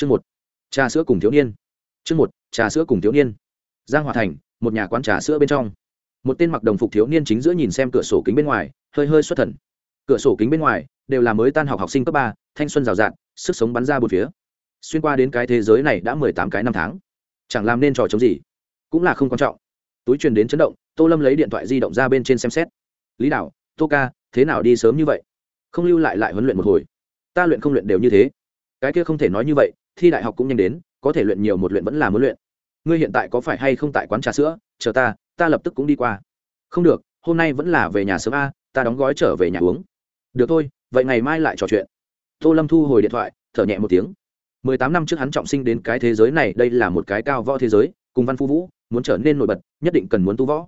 chương một, trà sữa cùng thiếu niên. Chương một, trà sữa cùng thiếu niên. Giang hòa thành, một nhà quán trà sữa bên trong. Một tên mặc đồng phục thiếu niên chính giữa nhìn xem cửa sổ kính bên ngoài, hơi hơi xuất thần. Cửa sổ kính bên ngoài đều là mới tan học học sinh cấp ba, thanh xuân rào rạt, sức sống bắn ra một phía. Xuyên qua đến cái thế giới này đã mười tám cái năm tháng. Chẳng làm nên trò chống gì, cũng là không quan trọng. Túi truyền đến chấn động, tô lâm lấy điện thoại di động ra bên trên xem xét. Lý đạo tô ca, thế nào đi sớm như vậy? Không lưu lại lại huấn luyện một hồi. Ta luyện không luyện đều như thế. Cái kia không thể nói như vậy thi đại học cũng nhanh đến, có thể luyện nhiều một luyện vẫn là muốn luyện. Ngươi hiện tại có phải hay không tại quán trà sữa? Chờ ta ta lập tức cũng đi qua. Không được, hôm nay vẫn là về nhà sớm a, ta đóng gói trở về nhà uống. Được thôi, vậy ngày mai lại trò chuyện. Tô lâm thu hồi điện thoại, thở nhẹ một tiếng. Mười tám năm trước hắn trọng sinh đến cái thế giới này, đây là một cái cao võ thế giới, cùng văn phu vũ, muốn trở nên nổi bật, nhất định cần muốn tu võ.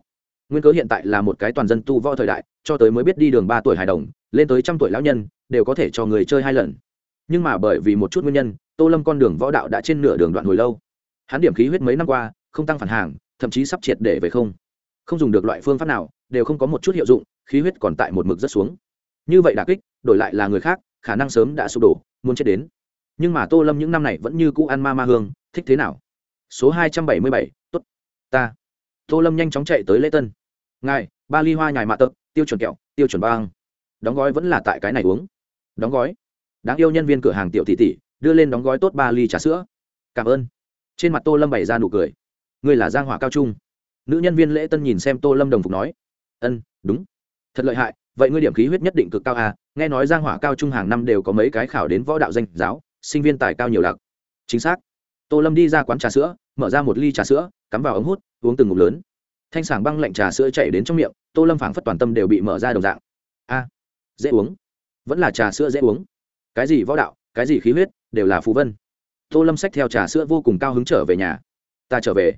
Nguyên cớ hiện tại là một cái toàn dân tu võ thời đại, cho tới mới biết đi đường ba tuổi hài đồng, lên tới trăm tuổi lão nhân, đều có thể cho người chơi hai lần. Nhưng mà bởi vì một chút nguyên nhân tô lâm con đường võ đạo đã trên nửa đường đoạn hồi lâu. Hắn điểm khí huyết mấy năm qua, không tăng phản hàng, thậm chí sắp triệt để về không. Không dùng được loại phương pháp nào, đều không có một chút hiệu dụng, khí huyết còn tại một mực rất xuống. Như vậy đà kích, đổi lại là người khác, khả năng sớm đã sụp đổ, muốn chết đến. Nhưng mà tô lâm những năm này vẫn như cũ ăn ma ma hương, thích thế nào? Số hai trăm bảy mươi bảy, tốt. Ta. Tô lâm nhanh chóng chạy tới lễ tân. Ngài, ba ly hoa nhài mạ tợp tiêu chuẩn kẹo, tiêu chuẩn băng. Đóng gói vẫn là tại cái này uống. Đóng gói. Đáng yêu nhân viên cửa hàng tiểu tỷ tỷ đưa lên đóng gói tốt ba ly trà sữa. Cảm ơn. Trên mặt tô lâm bày ra nụ cười. Ngươi là giang hỏa cao trung. Nữ nhân viên lễ tân nhìn xem tô lâm đồng phục nói. Ân, đúng. Thật lợi hại, vậy ngươi điểm khí huyết nhất định cực cao à? Nghe nói giang hỏa cao trung hàng năm đều có mấy cái khảo đến võ đạo danh giáo, sinh viên tài cao nhiều lạc chính xác. Tô lâm đi ra quán trà sữa, mở ra một ly trà sữa, cắm vào ống hút, uống từng ngụm lớn. Thanh sảng băng lạnh trà sữa chảy đến trong miệng, tô lâm phảng phất toàn tâm đều bị mở ra đồng dạng. A, dễ uống. Vẫn là trà sữa dễ uống. Cái gì võ đạo? Cái gì khí huyết, đều là phú vân. Tô lâm xách theo trà sữa vô cùng cao hứng trở về nhà. Ta trở về.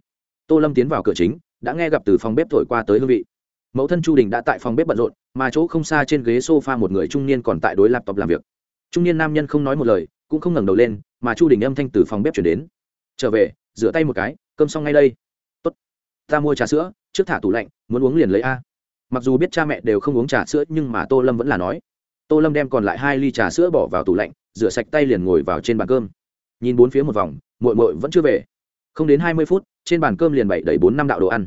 Tô lâm tiến vào cửa chính, đã nghe gặp từ phòng bếp thổi qua tới hương vị. Mẫu thân chu đình đã tại phòng bếp bận rộn, mà chỗ không xa trên ghế s o f a một người trung niên còn tại đối laptop làm việc. Trung niên nam nhân không nói một lời, cũng không ngẩng đầu lên, mà chu đình âm thanh từ phòng bếp chuyển đến. Trở về, rửa tay một cái, cơm xong ngay đây. Tốt. Ta mua trà sữa, trước thả tủ lạnh, muốn uống liền lấy a. Mặc dù biết cha mẹ đều không uống trà sữa, nhưng mà tô lâm vẫn là nói tô lâm đem còn lại hai ly trà sữa bỏ vào tủ lạnh, rửa sạch tay liền ngồi vào trên bàn cơm. Nhìn bốn phía một vòng mội mội vẫn chưa về. Không đến hai mươi phút, trên bàn cơm liền bày đầy bốn năm đạo đồ ăn.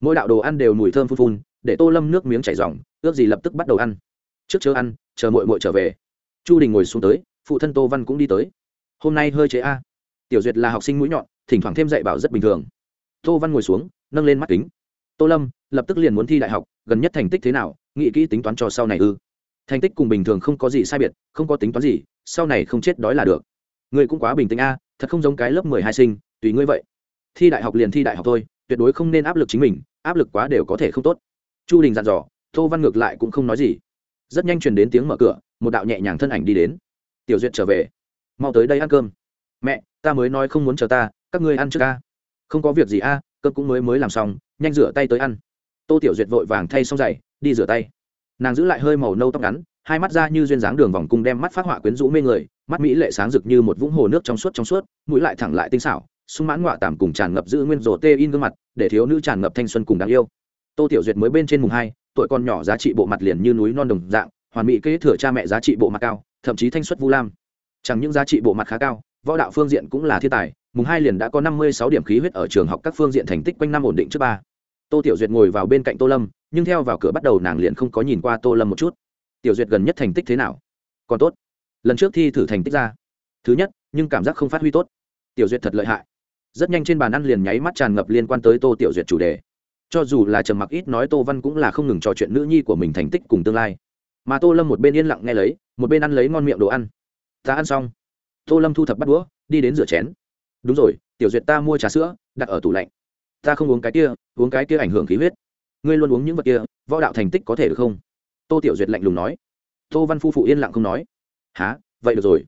Mỗi đạo đồ ăn đều mùi thơm phun phun, để tô lâm nước miếng chảy dòng ước gì lập tức bắt đầu ăn. Trước chớ ăn, chờ mội mội trở về. Chu đình ngồi xuống tới, phụ thân tô văn cũng đi tới. Hôm nay hơi chế a. Tiểu duyệt là học sinh mũi nhọn, thỉnh thoảng thêm dạy bảo rất bình thường. Tô văn ngồi xuống, nâng lên mắt kính. Tô lâm, lập tức liền muốn thi đại học, gần nhất thành tích thế nào nghĩ kỹ tính toán cho sau này ư? Thành tích cùng bình thường không có gì sai biệt, không có tính toán gì, sau này không chết đói là được. Ngươi cũng quá bình tĩnh a, thật không giống cái lớp mười hai sinh, tùy ngươi vậy. Thi đại học liền thi đại học thôi, tuyệt đối không nên áp lực chính mình, áp lực quá đều có thể không tốt. Chu đình dặn dò, tô văn ngược lại cũng không nói gì. Rất nhanh truyền đến tiếng mở cửa, một đạo nhẹ nhàng thân ảnh đi đến. Tiểu duyệt trở về. Mau tới đây ăn cơm. Mẹ, ta mới nói không muốn chờ ta, các ngươi ăn trước a không có việc gì a, cơm cũng mới mới làm xong, nhanh rửa tay tới ăn. Tô tiểu duyệt vội vàng thay xong giày, đi rửa tay nàng giữ lại hơi màu nâu tóc ngắn, hai mắt ra như duyên dáng đường vòng cung đem mắt phát họa quyến rũ mê người, mắt mỹ lệ sáng rực như một vũng hồ nước trong suốt trong suốt, mũi lại thẳng lại tinh xảo, sung mãn ngọa tảm cùng tràn ngập giữ nguyên rổ tê in gương mặt, để thiếu nữ tràn ngập thanh xuân cùng đáng yêu. Tô tiểu duyệt mới bên trên mùng hai, tuổi con nhỏ giá trị bộ mặt liền như núi non đồng dạng, hoàn mỹ kế thừa cha mẹ giá trị bộ mặt cao, thậm chí thanh xuất vu lam. Chẳng những giá trị bộ mặt khá cao, võ đạo phương diện cũng là thiên tài, mùng hai liền đã có năm mươi sáu điểm khí huyết ở trường học các phương diện thành tích quanh năm ổn định trước ba tô tiểu duyệt ngồi vào bên cạnh tô lâm, nhưng theo vào cửa bắt đầu nàng liền không có nhìn qua tô lâm một chút. Tiểu duyệt gần nhất thành tích thế nào? Còn tốt. Lần trước thi thử thành tích ra. Thứ nhất, nhưng cảm giác không phát huy tốt. Tiểu duyệt thật lợi hại. Rất nhanh trên bàn ăn liền nháy mắt tràn ngập liên quan tới tô tiểu duyệt chủ đề. Cho dù là trầm mặc ít nói tô văn cũng là không ngừng trò chuyện nữ nhi của mình thành tích cùng tương lai. Mà tô lâm một bên yên lặng nghe lấy, một bên ăn lấy ngon miệng đồ ăn. Ta ăn xong. Tô lâm thu thập bắt đũa, đi đến rửa chén. Đúng rồi, tiểu duyệt ta mua trà sữa, đặt ở tủ lạnh ta không uống cái kia, uống cái kia ảnh hưởng khí huyết. Ngươi luôn uống những vật kia, võ đạo thành tích có thể được không? Tô tiểu duyệt lạnh lùng nói. Tô văn phu phụ yên lặng không nói. Há vậy được rồi.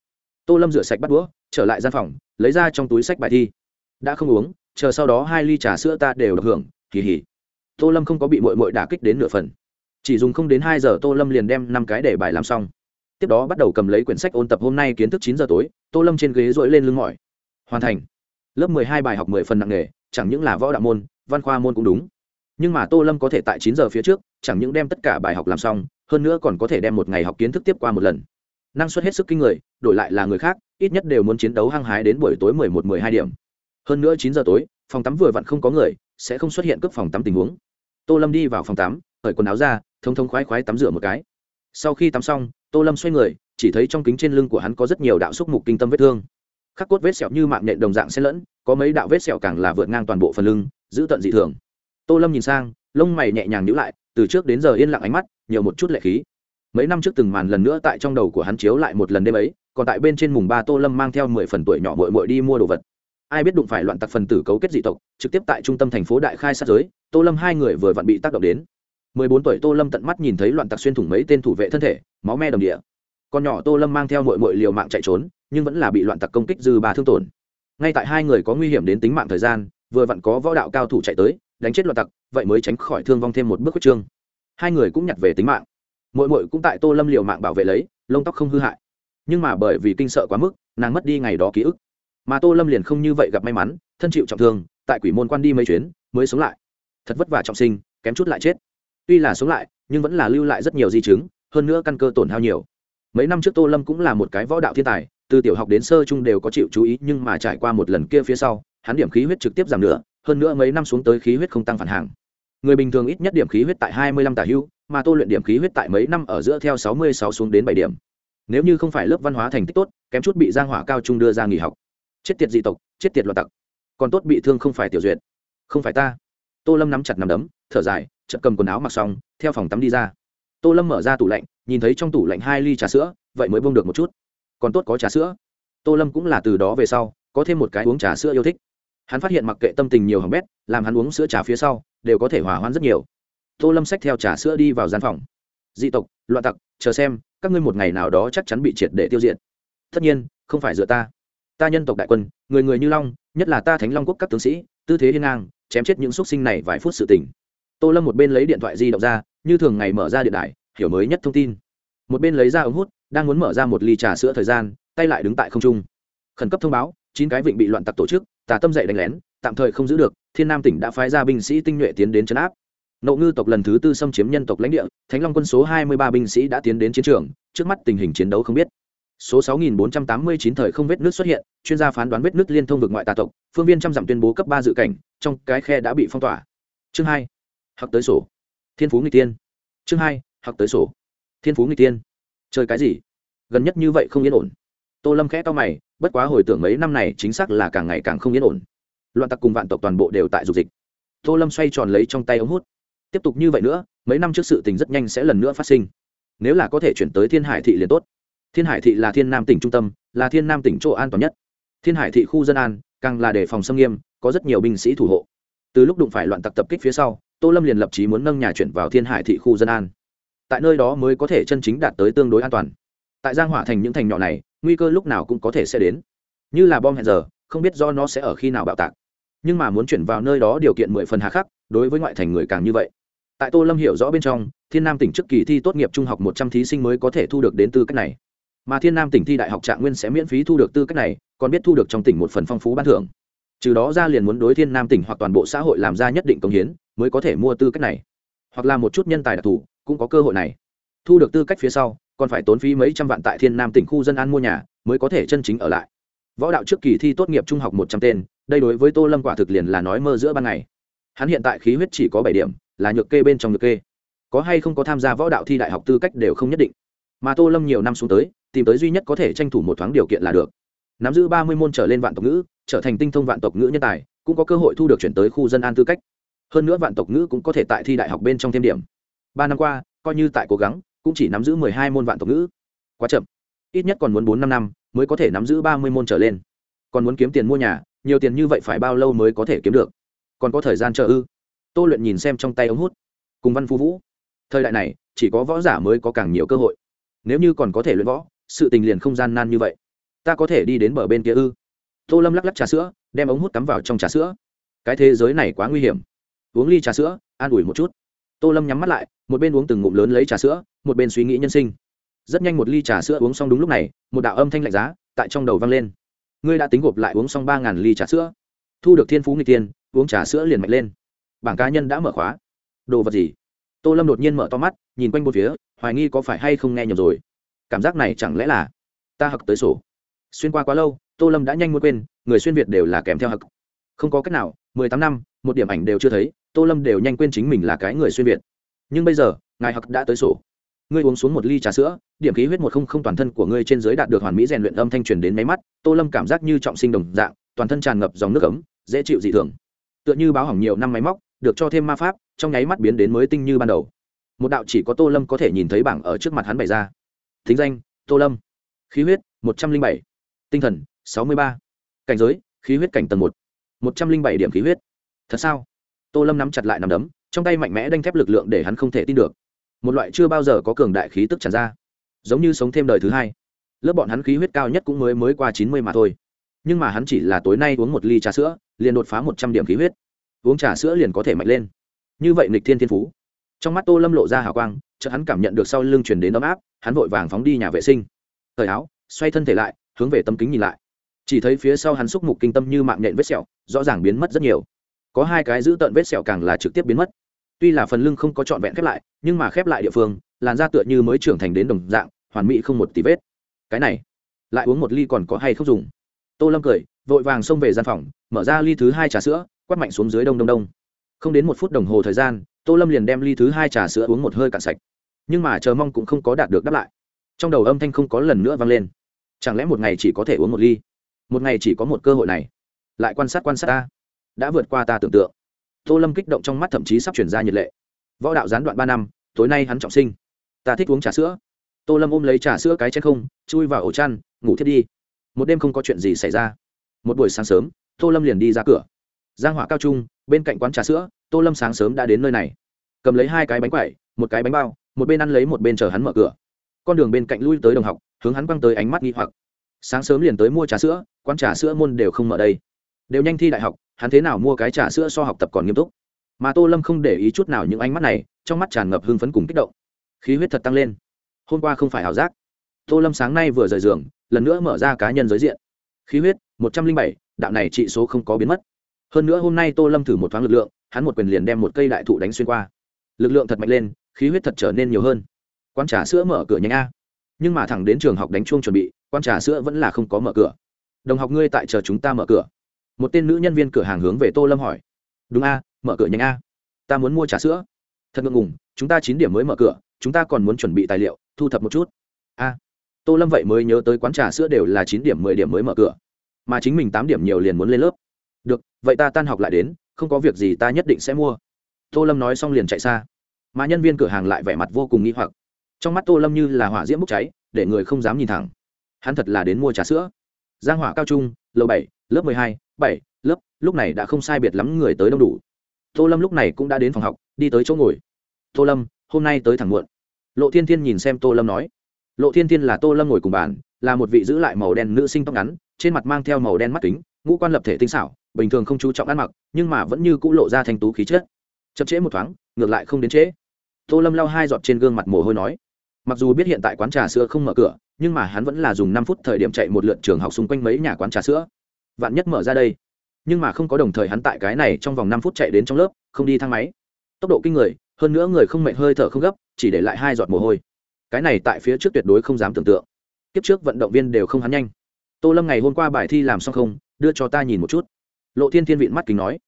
Tô lâm rửa sạch bắt đũa, trở lại gian phòng, lấy ra trong túi sách bài thi. Đã không uống, chờ sau đó hai ly trà sữa ta đều được hưởng kỳ hỉ tô lâm không có bị mội mội đả kích đến nửa phần. Chỉ dùng không đến hai giờ tô lâm liền đem năm cái để bài làm xong. Tiếp đó bắt đầu cầm lấy quyển sách ôn tập hôm nay kiến thức chín giờ tối, tô lâm trên ghế dội lên lưng mỏi. Hoàn thành. Lớp mười hai bài học mười phần nặng nghề chẳng những là võ đạo môn, văn khoa môn cũng đúng. Nhưng mà tô lâm có thể tại chín giờ phía trước, chẳng những đem tất cả bài học làm xong, hơn nữa còn có thể đem một ngày học kiến thức tiếp qua một lần. Năng suất hết sức kinh người, đổi lại là người khác, ít nhất đều muốn chiến đấu hăng hái đến buổi tối mười một, mười hai điểm. Hơn nữa chín giờ tối, phòng tắm vừa vặn không có người, sẽ không xuất hiện cướp phòng tắm tình huống. Tô lâm đi vào phòng tắm hởi quần áo ra, thông thông khoái khoái tắm rửa một cái. Sau khi tắm xong, tô lâm xoay người, chỉ thấy trong kính trên lưng của hắn có rất nhiều đạo xúc mục kinh tâm vết thương khắc cốt vết sẹo như mạng nhện đồng dạng xen lẫn, có mấy đạo vết sẹo càng là vượt ngang toàn bộ phần lưng, giữ tận dị thường. Tô lâm nhìn sang, lông mày nhẹ nhàng nhữ lại, từ trước đến giờ yên lặng ánh mắt, nhiều một chút lệ khí. Mấy năm trước từng màn lần nữa tại trong đầu của hắn chiếu lại một lần đêm ấy, còn tại bên trên mùng ba tô lâm mang theo mười phần tuổi nhỏ mội mội đi mua đồ vật. Ai biết đụng phải loạn tặc phần tử cấu kết dị tộc, trực tiếp tại trung tâm thành phố đại khai sát giới, tô lâm hai người vừa vặn bị tác động đến. Mười bốn tuổi tô lâm tận mắt nhìn thấy loạn tặc xuyên thủng mấy tên thủ vệ thân thể, máu me đồng địa con nhỏ tô lâm mang theo mội mội liều mạng chạy trốn, nhưng vẫn là bị loạn tặc công kích dư ba thương tổn. Ngay tại hai người có nguy hiểm đến tính mạng thời gian, vừa vặn có võ đạo cao thủ chạy tới, đánh chết loạn tặc, vậy mới tránh khỏi thương vong thêm một bước quyết trương. Hai người cũng nhặt về tính mạng. Mội mội cũng tại tô lâm liều mạng bảo vệ lấy, lông tóc không hư hại. Nhưng mà bởi vì kinh sợ quá mức, nàng mất đi ngày đó ký ức. Mà tô lâm liền không như vậy gặp may mắn, thân chịu trọng thương, tại quỷ môn quan đi mấy chuyến, mới sống lại. Thật vất vả trọng sinh, kém chút lại chết. Tuy là sống lại, nhưng vẫn là lưu lại rất nhiều di chứng, hơn nữa căn cơ tổn hao nhiều mấy năm trước tô lâm cũng là một cái võ đạo thiên tài, từ tiểu học đến sơ trung đều có chịu chú ý, nhưng mà trải qua một lần kia phía sau, hắn điểm khí huyết trực tiếp giảm nữa hơn nữa mấy năm xuống tới khí huyết không tăng phản hàng. Người bình thường ít nhất điểm khí huyết tại hai mươi lăm tả hưu, mà tô luyện điểm khí huyết tại mấy năm ở giữa theo sáu mươi sáu xuống đến bảy điểm. Nếu như không phải lớp văn hóa thành tích tốt, kém chút bị giang hỏa cao trung đưa ra nghỉ học. Chết tiệt dị tộc, chết tiệt loạn tặc. Còn tốt bị thương không phải tiểu duyệt. Không phải ta. Tô lâm nắm chặt nắm đấm, thở dài, chợt cầm quần áo mặc xong, theo phòng tắm đi ra tô lâm mở ra tủ lạnh, nhìn thấy trong tủ lạnh hai ly trà sữa, vậy mới bông được một chút. Còn tốt có trà sữa. Tô lâm cũng là từ đó về sau, có thêm một cái uống trà sữa yêu thích. Hắn phát hiện mặc kệ tâm tình nhiều hỏng bét, làm hắn uống sữa trà phía sau, đều có thể hòa hoãn rất nhiều. Tô lâm xách theo trà sữa đi vào gian phòng. Dị tộc, loạn tặc, chờ xem, các ngươi một ngày nào đó chắc chắn bị triệt để tiêu diệt. Tất nhiên, không phải dựa ta. Ta nhân tộc đại quân, người người như long, nhất là ta thánh long quốc các tướng sĩ, tư thế hiên ngang, chém chết những x u ấ t sinh này vài phút sự tỉnh tô lâm một bên lấy điện thoại di động ra, như thường ngày mở ra điện đài, hiểu mới nhất thông tin. Một bên lấy ra ống hút, đang muốn mở ra một ly trà sữa thời gian, tay lại đứng tại không trung. Khẩn cấp thông báo, chín cái vịnh bị loạn tặc tổ chức, tà tâm dậy đánh lén, tạm thời không giữ được, thiên nam tỉnh đã phái ra binh sĩ tinh nhuệ tiến đến chấn áp. Nộ ngư tộc lần thứ tư xâm chiếm nhân tộc lãnh địa, thánh long quân số hai mươi ba binh sĩ đã tiến đến chiến trường, trước mắt tình hình chiến đấu không biết. Số 6489 thời không vết nước xuất hiện, chuyên gia phán đoán vết nước liên thông vực ngoại tà tộc, phương viên trăm dặm tuyên bố cấp ba dự cảnh, trong cái khe đã bị phong tỏa. Chương hai hoặc tới sổ. Thiên phú người tiên. Chương hai hoặc tới sổ. Thiên phú người tiên. Chơi cái gì? Gần nhất như vậy không yên ổn. Tô lâm khẽ to mày, bất quá hồi tưởng mấy năm này chính xác là càng ngày càng không yên ổn. Loạn tặc cùng vạn tộc toàn bộ đều tại dục dịch. Tô lâm xoay tròn lấy trong tay ống hút. Tiếp tục như vậy nữa, mấy năm trước sự tình rất nhanh sẽ lần nữa phát sinh. Nếu là có thể chuyển tới thiên hải thị liền tốt. Thiên hải thị là thiên nam tỉnh trung tâm, là thiên nam tỉnh chỗ an toàn nhất. Thiên hải thị khu dân an, càng là đề phòng xâm nghiêm, có rất nhiều binh sĩ thủ hộ. Từ lúc đụng phải loạn tặc tập kích phía sau tô lâm liền lập trí muốn nâng nhà chuyển vào thiên hải thị khu dân an. Tại nơi đó mới có thể chân chính đạt tới tương đối an toàn. Tại giang hỏa thành những thành nhỏ này, nguy cơ lúc nào cũng có thể sẽ đến. Như là bom hẹn giờ, không biết do nó sẽ ở khi nào bạo tạc. Nhưng mà muốn chuyển vào nơi đó điều kiện mười phần hà khắc, đối với ngoại thành người càng như vậy. Tại tô lâm hiểu rõ bên trong, thiên nam tỉnh trước kỳ thi tốt nghiệp trung học một trăm thí sinh mới có thể thu được đến tư cách này. Mà thiên nam tỉnh thi đại học trạng nguyên sẽ miễn phí thu được tư cách này, còn biết thu được trong tỉnh một phần phong phú ban thưởng. Trừ đó ra liền muốn đối thiên nam tỉnh hoặc toàn bộ xã hội làm ra nhất định công hiến mới có thể mua tư cách này. Hoặc là một chút nhân tài đặc thù, cũng có cơ hội này. Thu được tư cách phía sau, còn phải tốn phí mấy trăm vạn tại thiên nam tỉnh khu dân an mua nhà, mới có thể chân chính ở lại. Võ đạo trước kỳ thi tốt nghiệp trung học một trăm tên, đây đối với tô lâm quả thực liền là nói mơ giữa ban ngày. Hắn hiện tại khí huyết chỉ có bảy điểm, là nhược kê bên trong nhược kê. Có hay không có tham gia võ đạo thi đại học tư cách đều không nhất định. Mà tô lâm nhiều năm xuống tới, tìm tới duy nhất có thể tranh thủ một thoáng điều kiện là được. Nắm giữ ba mươi môn trở lên vạn tộc ngữ, trở thành tinh thông vạn tộc ngữ nhân tài, cũng có cơ hội thu được chuyển tới khu dân an tư cách hơn nữa vạn tộc ngữ cũng có thể tại thi đại học bên trong thêm điểm. Ba năm qua, coi như tại cố gắng, cũng chỉ nắm giữ mười hai môn vạn tộc ngữ. Quá chậm. Ít nhất còn muốn bốn năm năm mới có thể nắm giữ ba mươi môn trở lên. Còn muốn kiếm tiền mua nhà, nhiều tiền như vậy phải bao lâu mới có thể kiếm được? Còn có thời gian chờ ư? Tô luyện nhìn xem trong tay ống hút. Cùng văn phú vũ. Thời đại này, chỉ có võ giả mới có càng nhiều cơ hội. Nếu như còn có thể luyện võ, sự tình liền không gian nan như vậy. Ta có thể đi đến bờ bên kia ư? Tô lâm lắc lắc trà sữa, đem ống hút cắm vào trong trà sữa. Cái thế giới này quá nguy hiểm uống ly trà sữa, an ủi một chút. Tô lâm nhắm mắt lại, một bên uống từng ngụm lớn lấy trà sữa, một bên suy nghĩ nhân sinh. Rất nhanh một ly trà sữa uống xong đúng lúc này, một đạo âm thanh lạnh giá tại trong đầu vang lên. Ngươi đã tính gộp lại uống xong ba ngàn ly trà sữa. Thu được thiên phú người tiên uống trà sữa liền mạnh lên. Bảng cá nhân đã mở khóa. Đồ vật gì? Tô lâm đột nhiên mở to mắt, nhìn quanh một phía, hoài nghi có phải hay không nghe nhầm rồi. Cảm giác này chẳng lẽ là ta hặc tới sổ? Xuyên qua quá lâu, tô lâm đã nhanh muốn quên, người xuyên việt đều là kèm theo hặc. Không có cách nào, mười tám năm, một điểm ảnh đều chưa thấy tô lâm đều nhanh quên chính mình là cái người xuyên việt. Nhưng bây giờ, ngài hặc đã tới sổ. Ngươi uống xuống một ly trà sữa, điểm khí huyết một không không toàn thân của ngươi trên dưới đạt được hoàn mỹ rèn luyện âm thanh truyền đến máy mắt, tô lâm cảm giác như trọng sinh đồng dạng, toàn thân tràn ngập dòng nước ấm, dễ chịu dị thường. Tựa như báo hỏng nhiều năm máy móc, được cho thêm ma pháp, trong nháy mắt biến đến mới tinh như ban đầu. Một đạo chỉ có tô lâm có thể nhìn thấy bảng ở trước mặt hắn bày ra. Thính danh, tô lâm. Khí huyết, một trăm linh bảy. Tinh thần, sáu mươi ba. Cảnh giới, khí huyết cảnh tầng một. Một trăm linh bảy điểm khí huyết. Thật sao? Tô lâm nắm chặt lại nằm đấm, trong tay mạnh mẽ đanh thép lực lượng để hắn không thể tin được. Một loại chưa bao giờ có cường đại khí tức tràn ra, giống như sống thêm đời thứ hai. Lớp bọn hắn khí huyết cao nhất cũng mới mới qua chín mươi mà thôi. Nhưng mà hắn chỉ là tối nay uống một ly trà sữa, liền đột phá một trăm điểm khí huyết. Uống trà sữa liền có thể mạnh lên. Như vậy nịch thiên thiên phú. Trong mắt tô lâm lộ ra hào quang, chợt hắn cảm nhận được sau lưng truyền đến ấm áp, hắn vội vàng phóng đi nhà vệ sinh. Thời áo, xoay thân thể lại, hướng về tấm kính nhìn lại. Chỉ thấy phía sau hắn xúc mục kinh tâm như mạng nhện vết sẹo, rõ ràng biến mất rất nhiều có hai cái giữ tận vết sẹo càng là trực tiếp biến mất. Tuy là phần lưng không có trọn vẹn khép lại, nhưng mà khép lại địa phương, làn da tựa như mới trưởng thành đến đồng dạng, hoàn mỹ không một tí vết. Cái này, lại uống một ly còn có hay không dùng? Tô lâm cười, vội vàng xông về gian phòng, mở ra ly thứ hai trà sữa, quát mạnh xuống dưới đông đông đông. Không đến một phút đồng hồ thời gian, tô lâm liền đem ly thứ hai trà sữa uống một hơi cạn sạch. Nhưng mà chờ mong cũng không có đạt được đáp lại. Trong đầu âm thanh không có lần nữa vang lên. Chẳng lẽ một ngày chỉ có thể uống một ly? Một ngày chỉ có một cơ hội này. Lại quan sát quan sát ta đã vượt qua ta tưởng tượng. Tô lâm kích động trong mắt thậm chí sắp chuyển ra nhiệt lệ. Võ đạo gián đoạn ba năm, tối nay hắn trọng sinh. Ta thích uống trà sữa. Tô lâm ôm lấy trà sữa cái chén không, chui vào ổ chăn, ngủ thiết đi. Một đêm không có chuyện gì xảy ra. Một buổi sáng sớm, tô lâm liền đi ra cửa. Giang hỏa cao trung, bên cạnh quán trà sữa, tô lâm sáng sớm đã đến nơi này. Cầm lấy hai cái bánh quẩy, một cái bánh bao, một bên ăn lấy một bên chờ hắn mở cửa. Con đường bên cạnh lui tới đồng học, hướng hắn quăng tới ánh mắt nghi hoặc. Sáng sớm liền tới mua trà sữa, quán trà sữa môn đều không mở đây. Đều nhanh thi đại học hắn thế nào mua cái trà sữa so học tập còn nghiêm túc? Mà tô lâm không để ý chút nào những ánh mắt này, trong mắt tràn ngập hưng phấn cùng kích động. Khí huyết thật tăng lên. Hôm qua không phải ảo giác. Tô lâm sáng nay vừa rời giường, lần nữa mở ra cá nhân giới diện. Khí huyết, một trăm linh bảy, đạo này trị số không có biến mất. Hơn nữa hôm nay tô lâm thử một thoáng lực lượng, hắn một quyền liền đem một cây đại thụ đánh xuyên qua. Lực lượng thật mạnh lên, khí huyết thật trở nên nhiều hơn. Quan trà sữa mở cửa nhanh a. Nhưng mà thẳng đến trường học đánh chuông chuẩn bị quan trà sữa vẫn là không có mở cửa. Đồng học ngươi tại chờ chúng ta mở cửa một tên nữ nhân viên cửa hàng hướng về tô lâm hỏi. Đúng a, mở cửa nhanh a. Ta muốn mua trà sữa. Thật ngượng ngùng, chúng ta chín điểm mới mở cửa, chúng ta còn muốn chuẩn bị tài liệu, thu thập một chút. A. Tô lâm vậy mới nhớ tới quán trà sữa đều là chín điểm, mười điểm mới mở cửa. Mà chính mình tám điểm nhiều liền muốn lên lớp. Được, vậy ta tan học lại đến, không có việc gì ta nhất định sẽ mua. Tô lâm nói xong liền chạy xa. Mà nhân viên cửa hàng lại vẻ mặt vô cùng nghi hoặc. Trong mắt tô lâm như là hỏa diễm bốc cháy, để người không dám nhìn thẳng. Hắn thật là đến mua trà sữa. Giang hỏa cao trung, lầu bảy lớp mười hai, bảy, lớp, lúc này đã không sai biệt lắm người tới đông đủ. Tô lâm lúc này cũng đã đến phòng học, đi tới chỗ ngồi. Tô lâm, hôm nay tới thẳng muộn. Lộ thiên thiên nhìn xem tô lâm nói. Lộ thiên thiên là tô lâm ngồi cùng bàn, là một vị giữ lại màu đen nữ sinh tóc ngắn, trên mặt mang theo màu đen mắt kính, ngũ quan lập thể tinh xảo, bình thường không chú trọng ăn mặc, nhưng mà vẫn như cũ lộ ra thành tú khí chất. Chậm trễ một thoáng, ngược lại không đến trễ. Tô lâm lau hai giọt trên gương mặt mồ hôi nói. Mặc dù biết hiện tại quán trà sữa không mở cửa, nhưng mà hắn vẫn là dùng năm phút thời điểm chạy một lượt trường học xung quanh mấy nhà quán trà sữa vạn nhất mở ra đây. Nhưng mà không có đồng thời hắn tại cái này trong vòng năm phút chạy đến trong lớp, không đi thang máy. Tốc độ kinh người, hơn nữa người không mệt hơi thở không gấp, chỉ để lại hai giọt mồ hôi. Cái này tại phía trước tuyệt đối không dám tưởng tượng. Kiếp trước vận động viên đều không hắn nhanh. Tô lâm ngày hôm qua bài thi làm xong không, đưa cho ta nhìn một chút. Lộ thiên thiên vịn mắt kính nói,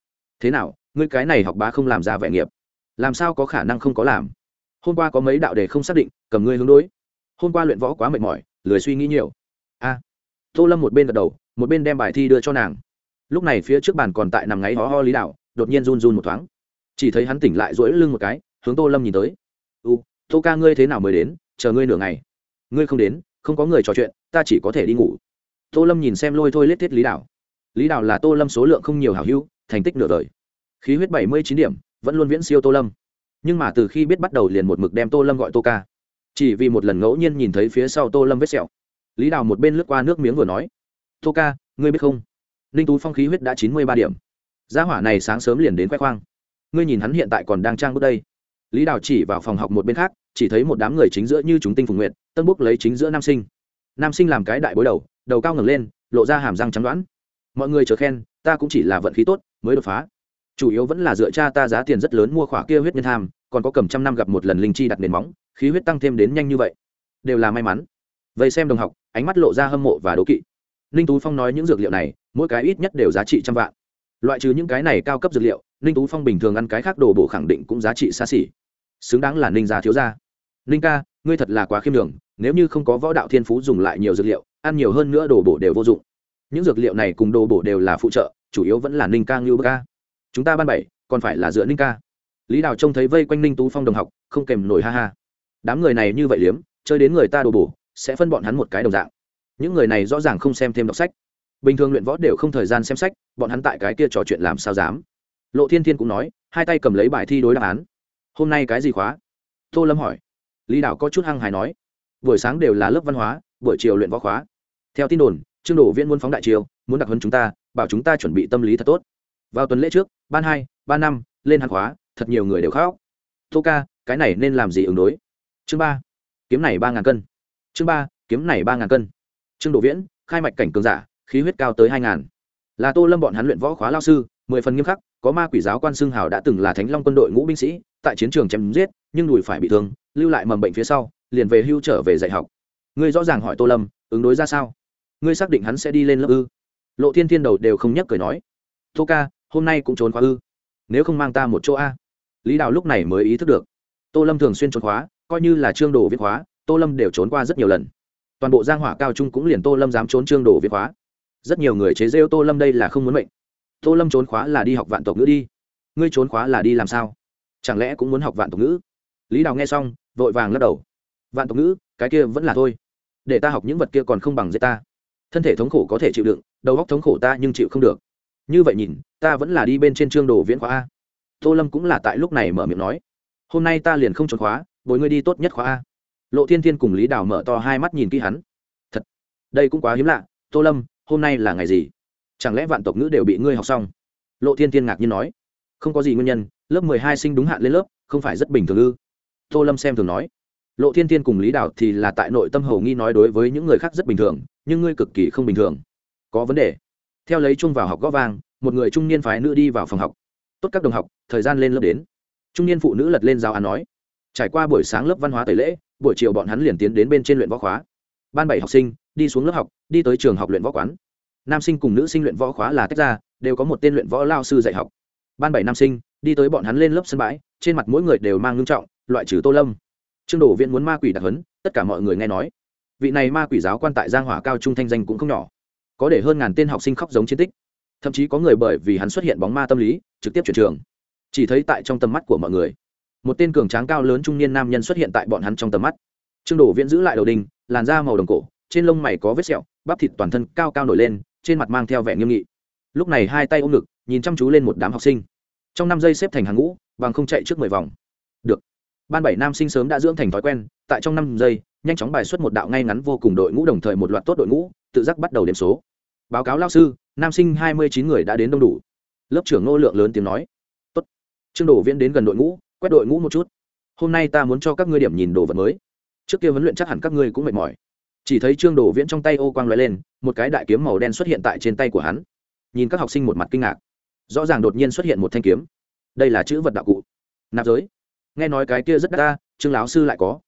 thế nào, ngươi cái này học bá không làm ra vẻ nghiệp? Làm sao có khả năng không có làm? Hôm qua có mấy đạo đề không xác định, cầm ngươi hướng đối. Hôm qua luyện võ quá mệt mỏi, lười suy nghĩ nhiều. A. Tô lâm một bên gật đầu một bên đem bài thi đưa cho nàng. Lúc này phía trước bàn còn tại nằm ngáy ho ho lý đạo đột nhiên run run một thoáng. Chỉ thấy hắn tỉnh lại rỗi lưng một cái, hướng tô lâm nhìn tới. U, tô ca ngươi thế nào mới đến? Chờ ngươi nửa ngày. Ngươi không đến, không có người trò chuyện, ta chỉ có thể đi ngủ. Tô lâm nhìn xem lôi thôi lết thiết lý đạo lý đạo là tô lâm số lượng không nhiều hảo hữu, thành tích nửa đời. Khí huyết bảy mươi chín điểm, vẫn luôn viễn siêu tô lâm. Nhưng mà từ khi biết bắt đầu liền một mực đem tô lâm gọi tô ca. Chỉ vì một lần ngẫu nhiên nhìn thấy phía sau tô lâm vết sẹo. Lý đào một bên lướt qua nước miếng vừa nói tô ca, ngươi biết không? Ninh tú phong khí huyết đã chín mươi ba điểm. Gia hỏa này sáng sớm liền đến khoe khoang. Ngươi nhìn hắn hiện tại còn đang trang bước đây. Lý đào chỉ vào phòng học một bên khác, chỉ thấy một đám người chính giữa như chúng tinh phùng nguyện tân búc lấy chính giữa nam sinh. Nam sinh làm cái đại bối đầu đầu cao ngẩng lên, lộ ra hàm răng trắng đoán. Mọi người chờ khen, ta cũng chỉ là vận khí tốt, mới đột phá. Chủ yếu vẫn là dựa cha ta giá tiền rất lớn mua khỏa kia huyết nhân tham, còn có cầm trăm năm gặp một lần linh chi đặt nền móng, khí huyết tăng thêm đến nhanh như vậy. Đều là may mắn. Vậy xem đồng học, ánh mắt lộ ra hâm mộ và đố kỵ ninh tú phong nói những dược liệu này, mỗi cái ít nhất đều giá trị trăm vạn. Loại trừ những cái này cao cấp dược liệu, ninh tú phong bình thường ăn cái khác đồ bổ khẳng định cũng giá trị xa xỉ. Xứng đáng là ninh gia thiếu gia. Ninh ca, ngươi thật là quá khiêm đường nếu như không có võ đạo thiên phú dùng lại nhiều dược liệu, ăn nhiều hơn nữa đồ bổ đều vô dụng. Những dược liệu này cùng đồ bổ đều là phụ trợ, chủ yếu vẫn là ninh ca ngưu ca. Chúng ta ban bảy, còn phải là dựa ninh ca. Lý đào trông thấy vây quanh ninh tú phong đồng học, không kèm nổi ha ha. Đám người này như vậy liếm, chơi đến người ta đồ bổ, sẽ phân bọn hắn một cái đồng dạng những người này rõ ràng không xem thêm đọc sách. Bình thường luyện võ đều không thời gian xem sách, bọn hắn tại cái kia trò chuyện làm sao dám? Lộ thiên thiên cũng nói, hai tay cầm lấy bài thi đối đáp án. Hôm nay cái gì khóa? Tô lâm hỏi. Lý đảo có chút hăng hài nói. Buổi sáng đều là lớp văn hóa, buổi chiều luyện võ khóa. Theo tin đồn, trương đổ viễn muốn phóng đại chiều muốn đặc hơn chúng ta, bảo chúng ta chuẩn bị tâm lý thật tốt. Vào tuần lễ trước, ban hai, ban năm, lên hàng khóa, thật nhiều người đều khóc. Tô ca, cái này nên làm gì ứng đối? Chương ba. Kiếm này ba ngàn cân. Chương ba, kiếm này ba ngàn cân trương đổ viễn, khai mạch cảnh cường giả, khí huyết cao tới hai ngàn. Là tô lâm bọn hắn luyện võ khóa lao sư, mười phần nghiêm khắc, có ma quỷ giáo quan xưng hào đã từng là thánh long quân đội ngũ binh sĩ, tại chiến trường chém giết, nhưng đùi phải bị thương, lưu lại mầm bệnh phía sau, liền về hưu trở về dạy học. Ngươi rõ ràng hỏi tô lâm, ứng đối ra sao? Ngươi xác định hắn sẽ đi lên lớp ư? Lộ thiên thiên đầu đều không nhắc cười nói. Tô ca, hôm nay cũng trốn khóa ư? Nếu không mang ta một chỗ a. Lý đào lúc này mới ý thức được. Tô lâm thường xuyên trốn khóa, coi như là trương đồ viết khóa, tô lâm đều trốn qua rất nhiều lần toàn bộ giang hỏa cao trung cũng liền tô lâm dám trốn trương đồ viết khóa. Rất nhiều người chế rêu tô lâm đây là không muốn mệnh. Tô lâm trốn khóa là đi học vạn tộc ngữ đi. Ngươi trốn khóa là đi làm sao? Chẳng lẽ cũng muốn học vạn tộc ngữ? Lý đào nghe xong, vội vàng lắc đầu. Vạn tộc ngữ, cái kia vẫn là thôi. Để ta học những vật kia còn không bằng dây ta. Thân thể thống khổ có thể chịu đựng, đầu óc thống khổ ta nhưng chịu không được. Như vậy nhìn, ta vẫn là đi bên trên chương đồ viễn khóa a. Tô lâm cũng là tại lúc này mở miệng nói. Hôm nay ta liền không trốn khóa, bồi ngươi đi tốt nhất khóa a lộ thiên thiên cùng lý đào mở to hai mắt nhìn kỹ hắn. Thật, đây cũng quá hiếm lạ. Tô lâm, hôm nay là ngày gì? Chẳng lẽ vạn tộc ngữ đều bị ngươi học xong? Lộ thiên thiên ngạc nhiên nói. Không có gì nguyên nhân, lớp mười hai sinh đúng hạn lên lớp, không phải rất bình thường ư? Tô lâm xem thường nói. Lộ thiên thiên cùng lý đào thì là tại nội tâm hầu nghi nói đối với những người khác rất bình thường, nhưng ngươi cực kỳ không bình thường. Có vấn đề. Theo lấy chung vào học gó vang, một người trung niên phái nữ đi vào phòng học. Tốt các đồng học, thời gian lên lớp đến. Trung niên phụ nữ lật lên giáo án nói. Trải qua buổi sáng lớp văn hóa tẩy lễ buổi chiều bọn hắn liền tiến đến bên trên luyện võ khóa. Ban bảy học sinh, đi xuống lớp học, đi tới trường học luyện võ quán. Nam sinh cùng nữ sinh luyện võ khóa là tách ra, đều có một tên luyện võ lao sư dạy học. Ban bảy nam sinh, đi tới bọn hắn lên lớp sân bãi, trên mặt mỗi người đều mang ngưng trọng, loại trừ tô lâm. Trương đổ viện muốn ma quỷ đặc hấn tất cả mọi người nghe nói. Vị này ma quỷ giáo quan tại giang hỏa cao trung thanh danh cũng không nhỏ. Có để hơn ngàn tên học sinh khóc giống chiến tích. Thậm chí có người bởi vì hắn xuất hiện bóng ma tâm lý, trực tiếp chuyển trường. Chỉ thấy tại trong tầm mắt của mọi người một tên cường tráng cao lớn trung niên nam nhân xuất hiện tại bọn hắn trong tầm mắt. Trương đổ viễn giữ lại đầu đình làn da màu đồng cổ, trên lông mày có vết sẹo, bắp thịt toàn thân cao cao nổi lên, trên mặt mang theo vẻ nghiêm nghị. Lúc này hai tay ôm ngực, nhìn chăm chú lên một đám học sinh. Trong năm giây xếp thành hàng ngũ, bằng không chạy trước mười vòng. Được. Ban bảy nam sinh sớm đã dưỡng thành thói quen, tại trong năm giây, nhanh chóng bài xuất một đạo ngay ngắn vô cùng đội ngũ đồng thời một loạt tốt đội ngũ, tự giác bắt đầu điểm số. Báo cáo lao sư, nam sinh hai mươi chín người đã đến đông đủ. Lớp trưởng ngô lượng lớn tiếng nói. Tốt. Trương đổ viễn đến gần đội ngũ quét đội ngũ một chút. Hôm nay ta muốn cho các ngươi điểm nhìn đồ vật mới. Trước kia huấn luyện chắc hẳn các ngươi cũng mệt mỏi. Chỉ thấy trương đồ viễn trong tay ô quang l lên, một cái đại kiếm màu đen xuất hiện tại trên tay của hắn. Nhìn các học sinh một mặt kinh ngạc. Rõ ràng đột nhiên xuất hiện một thanh kiếm. Đây là chữ vật đạo cụ. Nạp giới. Nghe nói cái kia rất đắt ta, trương lão sư lại có.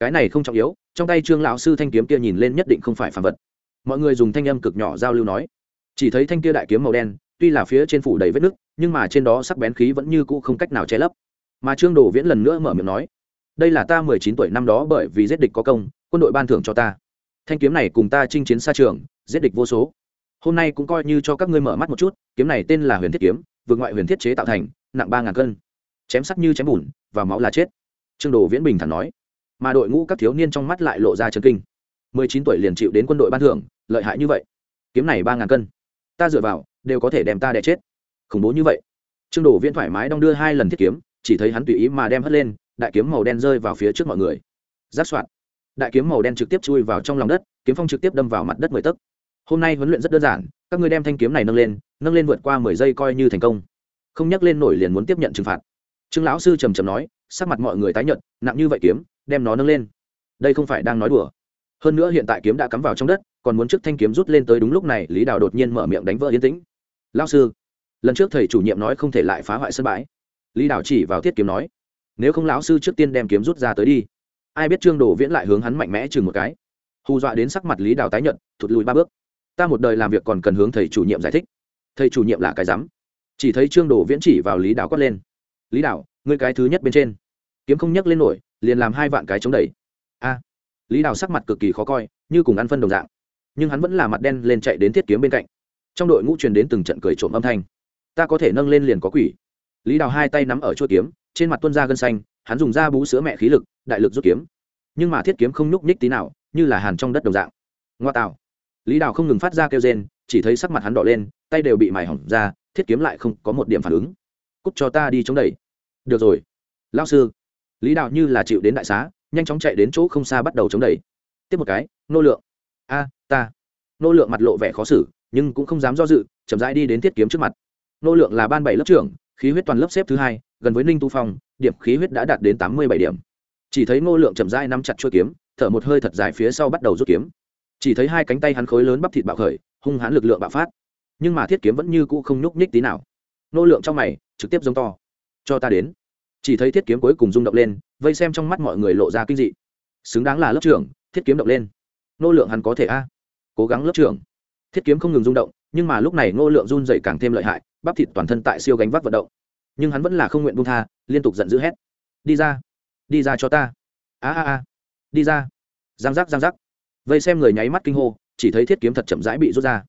Cái này không trọng yếu, trong tay trương lão sư thanh kiếm kia nhìn lên nhất định không phải phản vật. Mọi người dùng thanh âm cực nhỏ giao lưu nói. Chỉ thấy thanh kia đại kiếm màu đen, tuy là phía trên phủ đầy vết nứt, nhưng mà trên đó sắc bén khí vẫn như cũ không cách nào che lấp mà trương đồ viễn lần nữa mở miệng nói, đây là ta mười chín tuổi năm đó bởi vì giết địch có công, quân đội ban thưởng cho ta. Thanh kiếm này cùng ta chinh chiến xa trường, giết địch vô số. Hôm nay cũng coi như cho các ngươi mở mắt một chút, kiếm này tên là huyền thiết kiếm, vượt ngoại huyền thiết chế tạo thành, nặng ba ngàn cân. Chém sắc như chém bùn, và máu là chết. Trương đồ viễn bình thản nói. Mà đội ngũ các thiếu niên trong mắt lại lộ ra chân kinh. mười chín tuổi liền chịu đến quân đội ban thưởng, lợi hại như vậy. Kiếm này ba ngàn cân. Ta dựa vào, đều có thể đem ta đẻ chết. Khủng bố như vậy. Trương đồ viễn thoải mái đong đưa hai lần thiết kiếm chỉ thấy hắn tùy ý mà đem hất lên, đại kiếm màu đen rơi vào phía trước mọi người. Giáp soạn đại kiếm màu đen trực tiếp chui vào trong lòng đất, kiếm phong trực tiếp đâm vào mặt đất mười tấc. Hôm nay huấn luyện rất đơn giản, các ngươi đem thanh kiếm này nâng lên nâng lên vượt qua mười giây coi như thành công. Không nhắc lên nổi liền muốn tiếp nhận trừng phạt. Trương lão sư trầm trầm nói, sắc mặt mọi người tái nhợt, nặng như vậy kiếm, đem nó nâng lên. Đây không phải đang nói đùa. Hơn nữa hiện tại kiếm đã cắm vào trong đất, còn muốn trước thanh kiếm rút lên tới đúng lúc này, lý đào đột nhiên mở miệng đánh vỡ yên tĩnh. Lão sư. Lần trước thầy chủ nhiệm nói không thể lại phá hoại sân bãi lý đào chỉ vào thiết kiếm nói, nếu không lão sư trước tiên đem kiếm rút ra tới đi. Ai biết trương đồ viễn lại hướng hắn mạnh mẽ chừng một cái. Hù dọa đến sắc mặt lý đào tái nhận thụt lùi ba bước. Ta một đời làm việc còn cần hướng thầy chủ nhiệm giải thích. Thầy chủ nhiệm là cái rắm. Chỉ thấy trương đồ viễn chỉ vào lý đào quát lên, lý đào ngươi cái thứ nhất bên trên. Kiếm không nhấc lên nổi, liền làm hai vạn cái chống đẩy. A! Lý đào sắc mặt cực kỳ khó coi, như cùng ăn phân đồng dạng. Nhưng hắn vẫn là mặt đen lên chạy đến thiết kiếm bên cạnh. Trong đội ngũ truyền đến từng trận cười trộm âm thanh. Ta có thể nâng lên liền có quỷ lý đào hai tay nắm ở chuôi kiếm, trên mặt tuân ra gân xanh, hắn dùng da bú sữa mẹ khí lực, đại lực rút kiếm. Nhưng mà thiết kiếm không nhúc nhích tí nào, như là hàn trong đất đồng dạng. Ngoa tạo. Lý đào không ngừng phát ra kêu rên, chỉ thấy sắc mặt hắn đỏ lên, tay đều bị mài hỏng ra, thiết kiếm lại không có một điểm phản ứng. Cút cho ta đi chống đẩy. Được rồi. Lao sư. Lý đào như là chịu đến đại xá, nhanh chóng chạy đến chỗ không xa bắt đầu chống đẩy. Tiếp một cái, nô lượng. A, ta. Nô lượng mặt lộ vẻ khó xử, nhưng cũng không dám do dự, chậm rãi đi đến thiết kiếm trước mặt. Nô lượng là ban bảy lớp trưởng khí huyết toàn lớp xếp thứ hai, gần với ninh tu phong, điểm khí huyết đã đạt đến tám mươi bảy điểm. Chỉ thấy Ngô lượng chậm rãi nắm chặt chuôi kiếm, thở một hơi thật dài phía sau bắt đầu rút kiếm. Chỉ thấy hai cánh tay hắn khối lớn bắp thịt bạo khởi, hung hãn lực lượng bạo phát. Nhưng mà thiết kiếm vẫn như cũ không nhúc nhích tí nào. Ngô lượng trong mày, trực tiếp giống to. Cho ta đến. Chỉ thấy thiết kiếm cuối cùng rung động lên, vây xem trong mắt mọi người lộ ra kinh dị. Xứng đáng là lớp trưởng, thiết kiếm động lên. Nô lượng hắn có thể a. Cố gắng lớp trưởng. Thiết kiếm không ngừng rung động nhưng mà lúc này Ngô lượng run dậy càng thêm lợi hại, bắp thịt toàn thân tại siêu gánh vác vận động. Nhưng hắn vẫn là không nguyện buông tha, liên tục giận dữ hét. Đi ra đi ra cho ta. A a a, đi ra. Giang giác giang giác. Vây xem người nháy mắt kinh hô, chỉ thấy thiết kiếm thật chậm rãi bị rút ra.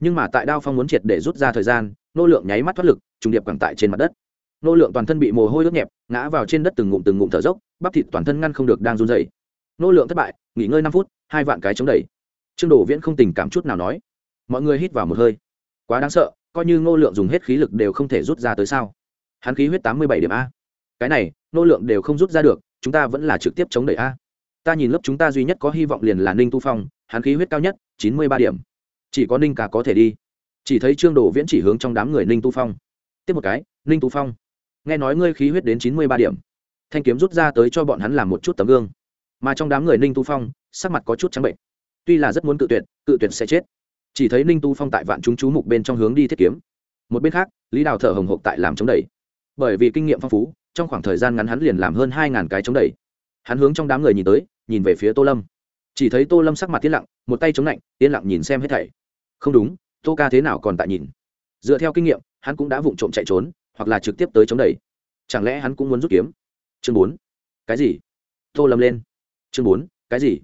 Nhưng mà tại đao phong muốn triệt để rút ra thời gian nô lượng nháy mắt thoát lực, trùng điệp quẳng tại trên mặt đất. Nô lượng toàn thân bị mồ hôi ướt nhẹp, ngã vào trên đất từng ngụm từng ngụm thở dốc, bắp thịt toàn thân ngăn không được đang run dày nô lượng thất bại, nghỉ ngơi năm phút, hai vạn cái chống đẩy. Trương đổ viễn không tình cảm chút nào nói mọi người hít vào một hơi. Quá đáng sợ, coi như ngô lượng dùng hết khí lực đều không thể rút ra tới sao? Hắn khí huyết tám mươi bảy điểm a. Cái này nô lượng đều không rút ra được, chúng ta vẫn là trực tiếp chống đẩy a. Ta nhìn lớp chúng ta duy nhất có hy vọng liền là ninh tu phong, hắn khí huyết cao nhất, chín mươi ba điểm. Chỉ có ninh cả có thể đi. Chỉ thấy trương đồ viễn chỉ hướng trong đám người ninh tu phong. Tiếp một cái, ninh tu phong. Nghe nói ngươi khí huyết đến chín mươi ba điểm. Thanh kiếm rút ra tới cho bọn hắn làm một chút tấm gương. Mà trong đám người ninh tu phong, sắc mặt có chút trắng bệnh. Tuy là rất muốn cự tuyệt cự tuyệt sẽ chết chỉ thấy ninh tu phong tại vạn chúng chú mục bên trong hướng đi thiết kiếm. Một bên khác, lý đào thở hồng hộc tại làm chống đẩy. Bởi vì kinh nghiệm phong phú, trong khoảng thời gian ngắn hắn liền làm hơn hai ngàn cái chống đẩy. Hắn hướng trong đám người nhìn tới, nhìn về phía tô lâm. Chỉ thấy tô lâm sắc mặt tiến lặng, một tay chống lạnh, yên lặng nhìn xem hết thảy. Không đúng, tô ca thế nào còn tại nhìn? Dựa theo kinh nghiệm, hắn cũng đã vụng trộm chạy trốn, hoặc là trực tiếp tới chống đẩy. Chẳng lẽ hắn cũng muốn rút kiếm? Chương bốn. Cái gì? Tô lâm lên. Chương bốn. Cái gì?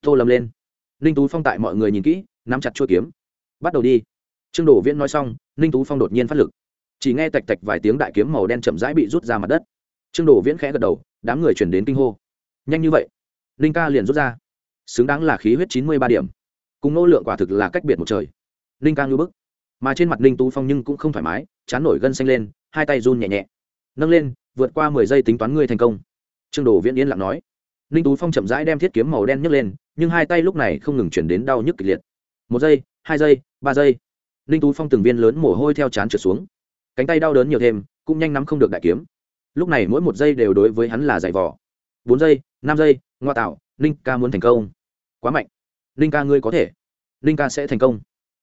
Tô lâm lên. Ninh tú phong tại mọi người nhìn kỹ nắm chặt chuôi kiếm. Bắt đầu đi. Trương đổ viễn nói xong, ninh tú phong đột nhiên phát lực. Chỉ nghe tạch tạch vài tiếng đại kiếm màu đen chậm rãi bị rút ra mặt đất. Trương đổ viễn khẽ gật đầu, đám người chuyển đến kinh hô. Nhanh như vậy? Ninh ca liền rút ra. Xứng đáng là khí huyết chín mươi ba điểm. Cùng nô lượng quả thực là cách biệt một trời. Ninh ca ngư bức. Mà trên mặt ninh tú phong nhưng cũng không thoải mái, chán nổi gân xanh lên, hai tay run nhẹ nhẹ. Nâng lên, vượt qua mười giây tính toán ngươi thành công. Trương đồ viễn yên lặng nói. Ninh tú phong chậm rãi đem thiết kiếm màu đen nhấc lên, nhưng hai tay lúc này không ngừng chuyển đến đau nhức kịch liệt một giây, hai giây, ba giây. Ninh tú phong từng viên lớn mồ hôi theo chán trượt xuống. Cánh tay đau đớn nhiều thêm, cũng nhanh nắm không được đại kiếm. Lúc này mỗi một giây đều đối với hắn là giày vỏ bốn giây, năm giây, ngoa tạo ninh ca muốn thành công. Quá mạnh. Ninh ca ngươi có thể. Ninh ca sẽ thành công.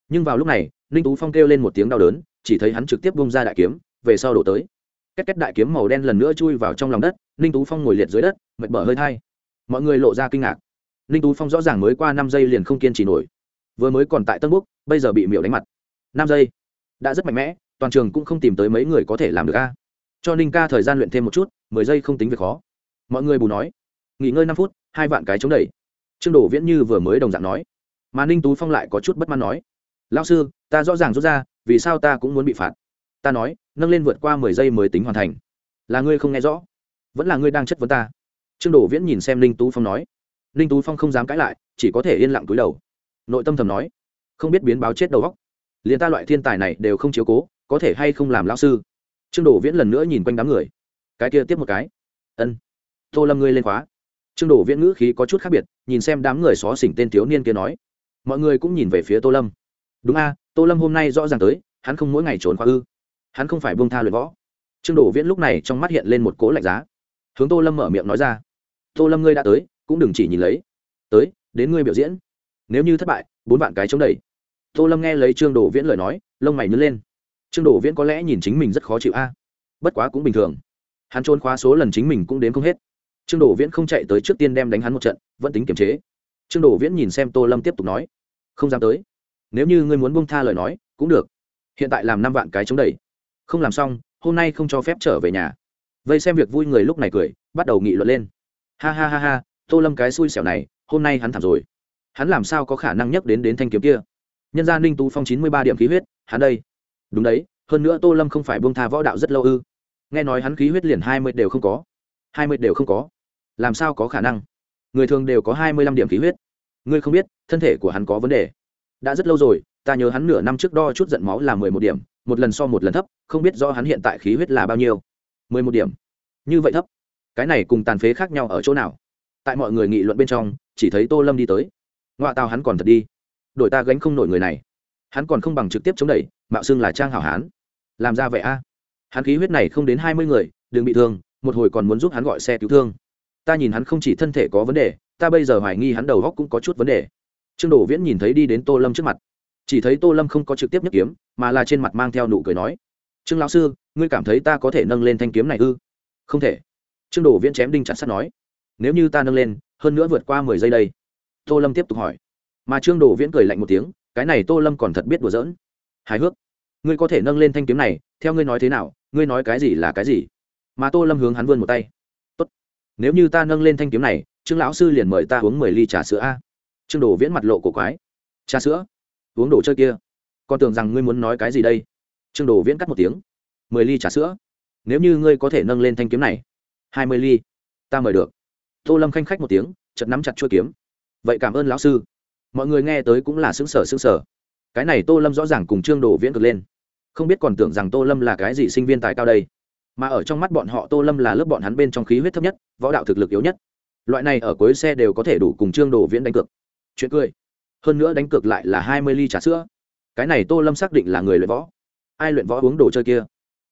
Nhưng vào lúc này ninh tú phong kêu lên một tiếng đau đớn, chỉ thấy hắn trực tiếp bung ra đại kiếm, về sau đổ tới. Cách cách đại kiếm màu đen lần nữa chui vào trong lòng đất ninh tú phong ngồi liệt dưới đất, mệt mở hơi thai. Mọi người lộ ra kinh ngạc. Ninh tú phong rõ ràng mới qua năm giây liền không kiên trì nổi vừa mới còn tại tân búc bây giờ bị miểu đánh mặt. Năm giây. Đã rất mạnh mẽ, toàn trường cũng không tìm tới mấy người có thể làm được a. Cho ninh ca thời gian luyện thêm một chút, mười giây không tính việc khó. Mọi người bù nói. Nghỉ ngơi năm phút, hai vạn cái chống đẩy. Trương đổ viễn như vừa mới đồng dạng nói. Mà ninh tú phong lại có chút bất mãn nói. Lao sư, ta rõ ràng rút ra, vì sao ta cũng muốn bị phạt? Ta nói, nâng lên vượt qua mười giây mới tính hoàn thành. Là ngươi không nghe rõ, vẫn là ngươi đang chất vấn ta. Trương đổ viễn nhìn xem ninh tú phong nói. Ninh tú phong không dám cãi lại, chỉ có thể yên lặng túi đầu nội tâm thầm nói, không biết biến báo chết đầu góc liền ta loại thiên tài này đều không chiếu cố, có thể hay không làm lão sư? Trương đổ viễn lần nữa nhìn quanh đám người. Cái kia tiếp một cái. Ân. Tô lâm ngươi lên khóa. Trương đổ viễn ngữ khí có chút khác biệt, nhìn xem đám người xó xỉnh tên thiếu niên kia nói. Mọi người cũng nhìn về phía tô lâm. Đúng a, tô lâm hôm nay rõ ràng tới, hắn không mỗi ngày trốn khóa ư. Hắn không phải buông tha luyện võ. Trương đổ viễn lúc này trong mắt hiện lên một cỗ lạnh giá. Hướng tô lâm mở miệng nói ra. Tô lâm ngươi đã tới, cũng đừng chỉ nhìn lấy. Tới, đến ngươi biểu diễn nếu như thất bại, bốn vạn cái chống đẩy. Tô lâm nghe lấy trương đổ viễn lời nói, lông mày nhớ lên. Trương đổ viễn có lẽ nhìn chính mình rất khó chịu a. Bất quá cũng bình thường. Hắn trốn khóa số lần chính mình cũng đến không hết. Trương đổ viễn không chạy tới trước tiên đem đánh hắn một trận, vẫn tính kiềm chế. Trương đồ viễn nhìn xem tô lâm tiếp tục nói. Không dám tới. Nếu như ngươi muốn bông tha lời nói, cũng được. Hiện tại làm năm vạn cái chống đẩy. Không làm xong, hôm nay không cho phép trở về nhà. Vây xem việc vui người lúc này cười, bắt đầu nghị luận lên. Ha ha ha ha, tô lâm cái xui xẻo này, hôm nay hắn thảm rồi hắn làm sao có khả năng nhắc đến đến thanh kiếm kia? Nhân gia ninh tú phong chín mươi ba điểm khí huyết, hắn đây. Đúng đấy, hơn nữa tô lâm không phải bông tha võ đạo rất lâu ư. Nghe nói hắn khí huyết liền hai mươi đều không có. Hai mươi đều không có. Làm sao có khả năng? Người thường đều có hai mươi lăm điểm khí huyết. Ngươi không biết, thân thể của hắn có vấn đề. Đã rất lâu rồi, ta nhớ hắn nửa năm trước đo chút giận máu là mười một điểm, một lần so một lần thấp, không biết do hắn hiện tại khí huyết là bao nhiêu. mười một điểm. Như vậy thấp. Cái này cùng tàn phế khác nhau ở chỗ nào? Tại mọi người nghị luận bên trong, chỉ thấy tô lâm đi tới ngoại tao hắn còn thật đi. Đội ta gánh không nổi người này. Hắn còn không bằng trực tiếp chống đẩy, mạo xưng là trang hảo hán. Làm ra vậy a. Hắn khí huyết này không đến hai mươi người, đừng bị thương, một hồi còn muốn giúp hắn gọi xe cứu thương. Ta nhìn hắn không chỉ thân thể có vấn đề, ta bây giờ hoài nghi hắn đầu góc cũng có chút vấn đề. Trương đổ viễn nhìn thấy đi đến tô lâm trước mặt. Chỉ thấy tô lâm không có trực tiếp nhất kiếm, mà là trên mặt mang theo nụ cười nói, trương lão sư, ngươi cảm thấy ta có thể nâng lên thanh kiếm này ư? Không thể. Trương đổ viễn chém đinh chặt sắt nói, nếu như ta nâng lên, hơn nữa vượt qua mười giây đây tô lâm tiếp tục hỏi. Mà trương Đồ viễn cười lạnh một tiếng, cái này tô lâm còn thật biết đùa giỡn. Hài hước. Ngươi có thể nâng lên thanh kiếm này, theo ngươi nói thế nào, ngươi nói cái gì là cái gì? Mà tô lâm hướng hắn vươn một tay. Tốt. nếu như ta nâng lên thanh kiếm này, trương lão sư liền mời ta uống mười ly trà sữa a. Trương đồ viễn mặt lộ cổ quái. Trà sữa? Uống đồ chơi kia. Con tưởng rằng ngươi muốn nói cái gì đây? Trương đồ viễn cắt một tiếng. Mười ly trà sữa? Nếu như ngươi có thể nâng lên thanh kiếm này, hai mươi ly, ta mời được. Tô lâm khanh khách một tiếng chật nắm chặt chuôi kiếm vậy cảm ơn lão sư. Mọi người nghe tới cũng là xứng sở xứng sở cái này tô lâm rõ ràng cùng trương đồ viễn cực lên. Không biết còn tưởng rằng tô lâm là cái gì sinh viên tài cao đây. Mà ở trong mắt bọn họ tô lâm là lớp bọn hắn bên trong khí huyết thấp nhất, võ đạo thực lực yếu nhất. Loại này ở cuối xe đều có thể đủ cùng trương đồ viễn đánh cược. Chuyện cười. Hơn nữa đánh cược lại là hai mươi ly trà sữa. Cái này tô lâm xác định là người luyện võ. Ai luyện võ uống đồ chơi kia?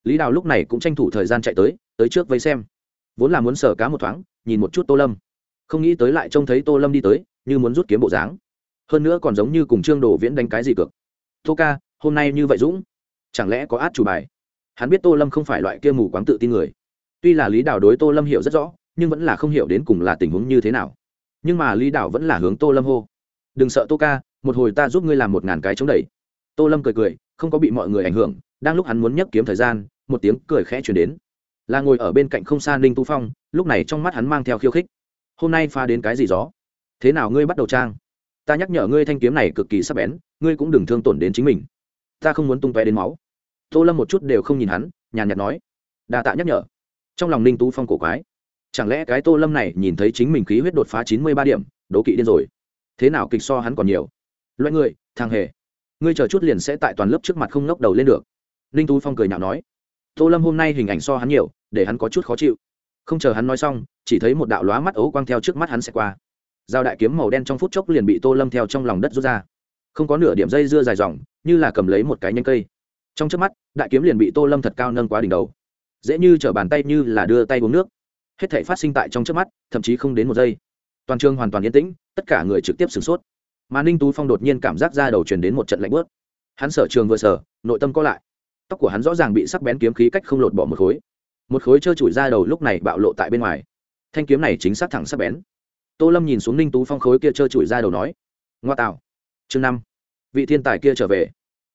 Lý đào lúc này cũng tranh thủ thời gian chạy tới tới trước vây xem. Vốn là muốn sở cá một thoáng, nhìn một chút tô lâm. Không nghĩ tới lại trông thấy tô lâm đi tới như muốn rút kiếm bộ dáng. Hơn nữa còn giống như cùng trương đồ viễn đánh cái gì cược. Tô ca, hôm nay như vậy dũng, chẳng lẽ có át chủ bài? Hắn biết tô lâm không phải loại kia mù quáng tự tin người. Tuy là lý đảo đối tô lâm hiểu rất rõ, nhưng vẫn là không hiểu đến cùng là tình huống như thế nào. Nhưng mà lý đảo vẫn là hướng tô lâm hô. Đừng sợ tô ca, một hồi ta giúp ngươi làm một ngàn cái chống đẩy. Tô lâm cười cười, không có bị mọi người ảnh hưởng, đang lúc hắn muốn nhấc kiếm thời gian, một tiếng cười khẽ chuyển đến. Là ngồi ở bên cạnh không xa ninh tu phong, lúc này trong mắt hắn mang theo khiêu khích. Hôm nay pha đến cái gì gió? Thế nào ngươi bắt đầu trang? Ta nhắc nhở ngươi thanh kiếm này cực kỳ sắc bén, ngươi cũng đừng thương tổn đến chính mình. Ta không muốn tung tóe đến máu. Tô lâm một chút đều không nhìn hắn, nhàn nhạt nói. Đa tạ nhắc nhở. Trong lòng ninh tú phong cổ quái. Chẳng lẽ cái tô lâm này nhìn thấy chính mình khí huyết đột phá chín mươi ba điểm, đố kỵ điên rồi? Thế nào kịch so hắn còn nhiều? Loại người, thằng hề. Ngươi chờ chút liền sẽ tại toàn lớp trước mặt không ngốc đầu lên được. Ninh tú phong cười nhạo nói. Tô lâm hôm nay hình ảnh so hắn nhiều, để hắn có chút khó chịu. Không chờ hắn nói xong, chỉ thấy một đạo lóa mắt ấu quang theo trước mắt hắn sẽ qua dao đại kiếm màu đen trong phút chốc liền bị tô lâm theo trong lòng đất rút ra. Không có nửa điểm dây dưa dài dòng, như là cầm lấy một cái nhanh cây. Trong trước mắt, đại kiếm liền bị tô lâm thật cao nâng quá đỉnh đầu. Dễ như t bàn tay như là đưa tay uống nước. Hết thể phát sinh tại trong trước mắt, thậm chí không đến một giây. Toàn trường hoàn toàn yên tĩnh, tất cả người trực tiếp sửng sốt. Mà ninh tú phong đột nhiên cảm giác ra đầu truyền đến một trận lạnh bớt hắn sở trường vừa sở, nội tâm có lại. Tóc của hắn rõ ràng bị sắc bén kiếm khí cách không lột bỏ một khối. Một khối trơ trụi ra đầu lúc này bạo lộ tại bên ngoài. Thanh kiếm này chính xác thẳng sắc bén tô lâm nhìn xuống ninh tú phong khối kia trơ trụi ra đầu nói, ngoa tạo, chương năm, vị thiên tài kia trở về,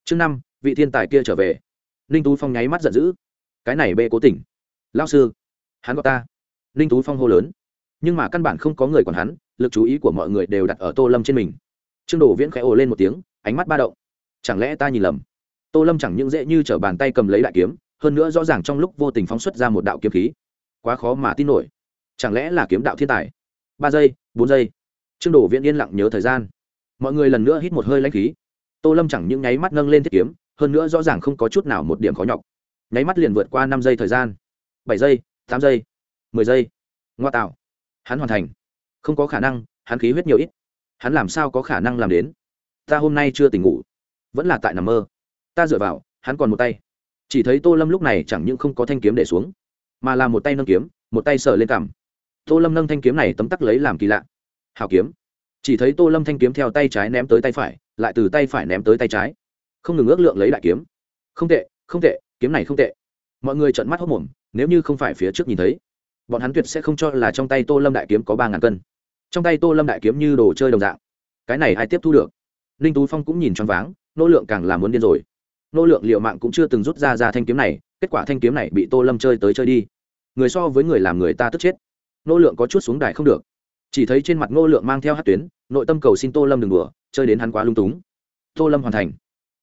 chương năm, vị thiên tài kia trở về. Ninh tú phong nháy mắt giận dữ, cái này bê cố tỉnh lao sư, hắn gọi ta. Ninh tú phong hô lớn, nhưng mà căn bản không có người còn hắn, lực chú ý của mọi người đều đặt ở tô lâm trên mình. Trương đổ viễn khẽ ồ lên một tiếng, ánh mắt ba động, chẳng lẽ ta nhìn lầm? Tô lâm chẳng những dễ như t r ở bàn tay cầm lấy đại kiếm, hơn nữa rõ ràng trong lúc vô tình phóng xuất ra một đạo kiếm khí. Quá khó mà tin nổi, chẳng lẽ là kiếm đạo thiên tài? Ba giây, bốn giây. Trương đổ viễn yên lặng nhớ thời gian. Mọi người lần nữa hít một hơi lãnh khí. Tô lâm chẳng những nháy mắt nâng lên thiết kiếm, hơn nữa rõ ràng không có chút nào một điểm khó nhọc. Nháy mắt liền vượt qua năm giây thời gian. Bảy giây, tám giây, mười giây. Ngoa tạo. Hắn hoàn thành. Không có khả năng, hắn khí huyết nhiều ít. Hắn làm sao có khả năng làm đến? Ta hôm nay chưa tỉnh ngủ. Vẫn là tại nằm mơ. Ta dựa vào, hắn còn một tay. Chỉ thấy tô lâm lúc này chẳng những không có thanh kiếm để xuống, mà là một tay nâng kiếm, một tay sờ lên cằm tô lâm nâng thanh kiếm này tấm tắc lấy làm kỳ lạ. Hào kiếm. Chỉ thấy tô lâm thanh kiếm theo tay trái ném tới tay phải, lại từ tay phải ném tới tay trái. Không ngừng ước lượng lấy đại kiếm. Không tệ không tệ, kiếm này không tệ. Mọi người trợn mắt hốc mồm, nếu như không phải phía trước nhìn thấy, bọn hắn tuyệt sẽ không cho là trong tay tô lâm đại kiếm có ba ngàn cân. Trong tay tô lâm đại kiếm như đồ chơi đồng dạng. Cái này ai tiếp thu được? Ninh tú phong cũng nhìn choáng váng, nô lượng càng là muốn điên rồi. Nô lượng liệu mạng cũng chưa từng rút ra ra thanh kiếm này, kết quả thanh kiếm này bị tô lâm chơi tới chơi đi. Người so với người làm người ta tức chết nô lượng có chút xuống đài không được. Chỉ thấy trên mặt nô lượng mang theo hát tuyến, nội tâm cầu xin tô lâm đừng đùa, chơi đến hắn quá lung túng. Tô lâm hoàn thành.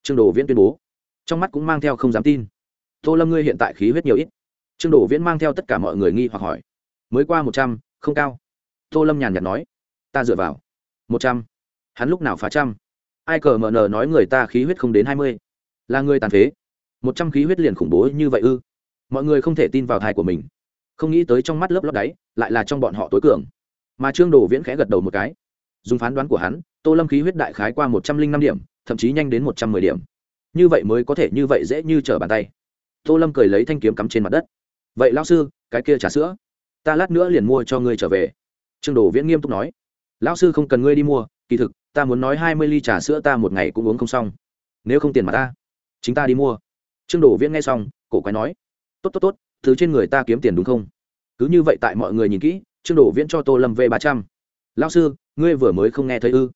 Trương đồ viễn tuyên bố. Trong mắt cũng mang theo không dám tin. Tô lâm ngươi hiện tại khí huyết nhiều ít. Trương đồ viễn mang theo tất cả mọi người nghi hoặc hỏi. Mới qua một trăm, không cao. Tô lâm nhàn nhạt nói. Ta dựa vào. Một trăm. Hắn lúc nào phá trăm? Ai cờ mờ nờ nói người ta khí huyết không đến hai mươi? Là người tàn phế. Một trăm khí huyết liền khủng bố như vậy ư? Mọi người không thể tin vào thai của mình. Không nghĩ tới trong mắt lớp lót đáy lại là trong bọn họ tối cường. Mà trương đồ viễn khẽ gật đầu một cái. Dùng phán đoán của hắn, tô lâm khí huyết đại khái qua một trăm linh năm điểm, thậm chí nhanh đến một trăm mười điểm. Như vậy mới có thể như vậy dễ như trở bàn tay. Tô lâm cười lấy thanh kiếm cắm trên mặt đất. Vậy lão sư, cái kia trà sữa, ta lát nữa liền mua cho ngươi trở về. Trương đồ viễn nghiêm túc nói. Lão sư không cần ngươi đi mua, kỳ thực, ta muốn nói hai mươi ly trà sữa ta một ngày cũng uống không xong. Nếu không tiền mà ta, chính ta đi mua. Trương đồ viễn nghe xong, cổ quái nói. Tốt tốt tốt, thứ trên người ta kiếm tiền đúng không? Cứ như vậy tại mọi người nhìn kỹ, trương đổ viễn cho tô lâm về ba trăm. Lao sư, ngươi vừa mới không nghe thấy ư?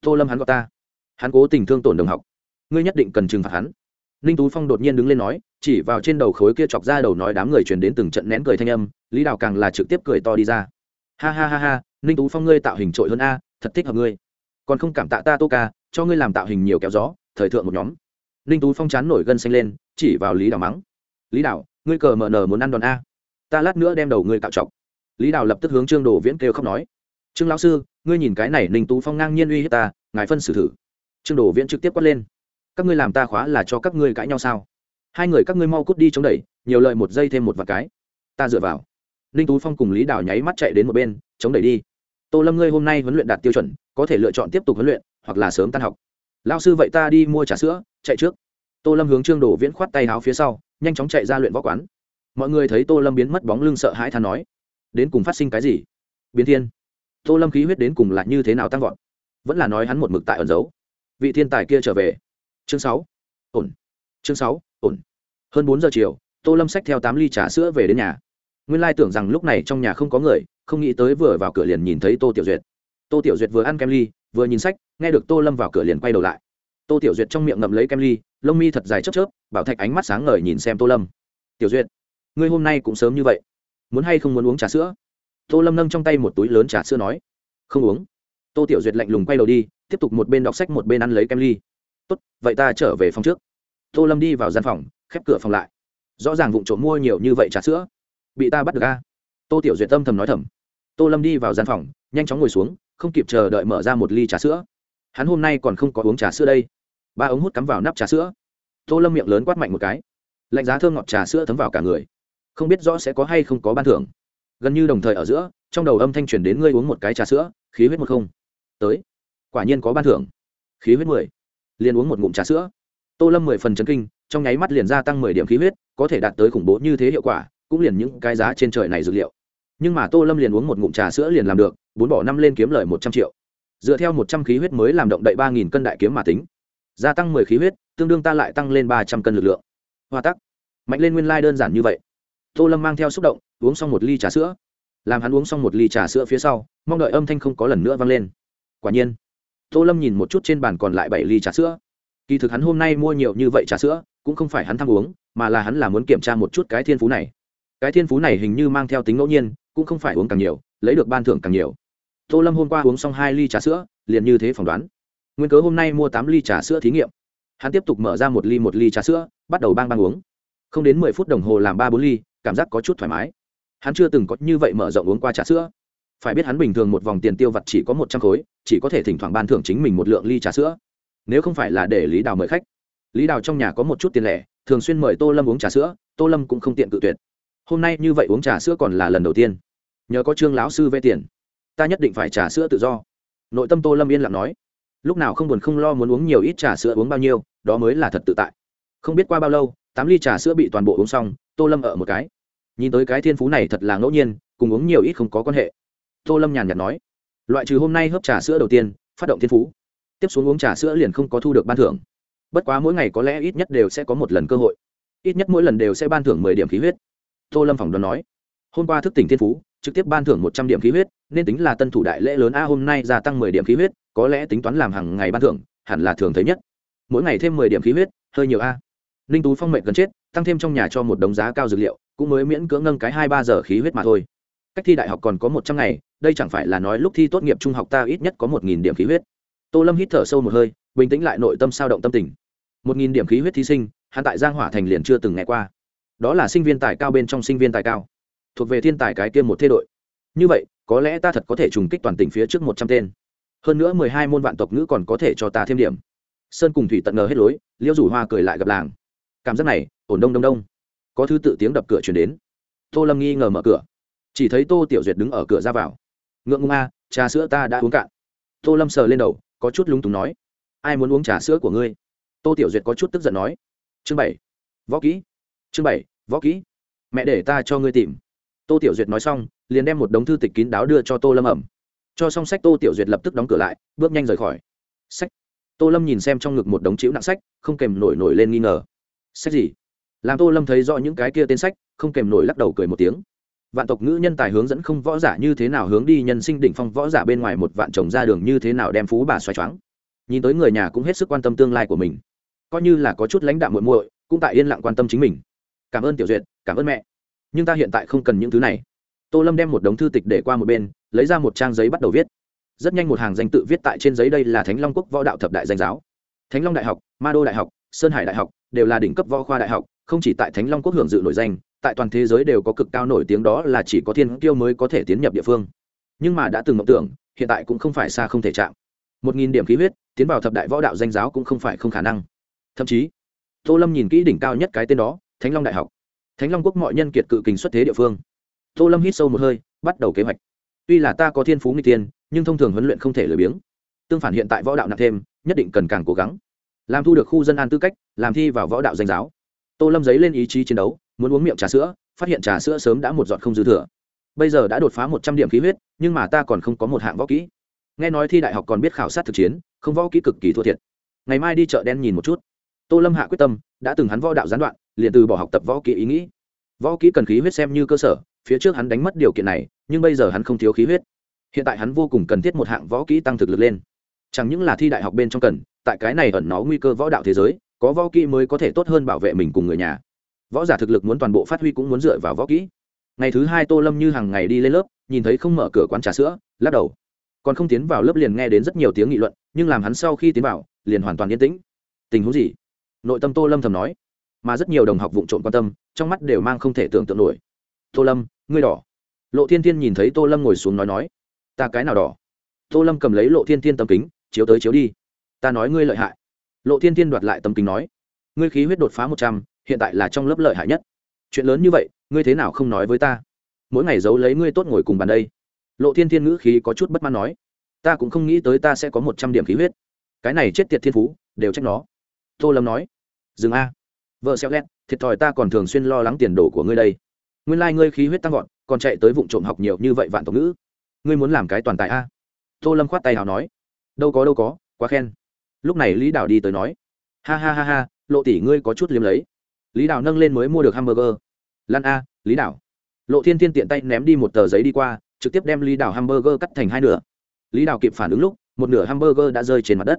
Tô lâm hắn gọi ta. Hắn cố tình thương tổn đồng học. Ngươi nhất định cần trừng phạt hắn. Ninh tú phong đột nhiên đứng lên nói, chỉ vào trên đầu khối kia chọc ra đầu nói đám người truyền đến từng trận nén cười thanh âm, lý đào càng là trực tiếp cười to đi ra. Ha ha ha ha, ninh tú phong ngươi tạo hình trội hơn a, thật thích hợp ngươi. Còn không cảm tạ ta tô ca, cho ngươi làm tạo hình nhiều kéo gió, thời thượng một nhóm. Ninh tú phong chán nổi gân xanh lên, chỉ vào lý đào mắng. Lý đào, ngươi cờ mờ nờ muốn ăn đòn a ta lát nữa đem đầu ngươi cạo trọc lý đào lập tức hướng trương đồ viễn kêu khóc nói, trương lão sư, ngươi nhìn cái này ninh tú phong ngang nhiên uy hiếp ta, ngài phân xử thử. Trương đồ viễn trực tiếp quát lên, các ngươi làm ta khóa là cho các ngươi cãi nhau sao? Hai người các ngươi mau cút đi chống đẩy, nhiều lợi một giây thêm một vài cái. Ta dựa vào. Ninh tú phong cùng lý đào nháy mắt chạy đến một bên, chống đẩy đi. Tô lâm ngươi hôm nay huấn luyện đạt tiêu chuẩn, có thể lựa chọn tiếp tục huấn luyện, hoặc là sớm tan học. Lao sư vậy ta đi mua trà sữa, chạy trước. Tô lâm hướng trương đồ viễn khoát tay áo phía sau, nhanh chóng chạy ra luyện võ quán mọi người thấy tô lâm biến mất bóng lưng sợ hãi than nói, đến cùng phát sinh cái gì? Biến thiên. Tô lâm khí huyết đến cùng là như thế nào tăng vọt? Vẫn là nói hắn một mực tại ẩn giấu. Vị thiên tài kia trở về. Chương sáu. Ổn. Chương sáu, ổn. Hơn bốn giờ chiều, tô lâm xách theo tám ly trà sữa về đến nhà. Nguyên lai tưởng rằng lúc này trong nhà không có người, không nghĩ tới vừa vào cửa liền nhìn thấy tô tiểu duyệt. Tô tiểu duyệt vừa ăn kem ly, vừa nhìn sách, nghe được tô lâm vào cửa liền quay đầu lại. Tô tiểu duyệt trong miệng ngậm lấy kem ly, lông mi thật dài chớp chớp, bảo thạch ánh mắt sáng ngời nhìn xem tô lâm. Tiểu duyệt ngươi hôm nay cũng sớm như vậy, muốn hay không muốn uống trà sữa? Tô lâm nâng trong tay một túi lớn trà sữa nói, không uống. Tô tiểu duyệt lạnh lùng quay đầu đi, tiếp tục một bên đọc sách một bên ăn lấy kem ly. Tốt, vậy ta trở về phòng trước. Tô lâm đi vào gian phòng, khép cửa phòng lại. Rõ ràng vụ trộm mua nhiều như vậy trà sữa, bị ta bắt được a. Tô tiểu duyệt tâm thầm nói thầm. Tô lâm đi vào gian phòng, nhanh chóng ngồi xuống, không kịp chờ đợi mở ra một ly trà sữa. Hắn hôm nay còn không có uống trà sữa đây. Ba ống hút cắm vào nắp trà sữa. Tô lâm miệng lớn quát mạnh một cái. Lạnh giá thơm ngọt trà sữa thấm vào cả người không biết rõ sẽ có hay không có ban thưởng. Gần như đồng thời ở giữa, trong đầu âm thanh truyền đến ngươi uống một cái trà sữa, khí huyết một không. Tới. Quả nhiên có ban thưởng. Khí huyết mười. Liền uống một ngụm trà sữa. Tô lâm mười phần chấn kinh, trong nháy mắt liền gia tăng mười điểm khí huyết, có thể đạt tới khủng bố như thế hiệu quả, cũng liền những cái giá trên trời này dược liệu. Nhưng mà tô lâm liền uống một ngụm trà sữa liền làm được, bốn bỏ năm lên kiếm lời một trăm triệu. Dựa theo một trăm khí huyết mới làm động đậy ba nghìn cân đại kiếm mà tính. Gia tăng mười khí huyết, tương đương ta lại tăng lên ba trăm cân lực lượng. Hoa tắc. Mạnh lên nguyên lai đơn giản như vậy tô lâm mang theo xúc động, uống xong một ly trà sữa. Làm hắn uống xong một ly trà sữa phía sau, mong đợi âm thanh không có lần nữa vang lên. Quả nhiên, tô lâm nhìn một chút trên bàn còn lại bảy ly trà sữa. Kỳ thực hắn hôm nay mua nhiều như vậy trà sữa, cũng không phải hắn tham uống, mà là hắn là muốn kiểm tra một chút cái thiên phú này. Cái thiên phú này hình như mang theo tính ngẫu nhiên, cũng không phải uống càng nhiều, lấy được ban thưởng càng nhiều. Tô lâm hôm qua uống xong hai ly trà sữa, liền như thế phỏng đoán. Nguyên cớ hôm nay mua tám ly trà sữa thí nghiệm. Hắn tiếp tục mở ra một ly một ly trà sữa, bắt đầu bang bang uống. Không đến mười phút đồng hồ làm ba bốn ly cảm giác có chút thoải mái. Hắn chưa từng có như vậy mở rộng uống qua trà sữa. Phải biết hắn bình thường một vòng tiền tiêu vặt chỉ có một trăm khối, chỉ có thể thỉnh thoảng ban thưởng chính mình một lượng ly trà sữa. Nếu không phải là để lý đào mời khách. Lý đào trong nhà có một chút tiền lẻ, thường xuyên mời tô lâm uống trà sữa, tô lâm cũng không tiện cự tuyệt. Hôm nay như vậy uống trà sữa còn là lần đầu tiên. Nhờ có trương lão sư vay tiền, ta nhất định phải trà sữa tự do. Nội tâm tô lâm yên lặng nói. Lúc nào không buồn không lo muốn uống nhiều ít trà sữa uống bao nhiêu, đó mới là thật tự tại. Không biết qua bao lâu tám ly trà sữa bị toàn bộ uống xong, tô lâm ở một cái. Nhìn tới cái thiên phú này thật là ngẫu nhiên, cùng uống nhiều ít không có quan hệ. Tô lâm nhàn nhạt nói, loại trừ hôm nay hớp trà sữa đầu tiên, phát động thiên phú. Tiếp xuống uống trà sữa liền không có thu được ban thưởng. Bất quá mỗi ngày có lẽ ít nhất đều sẽ có một lần cơ hội. Ít nhất mỗi lần đều sẽ ban thưởng mười điểm khí huyết. Tô lâm phỏng đoán nói, hôm qua thức tỉnh thiên phú, trực tiếp ban thưởng một trăm điểm khí huyết, nên tính là tân thủ đại lễ lớn a hôm nay gia tăng mười điểm khí huyết, có lẽ tính toán làm hàng ngày ban thưởng, hẳn là thường thấy nhất. Mỗi ngày thêm mười điểm khí huyết, hơi nhiều a ninh tú phong mệnh gần chết, tăng thêm trong nhà cho một đống giá cao dược liệu, cũng mới miễn cưỡng nâng cái hai ba giờ khí huyết mà thôi. Cách thi đại học còn có một trăm ngày, đây chẳng phải là nói lúc thi tốt nghiệp trung học ta ít nhất có một nghìn điểm khí huyết. Tô lâm hít thở sâu một hơi, bình tĩnh lại nội tâm sao động tâm tình. Một nghìn điểm khí huyết thí sinh, hắn tại giang hỏa thành liền chưa từng nghe qua. Đó là sinh viên tài cao bên trong sinh viên tài cao. Thuộc về thiên tài cái kia một thế đội. Như vậy, có lẽ ta thật có thể trùng kích toàn tỉnh phía trước một trăm tên. Hơn nữa mười hai môn vạn tộc ngữ còn có thể cho ta thêm điểm. Sơn cùng thủy tận ngờ hết lối liêu rủ hoa cười lại gặp làng cảm giác này, ổn đông đông đông. Có thứ tự tiếng đập cửa chuyển đến. Tô lâm nghi ngờ mở cửa. Chỉ thấy tô tiểu duyệt đứng ở cửa ra vào. Ngượng ngung a, trà sữa ta đã uống cạn. Tô lâm sờ lên đầu, có chút lúng túng nói, ai muốn uống trà sữa của ngươi? Tô tiểu duyệt có chút tức giận nói, chương bảy, võ kỹ. Chương bảy, võ kỹ. Mẹ để ta cho ngươi tìm. Tô tiểu duyệt nói xong, liền đem một đống thư tịch kín đáo đưa cho tô lâm ẩm. Cho xong sách, tô tiểu duyệt lập tức đóng cửa lại, bước nhanh rời khỏi. Sách. Tô lâm nhìn xem trong ngực một đống chữ nặng sách, không kèm nổi nổi lên nghi ngờ sách gì? Làm tô lâm thấy rõ những cái kia tên sách, không kèm nổi lắc đầu cười một tiếng. Vạn tộc ngữ nhân tài hướng dẫn không võ giả như thế nào hướng đi nhân sinh đỉnh phong võ giả bên ngoài một vạn chồng ra đường như thế nào đem phú bà xoay choáng. Nhìn tới người nhà cũng hết sức quan tâm tương lai của mình. Coi như là có chút lãnh đạo muội muội, cũng tại yên lặng quan tâm chính mình. Cảm ơn tiểu duyệt, cảm ơn mẹ. Nhưng ta hiện tại không cần những thứ này. Tô lâm đem một đống thư tịch để qua một bên, lấy ra một trang giấy bắt đầu viết. Rất nhanh một hàng danh tự viết tại trên giấy đây là thánh long quốc võ đạo thập đại danh giáo. Thánh long đại học, ma đô đại học, sơn hải đại học đều là đỉnh cấp võ khoa đại học, không chỉ tại thánh long quốc hưởng dự nổi danh, tại toàn thế giới đều có cực cao nổi tiếng đó là chỉ có thiên kiêu mới có thể tiến nhập địa phương. Nhưng mà đã từng mộng tưởng, hiện tại cũng không phải xa không thể chạm. Một nghìn điểm khí huyết, tiến vào thập đại võ đạo danh giáo cũng không phải không khả năng. Thậm chí, tô lâm nhìn kỹ đỉnh cao nhất cái tên đó, thánh long đại học. Thánh long quốc mọi nhân kiệt cự kình xuất thế địa phương. Tô lâm hít sâu một hơi, bắt đầu kế hoạch. Tuy là ta có thiên phú nghịch tiên nhưng thông thường huấn luyện không thể lười biếng. Tương phản hiện tại võ đạo nặng thêm, nhất định cần càng cố gắng làm thu được khu dân an tư cách, làm thi vào võ đạo danh giáo. Tô lâm giấy lên ý chí chiến đấu, muốn uống miệng trà sữa, phát hiện trà sữa sớm đã một giọt không dư thừa. Bây giờ đã đột phá một trăm điểm khí huyết, nhưng mà ta còn không có một hạng võ kỹ. Nghe nói thi đại học còn biết khảo sát thực chiến, không võ kỹ cực kỳ thua thiệt. Ngày mai đi chợ đen nhìn một chút. Tô lâm hạ quyết tâm, đã từng hắn võ đạo gián đoạn, liền từ bỏ học tập võ kỹ ý nghĩ. Võ kỹ cần khí huyết xem như cơ sở, phía trước hắn đánh mất điều kiện này, nhưng bây giờ hắn không thiếu khí huyết. Hiện tại hắn vô cùng cần thiết một hạng võ kỹ tăng thực lực lên chẳng những là thi đại học bên trong cần, tại cái này ẩn nó nguy cơ võ đạo thế giới, có võ kỹ mới có thể tốt hơn bảo vệ mình cùng người nhà. Võ giả thực lực muốn toàn bộ phát huy cũng muốn dựa vào võ kỹ. Ngày thứ hai tô lâm như hàng ngày đi lên lớp, nhìn thấy không mở cửa quán trà sữa, lắc đầu. Còn không tiến vào lớp liền nghe đến rất nhiều tiếng nghị luận, nhưng làm hắn sau khi tiến vào, liền hoàn toàn yên tĩnh. Tình huống gì? Nội tâm tô lâm thầm nói. Mà rất nhiều đồng học vụ trộm quan tâm, trong mắt đều mang không thể tưởng tượng nổi. Tô lâm, ngươi đỏ. Lộ thiên thiên nhìn thấy tô lâm ngồi xuống nói nói. Ta cái nào đỏ? Tô lâm cầm lấy lộ thiên thiên tâm kính chiếu tới chiếu đi. Ta nói ngươi lợi hại. Lộ thiên thiên đoạt lại tâm kính nói, ngươi khí huyết đột phá một trăm, hiện tại là trong lớp lợi hại nhất. Chuyện lớn như vậy, ngươi thế nào không nói với ta? Mỗi ngày giấu lấy ngươi tốt ngồi cùng bàn đây. Lộ thiên thiên ngữ khí có chút bất mãn nói, ta cũng không nghĩ tới ta sẽ có một trăm điểm khí huyết. Cái này chết tiệt thiên phú, đều trách nó. Tô lâm nói, dừng a. Vợ xeo ghét thiệt thòi ta còn thường xuyên lo lắng tiền đồ của ngươi đây. Nguyên lai、like、ngươi khí huyết tăng vọt, còn chạy tới vụ trộm học nhiều như vậy vạn tộc ngữ. Ngươi muốn làm cái toàn tài a? Tô lâm khoát tay nào nói đâu có đâu có, quá khen. Lúc này lý đào đi tới nói, ha ha ha ha, lộ tỷ ngươi có chút liếm lấy. Lý đào nâng lên mới mua được hamburger. Lan a, lý đào. Lộ thiên thiên tiện tay ném đi một tờ giấy đi qua, trực tiếp đem lý đào hamburger cắt thành hai nửa. Lý đào kịp phản ứng lúc, một nửa hamburger đã rơi trên mặt đất.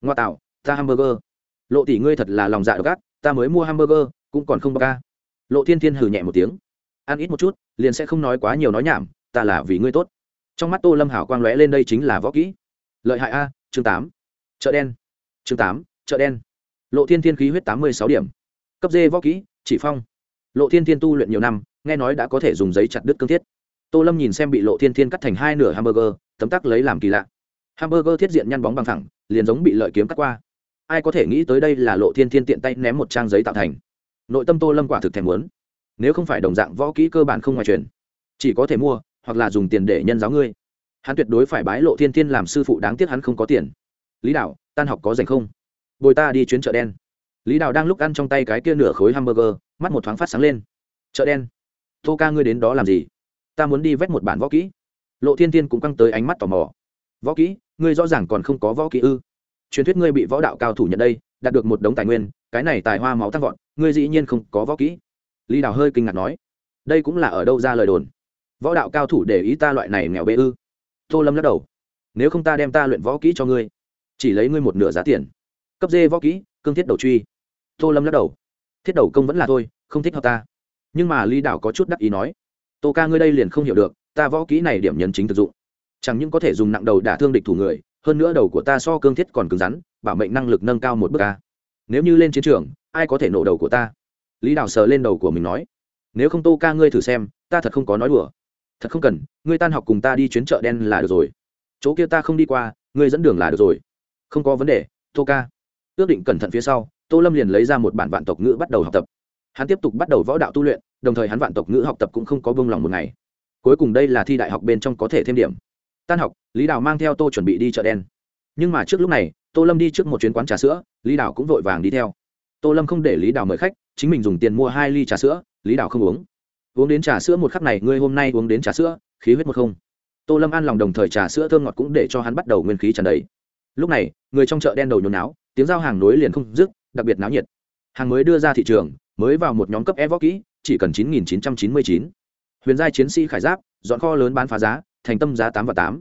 Ngoa tạo, ta hamburger. Lộ tỷ ngươi thật là lòng dạ độc ác, ta mới mua hamburger, cũng còn không bao ca lộ thiên thiên hừ nhẹ một tiếng. Ăn ít một chút, liền sẽ không nói quá nhiều nói nhảm, ta là vì ngươi tốt. Trong mắt tô lâm hảo quang lóe lên đây chính là võ kỹ lợi hại a, chương tám. Chợ đen. Chương tám, chợ đen. Lộ thiên thiên khí huyết tám mươi sáu điểm. Cấp d võ kỹ, chỉ phong. Lộ thiên thiên tu luyện nhiều năm, nghe nói đã có thể dùng giấy chặt đứt cương thiết. Tô lâm nhìn xem bị lộ thiên thiên cắt thành hai nửa hamburger, tấm tắc lấy làm kỳ lạ. Hamburger thiết diện nhăn bóng bằng thẳng, liền giống bị lợi kiếm cắt qua. Ai có thể nghĩ tới đây là lộ thiên thiên tiện tay ném một trang giấy tạo thành. Nội tâm tô lâm quả thực thèm muốn. Nếu không phải đồng dạng võ kỹ cơ bản không ngoài truyền chỉ có thể mua hoặc là dùng tiền để nhân giáo ngươi hắn tuyệt đối phải bái lộ thiên thiên làm sư phụ đáng tiếc hắn không có tiền. Lý đạo, tan học có dành không? Bồi ta đi chuyến chợ đen. Lý đào đang lúc ăn trong tay cái kia nửa khối hamburger, mắt một thoáng phát sáng lên. Chợ đen. Tô ca ngươi đến đó làm gì? Ta muốn đi vét một bản võ kỹ. Lộ thiên thiên cũng căng tới ánh mắt tò mò. Võ kỹ? Ngươi rõ ràng còn không có võ kỹ ư? Truyền thuyết ngươi bị võ đạo cao thủ nhận đây, đạt được một đống tài nguyên, cái này tài hoa máu tăng vọt, ngươi dĩ nhiên không có võ kỹ. Lý đào hơi kinh ngạc nói. Đây cũng là ở đâu ra lời đồn? Võ đạo cao thủ để ý ta loại này nghèo bê ư? Tô lâm lắc đầu. Nếu không ta đem ta luyện võ kỹ cho ngươi, chỉ lấy ngươi một nửa giá tiền. Cấp dê võ kỹ, cương thiết đầu truy. Tô lâm lắc đầu. Thiết đầu công vẫn là thôi, không thích hợp ta. Nhưng mà lý đảo có chút đắc ý nói, tô ca ngươi đây liền không hiểu được, ta võ kỹ này điểm nhấn chính thực dụng. Chẳng những có thể dùng nặng đầu đả thương địch thủ người, hơn nữa đầu của ta so cương thiết còn cứng rắn, bảo mệnh năng lực nâng cao một bước ca nếu như lên chiến trường, ai có thể nổ đầu của ta? Lý đào sờ lên đầu của mình nói, nếu không tô ca ngươi thử xem, ta thật không có nói đùa thật không cần, ngươi tan học cùng ta đi chuyến chợ đen là được rồi. Chỗ kia ta không đi qua, ngươi dẫn đường là được rồi. Không có vấn đề, tô ca. Ước định cẩn thận phía sau, tô lâm liền lấy ra một bản vạn tộc ngữ bắt đầu học tập. Hắn tiếp tục bắt đầu võ đạo tu luyện, đồng thời hắn vạn tộc ngữ học tập cũng không có bông lòng một ngày. Cuối cùng đây là thi đại học bên trong có thể thêm điểm. Tan học, lý đào mang theo tô chuẩn bị đi chợ đen. Nhưng mà trước lúc này, tô lâm đi trước một chuyến quán trà sữa, lý đào cũng vội vàng đi theo. Tô lâm không để lý đào mời khách, chính mình dùng tiền mua hai ly trà sữa, lý đào không uống uống đến trà sữa một khắc này, ngươi hôm nay uống đến trà sữa, khí huyết một không. Tô lâm an lòng đồng thời trà sữa thơm ngọt cũng để cho hắn bắt đầu nguyên khí tràn đầy. Lúc này, người trong chợ đen đầu nhồi náo tiếng giao hàng nối liền không dứt, đặc biệt náo nhiệt. Hàng mới đưa ra thị trường, mới vào một nhóm cấp e võ kỹ, chỉ cần chín nghìn chín trăm chín mươi chín. Huyền giai chiến sĩ khải giáp, dọn kho lớn bán phá giá, thành tâm giá tám và tám.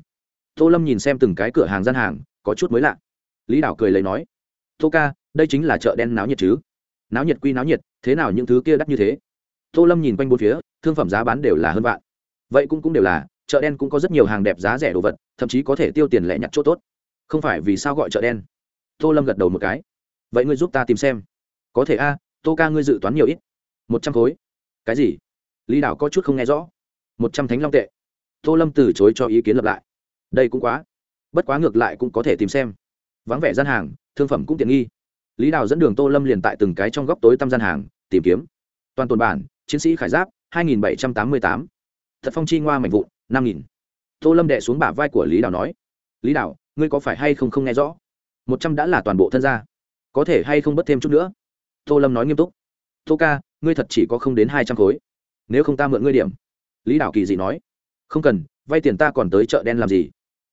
Tô lâm nhìn xem từng cái cửa hàng gian hàng, có chút mới lạ. Lý đảo cười lấy nói, tô ca, đây chính là chợ đen náo nhiệt chứ? Náo nhiệt quy náo nhiệt, thế nào những thứ kia đắt như thế? Tô lâm nhìn quanh bốn phía, thương phẩm giá bán đều là hơn vạn. Vậy cũng cũng đều là, chợ đen cũng có rất nhiều hàng đẹp giá rẻ đồ vật, thậm chí có thể tiêu tiền lẻ nhặt chỗ tốt. Không phải vì sao gọi chợ đen? Tô lâm gật đầu một cái. Vậy ngươi giúp ta tìm xem. Có thể a, tô ca ngươi dự toán nhiều ít. Một trăm khối. Cái gì? Lý đảo có chút không nghe rõ. Một trăm thánh long tệ. Tô lâm từ chối cho ý kiến lập lại. Đây cũng quá. Bất quá ngược lại cũng có thể tìm xem. Vắng vẻ gian hàng, thương phẩm cũng tiện nghi. Lý đào dẫn đường tô lâm liền tại từng cái trong góc tối tăm gian hàng, tìm kiếm. Toàn tồn bản chiến sĩ khải giáp, hai nghìn bảy trăm tám mươi tám. Thật phong chi ngoa mạnh vụn, năm nghìn. Tô lâm đệ xuống bả vai của lý đào nói, lý đào, ngươi có phải hay không không nghe rõ? Một trăm đã là toàn bộ thân gia, có thể hay không bất thêm chút nữa? Tô lâm nói nghiêm túc, tô ca, ngươi thật chỉ có không đến hai trăm khối. Nếu không ta mượn ngươi điểm. Lý đảo kỳ dị nói, không cần, vay tiền ta còn tới chợ đen làm gì?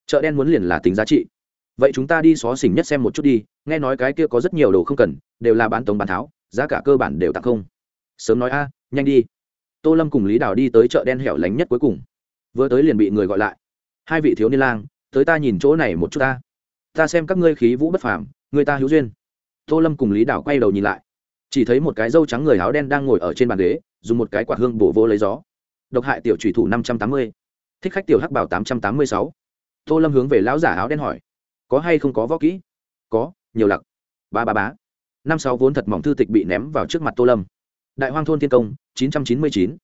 Chợ đen muốn liền là tính giá trị. Vậy chúng ta đi xó xỉnh nhất xem một chút đi, nghe nói cái kia có rất nhiều đồ không cần, đều là bán tống bán tháo, giá cả cơ bản đều tặng không. Sớm nói a nhanh đi. Tô lâm cùng lý đào đi tới chợ đen hẻo lánh nhất cuối cùng. Vừa tới liền bị người gọi lại. Hai vị thiếu niên lang, tới ta nhìn chỗ này một chút ta. Ta xem các ngươi khí vũ bất phàm, người ta hữu duyên. Tô lâm cùng lý đào quay đầu nhìn lại. Chỉ thấy một cái dâu trắng người áo đen đang ngồi ở trên bàn ghế, dùng một cái quạt hương bổ vô lấy gió. Độc hại tiểu trùy thủ năm trăm tám mươi. Thích khách tiểu hắc bảo tám trăm tám mươi sáu. Tô lâm hướng về lão giả áo đen hỏi. Có hay không có võ kỹ? Có, nhiều lặc. Ba ba bá. Năm sáu vốn thật mỏng thư tịch bị ném vào trước mặt tô lâm đại hoang thôn thiên công, chín trăm chín mươi chín.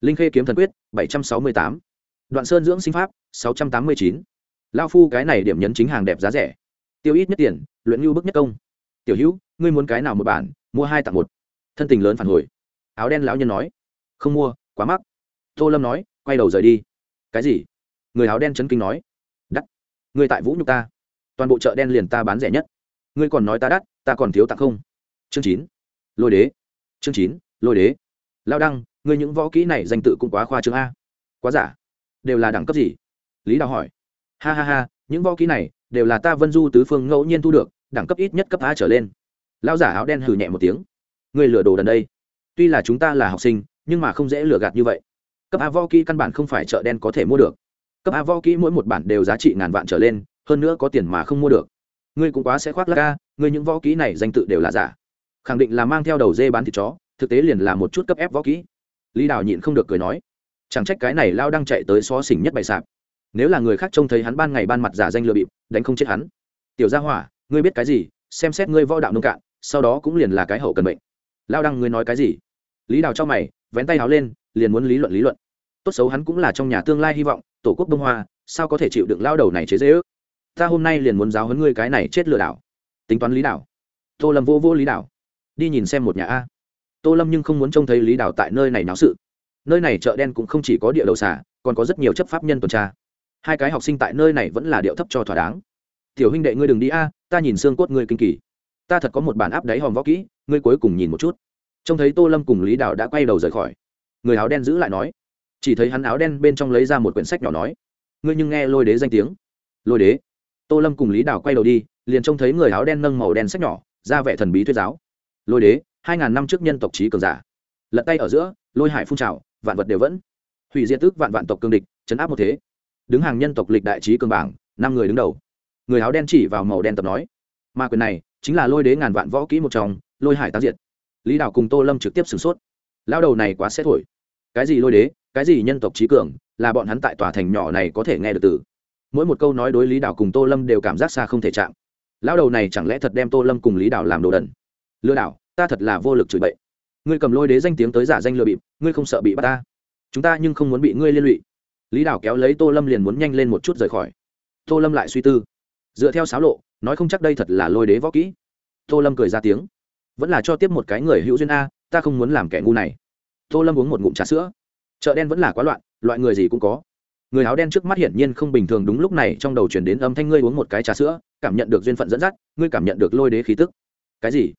Linh khê kiếm thần quyết, bảy trăm sáu mươi tám. Đoạn sơn dưỡng sinh pháp, sáu trăm tám mươi chín. Lao phu cái này điểm nhấn chính hàng đẹp giá rẻ. Tiêu ít nhất tiền, luyện nhu bức nhất công. Tiểu hữu, ngươi muốn cái nào một bản, mua hai tặng một. Thân tình lớn phản hồi. Áo đen lão nhân nói. Không mua, quá mắc. Tô lâm nói, quay đầu rời đi. Cái gì? Người áo đen chấn kinh nói. Đắt. Người tại vũ nhục ta. Toàn bộ chợ đen liền ta bán rẻ nhất. Ngươi còn nói ta đắt, ta còn thiếu tặng không. Chương chín. Lôi đế. Chương chín lôi đế. Lao đăng, ngươi những võ kỹ này danh tự cũng quá khoa trương a. Quá giả. Đều là đẳng cấp gì? Lý đào hỏi. Ha ha ha, những võ kỹ này đều là ta vân du tứ phương ngẫu nhiên thu được, đẳng cấp ít nhất cấp a trở lên. Lao giả áo đen hừ nhẹ một tiếng. Ngươi lừa đồ đần đây. Tuy là chúng ta là học sinh, nhưng mà không dễ lừa gạt như vậy. Cấp a võ kỹ căn bản không phải chợ đen có thể mua được. Cấp a võ kỹ mỗi một bản đều giá trị ngàn vạn trở lên, hơn nữa có tiền mà không mua được. Ngươi cũng quá sẽ khoác lác ca ngươi những võ kỹ này danh tự đều là giả. Khẳng định là mang theo đầu dê bán thịt chó thực tế liền là một chút cấp ép võ kỹ. Lý đào nhịn không được cười nói, chẳng trách cái này lao đang chạy tới xó xỉnh nhất bày sạp. Nếu là người khác trông thấy hắn ban ngày ban mặt giả danh lừa bịp, đánh không chết hắn. Tiểu gia hỏa, ngươi biết cái gì, xem xét ngươi võ đạo nông cạn, sau đó cũng liền là cái hậu cần bệnh lao đăng ngươi nói cái gì? Lý đào cho mày, vén tay háo lên, liền muốn lý luận lý luận. Tốt xấu hắn cũng là trong nhà tương lai hy vọng, tổ quốc bông hoa, sao có thể chịu đựng lao đầu này chế dễ ước? Ta hôm nay liền muốn giáo huấn ngươi cái này chết lừa đảo. Tính toán lý đảo tô lâm vô vô lý đảo đi nhìn xem một nhà a tô lâm nhưng không muốn trông thấy lý Đào tại nơi này náo sự. Nơi này chợ đen cũng không chỉ có địa đầu xả còn có rất nhiều chấp pháp nhân tuần tra. Hai cái học sinh tại nơi này vẫn là điệu thấp cho thỏa đáng. Tiểu huynh đệ ngươi đừng đi a, ta nhìn xương cốt ngươi kinh kỳ. Ta thật có một bản áp đáy hòm võ kỹ, ngươi cuối cùng nhìn một chút. Trông thấy tô lâm cùng lý Đào đã quay đầu rời khỏi, người áo đen giữ lại nói. Chỉ thấy hắn áo đen bên trong lấy ra một quyển sách nhỏ nói. Ngươi nhưng nghe lôi đế danh tiếng. Lôi đế? Tô lâm cùng lý Đào quay đầu đi, liền trông thấy người áo đen nâng màu đen sách nhỏ, ra vẻ thần bí thuyết giáo. Lôi đế hai ngàn năm trước nhân tộc trí cường giả. Lật tay ở giữa, lôi hải phun trào, vạn vật đều vẫn. Hủy diệt tức vạn vạn tộc cương địch, chấn áp một thế. Đứng hàng nhân tộc lịch đại trí cường bảng, năm người đứng đầu. Người áo đen chỉ vào màu đen tập nói, ma quyền này chính là lôi đế ngàn vạn võ kỹ một trong, lôi hải tá diệt. Lý đạo cùng tô lâm trực tiếp sửng sốt. Lao đầu này quá xét thổi. Cái gì lôi đế, cái gì nhân tộc trí cường, là bọn hắn tại tòa thành nhỏ này có thể nghe được từ? Mỗi một câu nói đối lý đạo cùng tô lâm đều cảm giác xa không thể chạm. Lao đầu này chẳng lẽ thật đem tô lâm cùng lý đạo làm đồ đần? Lừa đảo ta thật là vô lực chửi bậy. Ngươi cầm lôi đế danh tiếng tới giả danh lừa bịp, ngươi không sợ bị bắt ta. Chúng ta nhưng không muốn bị ngươi liên lụy. Lý Đảo kéo lấy tô lâm liền muốn nhanh lên một chút rời khỏi. Tô lâm lại suy tư. Dựa theo sáo lộ, nói không chắc đây thật là lôi đế võ kỹ. Tô lâm cười ra tiếng. Vẫn là cho tiếp một cái người hữu duyên a, ta không muốn làm kẻ ngu này. Tô lâm uống một ngụm trà sữa. Chợ đen vẫn là quá loạn, loại người gì cũng có. Người áo đen trước mắt hiển nhiên không bình thường đúng lúc này trong đầu chuyển đến âm thanh ngươi uống một cái trà sữa, cảm nhận được duyên phận dẫn dắt, ngươi cảm nhận được lôi đế khí tức. Cái gì?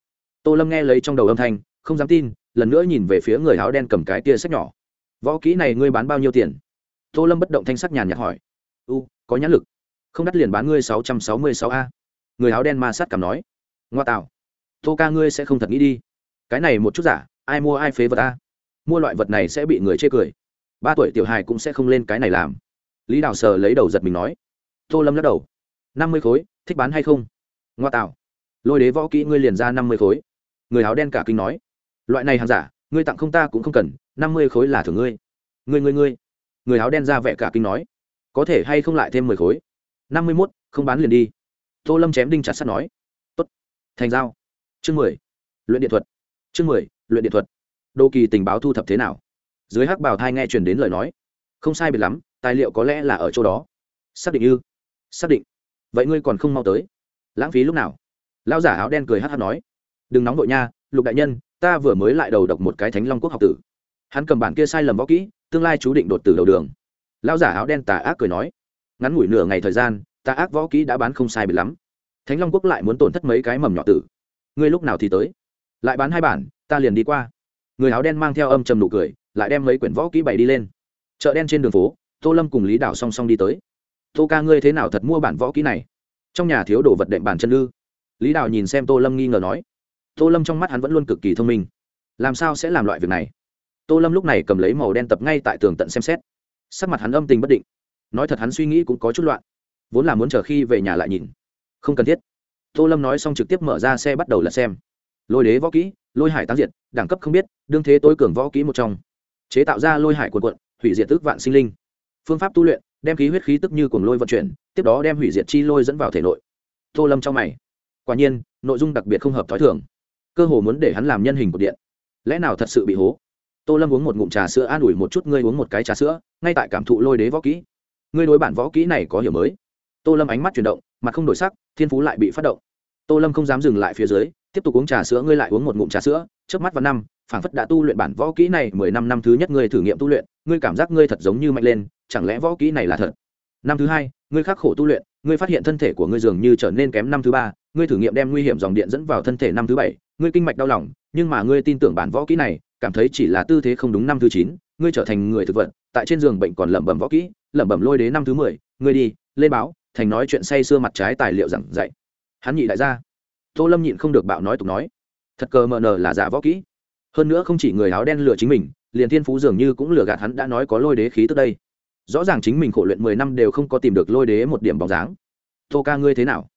Tô lâm nghe lấy trong đầu âm thanh, không dám tin, lần nữa nhìn về phía người áo đen cầm cái tia sách nhỏ. Võ kỹ này ngươi bán bao nhiêu tiền? Tô lâm bất động thanh sắc nhàn nhạt hỏi. U, có nhãn lực. Không đắt liền bán ngươi sáu trăm sáu mươi sáu a. Người áo đen ma sát cảm nói. Ngoa tạo. Tô ca ngươi sẽ không thật nghĩ đi. Cái này một chút giả, ai mua ai phế vật a mua loại vật này sẽ bị người chê cười. Ba tuổi tiểu hài cũng sẽ không lên cái này làm. Lý đào sờ lấy đầu giật mình nói. Tô lâm lắc đầu. Năm mươi khối, thích bán hay không? Ngoa tạo. Lôi đế võ kỹ ngươi liền ra năm mươi khối người áo đen cả kinh nói, loại này hàng giả, ngươi tặng không ta cũng không cần, năm mươi khối là thưởng ngươi. Ngươi ngươi ngươi. Người áo đen ra vẻ cả kinh nói, có thể hay không lại thêm mười khối? Năm mươi mốt, không bán liền đi. Tô lâm chém đinh chặt sắt nói, tốt, thành giao. Chương mười, luyện điện thuật. Chương mười, luyện điện thuật. Đô kỳ tình báo thu thập thế nào? Dưới hắc bảo thai nghe truyền đến lời nói, không sai biệt lắm, tài liệu có lẽ là ở chỗ đó. Xác định ư? Xác định. Vậy ngươi còn không mau tới. Lãng phí lúc nào? Lão giả áo đen cười hát hát nói đừng nóng vội nha, lục đại nhân, ta vừa mới lại đầu độc một cái thánh long quốc học tử. Hắn cầm bản kia sai lầm võ kỹ, tương lai chú định đột tử đầu đường. Lão giả áo đen tà ác cười nói, ngắn ngủi nửa ngày thời gian, tà ác võ kỹ đã bán không sai bị lắm. Thánh long quốc lại muốn tổn thất mấy cái mầm nhỏ tử. Ngươi lúc nào thì tới? Lại bán hai bản, ta liền đi qua. Người áo đen mang theo âm trầm nụ cười, lại đem mấy quyển võ kỹ bày đi lên. Chợ đen trên đường phố, tô lâm cùng lý đảo song song đi tới. Tô ca, ngươi thế nào thật mua bản võ kỹ này? Trong nhà thiếu đồ vật đệm bản chân ư? Lý đảo nhìn xem tô lâm nghi ngờ nói tô lâm trong mắt hắn vẫn luôn cực kỳ thông minh. Làm sao sẽ làm loại việc này? Tô lâm lúc này cầm lấy màu đen tập ngay tại tường tận xem xét. Sắc mặt hắn âm tình bất định. Nói thật hắn suy nghĩ cũng có chút loạn. Vốn là muốn chờ khi về nhà lại nhìn. Không cần thiết. Tô lâm nói xong trực tiếp mở ra xe bắt đầu lật xem. Lôi đế võ kỹ, lôi hải tán diệt, đẳng cấp không biết, đương thế tối cường võ kỹ một trong. Chế tạo ra lôi hải quần quận hủy diệt tức vạn sinh linh. Phương pháp tu luyện, đem khí huyết khí tức như cuồng lôi vận chuyển, tiếp đó đem hủy diệt chi lôi dẫn vào thể nội. Tô lâm trong mày. Quả nhiên, nội dung đặc biệt không hợp t h ó i thường cơ hồ muốn để hắn làm nhân hình của điện. Lẽ nào thật sự bị hố? Tô lâm uống một ngụm trà sữa an ủi một chút, ngươi uống một cái trà sữa, ngay tại cảm thụ lôi đế võ kỹ. Ngươi đối bản võ kỹ này có hiểu mới. Tô lâm ánh mắt chuyển động, mặt không đổi sắc, thiên phú lại bị phát động. Tô lâm không dám dừng lại phía dưới, tiếp tục uống trà sữa, ngươi lại uống một ngụm trà sữa trước mắt vào năm, phảng phất đã tu luyện bản võ kỹ này mười năm năm thứ nhất ngươi thử nghiệm tu luyện, ngươi cảm giác ngươi thật giống như mạnh lên, chẳng lẽ võ kỹ này là thật? Năm thứ hai, ngươi khắc khổ tu luyện, ngươi phát hiện thân thể của ngươi dường như trở nên kém năm thứ ba, ngươi thử nghiệm đem nguy hiểm dòng điện dẫn vào thân thể năm thứ bảy ngươi kinh mạch đau lòng, nhưng mà ngươi tin tưởng bản võ kỹ này, cảm thấy chỉ là tư thế không đúng năm thứ chín, ngươi trở thành người thực vật, tại trên giường bệnh còn lẩm bẩm võ kỹ, lẩm bẩm lôi đến năm thứ mười, ngươi đi, lên báo, thành nói chuyện say sưa mặt trái tài liệu giảng dạy. Hắn nhị đại gia. Tô lâm nhịn không được bạo nói tục nói. Thật cờ mờ nờ là giả võ kỹ. Hơn nữa không chỉ người áo đen lừa chính mình, liền thiên phú dường như cũng lừa gạt hắn đã nói có lôi đế khí tức đây. Rõ ràng chính mình khổ luyện mười năm đều không có tìm được lôi đế một điểm bóng dáng. Tô ca ngươi thế nào?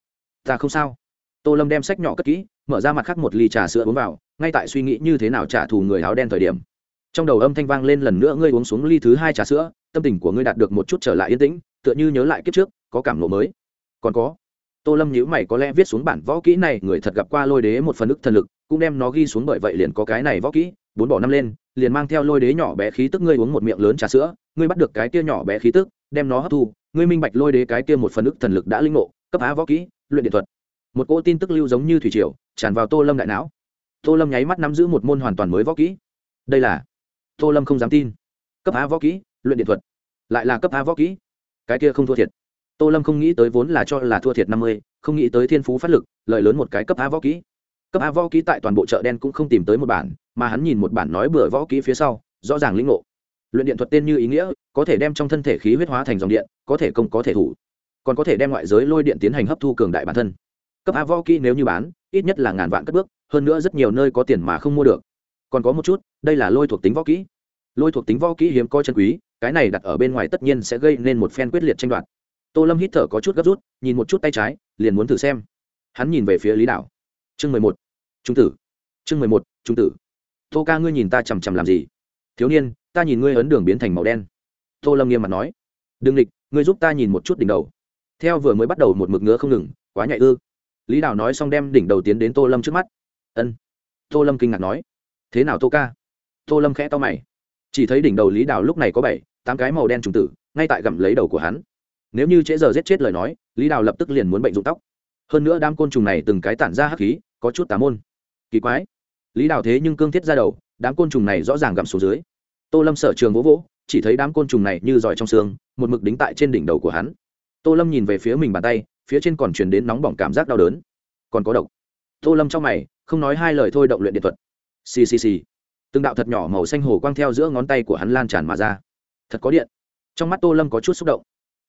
Ta không sao tô lâm đem sách nhỏ cất kỹ, mở ra mặt khác một ly trà sữa uống vào, ngay tại suy nghĩ như thế nào trả thù người áo đen thời điểm. Trong đầu âm thanh vang lên lần nữa ngươi uống xuống ly thứ hai trà sữa, tâm tình của ngươi đạt được một chút trở lại yên tĩnh, tựa như nhớ lại kiếp trước, có cảm lộ mới. Còn có. Tô lâm nhữ mày có lẽ viết xuống bản võ kỹ này, người thật gặp qua lôi đế một phần ức thần lực, cũng đem nó ghi xuống bởi vậy liền có cái này võ kỹ, bốn bỏ năm lên, liền mang theo lôi đế nhỏ bé khí tức ngươi uống một miệng lớn trà sữa, ngươi bắt được cái kia nhỏ bé khí tức, đem nó hấp thu, ngươi minh bạch lôi đế cái kia một phần ức thần lực đã linh ngộ, cấp á võ kỹ, luyện điện thuật một cỗ tin tức lưu giống như thủy triều, tràn vào tô lâm đại não. Tô lâm nháy mắt nắm giữ một môn hoàn toàn mới võ kỹ. Đây là tô lâm không dám tin. Cấp a võ kỹ, luyện điện thuật. Lại là cấp a võ kỹ. Cái kia không thua thiệt. Tô lâm không nghĩ tới vốn là cho là thua thiệt năm mươi, không nghĩ tới thiên phú phát lực, lợi lớn một cái cấp a võ kỹ. Cấp a võ kỹ tại toàn bộ chợ đen cũng không tìm tới một bản, mà hắn nhìn một bản nói bừa võ kỹ phía sau, rõ ràng lĩnh ngộ. Luyện điện thuật tên như ý nghĩa, có thể đem trong thân thể khí huyết hóa thành dòng điện, có thể công có thể thủ. Còn có thể đem ngoại giới lôi điện tiến hành hấp thu cường đại bản thân cấp a võ kỹ nếu như bán, ít nhất là ngàn vạn cất bước, hơn nữa rất nhiều nơi có tiền mà không mua được. Còn có một chút, đây là lôi thuộc tính võ kỹ. Lôi thuộc tính võ kỹ hiếm có chân quý, cái này đặt ở bên ngoài tất nhiên sẽ gây nên một phen quyết liệt tranh đoạt. Tô lâm hít thở có chút gấp rút, nhìn một chút tay trái, liền muốn thử xem. Hắn nhìn về phía lý đảo chương mười một, trung tử. Chương mười một, trung tử. Tô ca ngươi nhìn ta chằm chằm làm gì? Thiếu niên, ta nhìn ngươi ấn đường biến thành màu đen. Tô lâm nghiêm mặt nói. Đừng địch, ngươi giúp ta nhìn một chút đỉnh đầu. Theo vừa mới bắt đầu một mực ngứa không ngừng, quá nhạy ư lý đào nói xong đem đỉnh đầu tiến đến tô lâm trước mắt. Ân. Tô lâm kinh ngạc nói. Thế nào tô ca? Tô lâm khẽ to mày. Chỉ thấy đỉnh đầu lý đào lúc này có bảy, tám cái màu đen trùng tử, ngay tại gặm lấy đầu của hắn. Nếu như trễ giờ giết chết lời nói, lý đào lập tức liền muốn bệnh dụng tóc. Hơn nữa đám côn trùng này từng cái tản ra hắc khí, có chút tà môn. Kỳ quái. Lý đào thế nhưng cương thiết ra đầu, đám côn trùng này rõ ràng gặm xuống dưới. Tô lâm sở trường vỗ vỗ, chỉ thấy đám côn trùng này như giỏi trong xương, một mực đính tại trên đỉnh đầu của hắn. Tô lâm nhìn về phía mình bàn tay phía trên còn truyền đến nóng bỏng cảm giác đau đớn. Còn có độc. Tô lâm trong mày, không nói hai lời thôi động luyện điện thuật. Ccc từng đạo thật nhỏ màu xanh hồ quang theo giữa ngón tay của hắn lan tràn mà ra. Thật có điện. Trong mắt tô lâm có chút xúc động.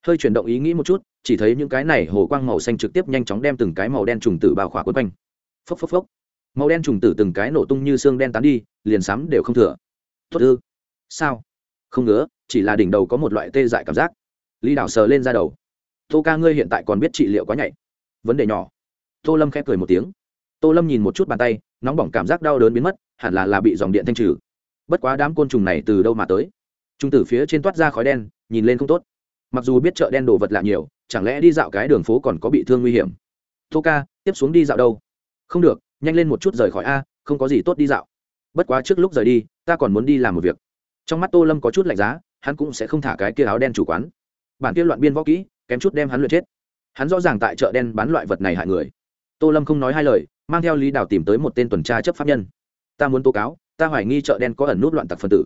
Hơi chuyển động ý nghĩ một chút, chỉ thấy những cái này hồ quang màu xanh trực tiếp nhanh chóng đem từng cái màu đen trùng tử bao khỏa quấn quanh. Phốc phốc phốc. Màu đen trùng tử từng cái nổ tung như xương đen tán đi, liền sắm đều không thừa. Tốt ư? Sao? Không ngứa, chỉ là đỉnh đầu có một loại tê dại cảm giác. Lý đảo sờ lên ra đầu tô ca ngươi hiện tại còn biết trị liệu quá nhạy. Vấn đề nhỏ. Tô lâm khép cười một tiếng. Tô lâm nhìn một chút bàn tay, nóng bỏng cảm giác đau đớn biến mất, hẳn là là bị dòng điện thanh trừ. Bất quá đám côn trùng này từ đâu mà tới? Trung tử phía trên toát ra khói đen, nhìn lên không tốt. Mặc dù biết chợ đen đồ vật lạ nhiều, chẳng lẽ đi dạo cái đường phố còn có bị thương nguy hiểm? Tô ca, tiếp xuống đi dạo đâu? Không được, nhanh lên một chút rời khỏi a, không có gì tốt đi dạo. Bất quá trước lúc rời đi, ta còn muốn đi làm một việc. Trong mắt tô lâm có chút lạnh giá, hắn cũng sẽ không thả cái kia áo đen chủ quán. Bản kia loạn biên võ kỹ kém chút đem hắn lừa chết. Hắn rõ ràng tại chợ đen bán loại vật này hại người. Tô lâm không nói hai lời, mang theo lý đào tìm tới một tên tuần tra chấp pháp nhân. Ta muốn tố cáo, ta hoài nghi chợ đen có ẩn nút loạn tặc phân tử.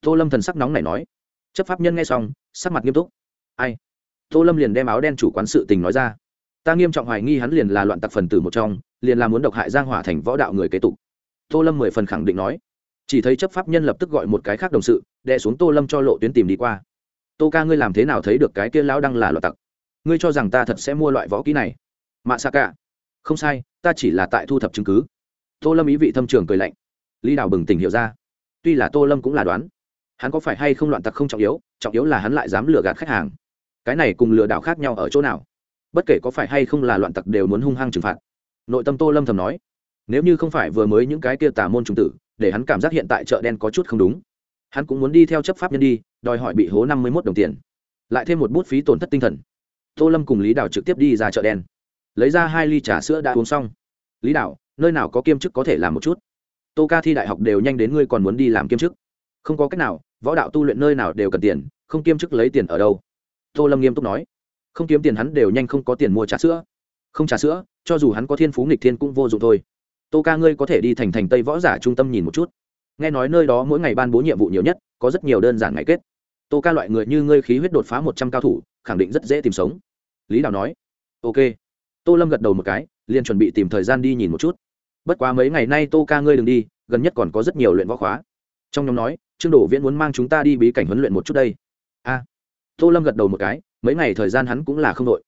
Tô lâm thần sắc nóng này nói. Chấp pháp nhân nghe xong, sắc mặt nghiêm túc. Ai? Tô lâm liền đem áo đen chủ quán sự tình nói ra. Ta nghiêm trọng hoài nghi hắn liền là loạn tặc phần tử một trong, liền là muốn độc hại giang hỏa thành võ đạo người kế tục. Tô lâm mười phần khẳng định nói. Chỉ thấy chấp pháp nhân lập tức gọi một cái khác đồng sự, đè xuống tô lâm cho lộ tuyến tìm đi qua tô ca ngươi làm thế nào thấy được cái kia lão đang là loạn tặc? Ngươi cho rằng ta thật sẽ mua loại võ kỹ này? Mạ xa cả không sai, ta chỉ là tại thu thập chứng cứ. Tô lâm ý vị thâm trường cười lạnh. Lý đào bừng tỉnh hiểu ra. Tuy là tô lâm cũng là đoán. Hắn có phải hay không loạn tặc không trọng yếu trọng yếu là hắn lại dám lừa gạt khách hàng. Cái này cùng lừa đảo khác nhau ở chỗ nào? Bất kể có phải hay không là loạn tặc đều muốn hung hăng trừng phạt. Nội tâm tô lâm thầm nói, nếu như không phải vừa mới những cái kia tà môn trùng tử, để hắn cảm giác hiện tại chợ đen có chút không đúng. Hắn cũng muốn đi theo chấp pháp nhân đi đòi hỏi bị hố năm mươi một đồng tiền. Lại thêm một bút phí tổn thất tinh thần. Tô lâm cùng lý Đào trực tiếp đi ra chợ đen. Lấy ra hai ly trà sữa đã uống xong. Lý Đào, nơi nào có kiêm chức có thể làm một chút? Tô ca thi đại học đều nhanh đến ngươi còn muốn đi làm kiêm chức. Không có cách nào võ đạo tu luyện nơi nào đều cần tiền không kiêm chức lấy tiền ở đâu? Tô lâm nghiêm túc nói. Không kiếm tiền hắn đều nhanh không có tiền mua trà sữa. Không trà sữa cho dù hắn có thiên phú nghịch thiên cũng vô dụng thôi. Tô ca ngươi có thể đi thành thành tây võ giả trung tâm nhìn một chút. Nghe nói nơi đó mỗi ngày ban bố nhiệm vụ nhiều nhất có rất nhiều đơn giản ngày kết tô ca loại người như ngươi khí huyết đột phá một trăm cao thủ, khẳng định rất dễ tìm sống. Lý đào nói, ok. Tô lâm gật đầu một cái, liền chuẩn bị tìm thời gian đi nhìn một chút. Bất quá mấy ngày nay tô ca ngươi đừng đi, gần nhất còn có rất nhiều luyện võ khóa. Trong nhóm nói, trương đổ viễn muốn mang chúng ta đi bí cảnh huấn luyện một chút đây. A. Tô lâm gật đầu một cái, mấy ngày thời gian hắn cũng là không đội.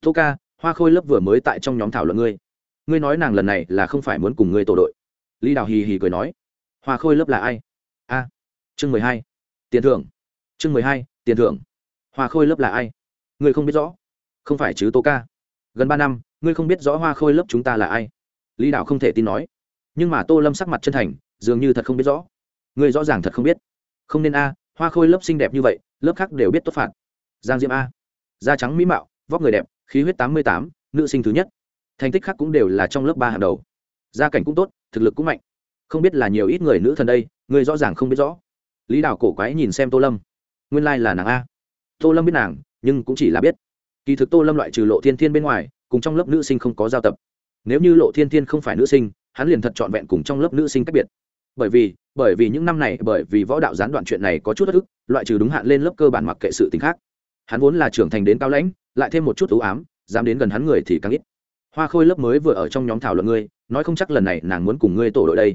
Tô ca, hoa khôi lớp vừa mới tại trong nhóm thảo luận ngươi. Ngươi nói nàng lần này là không phải muốn cùng ngươi tổ đội. Lý đào hì hì cười nói, hoa khôi lớp là ai? A. Chương mười hai, tiền thưởng chương mười hai, tiền thưởng. Hoa khôi lớp là ai? Ngươi không biết rõ. Không phải chứ, tô ca. Gần ba năm, ngươi không biết rõ hoa khôi lớp chúng ta là ai. Lý đạo không thể tin nói. Nhưng mà tô lâm sắc mặt chân thành, dường như thật không biết rõ. Ngươi rõ ràng thật không biết. Không nên a, hoa khôi lớp xinh đẹp như vậy, lớp khác đều biết tốt phạt. Giang diễm a. Da trắng mỹ mạo, vóc người đẹp, khí huyết tám mươi tám, nữ sinh thứ nhất. Thành tích khác cũng đều là trong lớp ba hàng đầu. Gia cảnh cũng tốt, thực lực cũng mạnh. Không biết là nhiều ít người nữ thần đây người rõ ràng không biết rõ. Lý đào cổ quái nhìn xem tô lâm nguyên lai là nàng a. Tô lâm biết nàng, nhưng cũng chỉ là biết. Kỳ thực tô lâm loại trừ lộ thiên thiên bên ngoài, cùng trong lớp nữ sinh không có giao tập. Nếu như lộ thiên thiên không phải nữ sinh, hắn liền thật trọn vẹn cùng trong lớp nữ sinh cách biệt. Bởi vì bởi vì những năm này, bởi vì võ đạo gián đoạn chuyện này có chút thất ức, loại trừ đúng hạn lên lớp cơ bản mặc kệ sự t ì n h khác. Hắn vốn là trưởng thành đến cao lãnh, lại thêm một chút ưu ám, dám đến gần hắn người thì càng ít. Hoa khôi lớp mới vừa ở trong nhóm thảo luận ngươi, nói không chắc lần này nàng muốn cùng ngươi tổ đội đây.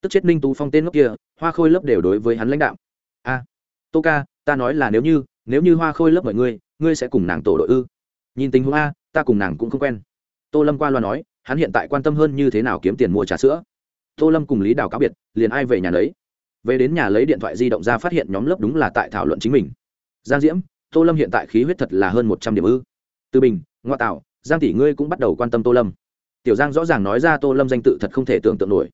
Tức chết ninh tú phong tên ngốc kia, hoa khôi lớp đều đối với hắn lãnh đạo. A, tô ca ta nói là nếu như nếu như hoa khôi lớp mọi ngươi ngươi sẽ cùng nàng tổ đội ư? Nhìn tình huống a, ta cùng nàng cũng không quen. Tô lâm qua loa nói, hắn hiện tại quan tâm hơn như thế nào kiếm tiền mua trà sữa. Tô lâm cùng lý đào cáo biệt, liền ai về nhà lấy? Về đến nhà lấy điện thoại di động ra phát hiện nhóm lớp đúng là tại thảo luận chính mình. Giang diễm, tô lâm hiện tại khí huyết thật là hơn một trăm điểm ư? Từ bình, ngoa tạo, giang tỷ ngươi cũng bắt đầu quan tâm tô lâm. Tiểu giang rõ ràng nói ra tô lâm danh tự thật không thể tưởng tượng nổi.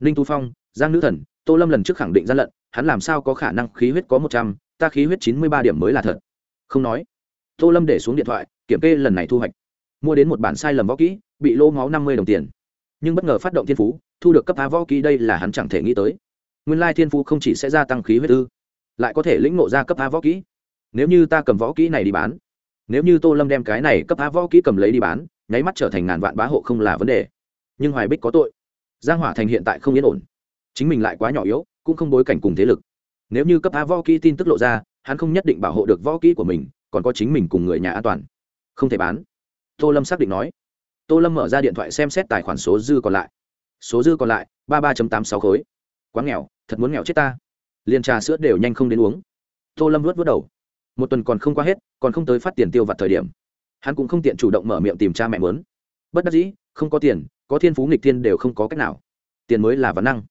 Ninh tu phong, giang nữ thần, tô lâm lần trước khẳng định gian lận, hắn làm sao có khả năng khí huyết có một trăm ta khí huyết chín mươi ba điểm mới là thật. Không nói. Tô lâm để xuống điện thoại, kiểm kê lần này thu hoạch. Mua đến một bản sai lầm võ kỹ, bị lô máu năm mươi đồng tiền. Nhưng bất ngờ phát động thiên phú, thu được cấp a võ kỹ đây là hắn chẳng thể nghĩ tới. Nguyên lai thiên phú không chỉ sẽ gia tăng khí huyết ư, lại có thể lĩnh ngộ ra cấp a võ kỹ. Nếu như ta cầm võ kỹ này đi bán, nếu như tô lâm đem cái này cấp a võ kỹ cầm lấy đi bán, nháy mắt trở thành ngàn vạn bá hộ không là vấn đề. Nhưng hoài bích có tội. Giang hỏa thành hiện tại không yên ổn. Chính mình lại quá nhỏ yếu, cũng không bối cảnh cùng thế lực nếu như cấp a võ kỹ tin tức lộ ra, hắn không nhất định bảo hộ được võ kỹ của mình, còn có chính mình cùng người nhà an toàn. Không thể bán. Tô lâm xác định nói. Tô lâm mở ra điện thoại xem xét tài khoản số dư còn lại. Số dư còn lại, ba ba tám sáu khối. Quá nghèo, thật muốn nghèo chết ta. Liền trà sữa đều nhanh không đến uống. Tô lâm vớt vớt đầu. Một tuần còn không qua hết, còn không tới phát tiền tiêu vặt thời điểm. Hắn cũng không tiện chủ động mở miệng tìm cha mẹ mớn bất đắc dĩ, không có tiền, có thiên phú nghịch thiên đều không có cách nào. Tiền mới là vấn năng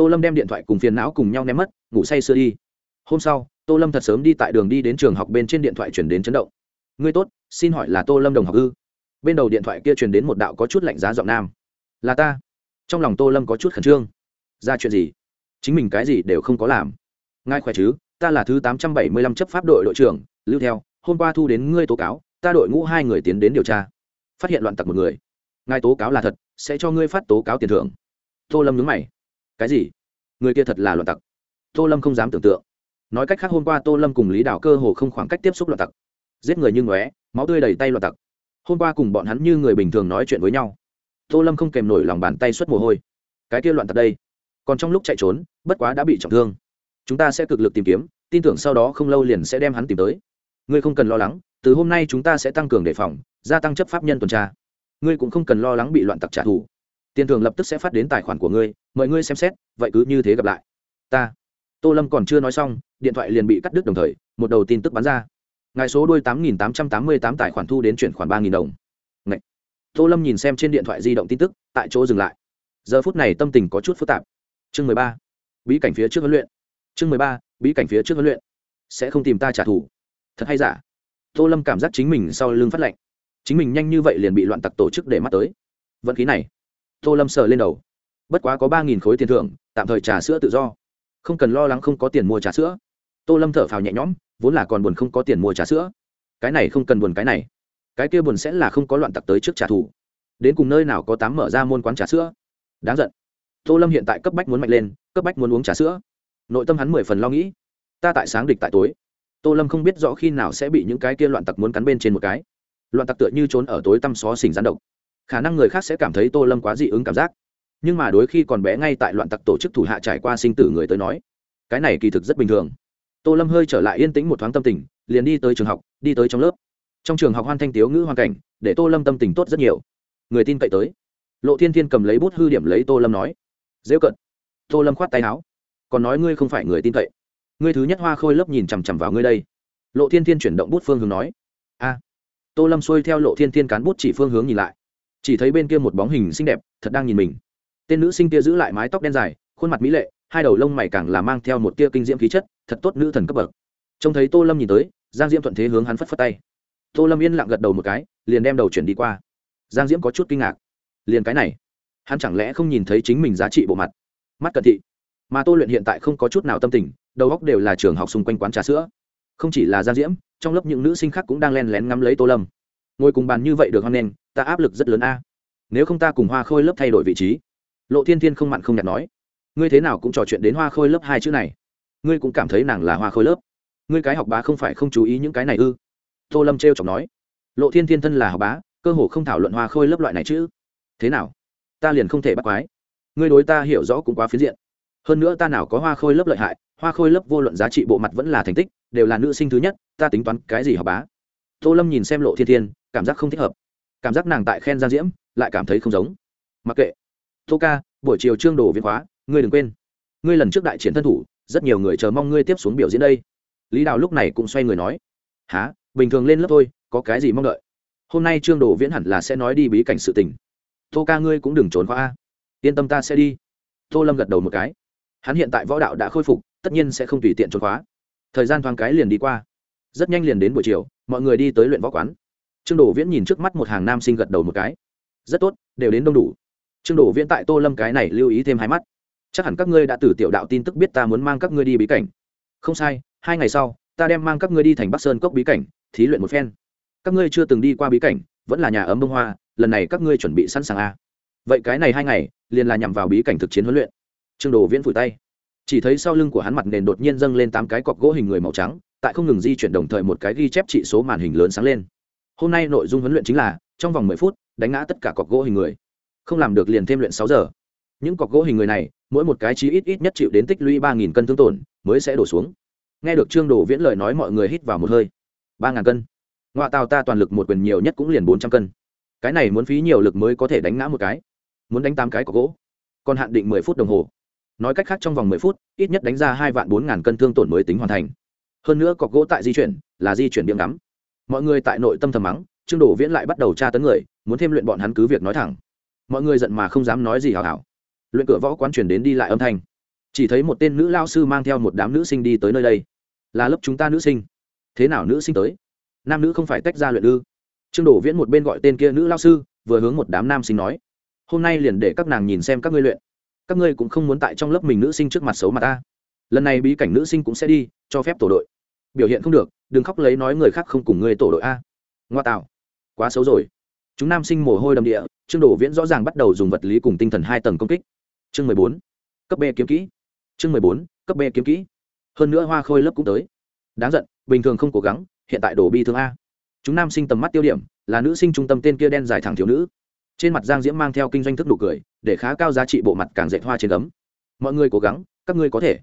tô lâm đem điện thoại cùng phiền não cùng nhau ném mất, ngủ say sưa đi. Hôm sau, tô lâm thật sớm đi tại đường đi đến trường học bên trên điện thoại chuyển đến chấn động. Ngươi tốt, xin hỏi là tô lâm đồng học ư? Bên đầu điện thoại kia truyền đến một đạo có chút lạnh giá giọng nam. Là ta. Trong lòng tô lâm có chút khẩn trương. Ra chuyện gì? Chính mình cái gì đều không có làm. Ngài khỏe chứ? Ta là thứ tám trăm bảy mươi lăm chấp pháp đội đội trưởng, lưu theo, hôm qua thu đến ngươi tố cáo, ta đội ngũ hai người tiến đến điều tra. Phát hiện loạn tặc một người. Ngài tố cáo là thật, sẽ cho ngươi phát tố cáo tiền thưởng. Tô lâm nhớ mày cái gì? Người kia thật là loạn tặc. Tô lâm không dám tưởng tượng. Nói cách khác hôm qua tô lâm cùng lý đảo cơ hồ không khoảng cách tiếp xúc loạn tặc. Giết người như ngóe, máu tươi đầy tay loạn tặc. Hôm qua cùng bọn hắn như người bình thường nói chuyện với nhau. Tô lâm không kèm nổi lòng bàn tay xuất mồ hôi. Cái kia loạn tặc đây. Còn trong lúc chạy trốn, bất quá đã bị trọng thương. Chúng ta sẽ cực lực tìm kiếm, tin tưởng sau đó không lâu liền sẽ đem hắn tìm tới. Ngươi không cần lo lắng, từ hôm nay chúng ta sẽ tăng cường đề phòng, gia tăng chấp pháp nhân tuần tra. Ngươi cũng không cần lo lắng bị loạn tặc trả thù. Tiền thưởng lập tức sẽ phát đến tài khoản của ngươi mời ngươi xem xét, vậy cứ như thế gặp lại. Ta. Tô lâm còn chưa nói xong, điện thoại liền bị cắt đứt đồng thời, một đầu tin tức bắn ra. Ngài số đôi tám nghìn tám trăm tám mươi tám tài khoản thu đến chuyển khoản ba nghìn đồng. Ngậy. tô lâm nhìn xem trên điện thoại di động tin tức, tại chỗ dừng lại. Giờ phút này tâm tình có chút phức tạp. Chương mười ba. Bí cảnh phía trước huấn luyện. Chương mười ba, bí cảnh phía trước huấn luyện. Sẽ không tìm ta trả thù. Thật hay giả? Tô lâm cảm giác chính mình sau lưng phát lệnh chính mình nhanh như vậy liền bị loạn tặc tổ chức để mắt tới. Vận khí này. Tô lâm sờ lên đầu bất quá có ba nghìn khối tiền thưởng, tạm thời trà sữa tự do. Không cần lo lắng không có tiền mua trà sữa. Tô lâm thở phào nhẹ nhõm, vốn là còn buồn không có tiền mua trà sữa. Cái này không cần buồn cái này. Cái kia buồn sẽ là không có loạn tặc tới trước trả thù. Đến cùng nơi nào có tám mở ra môn quán trà sữa? Đáng giận. Tô lâm hiện tại cấp bách muốn mạnh lên, cấp bách muốn uống trà sữa. Nội tâm hắn mười phần lo nghĩ. Ta tại sáng địch tại tối. Tô lâm không biết rõ khi nào sẽ bị những cái kia loạn tặc muốn cắn bên trên một cái. Loạn tặc tựa như trốn ở tối tăm xó xỉnh rán độc. Khả năng người khác sẽ cảm thấy tô lâm quá dị ứng cảm giác nhưng mà đối khi còn bé ngay tại loạn tặc tổ chức thủ hạ trải qua sinh tử người tới nói, cái này kỳ thực rất bình thường. Tô lâm hơi trở lại yên tĩnh một thoáng tâm tình, liền đi tới trường học, đi tới trong lớp. Trong trường học hoan thanh tiếu ngữ hoàn cảnh, để tô lâm tâm tình tốt rất nhiều. Người tin cậy tới. Lộ thiên thiên cầm lấy bút hư điểm lấy tô lâm nói, dễ cận. Tô lâm khoát tay áo, còn nói ngươi không phải người tin cậy. Ngươi thứ nhất hoa khôi lớp nhìn chằm chằm vào ngươi đây. Lộ thiên thiên chuyển động bút phương hướng nói, a. Tô lâm xuôi theo lộ thiên thiên cán bút chỉ phương hướng nhìn lại. Chỉ thấy bên kia một bóng hình xinh đẹp, thật đang nhìn mình tên nữ sinh kia giữ lại mái tóc đen dài, khuôn mặt mỹ lệ, hai đầu lông mày càng là mang theo một tia kinh diễm khí chất, thật tốt nữ thần cấp bậc. Trông thấy tô lâm nhìn tới, giang diễm thuận thế hướng hắn phất phất tay. Tô lâm yên lặng gật đầu một cái, liền đem đầu chuyển đi qua. Giang diễm có chút kinh ngạc. Liền cái này, hắn chẳng lẽ không nhìn thấy chính mình giá trị bộ mặt? Mắt cận thị. Mà tô luyện hiện tại không có chút nào tâm tình, đầu góc đều là trường học xung quanh quán trà sữa. Không chỉ là giang diễm, trong lớp những nữ sinh khác cũng đang len lén ngắm lấy tô lâm. Ngồi cùng bàn như vậy được hoan nghênh ta áp lực rất lớn a. Nếu không ta cùng hoa khôi lớp thay đổi vị trí lộ thiên thiên không mặn không nhạt nói, ngươi thế nào cũng trò chuyện đến hoa khôi lớp hai chữ này. Ngươi cũng cảm thấy nàng là hoa khôi lớp. Ngươi cái học bá không phải không chú ý những cái này ư? Tô lâm t r e o chọc nói, lộ thiên thiên thân là học bá, cơ hồ không thảo luận hoa khôi lớp loại này chứ thế nào? Ta liền không thể bắt quái. Ngươi đối ta hiểu rõ cũng quá phiến diện. Hơn nữa ta nào có hoa khôi lớp lợi hại, hoa khôi lớp vô luận giá trị bộ mặt vẫn là thành tích, đều là nữ sinh thứ nhất, ta tính toán cái gì học bá? Tô lâm nhìn xem lộ thiên thiên, cảm giác không thích hợp. Cảm giác nàng tại khen giang diễm, lại cảm thấy không giống. Mặc kệ tô ca, buổi chiều trương đồ viên khóa, ngươi đừng quên. Ngươi lần trước đại chiến thân thủ, rất nhiều người chờ mong ngươi tiếp xuống biểu diễn đây. Lý đào lúc này cũng xoay người nói há bình thường lên lớp thôi, có cái gì mong đợi? Hôm nay trương đồ viễn hẳn là sẽ nói đi bí cảnh sự tình. Tô ca ngươi cũng đừng trốn khóa a. Yên tâm ta sẽ đi. Tô lâm gật đầu một cái. Hắn hiện tại võ đạo đã khôi phục, tất nhiên sẽ không tùy tiện trốn khóa. Thời gian thoáng cái liền đi qua. Rất nhanh liền đến buổi chiều, mọi người đi tới luyện võ quán. Trương Đồ viễn nhìn trước mắt một hàng nam sinh gật đầu một cái. Rất tốt, đều đến đông đủ trương đổ viễn tại tô lâm cái này lưu ý thêm hai mắt. Chắc hẳn các ngươi đã từ tiểu đạo tin tức biết ta muốn mang các ngươi đi bí cảnh. Không sai, hai ngày sau, ta đem mang các ngươi đi thành bắc sơn cốc bí cảnh, thí luyện một phen. Các ngươi chưa từng đi qua bí cảnh, vẫn là nhà ấm bông hoa, lần này các ngươi chuẩn bị sẵn sàng a à. vậy cái này hai ngày, liền là nhằm vào bí cảnh thực chiến huấn luyện. Trương đồ viễn phủi tay. Chỉ thấy sau lưng của hắn mặt nền đột nhiên dâng lên tám cái cọc gỗ hình người màu trắng, tại không ngừng di chuyển đồng thời một cái ghi chép trị số màn hình lớn sáng lên. Hôm nay nội dung huấn luyện chính là, trong vòng mười phút, đánh ngã tất cả cọc gỗ hình người không làm được liền thêm luyện sáu giờ. Những cọc gỗ hình người này, mỗi một cái chí ít ít nhất chịu đến tích lũy ba nghìn cân thương tổn, mới sẽ đổ xuống. Nghe được trương đồ viễn lời nói mọi người hít vào một hơi. ba ngàn cân. Ngoại tàu ta toàn lực một quyền nhiều nhất cũng liền bốn trăm cân. Cái này muốn phí nhiều lực mới có thể đánh ngã một cái. Muốn đánh tám cái cọc gỗ. Còn hạn định mười phút đồng hồ. Nói cách khác trong vòng mười phút, ít nhất đánh ra hai vạn bốn ngàn cân thương tổn mới tính hoàn thành. Hơn nữa cọc gỗ tại di chuyển, là di chuyển điểm ngắm. Mọi người tại nội tâm thầm mắng, trương đổ viễn lại bắt đầu tra tấn người, muốn thêm luyện bọn hắn cứ việc nói thẳng mọi người giận mà không dám nói gì hào hào. Luyện cửa võ quán chuyển đến đi lại âm thanh. Chỉ thấy một tên nữ lao sư mang theo một đám nữ sinh đi tới nơi đây. Là lớp chúng ta nữ sinh. Thế nào nữ sinh tới? Nam nữ không phải tách ra luyện ư? Trương đổ viễn một bên gọi tên kia nữ lao sư, vừa hướng một đám nam sinh nói. Hôm nay liền để các nàng nhìn xem các ngươi luyện. Các ngươi cũng không muốn tại trong lớp mình nữ sinh trước mặt xấu mặt ta. Lần này bí cảnh nữ sinh cũng sẽ đi, cho phép tổ đội. Biểu hiện không được, đừng khóc lấy nói người khác không cùng ngươi tổ đội a. Ngoa tạo. Quá xấu rồi. Chúng nam sinh mồ hôi đầm địa trương đổ viễn rõ ràng bắt đầu dùng vật lý cùng tinh thần hai tầng công kích. Chương mười bốn, cấp b kiếm kỹ. Chương mười bốn, cấp b kiếm kỹ. Hơn nữa hoa khôi lớp cũng tới. Đáng giận, bình thường không cố gắng, hiện tại đổ bi thương a. Chúng nam sinh tầm mắt tiêu điểm, là nữ sinh trung tâm tên kia đen dài thẳng thiếu nữ. Trên mặt giang diễm mang theo kinh doanh thức nụ cười, để khá cao giá trị bộ mặt càng dệt hoa trên ấm mọi người cố gắng, các ngươi có thể.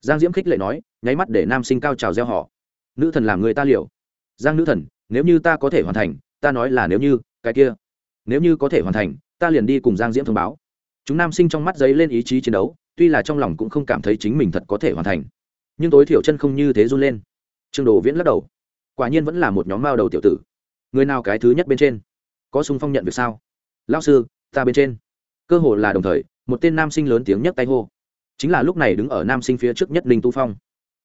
Giang diễm khích lệ nói, nháy mắt để nam sinh cao trào gieo họ. Nữ thần làm người ta liều. Giang nữ thần, nếu như ta có thể hoàn thành, ta nói là nếu như, cái kia nếu như có thể hoàn thành, ta liền đi cùng giang diễm thông báo. Chúng nam sinh trong mắt giấy lên ý chí chiến đấu, tuy là trong lòng cũng không cảm thấy chính mình thật có thể hoàn thành. Nhưng tối thiểu chân không như thế run lên. Trương đồ viễn lắc đầu. Quả nhiên vẫn là một nhóm mao đầu tiểu tử. Người nào cái thứ nhất bên trên? Có sung phong nhận việc sao? Lao sư, ta bên trên. Cơ hồ là đồng thời, một tên nam sinh lớn tiếng nhấc tay hô. Chính là lúc này đứng ở nam sinh phía trước nhất ninh Tu phong.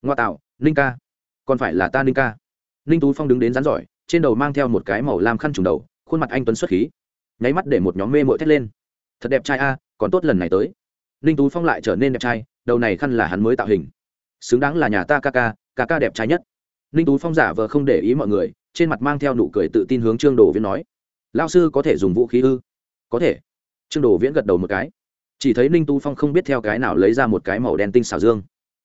Ngoa tạo, ninh ca. Còn phải là ta ninh ca. Ninh tú phong đứng đến rán giỏi, trên đầu mang theo một cái màu lam khăn trùng đầu, khuôn mặt anh tuấn xuất khí nháy mắt để một nhóm mê mội thét lên. Thật đẹp trai a, còn tốt lần này tới. Ninh tú phong lại trở nên đẹp trai, đầu này khăn là hắn mới tạo hình. Xứng đáng là nhà ta ca ca ca ca đẹp trai nhất. Ninh tú phong giả vờ không để ý mọi người, trên mặt mang theo nụ cười tự tin hướng trương đồ viễn nói lao sư có thể dùng vũ khí ư? Có thể. Trương đồ viễn gật đầu một cái. Chỉ thấy ninh tú phong không biết theo cái nào lấy ra một cái màu đen tinh xảo dương.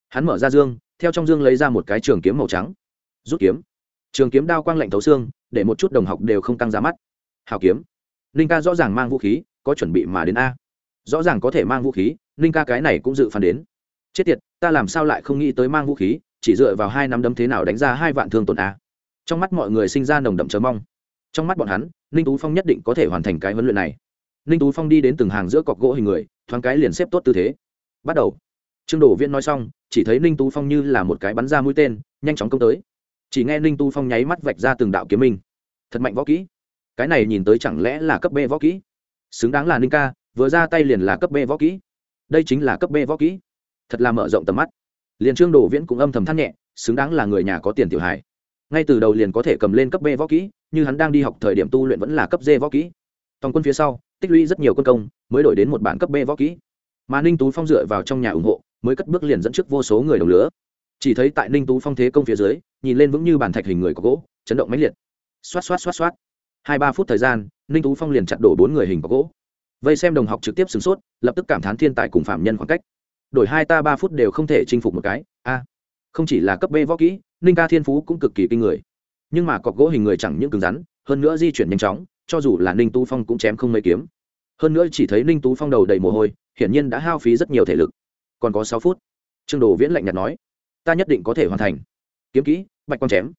Hắn mở ra dương, theo trong dương lấy ra một cái trường kiếm màu trắng. Rút kiếm. Trường kiếm đao quang lạnh thấu xương, để một chút đồng học đều không tăng ra mắt. Hào kiếm ninh ca rõ ràng mang vũ khí, có chuẩn bị mà đến a. Rõ ràng có thể mang vũ khí, ninh ca cái này cũng dự phản đến. Chết tiệt, ta làm sao lại không nghĩ tới mang vũ khí, chỉ dựa vào hai năm đấm thế nào đánh ra hai vạn thương tổn a. Trong mắt mọi người sinh ra nồng đậm chờ mong. Trong mắt bọn hắn, ninh tú phong nhất định có thể hoàn thành cái huấn luyện này. Ninh tú phong đi đến từng hàng giữa cọc gỗ hình người, thoáng cái liền xếp tốt tư thế. Bắt đầu. Trương đổ Viên nói xong, chỉ thấy ninh tú phong như là một cái bắn ra mũi tên, nhanh chóng công tới. Chỉ nghe ninh tú phong nháy mắt vạch ra từng đạo kiếm minh. Thật mạnh võ kỹ cái này nhìn tới chẳng lẽ là cấp b võ kỹ? Xứng đáng là ninh ca, vừa ra tay liền là cấp b võ kỹ. Đây chính là cấp b võ kỹ. Thật là mở rộng tầm mắt. Liền trương đổ viễn cũng âm thầm than nhẹ, xứng đáng là người nhà có tiền tiểu hài. Ngay từ đầu liền có thể cầm lên cấp b võ kỹ, như hắn đang đi học thời điểm tu luyện vẫn là cấp d võ kỹ. Tòng quân phía sau, tích lũy rất nhiều quân công, mới đổi đến một bản cấp b võ kỹ. Mà ninh tú phong dựa vào trong nhà ủng hộ, mới cất bước liền dẫn trước vô số người đồng lứa. Chỉ thấy tại ninh tú phong thế công phía dưới, nhìn lên vững như bàn thạch hình người có gỗ, chấn động mãnh liệt. Xoát xoát xoát xoát hai ba phút thời gian, ninh tú phong liền chặt đổ bốn người hình có gỗ. Vây xem đồng học trực tiếp sửng sốt, lập tức cảm thán thiên tài cùng phạm nhân khoảng cách. Đổi hai ta ba phút đều không thể chinh phục một cái, a. Không chỉ là cấp b võ kỹ, ninh ca thiên phú cũng cực kỳ kinh người. Nhưng mà cọc gỗ hình người chẳng những cứng rắn, hơn nữa di chuyển nhanh chóng, cho dù là ninh tú phong cũng chém không mấy kiếm. Hơn nữa chỉ thấy ninh tú phong đầu đầy mồ hôi, hiển nhiên đã hao phí rất nhiều thể lực. Còn có sáu phút. Trương đồ viễn lạnh nhạt nói, ta nhất định có thể hoàn thành. Kiếm kỹ, bạch quang chém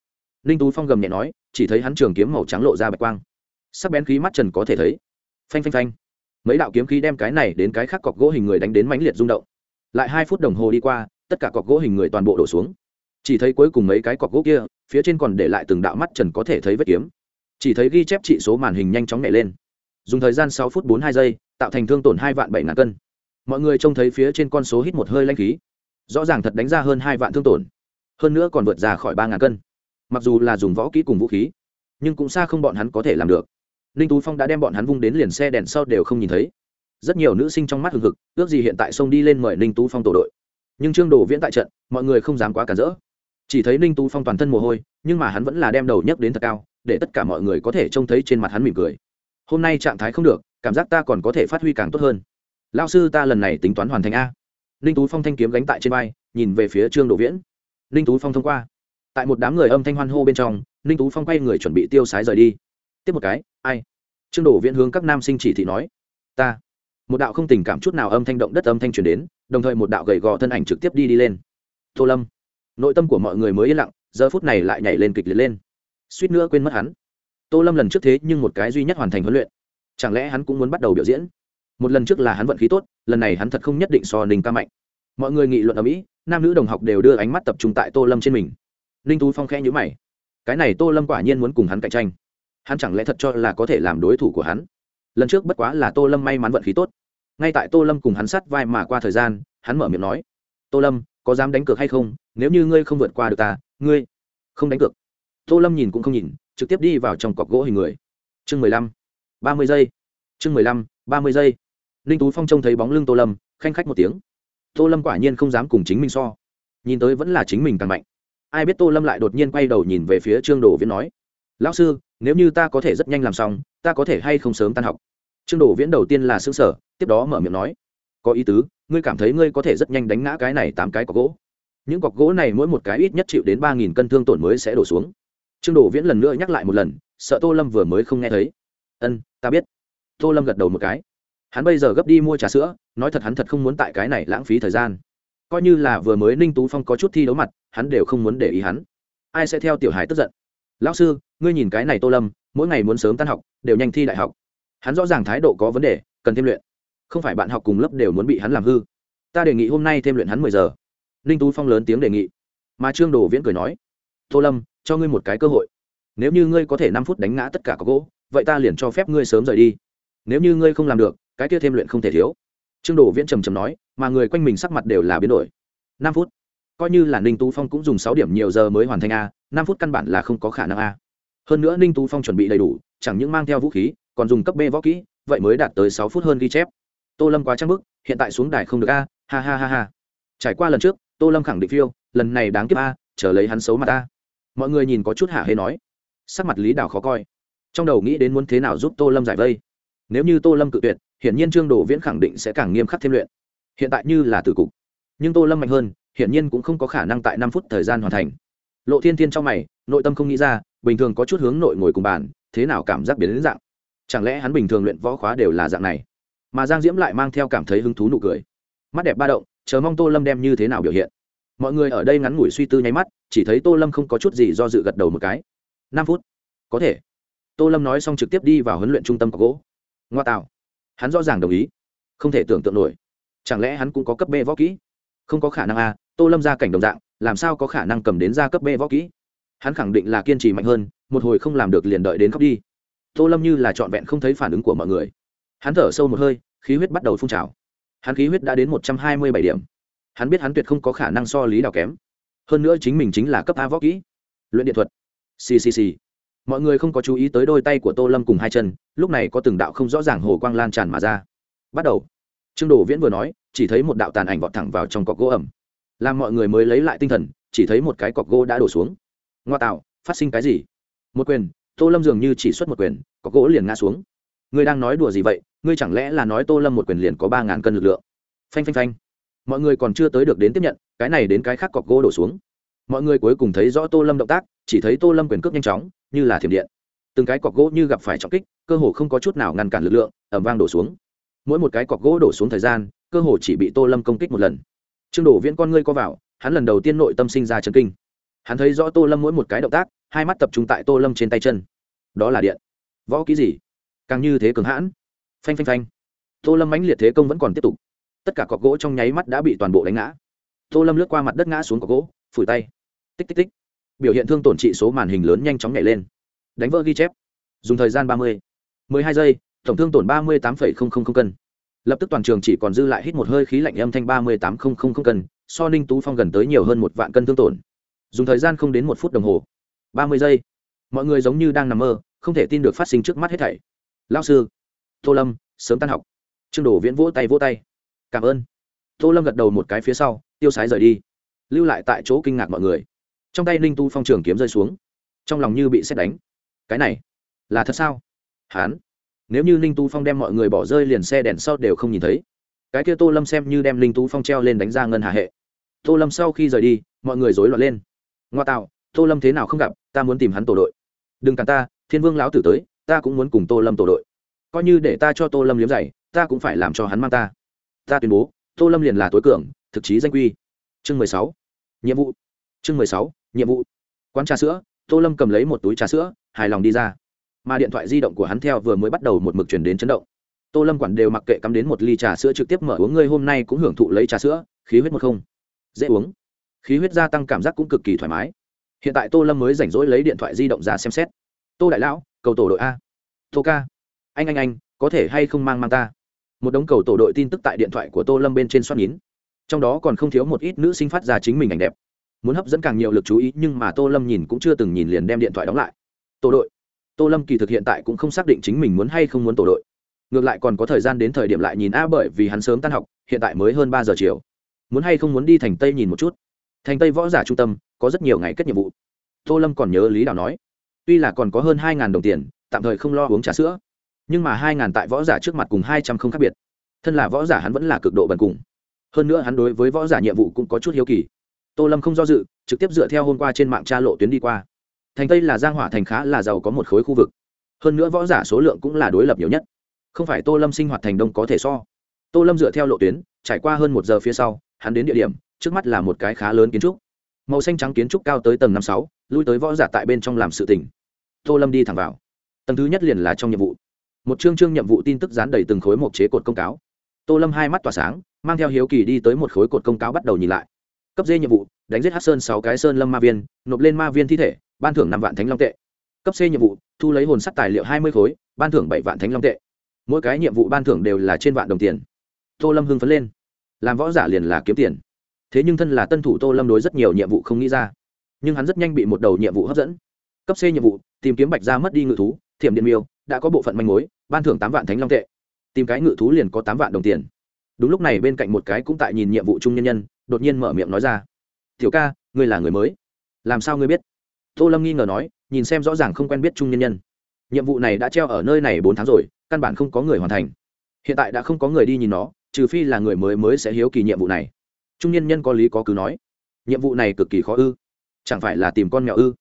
ninh tú phong gầm nhẹ nói, chỉ thấy hắn trường kiếm màu trắng lộ ra bạch quang. Sắc bén khí mắt trần có thể thấy. Phanh phanh phanh. Mấy đạo kiếm khí đem cái này đến cái khác cọc gỗ hình người đánh đến mãnh liệt rung động. Lại hai phút đồng hồ đi qua, tất cả cọc gỗ hình người toàn bộ đổ xuống. Chỉ thấy cuối cùng mấy cái cọc gỗ kia, phía trên còn để lại từng đạo mắt trần có thể thấy vết kiếm. Chỉ thấy ghi chép trị số màn hình nhanh chóng nhảy lên. Dùng thời gian sáu phút bốn hai giây, tạo thành thương tổn hai vạn bảy ngàn cân. Mọi người trông thấy phía trên con số hít một hơi lanh khí. Rõ ràng thật đánh ra hơn hai vạn thương tổn. Hơn nữa còn vượt ra khỏi ba ngàn cân mặc dù là dùng võ kỹ cùng vũ khí, nhưng cũng xa không bọn hắn có thể làm được. Ninh tú phong đã đem bọn hắn vung đến liền xe đèn sau đều không nhìn thấy. Rất nhiều nữ sinh trong mắt hừng hực, ước gì hiện tại sông đi lên mời ninh tú phong tổ đội. Nhưng trương đồ viễn tại trận, mọi người không dám quá cản rỡ. Chỉ thấy ninh tú phong toàn thân mồ hôi, nhưng mà hắn vẫn là đem đầu nhấc đến thật cao, để tất cả mọi người có thể trông thấy trên mặt hắn mỉm cười. Hôm nay trạng thái không được, cảm giác ta còn có thể phát huy càng tốt hơn. Lao sư ta lần này tính toán hoàn thành a. Ninh tú phong thanh kiếm gánh tại trên vai, nhìn về phía trương đồ viễn. Ninh tú phong thông qua tại một đám người âm thanh hoan hô bên trong, ninh tú phong quay người chuẩn bị tiêu sái rời đi. Tiếp một cái, ai? Trương Đổ viễn hướng các nam sinh chỉ thị nói. Ta. Một đạo không tình cảm chút nào âm thanh động đất âm thanh truyền đến, đồng thời một đạo gầy gò thân ảnh trực tiếp đi đi lên. Tô lâm. Nội tâm của mọi người mới yên lặng, giờ phút này lại nhảy lên kịch liệt lên. Suýt nữa quên mất hắn. Tô lâm lần trước thế nhưng một cái duy nhất hoàn thành huấn luyện. Chẳng lẽ hắn cũng muốn bắt đầu biểu diễn? Một lần trước là hắn vận khí tốt, lần này hắn thật không nhất định so ninh ca mạnh. Mọi người nghị luận ở mỹ, nam nữ đồng học đều đưa ánh mắt tập trung tại tô lâm trên mình ninh tú phong khẽ nhữ mày. Cái này tô lâm quả nhiên muốn cùng hắn cạnh tranh. Hắn chẳng lẽ thật cho là có thể làm đối thủ của hắn? Lần trước bất quá là tô lâm may mắn vận khí tốt. Ngay tại tô lâm cùng hắn sát vai mà qua thời gian, hắn mở miệng nói, tô lâm, có dám đánh cược hay không? Nếu như ngươi không vượt qua được ta, ngươi không đánh cược. Tô lâm nhìn cũng không nhìn, trực tiếp đi vào trong cọc gỗ hình người. Chương mười lăm, ba mươi giây. Chương mười lăm, ba mươi giây. Ninh tú phong trông thấy bóng lưng tô lâm, khanh khách một tiếng. Tô lâm quả nhiên không dám cùng chính mình so. Nhìn tới vẫn là chính mình càng mạnh ai biết tô lâm lại đột nhiên quay đầu nhìn về phía trương đồ viễn nói, lão sư, nếu như ta có thể rất nhanh làm xong, ta có thể hay không sớm tan học? Trương đồ viễn đầu tiên là xương sở tiếp đó mở miệng nói, có ý tứ, ngươi cảm thấy ngươi có thể rất nhanh đánh ngã cái này tám cái cọc gỗ. Những cọc gỗ này mỗi một cái ít nhất chịu đến ba nghìn cân thương tổn mới sẽ đổ xuống. Trương đồ viễn lần nữa nhắc lại một lần, sợ tô lâm vừa mới không nghe thấy. Ân, ta biết. Tô lâm gật đầu một cái. Hắn bây giờ gấp đi mua trà sữa, nói thật hắn thật không muốn tại cái này lãng phí thời gian. Coi như là vừa mới ninh tú phong có chút thi đấu mặt hắn đều không muốn để ý hắn. Ai sẽ theo tiểu hải tức giận? Lão sư, ngươi nhìn cái này tô lâm, mỗi ngày muốn sớm tan học, đều nhanh thi đại học. Hắn rõ ràng thái độ có vấn đề, cần thêm luyện. Không phải bạn học cùng lớp đều muốn bị hắn làm hư. Ta đề nghị hôm nay thêm luyện hắn mười giờ. Ninh tú phong lớn tiếng đề nghị. Mà trương đồ viễn cười nói, tô lâm, cho ngươi một cái cơ hội. Nếu như ngươi có thể năm phút đánh ngã tất cả có gỗ, vậy ta liền cho phép ngươi sớm rời đi. Nếu như ngươi không làm được, cái kia thêm luyện không thể thiếu. Trương đồ viễn trầm trầm nói, mà người quanh mình sắc mặt đều là biến đổi. Năm phút coi như là ninh tú phong cũng dùng sáu điểm nhiều giờ mới hoàn thành a, năm phút căn bản là không có khả năng a. Hơn nữa ninh tú phong chuẩn bị đầy đủ, chẳng những mang theo vũ khí, còn dùng cấp b võ kỹ, vậy mới đạt tới sáu phút hơn ghi chép. Tô lâm quá trang bức, hiện tại xuống đài không được a, ha ha ha ha. Trải qua lần trước, tô lâm khẳng định phiêu, lần này đáng kiếp a, chờ lấy hắn xấu mặt a. Mọi người nhìn có chút hạ hê nói. Sắc mặt lý đào khó coi. Trong đầu nghĩ đến muốn thế nào giúp tô lâm giải vây. Nếu như tô lâm cự tuyệt, hiển nhiên trương đồ viễn khẳng định sẽ càng nghiêm khắc thêm luyện. Hiện tại như là tử cục. Nhưng tô lâm mạnh hơn hiển nhiên cũng không có khả năng tại năm phút thời gian hoàn thành. Lộ thiên thiên trong mày, nội tâm không nghĩ ra, bình thường có chút hướng nội ngồi cùng bàn, thế nào cảm giác biến đến dạng? Chẳng lẽ hắn bình thường luyện võ khóa đều là dạng này? Mà giang diễm lại mang theo cảm thấy hứng thú nụ cười. Mắt đẹp ba động, chờ mong tô lâm đem như thế nào biểu hiện. Mọi người ở đây ngắn ngủi suy tư nháy mắt, chỉ thấy tô lâm không có chút gì do dự gật đầu một cái. Năm phút? Có thể. Tô lâm nói xong trực tiếp đi vào huấn luyện trung tâm có gỗ. Ngoa tạo. Hắn rõ ràng đồng ý. Không thể tưởng tượng nổi. Chẳng lẽ hắn cũng có cấp b võ kỹ? Không có khả năng a, tô lâm ra cảnh đồng dạng, làm sao có khả năng cầm đến ra cấp b võ kỹ? Hắn khẳng định là kiên trì mạnh hơn, một hồi không làm được liền đợi đến khóc đi. Tô lâm như là trọn vẹn không thấy phản ứng của mọi người. Hắn thở sâu một hơi, khí huyết bắt đầu phun trào. Hắn khí huyết đã đến một trăm hai mươi bảy điểm. Hắn biết hắn tuyệt không có khả năng so lý đào kém. Hơn nữa chính mình chính là cấp a võ kỹ. Luyện điện thuật. Ccc mọi người không có chú ý tới đôi tay của tô lâm cùng hai chân, lúc này có từng đạo không rõ ràng hồ quang lan tràn mà ra. Bắt đầu. Trương đồ viễn vừa nói chỉ thấy một đạo tàn ảnh vọt thẳng vào trong cọc gỗ ẩm. Làm mọi người mới lấy lại tinh thần, chỉ thấy một cái cọc gỗ đã đổ xuống. Ngoa tạo, phát sinh cái gì? Một quyền, tô lâm dường như chỉ xuất một quyền, cọc gỗ liền ngã xuống. Ngươi đang nói đùa gì vậy? Ngươi chẳng lẽ là nói tô lâm một quyền liền có ba ngàn cân lực lượng? Phanh phanh phanh. Mọi người còn chưa tới được đến tiếp nhận, cái này đến cái khác cọc gỗ đổ xuống. Mọi người cuối cùng thấy rõ tô lâm động tác, chỉ thấy tô lâm quyền cước nhanh chóng, như là thiểm điện. Từng cái cọc gỗ như gặp phải trọng kích, cơ hồ không có chút nào ngăn cản lực lượng ẩm vang đổ xuống. Mỗi một cái cọc gỗ đổ xuống thời gian cơ hồ chỉ bị tô lâm công kích một lần. Trương đổ viễn con ngươi co vào, hắn lần đầu tiên nội tâm sinh ra chân kinh. Hắn thấy rõ tô lâm mỗi một cái động tác, hai mắt tập trung tại tô lâm trên tay chân. Đó là điện. Võ ký gì? Càng như thế cường hãn. Phanh phanh phanh. Tô lâm mãnh liệt thế công vẫn còn tiếp tục. Tất cả cọc gỗ trong nháy mắt đã bị toàn bộ đánh ngã. Tô lâm lướt qua mặt đất ngã xuống cọc gỗ, phủi tay. Tích tích tích. Biểu hiện thương tổn trị số màn hình lớn nhanh chóng nhảy lên. Đánh vỡ ghi chép. Dùng thời gian ba mươi, mười hai giây, tổng thương tổn ba mươi tám cân lập tức toàn trường chỉ còn dư lại hít một hơi khí lạnh âm thanh ba mươi tám cân, so ninh tú phong gần tới nhiều hơn một vạn cân thương tổn. Dùng thời gian không đến một phút đồng hồ. Ba mươi giây. Mọi người giống như đang nằm mơ, không thể tin được phát sinh trước mắt hết thảy. Lao sư. Tô lâm, sớm tan học. Trương đồ viễn vỗ tay vỗ tay. Cảm ơn. Tô lâm gật đầu một cái phía sau, tiêu sái rời đi. Lưu lại tại chỗ kinh ngạc mọi người. Trong tay ninh tu phong trường kiếm rơi xuống. Trong lòng như bị xét đánh. Cái này là thật sao? Hán nếu như ninh tu phong đem mọi người bỏ rơi liền xe đèn sau đều không nhìn thấy. Cái kia tô lâm xem như đem ninh tu phong treo lên đánh ra ngân hà hệ. Tô lâm sau khi rời đi, mọi người rối loạn lên. Ngoa tạo, tô lâm thế nào không gặp, ta muốn tìm hắn tổ đội. Đừng cản ta, thiên vương lão tử tới, ta cũng muốn cùng tô lâm tổ đội. Coi như để ta cho tô lâm liếm dày ta cũng phải làm cho hắn mang ta. Ta tuyên bố, tô lâm liền là tối cường, thực chí danh quy. Chương mười sáu. Nhiệm vụ. Chương mười sáu, nhiệm vụ. Quán trà sữa, tô lâm cầm lấy một túi trà sữa, hài lòng đi ra mà điện thoại di động của hắn theo vừa mới bắt đầu một mực chuyển đến chấn động. Tô lâm quản đều mặc kệ cắm đến một ly trà sữa trực tiếp mở uống, ngươi hôm nay cũng hưởng thụ lấy trà sữa, khí huyết một không. Dễ uống. Khí huyết gia tăng cảm giác cũng cực kỳ thoải mái. Hiện tại tô lâm mới rảnh rỗi lấy điện thoại di động ra xem xét. Tô đại lão, cầu tổ đội a. Tô ca. Anh anh anh, có thể hay không mang mang ta? Một đống cầu tổ đội tin tức tại điện thoại của tô lâm bên trên xoát nhín trong đó còn không thiếu một ít nữ sinh phát ra chính mình ảnh đẹp. Muốn hấp dẫn càng nhiều lực chú ý, nhưng mà tô lâm nhìn cũng chưa từng nhìn liền đem điện thoại đóng lại. Tổ đội tô lâm kỳ thực hiện tại cũng không xác định chính mình muốn hay không muốn tổ đội. Ngược lại còn có thời gian đến thời điểm lại nhìn a bởi vì hắn sớm tan học, hiện tại mới hơn ba giờ chiều. Muốn hay không muốn đi thành tây nhìn một chút? Thành tây võ giả trung tâm, có rất nhiều ngày kết nhiệm vụ. Tô lâm còn nhớ lý đào nói, tuy là còn có hơn hai đồng tiền, tạm thời không lo uống trà sữa, nhưng mà hai tại võ giả trước mặt cùng hai trăm không khác biệt. Thân là võ giả hắn vẫn là cực độ bần cùng. Hơn nữa hắn đối với võ giả nhiệm vụ cũng có chút hiếu kỳ. Tô lâm không do dự, trực tiếp dựa theo hôm qua trên mạng tra lộ tuyến đi qua thành tây là giang hỏa thành khá là giàu có một khối khu vực hơn nữa võ giả số lượng cũng là đối lập nhiều nhất không phải tô lâm sinh hoạt thành đông có thể so tô lâm dựa theo lộ tuyến trải qua hơn một giờ phía sau hắn đến địa điểm trước mắt là một cái khá lớn kiến trúc màu xanh trắng kiến trúc cao tới tầng năm sáu lui tới võ giả tại bên trong làm sự tỉnh tô lâm đi thẳng vào tầng thứ nhất liền là trong nhiệm vụ một chương chương nhiệm vụ tin tức dán đầy từng khối một chế cột công cáo tô lâm hai mắt tỏa sáng mang theo hiếu kỳ đi tới một khối cột công cáo bắt đầu nhìn lại cấp dê nhiệm vụ đánh giết hát sơn sáu cái sơn lâm ma viên nộp lên ma viên thi thể ban thưởng năm vạn thánh long tệ. Cấp c nhiệm vụ, thu lấy hồn sắt tài liệu hai mươi khối, ban thưởng bảy vạn thánh long tệ. Mỗi cái nhiệm vụ ban thưởng đều là trên vạn đồng tiền. Tô lâm hưng phấn lên. Làm võ giả liền là kiếm tiền. Thế nhưng thân là tân thủ tô lâm đối rất nhiều nhiệm vụ không nghĩ ra. Nhưng hắn rất nhanh bị một đầu nhiệm vụ hấp dẫn. Cấp c nhiệm vụ, tìm kiếm bạch ra mất đi ngự thú, thiểm điện miêu, đã có bộ phận manh mối, ban thưởng tám vạn thánh long tệ. Tìm cái ngự thú liền có tám vạn đồng tiền. Đúng lúc này bên cạnh một cái cũng tại nhìn nhiệm vụ chung nhân nhân, đột nhiên mở miệng nói ra. Tiểu ca, ngươi là người mới. Làm sao ngươi biết? Tô lâm nghi ngờ nói, nhìn xem rõ ràng không quen biết Trung nhân nhân. Nhiệm vụ này đã treo ở nơi này bốn tháng rồi, căn bản không có người hoàn thành. Hiện tại đã không có người đi nhìn nó, trừ phi là người mới mới sẽ hiếu kỳ nhiệm vụ này. Trung nhân nhân có lý có cứ nói. Nhiệm vụ này cực kỳ khó ư. Chẳng phải là tìm con mèo ư?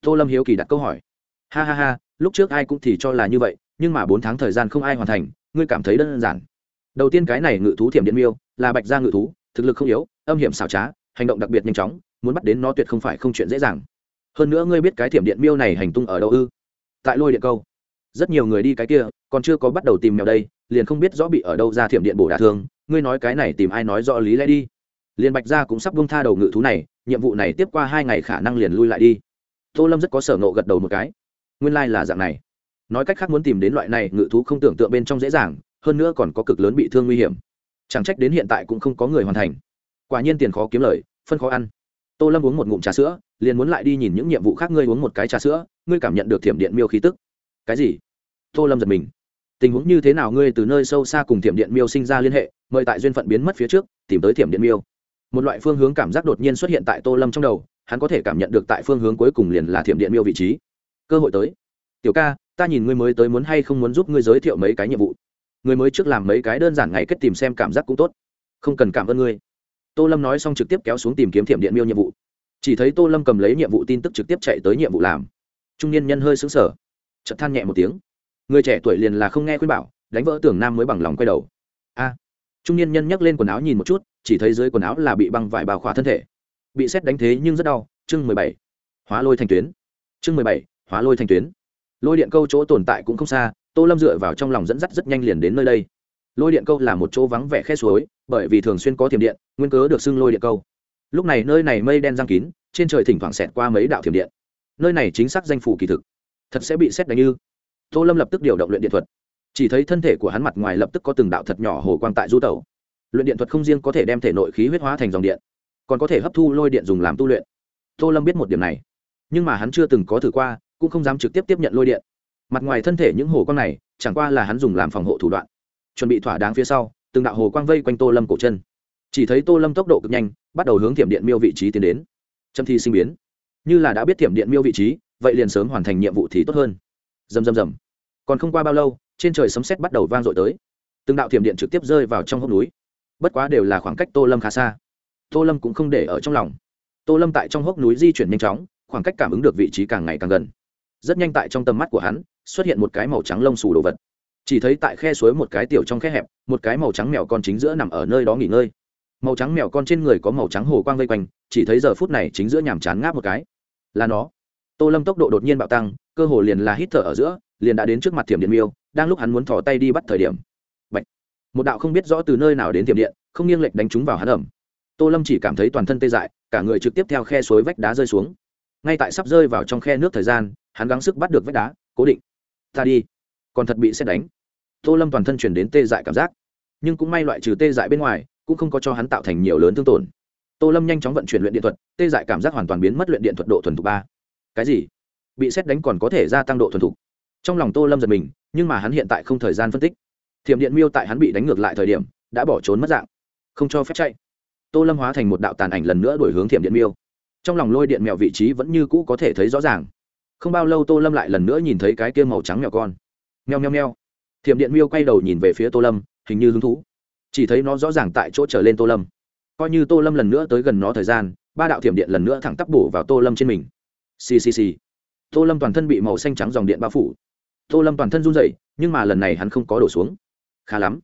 Tô lâm hiếu kỳ đặt câu hỏi. Ha ha ha, lúc trước ai cũng thì cho là như vậy, nhưng mà bốn tháng thời gian không ai hoàn thành, ngươi cảm thấy đơn giản. Đầu tiên cái này ngự thú thiểm điện miêu, là bạch gia ngự thú, thực lực không yếu, âm hiểm xảo trá, hành động đặc biệt nhanh chóng, muốn bắt đến nó tuyệt không phải không chuyện dễ dàng hơn nữa ngươi biết cái thiểm điện miêu này hành tung ở đâu ư? Tại lôi điện câu. Rất nhiều người đi cái kia, còn chưa có bắt đầu tìm mèo đây, liền không biết rõ bị ở đâu ra thiểm điện bổ đả thương. Ngươi nói cái này tìm ai nói rõ lý lẽ đi. Liền bạch gia cũng sắp bông tha đầu ngự thú này, nhiệm vụ này tiếp qua hai ngày khả năng liền lui lại đi. Tô lâm rất có sở nộ gật đầu một cái. Nguyên lai、like、là dạng này. Nói cách khác muốn tìm đến loại này, ngự thú không tưởng tượng bên trong dễ dàng, hơn nữa còn có cực lớn bị thương nguy hiểm. Chẳng trách đến hiện tại cũng không có người hoàn thành. Quả nhiên tiền khó kiếm lời, phân khó ăn tô lâm uống một ngụm trà sữa, liền muốn lại đi nhìn những nhiệm vụ khác ngươi uống một cái trà sữa, ngươi cảm nhận được thiểm điện miêu khí tức. Cái gì? Tô lâm giật mình. Tình huống như thế nào ngươi từ nơi sâu xa cùng thiểm điện miêu sinh ra liên hệ, mời tại duyên phận biến mất phía trước, tìm tới thiểm điện miêu. Một loại phương hướng cảm giác đột nhiên xuất hiện tại tô lâm trong đầu, hắn có thể cảm nhận được tại phương hướng cuối cùng liền là thiểm điện miêu vị trí. Cơ hội tới. Tiểu ca, ta nhìn ngươi mới tới muốn hay không muốn giúp ngươi giới thiệu mấy cái nhiệm vụ. Người mới trước làm mấy cái đơn giản ngày kết tìm xem cảm giác cũng tốt. Không cần cảm ơn ngươi tô lâm nói xong trực tiếp kéo xuống tìm kiếm thiểm điện miêu nhiệm vụ. Chỉ thấy tô lâm cầm lấy nhiệm vụ tin tức trực tiếp chạy tới nhiệm vụ làm. Trung niên nhân hơi xứng sở chợt than nhẹ một tiếng. Người trẻ tuổi liền là không nghe khuyên bảo, đánh vỡ tưởng nam mới bằng lòng quay đầu. A. Trung niên nhân nhấc lên quần áo nhìn một chút, chỉ thấy dưới quần áo là bị băng vải bào khỏa thân thể. Bị xét đánh thế nhưng rất đau. Chương mười bảy. Hóa lôi thành tuyến. Chương mười bảy. Hóa lôi thành tuyến. Lôi điện câu chỗ tồn tại cũng không xa, tô lâm dựa vào trong lòng dẫn dắt rất nhanh liền đến nơi đây lôi điện câu là một chỗ vắng vẻ khe suối, bởi vì thường xuyên có thiểm điện, nguyên cớ được xưng lôi điện câu. Lúc này nơi này mây đen giang kín, trên trời thỉnh thoảng xẹt qua mấy đạo thiểm điện. Nơi này chính xác danh phủ kỳ thực. Thật sẽ bị xét đánh như. Tô lâm lập tức điều động luyện điện thuật. Chỉ thấy thân thể của hắn mặt ngoài lập tức có từng đạo thật nhỏ hồ quang tại du tẩu. Luyện điện thuật không riêng có thể đem thể nội khí huyết hóa thành dòng điện, còn có thể hấp thu lôi điện dùng làm tu luyện. Tô lâm biết một điểm này, nhưng mà hắn chưa từng có thử qua, cũng không dám trực tiếp tiếp nhận lôi điện. Mặt ngoài thân thể những hồ quang này, chẳng qua là hắn dùng làm phòng hộ thủ đoạn chuẩn bị thỏa đáng phía sau, từng đạo hồ quang vây quanh tô lâm cổ chân. Chỉ thấy tô lâm tốc độ cực nhanh, bắt đầu hướng thiểm điện miêu vị trí tiến đến. Châm thi sinh biến. Như là đã biết thiểm điện miêu vị trí, vậy liền sớm hoàn thành nhiệm vụ thì tốt hơn. Dầm dầm dầm còn không qua bao lâu, trên trời sấm sét bắt đầu vang dội tới. Từng đạo thiểm điện trực tiếp rơi vào trong hốc núi. Bất quá đều là khoảng cách tô lâm khá xa. Tô lâm cũng không để ở trong lòng. Tô lâm tại trong hốc núi di chuyển nhanh chóng, khoảng cách cảm ứng được vị trí càng ngày càng gần. Rất nhanh tại trong tầm mắt của hắn, xuất hiện một cái màu trắng lông xù đồ vật chỉ thấy tại khe suối một cái tiểu trong khe hẹp, một cái màu trắng mèo con chính giữa nằm ở nơi đó nghỉ ngơi. Màu trắng mèo con trên người có màu trắng hồ quang vây quanh, chỉ thấy giờ phút này chính giữa nhàm chán ngáp một cái. Là nó. Tô lâm tốc độ đột nhiên bạo tăng, cơ hồ liền là hít thở ở giữa, liền đã đến trước mặt thiểm điện miêu, đang lúc hắn muốn thò tay đi bắt thời điểm. Bạch. một đạo không biết rõ từ nơi nào đến thiểm điện, không nghiêng lệch đánh trúng vào hắn ẩm. Tô lâm chỉ cảm thấy toàn thân tê dại, cả người trực tiếp theo khe suối vách đá rơi xuống. Ngay tại sắp rơi vào trong khe nước thời gian, hắn gắng sức bắt được vách đá, cố định. Ta đi. Còn thật bị xét đánh tô lâm toàn thân chuyển đến tê dại cảm giác. Nhưng cũng may loại trừ tê dại bên ngoài, cũng không có cho hắn tạo thành nhiều lớn thương tổn. Tô lâm nhanh chóng vận chuyển luyện điện thuật, tê dại cảm giác hoàn toàn biến mất luyện điện thuật độ thuần thục ba. Cái gì? Bị xét đánh còn có thể gia tăng độ thuần thục. Trong lòng tô lâm giật mình, nhưng mà hắn hiện tại không thời gian phân tích. Thiểm điện miêu tại hắn bị đánh ngược lại thời điểm, đã bỏ trốn mất dạng. Không cho phép chạy. Tô lâm hóa thành một đạo tàn ảnh lần nữa đổi hướng thiểm điện miêu. Trong lòng lôi điện mèo vị trí vẫn như cũ có thể thấy rõ ràng. Không bao lâu tô lâm lại lần nữa nhìn thấy cái kia màu trắng mèo con. Meo meo meo thiểm điện miêu quay đầu nhìn về phía tô lâm, hình như hứng thú. Chỉ thấy nó rõ ràng tại chỗ trở lên tô lâm. Coi như tô lâm lần nữa tới gần nó thời gian, ba đạo thiểm điện lần nữa thẳng tắp bổ vào tô lâm trên mình. Ccc tô lâm toàn thân bị màu xanh trắng dòng điện bao phủ. Tô lâm toàn thân run rẩy, nhưng mà lần này hắn không có đổ xuống. Khá lắm.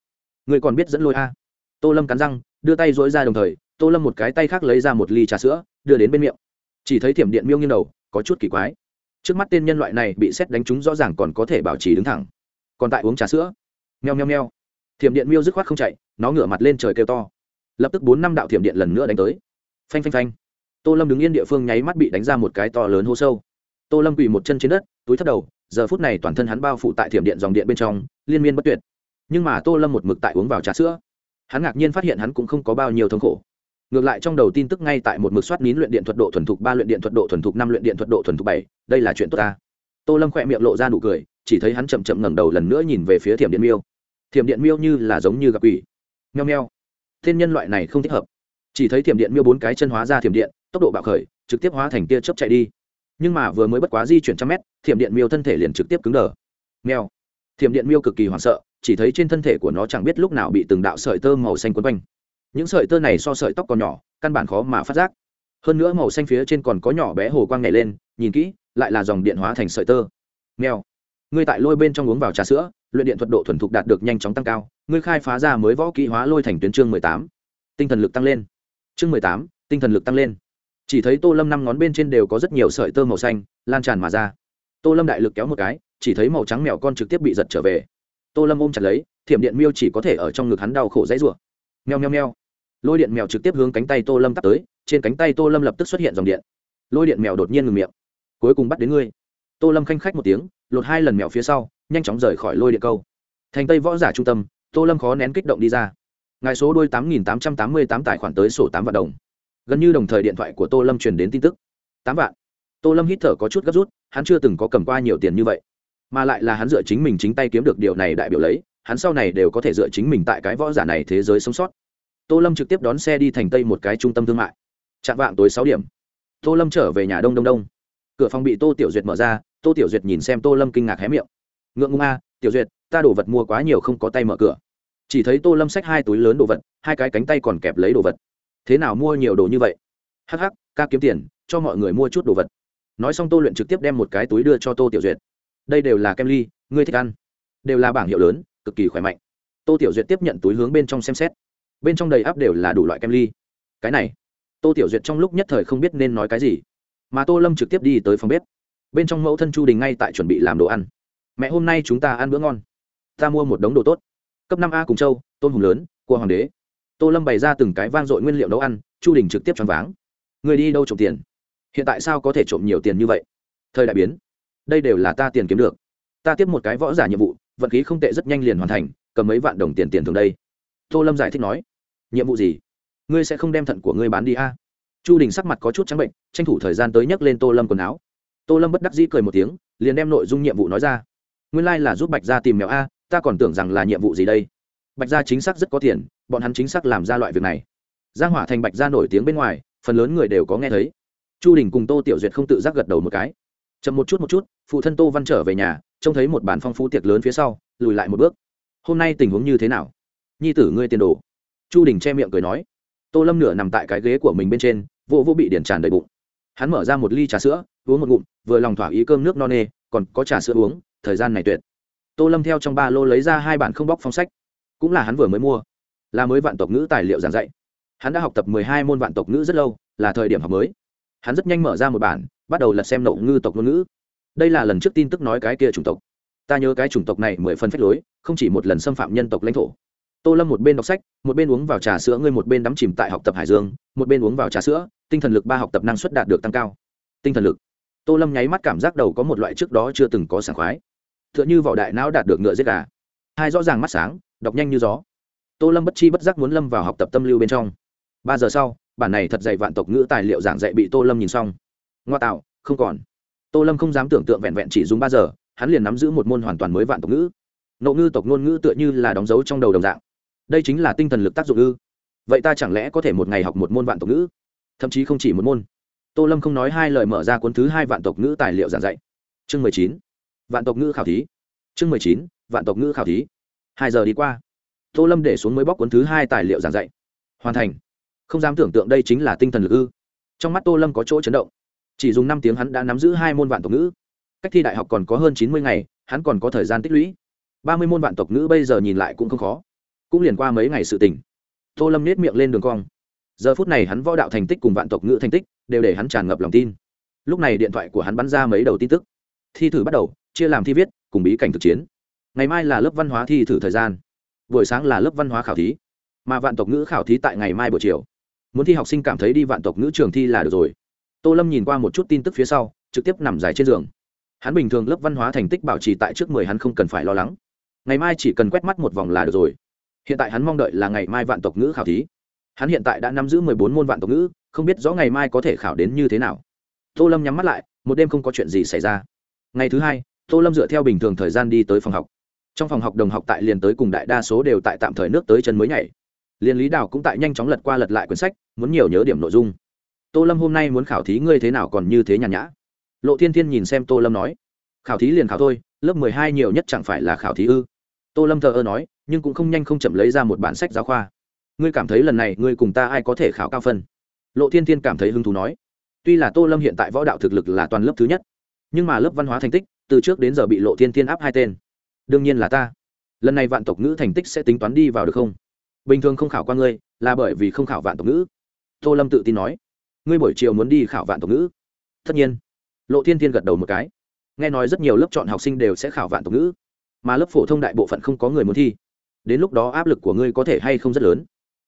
Người còn biết dẫn lôi a? Tô lâm cắn răng, đưa tay dối ra đồng thời, tô lâm một cái tay khác lấy ra một ly trà sữa, đưa đến bên miệng. Chỉ thấy thiểm điện miêu nghiêng đầu, có chút kỳ quái. Trước mắt tên nhân loại này bị xét đánh trúng rõ ràng còn có thể bảo trì đứng thẳng còn tại uống trà sữa. Nheo nheo nheo thiểm điện miêu dứt khoát không chạy, nó ngửa mặt lên trời kêu to. Lập tức bốn năm đạo thiểm điện lần nữa đánh tới. Phanh phanh phanh. Tô lâm đứng yên địa phương nháy mắt bị đánh ra một cái to lớn hô sâu. Tô lâm quỳ một chân trên đất, túi thấp đầu, giờ phút này toàn thân hắn bao phủ tại thiểm điện dòng điện bên trong, liên miên bất tuyệt. Nhưng mà tô lâm một mực tại uống vào trà sữa. Hắn ngạc nhiên phát hiện hắn cũng không có bao nhiêu thống khổ. Ngược lại trong đầu tin tức ngay tại một mực soát nín luyện điện thuật độ thuần thục ba, luyện điện thuật độ thuần thục năm, luyện điện thuật độ thuần thục bảy, đây là chuyện tốt ta. Tô lâm khỏe miệng lộ ra nụ cười chỉ thấy hắn chậm chậm ngẩng đầu lần nữa nhìn về phía thiểm điện miêu. Thiểm điện miêu như là giống như gặp quỷ. Nheo nheo thiên nhân loại này không thích hợp. Chỉ thấy thiểm điện miêu bốn cái chân hóa ra thiểm điện, tốc độ bạo khởi, trực tiếp hóa thành tia chớp chạy đi. Nhưng mà vừa mới bất quá di chuyển trăm mét, thiểm điện miêu thân thể liền trực tiếp cứng đờ. Mèo thiểm điện miêu cực kỳ hoảng sợ, chỉ thấy trên thân thể của nó chẳng biết lúc nào bị từng đạo sợi tơ màu xanh quấn quanh. Những sợi tơ này so sợi tóc còn nhỏ, căn bản khó mà phát giác. Hơn nữa màu xanh phía trên còn có nhỏ bé hồ quang nhảy lên, nhìn kỹ, lại là dòng điện hóa thành sợi tơ. Nghèo ngươi tại lôi bên trong uống vào trà sữa, luyện điện thuật độ thuần thục đạt được nhanh chóng tăng cao, ngươi khai phá ra mới võ kỹ hóa lôi thành tuyến chương mười tám. Tinh thần lực tăng lên. Chương mười tám, tinh thần lực tăng lên. Chỉ thấy tô lâm năm ngón bên trên đều có rất nhiều sợi tơ màu xanh, lan tràn mà ra. Tô lâm đại lực kéo một cái, chỉ thấy màu trắng mèo con trực tiếp bị giật trở về. Tô lâm ôm chặt lấy, thiểm điện miêu chỉ có thể ở trong ngực hắn đau khổ dãy rủa. Meo meo meo lôi điện mèo trực tiếp hướng cánh tay tô lâm tắt tới, trên cánh tay tô lâm lập tức xuất hiện dòng điện. Lôi điện mèo đột nhiên ngừng miệng. Cuối cùng bắt đến ngươi tô lâm khanh khách một tiếng, lột hai lần mèo phía sau, nhanh chóng rời khỏi lôi điện câu. Thành tây võ giả trung tâm, tô lâm khó nén kích động đi ra. Ngài số đôi tám nghìn tám trăm tám mươi tám tài khoản tới sổ tám vạn đồng. Gần như đồng thời điện thoại của tô lâm truyền đến tin tức. Tám vạn. Tô lâm hít thở có chút gấp rút, hắn chưa từng có cầm qua nhiều tiền như vậy. Mà lại là hắn dựa chính mình chính tay kiếm được điều này đại biểu lấy, hắn sau này đều có thể dựa chính mình tại cái võ giả này thế giới sống sót. Tô lâm trực tiếp đón xe đi thành tây một cái trung tâm thương mại. Chạm vạng tối sáu điểm. Tô lâm trở về nhà đông đông đông. Cửa phòng bị tô tiểu duyệt mở ra tô tiểu duyệt nhìn xem tô lâm kinh ngạc hé miệng. Ngượng ngung a, tiểu duyệt, ta đồ vật mua quá nhiều không có tay mở cửa. Chỉ thấy tô lâm xách hai túi lớn đồ vật, hai cái cánh tay còn kẹp lấy đồ vật. Thế nào mua nhiều đồ như vậy? Hh ca kiếm tiền, cho mọi người mua chút đồ vật. Nói xong tô luyện trực tiếp đem một cái túi đưa cho tô tiểu duyệt. Đây đều là kem ly, ngươi thích ăn. Đều là bảng hiệu lớn, cực kỳ khỏe mạnh. Tô tiểu duyệt tiếp nhận túi hướng bên trong xem xét. Bên trong đầy áp đều là đủ loại kem ly. Cái này, tô tiểu duyệt trong lúc nhất thời không biết nên nói cái gì. Mà tô lâm trực tiếp đi tới phòng bếp bên trong mẫu thân chu đình ngay tại chuẩn bị làm đồ ăn mẹ hôm nay chúng ta ăn bữa ngon ta mua một đống đồ tốt cấp năm a cùng châu tôm hùm lớn của hoàng đế tô lâm bày ra từng cái vang dội nguyên liệu nấu ăn chu đình trực tiếp choáng váng người đi đâu trộm tiền hiện tại sao có thể trộm nhiều tiền như vậy thời đại biến đây đều là ta tiền kiếm được ta tiếp một cái võ giả nhiệm vụ vận khí không tệ rất nhanh liền hoàn thành cầm mấy vạn đồng tiền tiền thường đây tô lâm giải thích nói nhiệm vụ gì ngươi sẽ không đem thận của ngươi bán đi a chu đình sắc mặt có chút trắng bệnh tranh thủ thời gian tới nhấc lên tô lâm quần áo tô lâm bất đắc dĩ cười một tiếng, liền đem nội dung nhiệm vụ nói ra. Nguyên lai、like、là giúp bạch gia tìm mèo a, ta còn tưởng rằng là nhiệm vụ gì đây. Bạch gia chính xác rất có tiền, bọn hắn chính xác làm ra loại việc này. Giang hỏa thành bạch gia nổi tiếng bên ngoài, phần lớn người đều có nghe thấy. Chu đình cùng tô tiểu duyệt không tự giác gật đầu một cái. Chậm một chút một chút, phụ thân tô văn trở về nhà, trông thấy một bản phong phú tiệc lớn phía sau, lùi lại một bước. Hôm nay tình huống như thế nào? Nhi tử ngươi tiền đồ. Chu đình che miệng cười nói. Tô lâm nửa nằm tại cái ghế của mình bên trên, vô vô bị điển tràn đầy bụng hắn mở ra một ly trà sữa, uống một ngụm, vừa lòng thỏa ý cơm nước no nê, còn có trà sữa uống, thời gian này tuyệt. Tô lâm theo trong ba lô lấy ra hai bản không bóc phong sách. Cũng là hắn vừa mới mua. Là mới vạn tộc ngữ tài liệu giảng dạy. Hắn đã học tập mười hai môn vạn tộc ngữ rất lâu, là thời điểm học mới. Hắn rất nhanh mở ra một bản, bắt đầu lật xem nộ ngư tộc ngôn ngữ. Đây là lần trước tin tức nói cái kia chủng tộc. Ta nhớ cái chủng tộc này mười phân phách lối, không chỉ một lần xâm phạm nhân tộc lãnh thổ tô lâm một bên đọc sách, một bên uống vào trà sữa, ngươi một bên đắm chìm tại học tập hải dương, một bên uống vào trà sữa, tinh thần lực ba học tập năng suất đạt được tăng cao. Tinh thần lực. Tô lâm nháy mắt cảm giác đầu có một loại trước đó chưa từng có sảng khoái. T h ư ợ n h ư vỏ đại não đạt được ngựa giết gà. Hai rõ ràng mắt sáng, đọc nhanh như gió. Tô lâm bất chi bất giác muốn lâm vào học tập tâm lưu bên trong. Ba giờ sau, bản này thật dày vạn tộc ngữ tài liệu giảng dạy bị tô lâm nhìn xong. Ngoa tạo, không còn. Tô lâm không dám tưởng tượng vẹn vẹn chỉ dùng ba giờ, hắn liền nắm giữ một môn hoàn toàn mới vạn tộc ngữ. Nộ ngư tộc ngôn ngữ tựa như là đóng dấu trong đầu đồng dạng đây chính là tinh thần lực tác dụng ư? Vậy ta chẳng lẽ có thể một ngày học một môn vạn tộc ngữ? Thậm chí không chỉ một môn. Tô lâm không nói hai lời mở ra cuốn thứ hai vạn tộc ngữ tài liệu giảng dạy. Chương mười chín. Vạn tộc ngữ khảo thí. Chương mười chín. Vạn tộc ngữ khảo thí. Hai giờ đi qua. Tô lâm để xuống mới bóc cuốn thứ hai tài liệu giảng dạy. Hoàn thành. Không dám tưởng tượng đây chính là tinh thần lực ư? Trong mắt tô lâm có chỗ chấn động. Chỉ dùng năm tiếng hắn đã nắm giữ hai môn vạn tộc ngữ. Cách thi đại học còn có hơn chín mươi ngày, hắn còn có thời gian tích lũy. Ba mươi môn vạn tộc ngữ bây giờ nhìn lại cũng không khó cũng liền qua mấy ngày sự tình. Tô lâm nết miệng lên đường cong. Giờ phút này hắn võ đạo thành tích cùng vạn tộc ngữ thành tích đều để hắn tràn ngập lòng tin. Lúc này điện thoại của hắn bắn ra mấy đầu tin tức. Thi thử bắt đầu, chia làm thi viết, cùng bí cảnh thực chiến. Ngày mai là lớp văn hóa thi thử thời gian. Buổi sáng là lớp văn hóa khảo thí. Mà vạn tộc ngữ khảo thí tại ngày mai buổi chiều. Muốn thi học sinh cảm thấy đi vạn tộc ngữ trường thi là được rồi. Tô lâm nhìn qua một chút tin tức phía sau, trực tiếp nằm dài trên giường. Hắn bình thường lớp văn hóa thành tích bảo trì tại trước mười hắn không cần phải lo lắng. Ngày mai chỉ cần quét mắt một vòng là được rồi hiện tại hắn mong đợi là ngày mai vạn tộc ngữ khảo thí. Hắn hiện tại đã nắm giữ mười bốn môn vạn tộc ngữ, không biết rõ ngày mai có thể khảo đến như thế nào. Tô lâm nhắm mắt lại, một đêm không có chuyện gì xảy ra. Ngày thứ hai, tô lâm dựa theo bình thường thời gian đi tới phòng học. Trong phòng học đồng học tại liền tới cùng đại đa số đều tại tạm thời nước tới chân mới nhảy. Liền lý đào cũng tại nhanh chóng lật qua lật lại quyển sách, muốn nhiều nhớ điểm nội dung. Tô lâm hôm nay muốn khảo thí ngươi thế nào còn như thế nhàn nhã. Lộ thiên thiên nhìn xem tô lâm nói, khảo thí liền khảo thôi, lớp mười hai nhiều nhất chẳng phải là khảo thí ư? Tô lâm thờ ơ nói, nhưng cũng không nhanh không chậm lấy ra một bản sách giáo khoa. Ngươi cảm thấy lần này ngươi cùng ta ai có thể khảo cao phân? Lộ thiên thiên cảm thấy hứng thú nói. Tuy là tô lâm hiện tại võ đạo thực lực là toàn lớp thứ nhất, nhưng mà lớp văn hóa thành tích, từ trước đến giờ bị lộ thiên thiên áp hai tên. Đương nhiên là ta. Lần này vạn tộc ngữ thành tích sẽ tính toán đi vào được không? Bình thường không khảo qua ngươi, là bởi vì không khảo vạn tộc ngữ. Tô lâm tự tin nói. Ngươi buổi chiều muốn đi khảo vạn tộc ngữ? Tất nhiên. Lộ thiên thiên gật đầu một cái. Nghe nói rất nhiều lớp chọn học sinh đều sẽ khảo vạn tộc ngữ mà lớp phổ thông đại bộ phận không có người muốn thi. Đến lúc đó áp lực của ngươi có thể hay không rất lớn.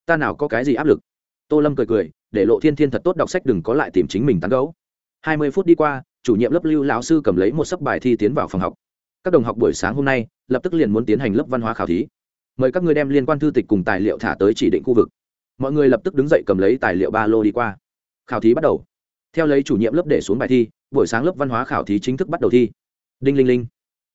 Ta nào có cái gì áp lực? Tô lâm cười cười, để lộ thiên thiên thật tốt đọc sách đừng có lại tìm chính mình tán gấu hai mươi phút đi qua, chủ nhiệm lớp lưu lão sư cầm lấy một sấp bài thi tiến vào phòng học. Các đồng học buổi sáng hôm nay, lập tức liền muốn tiến hành lớp văn hóa khảo thí. Mời các ngươi đem liên quan thư tịch cùng tài liệu thả tới chỉ định khu vực. Mọi người lập tức đứng dậy cầm lấy tài liệu ba lô đi qua. Khảo thí bắt đầu. Theo lấy chủ nhiệm lớp để xuống bài thi, buổi sáng lớp văn hóa khảo thí chính thức bắt đầu thi. Đinh linh linh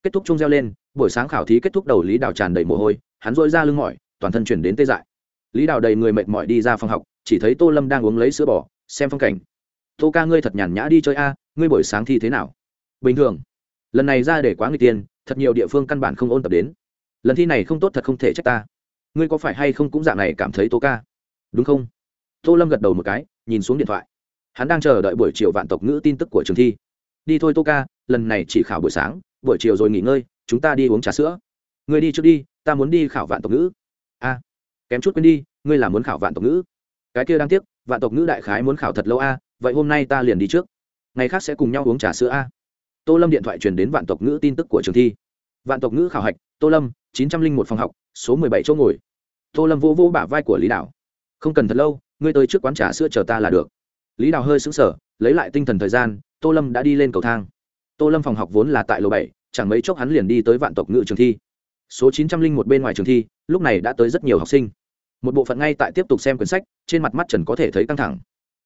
kết thúc chung reo lên, buổi sáng khảo thí kết thúc đầu lý đào tràn đầy mồ hôi, hắn dội ra lưng mỏi, toàn thân chuyển đến tê dại. Lý đào đầy người mệt mỏi đi ra phòng học, chỉ thấy tô lâm đang uống lấy sữa bò, xem phong cảnh. Tô ca, ngươi thật nhàn nhã đi chơi a, ngươi buổi sáng thi thế nào? Bình thường. Lần này ra để quá người tiền, thật nhiều địa phương căn bản không ôn tập đến. Lần thi này không tốt thật không thể trách ta. Ngươi có phải hay không cũng dạng này cảm thấy tô ca? Đúng không? Tô lâm gật đầu một cái, nhìn xuống điện thoại. Hắn đang chờ đợi buổi chiều vạn tộc ngữ tin tức của trường thi. Đi thôi tô ca, lần này chỉ khảo buổi sáng buổi chiều rồi nghỉ ngơi, chúng ta đi uống trà sữa. Ngươi đi trước đi, ta muốn đi khảo vạn tộc ngữ. A, kém chút quên đi, ngươi là muốn khảo vạn tộc ngữ. Cái kia đáng tiếc, vạn tộc ngữ đại khái muốn khảo thật lâu a, vậy hôm nay ta liền đi trước. Ngày khác sẽ cùng nhau uống trà sữa a. Tô lâm điện thoại truyền đến vạn tộc ngữ tin tức của trường thi. Vạn tộc ngữ khảo hạch, tô lâm, chín trăm linh một phòng học, số mười bảy chỗ ngồi. Tô lâm vô vô bả vai của lý đạo không cần thật lâu, ngươi tới trước quán trà sữa chờ ta là được. Lý đào hơi xứng sở lấy lại tinh thần thời gian, tô lâm đã đi lên cầu thang. Tô lâm phòng học vốn là tại lầu bảy chẳng mấy chốc hắn liền đi tới vạn tộc ngữ trường thi. Số chín trăm linh một bên ngoài trường thi, lúc này đã tới rất nhiều học sinh. Một bộ phận ngay tại tiếp tục xem quyển sách, trên mặt mắt trần có thể thấy căng thẳng.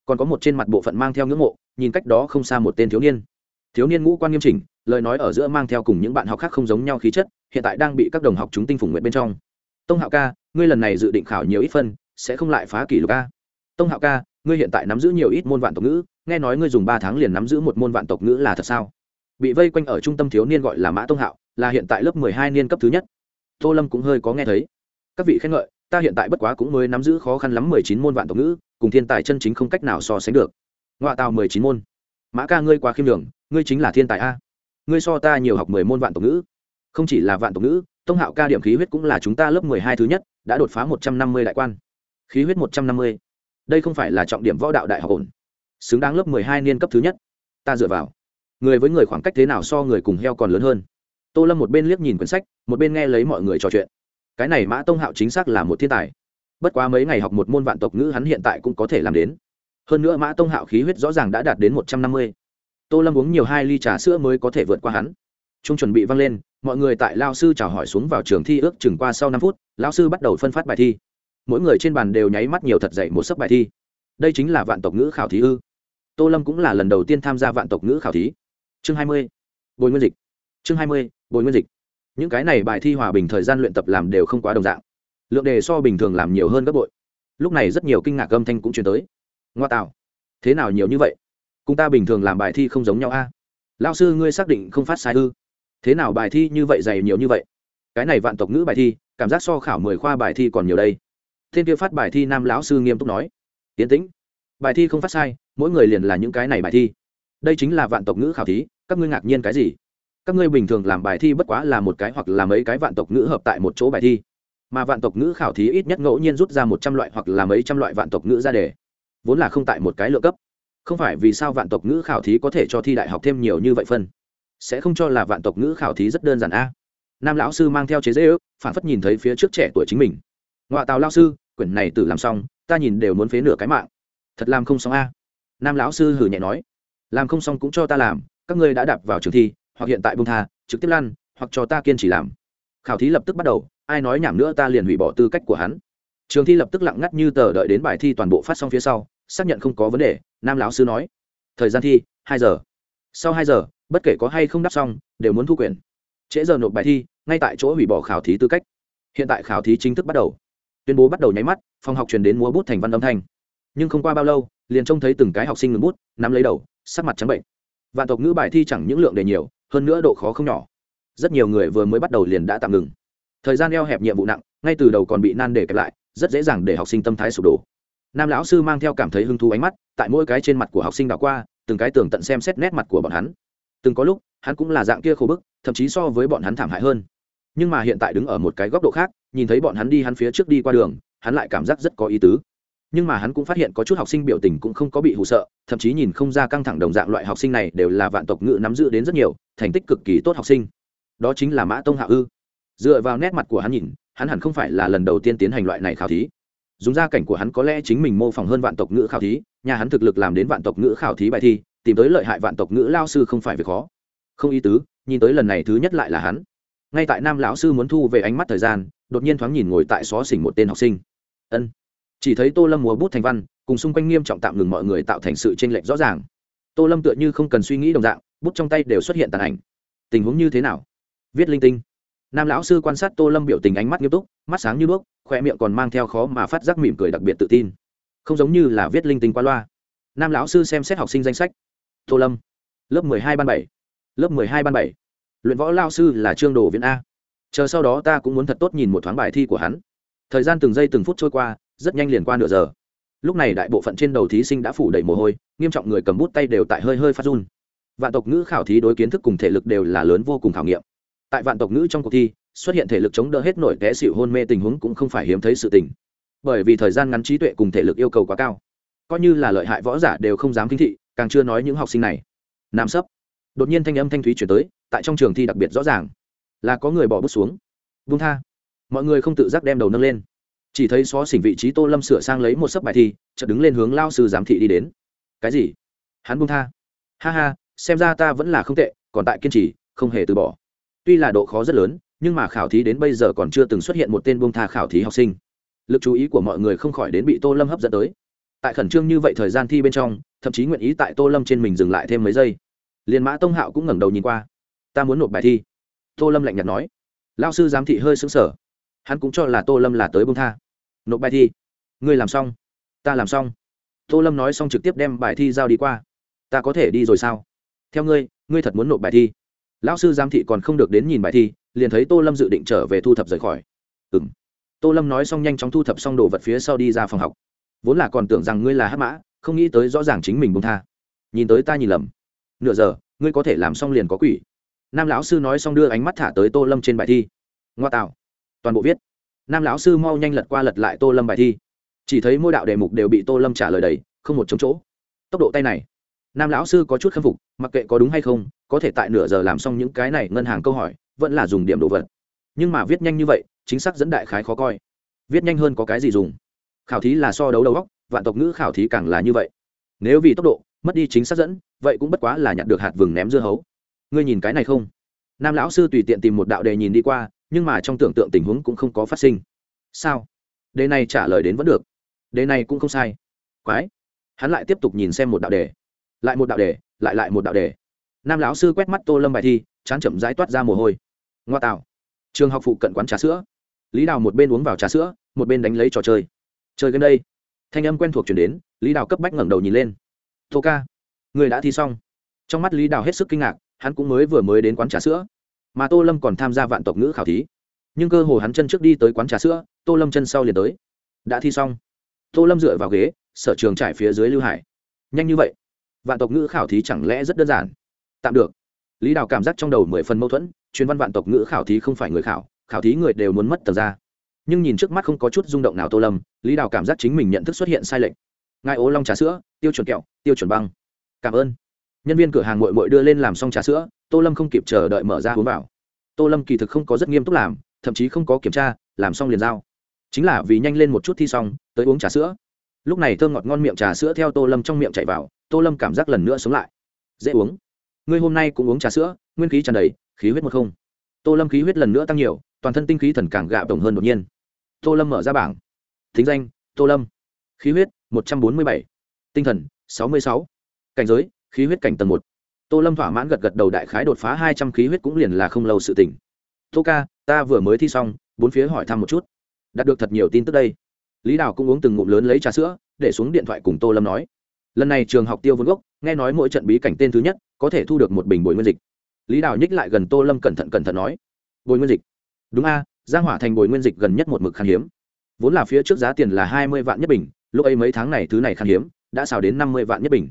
Còn có một trên mặt bộ phận mang theo ngưỡng mộ, nhìn cách đó không xa một tên thiếu niên. Thiếu niên ngũ quan nghiêm chỉnh, lời nói ở giữa mang theo cùng những bạn học khác không giống nhau khí chất, hiện tại đang bị các đồng học chúng tinh phủng nguyện bên trong. Tông hạo ca, ngươi lần này dự định khảo nhiều ít phân, sẽ không lại phá kỷ lục ca tông hạo ca, ngươi hiện tại nắm giữ nhiều ít môn vạn tộc ngữ, nghe nói ngươi dùng ba tháng liền nắm giữ một môn vạn tộc ngữ là thật sao? Bị vây quanh ở trung tâm thiếu niên gọi là mã tông hạo, là hiện tại lớp mười hai niên cấp thứ nhất. Tô lâm cũng hơi có nghe thấy. Các vị khen ngợi, ta hiện tại bất quá cũng mới nắm giữ khó khăn lắm mười chín môn vạn tộc ngữ, cùng thiên tài chân chính không cách nào so sánh được. Ngoại tàu mười chín môn. Mã ca ngươi quá khiêm đường ngươi chính là thiên tài a. Ngươi so ta nhiều học mười môn vạn tộc ngữ. Không chỉ là vạn tộc ngữ, tông hạo ca điểm khí huyết cũng là chúng ta lớp mười hai thứ nhất, đã đột phá một trăm năm mươi đại quan. Khí huyết một trăm năm mươi. Đây không phải là trọng điểm võ đạo đại học ổn. Xứng đáng lớp mười hai niên cấp thứ nhất. Ta dựa vào người với người khoảng cách thế nào so người cùng heo còn lớn hơn? Tô lâm một bên liếc nhìn quyển sách, một bên nghe lấy mọi người trò chuyện. Cái này mã tông hạo chính xác là một thiên tài. Bất quá mấy ngày học một môn vạn tộc ngữ hắn hiện tại cũng có thể làm đến. Hơn nữa mã tông hạo khí huyết rõ ràng đã đạt đến một trăm năm mươi. Tô lâm uống nhiều hai ly trà sữa mới có thể vượt qua hắn. Trung chuẩn bị văng lên, mọi người tại lao sư chào hỏi xuống vào trường thi ước chừng qua sau năm phút, lao sư bắt đầu phân phát bài thi. Mỗi người trên bàn đều nháy mắt nhiều thật dậy một sấp bài thi. Đây chính là vạn tộc ngữ khảo thí ư. Tô lâm cũng là lần đầu tiên tham gia vạn tộc ngữ khảo thí chương hai mươi, bồi nguyên dịch. Chương hai mươi, bồi nguyên dịch. Những cái này bài thi hòa bình thời gian luyện tập làm đều không quá đồng dạng. Lượng đề so bình thường làm nhiều hơn gấp bội. Lúc này rất nhiều kinh ngạc âm thanh cũng chuyển tới. Ngoa tạo. Thế nào nhiều như vậy? Cùng ta bình thường làm bài thi không giống nhau a. À? lao sư ngươi xác định không phát sai ư? Thế nào bài thi như vậy dày nhiều như vậy? Cái này vạn tộc ngữ bài thi, cảm giác so khảo mười khoa bài thi còn nhiều đây. Thiên kia phát bài thi nam lão sư nghiêm túc nói. Tiến tĩnh. Bài thi không phát sai, mỗi người liền là những cái này bài thi đây chính là vạn tộc ngữ khảo thí, các ngươi ngạc nhiên cái gì? Các ngươi bình thường làm bài thi bất quá là một cái hoặc là mấy cái vạn tộc ngữ hợp tại một chỗ bài thi. Mà vạn tộc ngữ khảo thí ít nhất ngẫu nhiên rút ra một trăm loại hoặc là mấy trăm loại vạn tộc ngữ ra đề. Vốn là không tại một cái lượng cấp. Không phải vì sao vạn tộc ngữ khảo thí có thể cho thi đại học thêm nhiều như vậy phân? Sẽ không cho là vạn tộc ngữ khảo thí rất đơn giản a? Nam lão sư mang theo chế dễ ước, phản phất nhìn thấy phía trước trẻ tuổi chính mình. Ngoại tào lao sư, quyển này tự làm xong, ta nhìn đều muốn phế nửa cái mạng. Thật làm không xong a? Nam lão sư hử nhẹ nói làm không xong cũng cho ta làm, các ngươi đã đạp vào trường thi, hoặc hiện tại bông tha, trực tiếp lăn, hoặc cho ta kiên trì làm. Khảo thí lập tức bắt đầu, ai nói nhảm nữa ta liền hủy bỏ tư cách của hắn. Trường thi lập tức lặng ngắt như tờ đợi đến bài thi toàn bộ phát xong phía sau, xác nhận không có vấn đề, nam lão sư nói. Thời gian thi, hai giờ. Sau hai giờ, bất kể có hay không đáp xong, đều muốn thu quyền trễ giờ nộp bài thi, ngay tại chỗ hủy bỏ khảo thí tư cách. Hiện tại khảo thí chính thức bắt đầu. Tuyên bố bắt đầu nháy mắt, phòng học truyền đến múa bút thành văn âm thanh. Nhưng không qua bao lâu, liền trông thấy từng cái học sinh ngừng bút, nắm lấy đầu sắc mặt trắng bệnh. Vạn tộc ngữ bài thi chẳng những lượng đề nhiều, hơn nữa độ khó không nhỏ. Rất nhiều người vừa mới bắt đầu liền đã tạm ngừng. Thời gian eo hẹp nhiệm vụ nặng, ngay từ đầu còn bị nan để kẹp lại, rất dễ dàng để học sinh tâm thái sụp đổ. Nam lão sư mang theo cảm thấy hứng thú ánh mắt, tại mỗi cái trên mặt của học sinh đảo qua, từng cái tường tận xem xét nét mặt của bọn hắn. Từng có lúc, hắn cũng là dạng kia khổ bức, thậm chí so với bọn hắn thảm hại hơn. Nhưng mà hiện tại đứng ở một cái góc độ khác, nhìn thấy bọn hắn đi hắn phía trước đi qua đường, hắn lại cảm giác rất có ý tứ nhưng mà hắn cũng phát hiện có chút học sinh biểu tình cũng không có bị hụ sợ, thậm chí nhìn không ra căng thẳng đồng dạng loại học sinh này đều là vạn tộc ngữ nắm giữ đến rất nhiều, thành tích cực kỳ tốt học sinh. Đó chính là mã tông hạ ư. Dựa vào nét mặt của hắn nhìn, hắn hẳn không phải là lần đầu tiên tiến hành loại này khảo thí. Dùng gia cảnh của hắn có lẽ chính mình mô phỏng hơn vạn tộc ngữ khảo thí, nhà hắn thực lực làm đến vạn tộc ngữ khảo thí bài thi, tìm tới lợi hại vạn tộc ngữ lao sư không phải việc khó. Không ý tứ, nhìn tới lần này thứ nhất lại là hắn. Ngay tại nam lão sư muốn thu về ánh mắt thời gian, đột nhiên thoáng nhìn ngồi tại xó xỉnh một tên học sinh. Ân chỉ thấy tô lâm múa bút thành văn, cùng xung quanh nghiêm trọng tạm ngừng mọi người tạo thành sự tranh lệch rõ ràng. Tô lâm tựa như không cần suy nghĩ đồng dạng, bút trong tay đều xuất hiện tàn ảnh. Tình huống như thế nào? Viết linh tinh. Nam lão sư quan sát tô lâm biểu tình ánh mắt nghiêm túc, mắt sáng như đuốc, khoe miệng còn mang theo khó mà phát giác mỉm cười đặc biệt tự tin. Không giống như là viết linh tinh qua loa. Nam lão sư xem xét học sinh danh sách. Tô lâm. Lớp mười hai ban bảy. Lớp mười hai ban bảy. Luyện võ lao sư là trương đồ viễn a. Chờ sau đó ta cũng muốn thật tốt nhìn một thoáng bài thi của hắn. Thời gian từng giây từng phút trôi qua rất nhanh liền qua nửa giờ. Lúc này đại bộ phận trên đầu thí sinh đã phủ đầy mồ hôi, nghiêm trọng người cầm bút tay đều tại hơi hơi phát run. Vạn tộc ngữ khảo thí đối kiến thức cùng thể lực đều là lớn vô cùng khảo nghiệm. Tại vạn tộc ngữ trong cuộc thi, xuất hiện thể lực chống đỡ hết nổi té xịu hôn mê tình huống cũng không phải hiếm thấy sự tình. Bởi vì thời gian ngắn trí tuệ cùng thể lực yêu cầu quá cao. Coi như là lợi hại võ giả đều không dám kinh thị, càng chưa nói những học sinh này. Nam sấp. Đột nhiên thanh âm thanh thúy chuyển tới, tại trong trường thi đặc biệt rõ ràng. Là có người bỏ bút xuống. Vung tha. Mọi người không tự giác đem đầu nâng lên chỉ thấy xó xỉnh vị trí tô lâm sửa sang lấy một sấp bài thi, chợt đứng lên hướng lao sư giám thị đi đến. Cái gì? Hắn buông tha. Ha ha, xem ra ta vẫn là không tệ, còn tại kiên trì, không hề từ bỏ. Tuy là độ khó rất lớn, nhưng mà khảo thí đến bây giờ còn chưa từng xuất hiện một tên buông tha khảo thí học sinh. Lực chú ý của mọi người không khỏi đến bị tô lâm hấp dẫn tới. Tại khẩn trương như vậy thời gian thi bên trong, thậm chí nguyện ý tại tô lâm trên mình dừng lại thêm mấy giây. Liền mã tông hạo cũng ngẩng đầu nhìn qua. Ta muốn nộp bài thi. Tô lâm lạnh nhạt nói. Lao sư giám thị hơi xứng sở hắn cũng cho là tô lâm là tới bông tha. Nộp bài thi. Ngươi làm xong. Ta làm xong. Tô lâm nói xong trực tiếp đem bài thi giao đi qua. Ta có thể đi rồi sao? Theo ngươi ngươi thật muốn nộp bài thi. Lão sư giám thị còn không được đến nhìn bài thi, liền thấy tô lâm dự định trở về thu thập rời khỏi. Ừ m tô lâm nói xong nhanh chóng thu thập xong đồ vật phía sau đi ra phòng học. Vốn là còn tưởng rằng ngươi là hát mã, không nghĩ tới rõ ràng chính mình bông tha. Nhìn tới ta nhìn lầm. Nửa giờ, ngươi có thể làm xong liền có quỷ. Nam lão sư nói xong đưa ánh mắt thả tới tô lâm trên bài thi. Ngoa tạo toàn bộ viết. Nam lão sư mau nhanh lật qua lật lại tô lâm bài thi. Chỉ thấy mỗi đạo đề mục đều bị tô lâm trả lời đầy, không một chống chỗ. Tốc độ tay này. Nam lão sư có chút khâm phục, mặc kệ có đúng hay không, có thể tại nửa giờ làm xong những cái này ngân hàng câu hỏi, vẫn là dùng điểm đồ vật. Nhưng mà viết nhanh như vậy, chính xác dẫn đại khái khó coi. Viết nhanh hơn có cái gì dùng? Khảo thí là so đấu đầu góc vạn tộc ngữ khảo thí càng là như vậy. Nếu vì tốc độ, mất đi chính xác dẫn, vậy cũng bất quá là nhặt được hạt vừng ném dưa hấu. Ngươi nhìn cái này không? Nam lão sư tùy tiện tìm một đạo đề nhìn đi qua nhưng mà trong tưởng tượng tình huống cũng không có phát sinh. Sao? Đề này trả lời đến vẫn được. Đề này cũng không sai. Quái. Hắn lại tiếp tục nhìn xem một đạo đề. Lại một đạo đề, lại lại một đạo đề. Nam lão sư quét mắt tô lâm bài thi, chán chậm rãi toát ra mồ hôi. Ngoa tạo. Trường học phụ cận quán trà sữa. Lý đào một bên uống vào trà sữa, một bên đánh lấy trò chơi. Chơi gần đây. Thanh âm quen thuộc chuyển đến, lý đào cấp bách ngẩng đầu nhìn lên. Tô ca. Người đã thi xong. Trong mắt lý đào hết sức kinh ngạc, hắn cũng mới vừa mới đến quán trà sữa mà tô lâm còn tham gia vạn tộc ngữ khảo thí. Nhưng cơ hồ hắn chân trước đi tới quán trà sữa, tô lâm chân sau liền tới. Đã thi xong. Tô lâm dựa vào ghế, sở trường trải phía dưới lưu hải. Nhanh như vậy? Vạn tộc ngữ khảo thí chẳng lẽ rất đơn giản? Tạm được. Lý đào cảm giác trong đầu mười phần mâu thuẫn, chuyên văn vạn tộc ngữ khảo thí không phải người khảo khảo thí người đều muốn mất tờ ra. Nhưng nhìn trước mắt không có chút rung động nào tô lâm, lý đào cảm giác chính mình nhận thức xuất hiện sai lệch. Ngai ố long trà sữa, tiêu chuẩn kẹo, tiêu chuẩn băng. Cảm ơn. Nhân viên cửa hàng mội mội đưa lên làm xong trà sữa tô lâm không kịp chờ đợi mở ra uống vào. Tô lâm kỳ thực không có rất nghiêm túc làm, thậm chí không có kiểm tra, làm xong liền giao. Chính là vì nhanh lên một chút thi xong, tới uống trà sữa. Lúc này thơm ngọt ngon miệng trà sữa theo tô lâm trong miệng chạy vào, tô lâm cảm giác lần nữa sống lại. Dễ uống. Ngươi hôm nay cũng uống trà sữa, nguyên khí tràn đầy, khí huyết một không. Tô lâm khí huyết lần nữa tăng nhiều, toàn thân tinh khí thần càng gạo tổng hơn đột nhiên. Tô lâm mở ra bảng. Thính danh, tô lâm. Khí huyết, một trăm bốn mươi bảy. Tinh thần, sáu mươi sáu. Cảnh giới, khí huyết cảnh tầng một tô lâm thỏa mãn gật gật đầu đại khái đột phá hai trăm khí huyết cũng liền là không lâu sự tỉnh tô ca, ta vừa mới thi xong, bốn phía hỏi thăm một chút. Đạt được thật nhiều tin tức đây. Lý đào cũng uống từng ngụm lớn lấy trà sữa, để xuống điện thoại cùng tô lâm nói. Lần này trường học tiêu vốn gốc, nghe nói mỗi trận bí cảnh tên thứ nhất, có thể thu được một bình bồi nguyên dịch. Lý đào nhích lại gần tô lâm cẩn thận cẩn thận nói. Bồi nguyên dịch. Đúng a giang hỏa thành bồi nguyên dịch gần nhất một mực khan hiếm. Vốn là phía trước giá tiền là hai mươi vạn nhất bình, lúc ấy mấy tháng này thứ này khan hiếm, đã xào đến năm mươi vạn nhất bình.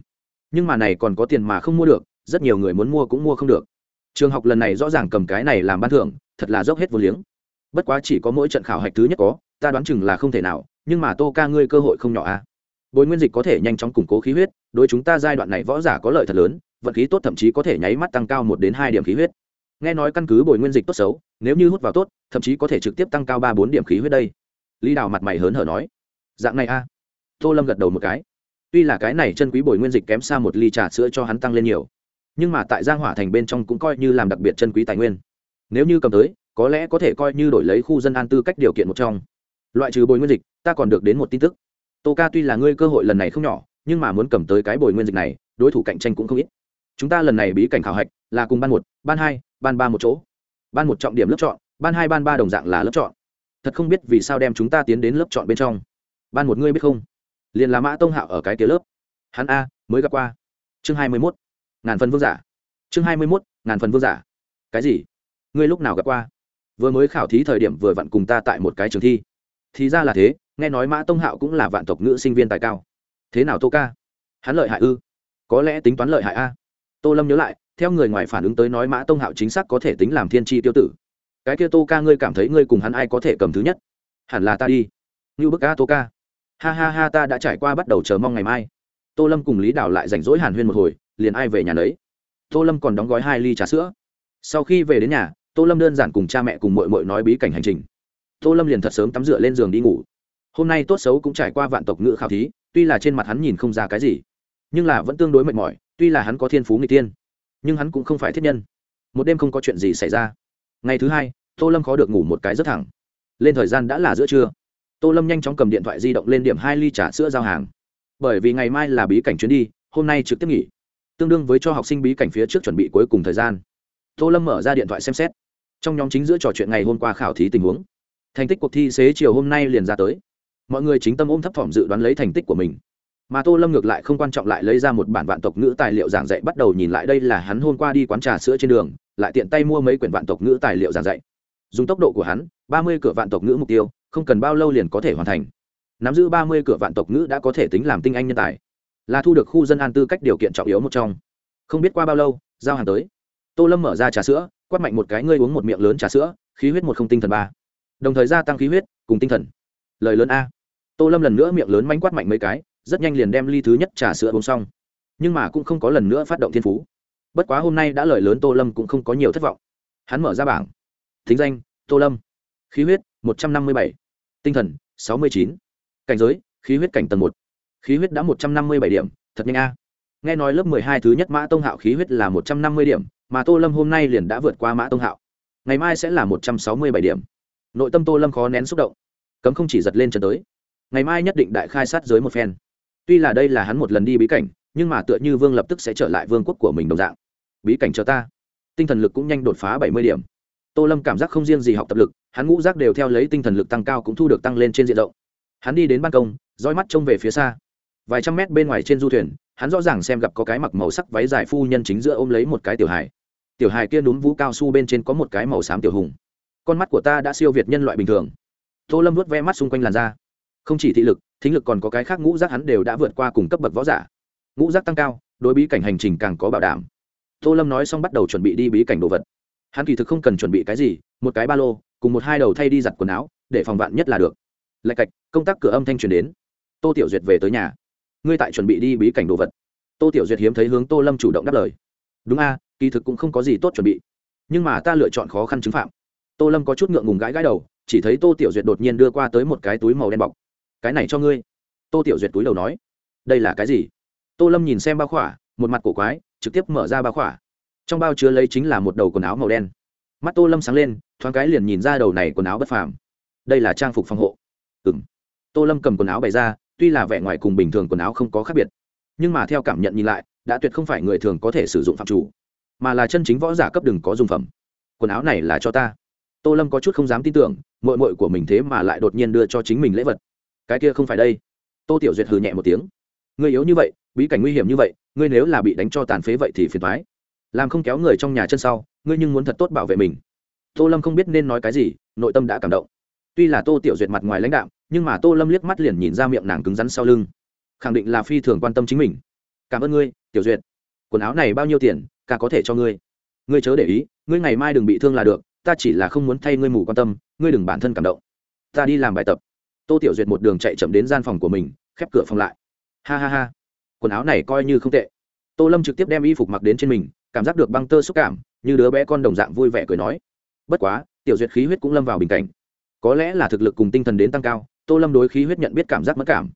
Nhưng mà này còn có tiền mà không mua được rất nhiều người muốn mua cũng mua không được. Trường học lần này rõ ràng cầm cái này làm ban thưởng, thật là dốc hết vô liếng. Bất quá chỉ có mỗi trận khảo hạch thứ nhất có, ta đoán chừng là không thể nào, nhưng mà tô ca ngươi cơ hội không nhỏ a bồi nguyên dịch có thể nhanh chóng củng cố khí huyết, đối chúng ta giai đoạn này võ giả có lợi thật lớn, vận khí tốt thậm chí có thể nháy mắt tăng cao một đến hai điểm khí huyết. Nghe nói căn cứ bồi nguyên dịch tốt xấu, nếu như hút vào tốt, thậm chí có thể trực tiếp tăng cao ba bốn điểm khí huyết đây. Lý đào mặt mày hớn hở nói. Dạng này a tô lâm gật đầu một cái. Tuy là cái này chân quý bồi nguyên dịch kém xa một ly trà sữa cho hắn tăng lên nhiều nhưng mà tại giang hỏa thành bên trong cũng coi như làm đặc biệt chân quý tài nguyên. Nếu như cầm tới, có lẽ có thể coi như đổi lấy khu dân an tư cách điều kiện một trong. Loại trừ bồi nguyên dịch, ta còn được đến một tin tức. Tô ca tuy là ngươi cơ hội lần này không nhỏ, nhưng mà muốn cầm tới cái bồi nguyên dịch này, đối thủ cạnh tranh cũng không ít. Chúng ta lần này bí cảnh khảo hạch là cùng ban một, ban hai, ban ba một chỗ. Ban một trọng điểm lớp chọn, ban hai, ban ba đồng dạng là lớp chọn. Thật không biết vì sao đem chúng ta tiến đến lớp chọn bên trong. Ban một ngươi biết không? Liền là mã tông hạo ở cái tía lớp. Hắn a, mới gặp qua. Chương hai mươi mốt ngàn phần vương giả. Chương hai mươi mốt, ngàn phần vương giả. Cái gì? Ngươi lúc nào gặp qua? Vừa mới khảo thí thời điểm vừa vặn cùng ta tại một cái trường thi. Thì ra là thế, nghe nói mã tông hạo cũng là vạn tộc ngữ sinh viên tài cao. Thế nào tô ca? Hắn lợi hại ư? Có lẽ tính toán lợi hại a. Tô lâm nhớ lại, theo người ngoài phản ứng tới nói mã tông hạo chính xác có thể tính làm thiên tri tiêu tử. Cái kia tô ca ngươi cảm thấy ngươi cùng hắn ai có thể cầm thứ nhất? Hẳn là ta đi. Như bức ca tô ca. Ha ha ha, ta đã trải qua bắt đầu chờ mong ngày mai. Tô lâm cùng lý đảo lại rảnh rỗi hàn huyên một hồi liền ai về nhà lấy tô lâm còn đóng gói hai ly trà sữa. Sau khi về đến nhà, tô lâm đơn giản cùng cha mẹ cùng mội mội nói bí cảnh hành trình. Tô lâm liền thật sớm tắm rửa lên giường đi ngủ. Hôm nay tốt xấu cũng trải qua vạn tộc ngữ khảo thí, tuy là trên mặt hắn nhìn không ra cái gì, nhưng là vẫn tương đối mệt mỏi, tuy là hắn có thiên phú người tiên, nhưng hắn cũng không phải thiết nhân. Một đêm không có chuyện gì xảy ra. Ngày thứ hai, tô lâm khó được ngủ một cái rất thẳng. Lên thời gian đã là giữa trưa. Tô lâm nhanh chóng cầm điện thoại di động lên điểm hai ly trà sữa giao hàng. Bởi vì ngày mai là bí cảnh chuyến đi, hôm nay trực tiếp nghỉ tương đương với cho học sinh bí cảnh phía trước chuẩn bị cuối cùng thời gian. Tô lâm mở ra điện thoại xem xét. Trong nhóm chính giữa trò chuyện ngày hôm qua khảo thí tình huống. Thành tích cuộc thi xế chiều hôm nay liền ra tới. Mọi người chính tâm ôm thấp thỏm dự đoán lấy thành tích của mình. Mà tô lâm ngược lại không quan trọng lại lấy ra một bản vạn tộc ngữ tài liệu giảng dạy bắt đầu nhìn lại đây là hắn hôm qua đi quán trà sữa trên đường, lại tiện tay mua mấy quyển vạn tộc ngữ tài liệu giảng dạy. Dùng tốc độ của hắn, ba mươi cửa vạn tộc ngữ mục tiêu, không cần bao lâu liền có thể hoàn thành. Nắm giữ ba mươi cửa vạn tộc ngữ đã có thể tính làm tinh anh nhân tài là thu được khu dân an tư cách điều kiện trọng yếu một trong. Không biết qua bao lâu, giao hàng tới. Tô lâm mở ra trà sữa, quát mạnh một cái, ngươi uống một miệng lớn trà sữa, khí huyết một không tinh thần ba. Đồng thời gia tăng khí huyết, cùng tinh thần. Lời lớn a. Tô lâm lần nữa miệng lớn mánh quát mạnh mấy cái, rất nhanh liền đem ly thứ nhất trà sữa uống xong. Nhưng mà cũng không có lần nữa phát động thiên phú. Bất quá hôm nay đã lời lớn tô lâm cũng không có nhiều thất vọng. Hắn mở ra bảng. Thính danh, tô lâm. Khí huyết, một trăm năm mươi bảy. Tinh thần, sáu mươi chín. Cảnh giới, khí huyết cảnh tầng một khí huyết đã một trăm năm mươi bảy điểm, thật nhanh a. Nghe nói lớp mười hai thứ nhất mã tông hạo khí huyết là một trăm năm mươi điểm, mà tô lâm hôm nay liền đã vượt qua mã tông hạo. Ngày mai sẽ là một trăm sáu mươi bảy điểm. Nội tâm tô lâm khó nén xúc động. Cấm không chỉ giật lên trần tới. Ngày mai nhất định đại khai sát giới một phen. Tuy là đây là hắn một lần đi bí cảnh, nhưng mà tựa như vương lập tức sẽ trở lại vương quốc của mình đồng dạng. Bí cảnh cho ta. Tinh thần lực cũng nhanh đột phá bảy mươi điểm. Tô lâm cảm giác không riêng gì học tập lực, hắn ngũ giác đều theo lấy tinh thần lực tăng cao cũng thu được tăng lên trên diện rộng. Hắn đi đến ban công roi mắt trông về phía xa vài trăm mét bên ngoài trên du thuyền, hắn rõ ràng xem gặp có cái mặc màu sắc váy dài phu nhân chính giữa ôm lấy một cái tiểu hài. Tiểu hài kia núm vũ cao su bên trên có một cái màu xám tiểu hùng. Con mắt của ta đã siêu việt nhân loại bình thường. Tô lâm vuốt ve mắt xung quanh làn da. Không chỉ thị lực, thính lực còn có cái khác, ngũ giác hắn đều đã vượt qua cùng cấp bậc võ giả. Ngũ giác tăng cao, đối bí cảnh hành trình càng có bảo đảm. Tô lâm nói xong bắt đầu chuẩn bị đi bí cảnh đồ vật. Hắn kỳ thực không cần chuẩn bị cái gì, một cái ba lô, cùng một hai đầu thay đi giặt quần áo, để phòng vạn nhất là được. Lạch cạch, công tác cửa âm thanh truyền đến. Tô tiểu duyệt về tới nhà ngươi tại chuẩn bị đi bí cảnh đồ vật. Tô tiểu duyệt hiếm thấy hướng tô lâm chủ động đáp lời. Đúng a, kỳ thực cũng không có gì tốt chuẩn bị. Nhưng mà ta lựa chọn khó khăn chứng phạm. Tô lâm có chút ngượng ngùng gãi gãi đầu, chỉ thấy tô tiểu duyệt đột nhiên đưa qua tới một cái túi màu đen bọc. Cái này cho ngươi. Tô tiểu duyệt túi đầu nói. Đây là cái gì? Tô lâm nhìn xem bao khỏa, một mặt cổ quái, trực tiếp mở ra bao khỏa. Trong bao chứa lấy chính là một đầu quần áo màu đen. Mắt tô lâm sáng lên, thoáng cái liền nhìn ra đầu này quần áo bất phàm. Đây là trang phục phòng hộ. Ừ m tô lâm cầm quần áo bày ra tuy là vẻ ngoài cùng bình thường quần áo không có khác biệt, nhưng mà theo cảm nhận nhìn lại, đã tuyệt không phải người thường có thể sử dụng phạm chủ, mà là chân chính võ giả cấp đừng có dùng phẩm. Quần áo này là cho ta. Tô lâm có chút không dám tin tưởng mội mội của mình thế mà lại đột nhiên đưa cho chính mình lễ vật. Cái kia không phải đây. Tô tiểu duyệt hừ nhẹ một tiếng. Ngươi yếu như vậy, bí cảnh nguy hiểm như vậy, ngươi nếu là bị đánh cho tàn phế vậy thì phiền thoái làm không kéo người trong nhà chân sau, ngươi nhưng muốn thật tốt bảo vệ mình. Tô lâm không biết nên nói cái gì, nội tâm đã cảm động. Tuy là tô tiểu duyệt mặt ngoài lãnh đạo nhưng mà tô lâm liếc mắt liền nhìn ra miệng nàng cứng rắn sau lưng. Khẳng định là phi thường quan tâm chính mình. Cảm ơn ngươi, tiểu duyệt. Quần áo này bao nhiêu tiền ca có thể cho ngươi. Ngươi chớ để ý, ngươi ngày mai đừng bị thương là được, ta chỉ là không muốn thay ngươi mù quan tâm, ngươi đừng bản thân cảm động. Ta đi làm bài tập. Tô tiểu duyệt một đường chạy chậm đến gian phòng của mình, khép cửa phòng lại. Ha ha ha. Quần áo này coi như không tệ. Tô lâm trực tiếp đem y phục mặc đến trên mình, cảm giác được băng tơ xúc cảm, như đứa bé con đồng dạng vui vẻ cười nói. Bất quá, tiểu duyệt khí huyết cũng lâm vào bình cảnh có lẽ là thực lực cùng tinh thần đến tăng cao, tô lâm đối khí huyết nhận biết cảm giác mất cảm.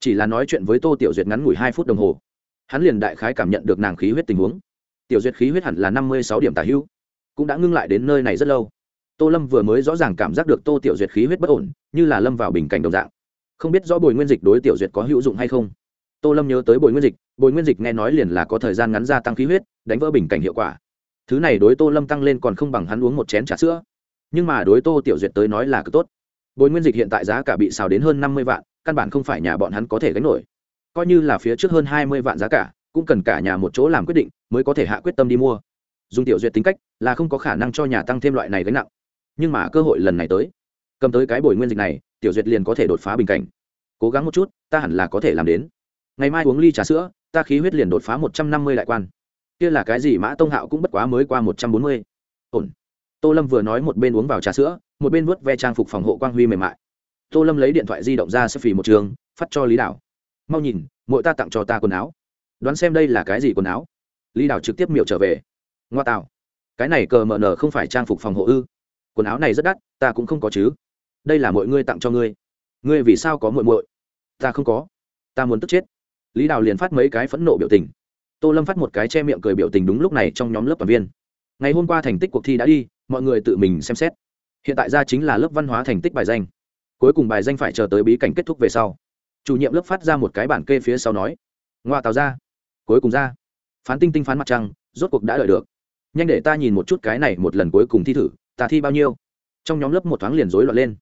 Chỉ là nói chuyện với tô tiểu duyệt ngắn ngủi hai phút đồng hồ, hắn liền đại khái cảm nhận được nàng khí huyết tình huống. Tiểu duyệt khí huyết hẳn là năm mươi sáu điểm tả hữu, cũng đã ngưng lại đến nơi này rất lâu. Tô lâm vừa mới rõ ràng cảm giác được tô tiểu duyệt khí huyết bất ổn, như là lâm vào bình cảnh đồng dạng. Không biết rõ bồi nguyên dịch đối tiểu duyệt có hữu dụng hay không. Tô lâm nhớ tới bồi nguyên dịch, bồi nguyên dịch nghe nói liền là có thời gian ngắn gia tăng khí huyết, đánh vỡ bình cảnh hiệu quả. Thứ này đối tô lâm tăng lên còn không bằng hắn uống một chén trà sữa nhưng mà đối tô tiểu duyệt tới nói là cực tốt. Bồi nguyên dịch hiện tại giá cả bị xào đến hơn năm mươi vạn, căn bản không phải nhà bọn hắn có thể gánh nổi. Coi như là phía trước hơn hai mươi vạn giá cả, cũng cần cả nhà một chỗ làm quyết định mới có thể hạ quyết tâm đi mua. Dùng tiểu duyệt tính cách là không có khả năng cho nhà tăng thêm loại này gánh nặng. Nhưng mà cơ hội lần này tới. Cầm tới cái bồi nguyên dịch này, tiểu duyệt liền có thể đột phá bình cảnh. Cố gắng một chút, ta hẳn là có thể làm đến. Ngày mai uống ly trà sữa, ta khí huyết liền đột phá một trăm năm mươi đại quan. Kia là cái gì mã tông hạo cũng bất quá mới qua một trăm bốn mươi. Ổn tô lâm vừa nói một bên uống vào trà sữa, một bên vớt ve trang phục phòng hộ quang huy mềm mại. Tô lâm lấy điện thoại di động ra sẽ phì một trường, phát cho lý đảo. Mau nhìn mỗi ta tặng cho ta quần áo. Đoán xem đây là cái gì quần áo. Lý đảo trực tiếp miệu trở về. Ngoa tạo. Cái này cờ mờ nở không phải trang phục phòng hộ ư? Quần áo này rất đắt, ta cũng không có chứ. Đây là mọi ngươi tặng cho ngươi. Ngươi vì sao có muội muội? Ta không có. Ta muốn tức chết. Lý đào liền phát mấy cái phẫn nộ biểu tình. Tô lâm phát một cái che miệng cười biểu tình đúng lúc này trong nhóm lớp toàn viên. Ngày hôm qua thành tích cuộc thi đã đi mọi người tự mình xem xét. Hiện tại ra chính là lớp văn hóa thành tích bài danh. Cuối cùng bài danh phải chờ tới bí cảnh kết thúc về sau. Chủ nhiệm lớp phát ra một cái bản kê phía sau nói, ngoa tào ra, cuối cùng ra. Phán tinh tinh phán mặt trăng, rốt cuộc đã đợi được. Nhanh để ta nhìn một chút cái này một lần cuối cùng thi thử, ta thi bao nhiêu. Trong nhóm lớp một thoáng liền rối loạn lên.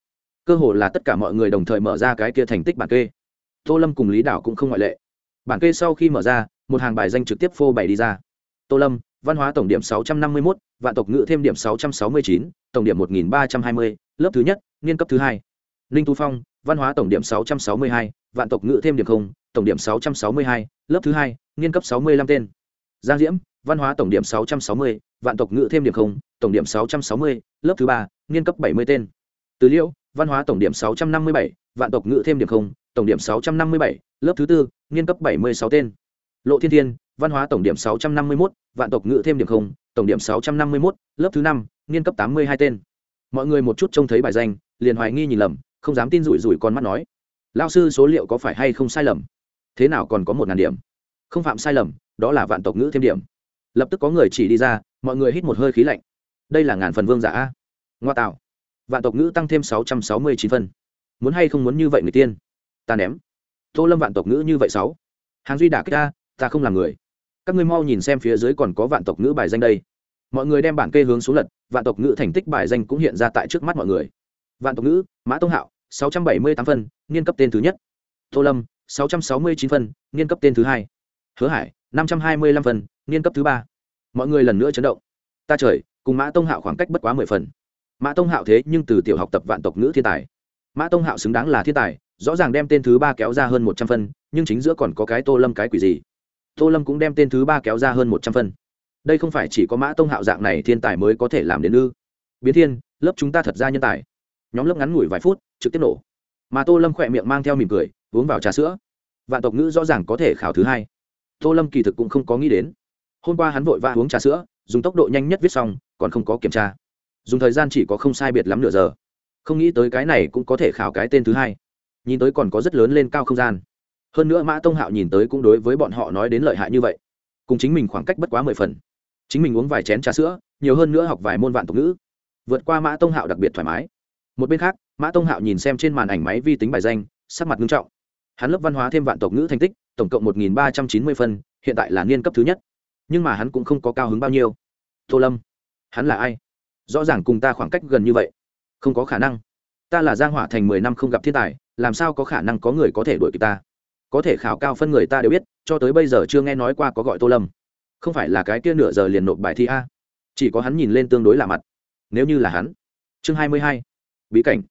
Cơ hồ là tất cả mọi người đồng thời mở ra cái kia thành tích bản kê. Tô lâm cùng lý đảo cũng không ngoại lệ. Bản kê sau khi mở ra, một hàng bài danh trực tiếp phô bày đi ra. Tô lâm văn hóa tổng điểm 651, vạn tộc ngữ thêm điểm 669, tổng điểm 1320, lớp thứ nhất niên cấp thứ hai. Ninh tu phong văn hóa tổng điểm 662, vạn tộc ngữ thêm điểm không tổng điểm 662, lớp thứ hai niên cấp 65 tên. Giang diễm văn hóa tổng điểm 660, vạn tộc ngữ thêm điểm không tổng điểm 660, lớp thứ ba niên cấp 70 tên. Từ liễu văn hóa tổng điểm 657, vạn tộc ngữ thêm điểm không tổng điểm 657, lớp thứ tư niên cấp 76 tên. Lộ thiên thiên văn hóa tổng điểm 651, vạn tộc ngữ thêm điểm không tổng điểm 651, lớp thứ năm niên cấp 82 tên. Mọi người một chút trông thấy bài danh liền hoài nghi nhìn lầm không dám tin rủi rủi con mắt nói. Lão sư số liệu có phải hay không sai lầm? Thế nào còn có một ngàn điểm? Không phạm sai lầm đó là vạn tộc ngữ thêm điểm. Lập tức có người chỉ đi ra mọi người hít một hơi khí lạnh. Đây là ngàn phần vương giả a. Ngoa tạo. Vạn tộc ngữ tăng thêm sáu trăm sáu mươi chín phân. Muốn hay không muốn như vậy người tiên? Ta ném. Tô lâm vạn tộc ngữ như vậy sáu. Hàng duy đả kích ta ta không làm người các ngươi mau nhìn xem phía dưới còn có vạn tộc ngữ bài danh đây. Mọi người đem bản kê hướng xuống lật, vạn tộc ngữ thành tích bài danh cũng hiện ra tại trước mắt mọi người. Vạn tộc ngữ, mã tông hạo, sáu trăm bảy mươi tám phân nghiên cấp tên thứ nhất. Tô lâm, sáu trăm sáu mươi chín phân nghiên cấp tên thứ hai. Hứa hải, năm trăm hai mươi lăm phân nghiên cấp thứ ba. Mọi người lần nữa chấn động. Ta trời, cùng mã tông hạo khoảng cách bất quá mười phần. Mã tông hạo thế nhưng từ tiểu học tập vạn tộc ngữ thiên tài. Mã tông hạo xứng đáng là thiên tài, rõ ràng đem tên thứ ba kéo ra hơn một trăm phân, nhưng chính giữa còn có cái tô lâm cái quỷ gì? Tô lâm cũng đem tên thứ ba kéo ra hơn một trăm phân. Đây không phải chỉ có mã tông hạo dạng này thiên tài mới có thể làm đến ư? Biến thiên, lớp chúng ta thật ra nhân tài. Nhóm lớp ngắn ngủi vài phút, trực tiếp nổ. Mà tô lâm khỏe miệng mang theo mỉm cười, uống vào trà sữa. Vạn tộc ngữ rõ ràng có thể khảo thứ hai. Tô lâm kỳ thực cũng không có nghĩ đến. Hôm qua hắn vội vã uống trà sữa, dùng tốc độ nhanh nhất viết xong, còn không có kiểm tra. Dùng thời gian chỉ có không sai biệt lắm nửa giờ. Không nghĩ tới cái này cũng có thể khảo cái tên thứ hai. Nhìn tới còn có rất lớn lên cao không gian hơn nữa mã tông hạo nhìn tới cũng đối với bọn họ nói đến lợi hại như vậy. Cùng chính mình khoảng cách bất quá mười phần. Chính mình uống vài chén trà sữa, nhiều hơn nữa học vài môn vạn tục ngữ. Vượt qua mã tông hạo đặc biệt thoải mái. Một bên khác, mã tông hạo nhìn xem trên màn ảnh máy vi tính bài danh, sắc mặt nghiêm trọng. Hắn lớp văn hóa thêm vạn tộc ngữ thành tích, tổng cộng một nghìn ba trăm chín mươi phân, hiện tại là niên cấp thứ nhất. Nhưng mà hắn cũng không có cao hứng bao nhiêu. Tô lâm, hắn là ai? Rõ ràng cùng ta khoảng cách gần như vậy. Không có khả năng. Ta là giang hỏa thành mười năm không gặp thiên tài, làm sao có khả năng có người có thể đuổi kịp ta? Có thể khảo cao phân người ta đều biết, cho tới bây giờ chưa nghe nói qua có gọi tô lâm. Không phải là cái kia nửa giờ liền nộp bài thi a? Chỉ có hắn nhìn lên tương đối lạ mặt. Nếu như là hắn. Chương hai mươi hai. Bí cảnh.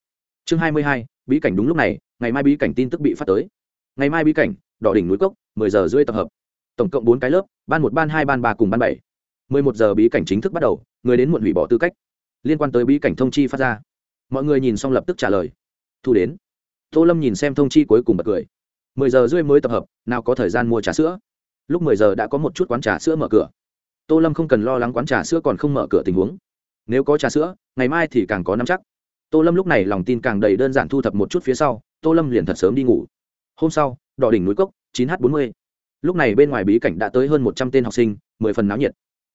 Chương hai mươi hai, bí cảnh đúng lúc này, ngày mai bí cảnh tin tức bị phát tới. Ngày mai bí cảnh, đỏ đỉnh núi cốc, mười giờ rưỡi tập hợp. Tổng cộng bốn cái lớp, ban một, ban hai, ban ba cùng ban bảy. mười một giờ bí cảnh chính thức bắt đầu, người đến muộn hủy bỏ tư cách. Liên quan tới bí cảnh thông chi phát ra. Mọi người nhìn xong lập tức trả lời. Thu đến. Tô lâm nhìn xem thông chi cuối cùng bật cười mười giờ rưỡi mới tập hợp, nào có thời gian mua trà sữa. Lúc mười giờ đã có một chút quán trà sữa mở cửa. Tô lâm không cần lo lắng quán trà sữa còn không mở cửa tình huống. Nếu có trà sữa, ngày mai thì càng có năm chắc. Tô lâm lúc này lòng tin càng đầy đơn giản thu thập một chút phía sau, tô lâm liền thật sớm đi ngủ. Hôm sau, đỏ đỉnh núi cốc, chín h bốn mươi. Lúc này bên ngoài bí cảnh đã tới hơn một trăm tên học sinh, mười phần náo nhiệt.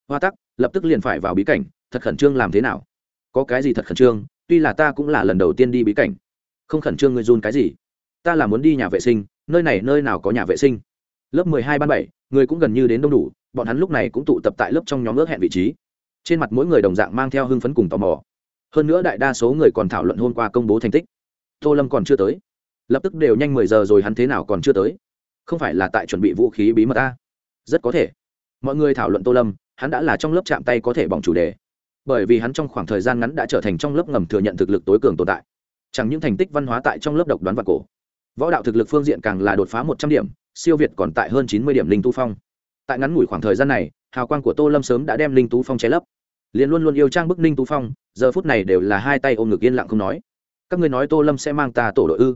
Hoa tắc, lập tức liền phải vào bí cảnh, thật khẩn trương làm thế nào? Có cái gì thật khẩn trương? Tuy là ta cũng là lần đầu tiên đi bí cảnh. Không khẩn trương người run cái gì? Ta là muốn đi nhà vệ sinh nơi này nơi nào có nhà vệ sinh? Lớp mười hai ban bảy, người cũng gần như đến đông đủ, bọn hắn lúc này cũng tụ tập tại lớp trong nhóm ước hẹn vị trí. Trên mặt mỗi người đồng dạng mang theo hưng phấn cùng tò mò. Hơn nữa đại đa số người còn thảo luận hôm qua công bố thành tích. Tô lâm còn chưa tới. Lập tức đều nhanh mười giờ rồi hắn thế nào còn chưa tới? Không phải là tại chuẩn bị vũ khí bí mật ta? Rất có thể. Mọi người thảo luận tô lâm, hắn đã là trong lớp chạm tay có thể bỏng chủ đề. Bởi vì hắn trong khoảng thời gian ngắn đã trở thành trong lớp ngầm thừa nhận thực lực tối cường tồn tại. Chẳng những thành tích văn hóa tại trong lớp độc đoán và cổ võ đạo thực lực phương diện càng là đột phá một trăm điểm, siêu việt còn tại hơn chín mươi điểm linh tu phong. Tại ngắn ngủi khoảng thời gian này, hào quang của tô lâm sớm đã đem linh tú phong che lấp. Liền luôn luôn yêu trang bức ninh tú phong, giờ phút này đều là hai tay ôm ngực yên lặng không nói. Các ngươi nói tô lâm sẽ mang ta tổ đội ư?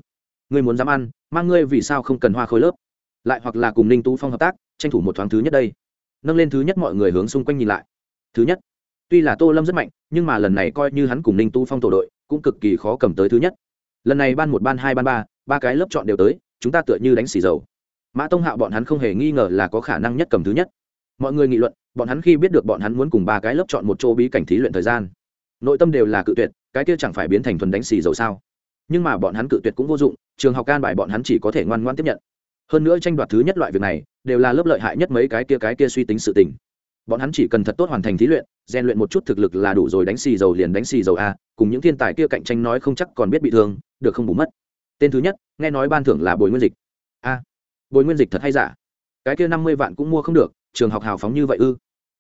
Ngươi muốn dám ăn, mang ngươi vì sao không cần hoa khối lớp? Lại hoặc là cùng ninh tú phong hợp tác, tranh thủ một thoáng thứ nhất đây. Nâng lên thứ nhất mọi người hướng xung quanh nhìn lại. Thứ nhất, tuy là tô lâm rất mạnh, nhưng mà lần này coi như hắn cùng ninh tú phong tổ đội, cũng cực kỳ khó cầm tới thứ nhất. Lần này ban một, ban hai, ban ba ba cái lớp chọn đều tới, chúng ta tựa như đánh xì dầu. Mã tông hạo bọn hắn không hề nghi ngờ là có khả năng nhất cầm thứ nhất. Mọi người nghị luận, bọn hắn khi biết được bọn hắn muốn cùng ba cái lớp chọn một chỗ bí cảnh thí luyện thời gian, nội tâm đều là cự tuyệt, cái kia chẳng phải biến thành thuần đánh xì dầu sao? Nhưng mà bọn hắn cự tuyệt cũng vô dụng, trường học can bài bọn hắn chỉ có thể ngoan ngoan tiếp nhận. Hơn nữa tranh đoạt thứ nhất loại việc này, đều là lớp lợi hại nhất mấy cái kia cái kia suy tính sự tình. Bọn hắn chỉ cần thật tốt hoàn thành thí luyện, rèn luyện một chút thực lực là đủ rồi, đánh xì dầu liền đánh xì dầu a, cùng những thiên tài kia cạnh tranh nói không chắc còn biết bị thương, được không bù mất tên thứ nhất, nghe nói ban thưởng là bồi nguyên dịch. A, bồi nguyên dịch thật hay giả? Cái kia năm mươi vạn cũng mua không được, trường học hào phóng như vậy ư?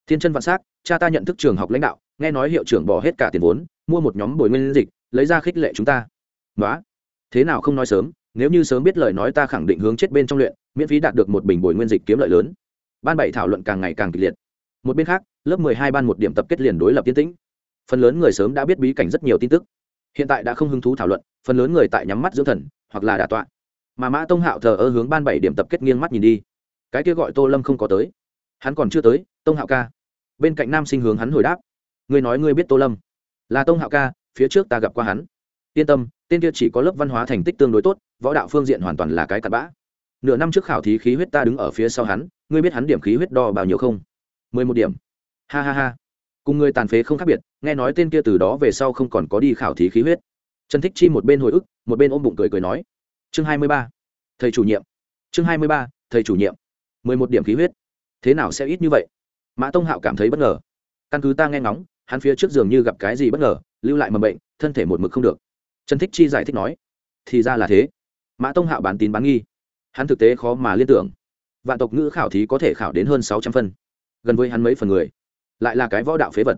Thiên chân vạn s á c, cha ta nhận thức trường học lãnh đạo, nghe nói hiệu trưởng bỏ hết cả tiền vốn, mua một nhóm bồi nguyên dịch, lấy ra khích lệ chúng ta. Nói thế nào không nói sớm, nếu như sớm biết lời nói ta khẳng định hướng chết bên trong luyện, miễn phí đạt được một bình bồi nguyên dịch kiếm lợi lớn. Ban bảy thảo luận càng ngày càng kịch liệt. Một bên khác, lớp mười hai ban một điểm tập kết liền đối lập tiến tĩnh. Phần lớn người sớm đã biết bí cảnh rất nhiều tin tức hiện tại đã không hứng thú thảo luận, phần lớn người tại nhắm mắt dưỡng thần, hoặc là đà tọa. Mà mã tông hạo thờ ơ hướng ban bảy điểm tập kết nghiêng mắt nhìn đi. Cái kia gọi tô lâm không có tới. Hắn còn chưa tới, tông hạo ca. Bên cạnh nam sinh hướng hắn hồi đáp. Ngươi nói ngươi biết tô lâm. Là tông hạo ca, phía trước ta gặp qua hắn. Yên tâm, tên kia chỉ có lớp văn hóa thành tích tương đối tốt, võ đạo phương diện hoàn toàn là cái cặn bã. Nửa năm trước khảo thí khí huyết ta đứng ở phía sau hắn, ngươi biết hắn điểm khí huyết đo bao nhiêu không? Mười một điểm. Ha ha ha. Cùng người tàn phế không khác biệt nghe nói tên kia từ đó về sau không còn có đi khảo thí khí huyết. Trần thích chi một bên hồi ức, một bên ôm bụng cười cười nói, chương hai mươi ba, thầy chủ nhiệm. Chương hai mươi ba, thầy chủ nhiệm. Mười một điểm khí huyết. Thế nào sẽ ít như vậy? Mã tông hạo cảm thấy bất ngờ. Căn cứ ta nghe ngóng, hắn phía trước giường như gặp cái gì bất ngờ, lưu lại mầm bệnh, thân thể một mực không được. Trần thích chi giải thích nói, thì ra là thế. Mã tông hạo bán tín bán nghi. Hắn thực tế khó mà liên tưởng. Vạn tộc ngữ khảo thí có thể khảo đến hơn sáu trăm phân. Gần với hắn mấy phần người. Lại là cái võ đạo phế vật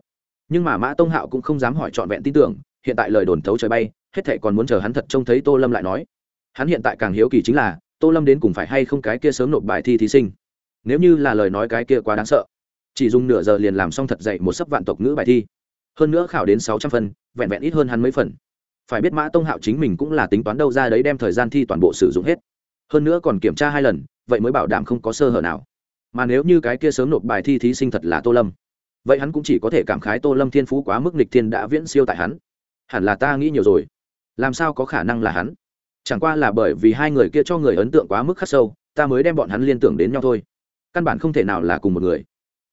nhưng mà mã tông hạo cũng không dám hỏi trọn vẹn tin tưởng, hiện tại lời đồn thấu trời bay, hết thệ còn muốn chờ hắn thật trông thấy tô lâm lại nói. Hắn hiện tại càng hiếu kỳ chính là, tô lâm đến cùng phải hay không cái kia sớm nộp bài thi thí sinh. Nếu như là lời nói cái kia quá đáng sợ, chỉ dùng nửa giờ liền làm xong thật dạy một sấp vạn tộc ngữ bài thi. Hơn nữa khảo đến sáu trăm phần, vẹn vẹn ít hơn hắn mấy phần. Phải biết mã tông hạo chính mình cũng là tính toán đâu ra đấy đem thời gian thi toàn bộ sử dụng hết. Hơn nữa còn kiểm tra hai lần, vậy mới bảo đảm không có sơ hở nào. Mà nếu như cái kia sớm nộp bài thi thí sinh thật là tô lâm vậy hắn cũng chỉ có thể cảm khái tô lâm thiên phú quá mức nịch thiên đã viễn siêu tại hắn. Hẳn là ta nghĩ nhiều rồi. Làm sao có khả năng là hắn? Chẳng qua là bởi vì hai người kia cho người ấn tượng quá mức khắc sâu, ta mới đem bọn hắn liên tưởng đến nhau thôi. Căn bản không thể nào là cùng một người.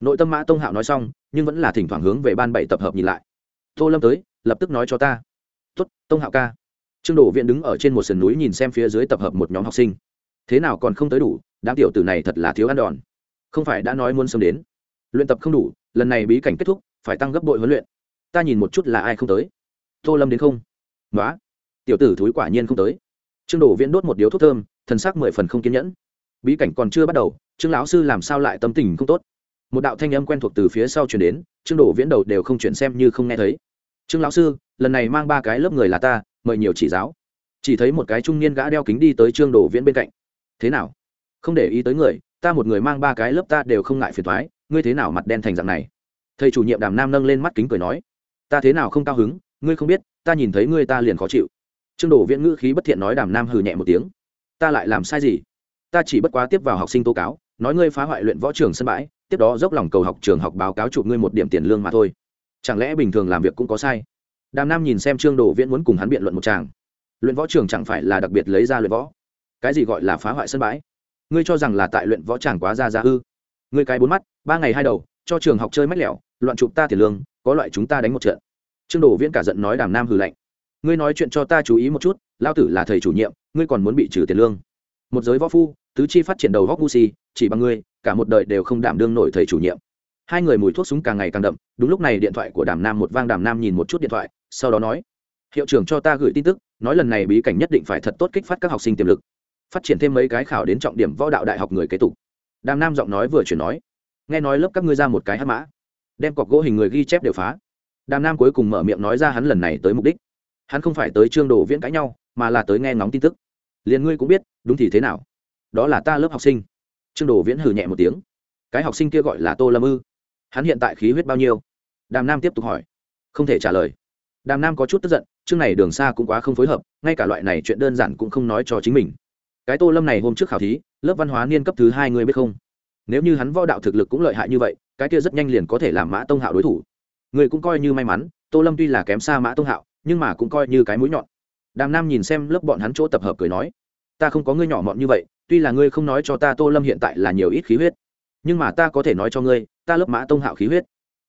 Nội tâm mã tông hạo nói xong, nhưng vẫn là thỉnh thoảng hướng về ban bảy tập hợp nhìn lại. Tô lâm tới, lập tức nói cho ta. Tuất tông hạo ca. Trương đổ viện đứng ở trên một sườn núi nhìn xem phía dưới tập hợp một nhóm học sinh. Thế nào còn không tới đủ, đám tiểu tử này thật là thiếu ăn đòn. Không phải đã nói muốn sớm đến. Luyện tập không đủ lần này bí cảnh kết thúc, phải tăng gấp bội huấn luyện. Ta nhìn một chút là ai không tới. Tô lâm đến không? Nói tiểu tử thúi quả nhiên không tới. Trương đổ viễn đốt một điếu thuốc thơm, thần sắc mười phần không kiên nhẫn. Bí cảnh còn chưa bắt đầu, trương lão sư làm sao lại tâm tình không tốt? Một đạo thanh âm quen thuộc từ phía sau chuyển đến, trương đổ viễn đầu đều không chuyển xem như không nghe thấy. Trương lão sư, lần này mang ba cái lớp người là ta, mời nhiều chỉ giáo. Chỉ thấy một cái trung niên gã đeo kính đi tới trương đổ viễn bên cạnh. Thế nào? Không để ý tới người, ta một người mang ba cái lớp ta đều không ngại phiền thoái ngươi thế nào mặt đen thành dạng này? Thầy chủ nhiệm đàm nam nâng lên mắt kính cười nói, ta thế nào không cao hứng, ngươi không biết, ta nhìn thấy ngươi ta liền khó chịu. Trương đổ viễn ngữ khí bất thiện nói đàm nam hừ nhẹ một tiếng, ta lại làm sai gì? Ta chỉ bất quá tiếp vào học sinh tố cáo, nói ngươi phá hoại luyện võ trường sân bãi, tiếp đó dốc lòng cầu học trường học báo cáo chụp ngươi một điểm tiền lương mà thôi. Chẳng lẽ bình thường làm việc cũng có sai? Đàm nam nhìn xem trương đồ viễn muốn cùng hắn biện luận một chàng luyện võ trường chẳng phải là đặc biệt lấy ra luyện võ? Cái gì gọi là phá hoại sân bãi? Ngươi cho rằng là tại luyện võ tràng quá ra ra ư? Ngươi cái bốn mắt ba ngày hai đầu, cho trường học chơi mách lẻo, loạn chụp ta tiền lương, có loại chúng ta đánh một trận. Trương đồ viễn cả giận nói đàm nam hừ lạnh. Ngươi nói chuyện cho ta chú ý một chút lao tử là thầy chủ nhiệm, ngươi còn muốn bị trừ tiền lương. Một giới võ phu, tứ chi phát triển đầu góc gu si, chỉ bằng ngươi, cả một đời đều không đảm đương nổi thầy chủ nhiệm. Hai người mùi thuốc súng càng ngày càng đậm, đúng lúc này điện thoại của đàm nam một vang, đàm nam nhìn một chút điện thoại, sau đó nói, hiệu trưởng cho ta gửi tin tức, nói lần này bí cảnh nhất định phải thật tốt kích phát các học sinh tiềm lực, phát triển thêm mấy cái khảo đến trọng điểm võ đạo đại học người kế tục. Đàm nam giọng nói vừa chuyển nói nghe nói lớp các ngươi ra một cái hát mã, đem cọc gỗ hình người ghi chép đều phá. Đàm nam cuối cùng mở miệng nói ra hắn lần này tới mục đích. Hắn không phải tới trương đồ viễn cãi nhau, mà là tới nghe ngóng tin tức. Liền ngươi cũng biết, đúng thì thế nào? Đó là ta lớp học sinh. Trương đồ viễn hừ nhẹ một tiếng. Cái học sinh kia gọi là tô lâm ư. Hắn hiện tại khí huyết bao nhiêu? Đàm nam tiếp tục hỏi. Không thể trả lời. Đàm nam có chút tức giận, chương này đường xa cũng quá không phối hợp, ngay cả loại này chuyện đơn giản cũng không nói cho chính mình. Cái tô lâm này hôm trước khảo thí, lớp văn hóa niên cấp thứ hai ngươi biết không? Nếu như hắn võ đạo thực lực cũng lợi hại như vậy, cái kia rất nhanh liền có thể làm mã tông hạo đối thủ. Người cũng coi như may mắn, tô lâm tuy là kém xa mã tông hạo, nhưng mà cũng coi như cái mũi nhọn. Đàm nam nhìn xem lớp bọn hắn chỗ tập hợp cười nói, ta không có ngươi nhỏ mọn như vậy, tuy là ngươi không nói cho ta tô lâm hiện tại là nhiều ít khí huyết, nhưng mà ta có thể nói cho ngươi, ta lớp mã tông hạo khí huyết.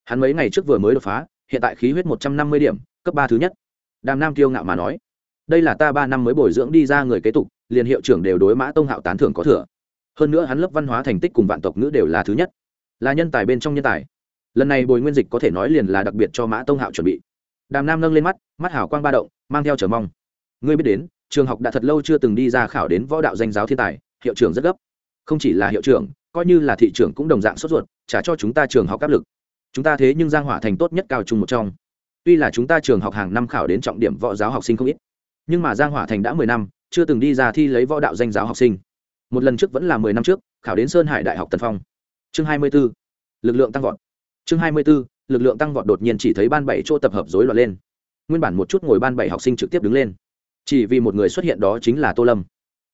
Hắn mấy ngày trước vừa mới đột phá, hiện tại khí huyết một trăm năm mươi điểm, cấp ba thứ nhất. Đàm nam kiêu ngạo mà nói, đây là ta ba năm mới bồi dưỡng đi ra người kế tục, liền hiệu trưởng đều đối mã tông hạo tán thưởng có thừa hơn nữa hắn lớp văn hóa thành tích cùng vạn tộc ngữ đều là thứ nhất. Là nhân tài bên trong nhân tài. Lần này bồi nguyên dịch có thể nói liền là đặc biệt cho mã tông hạo chuẩn bị. Đàm nam nâng lên mắt mắt hảo quang ba động, mang theo chờ mong. Ngươi biết đến, trường học đã thật lâu chưa từng đi ra khảo đến võ đạo danh giáo thiên tài, hiệu trưởng rất gấp. Không chỉ là hiệu trưởng, coi như là thị trưởng cũng đồng dạng sốt ruột, trả cho chúng ta trường học áp lực. Chúng ta thế nhưng giang hỏa thành tốt nhất cao trung một trong. Tuy là chúng ta trường học hàng năm khảo đến trọng điểm võ giáo học sinh không ít, nhưng mà giang hỏa thành đã mười năm, chưa từng đi ra thi lấy võ đạo danh giáo học sinh một lần trước vẫn là mười năm trước, khảo đến sơn hải đại học tần phong. Chương hai mươi b ố lực lượng tăng vọt. Chương hai mươi b ố lực lượng tăng vọt đột nhiên chỉ thấy ban bảy chỗ tập hợp rối loạn lên. Nguyên bản một chút ngồi ban bảy học sinh trực tiếp đứng lên. Chỉ vì một người xuất hiện đó chính là tô lâm.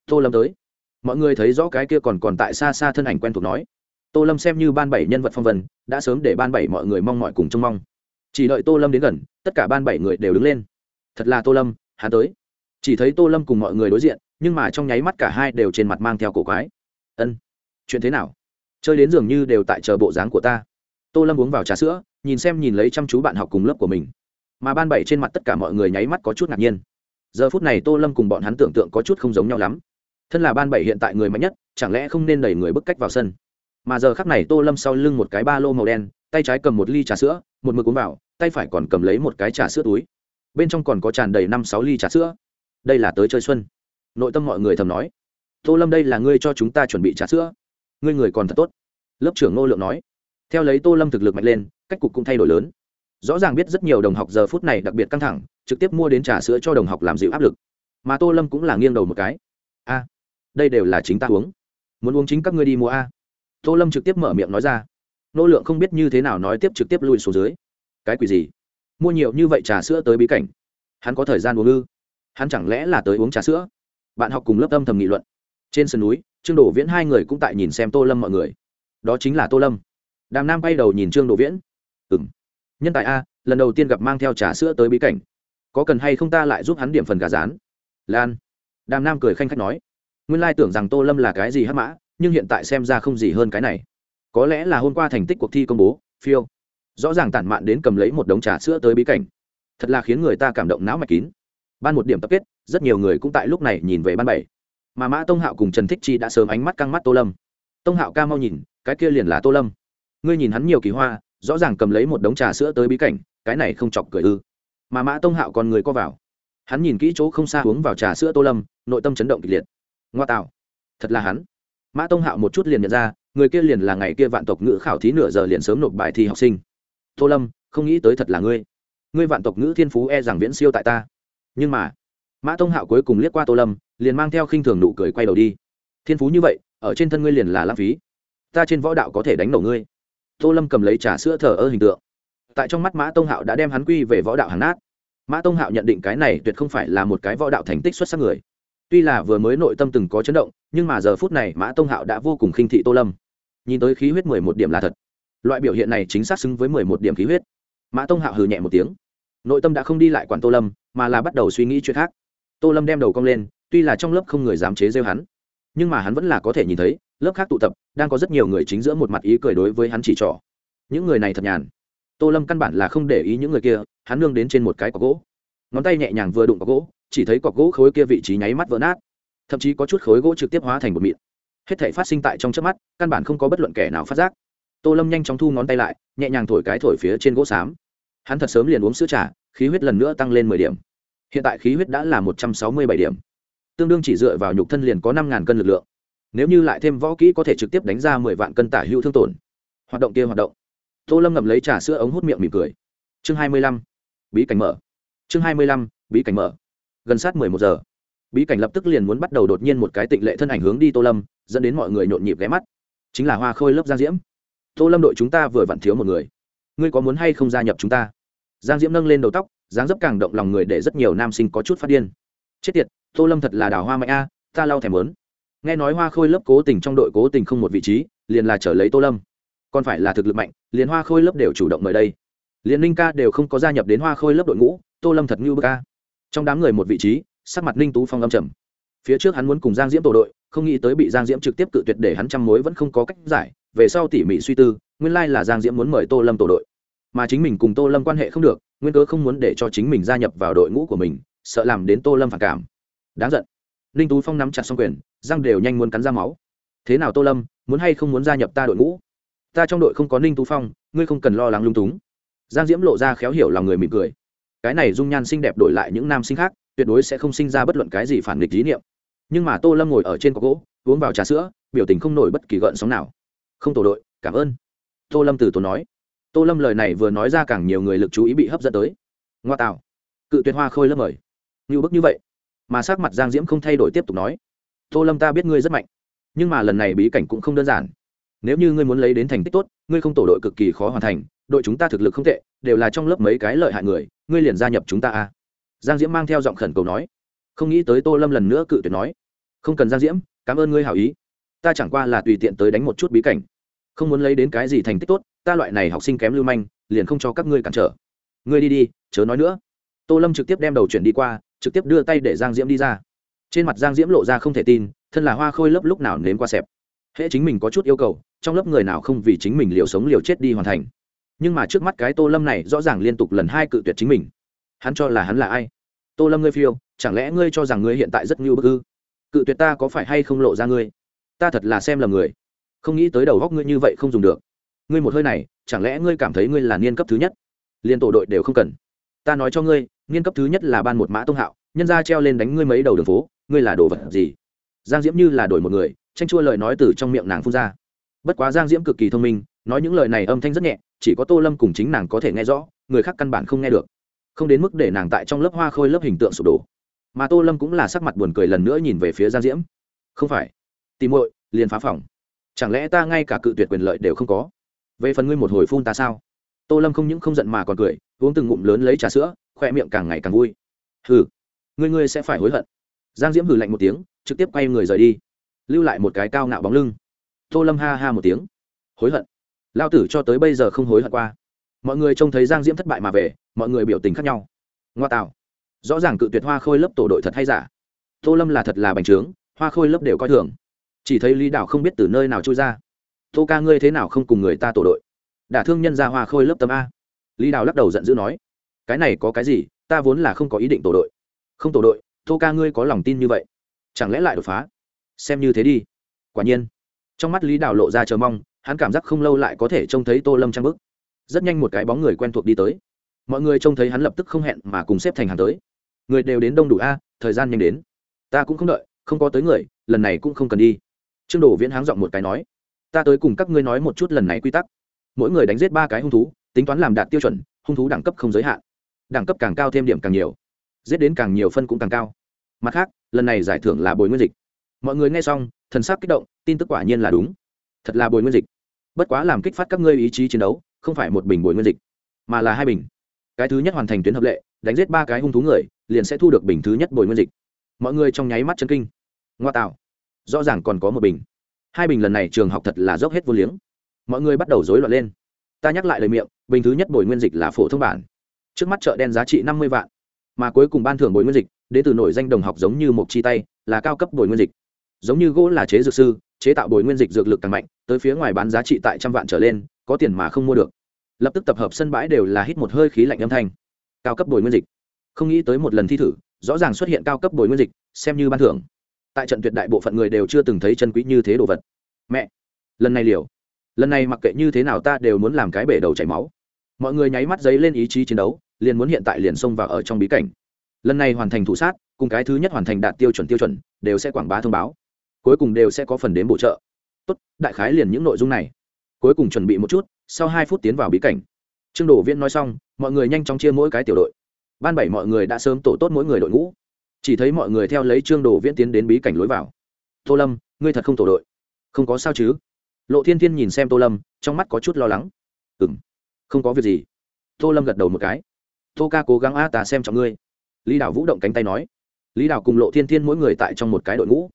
Tô lâm tới. Mọi người thấy rõ cái kia còn còn tại xa xa thân ảnh quen thuộc nói. Tô lâm xem như ban bảy nhân vật phong vân, đã sớm để ban bảy mọi người mong mọi cùng trông mong. Chỉ đợi tô lâm đến gần, tất cả ban bảy người đều đứng lên. Thật là tô lâm, hắn tới. Chỉ thấy tô lâm cùng mọi người đối diện nhưng mà trong nháy mắt cả hai đều trên mặt mang theo cổ quái. Ân, chuyện thế nào? Chơi đến dường như đều tại chờ bộ dáng của ta. Tô lâm uống vào trà sữa, nhìn xem nhìn lấy chăm chú bạn học cùng lớp của mình. Mà ban bảy trên mặt tất cả mọi người nháy mắt có chút ngạc nhiên. Giờ phút này tô lâm cùng bọn hắn tưởng tượng có chút không giống nhau lắm. Thân là ban bảy hiện tại người mạnh nhất, chẳng lẽ không nên đẩy người bức cách vào sân? Mà giờ khắc này tô lâm sau lưng một cái ba lô màu đen, tay trái cầm một ly trà sữa, một mực uống vào, tay phải còn cầm lấy một cái trà sữa túi. Bên trong còn có tràn đầy năm sáu ly trà sữa. Đây là tới chơi xuân nội tâm mọi người thầm nói, tô lâm đây là ngươi cho chúng ta chuẩn bị trà sữa. Ngươi người còn thật tốt. Lớp trưởng ngô lượng nói. Theo lấy tô lâm thực lực mạnh lên, cách cục cũng thay đổi lớn. Rõ ràng biết rất nhiều đồng học giờ phút này đặc biệt căng thẳng, trực tiếp mua đến trà sữa cho đồng học làm dịu áp lực. Mà tô lâm cũng là nghiêng đầu một cái. A, đây đều là chính ta uống. Muốn uống chính các ngươi đi mua a. Tô lâm trực tiếp mở miệng nói ra. Nô lượng không biết như thế nào nói tiếp trực tiếp lùi xuống dưới. Cái quỷ gì? Mua nhiều như vậy trà sữa tới bí cảnh? Hắn có thời gian uống ư? Hắn chẳng lẽ là tới uống trà sữa? Bạn học cùng lớp âm thầm nghị luận. Trên sườn núi, trương đổ viễn hai người cũng tại nhìn xem tô lâm mọi người. Đó chính là tô lâm. Đàm nam bay đầu nhìn trương đổ viễn. Ừ m nhân tài a, lần đầu tiên gặp mang theo trà sữa tới bí cảnh. Có cần hay không ta lại giúp hắn điểm phần gà rán? Lan. Đàm nam cười khanh khách nói. Nguyên lai tưởng rằng tô lâm là cái gì hắc mã, nhưng hiện tại xem ra không gì hơn cái này. Có lẽ là hôm qua thành tích cuộc thi công bố, phiêu. Rõ ràng tản mạn đến cầm lấy một đống trà sữa tới bí cảnh. Thật là khiến người ta cảm động não mạch kín ban một điểm tập kết, rất nhiều người cũng tại lúc này nhìn về ban bảy. Mà mã tông hạo cùng trần thích chi đã sớm ánh mắt căng mắt tô lâm. Tông hạo ca mau nhìn, cái kia liền là tô lâm. Ngươi nhìn hắn nhiều kỳ hoa, rõ ràng cầm lấy một đống trà sữa tới bí cảnh, cái này không chọc cười ư. Mà mã tông hạo còn người co vào. Hắn nhìn kỹ chỗ không xa uống vào trà sữa tô lâm, nội tâm chấn động kịch liệt. Ngoa tạo. Thật là hắn. Mã tông hạo một chút liền nhận ra, người kia liền là ngày kia vạn tộc ngữ khảo thí nửa giờ liền sớm nộp bài thi học sinh. Tô lâm, không nghĩ tới thật là ngươi. Ngươi vạn tộc ngữ thiên phú e rằng viễn siêu tại ta nhưng mà, mã tông hạo cuối cùng liếc qua tô lâm, liền mang theo khinh thường nụ cười quay đầu đi. Thiên phú như vậy, ở trên thân ngươi liền là lãng phí. Ta trên võ đạo có thể đánh nổ ngươi. Tô lâm cầm lấy trà sữa thờ ơ hình tượng. Tại trong mắt mã tông hạo đã đem hắn quy về võ đạo hàng nát. Mã tông hạo nhận định cái này tuyệt không phải là một cái võ đạo thành tích xuất sắc người. Tuy là vừa mới nội tâm từng có chấn động, nhưng mà giờ phút này mã tông hạo đã vô cùng khinh thị tô lâm. Nhìn tới khí huyết mười một điểm là thật. Loại biểu hiện này chính xác xứng với mười một điểm khí huyết. Mã tông hạo hừ nhẹ một tiếng. Nội tâm đã không đi lại quản tô lâm mà là bắt đầu suy nghĩ chuyện khác. Tô lâm đem đầu cong lên, tuy là trong lớp không người dám chế rêu hắn, nhưng mà hắn vẫn là có thể nhìn thấy, lớp khác tụ tập, đang có rất nhiều người chính giữa một mặt ý cười đối với hắn chỉ trỏ. Những người này thật nhàn. Tô lâm căn bản là không để ý những người kia, hắn nương đến trên một cái cọc gỗ. Ngón tay nhẹ nhàng vừa đụng cọc gỗ, chỉ thấy cọc gỗ khối kia vị trí nháy mắt vỡ nát, thậm chí có chút khối gỗ trực tiếp hóa thành một mịn. Hết thể phát sinh tại trong trước mắt, căn bản không có bất luận kẻ nào phát giác. Tô lâm nhanh chóng thu ngón tay lại, nhẹ nhàng thổi cái thổi phía trên gỗ xám hắn thật sớm liền uống sữa trà, khí huyết lần nữa tăng lên mười điểm. Hiện tại khí huyết đã là một trăm sáu mươi bảy điểm. Tương đương chỉ dựa vào nhục thân liền có năm ngàn cân lực lượng. Nếu như lại thêm võ kỹ có thể trực tiếp đánh ra mười vạn cân tả hữu thương tổn. Hoạt động kia hoạt động. Tô lâm ngậm lấy trà sữa ống hút miệng mỉm cười. Chương hai mươi lăm. Bí cảnh mở. Chương hai mươi lăm. Bí cảnh mở. Gần sát mười một giờ. Bí cảnh lập tức liền muốn bắt đầu đột nhiên một cái tịnh lệ thân ảnh hướng đi tô lâm, dẫn đến mọi người nhộn nhịp ghé mắt. Chính là hoa khôi lớp gia diễm. Tô lâm đội chúng ta vừa vặn thiếu một người ngươi có muốn hay không gia nhập chúng ta? Giang diễm nâng lên đầu tóc, dáng dấp càng động lòng người để rất nhiều nam sinh có chút phát điên. Chết tiệt, tô lâm thật là đào hoa mạnh a, ta lau thèm lớn nghe nói hoa khôi lớp cố tình trong đội cố tình không một vị trí, liền là trở lấy tô lâm. Còn phải là thực lực mạnh, liền hoa khôi lớp đều chủ động mời đây. Liền ninh ca đều không có gia nhập đến hoa khôi lớp đội ngũ, tô lâm thật như bờ ca trong đám người một vị trí, sắc mặt ninh tú phong âm trầm. Phía trước hắn muốn cùng giang diễm tổ đội, không nghĩ tới bị giang diễm trực tiếp cự tuyệt để hắn trăm mối vẫn không có cách giải, về sau tỉ mỉ suy tư, nguyên lai là giang diễm muốn mời tô lâm tổ đội mà chính mình cùng tô lâm quan hệ không được, nguyên cớ không muốn để cho chính mình gia nhập vào đội ngũ của mình, sợ làm đến tô lâm phản cảm. Đáng giận. Ninh tú phong nắm chặt xong quyền, răng đều nhanh muốn cắn ra máu. Thế nào tô lâm, muốn hay không muốn gia nhập ta đội ngũ? Ta trong đội không có ninh tú phong, ngươi không cần lo lắng lung túng. Giang diễm lộ ra khéo hiểu lòng người mỉm cười. Cái này dung nhan xinh đẹp đổi lại những nam sinh khác, tuyệt đối sẽ không sinh ra bất luận cái gì phản nghịch lý niệm. Nhưng mà tô lâm ngồi ở trên cọc gỗ, uống vào trà sữa, biểu tình không nổi bất kỳ gợn sóng nào. Không tổ đội, cảm ơn. Tô lâm từ tốn nói tô lâm lời này vừa nói ra càng nhiều người lực chú ý bị hấp dẫn tới. Ngoa tạo. Cự tuyệt hoa khôi lớp mời. Như bức như vậy. Mà sắc mặt giang diễm không thay đổi tiếp tục nói. Tô lâm ta biết ngươi rất mạnh. Nhưng mà lần này bí cảnh cũng không đơn giản. Nếu như ngươi muốn lấy đến thành tích tốt, ngươi không tổ đội cực kỳ khó hoàn thành, đội chúng ta thực lực không tệ, đều là trong lớp mấy cái lợi hại người, ngươi liền gia nhập chúng ta à? giang diễm mang theo giọng khẩn cầu nói. Không nghĩ tới tô lâm lần nữa cự tuyệt nói. Không cần giang diễm, cảm ơn ngươi hảo ý. Ta chẳng qua là tùy tiện tới đánh một chút bí cảnh. Không muốn lấy đến cái gì thành tích tốt ta loại này học sinh kém lưu manh, liền không cho các ngươi cản trở. Ngươi đi đi, chớ nói nữa. Tô lâm trực tiếp đem đầu chuyển đi qua, trực tiếp đưa tay để giang diễm đi ra. Trên mặt giang diễm lộ ra không thể tin, thân là hoa khôi lớp lúc nào nếm qua xẹp. Hễ chính mình có chút yêu cầu, trong lớp người nào không vì chính mình liều sống liều chết đi hoàn thành. Nhưng mà trước mắt cái tô lâm này rõ ràng liên tục lần hai cự tuyệt chính mình. Hắn cho là hắn là ai? Tô lâm ngươi phiêu, chẳng lẽ ngươi cho rằng ngươi hiện tại rất ngưu bức ư? Cự tuyệt ta có phải hay không lộ ra ngươi? Ta thật là xem lầm người. Không nghĩ tới đầu góc ngươi như vậy không dùng được ngươi một hơi này, chẳng lẽ ngươi cảm thấy ngươi là niên cấp thứ nhất? Liên tổ đội đều không cần. Ta nói cho ngươi, niên cấp thứ nhất là ban một mã tông hạo, nhân ra treo lên đánh ngươi mấy đầu đường phố, ngươi là đồ vật gì? Giang diễm như là đổi một người, tranh chua lời nói từ trong miệng nàng phun ra. Bất quá giang diễm cực kỳ thông minh, nói những lời này âm thanh rất nhẹ, chỉ có tô lâm cùng chính nàng có thể nghe rõ, người khác căn bản không nghe được. Không đến mức để nàng tại trong lớp hoa khôi lớp hình tượng sụp đổ. Mà tô lâm cũng là sắc mặt buồn cười lần nữa nhìn về phía giang diễm. Không phải. Tìm muội, liền phá phòng. Chẳng lẽ ta ngay cả cự tuyệt quyền lợi đều không có? Về phần ngươi một hồi phun ta sao? Tô lâm không những không giận mà còn cười, uống từng ngụm lớn lấy trà sữa khoe miệng càng ngày càng vui. Hừ, ngươi ngươi sẽ phải hối hận. Giang diễm hừ lạnh một tiếng, trực tiếp quay người rời đi, lưu lại một cái cao ngạo bóng lưng. Tô lâm ha ha một tiếng, hối hận? Lao tử cho tới bây giờ không hối hận qua. Mọi người trông thấy giang diễm thất bại mà về, mọi người biểu tình khác nhau. Ngoa tạo. Rõ ràng cự tuyệt hoa khôi lớp tổ đội thật hay giả. Tô lâm là thật là bành trướng, hoa khôi lớp đều coi thường. Chỉ thấy lý đảo không biết từ nơi nào trôi ra tô ca ngươi thế nào không cùng người ta tổ đội? Đả thương nhân ra hoa khôi lớp tấm a. Lý đào lắc đầu giận dữ nói, cái này có cái gì, ta vốn là không có ý định tổ đội. Không tổ đội, tô ca ngươi có lòng tin như vậy? Chẳng lẽ lại đột phá? Xem như thế đi. Quả nhiên, trong mắt lý đào lộ ra chờ mong, hắn cảm giác không lâu lại có thể trông thấy tô lâm trang bức. Rất nhanh một cái bóng người quen thuộc đi tới. Mọi người trông thấy hắn lập tức không hẹn mà cùng xếp thành hàng tới. Người đều đến đông đủ a, thời gian nhanh đến. Ta cũng không đợi, không có tới người, lần này cũng không cần đi. Trương đồ viễn háng giọng một cái nói ta tới cùng các ngươi nói một chút lần này quy tắc. Mỗi người đánh giết ba cái hung thú, tính toán làm đạt tiêu chuẩn, hung thú đẳng cấp không giới hạn. Đẳng cấp càng cao thêm điểm càng nhiều. Giết đến càng nhiều phân cũng càng cao. Mặt khác, lần này giải thưởng là bồi nguyên dịch. Mọi người nghe xong, thần sắc kích động, tin tức quả nhiên là đúng. Thật là bồi nguyên dịch. Bất quá làm kích phát các ngươi ý chí chiến đấu, không phải một bình bồi nguyên dịch, mà là hai bình. Cái thứ nhất hoàn thành tuyến hợp lệ, đánh giết ba cái hung thú người, liền sẽ thu được bình thứ nhất bồi nguyên dịch. Mọi người trong nháy mắt chân kinh. Ngoa tạo. Rõ ràng còn có một bình hai bình lần này trường học thật là dốc hết vô liếng. Mọi người bắt đầu rối loạn lên. Ta nhắc lại lời miệng, bình thứ nhất bồi nguyên dịch là phổ thông bản. Trước mắt chợ đen giá trị năm mươi vạn. Mà cuối cùng ban thưởng bồi nguyên dịch đến từ nổi danh đồng học giống như một chi tay, là cao cấp bồi nguyên dịch. Giống như gỗ là chế dược sư, chế tạo bồi nguyên dịch dược lực càng mạnh, tới phía ngoài bán giá trị tại trăm vạn trở lên, có tiền mà không mua được. Lập tức tập hợp sân bãi đều là hít một hơi khí lạnh âm thanh. Cao cấp bồi nguyên dịch. Không nghĩ tới một lần thi thử, rõ ràng xuất hiện cao cấp bồi nguyên dịch, xem như ban thưởng tại trận tuyệt đại bộ phận người đều chưa từng thấy chân quý như thế đồ vật. Mẹ, lần này liều. Lần này mặc kệ như thế nào ta đều muốn làm cái bể đầu chảy máu. Mọi người nháy mắt giấy lên ý chí chiến đấu, liền muốn hiện tại liền xông vào ở trong bí cảnh. Lần này hoàn thành thủ sát, cùng cái thứ nhất hoàn thành đạt tiêu chuẩn tiêu chuẩn, đều sẽ quảng bá thông báo. Cuối cùng đều sẽ có phần đến bổ trợ. Tốt, đại khái liền những nội dung này. Cuối cùng chuẩn bị một chút, sau hai phút tiến vào bí cảnh. Trương Đổ viễn nói xong, mọi người nhanh chóng chia mỗi cái tiểu đội. Ban bảy mọi người đã sớm tổ tốt mỗi người đội ngũ chỉ thấy mọi người theo lấy trương đồ viễn tiến đến bí cảnh lối vào. Tô lâm, ngươi thật không tổ đội. Không có sao chứ? Lộ thiên thiên nhìn xem tô lâm, trong mắt có chút lo lắng. Ừ m không có việc gì. Tô lâm gật đầu một cái. Tô ca cố gắng a tà xem trọng ngươi. Lý đảo vũ động cánh tay nói. Lý đảo cùng lộ thiên thiên mỗi người tại trong một cái đội ngũ.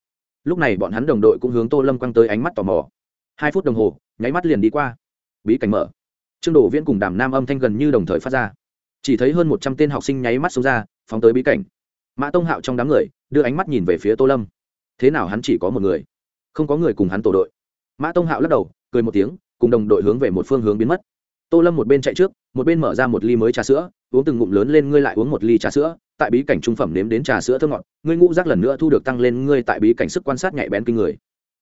Lúc này bọn hắn đồng đội cũng hướng tô lâm quăng tới ánh mắt tò mò. Hai phút đồng hồ, nháy mắt liền đi qua. Bí cảnh mở. Trương đổ viễn cùng đàm nam âm thanh gần như đồng thời phát ra. Chỉ thấy hơn một trăm tên học sinh nháy mắt xuống ra, phóng tới bí cảnh mã tông hạo trong đám người đưa ánh mắt nhìn về phía tô lâm thế nào hắn chỉ có một người không có người cùng hắn tổ đội mã tông hạo lắc đầu cười một tiếng cùng đồng đội hướng về một phương hướng biến mất tô lâm một bên chạy trước một bên mở ra một ly mới trà sữa uống từng ngụm lớn lên ngươi lại uống một ly trà sữa tại bí cảnh trung phẩm nếm đến trà sữa thơ ngọt ngươi ngũ rác lần nữa thu được tăng lên ngươi tại bí cảnh sức quan sát nhạy bén kinh người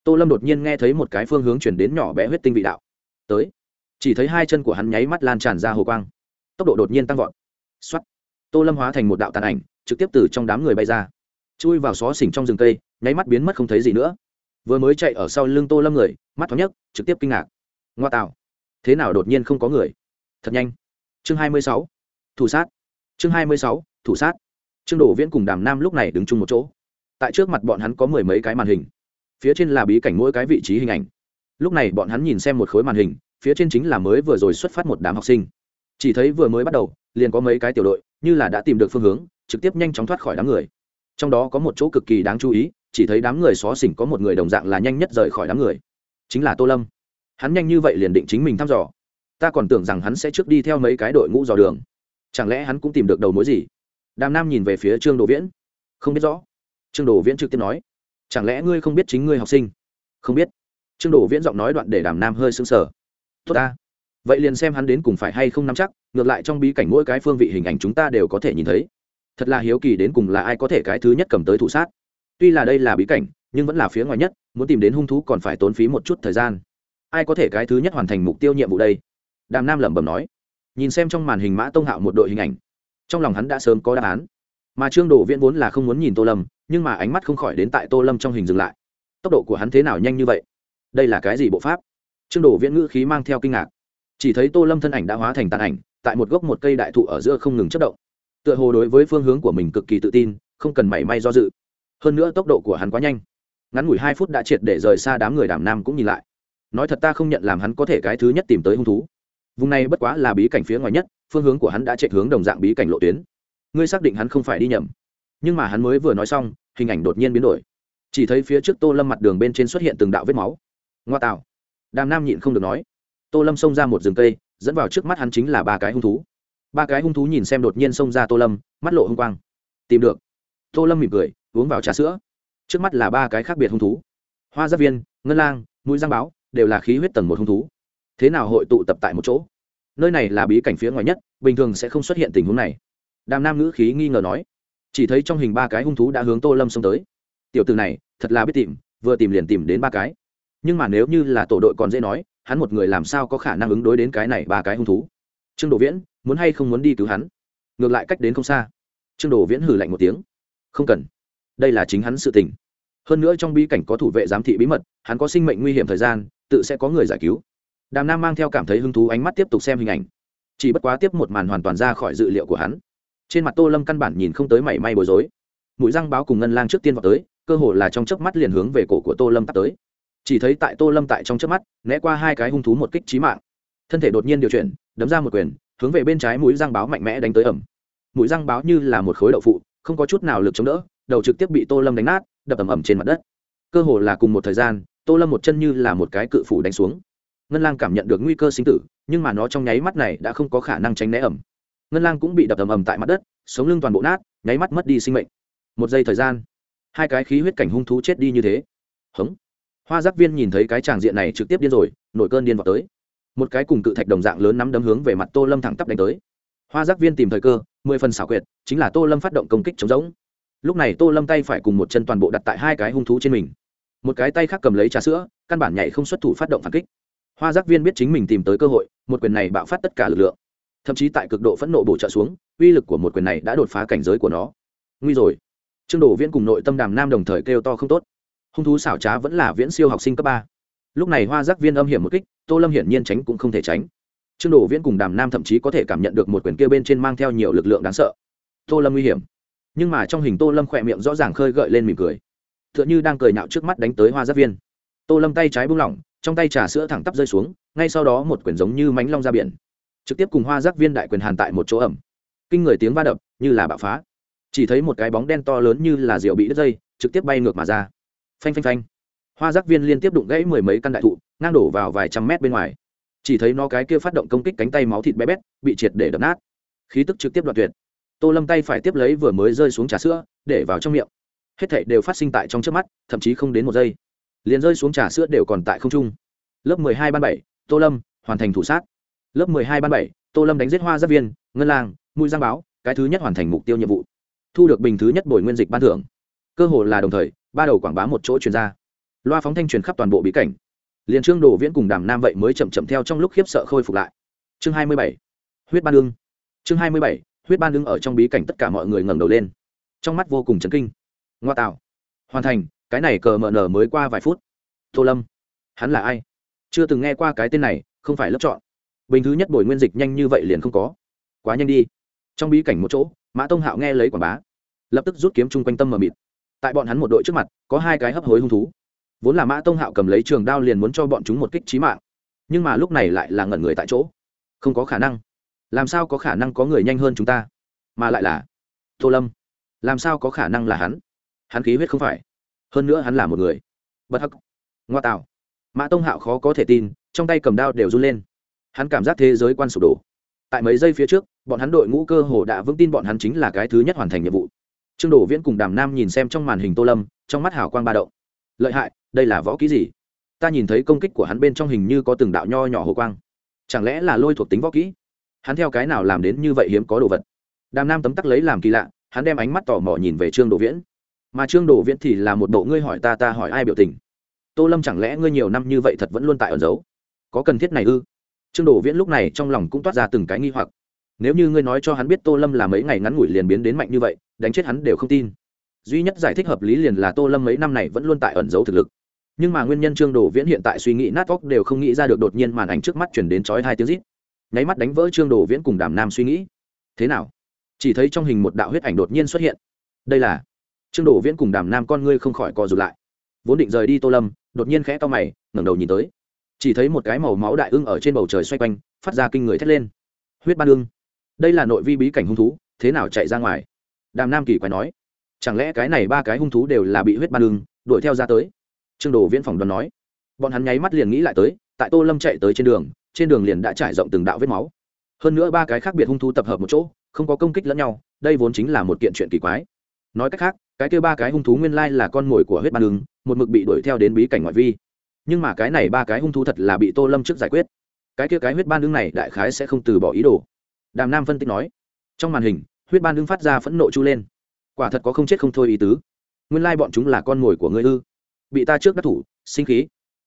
tô lâm đột nhiên nghe thấy một cái phương hướng chuyển đến nhỏ bé huyết tinh vị đạo tới chỉ thấy hai chân của hắn nháy mắt lan tràn ra hồ quang tốc độ đột nhiên tăng vọt x o á t tô lâm hóa thành một đạo tàn ảnh trực tiếp từ trong đám người bay ra. Chui vào xó xỉnh trong rừng cây, nháy mắt biến mất không thấy gì nữa. Vừa mới chạy ở sau lưng tô lâm người, mắt thoáng nhất trực tiếp kinh ngạc. Ngoa tạo. Thế nào đột nhiên không có người? Thật nhanh. Chương hai mươi sáu. Thủ sát. Chương hai mươi sáu. Thủ sát. Trương đổ viễn cùng đàm nam lúc này đứng chung một chỗ. Tại trước mặt bọn hắn có mười mấy cái màn hình. Phía trên là bí cảnh mỗi cái vị trí hình ảnh. Lúc này bọn hắn nhìn xem một khối màn hình, phía trên chính là mới vừa rồi xuất phát một đám học sinh. Chỉ thấy vừa mới bắt đầu, liền có mấy cái tiểu đội, như là đã tìm được phương hướng trực tiếp nhanh chóng thoát khỏi đám người. Trong đó có một chỗ cực kỳ đáng chú ý, chỉ thấy đám người xó xỉnh có một người đồng dạng là nhanh nhất rời khỏi đám người. Chính là tô lâm. Hắn nhanh như vậy liền định chính mình thăm dò. Ta còn tưởng rằng hắn sẽ trước đi theo mấy cái đội ngũ dò đường. Chẳng lẽ hắn cũng tìm được đầu mối gì? Đàm nam nhìn về phía trương đồ viễn. Không biết rõ. Trương đồ viễn trực tiếp nói. Chẳng lẽ ngươi không biết chính ngươi học sinh? Không biết. Trương đồ viễn giọng nói đoạn để đàm nam hơi sững sờ. Tốt ta. Vậy liền xem hắn đến cùng phải hay không nắm chắc, ngược lại trong bí cảnh mỗi cái phương vị hình ảnh chúng ta đều có thể nhìn thấy thật là hiếu kỳ đến cùng là ai có thể cái thứ nhất cầm tới thủ sát. Tuy là đây là bí cảnh, nhưng vẫn là phía ngoài nhất, muốn tìm đến hung thú còn phải tốn phí một chút thời gian. Ai có thể cái thứ nhất hoàn thành mục tiêu nhiệm vụ đây? Đàm nam lẩm bẩm nói. Nhìn xem trong màn hình mã tông hạo một đội hình ảnh, trong lòng hắn đã sớm có đáp án. Mà trương đồ viễn vốn là không muốn nhìn tô lâm, nhưng mà ánh mắt không khỏi đến tại tô lâm trong hình dừng lại. Tốc độ của hắn thế nào nhanh như vậy? Đây là cái gì bộ pháp? Trương đồ viễn ngữ khí mang theo kinh ngạc. Chỉ thấy tô lâm thân ảnh đã hóa thành tàn ảnh, tại một gốc một cây đại thụ ở giữa không ngừng chất động tựa hồ đối với phương hướng của mình cực kỳ tự tin, không cần mảy may do dự. Hơn nữa tốc độ của hắn quá nhanh. Ngắn ngủi hai phút đã triệt để rời xa đám người đàm nam cũng nhìn lại. Nói thật ta không nhận làm hắn có thể cái thứ nhất tìm tới hung thú. Vùng này bất quá là bí cảnh phía ngoài nhất, phương hướng của hắn đã chạy hướng đồng dạng bí cảnh lộ tuyến. Ngươi xác định hắn không phải đi nhầm. Nhưng mà hắn mới vừa nói xong, hình ảnh đột nhiên biến đổi. Chỉ thấy phía trước tô lâm mặt đường bên trên xuất hiện từng đạo vết máu. Ngoa tạo. Đàm nam nhịn không được nói. Tô lâm xông ra một rừng cây, dẫn vào trước mắt hắn chính là ba cái hung thú ba cái hung thú nhìn xem đột nhiên xông ra tô lâm, mắt lộ h ư n g quang. Tìm được. Tô lâm mỉm cười, uống vào trà sữa. Trước mắt là ba cái khác biệt hung thú. Hoa giáp viên, ngân lang, mũi giang báo, đều là khí huyết tầng một hung thú. Thế nào hội tụ tập tại một chỗ? Nơi này là bí cảnh phía ngoài nhất, bình thường sẽ không xuất hiện tình huống này. Đàm nam ngữ khí nghi ngờ nói. Chỉ thấy trong hình ba cái hung thú đã hướng tô lâm xông tới. Tiểu từ này, thật là biết tìm, vừa tìm liền tìm đến ba cái. Nhưng mà nếu như là tổ đội còn dễ nói, hắn một người làm sao có khả năng ứng đối đến cái này ba cái hung thú? Trương đồ viễn muốn hay không muốn đi cứu hắn? Ngược lại cách đến không xa. Trương đồ viễn hử lạnh một tiếng. Không cần. Đây là chính hắn sự tình. Hơn nữa trong bi cảnh có thủ vệ giám thị bí mật, hắn có sinh mệnh nguy hiểm thời gian, tự sẽ có người giải cứu. Đàm nam mang theo cảm thấy hứng thú ánh mắt tiếp tục xem hình ảnh. Chỉ bất quá tiếp một màn hoàn toàn ra khỏi dự liệu của hắn. Trên mặt tô lâm căn bản nhìn không tới mảy may bối rối. Mũi răng báo cùng ngân lang trước tiên vào tới, cơ hồ là trong chớp mắt liền hướng về cổ của tô lâm tắt tới. Chỉ thấy tại tô lâm tại trong chớp mắt, né qua hai cái hung thú một kích trí mạng. Thân thể đột nhiên điều chuyển, đấm ra một quyền hướng về bên trái mũi răng báo mạnh mẽ đánh tới ẩm. Mũi răng báo như là một khối đậu phụ, không có chút nào lực chống đỡ, đầu trực tiếp bị tô lâm đánh nát, đập ẩm ẩm trên mặt đất. Cơ hồ là cùng một thời gian, tô lâm một chân như là một cái cự phủ đánh xuống. Ngân lang cảm nhận được nguy cơ sinh tử, nhưng mà nó trong nháy mắt này đã không có khả năng tránh né ẩm. Ngân lang cũng bị đập ẩm ẩm tại mặt đất, sống lưng toàn bộ nát, nháy mắt mất đi sinh mệnh. Một giây thời gian, hai cái khí huyết cảnh hung thú chết đi như thế. Hống. Hoa giác viên nhìn thấy cái tràng diện này trực tiếp điên rồi, nổi cơn điên vào tới một cái cùng cự thạch đồng dạng lớn nắm đấm hướng về mặt tô lâm thẳng tắp đánh tới. Hoa giác viên tìm thời cơ, mười phần xảo quyệt, chính là tô lâm phát động công kích chống giống lúc này tô lâm tay phải cùng một chân toàn bộ đặt tại hai cái hung thú trên mình. Một cái tay khác cầm lấy trà sữa, căn bản nhảy không xuất thủ phát động phản kích. Hoa giác viên biết chính mình tìm tới cơ hội, một quyền này bạo phát tất cả lực lượng. Thậm chí tại cực độ phẫn nộ bổ trợ xuống, uy lực của một quyền này đã đột phá cảnh giới của nó. Nguy rồi. Trương đổ viễn cùng nội tâm đàm nam đồng thời kêu to không tốt. Hung thú xảo trá vẫn là viễn siêu học sinh cấp ba lúc này hoa giác viên âm hiểm một kích, tô lâm hiển nhiên tránh cũng không thể tránh. Trương đồ viễn cùng đàm nam thậm chí có thể cảm nhận được một quyền kia bên trên mang theo nhiều lực lượng đáng sợ. Tô lâm nguy hiểm. Nhưng mà trong hình tô lâm khỏe miệng rõ ràng khơi gợi lên mỉm cười. T h ư ợ n h ư đang cười nhạo trước mắt đánh tới hoa giác viên. Tô lâm tay trái buông lỏng, trong tay trà sữa thẳng tắp rơi xuống, ngay sau đó một quyền giống như mánh long ra biển. Trực tiếp cùng hoa giác viên đại quyền hàn tại một chỗ ẩm. Kinh người tiếng va đập, như là bạo phá. Chỉ thấy một cái bóng đen to lớn như là rượu bị đứt dây, trực tiếp bay ngược mà ra. Phanh phanh phanh hoa giác viên liên tiếp đụng gãy mười mấy căn đại thụ, ngang đổ vào vài trăm mét bên ngoài. Chỉ thấy nó cái kia phát động công kích cánh tay máu thịt bé bét, bị triệt để đập nát. Khí tức trực tiếp đoạt tuyệt. Tô lâm tay phải tiếp lấy vừa mới rơi xuống trà sữa, để vào trong miệng. Hết thảy đều phát sinh tại trong trước mắt, thậm chí không đến một giây. Liền rơi xuống trà sữa đều còn tại không trung. Lớp mười hai ban bảy, tô lâm, hoàn thành thủ sát. Lớp mười hai ban bảy, tô lâm đánh giết hoa giáp viên, ngân lang mũi giang báo, cái thứ nhất hoàn thành mục tiêu nhiệm vụ. Thu được bình thứ nhất bồi nguyên dịch ban thưởng. Cơ hồ là đồng thời, ba đầu quảng bá một chỗ chuyên gia loa phóng thanh truyền khắp toàn bộ bí cảnh. Liền trương đồ viễn cùng đàm nam vậy mới chậm chậm theo trong lúc khiếp sợ khôi phục lại. Chương hai mươi bảy, huyết ban đương chương hai mươi bảy, huyết ban đương ở trong bí cảnh tất cả mọi người ngẩng đầu lên. Trong mắt vô cùng chấn kinh. Ngoa tạo. Hoàn thành, cái này cờ mờ nở mới qua vài phút. Tô lâm. Hắn là ai? Chưa từng nghe qua cái tên này, không phải lớp chọn. Bình thứ nhất bồi nguyên dịch nhanh như vậy liền không có. Quá nhanh đi. Trong bí cảnh một chỗ, mã tông hạo nghe lấy quảng bá. Lập tức rút kiếm chung quanh tâm mờ mịt. Tại bọn hắn một đội trước mặt, có hai cái hấp hối hung thú vốn là mã tông hạo cầm lấy trường đao liền muốn cho bọn chúng một kích trí mạng, nhưng mà lúc này lại là ngẩn người tại chỗ. Không có khả năng. Làm sao có khả năng có người nhanh hơn chúng ta? Mà lại là tô lâm. Làm sao có khả năng là hắn? Hắn khí huyết không phải. Hơn nữa hắn là một người. Bất hắc. Ngoa tạo. Mã tông hạo khó có thể tin, trong tay cầm đao đều run lên. Hắn cảm giác thế giới quan sụp đổ. Tại mấy giây phía trước, bọn hắn đội ngũ cơ hồ đã vững tin bọn hắn chính là cái thứ nhất hoàn thành nhiệm vụ. Trương đổ viễn cùng đàm nam nhìn xem trong màn hình tô lâm, trong mắt hào quang ba đậu lợi hại đây là võ kỹ gì? Ta nhìn thấy công kích của hắn bên trong hình như có từng đạo nho nhỏ hồ quang. Chẳng lẽ là lôi thuộc tính võ kỹ? Hắn theo cái nào làm đến như vậy hiếm có đồ vật? Đàm nam tấm tắc lấy làm kỳ lạ, hắn đem ánh mắt tò mò nhìn về trương đồ viễn. Mà trương đồ viễn thì là một bộ ngươi hỏi ta ta hỏi ai biểu tình. Tô lâm chẳng lẽ ngươi nhiều năm như vậy thật vẫn luôn tại ẩn giấu? Có cần thiết này ư? Trương đồ viễn lúc này trong lòng cũng toát ra từng cái nghi hoặc. Nếu như ngươi nói cho hắn biết tô lâm là mấy ngày ngắn ngủi liền biến đến mạnh như vậy, đánh chết hắn đều không tin. Duy nhất giải thích hợp lý liền là tô lâm mấy năm này vẫn luôn tại ẩn giấu thực lực nhưng mà nguyên nhân trương đồ viễn hiện tại suy nghĩ nát óc đều không nghĩ ra được, đột nhiên màn ảnh trước mắt chuyển đến chói hai tiếng rít. Nháy mắt đánh vỡ trương đồ viễn cùng đàm nam suy nghĩ. Thế nào? Chỉ thấy trong hình một đạo huyết ảnh đột nhiên xuất hiện. Đây là trương đồ viễn cùng đàm nam con ngươi không khỏi co rụt lại. Vốn định rời đi tô lâm, đột nhiên khẽ to mày, ngẩng đầu nhìn tới. Chỉ thấy một cái màu máu đại ưng ở trên bầu trời xoay quanh, phát ra kinh người thét lên. Huyết ban ưng. Đây là nội vi bí cảnh hung thú, thế nào chạy ra ngoài? Đàm nam kỳ quái nói. Chẳng lẽ cái này ba cái hung thú đều là bị huyết ban ưng đuổi theo ra tới? Trương đồ viễn phòng đoán nói. Bọn hắn nháy mắt liền nghĩ lại tới, tại tô lâm chạy tới trên đường trên đường liền đã trải rộng từng đạo vết máu. Hơn nữa ba cái khác biệt hung thú tập hợp một chỗ, không có công kích lẫn nhau, đây vốn chính là một kiện chuyện kỳ quái. Nói cách khác, cái kêu ba cái hung thú nguyên lai là con mồi của huyết ban ưng một mực bị đuổi theo đến bí cảnh ngoại vi. Nhưng mà cái này ba cái hung thú thật là bị tô lâm trước giải quyết. Cái kia cái huyết ban Đương này đại khái sẽ không từ bỏ ý đồ. Đàm nam phân tích nói. Trong màn hình, huyết ban Đương phát ra phẫn nộ chu lên. Quả thật có không chết không thôi ý tứ. Nguyên lai bọn chúng là con mồi của ngươi ư? Bị ta trước đắc thủ, sinh khí.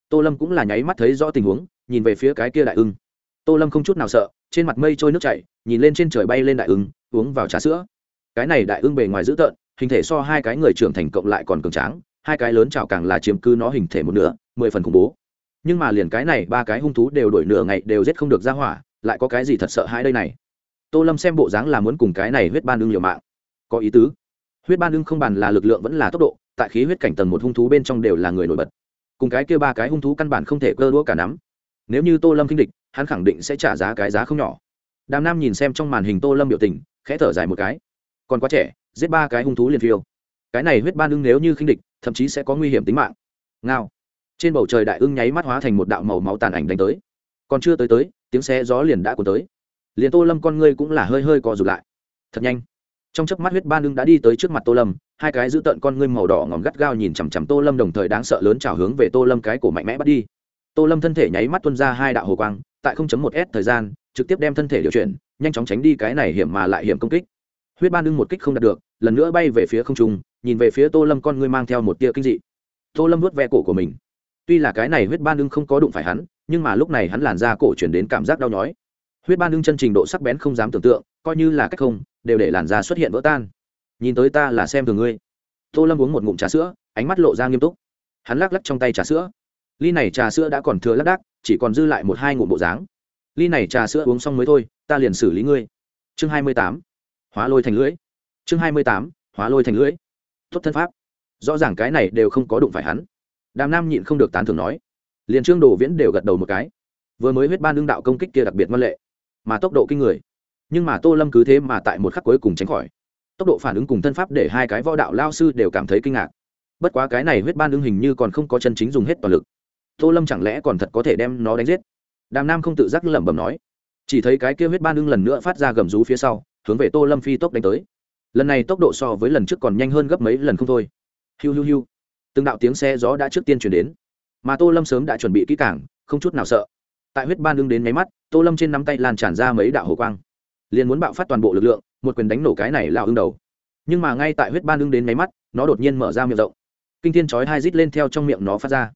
Tô lâm cũng là nháy mắt thấy rõ tình huống, nhìn về phía cái kia đại ưng. Tô lâm không chút nào sợ, trên mặt mây trôi nước chảy, nhìn lên trên trời bay lên đại ưng, uống vào trà sữa. Cái này đại ưng bề ngoài dữ tợn, hình thể so hai cái người trưởng thành cộng lại còn cường tráng, hai cái lớn chảo càng là chiếm cứ nó hình thể một nửa, mười phần khủng bố. Nhưng mà liền cái này ba cái hung thú đều đổi nửa ngày đều giết không được ra hỏa, lại có cái gì thật sợ hai đây này? Tô lâm xem bộ dáng là muốn cùng cái này huyết ban ưng liều mạng. Có ý tứ huyết ban ưng không bàn là lực lượng vẫn là tốc độ, tại khí huyết cảnh tầng một hung thú bên trong đều là người nổi bật. Cùng cái kia ba cái hung thú căn bản không thể cơ đũa cả nắm. Nếu như tô lâm kinh địch, hắn khẳng định sẽ trả giá cái giá không nhỏ. Đàm nam nhìn xem trong màn hình tô lâm biểu tình, khẽ thở dài một cái. Còn quá trẻ, giết ba cái hung thú liền phiêu. Cái này huyết ban ưng nếu như khinh địch, thậm chí sẽ có nguy hiểm tính mạng. Ngao. Trên bầu trời đại ưng nháy mắt hóa thành một đạo màu máu tàn ảnh đánh tới. Còn chưa tới tới, tiếng xe gió liền đã của tới. Liền tô lâm con ngươi cũng là hơi hơi co rụt lại. Thật nhanh trong chớp mắt huyết ban ưng đã đi tới trước mặt tô lâm, hai cái giữ tợn con ngươi màu đỏ ngòm gắt gao nhìn chằm chằm tô lâm đồng thời đáng sợ lớn trào hướng về tô lâm cái cổ mạnh mẽ bắt đi. Tô lâm thân thể nháy mắt tuân ra hai đạo hồ quang, tại không chấm một s thời gian, trực tiếp đem thân thể điều chuyển, nhanh chóng tránh đi cái này hiểm mà lại hiểm công kích. Huyết ban ưng một kích không đạt được, lần nữa bay về phía không trung, nhìn về phía tô lâm con ngươi mang theo một tia kinh dị. Tô lâm vuốt ve cổ của mình. Tuy là cái này huyết ban ưng không có đụng phải hắn, nhưng mà lúc này hắn làn ra cổ chuyển đến cảm giác đau nhói. Huyết ban ưng chân trình độ sắc bén không dám tưởng tượng coi như là cách không, đều để làn da xuất hiện vỡ tan. Nhìn tới ta là xem thường ngươi. Tô lâm uống một ngụm trà sữa, ánh mắt lộ ra nghiêm túc. Hắn lắc lắc trong tay trà sữa. Ly này trà sữa đã còn thừa lác đác, chỉ còn dư lại một hai ngụm bộ dáng. Ly này trà sữa uống xong mới thôi, ta liền xử lý ngươi. Chương hai mươi tám. Hóa lôi thành lưỡi. Chương hai mươi tám. Hóa lôi thành lưỡi. Tốt thân pháp. Rõ ràng cái này đều không có đụng phải hắn. Đàm nam nhịn không được tán thưởng nói. Liền trương đồ viễn đều gật đầu một cái. Vừa mới huyết ban đương đạo công kích kia đặc biệt ngoan lệ, mà tốc độ kinh người nhưng mà tô lâm cứ thế mà tại một khắc cuối cùng tránh khỏi. Tốc độ phản ứng cùng thân pháp để hai cái võ đạo lao sư đều cảm thấy kinh ngạc. Bất quá cái này huyết ban đương hình như còn không có chân chính dùng hết toàn lực. Tô lâm chẳng lẽ còn thật có thể đem nó đánh giết? Đàm nam không tự giác lẩm bẩm nói. Chỉ thấy cái kia huyết ban ưng lần nữa phát ra gầm rú phía sau, hướng về tô lâm phi tốc đánh tới. Lần này tốc độ so với lần trước còn nhanh hơn gấp mấy lần không thôi. Hiu hiu hiu. Từng đạo tiếng xe gió đã trước tiên chuyển đến. Mà tô lâm sớm đã chuẩn bị kỹ cảng không chút nào sợ. Tại huyết ban ưng đến máy mắt, tô lâm trên nắm tay lan tràn ra mấy đạo hồ quang liền muốn bạo phát toàn bộ lực lượng, một quyền đánh nổ cái này lao ưng đầu. Nhưng mà ngay tại huyết ban đương đến máy mắt, nó đột nhiên mở ra miệng rộng. Kinh thiên chói hai rít lên theo trong miệng nó phát ra.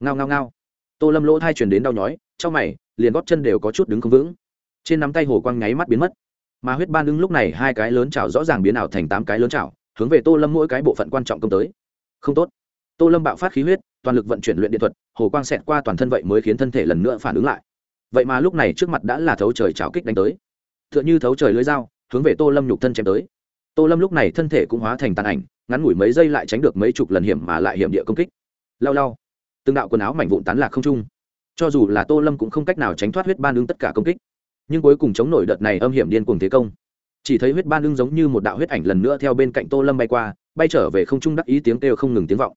Ngao ngao ngao. Tô lâm lỗ thai chuyển đến đau nhói trong mày, liền góp chân đều có chút đứng không vững. Trên nắm tay hồ quang nháy mắt biến mất. Mà huyết ban ưng lúc này hai cái lớn chảo rõ ràng biến ảo thành tám cái lớn chảo, hướng về tô lâm mỗi cái bộ phận quan trọng công tới. Không tốt. Tô lâm bạo phát khí huyết, toàn lực vận chuyển luyện điện thuật, hồ quang xẹt qua toàn thân vậy mới khiến thân thể lần nữa phản ứng lại. Vậy mà lúc này trước mặt đã là thấu trời chảo kích đánh tới t h ư ợ n h ư thấu trời lưới dao, hướng về tô lâm nhục thân chém tới. Tô lâm lúc này thân thể cũng hóa thành tàn ảnh, ngắn ngủi mấy giây lại tránh được mấy chục lần hiểm mà lại hiểm địa công kích. Lao lao. Từng đạo quần áo mảnh vụn tán lạc không trung. Cho dù là tô lâm cũng không cách nào tránh thoát huyết ban ứng tất cả công kích. Nhưng cuối cùng chống nổi đợt này âm hiểm điên cuồng thế công. Chỉ thấy huyết ban ưng giống như một đạo huyết ảnh lần nữa theo bên cạnh tô lâm bay qua, bay trở về không trung đắc ý tiếng kêu không ngừng tiếng vọng.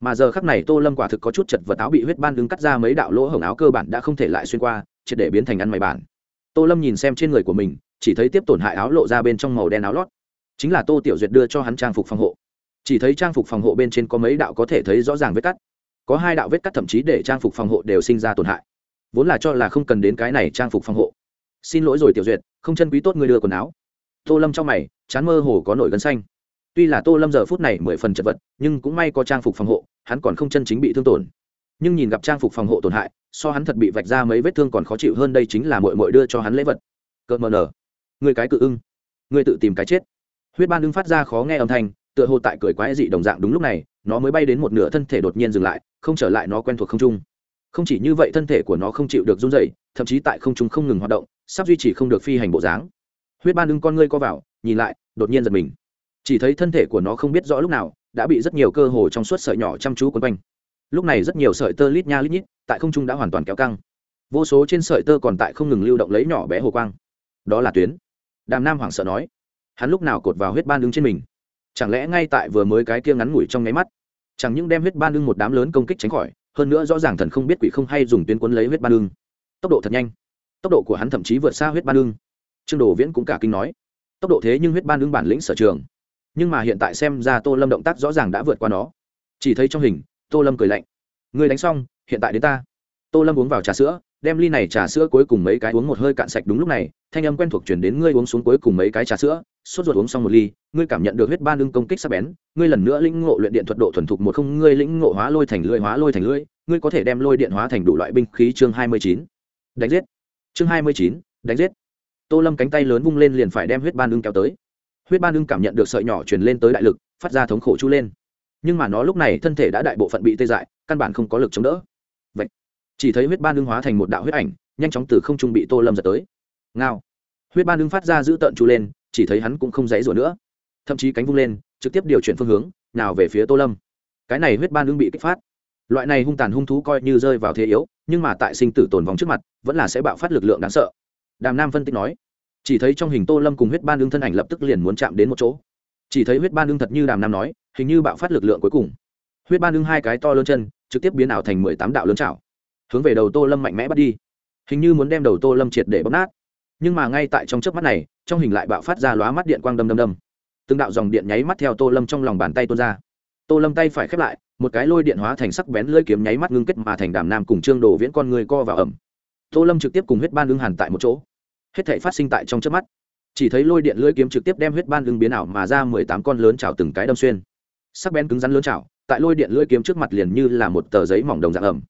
Mà giờ khắc này tô lâm quả thực có chút chật vật áo bị huyết ban đứng cắt ra mấy đạo lỗ hổng áo cơ bản đã không thể lại xuyên qua, triệt để biến thành ăn mày bản tô lâm nhìn xem trên người của mình, chỉ thấy tiếp tổn hại áo lộ ra bên trong màu đen áo lót. Chính là tô tiểu duyệt đưa cho hắn trang phục phòng hộ. Chỉ thấy trang phục phòng hộ bên trên có mấy đạo có thể thấy rõ ràng vết cắt. Có hai đạo vết cắt thậm chí để trang phục phòng hộ đều sinh ra tổn hại. Vốn là cho là không cần đến cái này trang phục phòng hộ. Xin lỗi rồi tiểu duyệt, không chân quý tốt người đưa quần áo. Tô lâm trong mày, chán mơ hồ có nổi gân xanh. Tuy là tô lâm giờ phút này mười phần chật vật, nhưng cũng may có trang phục phòng hộ, hắn còn không chân chính bị thương tổn nhưng nhìn gặp trang phục phòng hộ tổn hại, so hắn thật bị vạch ra mấy vết thương còn khó chịu hơn đây chính là mội mội đưa cho hắn lễ vật. Cợt mờ nở. Người cái cự ưng. Người tự tìm cái chết. Huyết ban ưng phát ra khó nghe âm thanh, tựa hồ tại cười quái dị đồng dạng đúng lúc này, nó mới bay đến một nửa thân thể đột nhiên dừng lại, không trở lại nó quen thuộc không trung. Không chỉ như vậy thân thể của nó không chịu được run dày thậm chí tại không trung không ngừng hoạt động, sắp duy trì không được phi hành bộ dáng. Huyết ban ưng con ngươi co vào, nhìn lại, đột nhiên giật mình. Chỉ thấy thân thể của nó không biết rõ lúc nào, đã bị rất nhiều cơ hồ trong suốt sợi nhỏ chăm chú quấn quanh lúc này rất nhiều sợi tơ lít nha lít nhít, tại không trung đã hoàn toàn kéo căng. Vô số trên sợi tơ còn tại không ngừng lưu động lấy nhỏ bé hồ quang. Đó là tuyến. Đàm nam hoảng sợ nói, hắn lúc nào cột vào huyết ban đứng trên mình? Chẳng lẽ ngay tại vừa mới cái kia ngắn ngủi trong nháy mắt, chẳng những đem huyết ban lưng một đám lớn công kích tránh khỏi, hơn nữa rõ ràng thần không biết quỷ không hay dùng tuyến quấn lấy huyết ban lưng tốc độ thật nhanh. Tốc độ của hắn thậm chí vượt xa huyết ban lưng trương đồ viễn cũng cả kinh nói, tốc độ thế nhưng huyết ban lưng bản lĩnh sở trường. Nhưng mà hiện tại xem ra tô lâm động tác rõ ràng đã vượt qua nó. Chỉ thấy trong hình tô lâm cười lạnh. Người đánh xong, hiện tại đến ta. Tô lâm uống vào trà sữa, đem ly này trà sữa cuối cùng mấy cái uống một hơi cạn sạch đúng lúc này, thanh âm quen thuộc chuyển đến ngươi uống xuống cuối cùng mấy cái trà sữa, sốt ruột uống xong một ly, ngươi cảm nhận được huyết ban lưng công kích sắc bén, ngươi lần nữa lĩnh ngộ luyện điện thuật độ thuần thục một không, ngươi lĩnh ngộ hóa lôi thành lưỡi, hóa lôi thành lưỡi, ngươi có thể đem lôi điện hóa thành đủ loại binh khí. Chương hai mươi chín. Đánh giết. Chương hai mươi chín. Đánh giết. Tô lâm cánh tay lớn vung lên liền phải đem huyết ban lưng kéo tới. Huyết ban lưng cảm nhận được sợi nhỏ truyền lên tới đại lực, phát ra thống khổ chu lên nhưng mà nó lúc này thân thể đã đại bộ phận bị tê dại, căn bản không có lực chống đỡ. Vậy, chỉ thấy huyết ban đương hóa thành một đạo huyết ảnh, nhanh chóng từ không trung bị tô lâm giật tới. Ngao! Huyết ban đương phát ra giữ tợn chu lên, chỉ thấy hắn cũng không dãy rủa nữa. Thậm chí cánh vung lên, trực tiếp điều chuyển phương hướng, nào về phía tô lâm. Cái này huyết ban đương bị kích phát. Loại này hung tàn hung thú coi như rơi vào thế yếu, nhưng mà tại sinh tử tồn vong trước mặt, vẫn là sẽ bạo phát lực lượng đáng sợ. Đàm nam phân tích nói, chỉ thấy trong hình tô lâm cùng huyết ban đương thân ảnh lập tức liền muốn chạm đến một chỗ. Chỉ thấy huyết ban đương thật như đàm nam nói hình như bạo phát lực lượng cuối cùng. Huyết ban lưng hai cái to lớn chân, trực tiếp biến ảo thành mười tám đạo lớn chảo. Hướng về đầu tô lâm mạnh mẽ bắt đi. Hình như muốn đem đầu tô lâm triệt để bóp nát. Nhưng mà ngay tại trong chớp mắt này, trong hình lại bạo phát ra lóa mắt điện quang đâm đâm đâm. Từng đạo dòng điện nháy mắt theo tô lâm trong lòng bàn tay tuôn ra. Tô lâm tay phải khép lại, một cái lôi điện hóa thành sắc bén lưỡi kiếm nháy mắt ngưng kết mà thành đàm nam cùng trương đồ viễn con người co vào ẩm. Tô lâm trực tiếp cùng huyết ban lưng hàn tại một chỗ. Hết thể phát sinh tại trong chớp mắt. Chỉ thấy lôi điện lưỡi kiếm trực tiếp đem huyết ban lưng biến ảo mà ra mười tám con lớn chảo từng cái đâm xuyên sắc bén cứng rắn lớn chảo, tại lôi điện lưỡi kiếm trước mặt liền như là một tờ giấy mỏng đồng dạng ẩm.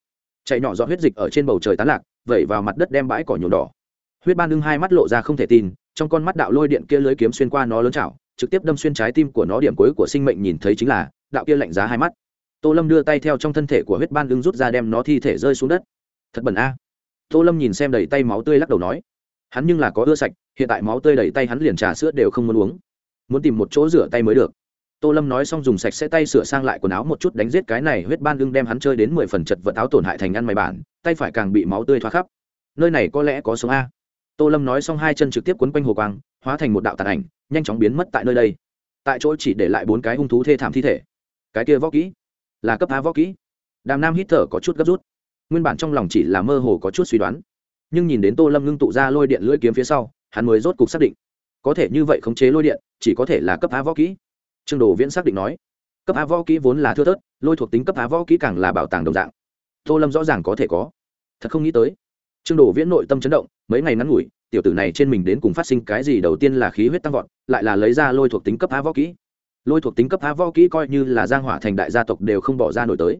Chạy nhỏ giọt huyết dịch ở trên bầu trời tán lạc, vẩy vào mặt đất đem bãi cỏ nhuộm đỏ. Huyết ban lưng hai mắt lộ ra không thể tin, trong con mắt đạo lôi điện kia lưỡi kiếm xuyên qua nó lớn chảo, trực tiếp đâm xuyên trái tim của nó điểm cuối của sinh mệnh nhìn thấy chính là, đạo kia lạnh giá hai mắt. Tô lâm đưa tay theo trong thân thể của huyết ban lưng rút ra đem nó thi thể rơi xuống đất. Thật bẩn a. Tô lâm nhìn xem đầy tay máu tươi lắc đầu nói, hắn nhưng là có ưa sạch, hiện tại máu tươi đầy tay hắn liền trà sữa đều không muốn uống. Muốn tìm một chỗ rửa tay mới được tô lâm nói xong dùng sạch sẽ tay sửa sang lại quần áo một chút đánh giết cái này huyết ban đương đem hắn chơi đến mười phần chật vật áo tổn hại thành ăn mày bản, tay phải càng bị máu tươi thoát khắp. Nơi này có lẽ có sống a. Tô lâm nói xong hai chân trực tiếp quấn quanh hồ quang, hóa thành một đạo tàn ảnh, nhanh chóng biến mất tại nơi đây. Tại chỗ chỉ để lại bốn cái hung thú thê thảm thi thể. Cái kia võ kỹ, là cấp a võ kỹ. Đàm nam hít thở có chút gấp rút. Nguyên bản trong lòng chỉ là mơ hồ có chút suy đoán. Nhưng nhìn đến tô lâm ngưng tụ ra lôi điện lưỡi kiếm phía sau, hắn mới rốt cục xác định. Có thể như vậy khống chế lôi điện, chỉ có thể là cấp a võ kỹ trương đồ viễn xác định nói, cấp á võ kỹ vốn là thưa thớt, lôi thuộc tính cấp á võ kỹ càng là bảo tàng đồng dạng. Tô lâm rõ ràng có thể có. Thật không nghĩ tới, trương đồ viễn nội tâm chấn động, mấy ngày ngắn ngủi, tiểu tử này trên mình đến cùng phát sinh cái gì đầu tiên là khí huyết tăng vọt, lại là lấy ra lôi thuộc tính cấp á võ kỹ. Lôi thuộc tính cấp Á võ kỹ coi như là giang hỏa thành đại gia tộc đều không bỏ ra nổi tới.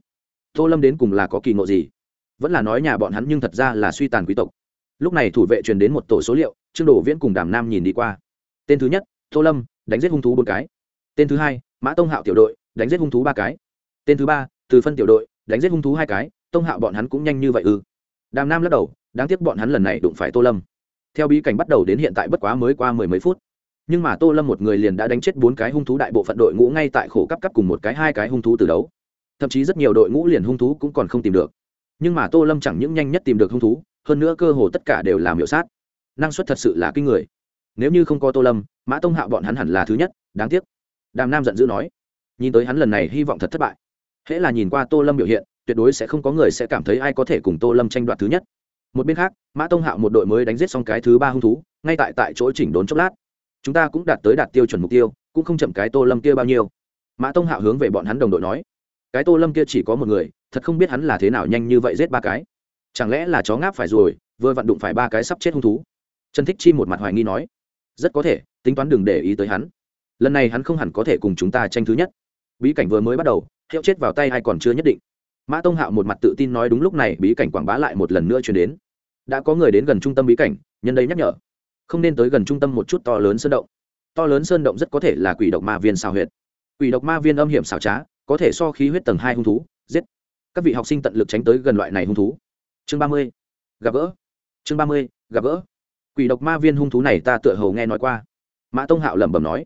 Tô lâm đến cùng là có kỳ ngộ gì? Vẫn là nói nhà bọn hắn nhưng thật ra là suy tàn quý tộc. Lúc này thủ vệ truyền đến một tổ số liệu, trương Đồ viễn cùng đàm nam nhìn đi qua. Tên thứ nhất, tô lâm, đánh giết hung thú bốn cái tên thứ hai, mã tông hạo tiểu đội, đánh giết hung thú ba cái. Tên thứ ba, từ phân tiểu đội, đánh giết hung thú hai cái. Tông hạo bọn hắn cũng nhanh như vậy ư? Đàm nam lắc đầu, đáng tiếc bọn hắn lần này đụng phải tô lâm. Theo bí cảnh bắt đầu đến hiện tại bất quá mới qua mười mấy phút. Nhưng mà tô lâm một người liền đã đánh chết bốn cái hung thú đại bộ phận đội ngũ ngay tại khổ cấp cấp cùng một cái hai cái hung thú từ đấu. Thậm chí rất nhiều đội ngũ liền hung thú cũng còn không tìm được. Nhưng mà tô lâm chẳng những nhanh nhất tìm được hung thú, hơn nữa cơ hồ tất cả đều làm hiệu sát. Năng suất thật sự là kinh người. Nếu như không có tô lâm, mã tông hạo bọn hắn hẳn là thứ nhất, đáng tiếc đàm nam giận dữ nói, nhìn tới hắn lần này hy vọng thật thất bại. Hễ là nhìn qua tô lâm biểu hiện, tuyệt đối sẽ không có người sẽ cảm thấy ai có thể cùng tô lâm tranh đoạt thứ nhất. Một bên khác, mã tông hạo một đội mới đánh giết xong cái thứ ba hung thú, ngay tại tại chỗ chỉnh đốn chốc lát. Chúng ta cũng đạt tới đạt tiêu chuẩn mục tiêu, cũng không chậm cái tô lâm kia bao nhiêu. Mã tông hạo hướng về bọn hắn đồng đội nói, cái tô lâm kia chỉ có một người, thật không biết hắn là thế nào nhanh như vậy giết ba cái. Chẳng lẽ là chó ngáp phải rồi, vừa vặn đụng phải ba cái sắp chết hung thú? Trần thích chi một mặt hoài nghi nói, rất có thể, tính toán đừng để ý tới hắn lần này hắn không hẳn có thể cùng chúng ta tranh thứ nhất. Bí cảnh vừa mới bắt đầu, hiệu chết vào tay hay còn chưa nhất định. Mã tông hạo một mặt tự tin nói đúng lúc này, bí cảnh quảng bá lại một lần nữa chuyển đến. Đã có người đến gần trung tâm bí cảnh, nhân đây nhắc nhở. Không nên tới gần trung tâm một chút to lớn sơn động. To lớn sơn động rất có thể là quỷ độc ma viên xào huyệt. Quỷ độc ma viên âm hiểm xảo trá, có thể so khí huyết tầng hai hung thú, giết. Các vị học sinh tận lực tránh tới gần loại này hung thú. Chương ba mươi, gặp gỡ. Chương ba mươi, gặp gỡ. Quỷ độc ma viên hung thú này ta tựa hầu nghe nói qua. Mã tông hạo lẩm bẩm nói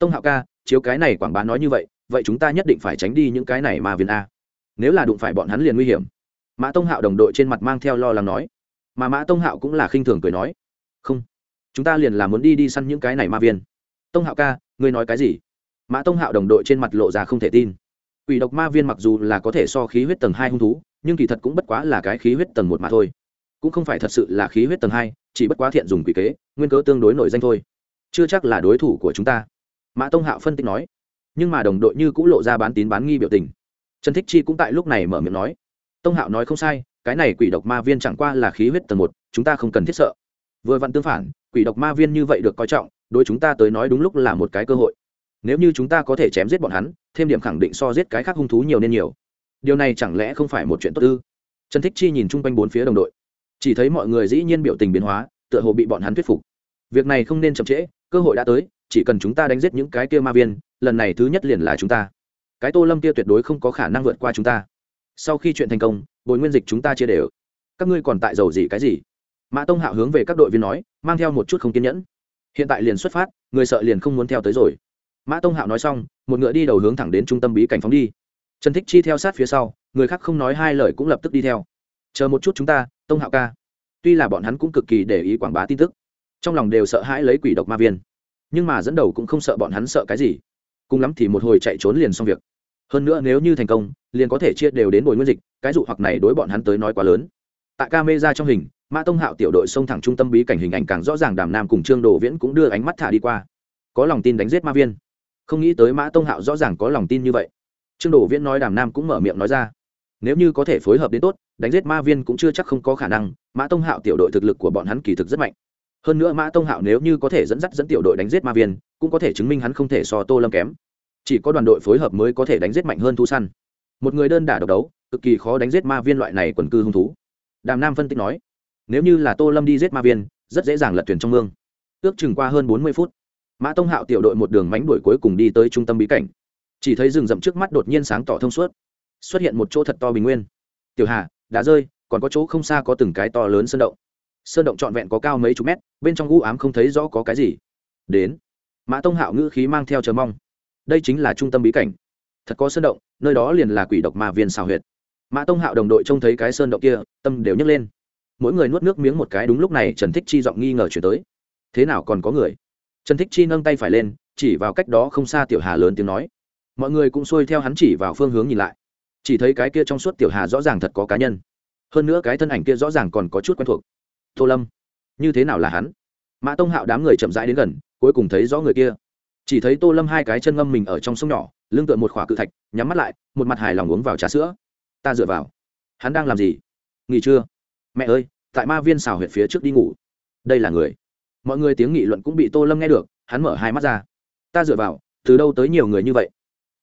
tông hạo ca, chiếu cái này quảng bá nói như vậy vậy chúng ta nhất định phải tránh đi những cái này mà viên a. Nếu là đụng phải bọn hắn liền nguy hiểm. Mã tông hạo đồng đội trên mặt mang theo lo lắng nói. Mà mã tông hạo cũng là khinh thường cười nói. Không, chúng ta liền là muốn đi đi săn những cái này ma viên. Tông hạo ca, ngươi nói cái gì? Mã tông hạo đồng đội trên mặt lộ ra không thể tin. Quỷ độc ma viên mặc dù là có thể so khí huyết tầng hai hung thú, nhưng kỳ thật cũng bất quá là cái khí huyết tầng một mà thôi. Cũng không phải thật sự là khí huyết tầng hai, chỉ bất quá thiện dùng quỷ kế, nguyên cớ tương đối nổi danh thôi. Chưa chắc là đối thủ của chúng ta mã tông hạo phân tích nói nhưng mà đồng đội như cũng lộ ra bán tín bán nghi biểu tình trần thích chi cũng tại lúc này mở miệng nói tông hạo nói không sai cái này quỷ độc ma viên chẳng qua là khí huyết tầng một, chúng ta không cần thiết sợ. Vừa vặn tương phản, quỷ độc ma viên như vậy được coi trọng, đối chúng ta tới nói đúng lúc là một cái cơ hội. Nếu như chúng ta có thể chém giết bọn hắn, thêm điểm khẳng định so giết cái khác hung thú nhiều nên nhiều. Điều này chẳng lẽ không phải một chuyện tốt ư? Trần thích chi nhìn chung quanh bốn phía đồng đội. Chỉ thấy mọi người dĩ nhiên biểu tình biến hóa, tựa hồ bị bọn hắn thuyết phục. Việc này không nên chậm trễ, cơ hội đã tới chỉ cần chúng ta đánh giết những cái kia ma viên, lần này thứ nhất liền là chúng ta. Cái tô lâm kia tuyệt đối không có khả năng vượt qua chúng ta. Sau khi chuyện thành công, bồi nguyên dịch chúng ta chia đều. Các ngươi còn tại dầu gì cái gì? Mã tông hạo hướng về các đội viên nói, mang theo một chút không kiên nhẫn. Hiện tại liền xuất phát, người sợ liền không muốn theo tới rồi. Mã tông hạo nói xong, một ngựa đi đầu hướng thẳng đến trung tâm bí cảnh phóng đi. Trần thích chi theo sát phía sau, người khác không nói hai lời cũng lập tức đi theo. Chờ một chút chúng ta, tông hạo ca. Tuy là bọn hắn cũng cực kỳ để ý quảng bá tin tức, trong lòng đều sợ hãi lấy quỷ độc ma viên nhưng mà dẫn đầu cũng không sợ bọn hắn sợ cái gì. Cùng lắm thì một hồi chạy trốn liền xong việc. Hơn nữa nếu như thành công, liền có thể chia đều đến bồi nguyên dịch, cái dụ hoặc này đối bọn hắn tới nói quá lớn. Tại ca mê ra trong hình, mã tông hạo tiểu đội xông thẳng trung tâm bí cảnh hình ảnh càng rõ ràng đàm nam cùng trương đồ viễn cũng đưa ánh mắt thả đi qua. Có lòng tin đánh giết ma viên. Không nghĩ tới mã tông hạo rõ ràng có lòng tin như vậy. Trương đồ viễn nói đàm nam cũng mở miệng nói ra. Nếu như có thể phối hợp đến tốt, đánh giết ma viên cũng chưa chắc không có khả năng, mã tông hạo tiểu đội thực lực của bọn hắn kỳ thực rất mạnh hơn nữa mã tông hạo nếu như có thể dẫn dắt dẫn tiểu đội đánh giết ma viên, cũng có thể chứng minh hắn không thể so tô lâm kém. Chỉ có đoàn đội phối hợp mới có thể đánh giết mạnh hơn thu săn. Một người đơn đả độc đấu, cực kỳ khó đánh giết ma viên loại này quần cư hung thú. Đàm nam phân tích nói, nếu như là tô lâm đi giết ma viên, rất dễ dàng lật thuyền trong mương. Ước chừng qua hơn bốn mươi phút, mã tông hạo tiểu đội một đường mánh đuổi cuối cùng đi tới trung tâm bí cảnh. Chỉ thấy rừng rậm trước mắt đột nhiên sáng tỏ thông suốt, xuất hiện một chỗ thật to bình nguyên. Tiểu hà, đã rơi, còn có chỗ không xa có từng cái to lớn sơn động sơn động trọn vẹn có cao mấy chục mét, bên trong u ám không thấy rõ có cái gì. Đến, mã tông hạo ngữ khí mang theo chờ mong. Đây chính là trung tâm bí cảnh. Thật có sơn động, nơi đó liền là quỷ độc mà viên xào huyệt. Mã tông hạo đồng đội trông thấy cái sơn động kia, tâm đều nhấc lên. Mỗi người nuốt nước miếng một cái đúng lúc này trần thích chi giọng nghi ngờ chuyển tới. Thế nào còn có người? Trần thích chi nâng tay phải lên, chỉ vào cách đó không xa tiểu hà lớn tiếng nói. Mọi người cũng xuôi theo hắn chỉ vào phương hướng nhìn lại. Chỉ thấy cái kia trong suốt tiểu hà rõ ràng thật có cá nhân. Hơn nữa cái thân ảnh kia rõ ràng còn có chút quen thuộc tô lâm. Như thế nào là hắn? Mã tông hạo đám người chậm rãi đến gần, cuối cùng thấy rõ người kia. Chỉ thấy tô lâm hai cái chân ngâm mình ở trong sông nhỏ, lưng tựa một khỏa cự thạch, nhắm mắt lại, một mặt hài lòng uống vào trà sữa. Ta dựa vào. Hắn đang làm gì? Nghỉ trưa. Mẹ ơi, tại ma viên xào huyệt phía trước đi ngủ. Đây là người. Mọi người tiếng nghị luận cũng bị tô lâm nghe được, hắn mở hai mắt ra. Ta dựa vào, từ đâu tới nhiều người như vậy?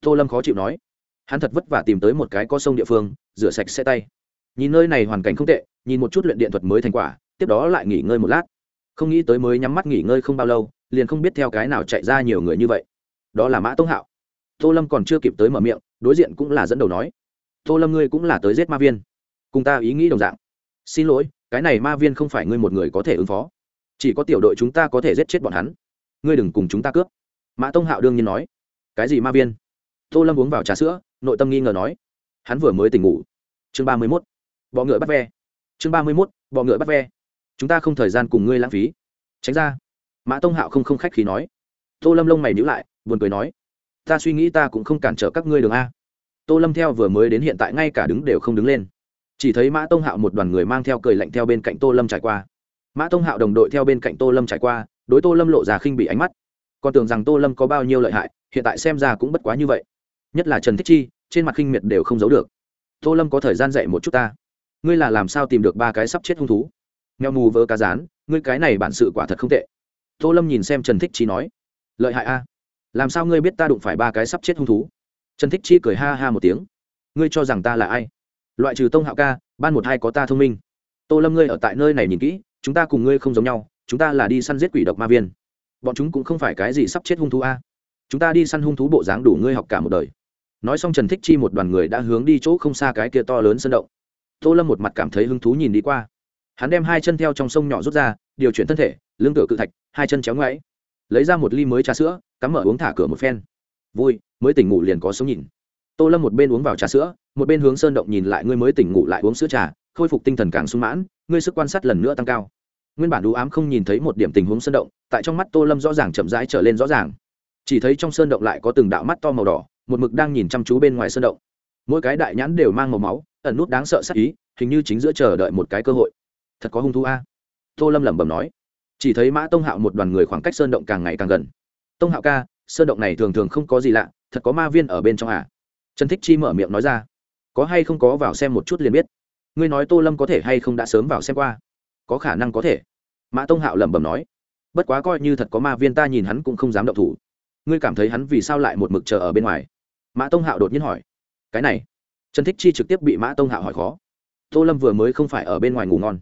Tô lâm khó chịu nói. Hắn thật vất vả tìm tới một cái có sông địa phương, rửa sạch xe tay. Nhìn nơi này hoàn cảnh không tệ, nhìn một chút luyện điện thuật mới thành quả tiếp đó lại nghỉ ngơi một lát. Không nghĩ tới mới nhắm mắt nghỉ ngơi không bao lâu, liền không biết theo cái nào chạy ra nhiều người như vậy. Đó là mã tông hạo. Tô lâm còn chưa kịp tới mở miệng, đối diện cũng là dẫn đầu nói, tô lâm ngươi cũng là tới giết ma viên. Cùng ta ý nghĩ đồng dạng. Xin lỗi, cái này ma viên không phải ngươi một người có thể ứng phó. Chỉ có tiểu đội chúng ta có thể giết chết bọn hắn. Ngươi đừng cùng chúng ta cướp. Mã tông hạo đương nhiên nói, cái gì ma viên? Tô lâm uống vào trà sữa, nội tâm nghi ngờ nói, hắn vừa mới tỉnh ngủ. Chương ba mươi mốt, bọ ngựa bắt ve. Chương ba mươi mốt, bọ ngựa bắt ve chúng ta không thời gian cùng ngươi lãng phí. Tránh ra. Mã tông hạo không không khách khí nói. Tô lâm lông mày nhữ lại, buồn cười nói. Ta suy nghĩ ta cũng không cản trở các ngươi đường a. Tô lâm theo vừa mới đến hiện tại ngay cả đứng đều không đứng lên. Chỉ thấy mã tông hạo một đoàn người mang theo cười lạnh theo bên cạnh tô lâm trải qua. Mã tông hạo đồng đội theo bên cạnh tô lâm trải qua, đối tô lâm lộ ra khinh bị ánh mắt. Còn tưởng rằng tô lâm có bao nhiêu lợi hại, hiện tại xem ra cũng bất quá như vậy. Nhất là trần thích chi, trên mặt khinh miệt đều không giấu được. Tô lâm có thời gian dạy một chút ta. Ngươi là làm sao tìm được ba cái sắp chết hung thú? Nghèo mù vỡ cá rán, ngươi cái này bản sự quả thật không tệ. Tô lâm nhìn xem trần thích chi nói, lợi hại a. Làm sao ngươi biết ta đụng phải ba cái sắp chết hung thú? Trần thích chi cười ha ha một tiếng, ngươi cho rằng ta là ai? Loại trừ tông hạo ca, ban một hai có ta thông minh. Tô lâm ngươi ở tại nơi này nhìn kỹ, chúng ta cùng ngươi không giống nhau, chúng ta là đi săn giết quỷ độc ma viên. Bọn chúng cũng không phải cái gì sắp chết hung thú a. Chúng ta đi săn hung thú bộ dáng đủ ngươi học cả một đời. Nói xong trần thích chi một đoàn người đã hướng đi chỗ không xa cái kia to lớn sân động. Tô lâm một mặt cảm thấy hứng thú nhìn đi qua hắn đem hai chân theo trong sông nhỏ rút ra, điều chuyển thân thể, lưng tựa cự thạch, hai chân chéo ngoáy. Lấy ra một ly mới trà sữa, cắm mở uống thả cửa một phen. Vui, mới tỉnh ngủ liền có sống nhìn. Tô lâm một bên uống vào trà sữa, một bên hướng sơn động nhìn lại ngươi mới tỉnh ngủ lại uống sữa trà, khôi phục tinh thần càng sung mãn, ngươi sức quan sát lần nữa tăng cao. Nguyên bản đũ ám không nhìn thấy một điểm tình huống sơn động, tại trong mắt tô lâm rõ ràng chậm rãi trở lên rõ ràng. Chỉ thấy trong sơn động lại có từng đạo mắt to màu đỏ, một mực đang nhìn chăm chú bên ngoài sơn động. Mỗi cái đại nhãn đều mang màu máu, ẩn nút đáng sợ sắc ý, hình như chính giữa chờ đợi một cái cơ hội thật có hung thú a. Tô lâm lẩm bẩm nói. Chỉ thấy mã tông hạo một đoàn người khoảng cách sơn động càng ngày càng gần. Tông hạo ca, sơn động này thường thường không có gì lạ, thật có ma viên ở bên trong à? Trần thích chi mở miệng nói ra. Có hay không có vào xem một chút liền biết. Ngươi nói tô lâm có thể hay không đã sớm vào xem qua? Có khả năng có thể. Mã tông hạo lẩm bẩm nói. Bất quá coi như thật có ma viên ta nhìn hắn cũng không dám động thủ. Ngươi cảm thấy hắn vì sao lại một mực chờ ở bên ngoài? Mã tông hạo đột nhiên hỏi. Cái này. Trần thích chi trực tiếp bị mã tông hạo hỏi khó. Tô lâm vừa mới không phải ở bên ngoài ngủ ngon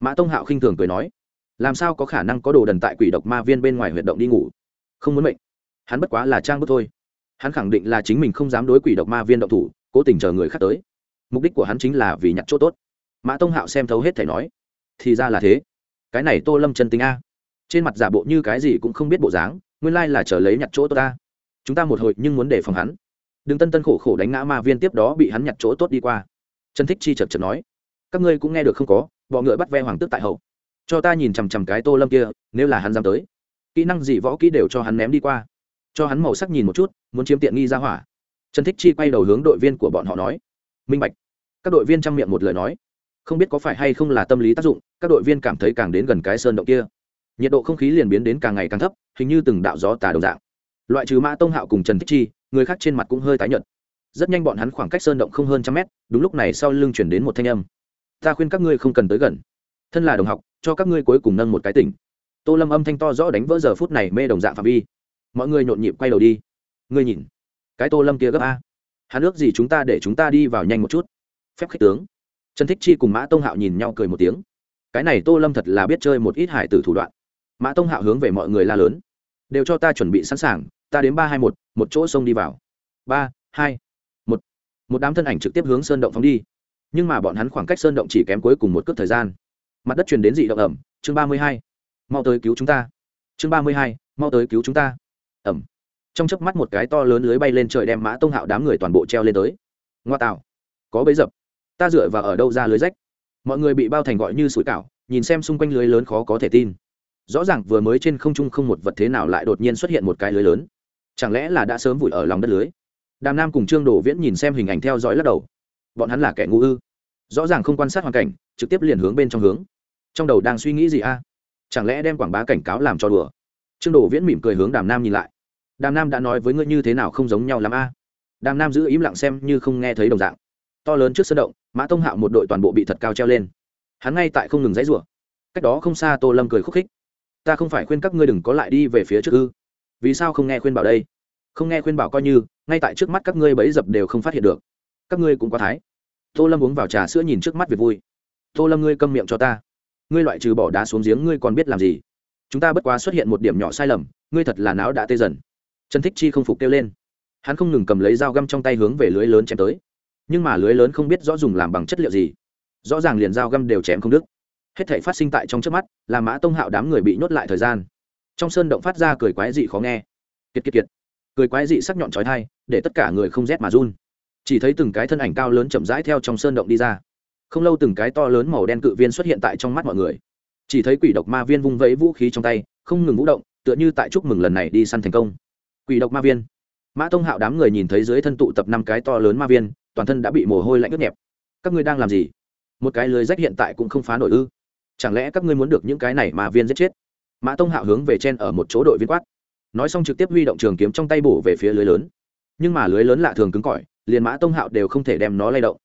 mã tông hạo khinh thường cười nói, làm sao có khả năng có đồ đần tại quỷ độc ma viên bên ngoài huyệt động đi ngủ? Không muốn mệnh. Hắn bất quá là trang bức thôi. Hắn khẳng định là chính mình không dám đối quỷ độc ma viên động thủ, cố tình chờ người khác tới. Mục đích của hắn chính là vì nhặt chỗ tốt. Mã tông hạo xem thấu hết thể nói, thì ra là thế. Cái này tô lâm chân tính a. Trên mặt giả bộ như cái gì cũng không biết bộ dáng, nguyên lai là chờ lấy nhặt chỗ tốt ta chúng ta một hồi nhưng muốn đề phòng hắn. Đừng tân tân khổ khổ đánh ngã ma viên tiếp đó bị hắn nhặt chỗ tốt đi qua. Trần thích chi chật chật nói các ngươi cũng nghe được không có, bọ ngựa bắt ve hoàng tước tại hậu. Cho ta nhìn chằm chằm cái tô lâm kia, nếu là hắn dám tới. Kỹ năng gì võ kỹ đều cho hắn ném đi qua. Cho hắn màu sắc nhìn một chút, muốn chiếm tiện nghi ra hỏa. Trần thích chi quay đầu hướng đội viên của bọn họ nói. Minh bạch. Các đội viên chăm miệng một lời nói. Không biết có phải hay không là tâm lý tác dụng, các đội viên cảm thấy càng đến gần cái sơn động kia. Nhiệt độ không khí liền biến đến càng ngày càng thấp, hình như từng đạo gió tà đồng dạng. Loại trừ mã tông hạo cùng trần thích chi, người khác trên mặt cũng hơi tái nhợt. Rất nhanh bọn hắn khoảng cách sơn động không hơn trăm mét, đúng lúc này sau lưng chuyển đến một thanh âm ta khuyên các ngươi không cần tới gần. Thân là đồng học, cho các ngươi cuối cùng nâng một cái tỉnh. Tô lâm âm thanh to rõ đánh vỡ giờ phút này mê đồng dạng phạm vi. Mọi người nhộn nhịp quay đầu đi. Ngươi nhìn, cái tô lâm kia gấp a. Hắn ước gì chúng ta để chúng ta đi vào nhanh một chút. Phép khích tướng. Trần thích chi cùng mã tông hạo nhìn nhau cười một tiếng. Cái này tô lâm thật là biết chơi một ít hải tử thủ đoạn. Mã tông hạo hướng về mọi người la lớn. Đều cho ta chuẩn bị sẵn sàng, ta đến ba hai một một chỗ sông đi vào. Ba, hai, một. Một đám thân ảnh trực tiếp hướng sơn động phóng đi nhưng mà bọn hắn khoảng cách sơn động chỉ kém cuối cùng một cước thời gian. Mặt đất truyền đến dị động ẩm, chương ba mươi hai. Mau tới cứu chúng ta. Chương ba mươi hai, mau tới cứu chúng ta. Ẩm. Trong chớp mắt một cái to lớn lưới bay lên trời đem mã tông hạo đám người toàn bộ treo lên tới. Ngoa tạo. Có bấy dập. Ta dựa vào ở đâu ra lưới rách? Mọi người bị bao thành gọi như sủi cảo, nhìn xem xung quanh lưới lớn khó có thể tin. Rõ ràng vừa mới trên không trung không một vật thế nào lại đột nhiên xuất hiện một cái lưới lớn. Chẳng lẽ là đã sớm vùi ở lòng đất lưới? Đàm nam cùng trương đồ viễn nhìn xem hình ảnh theo dõi lắc đầu bọn hắn là kẻ ngu ư? Rõ ràng không quan sát hoàn cảnh, trực tiếp liền hướng bên trong hướng. Trong đầu đang suy nghĩ gì a? Chẳng lẽ đem quảng bá cảnh cáo làm cho đùa? Trương đồ viễn mỉm cười hướng đàm nam nhìn lại. Đàm nam đã nói với ngươi như thế nào không giống nhau l ắ m a? Đàm nam giữ im lặng xem như không nghe thấy đồng dạng. To lớn trước sân động, mã tông hạo một đội toàn bộ bị thật cao treo lên. Hắn ngay tại không ngừng dãy rủa. Cách đó không xa tô lâm cười khúc khích. Ta không phải khuyên các ngươi đừng có lại đi về phía trước ư? Vì sao không nghe khuyên bảo đây? Không nghe khuyên bảo coi như, ngay tại trước mắt các ngươi bấy dập đều không phát hiện được các ngươi cũng quá thái. Tô lâm uống vào trà sữa nhìn trước mắt việc vui. Tô lâm ngươi câm miệng cho ta. Ngươi loại trừ bỏ đá xuống giếng ngươi còn biết làm gì? Chúng ta bất quá xuất hiện một điểm nhỏ sai lầm, ngươi thật là não đã tê dần. Trần thích chi không phục kêu lên. Hắn không ngừng cầm lấy dao găm trong tay hướng về lưới lớn chém tới. Nhưng mà lưới lớn không biết rõ dùng làm bằng chất liệu gì. Rõ ràng liền dao găm đều chém không đứt. Hết thể phát sinh tại trong trước mắt, là mã tông hạo đám người bị nhốt lại thời gian. Trong sơn động phát ra cười quái dị khó nghe. Kiệt kiệt kiệt. Cười quái dị sắc nhọn trói thai để tất cả người không rét mà run chỉ thấy từng cái thân ảnh cao lớn chậm rãi theo trong sơn động đi ra. Không lâu từng cái to lớn màu đen cự viên xuất hiện tại trong mắt mọi người. Chỉ thấy quỷ độc ma viên vung vẫy vũ khí trong tay, không ngừng vũ động, tựa như tại chúc mừng lần này đi săn thành công. Quỷ độc ma viên. Mã tông hạo đám người nhìn thấy dưới thân tụ tập năm cái to lớn ma viên, toàn thân đã bị mồ hôi lạnh ướt nhẹp. Các ngươi đang làm gì? Một cái lưới rách hiện tại cũng không phá nổi ư? Chẳng lẽ các ngươi muốn được những cái này ma viên giết chết? Mã tông hạo hướng về trên ở một chỗ đội viên quát. Nói xong trực tiếp huy động trường kiếm trong tay bổ về phía lưới lớn. Nhưng mà lưới lớn lạ thường cứng cỏi liền mã tông hạo đều không thể đem nó lay động.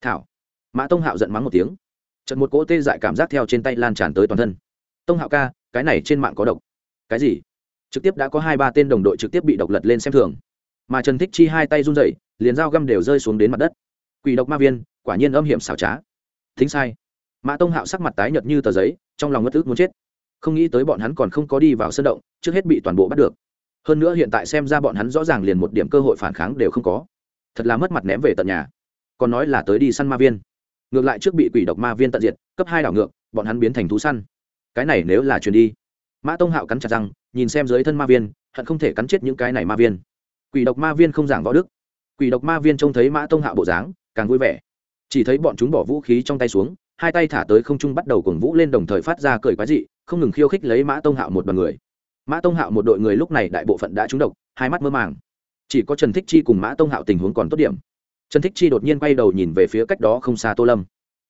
Thảo. Mã tông hạo giận mắng một tiếng. Trận một cỗ tê dại cảm giác theo trên tay lan tràn tới toàn thân. Tông hạo ca, cái này trên mạng có độc. Cái gì? Trực tiếp đã có hai ba tên đồng đội trực tiếp bị độc lật lên xem thường. Mà trần thích chi hai tay run dậy liền dao găm đều rơi xuống đến mặt đất. Quỷ độc ma viên, quả nhiên âm hiểm xảo trá. Thính sai. Mã tông hạo sắc mặt tái nhợt như tờ giấy, trong lòng ngất ức muốn chết. Không nghĩ tới bọn hắn còn không có đi vào sân động, trước hết bị toàn bộ bắt được. Hơn nữa hiện tại xem ra bọn hắn rõ ràng liền một điểm cơ hội phản kháng đều không có thật là mất mặt ném về tận nhà. Còn nói là tới đi săn ma viên. Ngược lại trước bị quỷ độc ma viên tận diệt, cấp hai đảo ngược, bọn hắn biến thành thú săn. Cái này nếu là chuyền đi, mã tông hạo cắn chặt răng, nhìn xem dưới thân ma viên, hận không thể cắn chết những cái này ma viên. Quỷ độc ma viên không giảng võ đức. Quỷ độc ma viên trông thấy mã tông hạo bộ dáng, càng vui vẻ. Chỉ thấy bọn chúng bỏ vũ khí trong tay xuống, hai tay thả tới không trung bắt đầu cuồng vũ lên đồng thời phát ra cười quái dị, không ngừng khiêu khích lấy mã tông hạo một đoàn người. Mã tông hạo một đội người lúc này đại bộ phận đã trúng độc, hai mắt mơ màng chỉ có trần thích chi cùng mã tông hạo tình huống còn tốt điểm. Trần thích chi đột nhiên quay đầu nhìn về phía cách đó không xa tô lâm.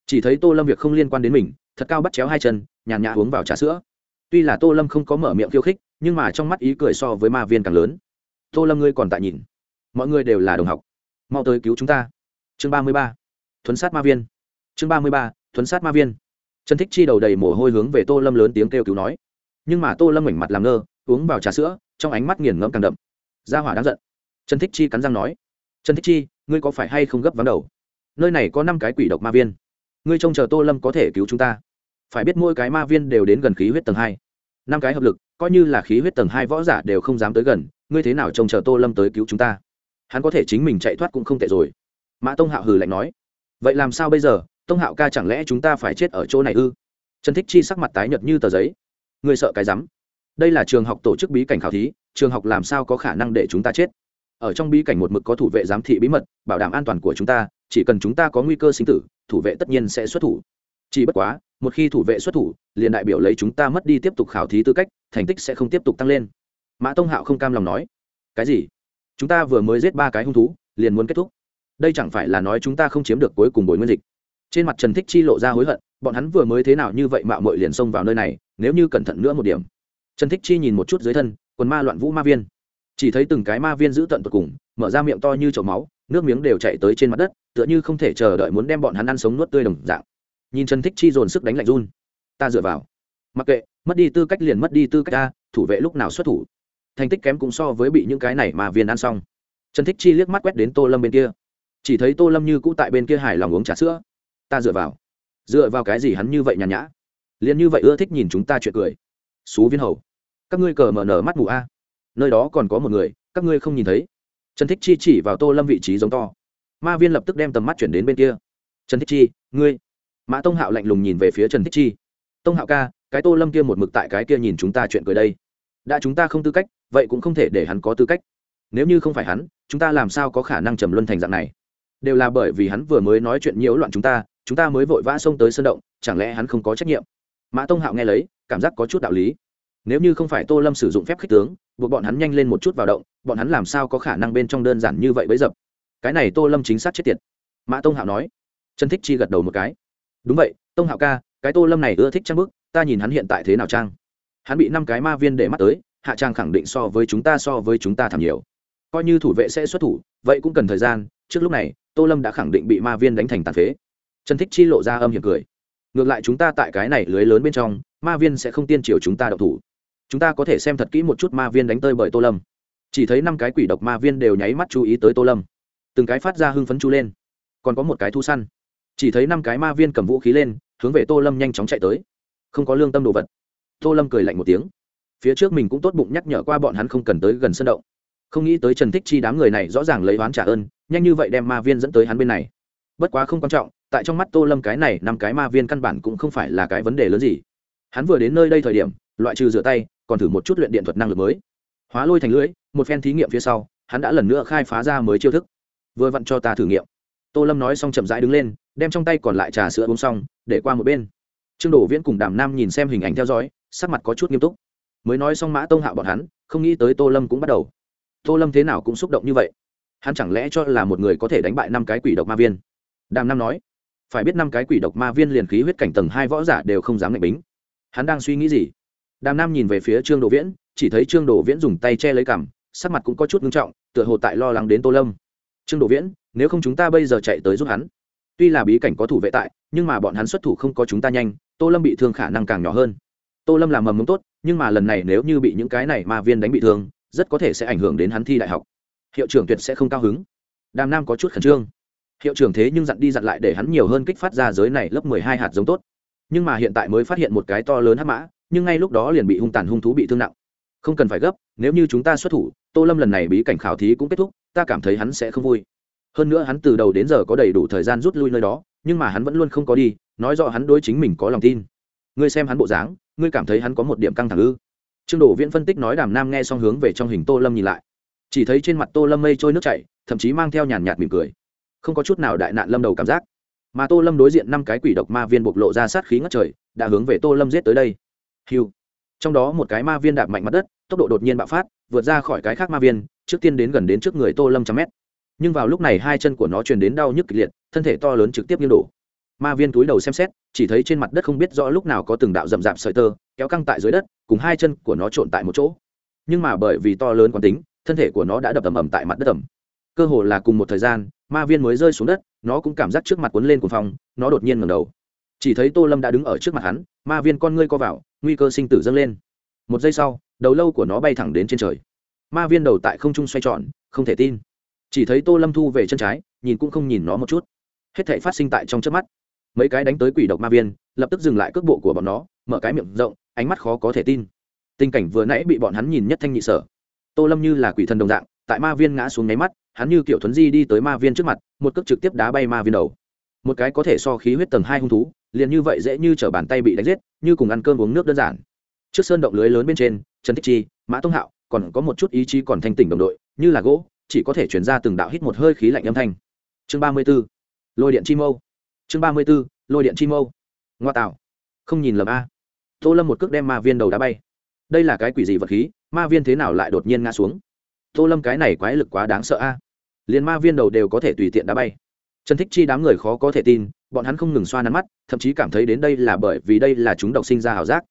Chỉ thấy tô lâm việc không liên quan đến mình, thật cao bắt chéo hai chân, nhàn nhã uống vào trà sữa. Tuy là tô lâm không có mở miệng khiêu khích, nhưng mà trong mắt ý cười so với ma viên càng lớn. Tô lâm ngươi còn tại nhìn. Mọi người đều là đồng học. Mau tới cứu chúng ta. Chương ba mươi ba. Thuấn sát ma viên. Chương ba mươi ba, thuấn sát ma viên. Trần thích chi đầu đầy mồ hôi hướng về tô lâm lớn tiếng kêu cứu nói. Nhưng mà tô lâm mảnh mặt làm ngơ, uống vào trà sữa, trong ánh mắt nghiền ngẫm càng đậm. Ra hỏa đáng giận trần thích chi cắn răng nói, trần thích chi, ngươi có phải hay không gấp vắng đầu? Nơi này có năm cái quỷ độc ma viên. Ngươi trông chờ tô lâm có thể cứu chúng ta. Phải biết mỗi cái ma viên đều đến gần khí huyết tầng hai. Năm cái hợp lực, coi như là khí huyết tầng hai võ giả đều không dám tới gần, ngươi thế nào trông chờ tô lâm tới cứu chúng ta? Hắn có thể chính mình chạy thoát cũng không tệ rồi. Mã tông hạo hừ lạnh nói, vậy làm sao bây giờ? Tông hạo ca chẳng lẽ chúng ta phải chết ở chỗ này ư? Trần thích chi sắc mặt tái nhợt như tờ giấy, ngươi sợ cái rắm? Đây là trường học tổ chức bí cảnh khảo thí, trường học làm sao có khả năng để chúng ta chết? Ở trong bí cảnh một mực có thủ vệ giám thị bí mật, bảo đảm an toàn của chúng ta, chỉ cần chúng ta có nguy cơ sinh tử, thủ vệ tất nhiên sẽ xuất thủ. Chỉ bất quá, một khi thủ vệ xuất thủ, liền đại biểu lấy chúng ta mất đi tiếp tục khảo thí tư cách, thành tích sẽ không tiếp tục tăng lên. Mã tông hạo không cam lòng nói. Cái gì? Chúng ta vừa mới giết ba cái hung thú, liền muốn kết thúc. Đây chẳng phải là nói chúng ta không chiếm được cuối cùng bồi nguyên dịch. Trên mặt trần thích chi lộ ra hối hận, bọn hắn vừa mới thế nào như vậy mạo mội liền xông vào nơi này, nếu như cẩn thận nữa một điểm. Trần thích chi nhìn một chút dưới thân, quần ma loạn vũ ma viên chỉ thấy từng cái ma viên giữ tận tột cùng, mở ra miệng to như chậu máu, nước miếng đều chạy tới trên mặt đất, tựa như không thể chờ đợi muốn đem bọn hắn ăn sống nuốt tươi đồng dạng. Nhìn trần thích chi dồn sức đánh lạnh run. Ta dựa vào. Mặc kệ, mất đi tư cách liền mất đi tư cách ta, thủ vệ lúc nào xuất thủ. Thành tích kém cũng so với bị những cái này mà viên ăn xong. Trần thích chi liếc mắt quét đến tô lâm bên kia. Chỉ thấy tô lâm như cũ tại bên kia hài lòng uống trà sữa. Ta dựa vào. Dựa vào cái gì hắn như vậy nhàn nhã? Liền như vậy ưa thích nhìn chúng ta chuyện cười. Xú viên hầu. Các ngươi cờ mở nở mắt mù a nơi đó còn có một người, các ngươi không nhìn thấy. Trần thích chi chỉ vào tô lâm vị trí giống to. Ma viên lập tức đem tầm mắt chuyển đến bên kia. Trần thích chi, ngươi. Mã tông hạo lạnh lùng nhìn về phía trần thích chi. Tông hạo ca, cái tô lâm kia một mực tại cái kia nhìn chúng ta chuyện cười đây. Đã chúng ta không tư cách, vậy cũng không thể để hắn có tư cách. Nếu như không phải hắn, chúng ta làm sao có khả năng trầm luân thành dạng này? Đều là bởi vì hắn vừa mới nói chuyện nhiễu loạn chúng ta chúng ta mới vội vã xông tới sân động, chẳng lẽ hắn không có trách nhiệm? Mã tông hạo nghe lấy, cảm giác có chút đạo lý nếu như không phải tô lâm sử dụng phép khích tướng, buộc bọn hắn nhanh lên một chút vào động, bọn hắn làm sao có khả năng bên trong đơn giản như vậy bấy dập? Cái này tô lâm chính xác chết tiệt. Mã tông hạo nói. Trần thích chi gật đầu một cái. Đúng vậy, tông hạo ca, cái tô lâm này ưa thích trang bức, ta nhìn hắn hiện tại thế nào trang? Hắn bị năm cái ma viên để mắt tới, hạ trang khẳng định so với chúng ta so với chúng ta thảm nhiều. Coi như thủ vệ sẽ xuất thủ, vậy cũng cần thời gian, trước lúc này, tô lâm đã khẳng định bị ma viên đánh thành tàn phế. Trần thích chi lộ ra âm hiểm cười. Ngược lại chúng ta tại cái này lưới lớn bên trong, ma viên sẽ không tiên triều chúng ta đậu thủ chúng ta có thể xem thật kỹ một chút ma viên đánh tơi bởi tô lâm. Chỉ thấy năm cái quỷ độc ma viên đều nháy mắt chú ý tới tô lâm. Từng cái phát ra hưng phấn chú lên. Còn có một cái thu săn. Chỉ thấy năm cái ma viên cầm vũ khí lên, hướng về tô lâm nhanh chóng chạy tới. Không có lương tâm đồ vật. Tô lâm cười lạnh một tiếng. Phía trước mình cũng tốt bụng nhắc nhở qua bọn hắn không cần tới gần sân động. Không nghĩ tới trần thích chi đám người này rõ ràng lấy oán trả ơn, nhanh như vậy đem ma viên dẫn tới hắn bên này. Bất quá không quan trọng, tại trong mắt tô lâm cái này, năm cái ma viên căn bản cũng không phải là cái vấn đề lớn gì. Hắn vừa đến nơi đây thời điểm, loại trừ rửa tay còn thử một chút luyện điện thuật năng lực mới. Hóa lôi thành lưỡi, một phen thí nghiệm phía sau, hắn đã lần nữa khai phá ra mới chiêu thức. Vừa vặn cho ta thử nghiệm. Tô lâm nói xong chậm rãi đứng lên, đem trong tay còn lại trà sữa uống xong, để qua một bên. Trương đổ viễn cùng đàm nam nhìn xem hình ảnh theo dõi, sắc mặt có chút nghiêm túc. Mới nói xong mã tông hạo bọn hắn, không nghĩ tới tô lâm cũng bắt đầu. Tô lâm thế nào cũng xúc động như vậy. Hắn chẳng lẽ cho là một người có thể đánh bại năm cái quỷ độc ma viên? Đàm nam nói. Phải biết năm cái quỷ độc ma viên liền khí huyết cảnh tầng hai võ giả đều không dám ngạch bính. Hắn đang suy nghĩ gì? Đàm nam nhìn về phía trương đồ viễn, chỉ thấy trương đồ viễn dùng tay che lấy cằm, sắc mặt cũng có chút ngưng trọng, tựa hồ tại lo lắng đến tô lâm. Trương đồ viễn, nếu không chúng ta bây giờ chạy tới giúp hắn, tuy là bí cảnh có thủ vệ tại, nhưng mà bọn hắn xuất thủ không có chúng ta nhanh, tô lâm bị thương khả năng càng nhỏ hơn. Tô lâm làm mầm mống tốt, nhưng mà lần này nếu như bị những cái này ma viên đánh bị thương, rất có thể sẽ ảnh hưởng đến hắn thi đại học. Hiệu trưởng tuyệt sẽ không cao hứng. Đàm nam có chút khẩn trương. Hiệu trưởng thế nhưng dặn đi dặn lại để hắn nhiều hơn kích phát ra giới này lớp mười hai hạt giống tốt. Nhưng mà hiện tại mới phát hiện một cái to lớn hắc mã nhưng ngay lúc đó liền bị hung tàn hung thú bị thương nặng. Không cần phải gấp, nếu như chúng ta xuất thủ, tô lâm lần này bí cảnh khảo thí cũng kết thúc, ta cảm thấy hắn sẽ không vui. Hơn nữa hắn từ đầu đến giờ có đầy đủ thời gian rút lui nơi đó, nhưng mà hắn vẫn luôn không có đi, nói rõ hắn đối chính mình có lòng tin. Ngươi xem hắn bộ dáng, ngươi cảm thấy hắn có một điểm căng thẳng ư? Trương đổ viễn phân tích nói đàm nam nghe xong hướng về trong hình tô lâm nhìn lại. Chỉ thấy trên mặt tô lâm mây trôi nước chảy, thậm chí mang theo nhàn nhạt mỉm cười. Không có chút nào đại nạn lâm đầu cảm giác. Mà tô lâm đối diện năm cái quỷ độc ma viên bộc lộ ra sát khí ngất trời, đã hướng về tô lâm giết tới đây hiu trong đó một cái ma viên đạp mạnh mặt đất, tốc độ đột nhiên bạo phát, vượt ra khỏi cái khác ma viên, trước tiên đến gần đến trước người tô lâm trăm mét. Nhưng vào lúc này hai chân của nó truyền đến đau nhức kịch liệt, thân thể to lớn trực tiếp nghiêng đổ. Ma viên túi đầu xem xét, chỉ thấy trên mặt đất không biết rõ lúc nào có từng đạo rậm rạp sợi tơ, kéo căng tại dưới đất, cùng hai chân của nó trộn tại một chỗ. Nhưng mà bởi vì to lớn quán tính, thân thể của nó đã đập ầm ầm tại mặt đất ẩm cơ hồ là cùng một thời gian, ma viên mới rơi xuống đất, nó cũng cảm giác trước mặt cuốn lên cuồng phong, nó đột nhiên ngẩng đầu. Chỉ thấy tô lâm đã đứng ở trước mặt hắn, ma viên con ngươi co vào nguy cơ sinh tử dâng lên. Một giây sau, đầu lâu của nó bay thẳng đến trên trời. Ma viên đầu tại không trung xoay tròn, không thể tin. Chỉ thấy tô lâm thu về chân trái, nhìn cũng không nhìn nó một chút. Hết thể phát sinh tại trong trước mắt. Mấy cái đánh tới quỷ độc ma viên, lập tức dừng lại cước bộ của bọn nó, mở cái miệng rộng, ánh mắt khó có thể tin. Tình cảnh vừa nãy bị bọn hắn nhìn nhất thanh nhị sở. Tô lâm như là quỷ thần đồng dạng, tại ma viên ngã xuống nháy mắt, hắn như kiểu thuấn di đi tới ma viên trước mặt, một cước trực tiếp đá bay ma viên đầu. Một cái có thể so khí huyết tầng hai hung thú liền như vậy dễ như t bàn tay bị đánh giết, như cùng ăn cơm uống nước đơn giản. Trước sơn động lưới lớn bên trên, trần thích chi, mã tông hạo, còn có một chút ý chí còn thanh tỉnh đồng đội, như là gỗ, chỉ có thể chuyển ra từng đạo hít một hơi khí lạnh âm thanh. Chương ba mươi b ố lôi điện chi mâu. Chương ba mươi b ố lôi điện chi mâu. Ngoa tạo. Không nhìn lầm a. Tô lâm một cước đem ma viên đầu đá bay. Đây là cái quỷ gì vật khí, ma viên thế nào lại đột nhiên ngã xuống? Tô lâm cái này quái lực quá đáng sợ a. Liền ma viên đầu đều có thể tùy tiện đá bay trần thích chi đám người khó có thể tin, bọn hắn không ngừng xoa nắn mắt, thậm chí cảm thấy đến đây là bởi vì đây là chúng độc sinh ra h ảo giác.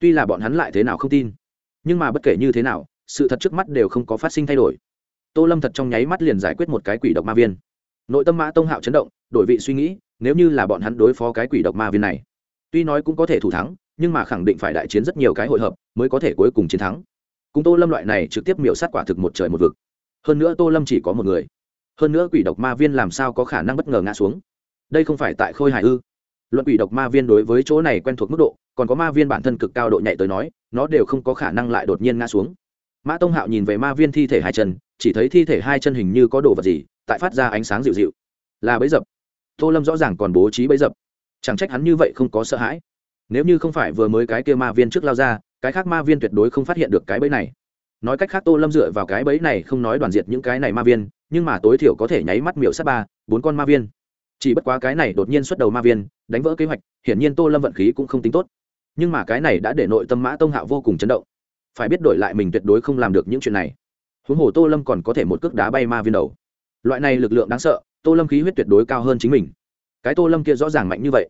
Tuy là bọn hắn lại thế nào không tin, nhưng mà bất kể như thế nào, sự thật trước mắt đều không có phát sinh thay đổi. Tô lâm thật trong nháy mắt liền giải quyết một cái quỷ độc ma viên. Nội tâm mã tông hạo chấn động, đổi vị suy nghĩ, nếu như là bọn hắn đối phó cái quỷ độc ma viên này, tuy nói cũng có thể thủ thắng, nhưng mà khẳng định phải đại chiến rất nhiều cái hội hợp, mới có thể cuối cùng chiến thắng. Cùng tô lâm loại này trực tiếp miểu sát quả thực một trời một vực. Hơn nữa tô lâm chỉ có một người hơn nữa quỷ độc ma viên làm sao có khả năng bất ngờ ngã xuống? Đây không phải tại khôi hài ư? Luận quỷ độc ma viên đối với chỗ này quen thuộc mức độ, còn có ma viên bản thân cực cao độ nhạy tới nói, nó đều không có khả năng lại đột nhiên ngã xuống. Mã tông hạo nhìn về ma viên thi thể hai chân, chỉ thấy thi thể hai chân hình như có đồ vật gì, tại phát ra ánh sáng dịu dịu. Là bấy dập. Tô lâm rõ ràng còn bố trí bấy dập. Chẳng trách hắn như vậy không có sợ hãi. Nếu như không phải vừa mới cái kia ma viên trước lao ra, cái khác ma viên tuyệt đối không phát hiện được cái bẫy này. Nói cách khác, tô lâm dựa vào cái bẫy này không nói đoàn diệt những cái này ma viên nhưng mà tối thiểu có thể nháy mắt miểu sát ba, bốn con ma viên. Chỉ bất quá cái này đột nhiên xuất đầu ma viên, đánh vỡ kế hoạch, hiển nhiên tô lâm vận khí cũng không tính tốt. Nhưng mà cái này đã để nội tâm mã tông hạo vô cùng chấn động. Phải biết đổi lại mình tuyệt đối không làm được những chuyện này. Huống hồ tô lâm còn có thể một cước đá bay ma viên đầu. Loại này lực lượng đáng sợ, tô lâm khí huyết tuyệt đối cao hơn chính mình. Cái tô lâm kia rõ ràng mạnh như vậy.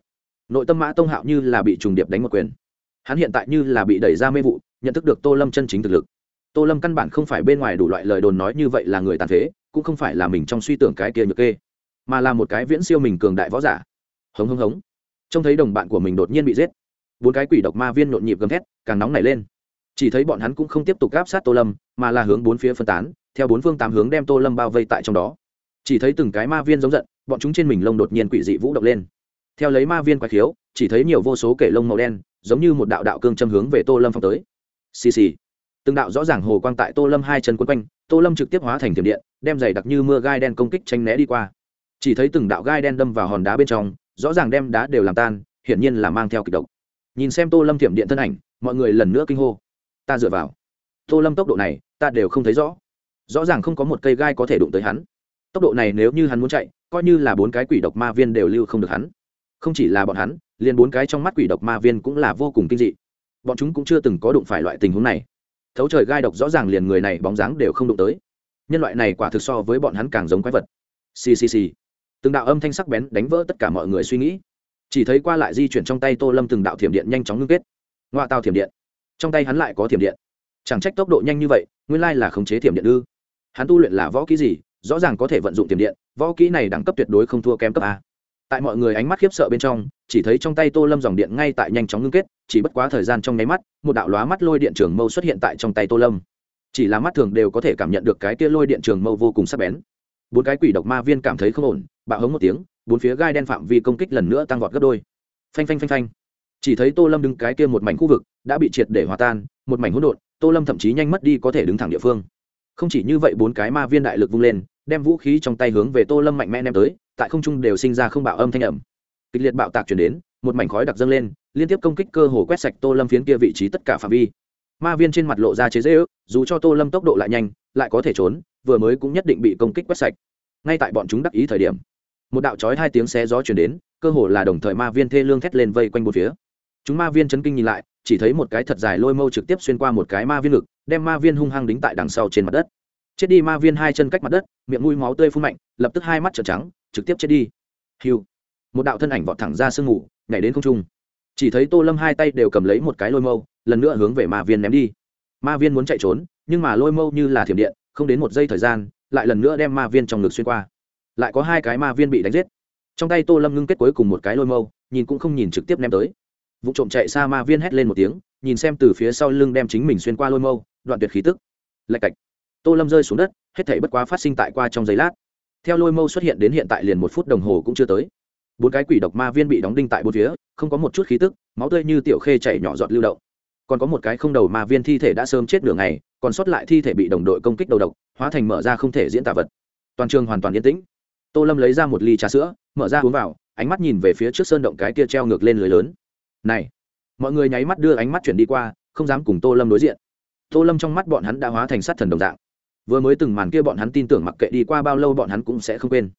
Nội tâm mã tông hạo như là bị trùng điệp đánh một quyền. Hắn hiện tại như là bị đẩy ra mê vụ, nhận thức được tô lâm chân chính thực lực tô lâm căn bản không phải bên ngoài đủ loại lời đồn nói như vậy là người tàn phế, cũng không phải là mình trong suy tưởng cái kia nhược kê, mà là một cái viễn siêu mình cường đại võ giả. Hống hống hống. Trông thấy đồng bạn của mình đột nhiên bị giết. Bốn cái quỷ độc ma viên nhộn nhịp gầm thét, càng nóng nảy lên. Chỉ thấy bọn hắn cũng không tiếp tục gáp sát tô lâm, mà là hướng bốn phía phân tán, theo bốn phương tám hướng đem tô lâm bao vây tại trong đó. Chỉ thấy từng cái ma viên giống giận, bọn chúng trên mình lông đột nhiên quỷ dị vũ động lên. Theo lấy ma viên quái khiếu, chỉ thấy nhiều vô số kể lông màu đen, giống như một đạo đạo cương châm hướng về tô lâm phong tới. Xì xì từng đạo rõ ràng hồ quang tại tô lâm hai chân quấn quanh, tô lâm trực tiếp hóa thành thiểm điện, đem giày đặc như mưa gai đen công kích tranh né đi qua. Chỉ thấy từng đạo gai đen đâm vào hòn đá bên trong, rõ ràng đem đá đều làm tan, hiển nhiên là mang theo kịch độc. Nhìn xem tô lâm thiểm điện thân ảnh, mọi người lần nữa kinh hô. Ta dựa vào. Tô lâm tốc độ này, ta đều không thấy rõ. Rõ ràng không có một cây gai có thể đụng tới hắn. Tốc độ này nếu như hắn muốn chạy, coi như là bốn cái quỷ độc ma viên đều lưu không được hắn. Không chỉ là bọn hắn, liền bốn cái trong mắt quỷ độc ma viên cũng là vô cùng kinh dị. Bọn chúng cũng chưa từng có đụng phải loại tình huống này thấu trời gai độc rõ ràng liền người này bóng dáng đều không đụng tới. Nhân loại này quả thực so với bọn hắn càng giống quái vật. Ccc từng đạo âm thanh sắc bén đánh vỡ tất cả mọi người suy nghĩ. Chỉ thấy qua lại di chuyển trong tay tô lâm từng đạo thiểm điện nhanh chóng ngưng kết. Ngoa tàu thiểm điện. Trong tay hắn lại có thiểm điện. Chẳng trách tốc độ nhanh như vậy, nguyên lai là khống chế thiểm điện ư. Hắn tu luyện là võ kỹ gì, rõ ràng có thể vận dụng thiểm điện, võ kỹ này đẳng cấp tuyệt đối không thua kém cấp a tại mọi người ánh mắt khiếp sợ bên trong, chỉ thấy trong tay tô lâm dòng điện ngay tại nhanh chóng ngưng kết, chỉ bất quá thời gian trong nháy mắt, một đạo lóa mắt lôi điện trường mâu xuất hiện tại trong tay tô lâm. Chỉ là mắt thường đều có thể cảm nhận được cái kia lôi điện trường mâu vô cùng sắc bén. Bốn cái quỷ độc ma viên cảm thấy không ổn, bạo hống một tiếng, bốn phía gai đen phạm vi công kích lần nữa tăng vọt gấp đôi. Phanh phanh phanh phanh. Chỉ thấy tô lâm đứng cái kia một mảnh khu vực, đã bị triệt để hòa tan, một mảnh hỗn độn, tô lâm thậm chí nhanh mất đi có thể đứng thẳng địa phương. Không chỉ như vậy, bốn cái ma viên đại lực vung lên, đem vũ khí trong tay hướng về tô lâm mạnh mẽ ném tới tại không trung đều sinh ra không bạo âm thanh ẩm. Kịch liệt bạo tạc chuyển đến, một mảnh khói đặc dâng lên, liên tiếp công kích cơ hồ quét sạch tô lâm phiến kia vị trí tất cả phạm vi. Ma viên trên mặt lộ ra chế dễ ước, dù cho tô lâm tốc độ lại nhanh, lại có thể trốn, vừa mới cũng nhất định bị công kích quét sạch. Ngay tại bọn chúng đắc ý thời điểm, một đạo trói hai tiếng xé gió chuyển đến, cơ hồ là đồng thời ma viên thê lương thét lên vây quanh một phía. Chúng ma viên chấn kinh nhìn lại, chỉ thấy một cái thật dài lôi mâu trực tiếp xuyên qua một cái ma viên ngực, đem ma viên hung hăng đính tại đằng sau trên mặt đất chết đi ma viên hai chân cách mặt đất, miệng mũi máu tươi phun mạnh, lập tức hai mắt trợn trắng, trực tiếp chết đi. Hiu một đạo thân ảnh vọt thẳng ra sương ngủ nhảy đến không trung. Chỉ thấy tô lâm hai tay đều cầm lấy một cái lôi mâu, lần nữa hướng về ma viên ném đi. Ma viên muốn chạy trốn, nhưng mà lôi mâu như là thiểm điện, không đến một giây thời gian, lại lần nữa đem ma viên trong ngực xuyên qua. Lại có hai cái ma viên bị đánh giết. Trong tay tô lâm ngưng kết cuối cùng một cái lôi mâu, nhìn cũng không nhìn trực tiếp ném tới. Vụ trộm chạy xa ma viên hét lên một tiếng, nhìn xem từ phía sau lưng đem chính mình xuyên qua lôi mâu, đoạn tuyệt khí tức. Lạch cạch tô lâm rơi xuống đất, hết thể bất quá phát sinh tại qua trong giấy lát. Theo lôi mâu xuất hiện đến hiện tại liền một phút đồng hồ cũng chưa tới. Bốn cái quỷ độc ma viên bị đóng đinh tại bốn phía, không có một chút khí tức, máu tươi như tiểu khê chảy nhỏ giọt lưu động. Còn có một cái không đầu ma viên thi thể đã sớm chết nửa ngày, còn sót lại thi thể bị đồng đội công kích đầu độc, hóa thành mở ra không thể diễn tả vật. Toàn trường hoàn toàn yên tĩnh. Tô lâm lấy ra một ly trà sữa, mở ra uống vào, ánh mắt nhìn về phía trước sơn động cái kia treo ngược lên lưới lớn. Này, mọi người nháy mắt đưa ánh mắt chuyển đi qua, không dám cùng tô lâm đối diện. Tô lâm trong mắt bọn hắn đã hóa thành sát thần đồng dạng vừa mới từng màn kia bọn hắn tin tưởng mặc kệ đi qua bao lâu bọn hắn cũng sẽ không quên.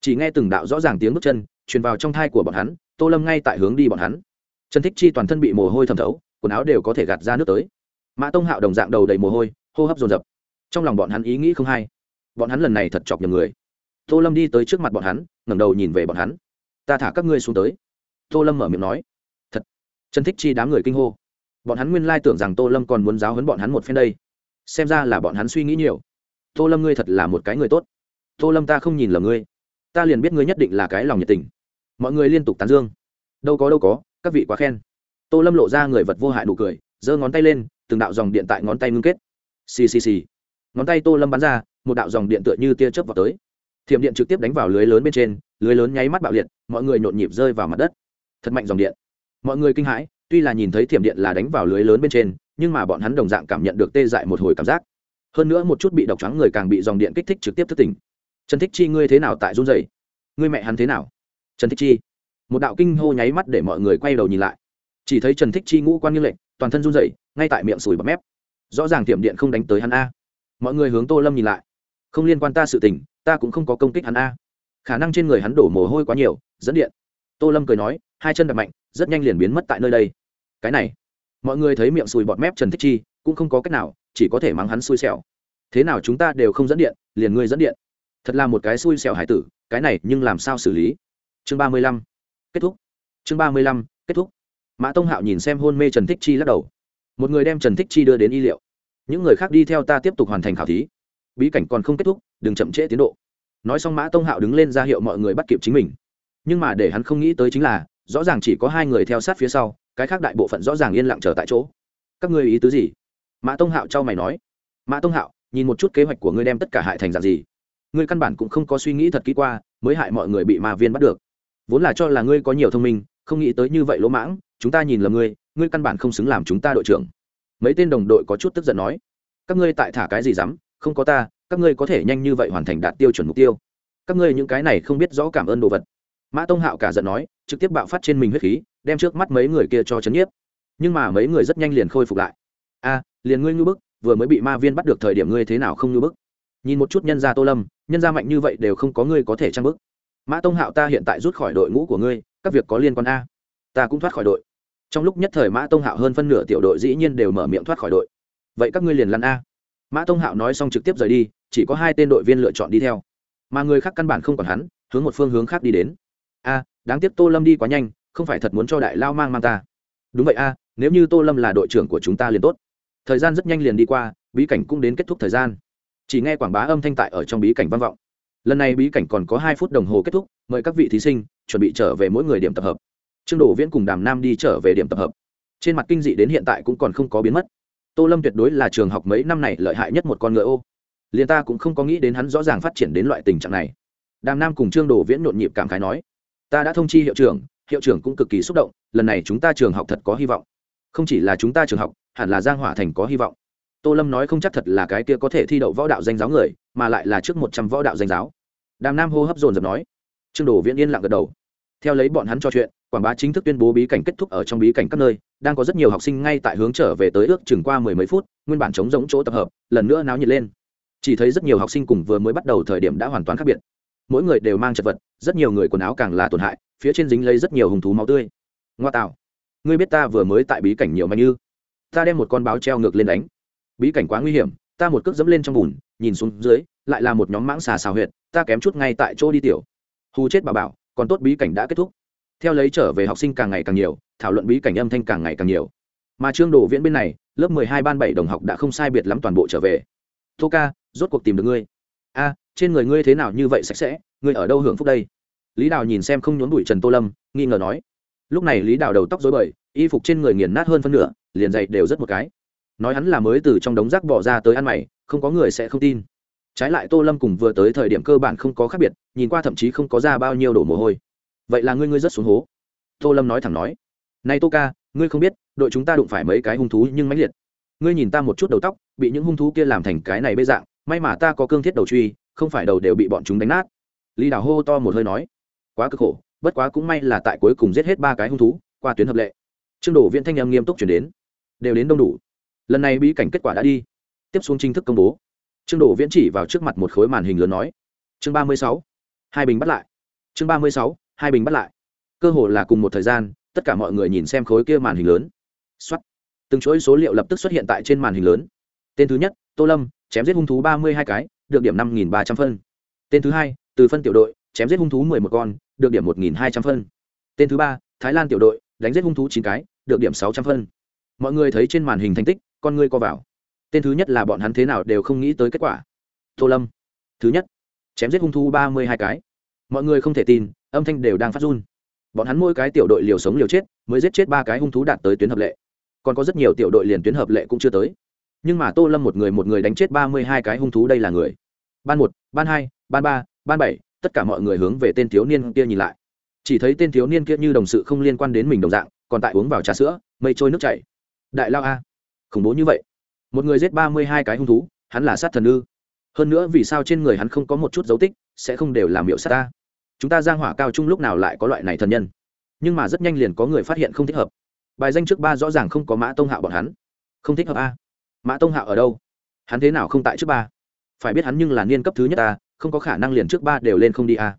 Chỉ nghe từng đạo rõ ràng tiếng bước chân, truyền vào trong thai của bọn hắn, tô lâm ngay tại hướng đi bọn hắn. Trần thích chi toàn thân bị mồ hôi thẩm thấu, quần áo đều có thể gạt ra nước tới. Mã tông hạo đồng dạng đầu đầy mồ hôi, hô hấp dồn dập. Trong lòng bọn hắn ý nghĩ không hay. Bọn hắn lần này thật chọc nhầm người. Tô lâm đi tới trước mặt bọn hắn, ngẩng đầu nhìn về bọn hắn. Ta thả các ngươi xuống tới. Tô lâm mở miệng nói. Thật. Trần thích chi đám người kinh hô. Bọn hắn nguyên lai tưởng rằng tô lâm còn muốn giáo hấn bọn hắn một phen đây. Xem ra là bọn hắn suy nghĩ nhiều tô lâm ngươi thật là một cái người tốt. Tô lâm ta không nhìn lầm ngươi. Ta liền biết ngươi nhất định là cái lòng nhiệt tình. Mọi người liên tục tán dương. Đâu có đâu có, các vị quá khen. Tô lâm lộ ra người vật vô hại nụ cười, giơ ngón tay lên, từng đạo dòng điện tại ngón tay ngưng kết. Xì xì xì. Ngón tay tô lâm bắn ra, một đạo dòng điện tựa như tia chớp vào tới. Thiểm điện trực tiếp đánh vào lưới lớn bên trên, lưới lớn nháy mắt bạo liệt, mọi người nhộn nhịp rơi vào mặt đất. Thật mạnh dòng điện. Mọi người kinh hãi, tuy là nhìn thấy thiểm điện là đánh vào lưới lớn bên trên, nhưng mà bọn hắn đồng dạng cảm nhận được tê dại một hồi cảm giác hơn nữa một chút bị độc trắng người càng bị dòng điện kích thích trực tiếp thức tỉnh. Trần thích chi, ngươi thế nào tại run dày ngươi mẹ hắn thế nào? Trần thích chi. Một đạo kinh hô nháy mắt để mọi người quay đầu nhìn lại. Chỉ thấy trần thích chi ngũ quan như lệnh toàn thân run dày ngay tại miệng sùi bọt mép. Rõ ràng tiệm điện không đánh tới hắn a. Mọi người hướng tô lâm nhìn lại. Không liên quan ta sự tình, ta cũng không có công kích hắn a. Khả năng trên người hắn đổ mồ hôi quá nhiều, dẫn điện. Tô lâm cười nói, hai chân đập mạnh, rất nhanh liền biến mất tại nơi đây. Cái này. Mọi người thấy miệng sùi bọt mép trần thích chi, cũng không có cách nào chỉ có thể mắng hắn xui xẻo. Thế nào chúng ta đều không dẫn điện, liền ngươi dẫn điện. Thật là một cái xui xẻo hải tử, cái này nhưng làm sao xử lý? Chương ba mươi lăm, kết thúc. Chương ba mươi lăm, kết thúc. Mã tông hạo nhìn xem hôn mê trần thích chi lắc đầu. Một người đem trần thích chi đưa đến y liệu. Những người khác đi theo ta tiếp tục hoàn thành khảo thí. Bí cảnh còn không kết thúc, đừng chậm trễ tiến độ. Nói xong mã tông hạo đứng lên ra hiệu mọi người bắt kịp chính mình. Nhưng mà để hắn không nghĩ tới chính là, rõ ràng chỉ có hai người theo sát phía sau, cái khác đại bộ phận rõ ràng yên lặng chờ tại chỗ. Các ngươi ý tứ gì? Mã tông hạo trao mày nói, mã tông hạo, nhìn một chút kế hoạch của ngươi đem tất cả hại thành dạng gì. Ngươi căn bản cũng không có suy nghĩ thật kỹ qua, mới hại mọi người bị ma viên bắt được. Vốn là cho là ngươi có nhiều thông minh, không nghĩ tới như vậy lỗ mãng, chúng ta nhìn là ngươi ngươi căn bản không xứng làm chúng ta đội trưởng. Mấy tên đồng đội có chút tức giận nói, các ngươi tại thả cái gì dám, không có ta, các ngươi có thể nhanh như vậy hoàn thành đạt tiêu chuẩn mục tiêu. Các ngươi những cái này không biết rõ cảm ơn đồ vật. Mã tông hạo cả giận nói, trực tiếp bạo phát trên mình huyết khí, đem trước mắt mấy người kia cho chấn nhiếp. Nhưng mà mấy người rất nhanh liền khôi phục lại. A liền ngươi ngư bức, vừa mới bị ma viên bắt được thời điểm ngươi thế nào không ngư bức? Nhìn một chút nhân gia tô lâm, nhân gia mạnh như vậy đều không có ngươi có thể trang bức. Mã tông hạo ta hiện tại rút khỏi đội ngũ của ngươi, các việc có liên quan a. Ta cũng thoát khỏi đội. Trong lúc nhất thời mã tông hạo hơn phân nửa tiểu đội dĩ nhiên đều mở miệng thoát khỏi đội. Vậy các ngươi liền lăn a. Mã tông hạo nói xong trực tiếp rời đi, chỉ có hai tên đội viên lựa chọn đi theo. Mà người khác căn bản không còn hắn, hướng một phương hướng khác đi đến. A, đáng tiếc tô lâm đi quá nhanh, không phải thật muốn cho đại lao mang mang ta. Đúng vậy a, nếu như tô lâm là đội trưởng của chúng ta liền tốt thời gian rất nhanh liền đi qua, bí cảnh cũng đến kết thúc thời gian. Chỉ nghe quảng bá âm thanh tại ở trong bí cảnh vang vọng. Lần này bí cảnh còn có hai phút đồng hồ kết thúc, mời các vị thí sinh chuẩn bị trở về mỗi người điểm tập hợp. Trương đổ viễn cùng đàm nam đi trở về điểm tập hợp. Trên mặt kinh dị đến hiện tại cũng còn không có biến mất. Tô lâm tuyệt đối là trường học mấy năm này lợi hại nhất một con ngựa ô. Liền ta cũng không có nghĩ đến hắn rõ ràng phát triển đến loại tình trạng này. Đàm nam cùng trương đồ viễn nhộn nhịp cảm khái nói, ta đã thông chi hiệu trưởng hiệu trưởng cũng cực kỳ xúc động, lần này chúng ta trường học thật có hy vọng không chỉ là chúng ta trường học, hẳn là giang hỏa thành có hy vọng. Tô lâm nói không chắc thật là cái kia có thể thi đậu võ đạo danh giáo người, mà lại là trước một trăm võ đạo danh giáo. Đàm nam hô hấp dồn dập nói. Trương đồ viễn yên lặng gật đầu. Theo lấy bọn hắn trò chuyện, quảng bá chính thức tuyên bố bí cảnh kết thúc ở trong bí cảnh các nơi, đang có rất nhiều học sinh ngay tại hướng trở về tới ước chừng qua mười mấy phút, nguyên bản chống giống chỗ tập hợp, lần nữa náo nhiệt lên. Chỉ thấy rất nhiều học sinh cùng vừa mới bắt đầu thời điểm đã hoàn toàn khác biệt. Mỗi người đều mang chật vật, rất nhiều người quần áo càng là tổn hại, phía trên dính lấy rất nhiều hùng thú máu tươi. Ngoa tạo ngươi biết ta vừa mới tại bí cảnh nhiều manh như? Ta đem một con báo treo ngược lên đánh. Bí cảnh quá nguy hiểm, ta một cước dẫm lên trong bùn, nhìn xuống dưới, lại là một nhóm mãng xà xào huyệt, ta kém chút ngay tại chỗ đi tiểu. Hù chết bà bảo, còn tốt bí cảnh đã kết thúc. Theo lấy trở về học sinh càng ngày càng nhiều, thảo luận bí cảnh âm thanh càng ngày càng nhiều. Mà trương đồ viễn bên này, lớp mười hai ban bảy đồng học đã không sai biệt lắm toàn bộ trở về. Tô ca, rốt cuộc tìm được ngươi. A, trên người ngươi thế nào như vậy sạch sẽ? Ngươi ở đâu hưởng phúc đây? Lý đào nhìn xem không nhốn bụi trần tô lâm, nghi ngờ nói lúc này lý đào đầu tóc dối bời, y phục trên người nghiền nát hơn phân nửa, liền dậy đều rất một cái. Nói hắn là mới từ trong đống rác bỏ ra tới ăn mày, không có người sẽ không tin. Trái lại tô lâm cùng vừa tới thời điểm cơ bản không có khác biệt, nhìn qua thậm chí không có ra bao nhiêu đổ mồ hôi. Vậy là ngươi ngươi rất xuống hố. Tô lâm nói thẳng nói. Nay tô ca, ngươi không biết, đội chúng ta đụng phải mấy cái hung thú nhưng mãnh liệt. Ngươi nhìn ta một chút đầu tóc, bị những hung thú kia làm thành cái này bê dạng, may mà ta có cương thiết đầu truy, không phải đầu đều bị bọn chúng đánh nát. Lý đào hô to một hơi nói. Quá cực khổ bất quá cũng may là tại cuối cùng giết hết ba cái hung thú, qua tuyến hợp lệ. Trương đổ viện thanh em nghiêm túc chuyển đến. Đều đến đông đủ. Lần này bí cảnh kết quả đã đi. Tiếp xuống chính thức công bố. Trương đổ viễn chỉ vào trước mặt một khối màn hình lớn nói. Chương ba mươi sáu. Hai bình bắt lại. Chương ba mươi sáu. Hai bình bắt lại. Cơ hồ là cùng một thời gian, tất cả mọi người nhìn xem khối kia màn hình lớn. Xuất từng chuỗi số liệu lập tức xuất hiện tại trên màn hình lớn. Tên thứ nhất, tô lâm, chém giết hung thú ba mươi hai cái, được điểm năm nghìn ba trăm phân. Tên thứ hai, từ phân tiểu đội, chém giết hung thú mười một con được điểm một nghìn hai trăm phân. Tên thứ ba, thái lan tiểu đội, đánh giết hung thú chín cái, được điểm sáu trăm phân. Mọi người thấy trên màn hình thành tích, con ngươi co vào. Tên thứ nhất là bọn hắn thế nào đều không nghĩ tới kết quả. Tô lâm. Thứ nhất, chém giết hung thú ba mươi hai cái. Mọi người không thể tin, âm thanh đều đang phát run. Bọn hắn mỗi cái tiểu đội liều sống liều chết, mới giết chết ba cái hung thú đạt tới tuyến hợp lệ. Còn có rất nhiều tiểu đội liền tuyến hợp lệ cũng chưa tới. Nhưng mà tô lâm một người một người đánh chết ba mươi hai cái hung thú đây là người. Ban một, ban hai, ban ba, ban bảy tất cả mọi người hướng về tên thiếu niên kia nhìn lại. Chỉ thấy tên thiếu niên kia như đồng sự không liên quan đến mình đồng dạng, còn tại uống vào trà sữa, mây trôi nước chảy. Đại lao a, khủng bố như vậy. Một người giết ba mươi hai cái hung thú, hắn là sát thần ư? Hơn nữa vì sao trên người hắn không có một chút dấu tích, sẽ không đều làm hiệu sát ta? Chúng ta giang hỏa cao trung lúc nào lại có loại này thần nhân? Nhưng mà rất nhanh liền có người phát hiện không thích hợp. Bài danh trước ba rõ ràng không có mã tông hạo bọn hắn. Không thích hợp a. Mã tông hạo ở đâu? Hắn thế nào không tại trước ba? Phải biết hắn nhưng là niên cấp thứ nhất ta không có khả năng liền trước ba đều lên không đi a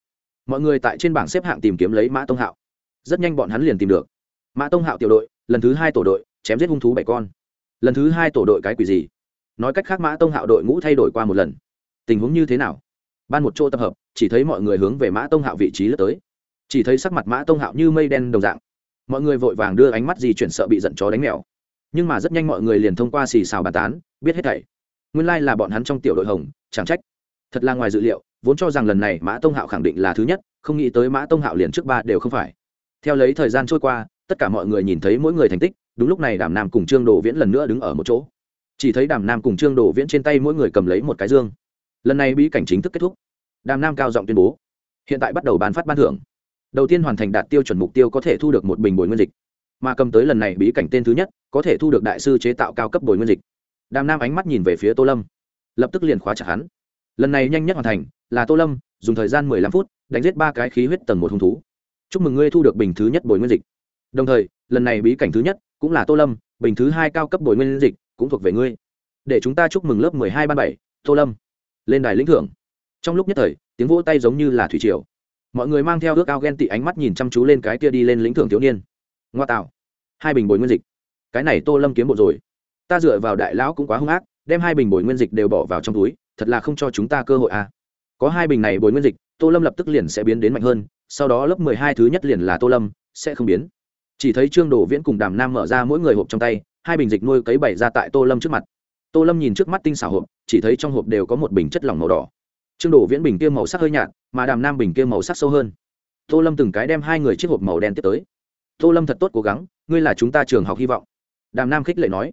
mọi người tại trên bảng xếp hạng tìm kiếm lấy mã tông hạo. Rất nhanh bọn hắn liền tìm được. Mã tông hạo tiểu đội, lần thứ hai tổ đội, chém giết hung thú bảy con. Lần thứ hai tổ đội cái quỷ gì? Nói cách khác mã tông hạo đội ngũ thay đổi qua một lần. Tình huống như thế nào? Ban một chỗ tập hợp, chỉ thấy mọi người hướng về mã tông hạo vị trí lướt tới. Chỉ thấy sắc mặt mã tông hạo như mây đen đồng dạng. Mọi người vội vàng đưa ánh mắt gì chuyển sợ bị giận chó đánh mèo. Nhưng mà rất nhanh mọi người liền thông qua xì xào bàn tán, biết hết thảy. Nguyên lai、like、là bọn hắn trong tiểu đội hồng, chẳng trách thật là ngoài dự liệu, vốn cho rằng lần này mã tông hạo khẳng định là thứ nhất, không nghĩ tới mã tông hạo liền trước ba đều không phải. Theo lấy thời gian trôi qua, tất cả mọi người nhìn thấy mỗi người thành tích, đúng lúc này đàm nam cùng trương đồ viễn lần nữa đứng ở một chỗ. Chỉ thấy đàm nam cùng trương đổ viễn trên tay mỗi người cầm lấy một cái dương. Lần này bí cảnh chính thức kết thúc. Đàm nam cao giọng tuyên bố, hiện tại bắt đầu bán phát ban thưởng. Đầu tiên hoàn thành đạt tiêu chuẩn mục tiêu có thể thu được một bình bồi nguyên dịch, mà cầm tới lần này bí cảnh tên thứ nhất, có thể thu được đại sư chế tạo cao cấp bồi nguyên dịch. Đàm nam ánh mắt nhìn về phía tô lâm, lập tức liền khóa chặt hắn lần này nhanh nhất hoàn thành là tô lâm, dùng thời gian mười lăm phút đánh giết ba cái khí huyết tầng một hung thú. Chúc mừng ngươi thu được bình thứ nhất bồi nguyên dịch. Đồng thời, lần này bí cảnh thứ nhất cũng là tô lâm, bình thứ hai cao cấp bồi nguyên dịch cũng thuộc về ngươi. Để chúng ta chúc mừng lớp mười hai ban bảy, tô lâm. Lên đài lĩnh thưởng. Trong lúc nhất thời, tiếng vỗ tay giống như là thủy triều. Mọi người mang theo ước ao ghen tị ánh mắt nhìn chăm chú lên cái kia đi lên lĩnh thưởng thiếu niên. Ngoa tạo. Hai bình bồi nguyên dịch. Cái này tô lâm kiếm bộ rồi. Ta dựa vào đại lão cũng quá hung ác, đem hai bình bồi nguyên dịch đều bỏ vào trong túi thật là không cho chúng ta cơ hội à. có hai bình này bồi nguyên dịch, tô lâm lập tức liền sẽ biến đến mạnh hơn, sau đó lớp mười hai thứ nhất liền là tô lâm, sẽ không biến. Chỉ thấy trương đồ viễn cùng đàm nam mở ra mỗi người hộp trong tay, hai bình dịch nuôi cấy bày ra tại tô lâm trước mặt. Tô lâm nhìn trước mắt tinh xảo hộp, chỉ thấy trong hộp đều có một bình chất lỏng màu đỏ. Trương đồ viễn bình kia màu sắc hơi nhạt, mà đàm nam bình kia màu sắc sâu hơn. Tô lâm từng cái đem hai người chiếc hộp màu đen tiếp tới. Tô lâm thật tốt cố gắng, ngươi là chúng ta trường học hy vọng. Đàm nam khích lệ nói.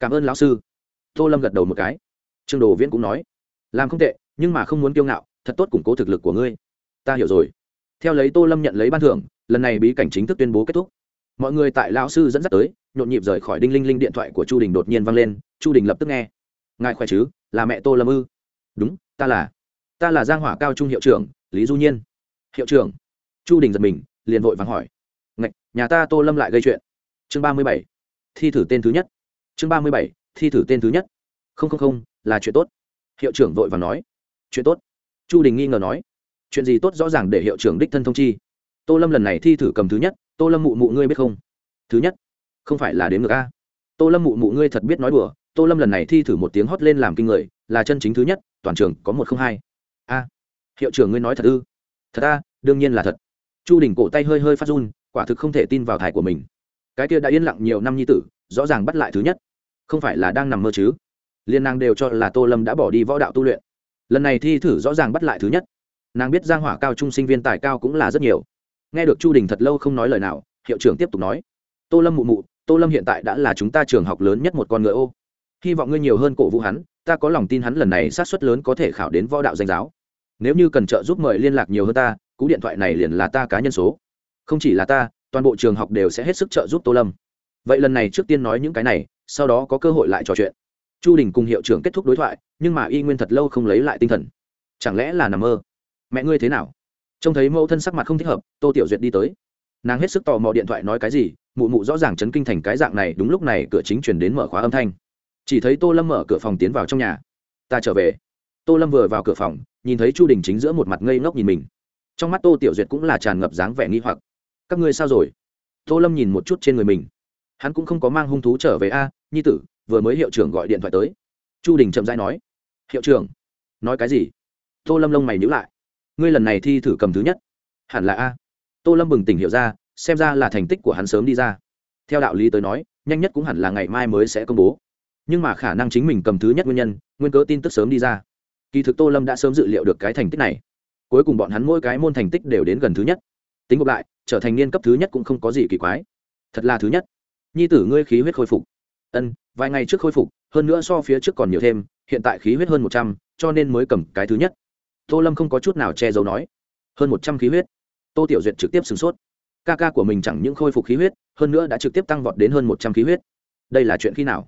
Cảm ơn lão sư. Tô lâm gật đầu một cái. Trương đồ viễn cũng nói làm không tệ nhưng mà không muốn kiêu ngạo thật tốt củng cố thực lực của ngươi. Ta hiểu rồi. Theo lấy tô lâm nhận lấy ban thưởng lần này bí cảnh chính thức tuyên bố kết thúc. Mọi người tại lão sư dẫn dắt tới nhộn nhịp rời khỏi đinh linh linh điện thoại của chu đình đột nhiên vang lên chu đình lập tức nghe. Ngài khỏe chứ? Là mẹ tô lâm ư? Đúng ta là. Ta là giang hỏa cao trung hiệu trưởng lý du nhiên. Hiệu trưởng. Chu đình giật mình liền vội vàng hỏi. Ngạch, nhà ta tô lâm lại gây chuyện. Chương ba mươi bảy. Thi thử tên thứ nhất. Chương ba mươi bảy. Thi thử tên thứ nhất. Không không không là chuyện tốt hiệu trưởng vội vàng nói. Chuyện tốt. Chu đình nghi ngờ nói. Chuyện gì tốt rõ ràng để hiệu trưởng đích thân thông chi. Tô lâm lần này thi thử cầm thứ nhất, tô lâm mụ mụ ngươi biết không? Thứ nhất? Không phải là đến ngược a. Tô lâm mụ mụ ngươi thật biết nói đùa, tô lâm lần này thi thử một tiếng hót lên làm kinh người, là chân chính thứ nhất, toàn trường có một không hai. A. Hiệu trưởng ngươi nói thật ư? Thật a, đương nhiên là thật. Chu đình cổ tay hơi hơi phát run, quả thực không thể tin vào thải của mình. Cái kia đã yên lặng nhiều năm nhi tử, rõ ràng bắt lại thứ nhất. Không phải là đang nằm mơ chứ? Liên nàng đều cho là tô lâm đã bỏ đi võ đạo tu luyện. Lần này thi thử rõ ràng bắt lại thứ nhất. Nàng biết giang hỏa cao trung sinh viên tài cao cũng là rất nhiều. Nghe được chu đình thật lâu không nói lời nào, hiệu trưởng tiếp tục nói, tô lâm mụ mụ, tô lâm hiện tại đã là chúng ta trường học lớn nhất một con ngựa ô. Hy vọng ngươi nhiều hơn cổ vũ hắn, ta có lòng tin hắn lần này sát xuất lớn có thể khảo đến võ đạo danh giáo. Nếu như cần trợ giúp mời liên lạc nhiều hơn ta, cú điện thoại này liền là ta cá nhân số. Không chỉ là ta, toàn bộ trường học đều sẽ hết sức trợ giúp tô lâm. Vậy lần này trước tiên nói những cái này, sau đó có cơ hội lại trò chuyện chu đình cùng hiệu trưởng kết thúc đối thoại, nhưng mà y nguyên thật lâu không lấy lại tinh thần. Chẳng lẽ là nằm mơ? Mẹ ngươi thế nào? Trông thấy mẫu thân sắc mặt không thích hợp, tô tiểu duyệt đi tới. Nàng hết sức tò mò điện thoại nói cái gì, mụ mụ rõ ràng chấn kinh thành cái dạng này, đúng lúc này cửa chính chuyển đến mở khóa âm thanh. Chỉ thấy tô lâm mở cửa phòng tiến vào trong nhà. Ta trở về. Tô lâm vừa vào cửa phòng, nhìn thấy chu đình chính giữa một mặt ngây ngốc nhìn mình. Trong mắt tô tiểu duyệt cũng là tràn ngập dáng vẻ nghi hoặc. Các ngươi sao rồi? Tô lâm nhìn một chút trên người mình. Hắn cũng không có mang hung thú trở về a, nhi tử vừa mới hiệu trưởng gọi điện thoại tới. Chu đình chậm rãi nói, hiệu trưởng, nói cái gì? Tô lâm lông mày nhữ lại, ngươi lần này thi thử cầm thứ nhất. Hẳn là a. Tô lâm bừng tỉnh hiểu ra, xem ra là thành tích của hắn sớm đi ra. Theo đạo lý tới nói, nhanh nhất cũng hẳn là ngày mai mới sẽ công bố. Nhưng mà khả năng chính mình cầm thứ nhất nguyên nhân, nguyên cớ tin tức sớm đi ra. Kỳ thực tô lâm đã sớm dự liệu được cái thành tích này. Cuối cùng bọn hắn mỗi cái môn thành tích đều đến gần thứ nhất. Tính ngược lại, trở thành niên cấp thứ nhất cũng không có gì kỳ quái. Thật là thứ nhất. Nhi tử ngươi khí huyết khôi phục ân, vài ngày trước khôi phục, hơn nữa so phía trước còn nhiều thêm, hiện tại khí huyết hơn một trăm, cho nên mới cầm cái thứ nhất. Tô lâm không có chút nào che giấu nói. Hơn một trăm khí huyết. Tô tiểu duyệt trực tiếp sửng sốt. Ca ca của mình chẳng những khôi phục khí huyết, hơn nữa đã trực tiếp tăng vọt đến hơn một trăm khí huyết. Đây là chuyện khi nào?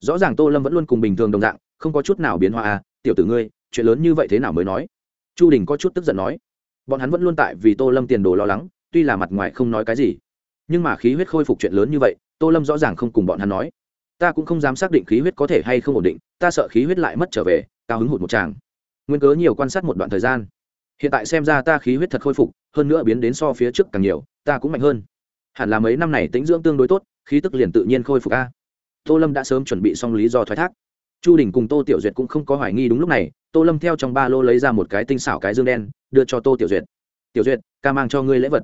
Rõ ràng tô lâm vẫn luôn cùng bình thường đồng dạng, không có chút nào biến hóa à tiểu tử ngươi, chuyện lớn như vậy thế nào mới nói? Chu đình có chút tức giận nói. Bọn hắn vẫn luôn tại vì tô lâm tiền đồ lo lắng, tuy là mặt ngoài không nói cái gì, nhưng mà khí huyết khôi phục chuyện lớn như vậy, tô lâm rõ ràng không cùng bọn hắn nói ta cũng không dám xác định khí huyết có thể hay không ổn định, ta sợ khí huyết lại mất trở về, cao hứng hụt một tràng. Nguyên cớ nhiều quan sát một đoạn thời gian. Hiện tại xem ra ta khí huyết thật khôi phục, hơn nữa biến đến so phía trước càng nhiều, ta cũng mạnh hơn. Hẳn là mấy năm này tính dưỡng tương đối tốt, khí tức liền tự nhiên khôi phục a. Tô lâm đã sớm chuẩn bị xong lý do thoái thác. Chu đình cùng tô tiểu duyệt cũng không có hoài nghi đúng lúc này, tô lâm theo trong ba lô lấy ra một cái tinh xảo cái dương đen, đưa cho tô tiểu duyệt. Tiểu duyệt, ca mang cho ngươi lễ vật.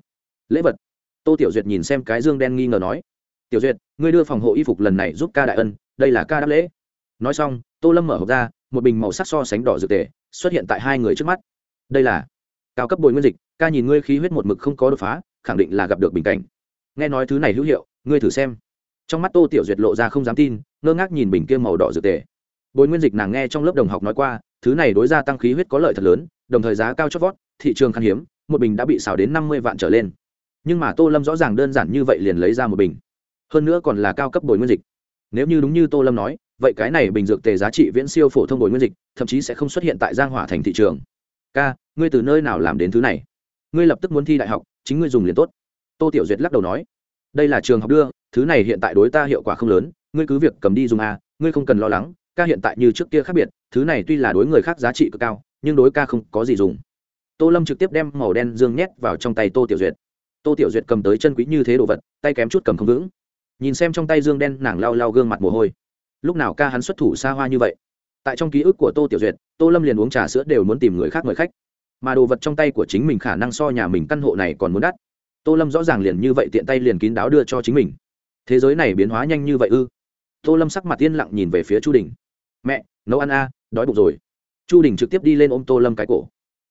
Lễ vật? Tô tiểu duyệt nhìn xem cái dương đen nghi ngờ nói. Tiểu duyệt ngươi đưa phòng hộ y phục lần này giúp ca đại ân, đây là ca đáp lễ. Nói xong, tô lâm mở hộp ra, một bình màu sắc so sánh đỏ dược tề, xuất hiện tại hai người trước mắt. Đây là cao cấp bồi nguyên dịch, ca nhìn ngươi khí huyết một mực không có đột phá, khẳng định là gặp được bình cảnh. Nghe nói thứ này hữu hiệu, ngươi thử xem. Trong mắt tô tiểu duyệt lộ ra không dám tin, ngơ ngác nhìn bình kia màu đỏ dược tề. Bồi nguyên dịch nàng nghe trong lớp đồng học nói qua, thứ này đối gia tăng khí huyết có lợi thật lớn, đồng thời giá cao chót vót, thị trường khan hiếm, một bình đã bị xào đến năm mươi vạn trở lên. Nhưng mà tô lâm rõ ràng đơn giản như vậy liền lấy ra một bình hơn nữa còn là cao cấp bồi nguyên dịch. Nếu như đúng như tô lâm nói, vậy cái này bình dược tề giá trị viễn siêu phổ thông bồi nguyên dịch, thậm chí sẽ không xuất hiện tại giang hỏa thành thị trường. Ca, ngươi từ nơi nào làm đến thứ này? Ngươi lập tức muốn thi đại học, chính ngươi dùng liền tốt. Tô tiểu duyệt lắc đầu nói, đây là trường học đưa, thứ này hiện tại đối ta hiệu quả không lớn, ngươi cứ việc cầm đi dùng a, ngươi không cần lo lắng, ca hiện tại như trước kia khác biệt, thứ này tuy là đối người khác giá trị cực cao, nhưng đối ca không có gì dùng. Tô lâm trực tiếp đem màu đen dương nhét vào trong tay tô tiểu duyệt. Tô tiểu duyệt cầm tới chân quý như thế đồ vật, tay kém chút cầm không vững nhìn xem trong tay dương đen nàng lau lau gương mặt mồ hôi. Lúc nào ca hắn xuất thủ xa hoa như vậy? Tại trong ký ức của tô tiểu duyệt, tô lâm liền uống trà sữa đều muốn tìm người khác mời khách. Mà đồ vật trong tay của chính mình khả năng so nhà mình căn hộ này còn muốn đắt. Tô lâm rõ ràng liền như vậy tiện tay liền kín đáo đưa cho chính mình. Thế giới này biến hóa nhanh như vậy ư? Tô lâm sắc mặt yên lặng nhìn về phía chu đình. Mẹ, nấu ăn a, đói bụng rồi. Chu đình trực tiếp đi lên ôm tô lâm cái cổ.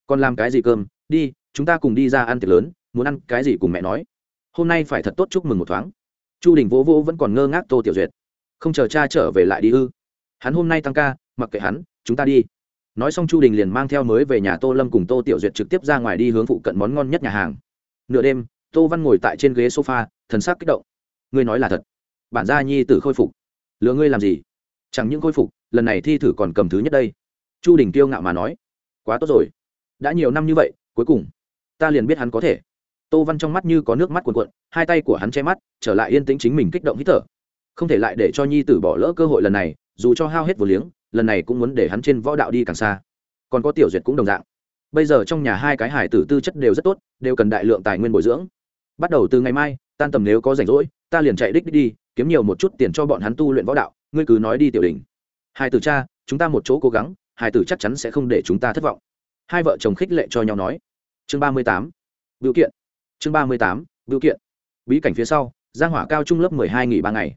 Còn làm cái gì cơm? Đi, chúng ta cùng đi ra ăn tiệc lớn, muốn ăn cái gì cùng mẹ nói. Hôm nay phải thật tốt chúc mừng một thoáng chu đình vỗ vỗ vẫn còn ngơ ngác tô tiểu duyệt. Không chờ cha trở về lại đi ư? Hắn hôm nay tăng ca, mặc kệ hắn, chúng ta đi. Nói xong chu đình liền mang theo mới về nhà tô lâm cùng tô tiểu duyệt trực tiếp ra ngoài đi hướng phụ cận món ngon nhất nhà hàng. Nửa đêm, tô văn ngồi tại trên ghế sofa, thần sắc kích động. Ngươi nói là thật. Bản gia nhi tử khôi phục. Lừa ngươi làm gì? Chẳng những khôi phục, lần này thi thử còn cầm thứ nhất đây. Chu đình tiêu ngạo mà nói. Quá tốt rồi. Đã nhiều năm như vậy, cuối cùng, ta liền biết hắn có thể tô văn trong mắt như có nước mắt cuồn cuộn hai tay của hắn che mắt trở lại yên tĩnh chính mình kích động hít thở. Không thể lại để cho nhi tử bỏ lỡ cơ hội lần này dù cho hao hết vừa liếng lần này cũng muốn để hắn trên võ đạo đi càng xa. Còn có tiểu duyệt cũng đồng dạng. Bây giờ trong nhà hai cái hải tử tư chất đều rất tốt đều cần đại lượng tài nguyên bồi dưỡng. Bắt đầu từ ngày mai tan tầm nếu có rảnh rỗi ta liền chạy đích, đích đi kiếm nhiều một chút tiền cho bọn hắn tu luyện võ đạo ngươi cứ nói đi tiểu đình. Hai tử cha chúng ta một chỗ cố gắng hai tử chắc chắn sẽ không để chúng ta thất vọng. Hai vợ chồng khích lệ cho nhau nói. Chương ba mươi tám. Biểu kiện chương ba mươi tám, biểu kiện. Bí cảnh phía sau, giang hỏa cao trung lớp mười hai nghỉ ba ngày.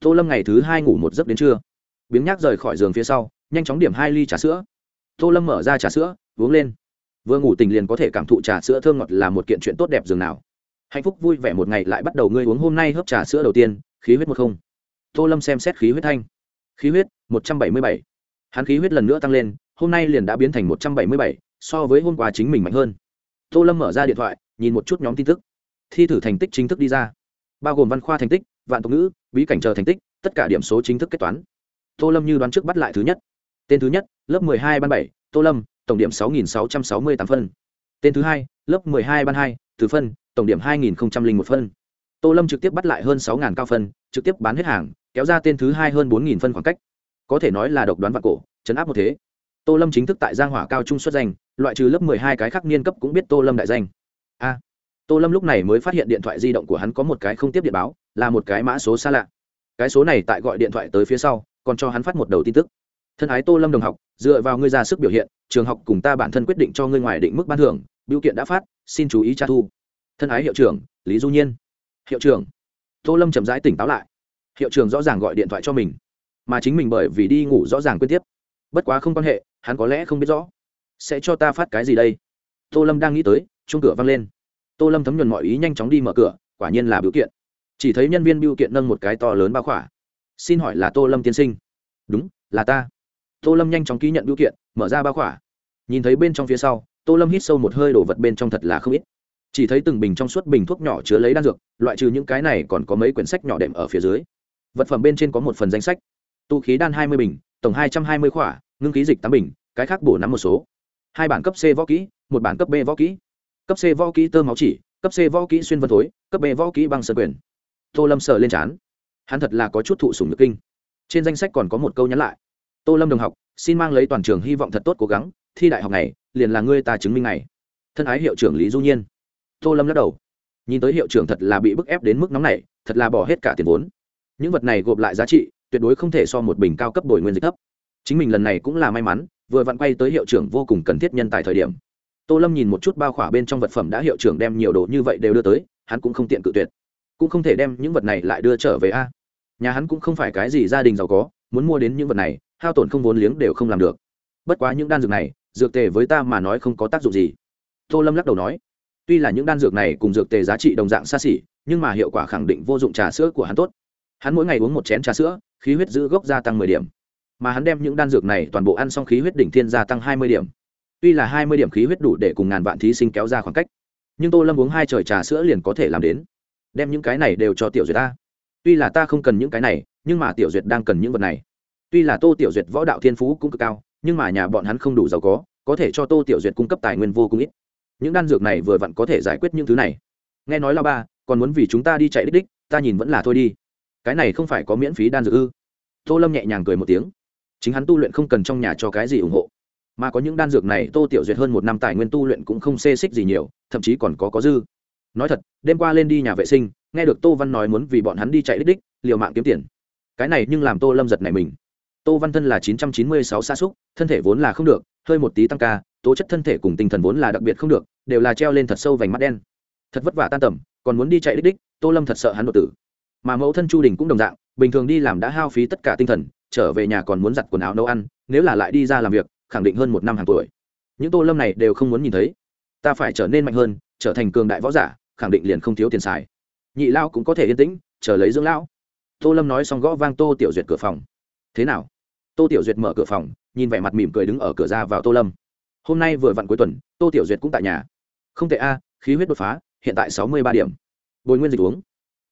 Tô lâm ngày thứ hai ngủ một giấc đến trưa. Biếng nhác rời khỏi giường phía sau, nhanh chóng điểm hai ly trà sữa. Tô lâm mở ra trà sữa, uống lên. Vừa ngủ tình liền có thể cảm thụ trà sữa thơm ngọt là một kiện chuyện tốt đẹp dường nào. Hạnh phúc vui vẻ một ngày lại bắt đầu ngươi uống hôm nay hớp trà sữa đầu tiên, khí huyết một không. Tô lâm xem xét khí huyết thanh. Khí huyết, một trăm bảy mươi bảy. Hắn khí huyết lần nữa tăng lên, hôm nay liền đã biến thành một trăm bảy mươi bảy, so với hôm qua chính mình mạnh hơn. Tô lâm mở ra điện thoại nhìn một chút nhóm tin tức. Thi thử thành tích chính thức đi ra. Bao gồm văn khoa thành tích, vạn tục ngữ, bí cảnh chờ thành tích, tất cả điểm số chính thức kết toán. Tô lâm như đoán trước bắt lại thứ nhất. Tên thứ nhất, lớp mười hai ban bảy, tô lâm, tổng điểm sáu nghìn sáu trăm sáu mươi tám phân. Tên thứ hai, lớp mười hai ban hai, từ phân, tổng điểm hai nghìn một phân. Tô lâm trực tiếp bắt lại hơn sáu cao phân, trực tiếp bán hết hàng, kéo ra tên thứ hai hơn bốn phân khoảng cách. Có thể nói là độc đoán vạn cổ, chấn áp một thế. Tô lâm chính thức tại giang hỏa cao trung xuất danh, loại trừ lớp mười hai cái khác niên cấp cũng biết tô lâm đại danh a. Tô lâm lúc này mới phát hiện điện thoại di động của hắn có một cái không tiếp điện báo, là một cái mã số xa lạ. Cái số này tại gọi điện thoại tới phía sau, còn cho hắn phát một đầu tin tức. Thân ái tô lâm đồng học, dựa vào ngươi ra sức biểu hiện, trường học cùng ta bản thân quyết định cho ngươi ngoài định mức ban thưởng, biểu kiện đã phát, xin chú ý tra thu. Thân ái hiệu trưởng, lý du nhiên. Hiệu trưởng. Tô lâm chậm rãi tỉnh táo lại. Hiệu trưởng rõ ràng gọi điện thoại cho mình, mà chính mình bởi vì đi ngủ rõ ràng quyết tiếp. Bất quá không quan hệ, hắn có lẽ không biết rõ. Sẽ cho ta phát cái gì đây? Tô lâm đang nghĩ tới chung cửa văng lên. Tô lâm thấm nhuần mọi ý nhanh chóng đi mở cửa, quả nhiên là biểu kiện. Chỉ thấy nhân viên biểu kiện nâng một cái to lớn bao khỏa. Xin hỏi là tô lâm tiên sinh? Đúng, là ta. Tô lâm nhanh chóng ký nhận biểu kiện, mở ra bao khỏa. Nhìn thấy bên trong phía sau, tô lâm hít sâu một hơi đổ vật bên trong thật là không ít. Chỉ thấy từng bình trong suốt bình thuốc nhỏ chứa lấy đan dược, loại trừ những cái này còn có mấy quyển sách nhỏ đệm ở phía dưới. Vật phẩm bên trên có một phần danh sách. Tu khí đan hai mươi bình, tổng hai trăm hai mươi khỏa, ngưng khí dịch tám bình, cái khác bổ nắm một số. Hai bản cấp c võ kỹ, một bản cấp b võ kỹ cấp c võ kỹ tơ máu chỉ, cấp c võ kỹ xuyên vân thối, cấp b võ kỹ băng sơn quyền. Tô lâm sờ lên trán hắn thật là có chút thụ sùng nhược kinh. Trên danh sách còn có một câu nhắn lại. Tô lâm đồng học, xin mang lấy toàn trường hy vọng thật tốt cố gắng, thi đại học này, liền là ngươi ta chứng minh này thân ái hiệu trưởng lý du nhiên. Tô lâm lắc đầu. Nhìn tới hiệu trưởng thật là bị bức ép đến mức nóng này thật là bỏ hết cả tiền vốn. Những vật này gộp lại giá trị, tuyệt đối không thể so một bình cao cấp đổi nguyên dịch thấp. Chính mình lần này cũng là may mắn, vừa vặn quay tới hiệu trưởng vô cùng cần thiết nhân tại thời điểm tô lâm nhìn một chút bao khỏa bên trong vật phẩm đã hiệu trưởng đem nhiều đồ như vậy đều đưa tới, hắn cũng không tiện cự tuyệt. Cũng không thể đem những vật này lại đưa trở về a. Nhà hắn cũng không phải cái gì gia đình giàu có, muốn mua đến những vật này, hao tổn không vốn liếng đều không làm được. Bất quá những đan dược này, dược tề với ta mà nói không có tác dụng gì. Tô lâm lắc đầu nói, tuy là những đan dược này cùng dược tề giá trị đồng dạng xa xỉ, nhưng mà hiệu quả khẳng định vô dụng trà sữa của hắn tốt. Hắn mỗi ngày uống một chén trà sữa, khí huyết giữ gốc gia tăng mười điểm. Mà hắn đem những đan dược này toàn bộ ăn xong, khí huyết đỉnh thiên gia tăng hai mươi điểm tuy là hai mươi điểm khí huyết đủ để cùng ngàn vạn thí sinh kéo ra khoảng cách, nhưng tô lâm uống hai trời trà sữa liền có thể làm đến. Đem những cái này đều cho tiểu duyệt ta tuy là ta không cần những cái này, nhưng mà tiểu duyệt đang cần những vật này. Tuy là tô tiểu duyệt võ đạo thiên phú cũng cực cao, nhưng mà nhà bọn hắn không đủ giàu có có thể cho tô tiểu duyệt cung cấp tài nguyên vô cùng ít. Những đan dược này vừa vặn có thể giải quyết những thứ này. Nghe nói là ba, còn muốn vì chúng ta đi chạy đích đích, ta nhìn vẫn là thôi đi. Cái này không phải có miễn phí đan dược ư? Tô lâm nhẹ nhàng cười một tiếng. Chính hắn tu luyện không cần trong nhà cho cái gì ủng hộ mà có những đan dược này tô tiểu duyệt hơn một năm tài nguyên tu luyện cũng không xê xích gì nhiều, thậm chí còn có có dư. Nói thật, đêm qua lên đi nhà vệ sinh, nghe được tô văn nói muốn vì bọn hắn đi chạy đích đích, liều mạng kiếm tiền. Cái này nhưng làm tô lâm giật này mình. Tô văn thân là chín trăm chín mươi sáu xa xúc thân thể vốn là không được, hơi một tí tăng ca, tố chất thân thể cùng tinh thần vốn là đặc biệt không được, đều là treo lên thật sâu vành mắt đen. Thật vất vả tan tầm, còn muốn đi chạy đích đích, tô lâm thật sợ hắn đột tử. Mà mẫu thân chu đình cũng đồng dạng, bình thường đi làm đã hao phí tất cả tinh thần, trở về nhà còn muốn giặt quần áo nấu ăn, nếu là lại đi ra làm việc khẳng định hơn một năm hàng tuổi. Những tô lâm này đều không muốn nhìn thấy. Ta phải trở nên mạnh hơn, trở thành cường đại võ giả, khẳng định liền không thiếu tiền xài. Nhị lao cũng có thể yên tĩnh, chờ lấy dưỡng lão. Tô lâm nói xong gõ vang tô tiểu duyệt cửa phòng. Thế nào? Tô tiểu duyệt mở cửa phòng, nhìn vẻ mặt mỉm cười đứng ở cửa ra vào tô lâm. Hôm nay vừa vặn cuối tuần, tô tiểu duyệt cũng tại nhà. Không tệ a, khí huyết đột phá, hiện tại sáu mươi ba điểm. Bồi nguyên dịch uống.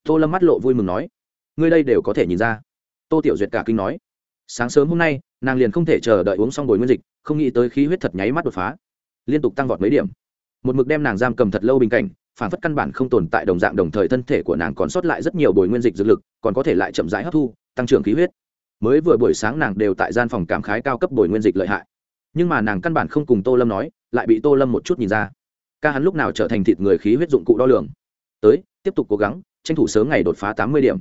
Tô lâm mắt lộ vui mừng nói. Ngươi đây đều có thể nhìn ra. Tô tiểu duyệt cả kinh nói. Sáng sớm hôm nay nàng liền không thể chờ đợi uống xong bồi nguyên dịch, không nghĩ tới khí huyết thật nháy mắt đột phá. Liên tục tăng vọt mấy điểm. Một mực đem nàng giam cầm thật lâu bình cảnh, phản phất căn bản không tồn tại đồng dạng đồng thời thân thể của nàng còn sót lại rất nhiều bồi nguyên dịch dược lực, còn có thể lại chậm rãi hấp thu, tăng trưởng khí huyết. Mới vừa buổi sáng nàng đều tại gian phòng cảm khái cao cấp bồi nguyên dịch lợi hại. Nhưng mà nàng căn bản không cùng tô lâm nói, lại bị tô lâm một chút nhìn ra. Ca hắn lúc nào trở thành thịt người khí huyết dụng cụ đo lường. Tới, tiếp tục cố gắng, tranh thủ sớm ngày đột phá tám mươi điểm.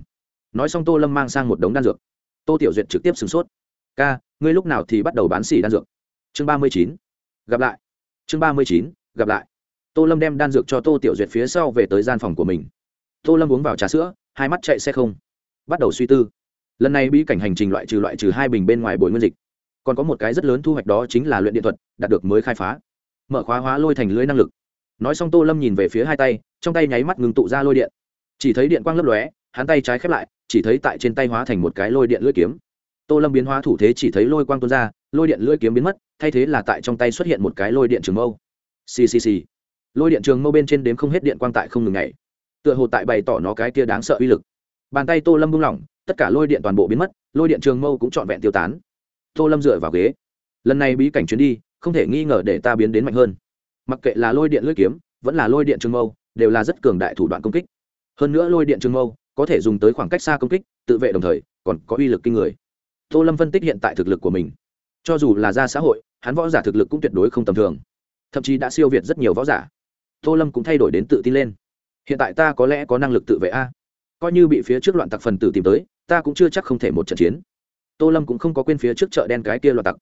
Nói xong tô lâm mang sang một đống đan dược. Tô tiểu duyệt trực tiếp sửng sốt ca, ngươi lúc nào thì bắt đầu bán xỉ đan dược? Chương ba mươi chín, gặp lại. Chương ba mươi chín, gặp lại. Tô lâm đem đan dược cho tô tiểu duyệt phía sau về tới gian phòng của mình. Tô lâm uống vào trà sữa, hai mắt chạy xe không. Bắt đầu suy tư. Lần này bí cảnh hành trình loại trừ loại trừ hai bình bên ngoài bồi nguyên dịch. Còn có một cái rất lớn thu hoạch đó chính là luyện điện thuật, đạt được mới khai phá. Mở khóa hóa lôi thành lưới năng lực. Nói xong tô lâm nhìn về phía hai tay, trong tay nháy mắt ngừng tụ ra lôi điện. Chỉ thấy điện quang lấp lóe, hắn tay trái khép lại, chỉ thấy tại trên tay hóa thành một cái lôi điện lưỡi kiếm tô lâm biến hóa thủ thế chỉ thấy lôi quang tuôn ra, lôi điện lưỡi kiếm biến mất, thay thế là tại trong tay xuất hiện một cái lôi điện trường mâu. Ccc lôi điện trường mâu bên trên đếm không hết điện quang tại không ngừng ngày tựa hồ tại bày tỏ nó cái kia đáng sợ uy lực. Bàn tay tô lâm buông lỏng, tất cả lôi điện toàn bộ biến mất, lôi điện trường mâu cũng trọn vẹn tiêu tán. Tô lâm dựa vào ghế. Lần này bí cảnh chuyến đi, không thể nghi ngờ để ta biến đến mạnh hơn. Mặc kệ là lôi điện lưỡi kiếm, vẫn là lôi điện trường mâu, đều là rất cường đại thủ đoạn công kích. Hơn nữa lôi điện trường mâu có thể dùng tới khoảng cách xa công kích, tự vệ đồng thời, còn có uy lực kinh người tô lâm phân tích hiện tại thực lực của mình. Cho dù là ra xã hội, hắn võ giả thực lực cũng tuyệt đối không tầm thường. Thậm chí đã siêu việt rất nhiều võ giả. Tô lâm cũng thay đổi đến tự tin lên. Hiện tại ta có lẽ có năng lực tự vệ a. Coi như bị phía trước loạn tặc phần tử tìm tới, ta cũng chưa chắc không thể một trận chiến. Tô lâm cũng không có quên phía trước chợ đen cái kia loạn tặc.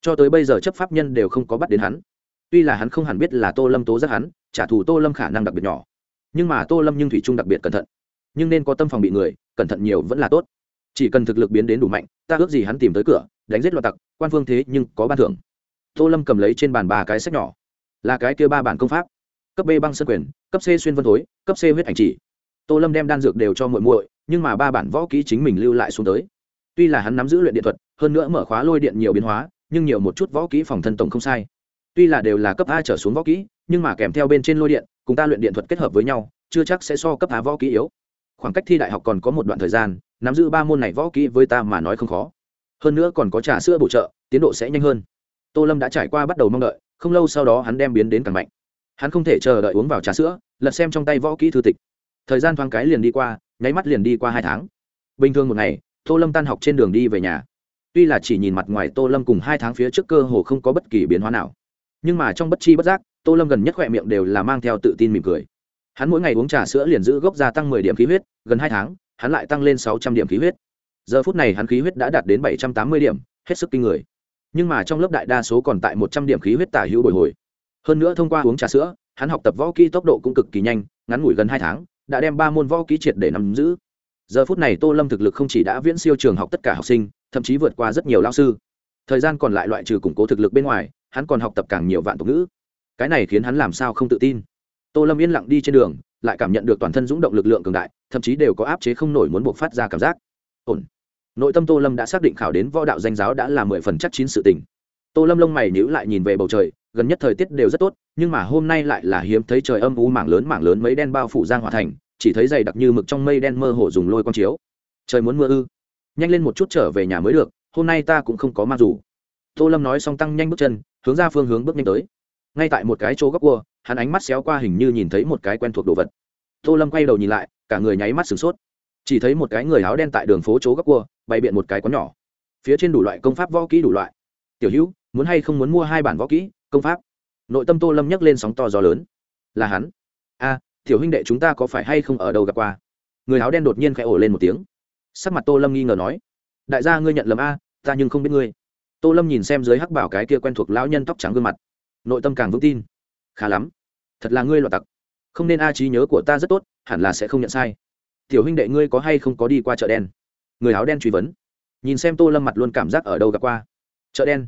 Cho tới bây giờ chấp pháp nhân đều không có bắt đến hắn. Tuy là hắn không hẳn biết là tô lâm tố giác hắn, trả thù tô lâm khả năng đặc biệt nhỏ. Nhưng mà tô lâm nhưng thủy trung đặc biệt cẩn thận. Nhưng nên có tâm phòng bị người, cẩn thận nhiều vẫn là tốt chỉ cần thực lực biến đến đủ mạnh, ta ước gì hắn tìm tới cửa, đánh giết loạt tặc, quan phương thế nhưng có ban thưởng. Tô lâm cầm lấy trên bàn ba cái sách nhỏ. Là cái kia ba bản công pháp. Cấp b băng sân quyền, cấp c xuyên vân thối, cấp c huyết ảnh chỉ. Tô lâm đem đan dược đều cho muội muội, nhưng mà ba bản võ kỹ chính mình lưu lại xuống tới. Tuy là hắn nắm giữ luyện điện thuật, hơn nữa mở khóa lôi điện nhiều biến hóa, nhưng nhiều một chút võ kỹ phòng thân tổng không sai. Tuy là đều là cấp a trở xuống võ kỹ, nhưng mà kèm theo bên trên lôi điện, cùng ta luyện điện thuật kết hợp với nhau, chưa chắc sẽ so cấp a võ kỹ yếu khoảng cách thi đại học còn có một đoạn thời gian, nắm giữ ba môn này võ kỹ với ta mà nói không khó. Hơn nữa còn có trà sữa bổ trợ, tiến độ sẽ nhanh hơn. Tô lâm đã trải qua bắt đầu mong đợi, không lâu sau đó hắn đem biến đến càng mạnh. Hắn không thể chờ đợi uống vào trà sữa, lật xem trong tay võ kỹ thư tịch. Thời gian thoáng cái liền đi qua, nháy mắt liền đi qua hai tháng. Bình thường một ngày, tô lâm tan học trên đường đi về nhà. Tuy là chỉ nhìn mặt ngoài tô lâm cùng hai tháng phía trước cơ hồ không có bất kỳ biến hóa nào. Nhưng mà trong bất chi bất giác, tô lâm gần nhất khỏe miệng đều là mang theo tự tin mỉm cười hắn mỗi ngày uống trà sữa liền giữ gốc gia tăng mười điểm khí huyết, gần hai tháng, hắn lại tăng lên sáu trăm điểm khí huyết. Giờ phút này hắn khí huyết đã đạt đến bảy trăm tám mươi điểm, hết sức kinh người. Nhưng mà trong lớp đại đa số còn tại một trăm điểm khí huyết tả hữu bồi hồi. Hơn nữa thông qua uống trà sữa, hắn học tập võ kỹ tốc độ cũng cực kỳ nhanh, ngắn ngủi gần hai tháng, đã đem ba môn võ kỹ triệt để nắm giữ. Giờ phút này tô lâm thực lực không chỉ đã viễn siêu trường học tất cả học sinh, thậm chí vượt qua rất nhiều lao sư. Thời gian còn lại loại trừ củng cố thực lực bên ngoài, hắn còn học tập càng nhiều vạn tục ngữ. Cái này khiến hắn làm sao không tự tin? Tô lâm yên lặng đi trên đường, lại cảm nhận được toàn thân dũng động lực lượng cường đại, thậm chí đều có áp chế không nổi muốn buộc phát ra cảm giác. Ổn. Nội tâm tô lâm đã xác định khảo đến võ đạo danh giáo đã là mười phần chắc chín sự tình. Tô lâm lông mày nhữ lại nhìn về bầu trời, gần nhất thời tiết đều rất tốt, nhưng mà hôm nay lại là hiếm thấy trời âm u mảng lớn mảng lớn mấy đen bao phủ giang hòa thành, chỉ thấy dày đặc như mực trong mây đen mơ hồ dùng lôi quang chiếu. Trời muốn mưa ư? Nhanh lên một chút trở về nhà mới được, hôm nay ta cũng không có mang dù tô lâm nói xong tăng nhanh bước chân, hướng ra phương hướng bước nhanh tới. Ngay tại một cái chỗ góc cua hắn ánh mắt xéo qua hình như nhìn thấy một cái quen thuộc đồ vật. Tô lâm quay đầu nhìn lại, cả người nháy mắt sửng sốt. Chỉ thấy một cái người áo đen tại đường phố chỗ góc cua, bày biện một cái quán nhỏ. Phía trên đủ loại công pháp võ kỹ đủ loại. Tiểu hữu, muốn hay không muốn mua hai bản võ kỹ, công pháp? Nội tâm tô lâm nhấc lên sóng to gió lớn. Là hắn. A, tiểu huynh đệ chúng ta có phải hay không ở đâu gặp qua? Người áo đen đột nhiên khẽ ổ lên một tiếng. Sắc mặt tô lâm nghi ngờ nói. Đại gia ngươi nhận lầm a, ta nhưng không biết ngươi. Tô lâm nhìn xem dưới hắc bảo cái kia quen thuộc lão nhân tóc trắng gương mặt. Nội tâm càng vững tin. Khá lắm thật là ngươi loạn tặc. Không nên a trí nhớ của ta rất tốt, hẳn là sẽ không nhận sai. Tiểu huynh đệ ngươi có hay không có đi qua chợ đen? Người áo đen truy vấn. Nhìn xem tô lâm mặt luôn cảm giác ở đâu gặp qua. Chợ đen.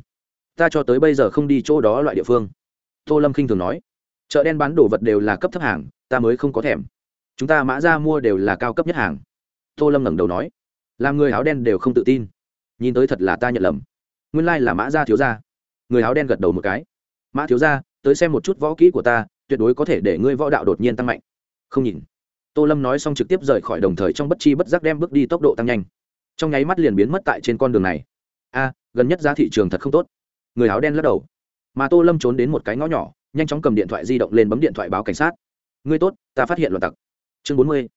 Ta cho tới bây giờ không đi chỗ đó loại địa phương. Tô lâm khinh thường nói. Chợ đen bán đồ vật đều là cấp thấp hàng, ta mới không có thèm. Chúng ta mã ra mua đều là cao cấp nhất hàng. Tô lâm ngẩng đầu nói. Làm người áo đen đều không tự tin. Nhìn tới thật là ta nhận lầm. Nguyên lai là mã gia thiếu gia. Người áo đen gật đầu một cái. Mã thiếu gia, tới xem một chút võ kỹ của ta tuyệt đối có thể để ngươi võ đạo đột nhiên tăng mạnh. Không nhìn. Tô lâm nói xong trực tiếp rời khỏi đồng thời trong bất chi bất giác đem bước đi tốc độ tăng nhanh. Trong nháy mắt liền biến mất tại trên con đường này. A, gần nhất giá thị trường thật không tốt. Người áo đen lắc đầu. Mà tô lâm trốn đến một cái ngõ nhỏ, nhanh chóng cầm điện thoại di động lên bấm điện thoại báo cảnh sát. Ngươi tốt, ta phát hiện loạn tặc. Chương bốn mươi.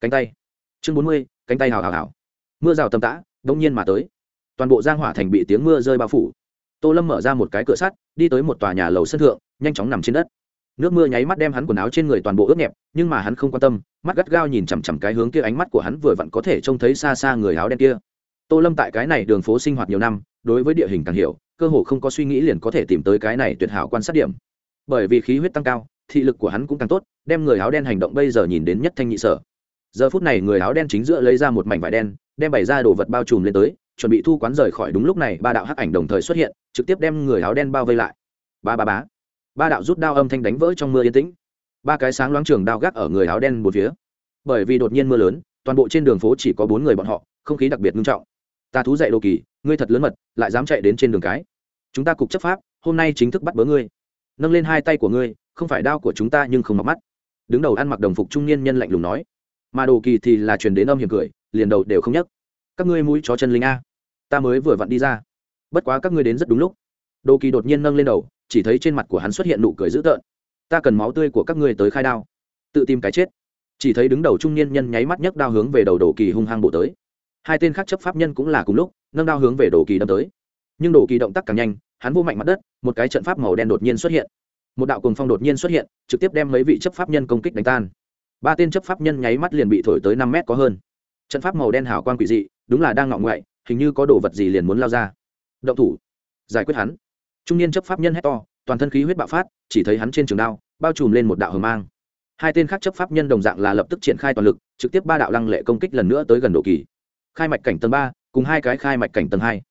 Cánh tay. Chương bốn mươi, cánh tay hào hào hào. Mưa rào tầm tã đông nhiên mà tới. Toàn bộ giang hỏa thành bị tiếng mưa rơi bao phủ. Tô lâm mở ra một cái cửa sắt, đi tới một tòa nhà lầu sân thượng, nhanh chóng nằm trên đất nước mưa nháy mắt đem hắn quần áo trên người toàn bộ ướt nhẹp, nhưng mà hắn không quan tâm, mắt gắt gao nhìn chằm chằm cái hướng kia ánh mắt của hắn vừa vặn có thể trông thấy xa xa người áo đen kia. Tô lâm tại cái này đường phố sinh hoạt nhiều năm, đối với địa hình càng hiểu, cơ hồ không có suy nghĩ liền có thể tìm tới cái này tuyệt hảo quan sát điểm. Bởi vì khí huyết tăng cao, thị lực của hắn cũng càng tốt, đem người áo đen hành động bây giờ nhìn đến nhất thanh nhị sở. Giờ phút này người áo đen chính giữa lấy ra một mảnh vải đen, đem bày ra đồ vật bao trùm lên tới, chuẩn bị thu quán rời khỏi đúng lúc này ba đạo hắc ảnh đồng thời xuất hiện, trực tiếp đem người áo đen bao vây lại. Ba ba bá ba đạo rút đao âm thanh đánh vỡ trong mưa yên tĩnh. Ba cái sáng loáng trường đao gác ở người áo đen một phía. Bởi vì đột nhiên mưa lớn, toàn bộ trên đường phố chỉ có bốn người bọn họ, không khí đặc biệt nghiêm trọng. Ta thú dạy đồ kỳ, ngươi thật lớn mật, lại dám chạy đến trên đường cái. Chúng ta cục chấp pháp, hôm nay chính thức bắt bớ ngươi. Nâng lên hai tay của ngươi, không phải đao của chúng ta nhưng không mặc mắt. Đứng đầu ăn mặc đồng phục trung niên nhân lạnh lùng nói. Mà đồ kỳ thì là truyền đến âm hiểm cười, liền đầu đều không nhấc. Các ngươi mũi chó chân linh a. Ta mới vừa vặn đi ra. Bất quá các ngươi đến rất đúng lúc. Đồ kỳ đột nhiên nâng lên đầu chỉ thấy trên mặt của hắn xuất hiện nụ cười dữ tợn. Ta cần máu tươi của các ngươi tới khai đao. Tự tìm cái chết. Chỉ thấy đứng đầu trung niên nhân nháy mắt nhấc đao hướng về đầu đồ kỳ hung hăng bộ tới. Hai tên khác chấp pháp nhân cũng là cùng lúc, nâng đao hướng về đồ kỳ đâm tới. Nhưng đồ kỳ động tác càng nhanh, hắn vô mạnh mặt đất, một cái trận pháp màu đen đột nhiên xuất hiện. Một đạo cùng phong đột nhiên xuất hiện, trực tiếp đem mấy vị chấp pháp nhân công kích đánh tan. Ba tên chấp pháp nhân nháy mắt liền bị thổi tới năm mét có hơn. Trận pháp màu đen hào quang quỷ dị, đúng là đang ngọng ngoại, hình như có đồ vật gì liền muốn lao ra. Động thủ. Giải quyết hắn trung niên chấp pháp nhân hét to, toàn thân khí huyết bạo phát, chỉ thấy hắn trên trường đao, bao trùm lên một đạo hờ mang. Hai tên khác chấp pháp nhân đồng dạng là lập tức triển khai toàn lực, trực tiếp ba đạo lăng lệ công kích lần nữa tới gần độ kỳ. Khai mạch cảnh tầng ba, cùng hai cái khai mạch cảnh tầng hai.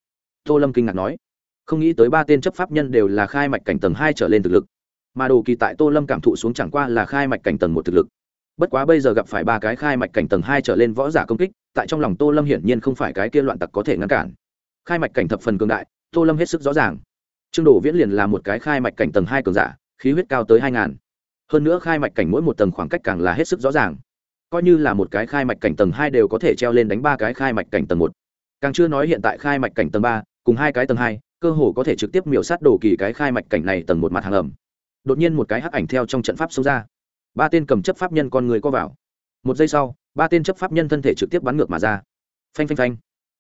Tô lâm kinh ngạc nói, không nghĩ tới ba tên chấp pháp nhân đều là khai mạch cảnh tầng hai trở lên thực lực. Mà đồ kỳ tại tô lâm cảm thụ xuống chẳng qua là khai mạch cảnh tầng một thực lực. Bất quá bây giờ gặp phải ba cái khai mạch cảnh tầng hai trở lên võ giả công kích, tại trong lòng tô lâm hiển nhiên không phải cái kia loạn tặc có thể ngăn cản. Khai mạch cảnh thập phần cường đại, tô lâm hết sức rõ ràng trương đồ viễn liền là một cái khai mạch cảnh tầng hai cường giả, khí huyết cao tới hai ngàn. Hơn nữa khai mạch cảnh mỗi một tầng khoảng cách càng là hết sức rõ ràng. Coi như là một cái khai mạch cảnh tầng hai đều có thể treo lên đánh ba cái khai mạch cảnh tầng một. Càng chưa nói hiện tại khai mạch cảnh tầng ba, cùng hai cái tầng hai, cơ hồ có thể trực tiếp miểu sát đồ kỳ cái khai mạch cảnh này tầng một mặt hàng ẩm. Đột nhiên một cái hắc ảnh theo trong trận pháp xông ra. Ba tên cầm chấp pháp nhân con người co vào. Một giây sau, ba tên chấp pháp nhân thân thể trực tiếp bắn ngược mà ra. Phanh phanh phanh.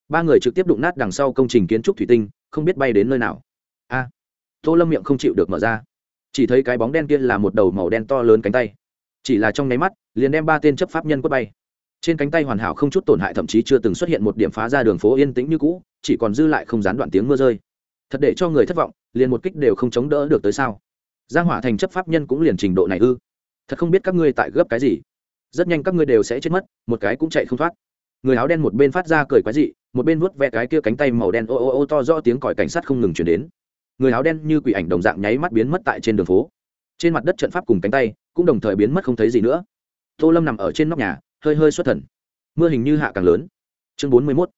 Ba người trực tiếp đụng nát đằng sau công trình kiến trúc thủy tinh, không biết bay đến nơi nào a. Tô lâm miệng không chịu được mở ra. Chỉ thấy cái bóng đen kia là một đầu màu đen to lớn cánh tay. Chỉ là trong nháy mắt, liền đem ba tên chấp pháp nhân quất bay. Trên cánh tay hoàn hảo không chút tổn hại thậm chí chưa từng xuất hiện một điểm phá ra đường phố yên tĩnh như cũ, chỉ còn dư lại không gián đoạn tiếng mưa rơi. Thật để cho người thất vọng, liền một kích đều không chống đỡ được tới sao. Giang hỏa thành chấp pháp nhân cũng liền trình độ này ư. Thật không biết các ngươi tại gấp cái gì. Rất nhanh các ngươi đều sẽ chết mất, một cái cũng chạy không thoát. Người áo đen một bên phát ra cười quái dị, một bên vuốt ve cái kia cánh tay màu đen ô ô ô to do tiếng còi cảnh sát không ngừng chuyển đến người áo đen như quỷ ảnh đồng dạng nháy mắt biến mất tại trên đường phố. Trên mặt đất trận pháp cùng cánh tay cũng đồng thời biến mất không thấy gì nữa. Tô lâm nằm ở trên nóc nhà, hơi hơi xuất thần. Mưa hình như hạ càng lớn. Chương bốn mươi mốt,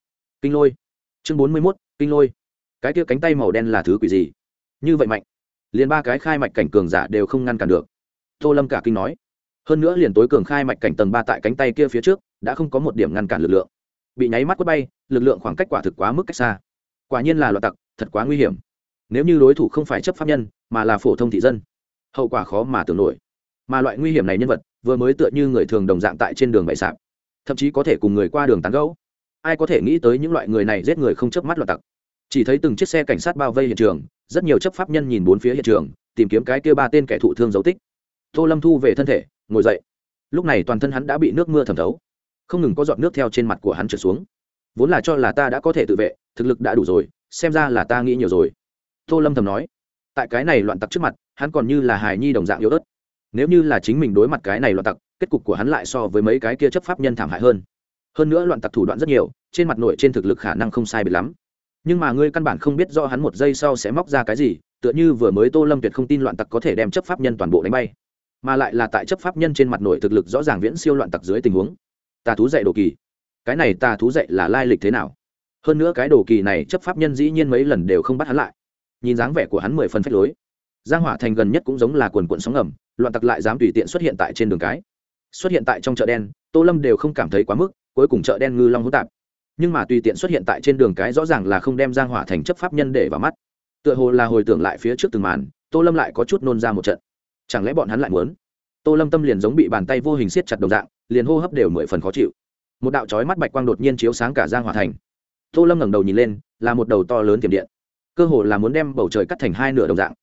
kinh lôi. Chương bốn mươi mốt, kinh lôi. Cái kia cánh tay màu đen là thứ quỷ gì? Như vậy mạnh. Liền ba cái khai mạch cảnh cường giả đều không ngăn cản được. Tô lâm cả kinh nói. Hơn nữa liền tối cường khai mạch cảnh tầng ba tại cánh tay kia phía trước, đã không có một điểm ngăn cản lực lượng. Bị nháy mắt quất bay, lực lượng khoảng cách quả thực quá mức cách xa. Quả nhiên là loạt tặc, thật quá nguy hiểm nếu như đối thủ không phải chấp pháp nhân, mà là phổ thông thị dân, hậu quả khó mà tưởng nổi. Mà loại nguy hiểm này nhân vật, vừa mới tựa như người thường đồng dạng tại trên đường bậy sạp, thậm chí có thể cùng người qua đường tán gẫu. Ai có thể nghĩ tới những loại người này giết người không chớp mắt loạt tặc. Chỉ thấy từng chiếc xe cảnh sát bao vây hiện trường, rất nhiều chấp pháp nhân nhìn bốn phía hiện trường, tìm kiếm cái kia ba tên kẻ thụ thương dấu tích. Tô lâm thu về thân thể, ngồi dậy. Lúc này toàn thân hắn đã bị nước mưa thẩm thấu, không ngừng có giọt nước theo trên mặt của hắn trượt xuống. Vốn là cho là ta đã có thể tự vệ, thực lực đã đủ rồi, xem ra là ta nghĩ nhiều rồi tô lâm thầm nói. Tại cái này loạn tặc trước mặt, hắn còn như là hài nhi đồng dạng yếu ớt. Nếu như là chính mình đối mặt cái này loạn tặc, kết cục của hắn lại so với mấy cái kia chấp pháp nhân thảm hại hơn. Hơn nữa loạn tặc thủ đoạn rất nhiều, trên mặt nội trên thực lực khả năng không sai biệt lắm. Nhưng mà ngươi căn bản không biết do hắn một giây sau sẽ móc ra cái gì, tựa như vừa mới tô lâm tuyệt không tin loạn tặc có thể đem chấp pháp nhân toàn bộ đánh bay. Mà lại là tại chấp pháp nhân trên mặt nội thực lực rõ ràng viễn siêu loạn tặc dưới tình huống. Tà thú dạy đồ kỳ. Cái này tà thú dạy là lai lịch thế nào? Hơn nữa cái đồ kỳ này chấp pháp nhân dĩ nhiên mấy lần đều không bắt hắn lại nhìn dáng vẻ của hắn mười phần phách lối. Giang hỏa thành gần nhất cũng giống là quần quận sóng ngầm, loạn tặc lại dám tùy tiện xuất hiện tại trên đường cái. Xuất hiện tại trong chợ đen, tô lâm đều không cảm thấy quá mức, cuối cùng chợ đen ngư long hỗn tạp. Nhưng mà tùy tiện xuất hiện tại trên đường cái rõ ràng là không đem giang hỏa thành chấp pháp nhân để vào mắt. Tựa hồ là hồi tưởng lại phía trước từng màn, tô lâm lại có chút nôn ra một trận. Chẳng lẽ bọn hắn lại muốn? Tô lâm tâm liền giống bị bàn tay vô hình siết chặt đồng dạng, liền hô hấp đều mười phần khó chịu. Một đạo trói mắt bạch quang đột nhiên chiếu sáng cả giang hỏa thành. Tô lâm ngẩng đầu nhìn lên, là một đầu to lớn tiềm điện cơ hồ là muốn đem bầu trời cắt thành hai nửa đồng dạng.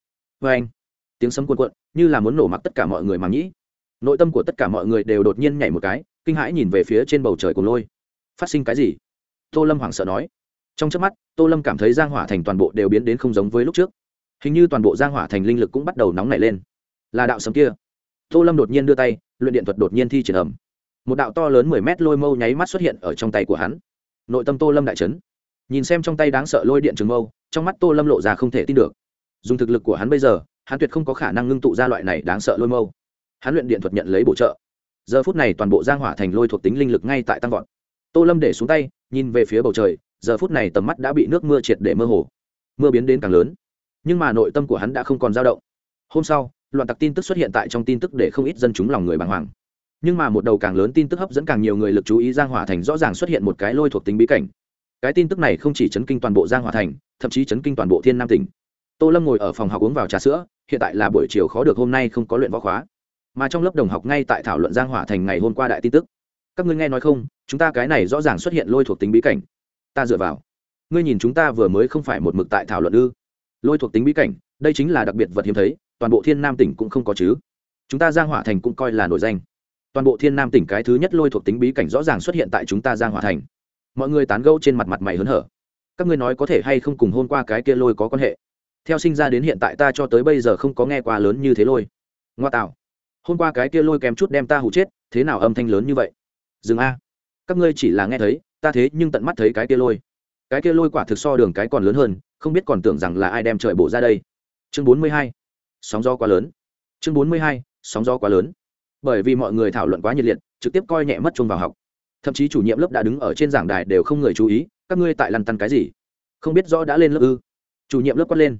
Vê anh, tiếng sấm cuồn cuộn, như là muốn nổ mặc tất cả mọi người mà nghĩ. nội tâm của tất cả mọi người đều đột nhiên nhảy một cái, kinh hãi nhìn về phía trên bầu trời cùng lôi. Phát sinh cái gì? Tô lâm hoảng sợ nói. Trong trước mắt, tô lâm cảm thấy giang hỏa thành toàn bộ đều biến đến không giống với lúc trước. Hình như toàn bộ giang hỏa thành linh lực cũng bắt đầu nóng nảy lên. Là đạo sấm kia. Tô lâm đột nhiên đưa tay, luyện điện thuật đột nhiên thi triển ẩm một đạo to lớn mười mét lôi mâu nháy mắt xuất hiện ở trong tay của hắn. Nội tâm tô lâm đại trấn nhìn xem trong tay đáng sợ lôi điện trường mâu trong mắt tô lâm lộ ra không thể tin được. Dùng thực lực của hắn bây giờ, hắn tuyệt không có khả năng ngưng tụ ra loại này đáng sợ lôi mâu. Hắn luyện điện thuật nhận lấy bổ trợ. Giờ phút này toàn bộ giang hỏa thành lôi thuộc tính linh lực ngay tại tăng vọt. Tô lâm để xuống tay, nhìn về phía bầu trời, giờ phút này tầm mắt đã bị nước mưa triệt để mơ hồ. Mưa biến đến càng lớn. Nhưng mà nội tâm của hắn đã không còn dao động. Hôm sau, loạn tặc tin tức xuất hiện tại trong tin tức để không ít dân chúng lòng người bàng hoàng. Nhưng mà một đầu càng lớn tin tức hấp dẫn càng nhiều người lực chú ý giang hỏa thành rõ ràng xuất hiện một cái lôi thuộc tính bí cảnh cái tin tức này không chỉ chấn kinh toàn bộ giang hòa thành, thậm chí chấn kinh toàn bộ thiên nam tỉnh. Tô lâm ngồi ở phòng học uống vào trà sữa, hiện tại là buổi chiều khó được hôm nay không có luyện võ khóa. Mà trong lớp đồng học ngay tại thảo luận giang hòa thành ngày hôm qua đại tin tức. Các ngươi nghe nói không, chúng ta cái này rõ ràng xuất hiện lôi thuộc tính bí cảnh. Ta dựa vào. Ngươi nhìn chúng ta vừa mới không phải một mực tại thảo luận ư? Lôi thuộc tính bí cảnh, đây chính là đặc biệt vật hiếm thấy, toàn bộ thiên nam tỉnh cũng không có chứ. Chúng ta giang hỏa thành cũng coi là nổi danh. Toàn bộ thiên nam tỉnh cái thứ nhất lôi thuộc tính bí cảnh rõ ràng xuất hiện tại chúng ta giang hỏa thành mọi người tán gẫu trên mặt mặt mày hớn hở. Các ngươi nói có thể hay không cùng hôn qua cái kia lôi có quan hệ? Theo sinh ra đến hiện tại ta cho tới bây giờ không có nghe qua lớn như thế lôi. Ngoa tạo. Hôm qua cái kia lôi kém chút đem ta hụ chết, thế nào âm thanh lớn như vậy? Dừng a. Các ngươi chỉ là nghe thấy, ta thế nhưng tận mắt thấy cái kia lôi. Cái kia lôi quả thực so đường cái còn lớn hơn, không biết còn tưởng rằng là ai đem trời bổ ra đây. Chương bốn mươi hai. Sóng gió quá lớn. Chương bốn mươi hai. Sóng gió quá lớn. Bởi vì mọi người thảo luận quá nhiệt liệt, trực tiếp coi nhẹ mất chung vào học thậm chí chủ nhiệm lớp đã đứng ở trên giảng đài đều không người chú ý, các ngươi tại lăn tăn cái gì? Không biết rõ đã lên lớp ư? Chủ nhiệm lớp quát lên.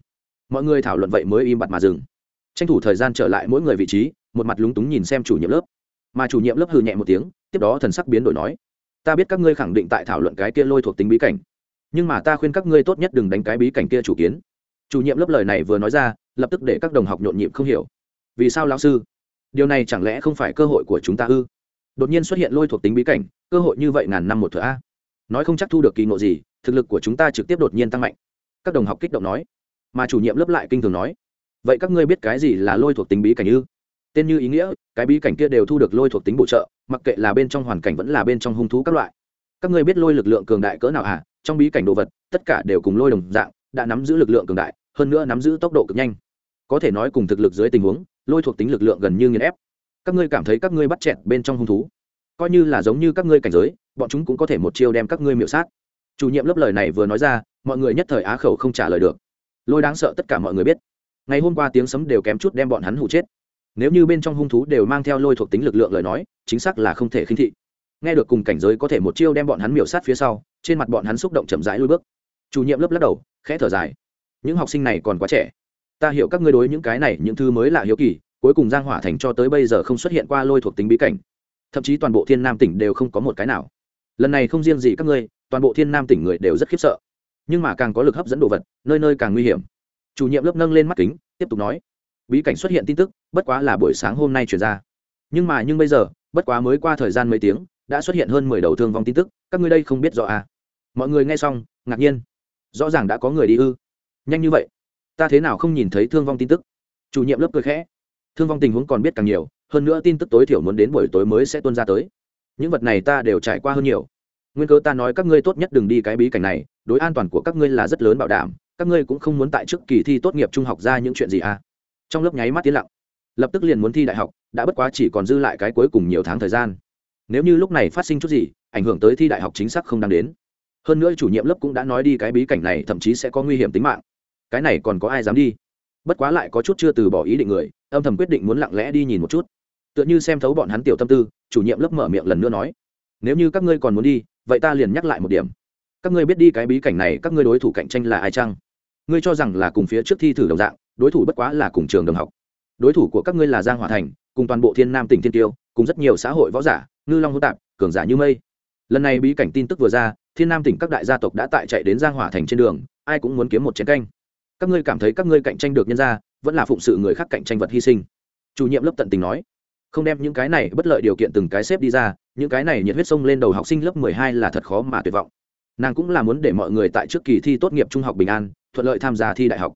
Mọi người thảo luận vậy mới im bặt mà dừng. Tranh thủ thời gian trở lại mỗi người vị trí, một mặt lúng túng nhìn xem chủ nhiệm lớp. Mà chủ nhiệm lớp hừ nhẹ một tiếng, tiếp đó thần sắc biến đổi nói, ta biết các ngươi khẳng định tại thảo luận cái kia lôi thuộc tính bí cảnh, nhưng mà ta khuyên các ngươi tốt nhất đừng đánh cái bí cảnh kia chủ kiến. Chủ nhiệm lớp lời này vừa nói ra, lập tức để các đồng học nhộn nhịp không hiểu. Vì sao lão sư? Điều này chẳng lẽ không phải cơ hội của chúng ta ư? Đột nhiên xuất hiện lôi thuộc tính bí cảnh cơ hội như vậy ngàn năm một thửa a. Nói không chắc thu được kỳ ngộ gì, thực lực của chúng ta trực tiếp đột nhiên tăng mạnh. Các đồng học kích động nói. Mà chủ nhiệm lớp lại kinh thường nói. Vậy các ngươi biết cái gì là lôi thuộc tính bí cảnh ư? Tên như ý nghĩa, cái bí cảnh kia đều thu được lôi thuộc tính bổ trợ, mặc kệ là bên trong hoàn cảnh vẫn là bên trong hung thú các loại. Các ngươi biết lôi lực lượng cường đại cỡ nào à trong bí cảnh đồ vật, tất cả đều cùng lôi đồng dạng, đã nắm giữ lực lượng cường đại, hơn nữa nắm giữ tốc độ cực nhanh. Có thể nói cùng thực lực dưới tình huống, lôi thuộc tính lực lượng gần như nghiền ép. Các ngươi cảm thấy các ngươi bắt chẹt bên trong hung thú coi như là giống như các ngươi cảnh giới, bọn chúng cũng có thể một chiêu đem các ngươi miệu sát. Chủ nhiệm lớp lời này vừa nói ra, mọi người nhất thời á khẩu không trả lời được. Lôi đáng sợ tất cả mọi người biết, ngày hôm qua tiếng sấm đều kém chút đem bọn hắn hụ chết. Nếu như bên trong hung thú đều mang theo lôi thuộc tính lực lượng lời nói, chính xác là không thể khinh thị. Nghe được cùng cảnh giới có thể một chiêu đem bọn hắn miểu sát phía sau, trên mặt bọn hắn xúc động chậm rãi lui bước. Chủ nhiệm lớp lắc đầu, khẽ thở dài. Những học sinh này còn quá trẻ. Ta hiểu các ngươi đối những cái này, những thứ mới lạ hiếu kỳ, cuối cùng giang hỏa thành cho tới bây giờ không xuất hiện qua lôi thuộc tính bí cảnh thậm chí toàn bộ thiên nam tỉnh đều không có một cái nào. Lần này không riêng gì các ngươi, toàn bộ thiên nam tỉnh người đều rất khiếp sợ. Nhưng mà càng có lực hấp dẫn đồ vật, nơi nơi càng nguy hiểm. Chủ nhiệm lớp nâng lên mắt kính, tiếp tục nói. Bí cảnh xuất hiện tin tức, bất quá là buổi sáng hôm nay chuyển ra. Nhưng mà nhưng bây giờ, bất quá mới qua thời gian mấy tiếng, đã xuất hiện hơn mười đầu thương vong tin tức, các ngươi đây không biết rõ à? Mọi người nghe xong, ngạc nhiên. Rõ ràng đã có người đi ư? Nhanh như vậy. Ta thế nào không nhìn thấy thương vong tin tức? Chủ nhiệm lớp cười khẽ thương vong tình huống còn biết càng nhiều, hơn nữa tin tức tối thiểu muốn đến buổi tối mới sẽ tuân ra tới. Những vật này ta đều trải qua hơn nhiều. Nguyên cớ ta nói các ngươi tốt nhất đừng đi cái bí cảnh này, đối an toàn của các ngươi là rất lớn bảo đảm, các ngươi cũng không muốn tại trước kỳ thi tốt nghiệp trung học ra những chuyện gì à. Trong lớp nháy mắt tiến lặng. Lập tức liền muốn thi đại học, đã bất quá chỉ còn dư lại cái cuối cùng nhiều tháng thời gian. Nếu như lúc này phát sinh chút gì, ảnh hưởng tới thi đại học chính xác không đang đến. Hơn nữa chủ nhiệm lớp cũng đã nói đi cái bí cảnh này thậm chí sẽ có nguy hiểm tính mạng. Cái này còn có ai dám đi? Bất quá lại có chút chưa từ bỏ ý định người âm thầm quyết định muốn lặng lẽ đi nhìn một chút. Tựa như xem thấu bọn hắn tiểu tâm tư, chủ nhiệm lớp mở miệng lần nữa nói, nếu như các ngươi còn muốn đi, vậy ta liền nhắc lại một điểm. Các ngươi biết đi cái bí cảnh này, các ngươi đối thủ cạnh tranh là ai chăng? Ngươi cho rằng là cùng phía trước thi thử đồng dạng, đối thủ bất quá là cùng trường đồng học. Đối thủ của các ngươi là giang hòa thành, cùng toàn bộ thiên nam tỉnh thiên tiêu, cùng rất nhiều xã hội võ giả, ngư long hô tạp, cường giả như mây. Lần này bí cảnh tin tức vừa ra, thiên nam tỉnh các đại gia tộc đã tại chạy đến giang hòa thành trên đường, ai cũng muốn kiếm một chiến canh. Các ngươi cảm thấy các ngươi cạnh tranh được nhân ra vẫn là phụng sự người khác cạnh tranh vật hy sinh. Chủ nhiệm lớp tận tình nói, không đem những cái này bất lợi điều kiện từng cái xếp đi ra, những cái này nhiệt huyết sông lên đầu học sinh lớp mười hai là thật khó mà tuyệt vọng. Nàng cũng là muốn để mọi người tại trước kỳ thi tốt nghiệp trung học bình an, thuận lợi tham gia thi đại học.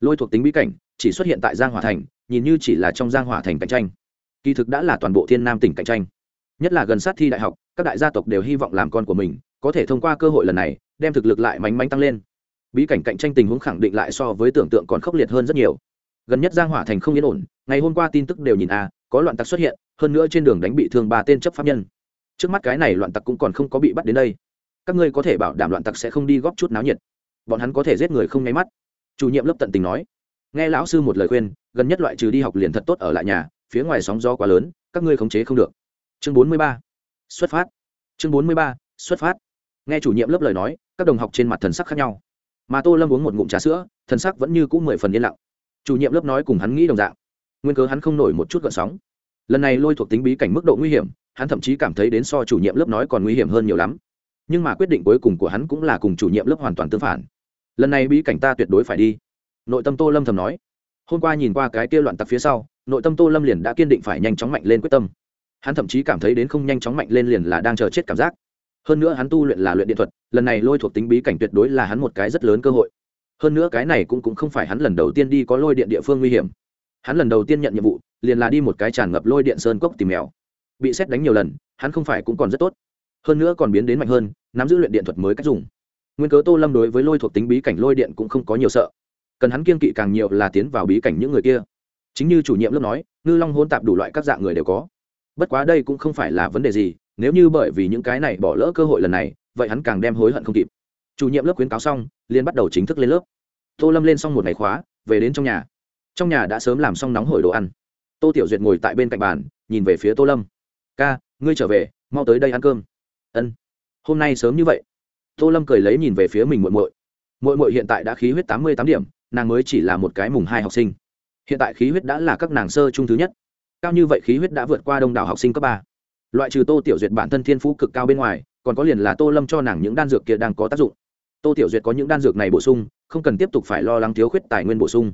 Lôi thuộc tính bí cảnh, chỉ xuất hiện tại giang hòa thành, nhìn như chỉ là trong giang hòa thành cạnh tranh. Kỳ thực đã là toàn bộ thiên nam tỉnh cạnh tranh. Nhất là gần sát thi đại học, các đại gia tộc đều hy vọng làm con của mình, có thể thông qua cơ hội lần này, đem thực lực lại mánh mánh tăng lên. Bí cảnh cạnh tranh tình huống khẳng định lại so với tưởng tượng còn khốc liệt hơn rất nhiều gần nhất giang hỏa thành không yên ổn, ngày hôm qua tin tức đều nhìn a có loạn tặc xuất hiện, hơn nữa trên đường đánh bị thương ba tên chấp pháp nhân. Trước mắt cái này loạn tặc cũng còn không có bị bắt đến đây. Các ngươi có thể bảo đảm loạn tặc sẽ không đi góp chút náo nhiệt. Bọn hắn có thể giết người không nháy mắt. Chủ nhiệm lớp tận tình nói. Nghe lão sư một lời khuyên, gần nhất loại trừ đi học liền thật tốt ở lại nhà, phía ngoài sóng gió quá lớn, các ngươi khống chế không được. Chương bốn mươi ba. Xuất phát. Chương bốn mươi ba. Xuất phát. Nghe chủ nhiệm lớp lời nói, các đồng học trên mặt thần sắc khác nhau. Mà tô lâm uống một ngụm trà sữa, thần sắc vẫn như c ũ mười phần yên lặng chủ nhiệm lớp nói cùng hắn nghĩ đồng dạng. Nguyên cớ hắn không nổi một chút gợn sóng. Lần này lôi thuộc tính bí cảnh mức độ nguy hiểm, hắn thậm chí cảm thấy đến so chủ nhiệm lớp nói còn nguy hiểm hơn nhiều lắm. Nhưng mà quyết định cuối cùng của hắn cũng là cùng chủ nhiệm lớp hoàn toàn tương phản. Lần này bí cảnh ta tuyệt đối phải đi. Nội tâm tô lâm thầm nói. Hôm qua nhìn qua cái kia loạn tặc phía sau, nội tâm tô lâm liền đã kiên định phải nhanh chóng mạnh lên quyết tâm. Hắn thậm chí cảm thấy đến không nhanh chóng mạnh lên liền là đang chờ chết cảm giác. Hơn nữa hắn tu luyện là luyện điện thuật, lần này lôi thuộc tính bí cảnh tuyệt đối là hắn một cái rất lớn cơ hội hơn nữa cái này cũng cũng không phải hắn lần đầu tiên đi có lôi điện địa phương nguy hiểm. Hắn lần đầu tiên nhận nhiệm vụ, liền là đi một cái tràn ngập lôi điện sơn cốc tìm mèo. Bị xét đánh nhiều lần, hắn không phải cũng còn rất tốt. Hơn nữa còn biến đến mạnh hơn, nắm giữ luyện điện thuật mới cách dùng. Nguyên cớ tô lâm đối với lôi thuộc tính bí cảnh lôi điện cũng không có nhiều sợ. Cần hắn kiên kỵ càng nhiều là tiến vào bí cảnh những người kia. Chính như chủ nhiệm lớp nói, ngư long hôn tạp đủ loại các dạng người đều có. Bất quá đây cũng không phải là vấn đề gì, nếu như bởi vì những cái này bỏ lỡ cơ hội lần này, vậy hắn càng đem hối hận không kịp chủ nhiệm lớp khuyến cáo xong liên bắt đầu chính thức lên lớp. Tô lâm lên xong một ngày khóa, về đến trong nhà. Trong nhà đã sớm làm xong nóng hổi đồ ăn. Tô tiểu duyệt ngồi tại bên cạnh bàn, nhìn về phía tô lâm. Ca, ngươi trở về, mau tới đây ăn cơm. Ân, hôm nay sớm như vậy. Tô lâm cười lấy nhìn về phía mình muội muội. Muội muội hiện tại đã khí huyết tám mươi tám điểm, nàng mới chỉ là một cái mùng hai học sinh. Hiện tại khí huyết đã là các nàng sơ trung thứ nhất. Cao như vậy khí huyết đã vượt qua đông đảo học sinh cấp ba. Loại trừ tô tiểu duyệt bản thân thiên phú cực cao bên ngoài, còn có liền là tô lâm cho nàng những đan dược kia đang có tác dụng tô tiểu duyệt có những đan dược này bổ sung, không cần tiếp tục phải lo lắng thiếu khuyết tài nguyên bổ sung.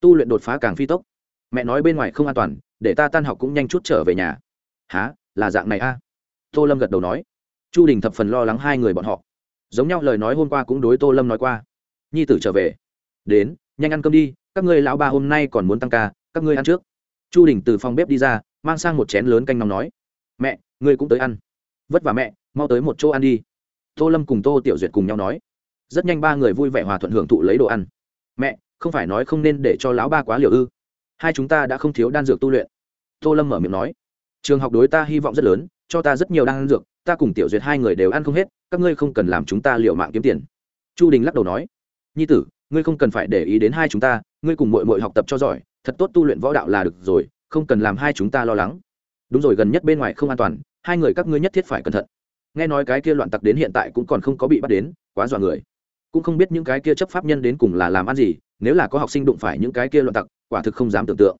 Tu luyện đột phá càng phi tốc. Mẹ nói bên ngoài không an toàn, để ta tan học cũng nhanh chút trở về nhà. Há là dạng này a? À? tô lâm gật đầu nói. Chu đình thập phần lo lắng hai người bọn họ. Giống nhau lời nói hôm qua cũng đối tô lâm nói qua. Nhi tử trở về. Đến, nhanh ăn cơm đi, các ngươi lão ba hôm nay còn muốn tăng ca, các ngươi ăn trước. Chu đình từ phòng bếp đi ra, mang sang một chén lớn canh nóng nói. Mẹ, ngươi cũng tới ăn. Vất vả mẹ, mau tới một chỗ ăn đi. Tô lâm cùng tô tiểu duyệt cùng nhau nói rất nhanh ba người vui vẻ hòa thuận hưởng thụ lấy đồ ăn. Mẹ, không phải nói không nên để cho lão ba quá liều ư? Hai chúng ta đã không thiếu đan dược tu luyện. Tô lâm mở miệng nói. Trường học đối ta hy vọng rất lớn, cho ta rất nhiều đan dược, ta cùng tiểu duyệt hai người đều ăn không hết, các ngươi không cần làm chúng ta liệu mạng kiếm tiền. Chu đình lắc đầu nói. Nhi tử, ngươi không cần phải để ý đến hai chúng ta, ngươi cùng mội mội học tập cho giỏi, thật tốt tu luyện võ đạo là được rồi, không cần làm hai chúng ta lo lắng. Đúng rồi, gần nhất bên ngoài không an toàn, hai người các ngươi nhất thiết phải cẩn thận. Nghe nói cái kia loạn tặc đến hiện tại cũng còn không có bị bắt đến, quá dọa người cũng không biết những cái kia chấp pháp nhân đến cùng là làm ăn gì, nếu là có học sinh đụng phải những cái kia loạn tặc, quả thực không dám tưởng tượng.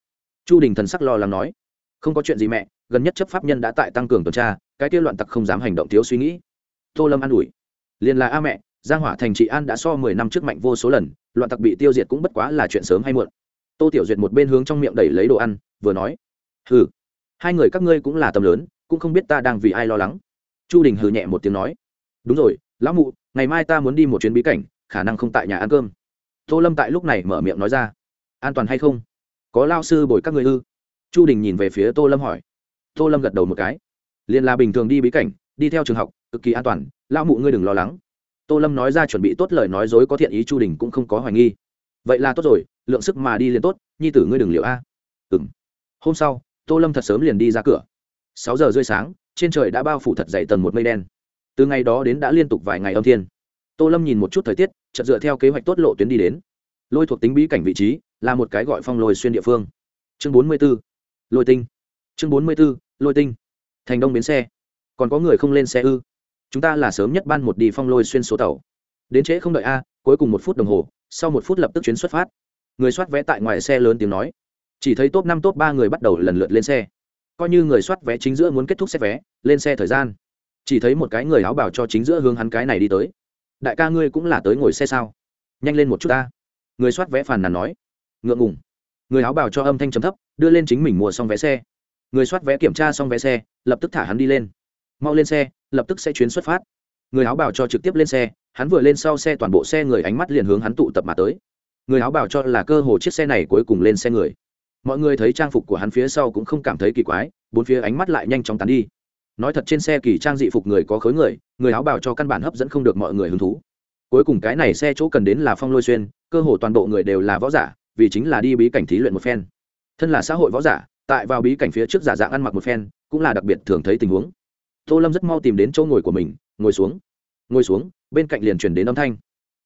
Chu đình thần sắc lo lắng nói, không có chuyện gì mẹ, gần nhất chấp pháp nhân đã tại tăng cường tuần tra, cái kia loạn tặc không dám hành động thiếu suy nghĩ. Tô lâm an ủi liền là a mẹ, giang hỏa thành trị an đã so mười năm trước mạnh vô số lần, loạn tặc bị tiêu diệt cũng bất quá là chuyện sớm hay muộn. Tô tiểu duyệt một bên hướng trong miệng đẩy lấy đồ ăn, vừa nói, hừ, hai người các ngươi cũng là tầm lớn, cũng không biết ta đang vì ai lo lắng. Chu đình hừ nhẹ một tiếng nói, đúng rồi, lão mụ ngày mai ta muốn đi một chuyến bí cảnh, khả năng không tại nhà ăn cơm. Tô lâm tại lúc này mở miệng nói ra. An toàn hay không? Có lao sư bồi các người ư? Chu đình nhìn về phía tô lâm hỏi. Tô lâm gật đầu một cái. Liền là bình thường đi bí cảnh, đi theo trường học, cực kỳ an toàn lao mụ ngươi đừng lo lắng. Tô lâm nói ra chuẩn bị tốt lời nói dối có thiện ý chu đình cũng không có hoài nghi. Vậy là tốt rồi, lượng sức mà đi liền tốt, nhi tử ngươi đừng liệu a. Ừ m hôm sau, tô lâm thật sớm liền đi ra cửa. Sáu giờ rơi sáng, trên trời đã bao phủ thật dày tầng một mây đen từ ngày đó đến đã liên tục vài ngày âm thiên. Tô lâm nhìn một chút thời tiết, chợt dựa theo kế hoạch tốt lộ tuyến đi đến. Lôi thuộc tính bí cảnh vị trí, là một cái gọi phong lôi xuyên địa phương. Chương bốn mươi b ố lôi tinh. Chương bốn mươi b ố lôi tinh. Thành đông bến xe. Còn có người không lên xe ư? Chúng ta là sớm nhất ban một đi phong lôi xuyên số tàu. Đến trễ không đợi a, cuối cùng một phút đồng hồ, sau một phút lập tức chuyến xuất phát. Người soát vé tại ngoài xe lớn tiếng nói. Chỉ thấy top năm, top ba người bắt đầu lần lượt lên xe. Coi như người soát vé chính giữa muốn kết thúc xét vé, lên xe thời gian chỉ thấy một cái người áo bảo cho chính giữa hướng hắn cái này đi tới. Đại ca ngươi cũng là tới ngồi xe sao? Nhanh lên một chút ta. Người soát vé phàn nàn nói. Ngượng ngùng. Người áo bảo cho âm thanh chấm thấp, đưa lên chính mình mua xong vé xe. Người soát vé kiểm tra xong vé xe, lập tức thả hắn đi lên. Mau lên xe, lập tức sẽ chuyến xuất phát. Người áo bảo cho trực tiếp lên xe, hắn vừa lên sau xe toàn bộ xe người ánh mắt liền hướng hắn tụ tập mà tới. Người áo bảo cho là cơ hồ chiếc xe này cuối cùng lên xe người. Mọi người thấy trang phục của hắn phía sau cũng không cảm thấy kỳ quái, bốn phía ánh mắt lại nhanh chóng tán đi nói thật trên xe kỳ trang dị phục người có khối người người áo bảo cho căn bản hấp dẫn không được mọi người hứng thú. Cuối cùng cái này xe chỗ cần đến là phong lôi xuyên, cơ hồ toàn bộ người đều là võ giả, vì chính là đi bí cảnh thí luyện một phen. Thân là xã hội võ giả, tại vào bí cảnh phía trước giả dạng ăn mặc một phen, cũng là đặc biệt thường thấy tình huống. Tô lâm rất mau tìm đến chỗ ngồi của mình, ngồi xuống. Ngồi xuống, bên cạnh liền truyền đến âm thanh.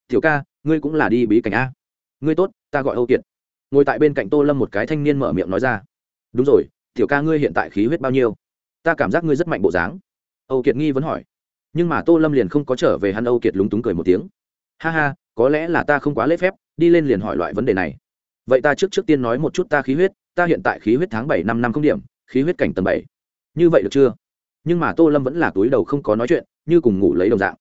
Tiểu ca, ngươi cũng là đi bí cảnh a. Ngươi tốt, ta gọi âu kiệt. Ngồi tại bên cạnh tô lâm một cái thanh niên mở miệng nói ra. Đúng rồi, tiểu ca ngươi hiện tại khí huyết bao nhiêu? Ta cảm giác ngươi rất mạnh bộ dáng. Âu kiệt nghi vẫn hỏi. Nhưng mà tô lâm liền không có trở về hắn âu kiệt lúng túng cười một tiếng. Ha ha, có lẽ là ta không quá lễ phép, đi lên liền hỏi loại vấn đề này. Vậy ta trước trước tiên nói một chút ta khí huyết, ta hiện tại khí huyết tháng bảy năm năm không điểm, khí huyết cảnh tầng bảy. Như vậy được chưa? Nhưng mà tô lâm vẫn là túi đầu không có nói chuyện, như cùng ngủ lấy đồng dạng.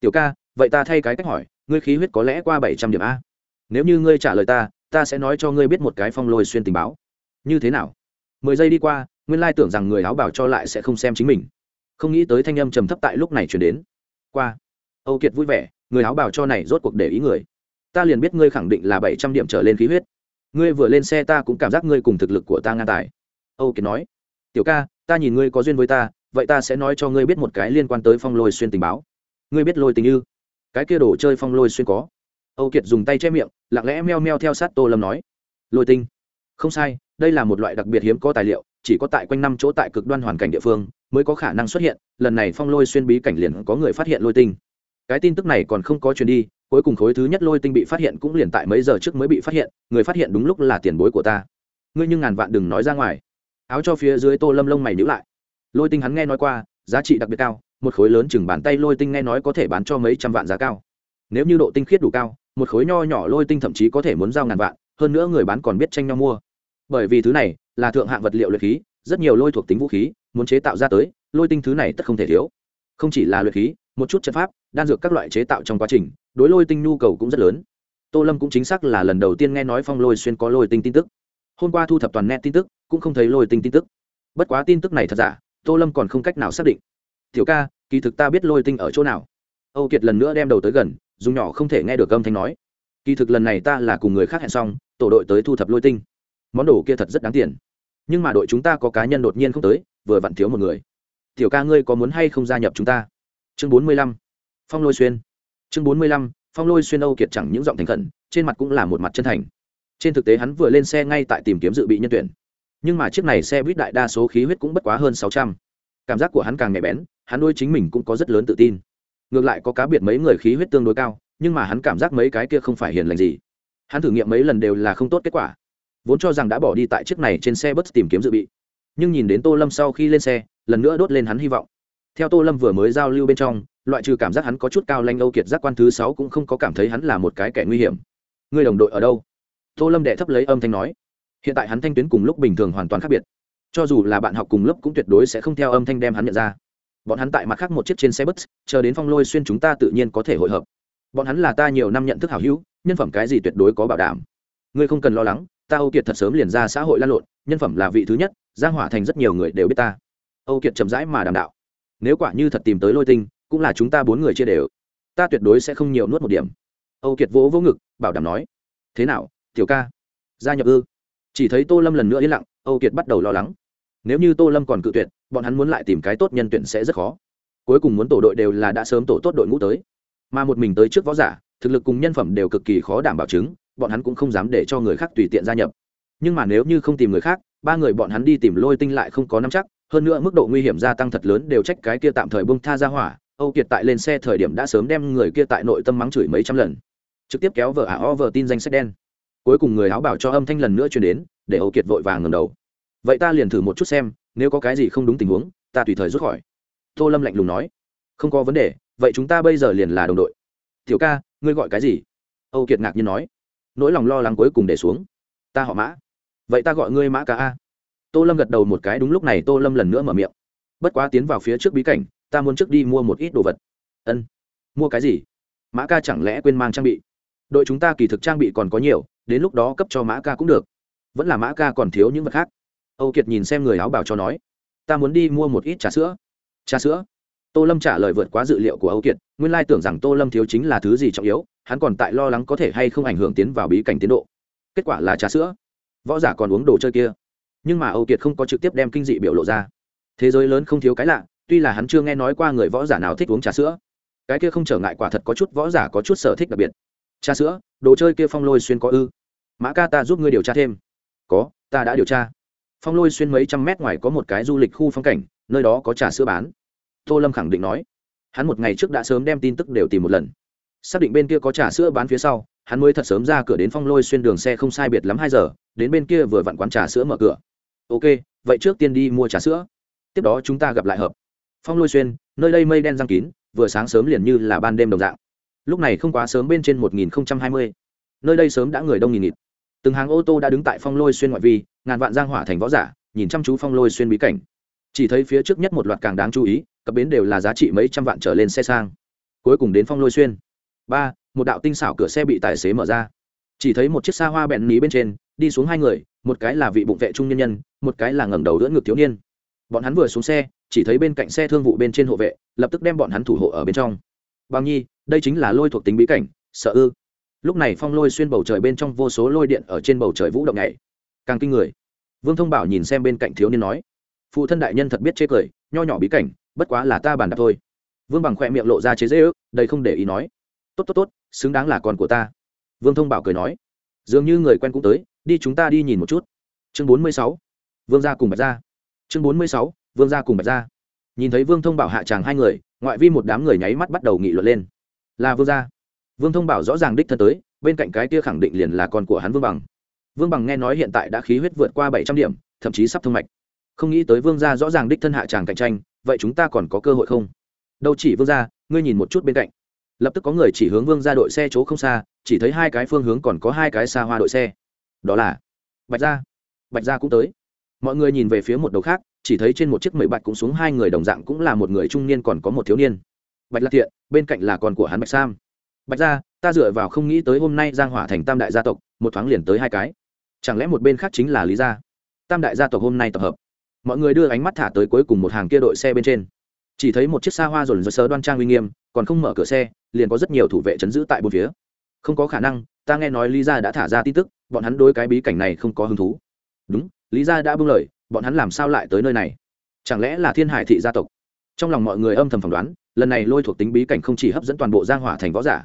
Tiểu ca, vậy ta thay cái cách hỏi, ngươi khí huyết có lẽ qua bảy trăm điểm a? Nếu như ngươi trả lời ta ta sẽ nói cho ngươi biết một cái phong lôi xuyên tình báo. Như thế nào? Mười giây đi qua nguyên lai tưởng rằng người áo bảo cho lại sẽ không xem chính mình. Không nghĩ tới thanh âm trầm thấp tại lúc này chuyển đến. Qua. Âu kiệt vui vẻ, người áo bảo cho này rốt cuộc để ý người. Ta liền biết ngươi khẳng định là bảy trăm điểm trở lên khí huyết. Ngươi vừa lên xe ta cũng cảm giác ngươi cùng thực lực của ta ngang tài. Âu kiệt nói. Tiểu ca, ta nhìn ngươi có duyên với ta, vậy ta sẽ nói cho ngươi biết một cái liên quan tới phong lôi xuyên tình báo. Ngươi biết lôi tình ư cái kia đồ chơi phong lôi xuyên có. Âu kiệt dùng tay che miệng, lặng lẽ meo meo theo sát tô lâm nói. Lôi tinh. Không sai, đây là một loại đặc biệt hiếm có tài liệu chỉ có tại quanh năm chỗ tại cực đoan hoàn cảnh địa phương mới có khả năng xuất hiện, lần này phong lôi xuyên bí cảnh liền có người phát hiện lôi tinh. Cái tin tức này còn không có truyền đi, cuối cùng khối thứ nhất lôi tinh bị phát hiện cũng liền tại mấy giờ trước mới bị phát hiện, người phát hiện đúng lúc là tiền bối của ta. Ngươi nhưng ngàn vạn đừng nói ra ngoài. Áo cho phía dưới tô lâm lông mày nhữ lại. Lôi tinh hắn nghe nói qua, giá trị đặc biệt cao, một khối lớn chừng bàn tay lôi tinh nghe nói có thể bán cho mấy trăm vạn giá cao. Nếu như độ tinh khiết đủ cao, một khối nho nhỏ lôi tinh thậm chí có thể muốn giao ngàn vạn, hơn nữa người bán còn biết tranh nhau mua bởi vì thứ này là thượng hạng vật liệu luyện khí, rất nhiều lôi thuộc tính vũ khí muốn chế tạo ra tới, lôi tinh thứ này tất không thể thiếu. Không chỉ là luyện khí, một chút chất pháp, đan dược các loại chế tạo trong quá trình, đối lôi tinh nhu cầu cũng rất lớn. Tô lâm cũng chính xác là lần đầu tiên nghe nói phong lôi xuyên có lôi tinh tin tức. Hôm qua thu thập toàn net tin tức, cũng không thấy lôi tinh tin tức. Bất quá tin tức này thật giả, tô lâm còn không cách nào xác định. Tiểu ca, kỳ thực ta biết lôi tinh ở chỗ nào. Âu kiệt lần nữa đem đầu tới gần, dùng nhỏ không thể nghe được âm thanh nói. Kỳ thực lần này ta là cùng người khác hẹn xong, tổ đội tới thu thập lôi tinh món đồ kia thật rất đáng tiền. Nhưng mà đội chúng ta có cá nhân đột nhiên không tới, vừa vặn thiếu một người. Tiểu ca ngươi có muốn hay không gia nhập chúng ta? Chương bốn mươi lăm, phong lôi xuyên. Chương bốn mươi lăm, phong lôi xuyên âu kiệt chẳng những giọng thành khẩn, trên mặt cũng là một mặt chân thành. Trên thực tế hắn vừa lên xe ngay tại tìm kiếm dự bị nhân tuyển. Nhưng mà chiếc này xe buýt đại đa số khí huyết cũng bất quá hơn sáu trăm. Cảm giác của hắn càng nhạy bén, hắn đôi chính mình cũng có rất lớn tự tin. Ngược lại có cá biệt mấy người khí huyết tương đối cao, nhưng mà hắn cảm giác mấy cái kia không phải hiền lành gì. Hắn thử nghiệm mấy lần đều là không tốt kết quả vốn cho rằng đã bỏ đi tại chiếc này trên xe bus tìm kiếm dự bị. Nhưng nhìn đến tô lâm sau khi lên xe, lần nữa đốt lên hắn hy vọng. Theo tô lâm vừa mới giao lưu bên trong, loại trừ cảm giác hắn có chút cao lanh âu kiệt giác quan thứ sáu cũng không có cảm thấy hắn là một cái kẻ nguy hiểm. Người đồng đội ở đâu? Tô lâm đệ thấp lấy âm thanh nói. Hiện tại hắn thanh tuyến cùng lúc bình thường hoàn toàn khác biệt. Cho dù là bạn học cùng lớp cũng tuyệt đối sẽ không theo âm thanh đem hắn nhận ra. Bọn hắn tại mặt khác một chiếc trên xe bus, chờ đến phong lôi xuyên chúng ta tự nhiên có thể hội hợp. Bọn hắn là ta nhiều năm nhận thức hảo hữu, nhân phẩm cái gì tuyệt đối có bảo đảm. Ngươi không cần lo lắng ta âu kiệt thật sớm liền ra xã hội lan lộn, nhân phẩm là vị thứ nhất, giang hỏa thành rất nhiều người đều biết ta. Âu kiệt chậm rãi mà đàm đạo. Nếu quả như thật tìm tới lôi tinh, cũng là chúng ta bốn người chia đều. Ta tuyệt đối sẽ không nhiều nuốt một điểm. Âu kiệt vỗ vỗ ngực, bảo đảm nói. Thế nào, tiểu ca? Gia nhập ư? Chỉ thấy tô lâm lần nữa yên lặng, âu kiệt bắt đầu lo lắng. Nếu như tô lâm còn cự tuyệt, bọn hắn muốn lại tìm cái tốt nhân tuyển sẽ rất khó. Cuối cùng muốn tổ đội đều là đã sớm tổ tốt đội ngũ tới. Mà một mình tới trước võ giả, thực lực cùng nhân phẩm đều cực kỳ khó đảm bảo chứng bọn hắn cũng không dám để cho người khác tùy tiện gia nhập. Nhưng mà nếu như không tìm người khác, ba người bọn hắn đi tìm lôi tinh lại không có nắm chắc, hơn nữa mức độ nguy hiểm gia tăng thật lớn đều trách cái kia tạm thời bông tha ra hỏa. Âu kiệt tại lên xe thời điểm đã sớm đem người kia tại nội tâm mắng chửi mấy trăm lần. Trực tiếp kéo vợ ả o vợ tin danh sách đen. Cuối cùng người áo bảo cho âm thanh lần nữa chuyển đến, để âu kiệt vội vàng ngầm đầu. Vậy ta liền thử một chút xem, nếu có cái gì không đúng tình huống, ta tùy thời rút khỏi. Tô lâm lạnh lùng nói. Không có vấn đề, vậy chúng ta bây giờ liền là đồng đội. Tiểu ca, ngươi gọi cái gì? Âu kiệt ngạc nhiên nói nỗi lòng lo lắng cuối cùng để xuống. Ta họ mã. Vậy ta gọi ngươi mã ca a. Tô lâm gật đầu một cái, đúng lúc này tô lâm lần nữa mở miệng. Bất quá tiến vào phía trước bí cảnh, ta muốn trước đi mua một ít đồ vật. Ân. Mua cái gì? Mã ca chẳng lẽ quên mang trang bị? Đội chúng ta kỳ thực trang bị còn có nhiều, đến lúc đó cấp cho mã ca cũng được. Vẫn là mã ca còn thiếu những vật khác. Âu kiệt nhìn xem người áo bảo cho nói, ta muốn đi mua một ít trà sữa. Trà sữa? Tô lâm trả lời vượt quá dự liệu của âu kiệt, nguyên lai tưởng rằng tô lâm thiếu chính là thứ gì trọng yếu hắn còn tại lo lắng có thể hay không ảnh hưởng tiến vào bí cảnh tiến độ. Kết quả là trà sữa. Võ giả còn uống đồ chơi kia. Nhưng mà âu kiệt không có trực tiếp đem kinh dị biểu lộ ra. Thế giới lớn không thiếu cái lạ, tuy là hắn chưa nghe nói qua người võ giả nào thích uống trà sữa. Cái kia không trở ngại quả thật có chút võ giả có chút sở thích đặc biệt. Trà sữa, đồ chơi kia phong lôi xuyên có ư? Mã ca ta giúp ngươi điều tra thêm. Có, ta đã điều tra. Phong lôi xuyên mấy trăm mét ngoài có một cái du lịch khu phong cảnh, nơi đó có trà sữa bán. Tô lâm khẳng định nói. Hắn một ngày trước đã sớm đem tin tức đều tìm một lần xác định bên kia có trà sữa bán phía sau, hắn mới thật sớm ra cửa đến phong lôi xuyên đường xe không sai biệt lắm hai giờ, đến bên kia vừa vặn quán trà sữa mở cửa. Ok, vậy trước tiên đi mua trà sữa. Tiếp đó chúng ta gặp lại hợp. Phong lôi xuyên, nơi đây mây đen răng kín, vừa sáng sớm liền như là ban đêm đồng dạng. Lúc này không quá sớm bên trên một nghìn hai mươi. Nơi đây sớm đã người đông nghìn nghịt. Từng hàng ô tô đã đứng tại phong lôi xuyên ngoại vi, ngàn vạn giang hỏa thành võ giả, nhìn chăm chú phong lôi xuyên bí cảnh. Chỉ thấy phía trước nhất một loạt càng đáng chú ý cập bến đều là giá trị mấy trăm vạn trở lên xe sang. Cuối cùng đến phong lôi xuyên ba, một đạo tinh xảo cửa xe bị tài xế mở ra. Chỉ thấy một chiếc xa hoa bẹn ní bên trên, đi xuống hai người, một cái là vị bụng vệ trung nhân nhân, một cái là ngẩng đầu đỡ ngực thiếu niên. Bọn hắn vừa xuống xe, chỉ thấy bên cạnh xe thương vụ bên trên hộ vệ, lập tức đem bọn hắn thủ hộ ở bên trong. Bằng nhi, đây chính là lôi thuộc tính bí cảnh, sợ ư? Lúc này phong lôi xuyên bầu trời bên trong vô số lôi điện ở trên bầu trời vũ động này càng kinh người. Vương thông bảo nhìn xem bên cạnh thiếu niên nói, phụ thân đại nhân thật biết chê cười, nho nhỏ bí cảnh, bất quá là ta bàn đạp thôi. Vương bằng khoe miệng lộ ra chế dễ ước đây không để ý nói tốt tốt tốt, xứng đáng là con của ta. Vương thông bảo cười nói. Dường như người quen cũng tới, đi chúng ta đi nhìn một chút. Chương bốn mươi sáu. Vương gia cùng bạch gia. Chương bốn mươi sáu, vương gia cùng bạch gia. Nhìn thấy vương thông bảo hạ tràng hai người, ngoại vi một đám người nháy mắt bắt đầu nghị luận lên. Là vương gia. Vương thông bảo rõ ràng đích thân tới, bên cạnh cái kia khẳng định liền là con của hắn vương bằng. Vương bằng nghe nói hiện tại đã khí huyết vượt qua bảy trăm điểm, thậm chí sắp thông mạch. Không nghĩ tới vương gia rõ ràng đích thân hạ tràng cạnh tranh, vậy chúng ta còn có cơ hội không? Đâu chỉ vương gia, ngươi nhìn một chút bên cạnh lập tức có người chỉ hướng vương ra đội xe chỗ không xa, chỉ thấy hai cái phương hướng còn có hai cái xa hoa đội xe. Đó là bạch gia. Bạch gia cũng tới. Mọi người nhìn về phía một đầu khác, chỉ thấy trên một chiếc mười bạch cũng xuống hai người đồng dạng cũng là một người trung niên còn có một thiếu niên. Bạch lạc thiện, bên cạnh là con của hắn bạch sam. Bạch gia, ta dựa vào không nghĩ tới hôm nay giang hỏa thành tam đại gia tộc, một thoáng liền tới hai cái. Chẳng lẽ một bên khác chính là lý gia? Tam đại gia tộc hôm nay tập hợp. Mọi người đưa ánh mắt thả tới cuối cùng một hàng kia đội xe bên trên. Chỉ thấy một chiếc xa hoa dồn dơ sớ đoan trang uy nghiêm, còn không mở cửa xe liền có rất nhiều thủ vệ chấn giữ tại bốn phía. Không có khả năng, ta nghe nói lý gia đã thả ra tin tức, bọn hắn đối cái bí cảnh này không có hứng thú. Đúng, lý gia đã bưng lời, bọn hắn làm sao lại tới nơi này? Chẳng lẽ là thiên hải thị gia tộc? Trong lòng mọi người âm thầm phỏng đoán, lần này lôi thuộc tính bí cảnh không chỉ hấp dẫn toàn bộ giang hỏa thành võ giả,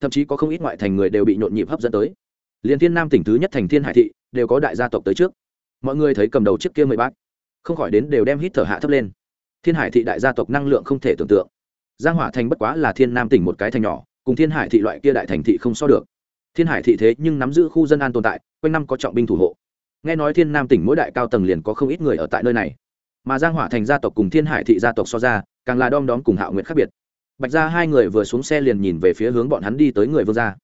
thậm chí có không ít ngoại thành người đều bị nhộn nhịp hấp dẫn tới. Liền thiên nam tỉnh thứ nhất thành thiên hải thị, đều có đại gia tộc tới trước. Mọi người thấy cầm đầu chiếc kia mười bát, không khỏi đến đều đem hít thở hạ thấp lên. Thiên hải thị đại gia tộc năng lượng không thể tưởng tượng giang hỏa thành bất quá là thiên nam tỉnh một cái thành nhỏ, cùng thiên hải thị loại kia đại thành thị không so được. Thiên hải thị thế nhưng nắm giữ khu dân an tồn tại, quanh năm có trọng binh thủ hộ. Nghe nói thiên nam tỉnh mỗi đại cao tầng liền có không ít người ở tại nơi này. Mà giang hỏa thành gia tộc cùng thiên hải thị gia tộc so ra, càng là đom đóm cùng hạo nguyện khác biệt. Bạch ra hai người vừa xuống xe liền nhìn về phía hướng bọn hắn đi tới người vương gia.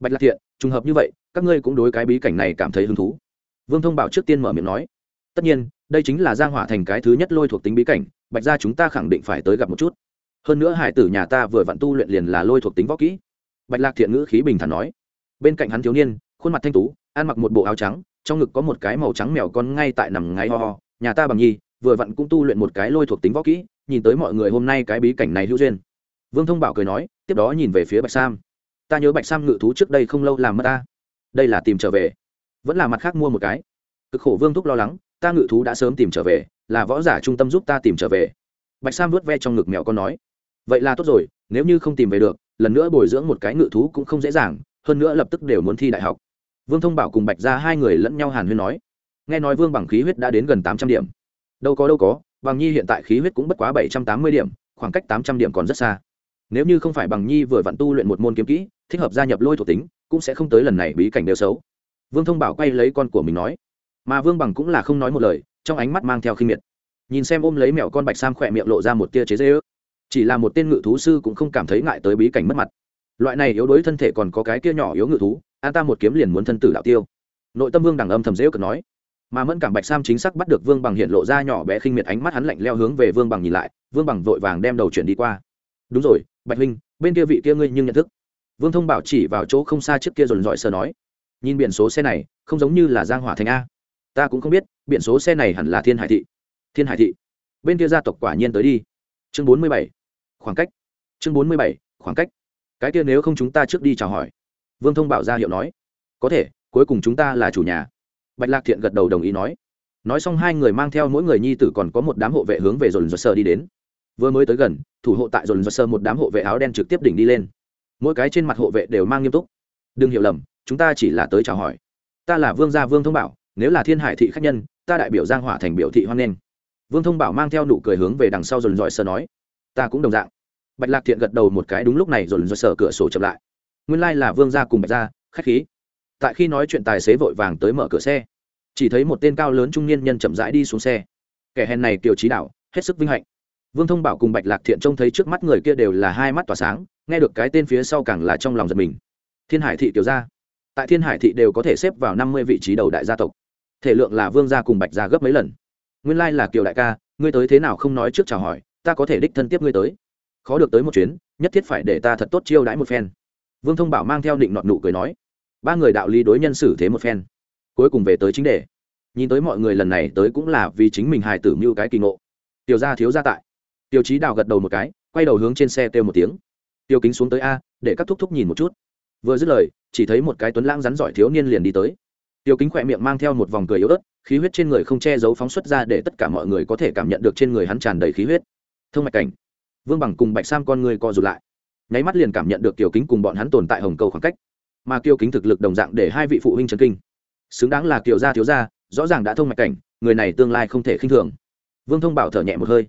Bạch lạc thiện, trùng hợp như vậy, các ngươi cũng đối cái bí cảnh này cảm thấy hứng thú. Vương thông bảo trước tiên mở miệng nói. Tất nhiên, đây chính là giang hỏa thành cái thứ nhất lôi thuộc tính bí cảnh, bạch ra chúng ta khẳng định phải tới gặp một chút hơn nữa hải tử nhà ta vừa vặn tu luyện liền là lôi thuộc tính võ kỹ. Bạch lạc thiện ngữ khí bình thản nói. Bên cạnh hắn thiếu niên, khuôn mặt thanh tú, ăn mặc một bộ áo trắng, trong ngực có một cái màu trắng mèo con ngay tại nằm ngáy ho ho. Nhà ta bằng nhi, vừa vặn cũng tu luyện một cái lôi thuộc tính võ kỹ, nhìn tới mọi người hôm nay cái bí cảnh này hữu duyên. Vương thông bảo cười nói, tiếp đó nhìn về phía bạch sam. Ta nhớ bạch sam ngự thú trước đây không lâu làm mất ta. Đây là tìm trở về. Vẫn là mặt khác mua một cái. Cực khổ vương thúc lo lắng, ta ngự thú đã sớm tìm trở về, là võ giả trung tâm giúp ta tìm trở về. Bạch sam vuốt ve trong ngực mèo con nói vậy là tốt rồi, nếu như không tìm về được, lần nữa bồi dưỡng một cái ngự thú cũng không dễ dàng, hơn nữa lập tức đều muốn thi đại học. Vương thông bảo cùng bạch ra hai người lẫn nhau hàn huyên nói. Nghe nói vương bằng khí huyết đã đến gần tám trăm điểm. Đâu có đâu có, bằng nhi hiện tại khí huyết cũng bất quá bảy trăm tám mươi điểm, khoảng cách tám trăm điểm còn rất xa. Nếu như không phải bằng nhi vừa vặn tu luyện một môn kiếm kỹ, thích hợp gia nhập lôi thuộc tính, cũng sẽ không tới lần này bí cảnh đều xấu. Vương thông bảo quay lấy con của mình nói. Mà vương bằng cũng là không nói một lời, trong ánh mắt mang theo khinh miệt. Nhìn xem ôm lấy mẹo con bạch sam khỏe miệng lộ ra một tia chế dễ ước chỉ là một tên ngự thú sư cũng không cảm thấy ngại tới bí cảnh mất mặt. Loại này yếu đuối thân thể còn có cái kia nhỏ yếu ngự thú, an ta một kiếm liền muốn thân tử đạo tiêu. Nội tâm vương đằng âm thầm dễ cực nói. Mà mẫn cảm bạch sam chính xác bắt được vương bằng hiện lộ ra nhỏ bé khinh miệt ánh mắt hắn lạnh leo hướng về vương bằng nhìn lại, vương bằng vội vàng đem đầu chuyển đi qua. Đúng rồi, bạch huynh, bên kia vị kia ngươi nhưng nhận thức. Vương thông bảo chỉ vào chỗ không xa trước kia dồn dọi sờ nói. Nhìn biển số xe này, không giống như là giang hỏa thành a. Ta cũng không biết, biển số xe này hẳn là thiên hải thị. Thiên hải thị? Bên kia gia tộc quả nhiên tới đi. Chương bốn mươi bảy khoảng cách. Chương bốn mươi bảy, khoảng cách. Cái kia nếu không chúng ta trước đi chào hỏi. Vương thông bảo ra hiệu nói. Có thể, cuối cùng chúng ta là chủ nhà. Bạch lạc thiện gật đầu đồng ý nói. Nói xong hai người mang theo mỗi người nhi tử còn có một đám hộ vệ hướng về dồn dơ sơ đi đến. Vừa mới tới gần, thủ hộ tại dồn dơ sơ một đám hộ vệ áo đen trực tiếp đỉnh đi lên. Mỗi cái trên mặt hộ vệ đều mang nghiêm túc. Đừng hiểu lầm, chúng ta chỉ là tới chào hỏi. Ta là vương gia vương thông bảo, nếu là thiên hải thị khách nhân, ta đại biểu giang hỏa thành biểu thị hoan nghênh. Vương thông bảo mang theo nụ cười hướng về đằng sau dồn dọi sơ nói. Ta cũng đồng dạng bạch lạc thiện gật đầu một cái, đúng lúc này rồi rồi sở cửa sổ chậm lại. Nguyên lai là vương gia cùng bạch gia, khách khí. Tại khi nói chuyện tài xế vội vàng tới mở cửa xe, chỉ thấy một tên cao lớn trung niên nhân chậm rãi đi xuống xe. Kẻ hèn này kiều trí đạo, hết sức vinh hạnh. Vương thông bảo cùng bạch lạc thiện trông thấy trước mắt người kia đều là hai mắt tỏa sáng, nghe được cái tên phía sau càng là trong lòng giật mình. Thiên hải thị kiều gia. Tại thiên hải thị đều có thể xếp vào năm mươi vị trí đầu đại gia tộc. Thể lượng là vương gia cùng bạch gia gấp mấy lần. Nguyên lai là kiều đại ca, ngươi tới thế nào không nói trước chào hỏi, ta có thể đích thân tiếp ngươi tới khó được tới một chuyến, nhất thiết phải để ta thật tốt chiêu đãi một phen. Vương thông bảo mang theo định nọn nụ cười nói, ba người đạo lý đối nhân xử thế một phen. Cuối cùng về tới chính đề. Nhìn tới mọi người lần này tới cũng là vì chính mình hài tử mưu cái kỳ ngộ. Tiểu gia thiếu gia tại. Tiêu chí đào gật đầu một cái, quay đầu hướng trên xe kêu một tiếng. Tiêu kính xuống tới a, để các thúc thúc nhìn một chút. Vừa dứt lời, chỉ thấy một cái tuấn lãng rắn giỏi thiếu niên liền đi tới. Tiêu kính khỏe miệng mang theo một vòng cười yếu ớt, khí huyết trên người không che giấu phóng xuất ra để tất cả mọi người có thể cảm nhận được trên người hắn tràn đầy khí huyết. Thương mạch cảnh vương bằng cùng bạch sam con người co rụt lại. Nháy mắt liền cảm nhận được kiều kính cùng bọn hắn tồn tại hồng cầu khoảng cách. Mà kiều kính thực lực đồng dạng để hai vị phụ huynh trấn kinh. Xứng đáng là kiều gia thiếu gia, rõ ràng đã thông mạch cảnh, người này tương lai không thể khinh thường. Vương thông bảo thở nhẹ một hơi.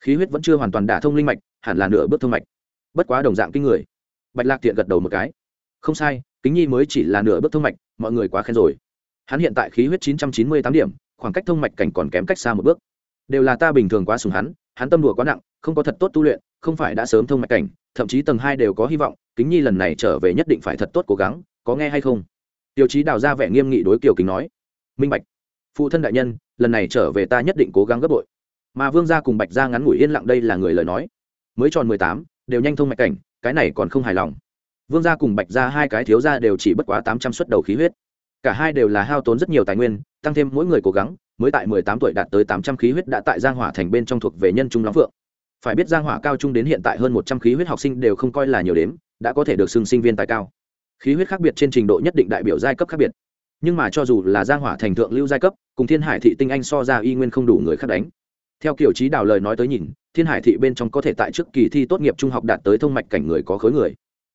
Khí huyết vẫn chưa hoàn toàn đả thông linh mạch, hẳn là nửa bước thông mạch. Bất quá đồng dạng kinh người. Bạch lạc thiện gật đầu một cái. Không sai, kính nhi mới chỉ là nửa bước thông mạch, mọi người quá khen rồi. Hắn hiện tại khí huyết chín trăm chín mươi tám điểm, khoảng cách thông mạch cảnh còn kém cách xa một bước. Đều là ta bình thường quá sùng hắn hắn tâm đùa quá nặng không có thật tốt tu luyện, không phải đã sớm thông mạch cảnh, thậm chí tầng hai đều có hy vọng, kính nhi lần này trở về nhất định phải thật tốt cố gắng, có nghe hay không? Tiêu chí đào ra vẻ nghiêm nghị đối kiều kính nói. Minh bạch, phụ thân đại nhân, lần này trở về ta nhất định cố gắng gấp bội. Mà vương gia cùng bạch gia ngắn ngủi yên lặng đây là người lời nói. Mới tròn mười tám, đều nhanh thông mạch cảnh, cái này còn không hài lòng. Vương gia cùng bạch gia hai cái thiếu gia đều chỉ bất quá tám trăm suất đầu khí huyết. Cả hai đều là hao tốn rất nhiều tài nguyên, tăng thêm mỗi người cố gắng, mới tại mười tám tuổi đạt tới tám trăm khí huyết đã tại giang hỏa thành bên trong thuộc về nhân trung lắm phượng phải biết giang hỏa cao trung đến hiện tại hơn một trăm khí huyết học sinh đều không coi là nhiều đếm, đã có thể được xưng sinh viên tài cao. Khí huyết khác biệt trên trình độ nhất định đại biểu giai cấp khác biệt. Nhưng mà cho dù là giang hỏa thành thượng lưu giai cấp, cùng thiên hải thị tinh anh so ra y nguyên không đủ người khác đánh. Theo kiểu trí đào lời nói tới nhìn, thiên hải thị bên trong có thể tại trước kỳ thi tốt nghiệp trung học đạt tới thông mạch cảnh người có khối người.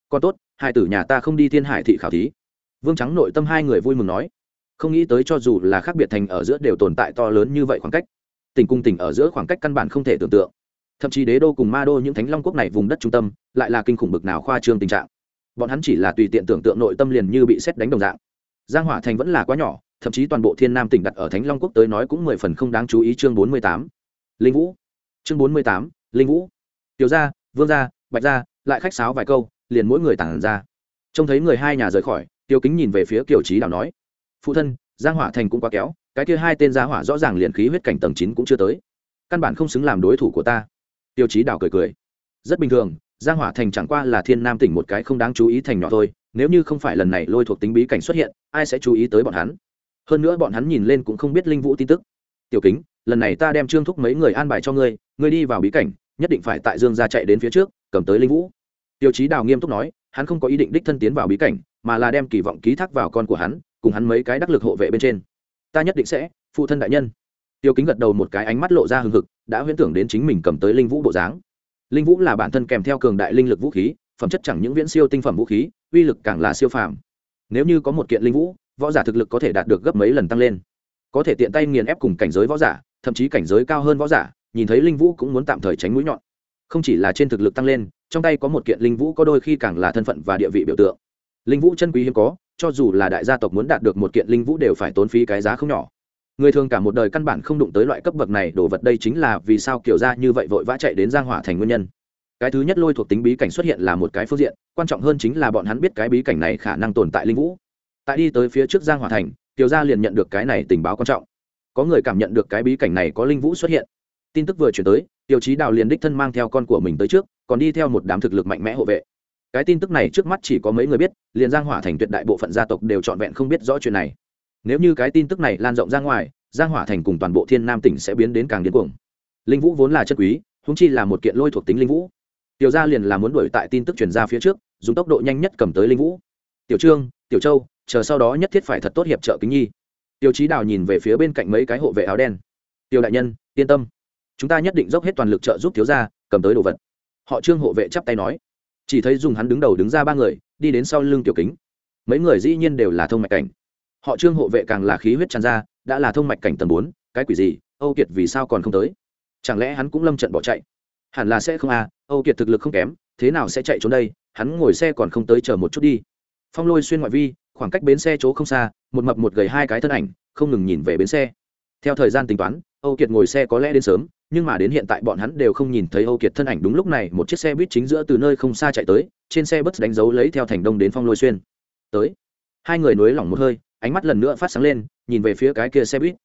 Còn tốt, hai tử nhà ta không đi thiên hải thị khảo thí. Vương trắng nội tâm hai người vui mừng nói. Không nghĩ tới cho dù là khác biệt thành ở giữa đều tồn tại to lớn như vậy khoảng cách. Tỉnh cung tỉnh ở giữa khoảng cách căn bản không thể tưởng tượng thậm chí đế đô cùng ma đô những thánh long quốc này vùng đất trung tâm, lại là kinh khủng bực nào khoa trương tình trạng. Bọn hắn chỉ là tùy tiện tưởng tượng nội tâm liền như bị xét đánh đồng dạng. Giang hỏa thành vẫn là quá nhỏ, thậm chí toàn bộ thiên nam tỉnh đặt ở thánh long quốc tới nói cũng mười phần không đáng chú ý chương bốn mươi tám. Linh vũ. Chương bốn mươi tám, linh vũ. Tiểu gia, vương gia, bạch gia, lại khách sáo vài câu, liền mỗi người tản ra. Trông thấy người hai nhà rời khỏi, tiêu kính nhìn về phía kiều trí đào nói, phụ thân, giang hỏa thành cũng quá kéo, cái kia hai tên gia hỏa rõ ràng liền khí huyết cảnh tầng chín cũng chưa tới. Căn bản không xứng làm đối thủ của ta tiêu chí đào cười cười. Rất bình thường, giang hỏa thành chẳng qua là thiên nam tỉnh một cái không đáng chú ý thành nhỏ thôi, nếu như không phải lần này lôi thuộc tính bí cảnh xuất hiện, ai sẽ chú ý tới bọn hắn? Hơn nữa bọn hắn nhìn lên cũng không biết linh vũ tin tức. Tiểu kính, lần này ta đem trương thúc mấy người an bài cho ngươi ngươi đi vào bí cảnh, nhất định phải tại dương ra chạy đến phía trước, cầm tới linh vũ. Tiêu chí đào nghiêm túc nói, hắn không có ý định đích thân tiến vào bí cảnh, mà là đem kỳ vọng ký thác vào con của hắn, cùng hắn mấy cái đắc lực hộ vệ bên trên. Ta nhất định sẽ, phụ thân đại nhân tiêu kính gật đầu một cái ánh mắt lộ ra hừng hực, đã huyễn tưởng đến chính mình cầm tới linh vũ bộ dáng. Linh vũ là bản thân kèm theo cường đại linh lực vũ khí, phẩm chất chẳng những viễn siêu tinh phẩm vũ khí, uy lực càng là siêu phàm. Nếu như có một kiện linh vũ, võ giả thực lực có thể đạt được gấp mấy lần tăng lên. Có thể tiện tay nghiền ép cùng cảnh giới võ giả, thậm chí cảnh giới cao hơn võ giả, nhìn thấy linh vũ cũng muốn tạm thời tránh mũi nhọn. Không chỉ là trên thực lực tăng lên, trong tay có một kiện linh vũ có đôi khi càng là thân phận và địa vị biểu tượng. Linh vũ chân quý hiếm có, cho dù là đại gia tộc muốn đạt được một kiện linh vũ đều phải tốn phí cái giá không nhỏ người thường cả một đời căn bản không đụng tới loại cấp bậc này, đồ vật đây chính là vì sao kiểu ra như vậy vội vã chạy đến giang hỏa thành nguyên nhân. Cái thứ nhất lôi thuộc tính bí cảnh xuất hiện là một cái phương diện, quan trọng hơn chính là bọn hắn biết cái bí cảnh này khả năng tồn tại linh vũ. Tại đi tới phía trước giang hỏa thành kiều gia liền nhận được cái này tình báo quan trọng. Có người cảm nhận được cái bí cảnh này có linh vũ xuất hiện. Tin tức vừa chuyển tới tiêu chí đào liền đích thân mang theo con của mình tới trước, còn đi theo một đám thực lực mạnh mẽ hộ vệ. Cái tin tức này trước mắt chỉ có mấy người biết, liền giang hỏa thành tuyệt đại bộ phận gia tộc đều trọn vẹn không biết rõ chuyện này nếu như cái tin tức này lan rộng ra ngoài, giang hỏa thành cùng toàn bộ thiên nam tỉnh sẽ biến đến càng điên cuồng. Linh vũ vốn là chất quý húng chi là một kiện lôi thuộc tính linh vũ. Tiểu gia liền là muốn đuổi tại tin tức truyền ra phía trước, dùng tốc độ nhanh nhất cầm tới linh vũ. Tiểu trương, tiểu châu, chờ sau đó nhất thiết phải thật tốt hiệp trợ kính nhi. Tiêu chí đào nhìn về phía bên cạnh mấy cái hộ vệ áo đen. Tiêu đại nhân, yên tâm. Chúng ta nhất định dốc hết toàn lực trợ giúp thiếu gia, cầm tới đồ vật. Họ trương hộ vệ chắp tay nói. Chỉ thấy dùng hắn đứng đầu đứng ra ba người, đi đến sau lưng tiểu kính. Mấy người dĩ nhiên đều là thông mạch cảnh họ trương hộ vệ càng là khí huyết tràn ra, đã là thông mạch cảnh tầng bốn, cái quỷ gì, âu kiệt vì sao còn không tới? Chẳng lẽ hắn cũng lâm trận bỏ chạy? Hẳn là sẽ không à âu kiệt thực lực không kém, thế nào sẽ chạy trốn đây, hắn ngồi xe còn không tới chờ một chút đi. Phong lôi xuyên ngoại vi, khoảng cách bến xe chỗ không xa, một mập một gầy hai cái thân ảnh, không ngừng nhìn về bến xe. Theo thời gian tính toán, âu kiệt ngồi xe có lẽ đến sớm, nhưng mà đến hiện tại bọn hắn đều không nhìn thấy âu kiệt thân ảnh đúng lúc này, một chiếc xe buýt chính giữa từ nơi không xa chạy tới, trên xe bất đánh dấu lấy theo thành đông đến phong lôi xuyên. Tới. Hai người nối lỏng một hơi ánh mắt lần nữa phát sáng lên, nhìn về phía cái kia xe buýt.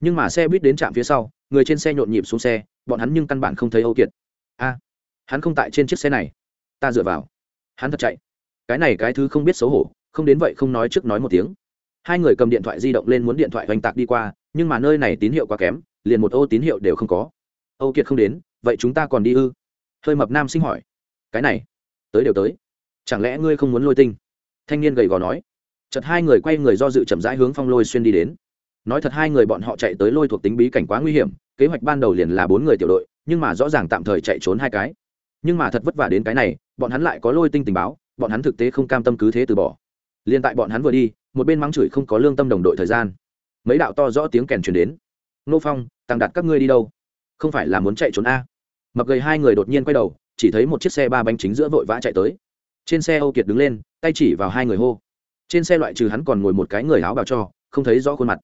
Nhưng mà xe buýt đến trạm phía sau, người trên xe nhộn nhịp xuống xe, bọn hắn nhưng căn bản không thấy âu kiệt. A, hắn không tại trên chiếc xe này. Ta dựa vào. Hắn thật chạy. Cái này cái thứ không biết xấu hổ, không đến vậy không nói trước nói một tiếng. Hai người cầm điện thoại di động lên muốn điện thoại oanh tạc đi qua, nhưng mà nơi này tín hiệu quá kém, liền một ô tín hiệu đều không có. Âu kiệt không đến, vậy chúng ta còn đi ư? Hơi mập nam sinh hỏi. Cái này, tới đều tới. Chẳng lẽ ngươi không muốn lôi tinh? Thanh niên gầy gò nói chật hai người quay người do dự chậm rãi hướng phong lôi xuyên đi đến. Nói thật hai người bọn họ chạy tới lôi thuộc tính bí cảnh quá nguy hiểm, kế hoạch ban đầu liền là bốn người tiểu đội, nhưng mà rõ ràng tạm thời chạy trốn hai cái. Nhưng mà thật vất vả đến cái này, bọn hắn lại có lôi tinh tình báo, bọn hắn thực tế không cam tâm cứ thế từ bỏ. Liền tại bọn hắn vừa đi, một bên mắng chửi không có lương tâm đồng đội thời gian. Mấy đạo to rõ tiếng kèn truyền đến. Nô phong, tăng đặt các ngươi đi đâu? Không phải là muốn chạy trốn a? Mập gầy hai người đột nhiên quay đầu, chỉ thấy một chiếc xe ba bánh chính giữa vội vã chạy tới. Trên xe âu kiệt đứng lên, tay chỉ vào hai người hô trên xe loại trừ hắn còn ngồi một cái người áo bào cho, không thấy rõ khuôn mặt.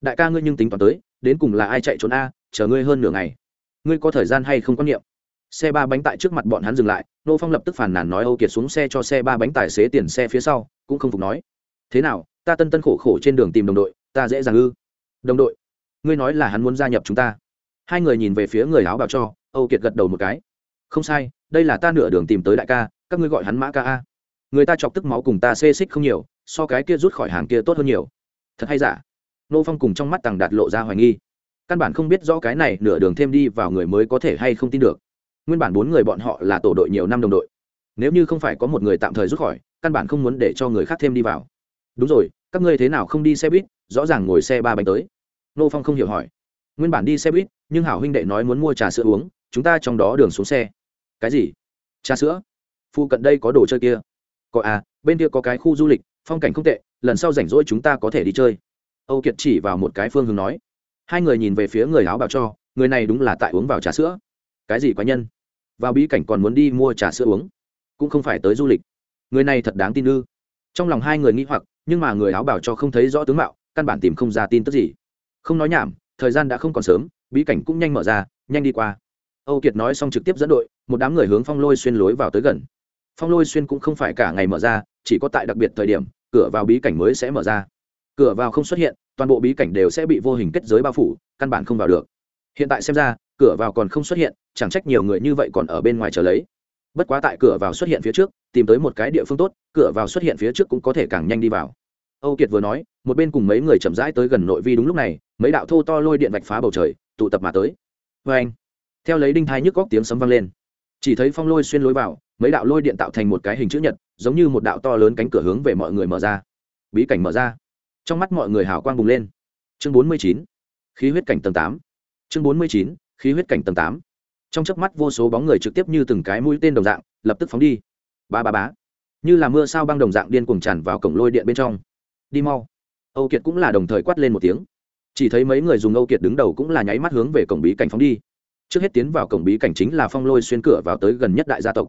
Đại ca ngươi nhưng tính toán tới, đến cùng là ai chạy trốn a, chờ ngươi hơn nửa ngày. Ngươi có thời gian hay không có niệm? Xe ba bánh tại trước mặt bọn hắn dừng lại, nô phong lập tức phản nàn nói âu kiệt xuống xe cho xe ba bánh tài xế tiền xe phía sau, cũng không phục nói. Thế nào, ta tân tân khổ khổ trên đường tìm đồng đội, ta dễ dàng ư? Đồng đội, ngươi nói là hắn muốn gia nhập chúng ta. Hai người nhìn về phía người áo bào cho, âu kiệt gật đầu một cái. Không sai, đây là ta nửa đường tìm tới đại ca, các ngươi gọi hắn mã ca a. Người ta chọc tức máu cùng ta xê xích không nhiều so cái kia rút khỏi hàng kia tốt hơn nhiều. Thật hay giả? Nô phong cùng trong mắt tàng đạt lộ ra hoài nghi. Căn bản không biết rõ cái này nửa đường thêm đi vào người mới có thể hay không tin được. Nguyên bản bốn người bọn họ là tổ đội nhiều năm đồng đội. Nếu như không phải có một người tạm thời rút khỏi, căn bản không muốn để cho người khác thêm đi vào. Đúng rồi, các ngươi thế nào không đi xe buýt? Rõ ràng ngồi xe ba bánh tới. Nô phong không hiểu hỏi. Nguyên bản đi xe buýt, nhưng hảo huynh đệ nói muốn mua trà sữa uống, chúng ta trong đó đường xuống xe. Cái gì? Trà sữa? Phụ cận đây có đồ chơi kia. Có à bên kia có cái khu du lịch phong cảnh không tệ, lần sau rảnh rỗi chúng ta có thể đi chơi. Âu kiệt chỉ vào một cái phương hướng nói. Hai người nhìn về phía người áo bảo cho, người này đúng là tại uống vào trà sữa. Cái gì quái nhân? Vào bí cảnh còn muốn đi mua trà sữa uống? Cũng không phải tới du lịch. Người này thật đáng tin ư. Trong lòng hai người nghĩ hoặc, nhưng mà người áo bảo cho không thấy rõ tướng mạo, căn bản tìm không ra tin tức gì. Không nói nhảm, thời gian đã không còn sớm, bí cảnh cũng nhanh mở ra, nhanh đi qua. Âu kiệt nói xong trực tiếp dẫn đội, một đám người hướng phong lôi xuyên lối vào tới gần. Phong lôi xuyên cũng không phải cả ngày mở ra, chỉ có tại đặc biệt thời điểm cửa vào bí cảnh mới sẽ mở ra. Cửa vào không xuất hiện, toàn bộ bí cảnh đều sẽ bị vô hình kết giới bao phủ, căn bản không vào được. Hiện tại xem ra, cửa vào còn không xuất hiện, chẳng trách nhiều người như vậy còn ở bên ngoài chờ lấy. Bất quá tại cửa vào xuất hiện phía trước, tìm tới một cái địa phương tốt, cửa vào xuất hiện phía trước cũng có thể càng nhanh đi vào. Âu kiệt vừa nói, một bên cùng mấy người chậm rãi tới gần nội vi đúng lúc này, mấy đạo thô to lôi điện vạch phá bầu trời, tụ tập mà tới. Vê anh theo lấy đinh thai nhức góc tiếng sấm vang lên chỉ thấy phong lôi xuyên lối vào, mấy đạo lôi điện tạo thành một cái hình chữ nhật, giống như một đạo to lớn cánh cửa hướng về mọi người mở ra. Bí cảnh mở ra. Trong mắt mọi người hào quang bùng lên. Chương bốn mươi chín, khí huyết cảnh tầng tám. Chương bốn mươi chín, khí huyết cảnh tầng tám. Trong chớp mắt vô số bóng người trực tiếp như từng cái mũi tên đồng dạng, lập tức phóng đi. Ba ba bá như là mưa sao băng đồng dạng điên cuồng tràn vào cổng lôi điện bên trong. Đi mau. Âu kiệt cũng là đồng thời quát lên một tiếng. Chỉ thấy mấy người dùng âu kiệt đứng đầu cũng là nháy mắt hướng về cổng bí cảnh phóng đi trước hết tiến vào cổng bí cảnh chính là phong lôi xuyên cửa vào tới gần nhất đại gia tộc.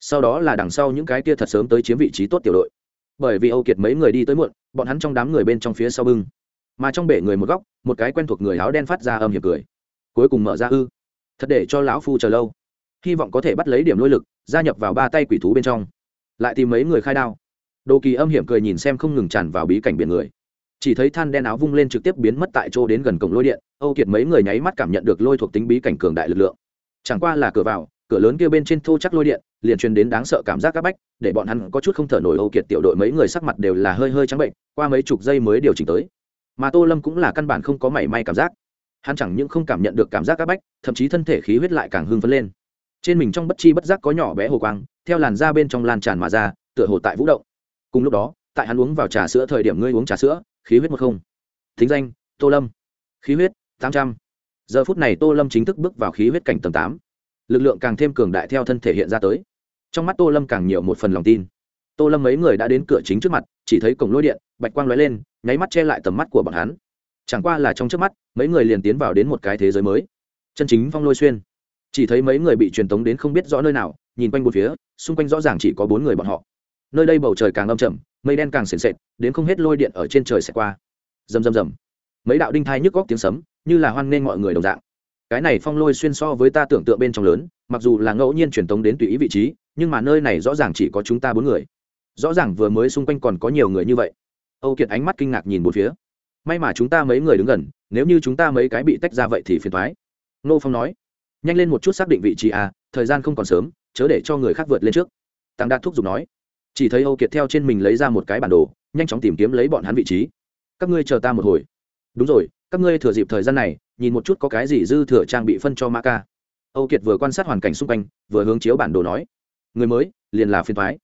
Sau đó là đằng sau những cái kia thật sớm tới chiếm vị trí tốt tiểu đội. Bởi vì âu kiệt mấy người đi tới muộn, bọn hắn trong đám người bên trong phía sau bưng. Mà trong bể người một góc, một cái quen thuộc người áo đen phát ra âm hiểm cười. Cuối cùng mở ra ư. Thật để cho lão phu chờ lâu. Hy vọng có thể bắt lấy điểm lôi lực, gia nhập vào ba tay quỷ thú bên trong. Lại tìm mấy người khai đao. Đồ kỳ âm hiểm cười nhìn xem không ngừng tràn vào bí cảnh biển người chỉ thấy than đen áo vung lên trực tiếp biến mất tại chỗ đến gần cổng lôi điện, âu kiệt mấy người nháy mắt cảm nhận được lôi thuộc tính bí cảnh cường đại lực lượng. Chẳng qua là cửa vào, cửa lớn kia bên trên thô chắc lôi điện, liền truyền đến đáng sợ cảm giác áp bách, để bọn hắn có chút không thở nổi âu kiệt tiểu đội mấy người sắc mặt đều là hơi hơi trắng bệnh, qua mấy chục giây mới điều chỉnh tới. Mà tô lâm cũng là căn bản không có mảy may cảm giác. Hắn chẳng những không cảm nhận được cảm giác áp bách, thậm chí thân thể khí huyết lại càng hưng phấn lên. Trên mình trong bất chi bất giác có nhỏ bé hồ quang, theo làn da bên trong lan tràn mà ra, tựa hồ tại vũ động. Cùng lúc đó tại hắn uống vào trà sữa thời điểm ngươi uống trà sữa, khí huyết một không. Thính danh, tô lâm. Khí huyết, tám trăm. Giờ phút này tô lâm chính thức bước vào khí huyết cảnh tầng tám. Lực lượng càng thêm cường đại theo thân thể hiện ra tới. Trong mắt tô lâm càng nhiều một phần lòng tin. Tô lâm mấy người đã đến cửa chính trước mặt, chỉ thấy cổng lôi điện, bạch quang l ó e lên, nháy mắt che lại tầm mắt của bọn hắn. Chẳng qua là trong trước mắt, mấy người liền tiến vào đến một cái thế giới mới. Chân chính phong lôi xuyên. Chỉ thấy mấy người bị truyền tống đến không biết rõ nơi nào, nhìn quanh một phía, xung quanh rõ ràng chỉ có bốn người bọn họ nơi đây bầu trời càng âm chậm mây đen càng sền sệt, đến không hết lôi điện ở trên trời sẽ qua. Rầm rầm rầm. Mấy đạo đinh thai nhức góc tiếng sấm, như là hoan nghênh mọi người đồng dạng. Cái này phong lôi xuyên so với ta tưởng tượng bên trong lớn, mặc dù là ngẫu nhiên truyền tống đến tùy ý vị trí, nhưng mà nơi này rõ ràng chỉ có chúng ta bốn người. Rõ ràng vừa mới xung quanh còn có nhiều người như vậy. Âu kiệt ánh mắt kinh ngạc nhìn một phía. May mà chúng ta mấy người đứng gần, nếu như chúng ta mấy cái bị tách ra vậy thì phiền thoái nô phong nói. Nhanh lên một chút xác định vị trí à thời gian không còn sớm, chớ để cho người khác vượt lên trước. Tăng đạt thúc giục nói chỉ thấy âu kiệt theo trên mình lấy ra một cái bản đồ, nhanh chóng tìm kiếm lấy bọn hắn vị trí. Các ngươi chờ ta một hồi. Đúng rồi, các ngươi thừa dịp thời gian này, nhìn một chút có cái gì dư thừa trang bị phân cho ma ca. Âu kiệt vừa quan sát hoàn cảnh xung quanh, vừa hướng chiếu bản đồ nói, người mới, liền là phiên thoái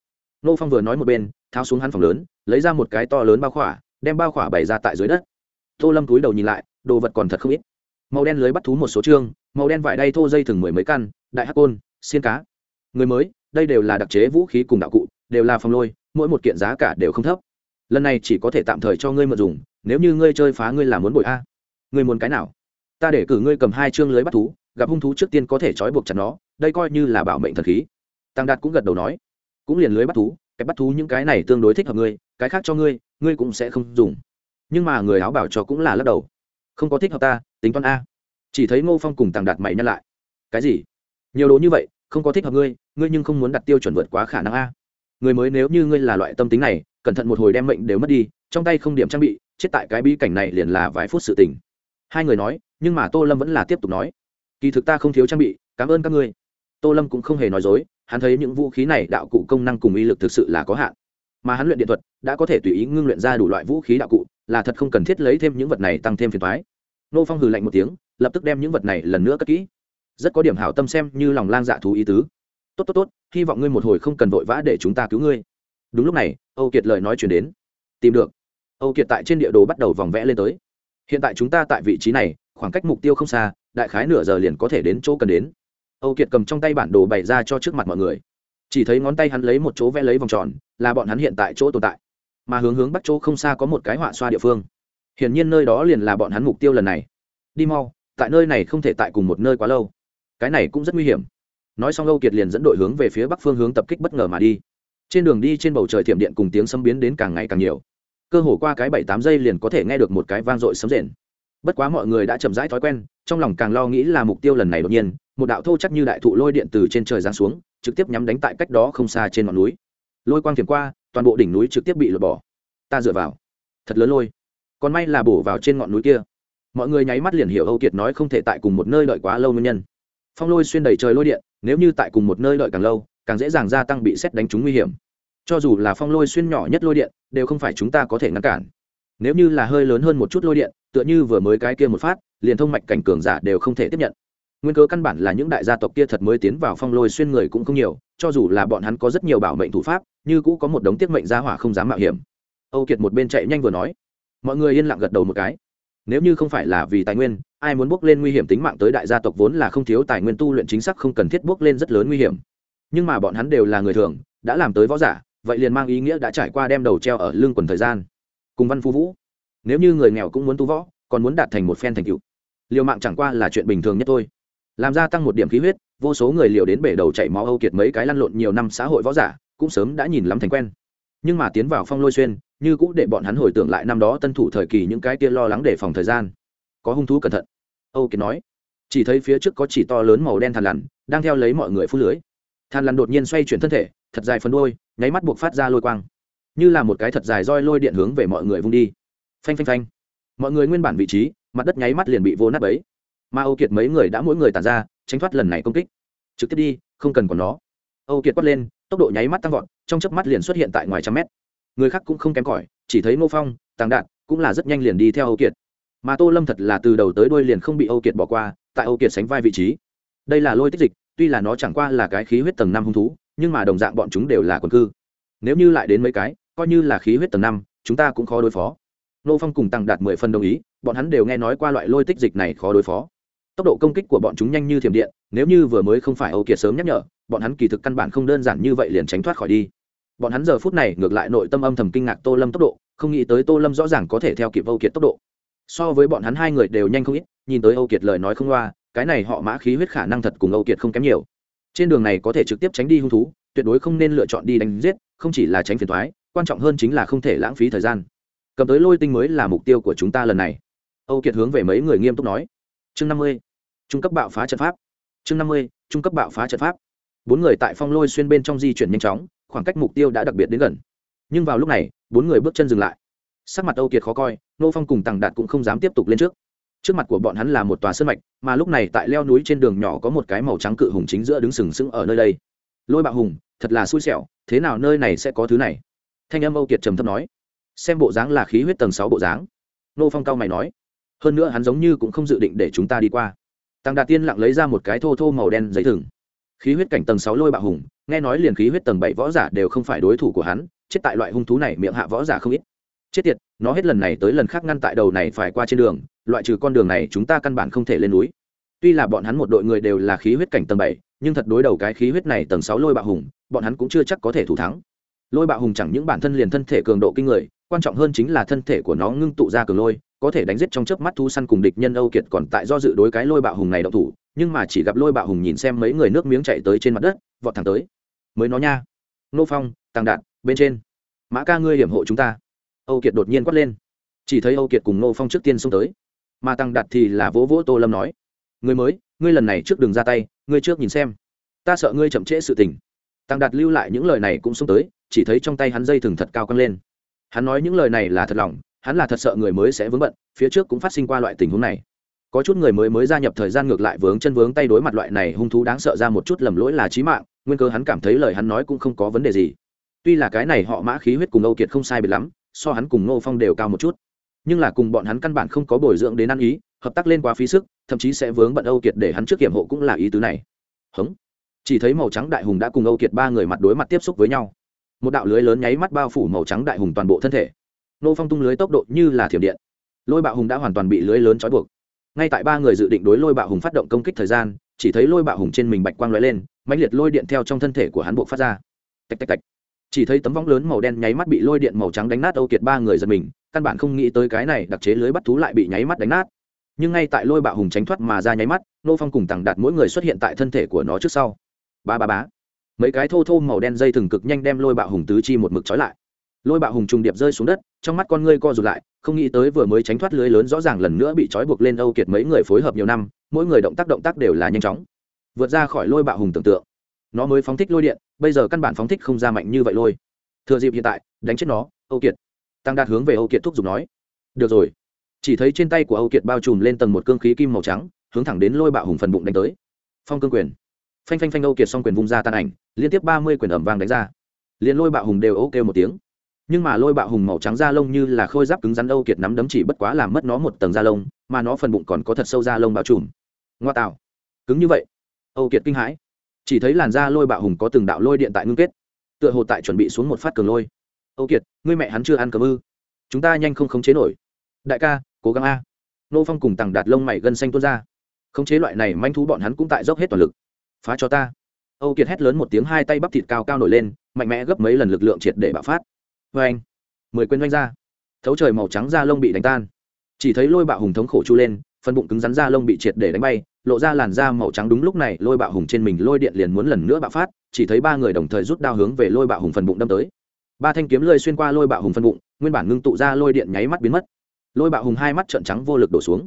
nô phong vừa nói một bên, tháo xuống hắn phòng lớn, lấy ra một cái to lớn bao khỏa, đem bao khỏa bày ra tại dưới đất. Tô lâm túi đầu nhìn lại, đồ vật còn thật không ít. Màu đen lưới bắt thú một số chương, màu đen vải đay thô dây thừng mười mấy căn, đại hắc côn, xiên cá. Người mới, đây đều là đặc chế vũ khí cùng đạo cụ đều là phòng lôi, mỗi một kiện giá cả đều không thấp. Lần này chỉ có thể tạm thời cho ngươi mượn dùng, nếu như ngươi chơi phá ngươi là muốn bội a. Ngươi muốn cái nào? Ta để cử ngươi cầm hai chương lưới bắt thú, gặp hung thú trước tiên có thể trói buộc chặt nó, đây coi như là bảo mệnh thần khí. Tăng đạt cũng gật đầu nói, cũng liền lưới bắt thú, cái bắt thú những cái này tương đối thích hợp ngươi, cái khác cho ngươi ngươi cũng sẽ không dùng. Nhưng mà người áo bảo cho cũng là lắc đầu. Không có thích hợp ta, tính toán a. Chỉ thấy ngô phong cùng tàng đạt mày nhăn lại. Cái gì? Nhiều đồ như vậy, không có thích hợp ngươi ngươi nhưng không muốn đặt tiêu chuẩn vượt quá khả năng a người mới nếu như ngươi là loại tâm tính này, cẩn thận một hồi đem mệnh đều mất đi, trong tay không điểm trang bị, chết tại cái bi cảnh này liền là vài phút sự tình. Hai người nói, nhưng mà tô lâm vẫn là tiếp tục nói, kỳ thực ta không thiếu trang bị, cảm ơn các ngươi. Tô lâm cũng không hề nói dối, hắn thấy những vũ khí này đạo cụ công năng cùng y lực thực sự là có hạn. Mà hắn luyện điện thuật, đã có thể tùy ý ngưng luyện ra đủ loại vũ khí đạo cụ, là thật không cần thiết lấy thêm những vật này tăng thêm phiền thoái nô phong hừ lạnh một tiếng, lập tức đem những vật này lần nữa cất kỹ. Rất có điểm hảo tâm xem như lòng lang dạ thú ý tứ tốt tốt tốt, hy vọng ngươi một hồi không cần vội vã để chúng ta cứu ngươi. Đúng lúc này, âu kiệt lời nói chuyển đến. Tìm được. Âu kiệt tại trên địa đồ bắt đầu vòng vẽ lên tới. Hiện tại chúng ta tại vị trí này, khoảng cách mục tiêu không xa, đại khái nửa giờ liền có thể đến chỗ cần đến. Âu kiệt cầm trong tay bản đồ bày ra cho trước mặt mọi người. Chỉ thấy ngón tay hắn lấy một chỗ vẽ lấy vòng tròn, là bọn hắn hiện tại chỗ tồn tại. Mà hướng hướng bắc chỗ không xa có một cái họa xoa địa phương. Hiển nhiên nơi đó liền là bọn hắn mục tiêu lần này. Đi mau, tại nơi này không thể tại cùng một nơi quá lâu. Cái này cũng rất nguy hiểm nói xong âu kiệt liền dẫn đội hướng về phía bắc phương hướng tập kích bất ngờ mà đi. Trên đường đi trên bầu trời thiểm điện cùng tiếng sấm biến đến càng ngày càng nhiều. Cơ hồ qua cái bảy tám giây liền có thể nghe được một cái vang dội sấm rền. Bất quá mọi người đã chậm rãi thói quen, trong lòng càng lo nghĩ là mục tiêu lần này đột nhiên, một đạo thô chắc như đại thụ lôi điện từ trên trời giáng xuống, trực tiếp nhắm đánh tại cách đó không xa trên ngọn núi. Lôi quang thiểm qua, toàn bộ đỉnh núi trực tiếp bị lột bỏ. Ta dựa vào. Thật lớn lôi. Còn may là bổ vào trên ngọn núi kia. Mọi người nháy mắt liền hiểu âu kiệt nói không thể tại cùng một nơi đợi quá lâu nguyên nhân phong lôi xuyên đầy trời lôi điện, nếu như tại cùng một nơi đợi càng lâu, càng dễ dàng gia tăng bị xét đánh trúng nguy hiểm. Cho dù là phong lôi xuyên nhỏ nhất lôi điện, đều không phải chúng ta có thể ngăn cản. Nếu như là hơi lớn hơn một chút lôi điện, tựa như vừa mới cái kia một phát, liền thông mạch cảnh cường giả đều không thể tiếp nhận. Nguyên cớ căn bản là những đại gia tộc kia thật mới tiến vào phong lôi xuyên người cũng không nhiều, cho dù là bọn hắn có rất nhiều bảo mệnh thủ pháp, như cũ có một đống tiết mệnh gia hỏa không dám mạo hiểm. Âu kiệt một bên chạy nhanh vừa nói. Mọi người yên lặng gật đầu một cái nếu như không phải là vì tài nguyên, ai muốn bước lên nguy hiểm tính mạng tới đại gia tộc vốn là không thiếu tài nguyên tu luyện chính xác không cần thiết bước lên rất lớn nguy hiểm. Nhưng mà bọn hắn đều là người thường, đã làm tới võ giả, vậy liền mang ý nghĩa đã trải qua đem đầu treo ở lưng quần thời gian. Cùng văn phú vũ, nếu như người nghèo cũng muốn tu võ, còn muốn đạt thành một phen thành tựu, liều mạng chẳng qua là chuyện bình thường nhất thôi. Làm gia tăng một điểm khí huyết, vô số người liều đến bể đầu chảy máu âu kiệt mấy cái lăn lộn nhiều năm xã hội võ giả, cũng sớm đã nhìn lắm thành quen nhưng mà tiến vào phong lôi xuyên, như cũng để bọn hắn hồi tưởng lại năm đó tân thủ thời kỳ những cái kia lo lắng để phòng thời gian. Có hung thú cẩn thận. Âu kiệt nói. Chỉ thấy phía trước có chỉ to lớn màu đen thằn lằn, đang theo lấy mọi người phút lưới. Thằn lằn đột nhiên xoay chuyển thân thể, thật dài phần đôi, nháy mắt buộc phát ra lôi quang. Như là một cái thật dài roi lôi điện hướng về mọi người vung đi. Phanh phanh phanh. Mọi người nguyên bản vị trí, mặt đất nháy mắt liền bị vô nát bấy. Mà âu kiệt mấy người đã mỗi người tàn ra, tránh thoát lần này công kích. Trực tiếp đi, không cần còn nó. Âu kiệt quát lên, tốc độ nháy mắt tăng vọt trong chớp mắt liền xuất hiện tại ngoài trăm mét. Người khác cũng không kém cỏi, chỉ thấy ngô phong, tàng Đạt cũng là rất nhanh liền đi theo âu kiệt. Mà tô lâm thật là từ đầu tới đuôi liền không bị âu kiệt bỏ qua, tại âu kiệt sánh vai vị trí. Đây là lôi tích dịch, tuy là nó chẳng qua là cái khí huyết tầng năm hung thú, nhưng mà đồng dạng bọn chúng đều là quân cư. Nếu như lại đến mấy cái, coi như là khí huyết tầng năm, chúng ta cũng khó đối phó. Nô phong cùng tăng đạt mười phần đồng ý, bọn hắn đều nghe nói qua loại lôi tích dịch này khó đối phó. Tốc độ công kích của bọn chúng nhanh như thiểm điện, nếu như vừa mới không phải âu kiệt sớm nhắc nhở, bọn hắn kỳ thực căn bản không đơn giản như vậy liền tránh thoát khỏi đi bọn hắn giờ phút này ngược lại nội tâm âm thầm kinh ngạc tô lâm tốc độ, không nghĩ tới tô lâm rõ ràng có thể theo kịp âu kiệt tốc độ. So với bọn hắn hai người đều nhanh không ít, nhìn tới âu kiệt lời nói không loa, cái này họ mã khí huyết khả năng thật cùng âu kiệt không kém nhiều. Trên đường này có thể trực tiếp tránh đi hung thú, tuyệt đối không nên lựa chọn đi đánh giết, không chỉ là tránh phiền thoái quan trọng hơn chính là không thể lãng phí thời gian. Cầm tới lôi tinh mới là mục tiêu của chúng ta lần này. Âu kiệt hướng về mấy người nghiêm túc nói. Chương năm mươi, trung cấp bạo phá trận pháp. Chương năm mươi, trung cấp bạo phá trận pháp. Bốn người tại phong lôi xuyên bên trong di chuyển nhanh chóng khoảng cách mục tiêu đã đặc biệt đến gần. Nhưng vào lúc này, bốn người bước chân dừng lại. Sắc mặt âu kiệt khó coi nô phong cùng tằng đạt cũng không dám tiếp tục lên trước. Trước mặt của bọn hắn là một tòa sơn mạch, mà lúc này tại leo núi trên đường nhỏ có một cái màu trắng cự hùng chính giữa đứng sừng sững ở nơi đây. Lôi bạo hùng, thật là xui xẻo, thế nào nơi này sẽ có thứ này? Thanh âm âu kiệt trầm thấp nói. Xem bộ dáng là khí huyết tầng sáu bộ dáng. Nô phong cao mày nói. Hơn nữa hắn giống như cũng không dự định để chúng ta đi qua. Tăng đạt tiên lặng lấy ra một cái thô thô màu đen giấy thừng. Khí huyết cảnh tầng sáu lôi bạo hùng nghe nói liền khí huyết tầng bảy võ giả đều không phải đối thủ của hắn, chết tại loại hung thú này miệng hạ võ giả không ít. Chết tiệt, nó hết lần này tới lần khác ngăn tại đầu này phải qua trên đường, loại trừ con đường này chúng ta căn bản không thể lên núi. Tuy là bọn hắn một đội người đều là khí huyết cảnh tầng bảy, nhưng thật đối đầu cái khí huyết này tầng sáu lôi bạo hùng, bọn hắn cũng chưa chắc có thể thủ thắng. Lôi bạo hùng chẳng những bản thân liền thân thể cường độ kinh người, quan trọng hơn chính là thân thể của nó ngưng tụ ra cường lôi, có thể đánh giết trong chớp mắt thu săn cùng địch nhân âu kiệt còn tại do dự đối cái lôi bạo hùng này đậu thủ nhưng mà chỉ gặp lôi bạo hùng nhìn xem mấy người nước miếng chạy tới trên mặt đất, vọt thẳng tới. Mới nó nha. Nô phong, tàng đạn bên trên. Mã ca ngươi hiểm hộ chúng ta. Âu kiệt đột nhiên quát lên. Chỉ thấy âu kiệt cùng nô phong trước tiên xông tới. Mà tăng đạt thì là vỗ vỗ tô lâm nói. Người mới, ngươi lần này trước đường ra tay, ngươi trước nhìn xem. Ta sợ ngươi chậm trễ sự tình. Tăng đạt lưu lại những lời này cũng xông tới, chỉ thấy trong tay hắn dây thừng thật cao căng lên. Hắn nói những lời này là thật lòng, hắn là thật sợ người mới sẽ vướng bận, phía trước cũng phát sinh qua loại tình huống này có chút người mới mới gia nhập thời gian ngược lại vướng chân vướng tay đối mặt loại này hung thú đáng sợ ra một chút lầm lỗi là chí mạng, nguyên cơ hắn cảm thấy lời hắn nói cũng không có vấn đề gì. Tuy là cái này họ mã khí huyết cùng âu kiệt không sai biệt lắm, so hắn cùng ngô phong đều cao một chút. Nhưng là cùng bọn hắn căn bản không có bồi dưỡng đến ăn ý, hợp tác lên quá phí sức, thậm chí sẽ vướng bận âu kiệt để hắn trước kiểm hộ cũng là ý tứ này. Hống. Chỉ thấy màu trắng đại hùng đã cùng âu kiệt ba người mặt đối mặt tiếp xúc với nhau. Một đạo lưới lớn nháy mắt bao phủ màu trắng đại hùng toàn bộ thân thể. Nô phong tung lưới tốc độ như là thiểm điện. Lôi bạo hùng đã hoàn toàn bị lưới lớn trói buộc ngay tại ba người dự định đối lôi bạo hùng phát động công kích thời gian, chỉ thấy lôi bạo hùng trên mình bạch quang lóe lên, mãnh liệt lôi điện theo trong thân thể của hắn buộc phát ra. Tạch tạch tạch. Chỉ thấy tấm vong lớn màu đen nháy mắt bị lôi điện màu trắng đánh nát âu kiệt ba người giật mình, căn bản không nghĩ tới cái này đặc chế lưới bắt thú lại bị nháy mắt đánh nát. Nhưng ngay tại lôi bạo hùng tránh thoát mà ra nháy mắt, nô phong cùng tặng đạt mỗi người xuất hiện tại thân thể của nó trước sau. Ba ba bá mấy cái thô thô màu đen dây thừng cực nhanh đem lôi bạo hùng tứ chi một mực trói lại lôi bạo hùng trùng điệp rơi xuống đất, trong mắt con ngươi co rụt lại, không nghĩ tới vừa mới tránh thoát lưới lớn rõ ràng lần nữa bị trói buộc lên âu kiệt mấy người phối hợp nhiều năm, mỗi người động tác động tác đều là nhanh chóng. Vượt ra khỏi lôi bạo hùng tưởng tượng. Nó mới phóng thích lôi điện, bây giờ căn bản phóng thích không ra mạnh như vậy lôi. Thừa dịp hiện tại, đánh chết nó, âu kiệt. Tăng đạt hướng về âu kiệt thúc giục nói. Được rồi. Chỉ thấy trên tay của âu kiệt bao trùm lên tầng một cương khí kim màu trắng, hướng thẳng đến lôi bạo hùng phần bụng đánh tới. Phong cương quyền. Phanh phanh phanh âu kiệt xong quyền vung ra tan ảnh, liên tiếp ba mươi quyền ẩm vàng đánh ra. Liền lôi bạo hùng đều âu kêu một tiếng nhưng mà lôi bạo hùng màu trắng da lông như là khôi giáp cứng rắn âu kiệt nắm đấm chỉ bất quá làm mất nó một tầng da lông, mà nó phần bụng còn có thật sâu da lông bao trùm. Ngoa tạo. Cứng như vậy. Âu kiệt kinh hãi. Chỉ thấy làn da lôi bạo hùng có từng đạo lôi điện tại ngưng kết. Tựa hồ tại chuẩn bị xuống một phát cường lôi. Âu kiệt, ngươi mẹ hắn chưa ăn cơm ư? Chúng ta nhanh không khống chế nổi. Đại ca, cố gắng a. Nô phong cùng tằng đạt lông mày gân xanh tuôn ra. Khống chế loại này manh thú bọn hắn cũng tại dốc hết toàn lực. Phá cho ta. Âu kiệt hét lớn một tiếng hai tay bắp thịt cao cao nổi lên, mạnh mẽ gấp mấy lần lực lượng triệt để bạo phát vê anh. Mười quên doanh ra. Thấu trời màu trắng da lông bị đánh tan. Chỉ thấy lôi bạo hùng thống khổ chu lên, phần bụng cứng rắn da lông bị triệt để đánh bay, lộ ra làn da màu trắng đúng lúc này, lôi bạo hùng trên mình lôi điện liền muốn lần nữa bạo phát, chỉ thấy ba người đồng thời rút đao hướng về lôi bạo hùng phần bụng đâm tới. Ba thanh kiếm lơi xuyên qua lôi bạo hùng phần bụng, nguyên bản ngưng tụ ra lôi điện nháy mắt biến mất. Lôi bạo hùng hai mắt trợn trắng vô lực đổ xuống.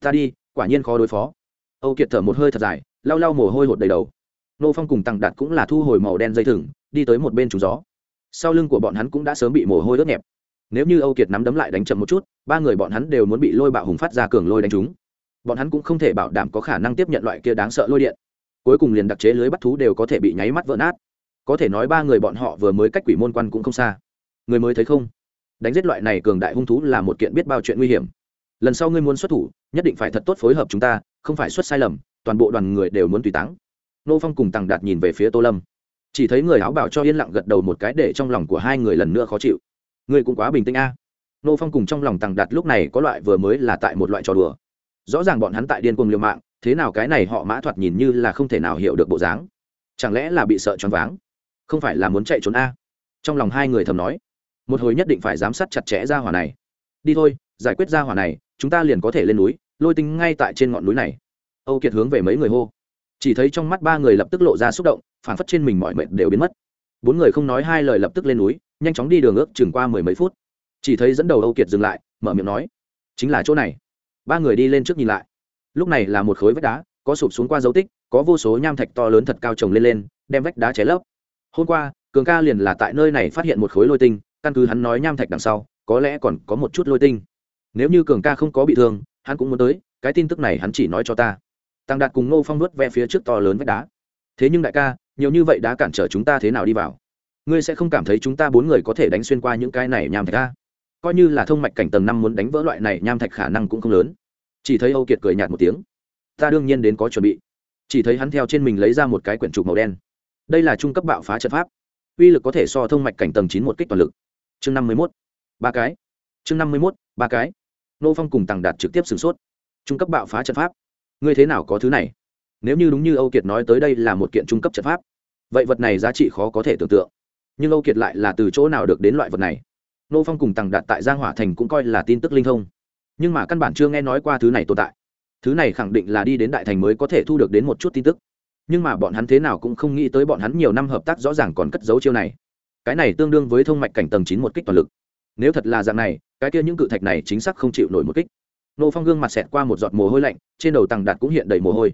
Ta đi, quả nhiên khó đối phó. Âu kiệt thở một hơi thật dài, lau lau mồ hôi hột đầy đầu. Nô phong cùng tặng đạt cũng là thu hồi màu đen dây thừng, đi tới một bên trúng gió sau lưng của bọn hắn cũng đã sớm bị mồ hôi ướt nhẹp. Nếu như âu kiệt nắm đấm lại đánh chậm một chút, ba người bọn hắn đều muốn bị lôi bạo hùng phát ra cường lôi đánh trúng. Bọn hắn cũng không thể bảo đảm có khả năng tiếp nhận loại kia đáng sợ lôi điện. Cuối cùng liền đặc chế lưới bắt thú đều có thể bị nháy mắt vỡ nát. Có thể nói ba người bọn họ vừa mới cách quỷ môn quan cũng không xa. Người mới thấy không? Đánh giết loại này cường đại hung thú là một kiện biết bao chuyện nguy hiểm. Lần sau ngươi muốn xuất thủ, nhất định phải thật tốt phối hợp chúng ta, không phải xuất sai lầm, toàn bộ đoàn người đều muốn tùy táng. Nô phong cùng tằng đạt nhìn về phía tô lâm chỉ thấy người áo bảo cho yên lặng gật đầu một cái để trong lòng của hai người lần nữa khó chịu. Ngươi cũng quá bình tĩnh a. Nô phong cùng trong lòng tằng đạt lúc này có loại vừa mới là tại một loại trò đùa. Rõ ràng bọn hắn tại điên cuồng liều mạng, thế nào cái này họ mã thoạt nhìn như là không thể nào hiểu được bộ dáng. Chẳng lẽ là bị sợ choáng váng? Không phải là muốn chạy trốn a? Trong lòng hai người thầm nói. Một hồi nhất định phải giám sát chặt chẽ ra hỏa này. Đi thôi, giải quyết ra hỏa này, chúng ta liền có thể lên núi, lôi tinh ngay tại trên ngọn núi này. Âu kiệt hướng về mấy người hô. Chỉ thấy trong mắt ba người lập tức lộ ra xúc động phản phất trên mình mọi mệnh đều biến mất. Bốn người không nói hai lời lập tức lên núi, nhanh chóng đi đường ước chừng qua mười mấy phút. Chỉ thấy dẫn đầu âu kiệt dừng lại, mở miệng nói, chính là chỗ này. Ba người đi lên trước nhìn lại. Lúc này là một khối vách đá, có sụp xuống qua dấu tích, có vô số nham thạch to lớn thật cao trồng lên lên, đem vách đá cháy lấp. Hôm qua, cường ca liền là tại nơi này phát hiện một khối lôi tinh, căn cứ hắn nói nham thạch đằng sau, có lẽ còn có một chút lôi tinh. Nếu như cường ca không có bị thương, hắn cũng muốn tới, cái tin tức này hắn chỉ nói cho ta. Tăng đạt cùng ngô phong nuốt ve phía trước to lớn vách đá. Thế nhưng đại ca nhiều như vậy đã cản trở chúng ta thế nào đi vào? Ngươi sẽ không cảm thấy chúng ta bốn người có thể đánh xuyên qua những cái này nham thạch ta coi như là thông mạch cảnh tầng năm muốn đánh vỡ loại này, nham thạch khả năng cũng không lớn. Chỉ thấy âu kiệt cười nhạt một tiếng. Ta đương nhiên đến có chuẩn bị. Chỉ thấy hắn theo trên mình lấy ra một cái quyển trục màu đen. Đây là trung cấp bạo phá trận pháp. Uy lực có thể so thông mạch cảnh tầng chín một kích toàn lực. Chương năm mươi mốt. Ba cái. Chương năm mươi mốt, ba cái. Nô phong cùng tàng đạt trực tiếp sửng sốt. Trung cấp bạo phá trận pháp. Ngươi thế nào có thứ này? Nếu như đúng như âu kiệt nói tới đây là một kiện trung cấp trận pháp, vậy vật này giá trị khó có thể tưởng tượng. Nhưng âu kiệt lại là từ chỗ nào được đến loại vật này? Nô phong cùng tằng đạt tại giang hỏa thành cũng coi là tin tức linh thông. Nhưng mà căn bản chưa nghe nói qua thứ này tồn tại. Thứ này khẳng định là đi đến đại thành mới có thể thu được đến một chút tin tức. Nhưng mà bọn hắn thế nào cũng không nghĩ tới bọn hắn nhiều năm hợp tác rõ ràng còn cất dấu chiêu này. Cái này tương đương với thông mạch cảnh tầng chín một kích toàn lực. Nếu thật là dạng này, cái kia những cự thạch này chính xác không chịu nổi một kích. Nô phong gương mặt xẹt qua một giọt mồ hôi lạnh, trên đầu tằng đạt cũng hiện đầy mồ hôi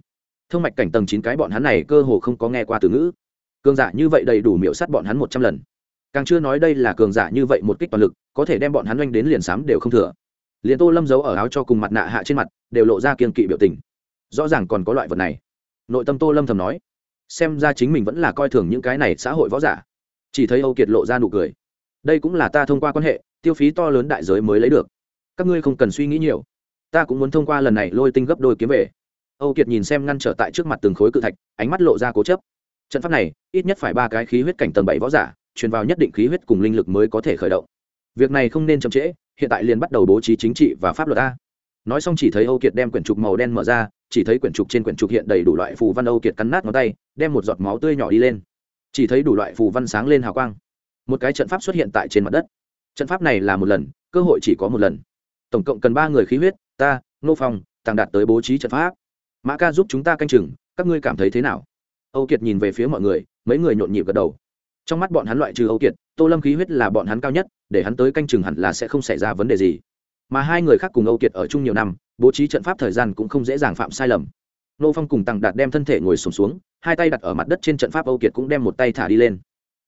thông mạch cảnh tầng chín cái bọn hắn này cơ hồ không có nghe qua từ ngữ. Cường giả như vậy đầy đủ miễu sát bọn hắn một trăm lần. Càng chưa nói đây là cường giả như vậy một kích toàn lực, có thể đem bọn hắn oanh đến liền sám đều không thừa. Liền tô lâm giấu ở áo cho cùng mặt nạ hạ trên mặt, đều lộ ra kiên kỵ biểu tình. Rõ ràng còn có loại vật này. Nội tâm tô lâm thầm nói, xem ra chính mình vẫn là coi thường những cái này xã hội võ giả. Chỉ thấy âu kiệt lộ ra nụ cười. Đây cũng là ta thông qua quan hệ, tiêu phí to lớn đại giới mới lấy được. Các ngươi không cần suy nghĩ nhiều. Ta cũng muốn thông qua lần này lôi tinh gấp đôi kiếm về âu kiệt nhìn xem ngăn trở tại trước mặt từng khối cự thạch, ánh mắt lộ ra cố chấp. Trận pháp này, ít nhất phải ba cái khí huyết cảnh tầng bảy võ giả, truyền vào nhất định khí huyết cùng linh lực mới có thể khởi động. Việc này không nên chậm trễ, hiện tại liền bắt đầu bố trí chính trị và pháp luật a. Nói xong chỉ thấy âu kiệt đem quyển trục màu đen mở ra, chỉ thấy quyển trục trên quyển trục hiện đầy đủ loại phù văn. Âu kiệt cắn nát ngón tay, đem một giọt máu tươi nhỏ đi lên. Chỉ thấy đủ loại phù văn sáng lên hào quang. Một cái trận pháp xuất hiện tại trên mặt đất. Trận pháp này là một lần, cơ hội chỉ có một lần. Tổng cộng cần ba người khí huyết, ta nô phong, tàng đạt tới bố trí trận pháp mã ca giúp chúng ta canh chừng các ngươi cảm thấy thế nào? Âu kiệt nhìn về phía mọi người mấy người nhộn nhịp gật đầu. Trong mắt bọn hắn loại trừ âu kiệt tô lâm khí huyết là bọn hắn cao nhất để hắn tới canh chừng hẳn là sẽ không xảy ra vấn đề gì. Mà hai người khác cùng âu kiệt ở chung nhiều năm bố trí trận pháp thời gian cũng không dễ dàng phạm sai lầm. Nô phong cùng tặng đạt đem thân thể ngồi sùng xuống, xuống hai tay đặt ở mặt đất trên trận pháp âu kiệt cũng đem một tay thả đi lên.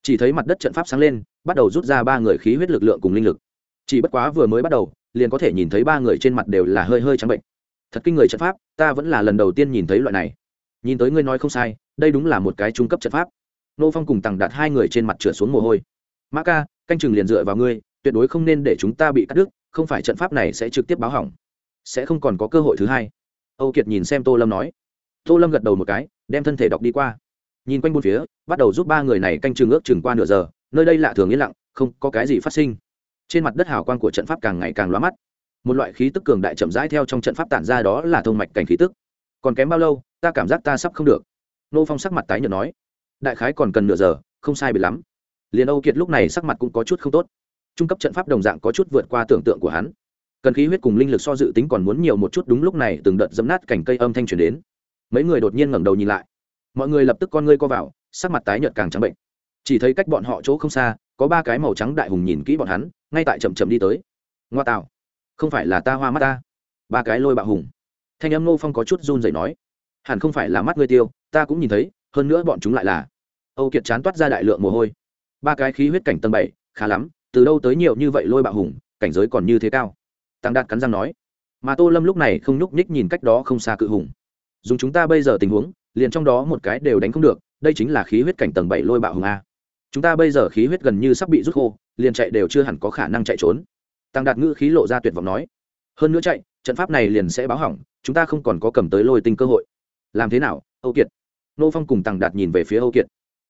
Chỉ thấy mặt đất trận pháp sáng lên bắt đầu rút ra ba người khí huyết lực lượng cùng linh lực. Chỉ bất quá vừa mới bắt đầu liền có thể nhìn thấy ba người trên mặt đều là hơi hơi trắng bệnh thật kinh người trận pháp, ta vẫn là lần đầu tiên nhìn thấy loại này. Nhìn tới ngươi nói không sai, đây đúng là một cái trung cấp trận pháp. Nô phong cùng tằng đạt hai người trên mặt trượt xuống mồ hôi. Mã ca, canh chừng liền dựa vào ngươi, tuyệt đối không nên để chúng ta bị cắt đứt, không phải trận pháp này sẽ trực tiếp báo hỏng. Sẽ không còn có cơ hội thứ hai. Âu kiệt nhìn xem tô lâm nói. Tô lâm gật đầu một cái, đem thân thể đọc đi qua. Nhìn quanh bốn phía, bắt đầu giúp ba người này canh chừng ước chừng qua nửa giờ, nơi đây lạ thường yên lặng, không có cái gì phát sinh. Trên mặt đất hào quang của trận pháp càng ngày càng lóa mắt một loại khí tức cường đại chậm rãi theo trong trận pháp tản ra đó là thông mạch cảnh khí tức. Còn kém bao lâu, ta cảm giác ta sắp không được. Nô phong sắc mặt tái nhợt nói, đại khái còn cần nửa giờ, không sai bị lắm. Liền âu kiệt lúc này sắc mặt cũng có chút không tốt. Trung cấp trận pháp đồng dạng có chút vượt qua tưởng tượng của hắn. Cần khí huyết cùng linh lực so dự tính còn muốn nhiều một chút đúng lúc này từng đợt dấm nát cảnh cây âm thanh truyền đến. Mấy người đột nhiên ngẩng đầu nhìn lại. Mọi người lập tức con ngươi co vào, sắc mặt tái nhợt càng trắng bệnh. Chỉ thấy cách bọn họ chỗ không xa, có ba cái màu trắng đại hùng nhìn kỹ bọn hắn, ngay tại chậm chậm đi tới. Ngoa tạo không phải là ta hoa mắt ta. Ba cái lôi bạo hùng. Thanh âm Nô phong có chút run rẩy nói. Hẳn không phải là mắt ngươi tiêu, ta cũng nhìn thấy, hơn nữa bọn chúng lại là. Âu kiệt chán toát ra đại lượng mồ hôi. Ba cái khí huyết cảnh tầng bảy, khá lắm, từ đâu tới nhiều như vậy lôi bạo hùng, cảnh giới còn như thế cao? Tăng đạt cắn răng nói. Mà tô lâm lúc này không nhúc nhích nhìn cách đó không xa cự hùng. Dùng chúng ta bây giờ tình huống, liền trong đó một cái đều đánh không được, đây chính là khí huyết cảnh tầng bảy lôi bạo hùng a. Chúng ta bây giờ khí huyết gần như sắp bị rút khô, liền chạy đều chưa hẳn có khả năng chạy trốn tăng đạt ngữ khí lộ ra tuyệt vọng nói, hơn nữa chạy, trận pháp này liền sẽ báo hỏng, chúng ta không còn có cầm tới lôi tinh cơ hội. Làm thế nào, âu kiệt? Nô phong cùng tăng đạt nhìn về phía âu kiệt.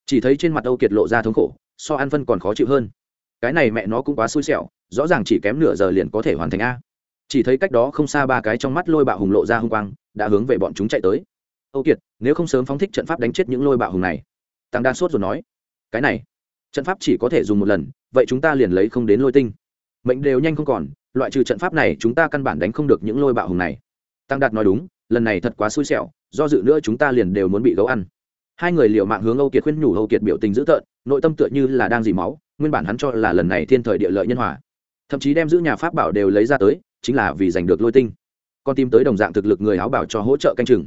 Chỉ thấy trên mặt âu kiệt lộ ra thống khổ, so an phân còn khó chịu hơn. Cái này mẹ nó cũng quá xui xẻo, rõ ràng chỉ kém nửa giờ liền có thể hoàn thành a. Chỉ thấy cách đó không xa ba cái trong mắt lôi bạo hùng lộ ra hung quang, đã hướng về bọn chúng chạy tới. Âu kiệt, nếu không sớm phóng thích trận pháp đánh chết những lôi bạo hùng này. Tăng đa sốt rồi nói, cái này, trận pháp chỉ có thể dùng một lần, vậy chúng ta liền lấy không đến lôi tinh mệnh đều nhanh không còn, loại trừ trận pháp này, chúng ta căn bản đánh không được những lôi bạo hùng này. Tăng đạt nói đúng, lần này thật quá xui xẻo, do dự nữa chúng ta liền đều muốn bị gấu ăn. Hai người liều mạng hướng âu kiệt khuyên nhủ âu kiệt biểu tình dữ tợn, nội tâm tựa như là đang dì máu, nguyên bản hắn cho là lần này thiên thời địa lợi nhân hòa. Thậm chí đem giữ nhà pháp bảo đều lấy ra tới, chính là vì giành được lôi tinh. Con tìm tới đồng dạng thực lực người áo bảo cho hỗ trợ canh chừng.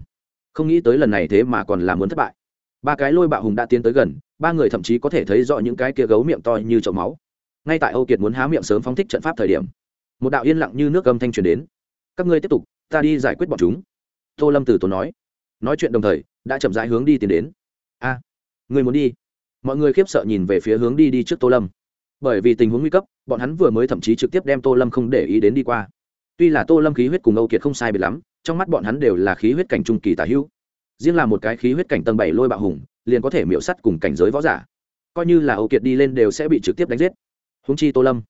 Không nghĩ tới lần này thế mà còn là muốn thất bại. Ba cái lôi bạo hùng đã tiến tới gần, ba người thậm chí có thể thấy rõ những cái kia gấu miệng to như chậu máu ngay tại âu kiệt muốn há miệng sớm phóng thích trận pháp thời điểm, một đạo yên lặng như nước âm thanh truyền đến. Các ngươi tiếp tục, ta đi giải quyết bọn chúng. Tô lâm từ tốn nói. Nói chuyện đồng thời, đã chậm rãi hướng đi tiến đến. A người muốn đi? Mọi người khiếp sợ nhìn về phía hướng đi đi trước tô lâm. Bởi vì tình huống nguy cấp, bọn hắn vừa mới thậm chí trực tiếp đem tô lâm không để ý đến đi qua. Tuy là tô lâm khí huyết cùng âu kiệt không sai biệt lắm, trong mắt bọn hắn đều là khí huyết cảnh trung kỳ tả hữu. Riêng là một cái khí huyết cảnh tầng bảy lôi bạo hùng, liền có thể miễu sắt cùng cảnh giới võ giả. Coi như là âu kiệt đi lên đều sẽ bị trực tiếp đánh giết húng chi tô lâm.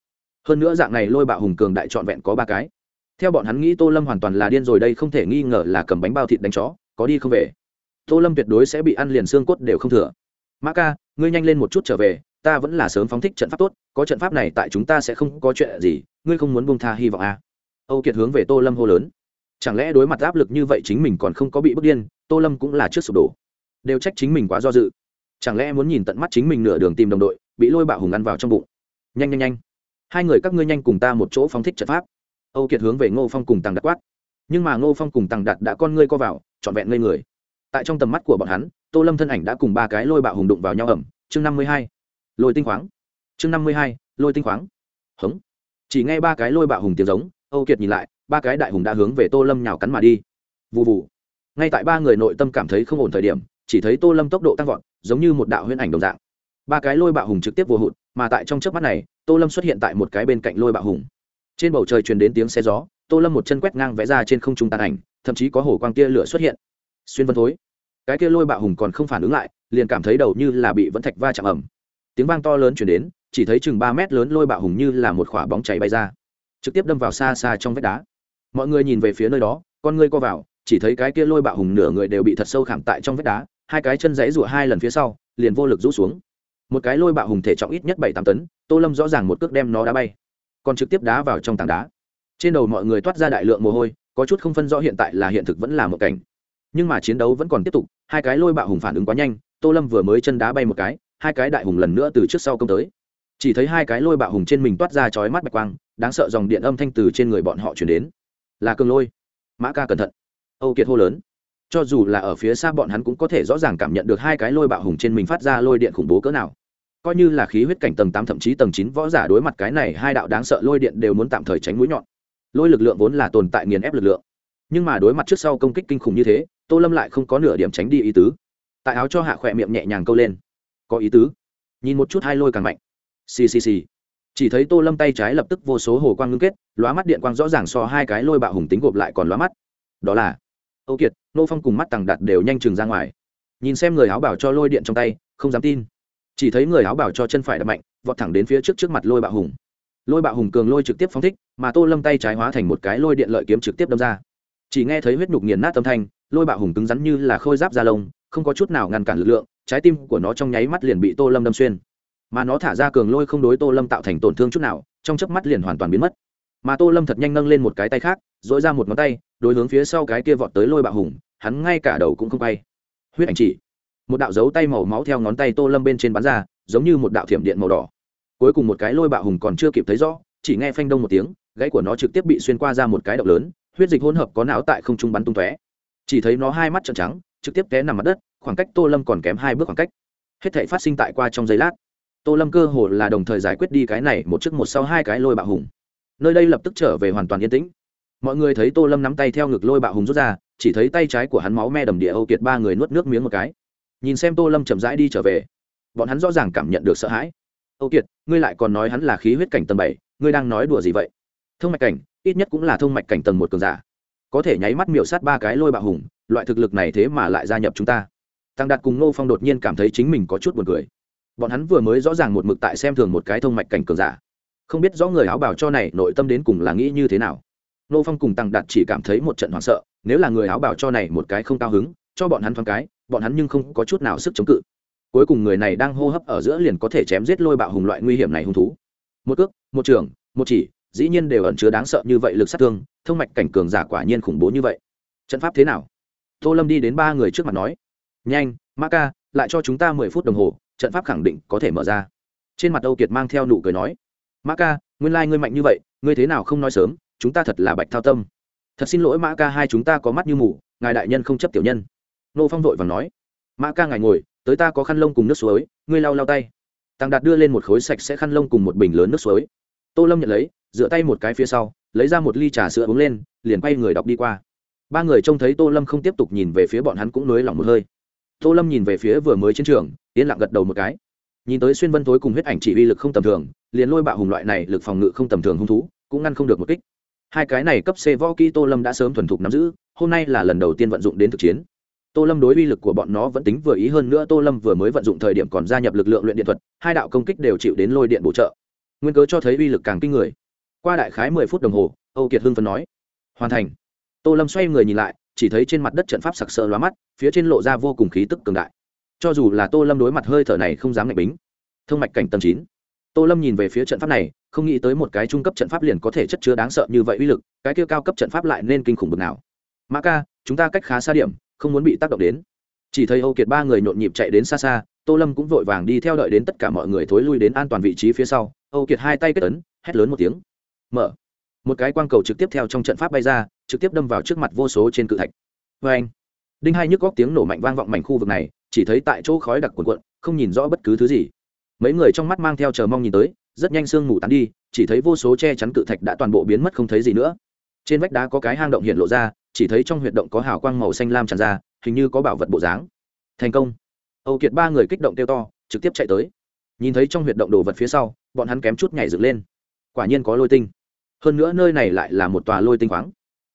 Hơn nữa dạng này lôi bạo hùng cường đại trọn vẹn có ba cái. Theo bọn hắn nghĩ tô lâm hoàn toàn là điên rồi đây, không thể nghi ngờ là cầm bánh bao thịt đánh chó, có đi không về. Tô lâm tuyệt đối sẽ bị ăn liền xương cốt đều không thừa. Mã ca, ngươi nhanh lên một chút trở về, ta vẫn là sớm phóng thích trận pháp tốt, có trận pháp này tại chúng ta sẽ không có chuyện gì, ngươi không muốn bông tha hy vọng à. âu kiệt hướng về tô lâm hô lớn. Chẳng lẽ đối mặt áp lực như vậy chính mình còn không có bị bức điên, tô lâm cũng là trước sụp đổ. Đều trách chính mình quá do dự. Chẳng lẽ muốn nhìn tận mắt chính mình nửa đường tìm đồng đội, bị lôi bạo hùng ăn vào trong bụng? Nhanh nhanh nhanh. Hai người các ngươi nhanh cùng ta một chỗ phóng thích trận pháp. Âu kiệt hướng về ngô phong cùng tàng đặt quát. Nhưng mà ngô phong cùng tàng đặt đã con ngươi co vào, trọn vẹn ngây người. Tại trong tầm mắt của bọn hắn, tô lâm thân ảnh đã cùng ba cái lôi bạo hùng đụng vào nhau ẩm chương năm mươi hai. Lôi tinh khoáng. Chương năm mươi hai. Lôi tinh khoáng. Hống. Chỉ nghe ba cái lôi bạo hùng tiếng giống, âu kiệt nhìn lại, ba cái đại hùng đã hướng về tô lâm nhào cắn mà đi. Vụ vụ ngay tại ba người nội tâm cảm thấy không ổn thời điểm, chỉ thấy tô lâm tốc độ tăng vọt, giống như một đạo huyễn ảnh đồng dạng. Ba cái lôi bạo hùng trực tiếp vô hụt mà tại trong trước mắt này, tô lâm xuất hiện tại một cái bên cạnh lôi bạo hùng. Trên bầu trời truyền đến tiếng xe gió, tô lâm một chân quét ngang vẽ ra trên không trung tàn ảnh, thậm chí có hổ quang tia lửa xuất hiện. Xuyên vân thối. Cái kia lôi bạo hùng còn không phản ứng lại, liền cảm thấy đầu như là bị vẫn thạch va chạm ẩm tiếng vang to lớn chuyển đến, chỉ thấy chừng ba mét lớn lôi bạo hùng như là một khỏa bóng chảy bay ra, trực tiếp đâm vào xa xa trong vách đá. Mọi người nhìn về phía nơi đó, con ngươi co vào, chỉ thấy cái kia lôi bạo hùng nửa người đều bị thật sâu khảm tại trong vách đá, hai cái chân dãy rụa hai lần phía sau, liền vô lực rũ xuống một cái lôi bạo hùng thể trọng ít nhất bảy tám tấn, tô lâm rõ ràng một cước đem nó đá bay, còn trực tiếp đá vào trong tảng đá. Trên đầu mọi người toát ra đại lượng mồ hôi, có chút không phân rõ hiện tại là hiện thực vẫn là một cảnh. Nhưng mà chiến đấu vẫn còn tiếp tục, hai cái lôi bạo hùng phản ứng quá nhanh, tô lâm vừa mới chân đá bay một cái, hai cái đại hùng lần nữa từ trước sau công tới. Chỉ thấy hai cái lôi bạo hùng trên mình toát ra chói mắt bạch quang, đáng sợ dòng điện âm thanh từ trên người bọn họ chuyển đến. Là cường lôi. Mã ca cẩn thận. Âu kiệt hô lớn cho dù là ở phía xa bọn hắn cũng có thể rõ ràng cảm nhận được hai cái lôi bạo hùng trên mình phát ra lôi điện khủng bố cỡ nào. Coi như là khí huyết cảnh tầng tám thậm chí tầng chín võ giả đối mặt cái này, hai đạo đáng sợ lôi điện đều muốn tạm thời tránh mũi nhọn. Lôi lực lượng vốn là tồn tại nghiền ép lực lượng. Nhưng mà đối mặt trước sau công kích kinh khủng như thế, tô lâm lại không có nửa điểm tránh đi ý tứ. Tại áo cho hạ khỏe miệng nhẹ nhàng câu lên. Có ý tứ? Nhìn một chút hai lôi càng mạnh. Xì xì xì. Chỉ thấy tô lâm tay trái lập tức vô số hồ quang ngưng kết, lóa mắt điện quang rõ ràng so hai cái lôi bạo hùng tính gộp lại còn lóa mắt. Đó là âu kiệt, nô phong cùng mắt tằng Đạt đều nhanh chừng ra ngoài. Nhìn xem người áo bảo cho lôi điện trong tay, không dám tin. Chỉ thấy người áo bảo cho chân phải đập mạnh, vọt thẳng đến phía trước trước mặt lôi bạo hùng. Lôi bạo hùng cường lôi trực tiếp phóng thích, mà tô lâm tay trái hóa thành một cái lôi điện lợi kiếm trực tiếp đâm ra. Chỉ nghe thấy huyết nhục nghiền nát âm thanh, lôi bạo hùng cứng rắn như là khôi giáp da lông, không có chút nào ngăn cản lực lượng, trái tim của nó trong nháy mắt liền bị tô lâm đâm xuyên. Mà nó thả ra cường lôi không đối tô lâm tạo thành tổn thương chút nào, trong chớp mắt liền hoàn toàn biến mất. Mà tô lâm thật nhanh nâng lên một cái tay khác dỗi ra một ngón tay đối hướng phía sau cái kia vọt tới lôi bạo hùng, hắn ngay cả đầu cũng không bay huyết ảnh chỉ, một đạo dấu tay màu máu theo ngón tay tô lâm bên trên bắn ra, giống như một đạo thiểm điện màu đỏ. Cuối cùng một cái lôi bạo hùng còn chưa kịp thấy rõ, chỉ nghe phanh đông một tiếng, gãy của nó trực tiếp bị xuyên qua ra một cái động lớn, huyết dịch hỗn hợp có não tại không trung bắn tung tóe. Chỉ thấy nó hai mắt trợn trắng, trực tiếp té nằm mặt đất, khoảng cách tô lâm còn kém hai bước khoảng cách. Hết thể phát sinh tại qua trong giây lát. Tô lâm cơ hồ là đồng thời giải quyết đi cái này một chiếc một sau hai cái lôi bạo hùng. Nơi đây lập tức trở về hoàn toàn yên tĩnh mọi người thấy tô lâm nắm tay theo ngực lôi bạo hùng rút ra, chỉ thấy tay trái của hắn máu me đầm địa âu kiệt ba người nuốt nước miếng một cái. Nhìn xem tô lâm chậm rãi đi trở về, bọn hắn rõ ràng cảm nhận được sợ hãi. Âu kiệt, ngươi lại còn nói hắn là khí huyết cảnh tầng bảy, ngươi đang nói đùa gì vậy? Thông mạch cảnh, ít nhất cũng là thông mạch cảnh tầng một cường giả. Có thể nháy mắt miểu sát ba cái lôi bạo hùng, loại thực lực này thế mà lại gia nhập chúng ta. Tăng đạt cùng ngô phong đột nhiên cảm thấy chính mình có chút buồn cười. Bọn hắn vừa mới rõ ràng một mực tại xem thường một cái thông mạch cảnh cường giả. Không biết rõ người áo bảo cho này nội tâm đến cùng là nghĩ như thế nào. Nô phong cùng tăng đạt chỉ cảm thấy một trận hoảng sợ, nếu là người áo bảo cho này một cái không cao hứng, cho bọn hắn thoáng cái, bọn hắn nhưng không có chút nào sức chống cự. Cuối cùng người này đang hô hấp ở giữa liền có thể chém giết lôi bạo hùng loại nguy hiểm này hung thú. Một cước, một trường, một chỉ, dĩ nhiên đều ẩn chứa đáng sợ như vậy lực sát thương, thông mạch cảnh cường giả quả nhiên khủng bố như vậy. Trận pháp thế nào? Tô lâm đi đến ba người trước mặt nói. Nhanh, ma ca, lại cho chúng ta mười phút đồng hồ, trận pháp khẳng định có thể mở ra. Trên mặt âu kiệt mang theo nụ cười nói. Ma ca, nguyên lai、like、ngươi mạnh như vậy, ngươi thế nào không nói sớm? Chúng ta thật là bạch thao tâm. Thật xin lỗi mã ca, hai chúng ta có mắt như mù, ngài đại nhân không chấp tiểu nhân. Nô phong vội và nói. Mã ca ngài ngồi, tới ta có khăn lông cùng nước suối, ngươi lau lau tay. Tăng đạt đưa lên một khối sạch sẽ khăn lông cùng một bình lớn nước suối. Tô lâm nhận lấy dựa tay một cái phía sau, lấy ra một ly trà sữa uống lên, liền quay người đọc đi qua. Ba người trông thấy tô lâm không tiếp tục nhìn về phía bọn hắn cũng nới lỏng một hơi. Tô lâm nhìn về phía vừa mới chiến trường, yên lặng gật đầu một cái. Nhìn tới xuyên vân tối cùng huyết ảnh chỉ uy lực không tầm thường, liền lôi bạo hùng loại này lực phòng ngự không tầm thường hung thú, cũng ngăn không được một kích hai cái này cấp c võ kỹ tô lâm đã sớm thuần thục nắm giữ, hôm nay là lần đầu tiên vận dụng đến thực chiến. Tô lâm đối uy lực của bọn nó vẫn tính vừa ý hơn nữa, tô lâm vừa mới vận dụng thời điểm còn gia nhập lực lượng luyện điện thuật, hai đạo công kích đều chịu đến lôi điện bổ trợ. Nguyên cớ cho thấy uy lực càng kinh người. Qua đại khái mười phút đồng hồ, âu kiệt hưng phấn nói, hoàn thành. Tô lâm xoay người nhìn lại, chỉ thấy trên mặt đất trận pháp sặc sỡ lóa mắt, phía trên lộ ra vô cùng khí tức cường đại. Cho dù là tô lâm đối mặt hơi thở này không dám ngạch bính. Thương mạch cảnh tầng chín. Tô lâm nhìn về phía trận pháp này không nghĩ tới một cái trung cấp trận pháp liền có thể chất chứa đáng sợ như vậy uy lực, cái kia cao cấp trận pháp lại nên kinh khủng bực nào. Mã ca, chúng ta cách khá xa điểm, không muốn bị tác động đến. Chỉ thấy âu kiệt ba người nhộn nhịp chạy đến xa xa, tô lâm cũng vội vàng đi theo đợi đến tất cả mọi người thối lui đến an toàn vị trí phía sau. Âu kiệt hai tay kết ấn, hét lớn một tiếng. Mở. Một cái quang cầu trực tiếp theo trong trận pháp bay ra, trực tiếp đâm vào trước mặt vô số trên cự thạch. Vê anh, đinh hai nhức góc tiếng nổ mạnh vang vọng mảnh khu vực này, chỉ thấy tại chỗ khói đặc quần cuộn, không nhìn rõ bất cứ thứ gì. Mấy người trong mắt mang theo chờ mong nhìn tới rất nhanh sương mù tán đi, chỉ thấy vô số che chắn cự thạch đã toàn bộ biến mất không thấy gì nữa. Trên vách đá có cái hang động hiện lộ ra, chỉ thấy trong huyệt động có hào quang màu xanh lam tràn ra, hình như có bảo vật bộ dáng. Thành công! Âu kiệt ba người kích động kêu to, trực tiếp chạy tới. Nhìn thấy trong huyệt động đồ vật phía sau, bọn hắn kém chút nhảy dựng lên. Quả nhiên có lôi tinh. Hơn nữa nơi này lại là một tòa lôi tinh khoáng.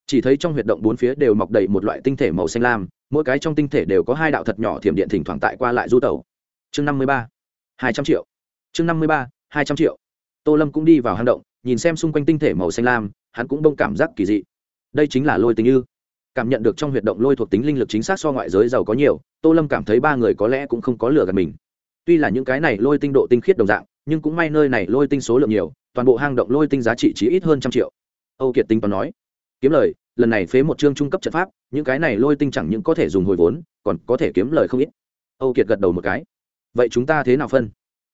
Chỉ thấy trong huyệt động bốn phía đều mọc đầy một loại tinh thể màu xanh lam, mỗi cái trong tinh thể đều có hai đạo thật nhỏ thiểm điện thỉnh thoảng tại qua lại du tàu chương năm mươi ba. Hai trăm triệu. Chương năm mươi ba hai trăm triệu. Tô lâm cũng đi vào hang động, nhìn xem xung quanh tinh thể màu xanh lam, hắn cũng bông cảm giác kỳ dị. Đây chính là lôi tình ư. Cảm nhận được trong huyệt động lôi thuộc tính linh lực chính xác so ngoại giới giàu có nhiều, tô lâm cảm thấy ba người có lẽ cũng không có lửa gần mình. Tuy là những cái này lôi tinh độ tinh khiết đồng dạng, nhưng cũng may nơi này lôi tinh số lượng nhiều, toàn bộ hang động lôi tinh giá trị chỉ ít hơn trăm triệu. Âu kiệt tinh toán nói, kiếm lời, lần này phế một chương trung cấp trận pháp, những cái này lôi tinh chẳng những có thể dùng hồi vốn, còn có thể kiếm lời không ít. Âu kiệt gật đầu một cái, vậy chúng ta thế nào phân?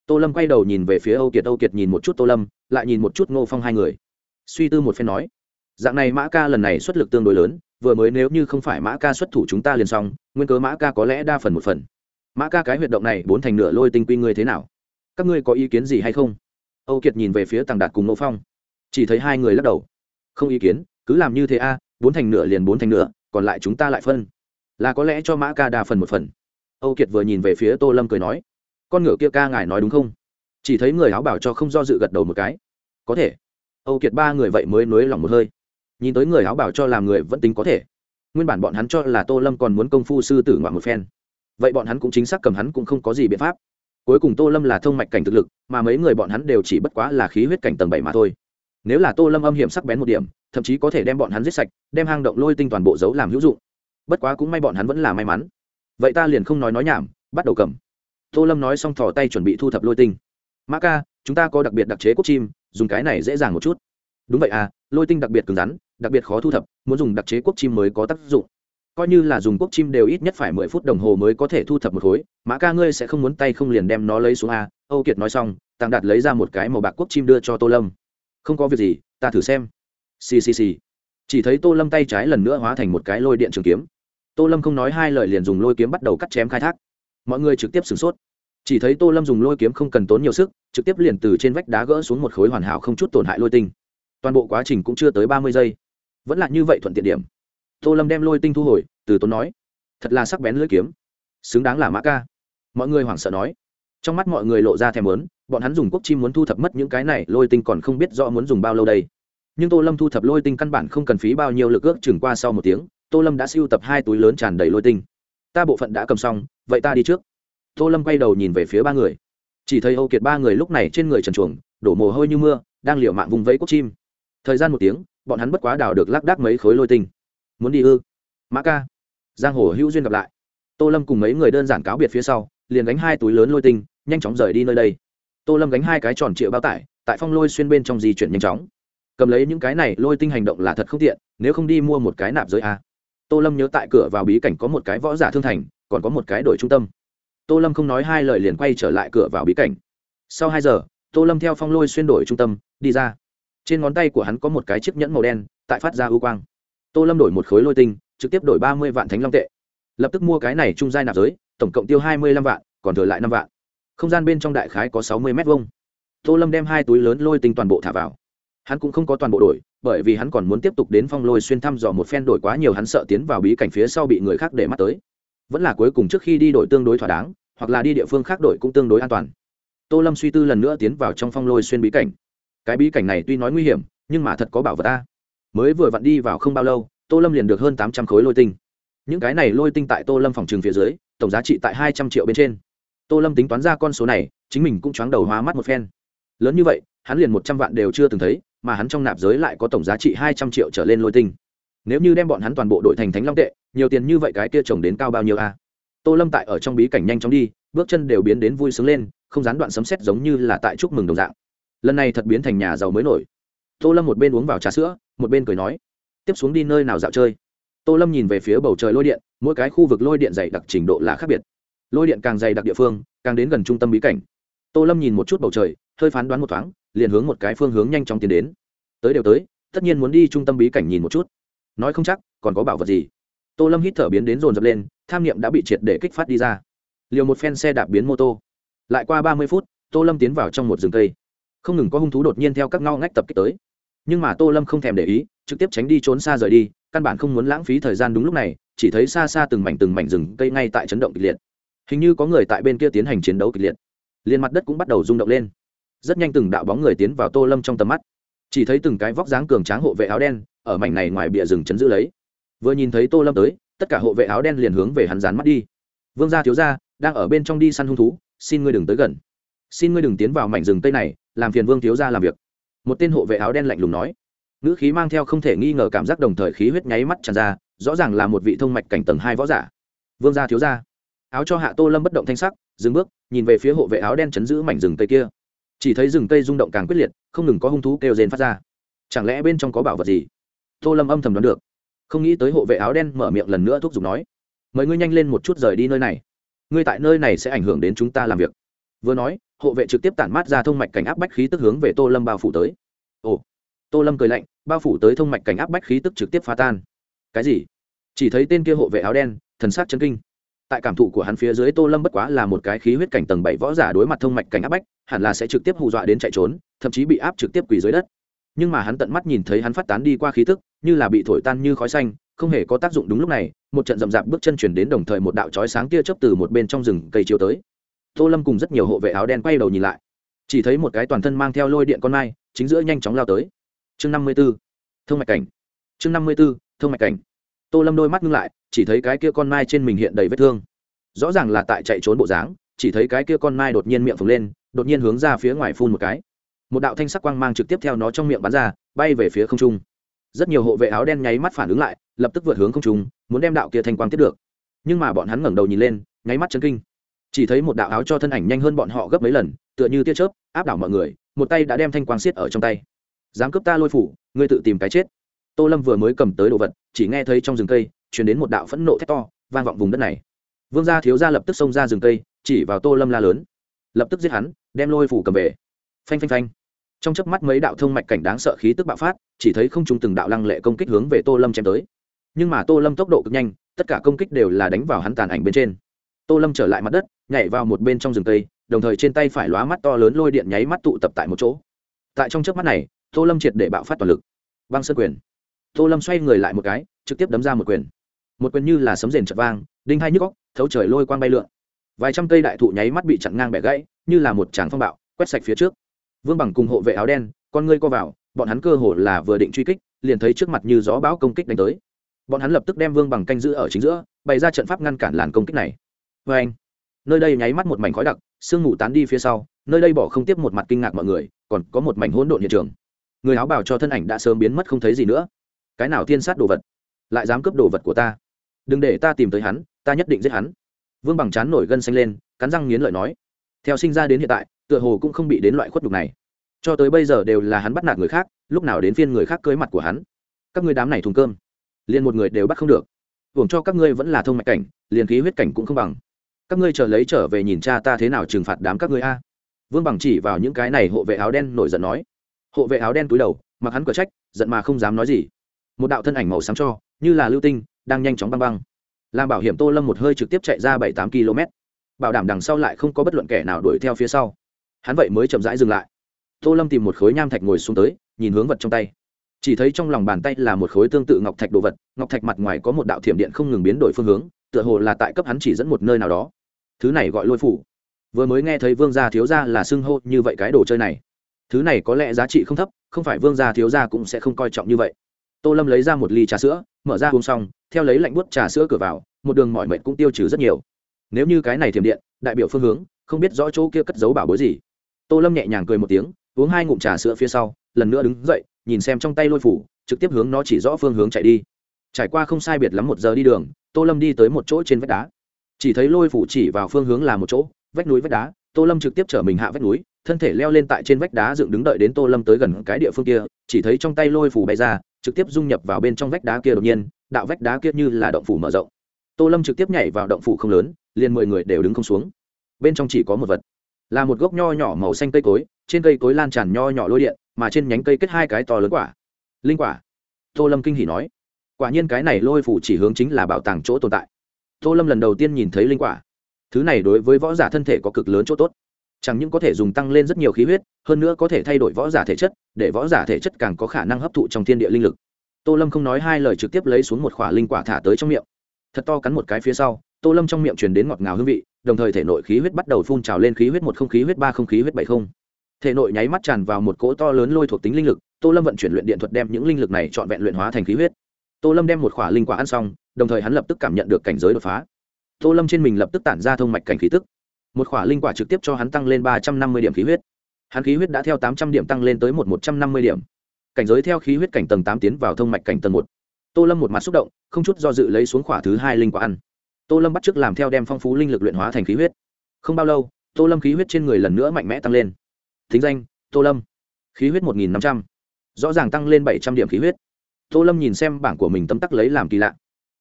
Tô lâm quay đầu nhìn về phía âu kiệt âu kiệt nhìn một chút tô lâm, lại nhìn một chút ngô phong hai người. Suy tư một phen nói, dạng này mã ca lần này xuất lực tương đối lớn, vừa mới nếu như không phải mã ca xuất thủ chúng ta liền xong, nguyên cớ mã ca có lẽ đa phần một phần. Mã ca cái huyệt động này bốn thành nửa lôi tinh quy ngươi thế nào? Các ngươi có ý kiến gì hay không? Âu kiệt nhìn về phía tàng đạt cùng Ngô phong. Chỉ thấy hai người lắc đầu. Không ý kiến, cứ làm như thế a, bốn thành nửa liền bốn thành nửa, còn lại chúng ta lại phân. Là có lẽ cho mã ca đa phần một phần. Âu kiệt vừa nhìn về phía tô lâm cười nói con ngựa kia ca ngài nói đúng không? Chỉ thấy người áo bảo cho không do dự gật đầu một cái. Có thể. Âu kiệt ba người vậy mới nối lòng một hơi. Nhìn tới người áo bảo cho làm người vẫn tính có thể. Nguyên bản bọn hắn cho là tô lâm còn muốn công phu sư tử ngoạn một phen. Vậy bọn hắn cũng chính xác cầm hắn cũng không có gì biện pháp. Cuối cùng tô lâm là thông mạch cảnh thực lực, mà mấy người bọn hắn đều chỉ bất quá là khí huyết cảnh tầng bảy mà thôi. Nếu là tô lâm âm hiểm sắc bén một điểm, thậm chí có thể đem bọn hắn giết sạch, đem hang động lôi tinh toàn bộ dấu làm hữu dụng. Bất quá cũng may bọn hắn vẫn là may mắn. Vậy ta liền không nói nói nhảm, bắt đầu cầm tô lâm nói xong thò tay chuẩn bị thu thập lôi tinh. Mã ca, chúng ta có đặc biệt đặc chế cốt chim, dùng cái này dễ dàng một chút. Đúng vậy à lôi tinh đặc biệt cứng rắn, đặc biệt khó thu thập, muốn dùng đặc chế quốc chim mới có tác dụng. Coi như là dùng quốc chim đều ít nhất phải mười phút đồng hồ mới có thể thu thập một khối, mã ca ngươi sẽ không muốn tay không liền đem nó lấy xuống a. Âu kiệt nói xong, tàng đạt lấy ra một cái màu bạc quốc chim đưa cho tô lâm. Không có việc gì, ta thử xem. Xì xì xì. Chỉ thấy tô lâm tay trái lần nữa hóa thành một cái lôi điện trường kiếm. Tô lâm không nói hai lời liền dùng lôi kiếm bắt đầu cắt chém khai thác mọi người trực tiếp sửng sốt. Chỉ thấy tô lâm dùng lôi kiếm không cần tốn nhiều sức, trực tiếp liền từ trên vách đá gỡ xuống một khối hoàn hảo không chút tổn hại lôi tinh. Toàn bộ quá trình cũng chưa tới ba mươi giây. Vẫn là như vậy thuận tiện điểm. Tô lâm đem lôi tinh thu hồi, từ tốn nói, thật là sắc bén lưỡi kiếm. Xứng đáng là mã ca. Mọi người hoảng sợ nói. Trong mắt mọi người lộ ra thèm lớn bọn hắn dùng quốc chim muốn thu thập mất những cái này, lôi tinh còn không biết rõ muốn dùng bao lâu đây. Nhưng tô lâm thu thập lôi tinh căn bản không cần phí bao nhiêu lực ước chừng qua sau một tiếng, tô lâm đã siêu tập hai túi lớn tràn đầy lôi tinh. Ta bộ phận đã cầm xong vậy ta đi trước. Tô lâm quay đầu nhìn về phía ba người. Chỉ thấy âu kiệt ba người lúc này trên người trần chuồng, đổ mồ hôi như mưa, đang liệu mạng vùng vẫy quốc chim. Thời gian một tiếng, bọn hắn bất quá đào được lác đác mấy khối lôi tinh. Muốn đi ư? Mã ca. Giang hồ hữu duyên gặp lại. Tô lâm cùng mấy người đơn giản cáo biệt phía sau, liền gánh hai túi lớn lôi tinh, nhanh chóng rời đi nơi đây. Tô lâm gánh hai cái tròn triệu bao tải, tại phong lôi xuyên bên trong di chuyển nhanh chóng. Cầm lấy những cái này, lôi tinh hành động là thật không tiện, nếu không đi mua một cái nạp giới a. Tô lâm nhớ tại cửa vào bí cảnh có một cái võ giả thương thành còn có một cái đổi trung tâm. Tô lâm không nói hai lời liền quay trở lại cửa vào bí cảnh. Sau hai giờ, tô lâm theo phong lôi xuyên đổi trung tâm, đi ra. Trên ngón tay của hắn có một cái chiếc nhẫn màu đen, tại phát ra ưu quang. Tô lâm đổi một khối lôi tinh, trực tiếp đổi ba mươi vạn thánh long tệ. Lập tức mua cái này trung giai nạp giới, tổng cộng tiêu hai mươi lăm vạn, còn thừa lại năm vạn. Không gian bên trong đại khái có sáu mươi m hai tô lâm đem hai túi lớn lôi tinh toàn bộ thả vào. Hắn cũng không có toàn bộ đổi, bởi vì hắn còn muốn tiếp tục đến phong lôi xuyên thăm dò một phen đổi quá nhiều hắn sợ tiến vào bí cảnh phía sau bị người khác để mắt tới vẫn là cuối cùng trước khi đi đổi tương đối thỏa đáng, hoặc là đi địa phương khác đổi cũng tương đối an toàn. Tô lâm suy tư lần nữa tiến vào trong phong lôi xuyên bí cảnh. Cái bí cảnh này tuy nói nguy hiểm, nhưng mà thật có bảo vật ta mới vừa vặn đi vào không bao lâu, tô lâm liền được hơn tám trăm khối lôi tinh. Những cái này lôi tinh tại tô lâm phòng trường phía dưới, tổng giá trị tại hai trăm triệu bên trên. Tô lâm tính toán ra con số này, chính mình cũng choáng đầu hóa mắt một phen. Lớn như vậy, hắn liền một trăm vạn đều chưa từng thấy, mà hắn trong nạp giới lại có tổng giá trị hai trăm triệu trở lên lôi tinh nếu như đem bọn hắn toàn bộ đội thành thánh long tệ, nhiều tiền như vậy cái kia trồng đến cao bao nhiêu a? Tô lâm tại ở trong bí cảnh nhanh chóng đi, bước chân đều biến đến vui sướng lên, không gián đoạn sấm xét giống như là tại chúc mừng đồng dạng. Lần này thật biến thành nhà giàu mới nổi. Tô lâm một bên uống vào trà sữa, một bên cười nói, tiếp xuống đi nơi nào dạo chơi? Tô lâm nhìn về phía bầu trời lôi điện, mỗi cái khu vực lôi điện dày đặc trình độ là khác biệt. Lôi điện càng dày đặc địa phương, càng đến gần trung tâm bí cảnh. Tô lâm nhìn một chút bầu trời, hơi phán đoán một thoáng, liền hướng một cái phương hướng nhanh chóng tiến đến. Tới đều tới, tất nhiên muốn đi trung tâm bí cảnh nhìn một chút nói không chắc, còn có bảo vật gì? Tô lâm hít thở biến đến rồn rập lên, tham nghiệm đã bị triệt để kích phát đi ra. Liều một phen xe đạp biến mô tô. Lại qua ba mươi phút, tô lâm tiến vào trong một rừng cây. Không ngừng có hung thú đột nhiên theo các ngao ngách tập kích tới. Nhưng mà tô lâm không thèm để ý, trực tiếp tránh đi trốn xa rời đi, căn bản không muốn lãng phí thời gian đúng lúc này, chỉ thấy xa xa từng mảnh từng mảnh rừng cây ngay tại chấn động kịch liệt. Hình như có người tại bên kia tiến hành chiến đấu kịch liệt. Liền mặt đất cũng bắt đầu rung động lên. Rất nhanh từng đạo bóng người tiến vào tô lâm trong tầm mắt. Chỉ thấy từng cái vóc dáng cường tráng hộ vệ áo đen ở mảnh này ngoài bìa rừng chấn giữ lấy. Vừa nhìn thấy tô lâm tới, tất cả hộ vệ áo đen liền hướng về hắn dán mắt đi. Vương gia thiếu gia, đang ở bên trong đi săn hung thú, xin ngươi đừng tới gần. Xin ngươi đừng tiến vào mảnh rừng tây này, làm phiền vương thiếu gia làm việc. Một tên hộ vệ áo đen lạnh lùng nói. Ngữ khí mang theo không thể nghi ngờ cảm giác đồng thời khí huyết nháy mắt tràn ra, rõ ràng là một vị thông mạch cảnh tầng hai võ giả. Vương gia thiếu gia. Áo cho hạ tô lâm bất động thanh sắc, dừng bước, nhìn về phía hộ vệ áo đen chấn giữ mảnh rừng tây kia. Chỉ thấy rừng tây rung động càng quyết liệt, không ngừng có hung thú kêu rên phát ra. Chẳng lẽ bên trong có bảo vật gì? Tô lâm âm thầm đoán được. Không nghĩ tới hộ vệ áo đen mở miệng lần nữa thúc giục nói, mời ngươi nhanh lên một chút rời đi nơi này. Ngươi tại nơi này sẽ ảnh hưởng đến chúng ta làm việc. Vừa nói, hộ vệ trực tiếp tản mát ra thông mạch cảnh áp bách khí tức hướng về tô lâm bao phủ tới. Ồ. Tô lâm cười lạnh, bao phủ tới thông mạch cảnh áp bách khí tức trực tiếp phá tan. Cái gì? Chỉ thấy tên kia hộ vệ áo đen, thần sát chân kinh. Tại cảm thụ của hắn phía dưới tô lâm bất quá là một cái khí huyết cảnh tầng bảy võ giả đối mặt thông mạch cảnh áp bách, hẳn là sẽ trực tiếp hù dọa đến chạy trốn, thậm chí bị áp trực tiếp quỳ dưới đất nhưng mà hắn tận mắt nhìn thấy hắn phát tán đi qua khí tức, như là bị thổi tan như khói xanh, không hề có tác dụng đúng lúc này, một trận rậm rạp bước chân chuyển đến đồng thời một đạo chói sáng tia chớp từ một bên trong rừng cây chiếu tới. Tô lâm cùng rất nhiều hộ vệ áo đen quay đầu nhìn lại. Chỉ thấy một cái toàn thân mang theo lôi điện con mai, chính giữa nhanh chóng lao tới. Chương năm mươi b ố thông mạch cảnh. Chương năm mươi b ố thông mạch cảnh. Tô lâm đôi mắt ngưng lại, chỉ thấy cái kia con mai trên mình hiện đầy vết thương. Rõ ràng là tại chạy trốn bộ dáng, chỉ thấy cái kia con mai đột nhiên miệng phồng lên, đột nhiên hướng ra phía ngoài phun một cái một đạo thanh sắc quang mang trực tiếp theo nó trong miệng bắn ra, bay về phía không trung. Rất nhiều hộ vệ áo đen nháy mắt phản ứng lại, lập tức vượt hướng không trung, muốn đem đạo kia thanh quang tiếp được. Nhưng mà bọn hắn ngẩng đầu nhìn lên, nháy mắt chấn kinh. Chỉ thấy một đạo áo cho thân ảnh nhanh hơn bọn họ gấp mấy lần, tựa như tia chớp, áp đảo mọi người, một tay đã đem thanh quang xiết ở trong tay. Dám cướp ta lôi phủ, ngươi tự tìm cái chết. Tô lâm vừa mới cầm tới đồ vật, chỉ nghe thấy trong rừng cây chuyển đến một đạo phẫn nộ thét to, vang vọng vùng đất này. Vương gia thiếu gia lập tức xông ra rừng cây, chỉ vào tô lâm la lớn. Lập tức giết hắn, đem lôi phủ cầm về phanh phanh phanh. Trong chớp mắt mấy đạo thông mạch cảnh đáng sợ khí tức bạo phát, chỉ thấy không trung từng đạo lăng lệ công kích hướng về tô lâm chém tới. Nhưng mà tô lâm tốc độ cực nhanh, tất cả công kích đều là đánh vào hắn tàn ảnh bên trên. Tô lâm trở lại mặt đất, nhảy vào một bên trong rừng cây, đồng thời trên tay phải lóa mắt to lớn lôi điện nháy mắt tụ tập tại một chỗ. Tại trong chớp mắt này, tô lâm triệt để bạo phát toàn lực. Băng sơn quyền. Tô lâm xoay người lại một cái, trực tiếp đấm ra một quyền. Một quyền như là sấm rền chật vang, đinh hai nhức góc thấu trời lôi quang bay lượn. Vài trăm cây đại thụ nháy mắt bị chặn ngang bẻ gãy, như là một tràng phong bạo, quét sạch phía trước vương bằng cùng hộ vệ áo đen, con ngươi co vào, bọn hắn cơ hồ là vừa định truy kích, liền thấy trước mặt như gió bão công kích đánh tới. Bọn hắn lập tức đem vương bằng canh giữ ở chính giữa, bày ra trận pháp ngăn cản làn công kích này. Vê anh, nơi đây nháy mắt một mảnh khói đặc, sương mù tán đi phía sau, nơi đây bỏ không tiếp một mặt kinh ngạc mọi người, còn có một mảnh hỗn độn hiện trường. Người áo bảo cho thân ảnh đã sớm biến mất không thấy gì nữa. Cái nào thiên sát đồ vật? Lại dám cướp đồ vật của ta? Đừng để ta tìm tới hắn, ta nhất định giết hắn. Vương bằng chán nổi gân xanh lên, cắn răng nghiến lợi nói. Theo sinh ra đến hiện tại tựa hồ cũng không bị đến loại khuất đục này. Cho tới bây giờ đều là hắn bắt nạt người khác, lúc nào đến phiên người khác cưới mặt của hắn. Các ngươi đám này thùng cơm, liền một người đều bắt không được. Hưởng cho các ngươi vẫn là thông mạch cảnh, liền khí huyết cảnh cũng không bằng. Các ngươi chờ lấy trở về nhìn cha ta thế nào trừng phạt đám các ngươi a. Vương bằng chỉ vào những cái này hộ vệ áo đen nổi giận nói. Hộ vệ áo đen túi đầu, mặc hắn cửa trách, giận mà không dám nói gì. Một đạo thân ảnh màu xám cho, như là lưu tinh, đang nhanh chóng băng băng. Làm bảo hiểm tô lâm một hơi trực tiếp chạy ra bảy tám km bảo đảm đằng sau lại không có bất luận kẻ nào đuổi theo phía sau hắn vậy mới chậm rãi dừng lại. Tô lâm tìm một khối nham thạch ngồi xuống tới, nhìn hướng vật trong tay. Chỉ thấy trong lòng bàn tay là một khối tương tự ngọc thạch đồ vật, ngọc thạch mặt ngoài có một đạo thiểm điện không ngừng biến đổi phương hướng, tựa hồ là tại cấp hắn chỉ dẫn một nơi nào đó. Thứ này gọi lôi phủ. Vừa mới nghe thấy vương gia thiếu gia là xưng hô như vậy cái đồ chơi này. Thứ này có lẽ giá trị không thấp, không phải vương gia thiếu gia cũng sẽ không coi trọng như vậy. Tô lâm lấy ra một ly trà sữa, mở ra uống xong, theo lấy lạnh buốt trà sữa cửa vào, một đường mọi mệnh cũng tiêu trừ rất nhiều. Nếu như cái này thiểm điện, đại biểu phương hướng, không biết rõ chỗ kia cất giấu bảo bối gì tô lâm nhẹ nhàng cười một tiếng, uống hai ngụm trà sữa phía sau, lần nữa đứng dậy, nhìn xem trong tay lôi phủ, trực tiếp hướng nó chỉ rõ phương hướng chạy đi. Trải qua không sai biệt lắm một giờ đi đường, tô lâm đi tới một chỗ trên vách đá. Chỉ thấy lôi phủ chỉ vào phương hướng là một chỗ, vách núi vách đá, tô lâm trực tiếp chở mình hạ vách núi, thân thể leo lên tại trên vách đá dựng đứng đợi đến tô lâm tới gần cái địa phương kia, chỉ thấy trong tay lôi phủ bay ra, trực tiếp dung nhập vào bên trong vách đá kia đột nhiên, đạo vách đá kia như là động phủ mở rộng. Tô lâm trực tiếp nhảy vào động phủ không lớn, liền mười người đều đứng không xuống. Bên trong chỉ có một vật là một gốc nho nhỏ màu xanh cây cối, trên cây cối lan tràn nho nhỏ lôi điện, mà trên nhánh cây kết hai cái to lớn quả. Linh quả. Tô lâm kinh hỉ nói. Quả nhiên cái này lôi phủ chỉ hướng chính là bảo tàng chỗ tồn tại. Tô lâm lần đầu tiên nhìn thấy linh quả. Thứ này đối với võ giả thân thể có cực lớn chỗ tốt. Chẳng những có thể dùng tăng lên rất nhiều khí huyết, hơn nữa có thể thay đổi võ giả thể chất, để võ giả thể chất càng có khả năng hấp thụ trong thiên địa linh lực. Tô lâm không nói hai lời trực tiếp lấy xuống một khỏa linh quả thả tới trong miệng. Thật to cắn một cái phía sau, tô lâm trong miệng truyền đến ngọt ngào hương vị đồng thời thể nội khí huyết bắt đầu phun trào lên khí huyết một không, khí huyết ba không, khí huyết bảy không. Thể nội nháy mắt tràn vào một cỗ to lớn lôi thuộc tính linh lực, tô lâm vận chuyển luyện điện thuật đem những linh lực này trọn vẹn luyện hóa thành khí huyết. Tô lâm đem một khỏa linh quả ăn xong, đồng thời hắn lập tức cảm nhận được cảnh giới đột phá. Tô lâm trên mình lập tức tản ra thông mạch cảnh khí tức. Một khỏa linh quả trực tiếp cho hắn tăng lên ba trăm năm mươi điểm khí huyết. Hắn khí huyết đã theo tám trăm điểm tăng lên tới một một trăm năm mươi điểm. Cảnh giới theo khí huyết cảnh tầng tám tiến vào thông mạch cảnh tầng một. Tô lâm một mặt xúc động, không chút do dự lấy xuống khỏa thứ hai linh quả ăn tô lâm bắt t r ư ớ c làm theo đem phong phú linh lực luyện hóa thành khí huyết. Không bao lâu, tô lâm khí huyết trên người lần nữa mạnh mẽ tăng lên. Thính danh, tô lâm. Khí huyết một nghìn năm trăm. Rõ ràng tăng lên bảy trăm điểm khí huyết. Tô lâm nhìn xem bảng của mình tấm tắc lấy làm kỳ lạ.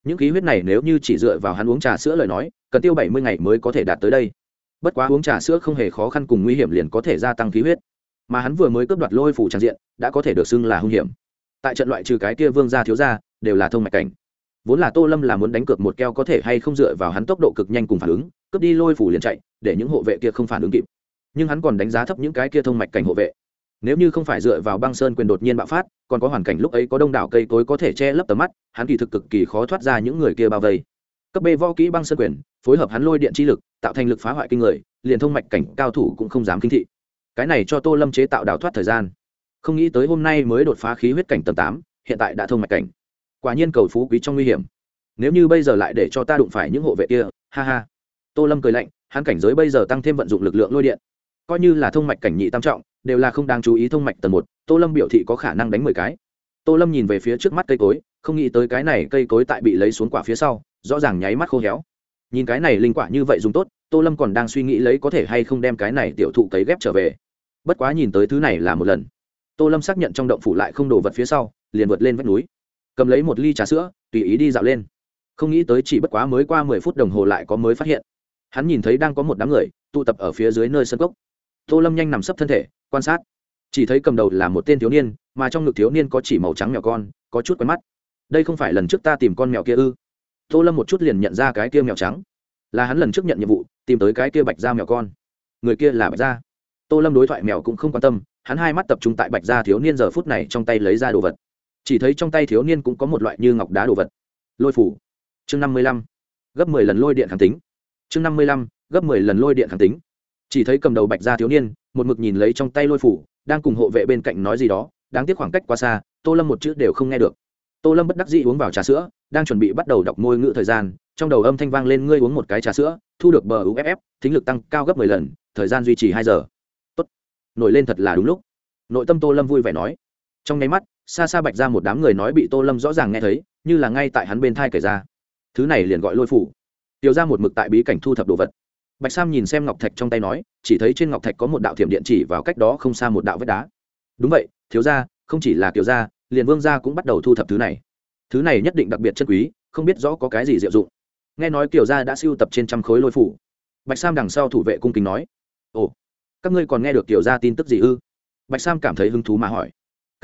Những khí huyết này nếu như chỉ dựa vào hắn uống trà sữa lời nói, cần tiêu bảy mươi ngày mới có thể đạt tới đây. Bất quá uống trà sữa không hề khó khăn cùng nguy hiểm liền có thể gia tăng khí huyết. Mà hắn vừa mới cướp đoạt lôi phủ tràn diện, đã có thể được xưng là hung hiểm. Tại trận loại trừ cái kia vương gia thiếu gia, đều là thông mạch cảnh vốn là tô lâm là muốn đánh cược một keo có thể hay không dựa vào hắn tốc độ cực nhanh cùng phản ứng, cướp đi lôi phủ liền chạy, để những hộ vệ kia không phản ứng kịp. Nhưng hắn còn đánh giá thấp những cái kia thông mạch cảnh hộ vệ. Nếu như không phải dựa vào băng sơn quyền đột nhiên bạo phát, còn có hoàn cảnh lúc ấy có đông đảo cây cối có thể che lấp tầm mắt, hắn kỳ thực cực kỳ khó thoát ra những người kia bao vây. Cấp b võ kỹ băng sơn quyền, phối hợp hắn lôi điện chi lực, tạo thành lực phá hoại kinh người, liền thông mạch cảnh cao thủ cũng không dám kinh thị. Cái này cho tô lâm chế tạo đào thoát thời gian. Không nghĩ tới hôm nay mới đột phá khí huyết cảnh tầng tám, hiện tại đã thông mạch cảnh quả nhiên cầu phú quý trong nguy hiểm. Nếu như bây giờ lại để cho ta đụng phải những hộ vệ kia, ha ha. Tô lâm cười lạnh, hắn cảnh giới bây giờ tăng thêm vận dụng lực lượng lôi điện. Coi như là thông mạch cảnh nhị tam trọng, đều là không đáng chú ý thông mạch tầng một, tô lâm biểu thị có khả năng đánh mười cái. Tô lâm nhìn về phía trước mắt cây cối, không nghĩ tới cái này cây cối tại bị lấy xuống quả phía sau, rõ ràng nháy mắt khô héo. Nhìn cái này linh quả như vậy dùng tốt, tô lâm còn đang suy nghĩ lấy có thể hay không đem cái này tiểu thụ cấy ghép trở về. Bất quá nhìn tới thứ này là một lần. Tô lâm xác nhận trong động phủ lại không đổ vật phía sau, liền vượt lên vách núi cầm lấy một ly trà sữa, tùy ý đi dạo lên. Không nghĩ tới chỉ bất quá mới qua mười phút đồng hồ lại có mới phát hiện. Hắn nhìn thấy đang có một đám người, tụ tập ở phía dưới nơi sân cốc. Tô lâm nhanh nằm sấp thân thể, quan sát. Chỉ thấy cầm đầu là một tên thiếu niên, mà trong ngực thiếu niên có chỉ màu trắng mèo con, có chút quen mắt. Đây không phải lần trước ta tìm con mèo kia ư? Tô lâm một chút liền nhận ra cái kia mèo trắng. Là hắn lần trước nhận nhiệm vụ, tìm tới cái kia bạch da mèo con. Người kia là bạch da tô lâm đối thoại mèo cũng không quan tâm, hắn hai mắt tập trung tại bạch da thiếu niên giờ phút này trong tay lấy ra đồ vật chỉ thấy trong tay thiếu niên cũng có một loại như ngọc đá đồ vật. Lôi phủ. Chương năm mươi lăm. Gấp mười lần lôi điện kháng tính. Chương năm mươi lăm, gấp mười lần lôi điện kháng tính. Chỉ thấy cầm đầu bạch gia thiếu niên, một mực nhìn lấy trong tay lôi phủ, đang cùng hộ vệ bên cạnh nói gì đó, đáng tiếc khoảng cách quá xa, tô lâm một chữ đều không nghe được. Tô lâm bất đắc dĩ uống vào trà sữa, đang chuẩn bị bắt đầu đọc môi ngữ thời gian, trong đầu âm thanh vang lên, ngươi uống một cái trà sữa, thu được bờ uff thính lực tăng cao gấp mười lần, thời gian duy trì hai giờ. Tốt. nổi lên thật là đúng lúc. Nội tâm tô lâm vui vẻ nói. Trong nháy mắt xa xa bạch ra một đám người nói bị tô lâm rõ ràng nghe thấy, như là ngay tại hắn bên thai kể ra. Thứ này liền gọi lôi phủ. Tiêu ra một mực tại bí cảnh thu thập đồ vật. Bạch sam nhìn xem ngọc thạch trong tay nói, chỉ thấy trên ngọc thạch có một đạo thiểm điện chỉ vào cách đó không xa một đạo vết đá. Đúng vậy, thiếu ra không chỉ là kiểu gia, liền vương gia cũng bắt đầu thu thập thứ này. Thứ này nhất định đặc biệt chân quý, không biết rõ có cái gì diệu dụng. Nghe nói kiểu gia đã siêu tập trên trăm khối lôi phủ. Bạch sam đằng sau thủ vệ cung kính nói, ồ, các ngươi còn nghe được kiểu gia tin tức gì ư? Bạch sam cảm thấy hứng thú mà hỏi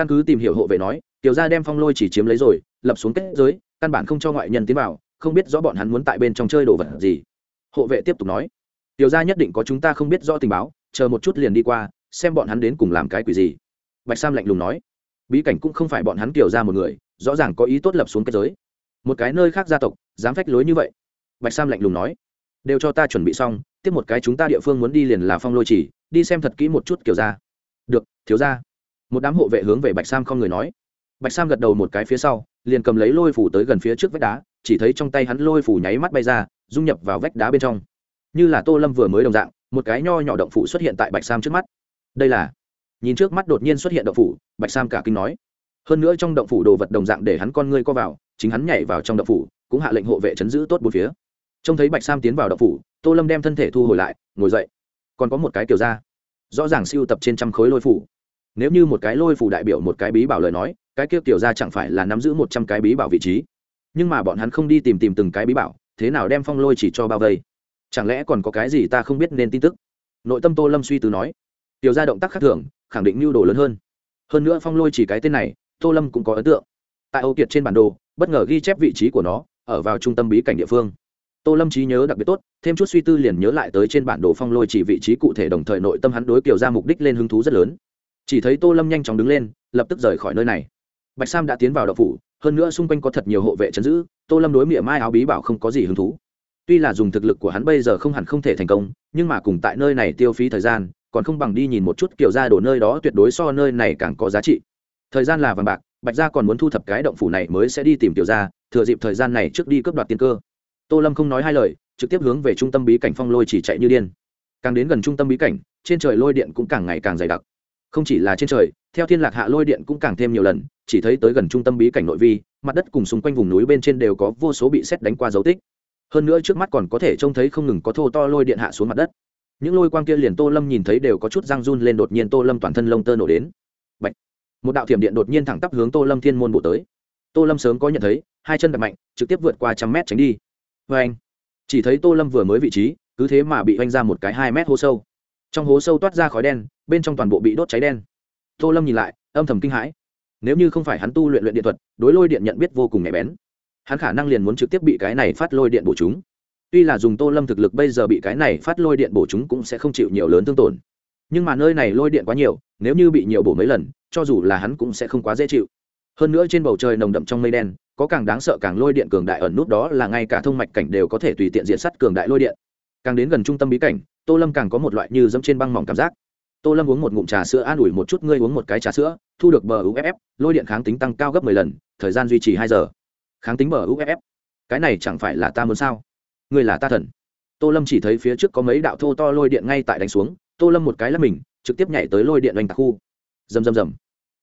căn cứ tìm hiểu hộ vệ nói, tiểu gia đem phong lôi chỉ chiếm lấy rồi, lập xuống kết giới, căn bản không cho ngoại nhân tiến vào, không biết rõ bọn hắn muốn tại bên trong chơi đồ vật gì. Hộ vệ tiếp tục nói, tiểu gia nhất định có chúng ta không biết rõ tình báo, chờ một chút liền đi qua, xem bọn hắn đến cùng làm cái quỷ gì. Bạch sam lạnh lùng nói, bí cảnh cũng không phải bọn hắn kiểu ra một người, rõ ràng có ý tốt lập xuống kết giới. Một cái nơi khác gia tộc, dám phách lối như vậy. Bạch sam lạnh lùng nói, đều cho ta chuẩn bị xong, tiếp một cái chúng ta địa phương muốn đi liền là phong lôi chỉ, đi xem thật kỹ một chút kiểu ra được, thiếu ra một đám hộ vệ hướng về bạch sam không người nói. Bạch sam gật đầu một cái phía sau, liền cầm lấy lôi phủ tới gần phía trước vách đá, chỉ thấy trong tay hắn lôi phủ nháy mắt bay ra, dung nhập vào vách đá bên trong. Như là tô lâm vừa mới đồng dạng, một cái nho nhỏ động phủ xuất hiện tại bạch sam trước mắt. Đây là, nhìn trước mắt đột nhiên xuất hiện động phủ, bạch sam cả kinh nói. Hơn nữa trong động phủ đồ vật đồng dạng để hắn con ngươi co vào, chính hắn nhảy vào trong động phủ, cũng hạ lệnh hộ vệ chấn giữ tốt bốn phía. Trông thấy bạch sam tiến vào động phủ, tô lâm đem thân thể thu hồi lại, ngồi dậy. Còn có một cái kiểu ra rõ ràng siêu tập trên trăm khối lôi phủ nếu như một cái lôi phủ đại biểu một cái bí bảo lời nói, cái kia tiểu ra chẳng phải là nắm giữ một trăm cái bí bảo vị trí. Nhưng mà bọn hắn không đi tìm tìm từng cái bí bảo, thế nào đem phong lôi chỉ cho bao vây? Chẳng lẽ còn có cái gì ta không biết nên tin tức? Nội tâm tô lâm suy tư nói. Tiểu ra động tác khác thường, khẳng định mưu đồ lớn hơn. Hơn nữa phong lôi chỉ cái tên này, tô lâm cũng có ấn tượng. Tại âu kiệt trên bản đồ, bất ngờ ghi chép vị trí của nó, ở vào trung tâm bí cảnh địa phương. Tô lâm trí nhớ đặc biệt tốt, thêm chút suy tư liền nhớ lại tới trên bản đồ phong lôi chỉ vị trí cụ thể đồng thời nội tâm hắn đối kiểu ra mục đích lên hứng thú rất lớn chỉ thấy tô lâm nhanh chóng đứng lên, lập tức rời khỏi nơi này. Bạch sam đã tiến vào đậu phủ, hơn nữa xung quanh có thật nhiều hộ vệ chấn giữ, tô lâm đối miệng mai áo bí bảo không có gì hứng thú. Tuy là dùng thực lực của hắn bây giờ không hẳn không thể thành công, nhưng mà cùng tại nơi này tiêu phí thời gian, còn không bằng đi nhìn một chút kiểu ra đổ nơi đó tuyệt đối so nơi này càng có giá trị. Thời gian là vàng bạc, bạch gia còn muốn thu thập cái động phủ này mới sẽ đi tìm tiểu gia thừa dịp thời gian này trước đi cướp đoạt tiên cơ. Tô lâm không nói hai lời, trực tiếp hướng về trung tâm bí cảnh phong lôi chỉ chạy như điên. Càng đến gần trung tâm bí cảnh, trên trời lôi điện cũng càng ngày càng dày đặc không chỉ là trên trời, theo thiên lạc hạ lôi điện cũng càng thêm nhiều lần, chỉ thấy tới gần trung tâm bí cảnh nội vi, mặt đất cùng xung quanh vùng núi bên trên đều có vô số bị xét đánh qua dấu tích. Hơn nữa trước mắt còn có thể trông thấy không ngừng có thô to lôi điện hạ xuống mặt đất. Những lôi quang kia liền tô lâm nhìn thấy đều có chút răng run lên đột nhiên tô lâm toàn thân lông tơ nổ đến. Bạch. một đạo thiểm điện đột nhiên thẳng tắp hướng tô lâm thiên môn bộ tới. Tô lâm sớm có nhận thấy, hai chân đập mạnh, trực tiếp vượt qua trăm mét tránh đi. Vê anh chỉ thấy tô lâm vừa mới vị trí, cứ thế mà bị oanh ra một cái hai mét hô sâu trong hố sâu toát ra khói đen, bên trong toàn bộ bị đốt cháy đen. Tô lâm nhìn lại, âm thầm kinh hãi. Nếu như không phải hắn tu luyện luyện điện thuật, đối lôi điện nhận biết vô cùng nhạy bén. Hắn khả năng liền muốn trực tiếp bị cái này phát lôi điện bổ chúng. Tuy là dùng tô lâm thực lực bây giờ bị cái này phát lôi điện bổ chúng cũng sẽ không chịu nhiều lớn thương tổn. Nhưng mà nơi này lôi điện quá nhiều, nếu như bị nhiều bổ mấy lần, cho dù là hắn cũng sẽ không quá dễ chịu. Hơn nữa trên bầu trời nồng đậm trong mây đen, có càng đáng sợ càng lôi điện cường đại ẩn nút đó là ngay cả thông mạch cảnh đều có thể tùy tiện diện sắt cường đại lôi điện càng đến gần trung tâm bí cảnh, tô lâm càng có một loại như dẫm trên băng mỏng cảm giác. Tô lâm uống một ngụm trà sữa an ủi một chút, ngươi uống một cái trà sữa, thu được bờ uff lôi điện kháng tính tăng cao gấp mười lần, thời gian duy trì hai giờ. Kháng tính bờ uff cái này chẳng phải là ta muốn sao? Ngươi là ta thần. Tô lâm chỉ thấy phía trước có mấy đạo thô to lôi điện ngay tại đánh xuống, tô lâm một cái là mình, trực tiếp nhảy tới lôi điện oanh tạc khu. Rầm rầm rầm.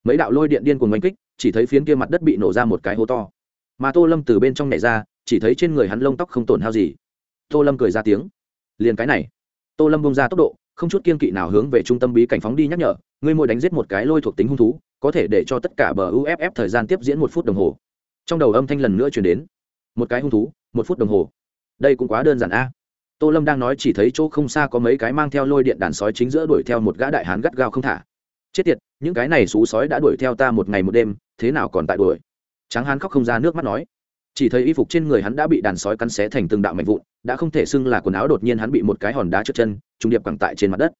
Mấy đạo lôi điện điên cuồng oanh kích, chỉ thấy phiến kia mặt đất bị nổ ra một cái hố to. Mà tô lâm từ bên trong nhảy ra, chỉ thấy trên người hắn lông tóc không tổn hao gì. Tô lâm cười ra tiếng liền cái này. Tô lâm bông ra tốc độ, không chút kiên kỵ nào hướng về trung tâm bí cảnh phóng đi nhắc nhở, ngươi mỗi đánh giết một cái lôi thuộc tính hung thú, có thể để cho tất cả bờ uff thời gian tiếp diễn một phút đồng hồ. Trong đầu âm thanh lần nữa chuyển đến, một cái hung thú, một phút đồng hồ. Đây cũng quá đơn giản a. Tô lâm đang nói chỉ thấy chỗ không xa có mấy cái mang theo lôi điện đàn sói chính giữa đuổi theo một gã đại hán gắt gao không thả. Chết tiệt, những cái này xú sói đã đuổi theo ta một ngày một đêm, thế nào còn tại đuổi? Tráng hán khóc không ra nước mắt nói chỉ thấy y phục trên người hắn đã bị đàn sói cắn xé thành từng đạo mạnh vụn, đã không thể xưng là quần áo đột nhiên hắn bị một cái hòn đá trước chân trung điệp cẳng tại trên mặt đất.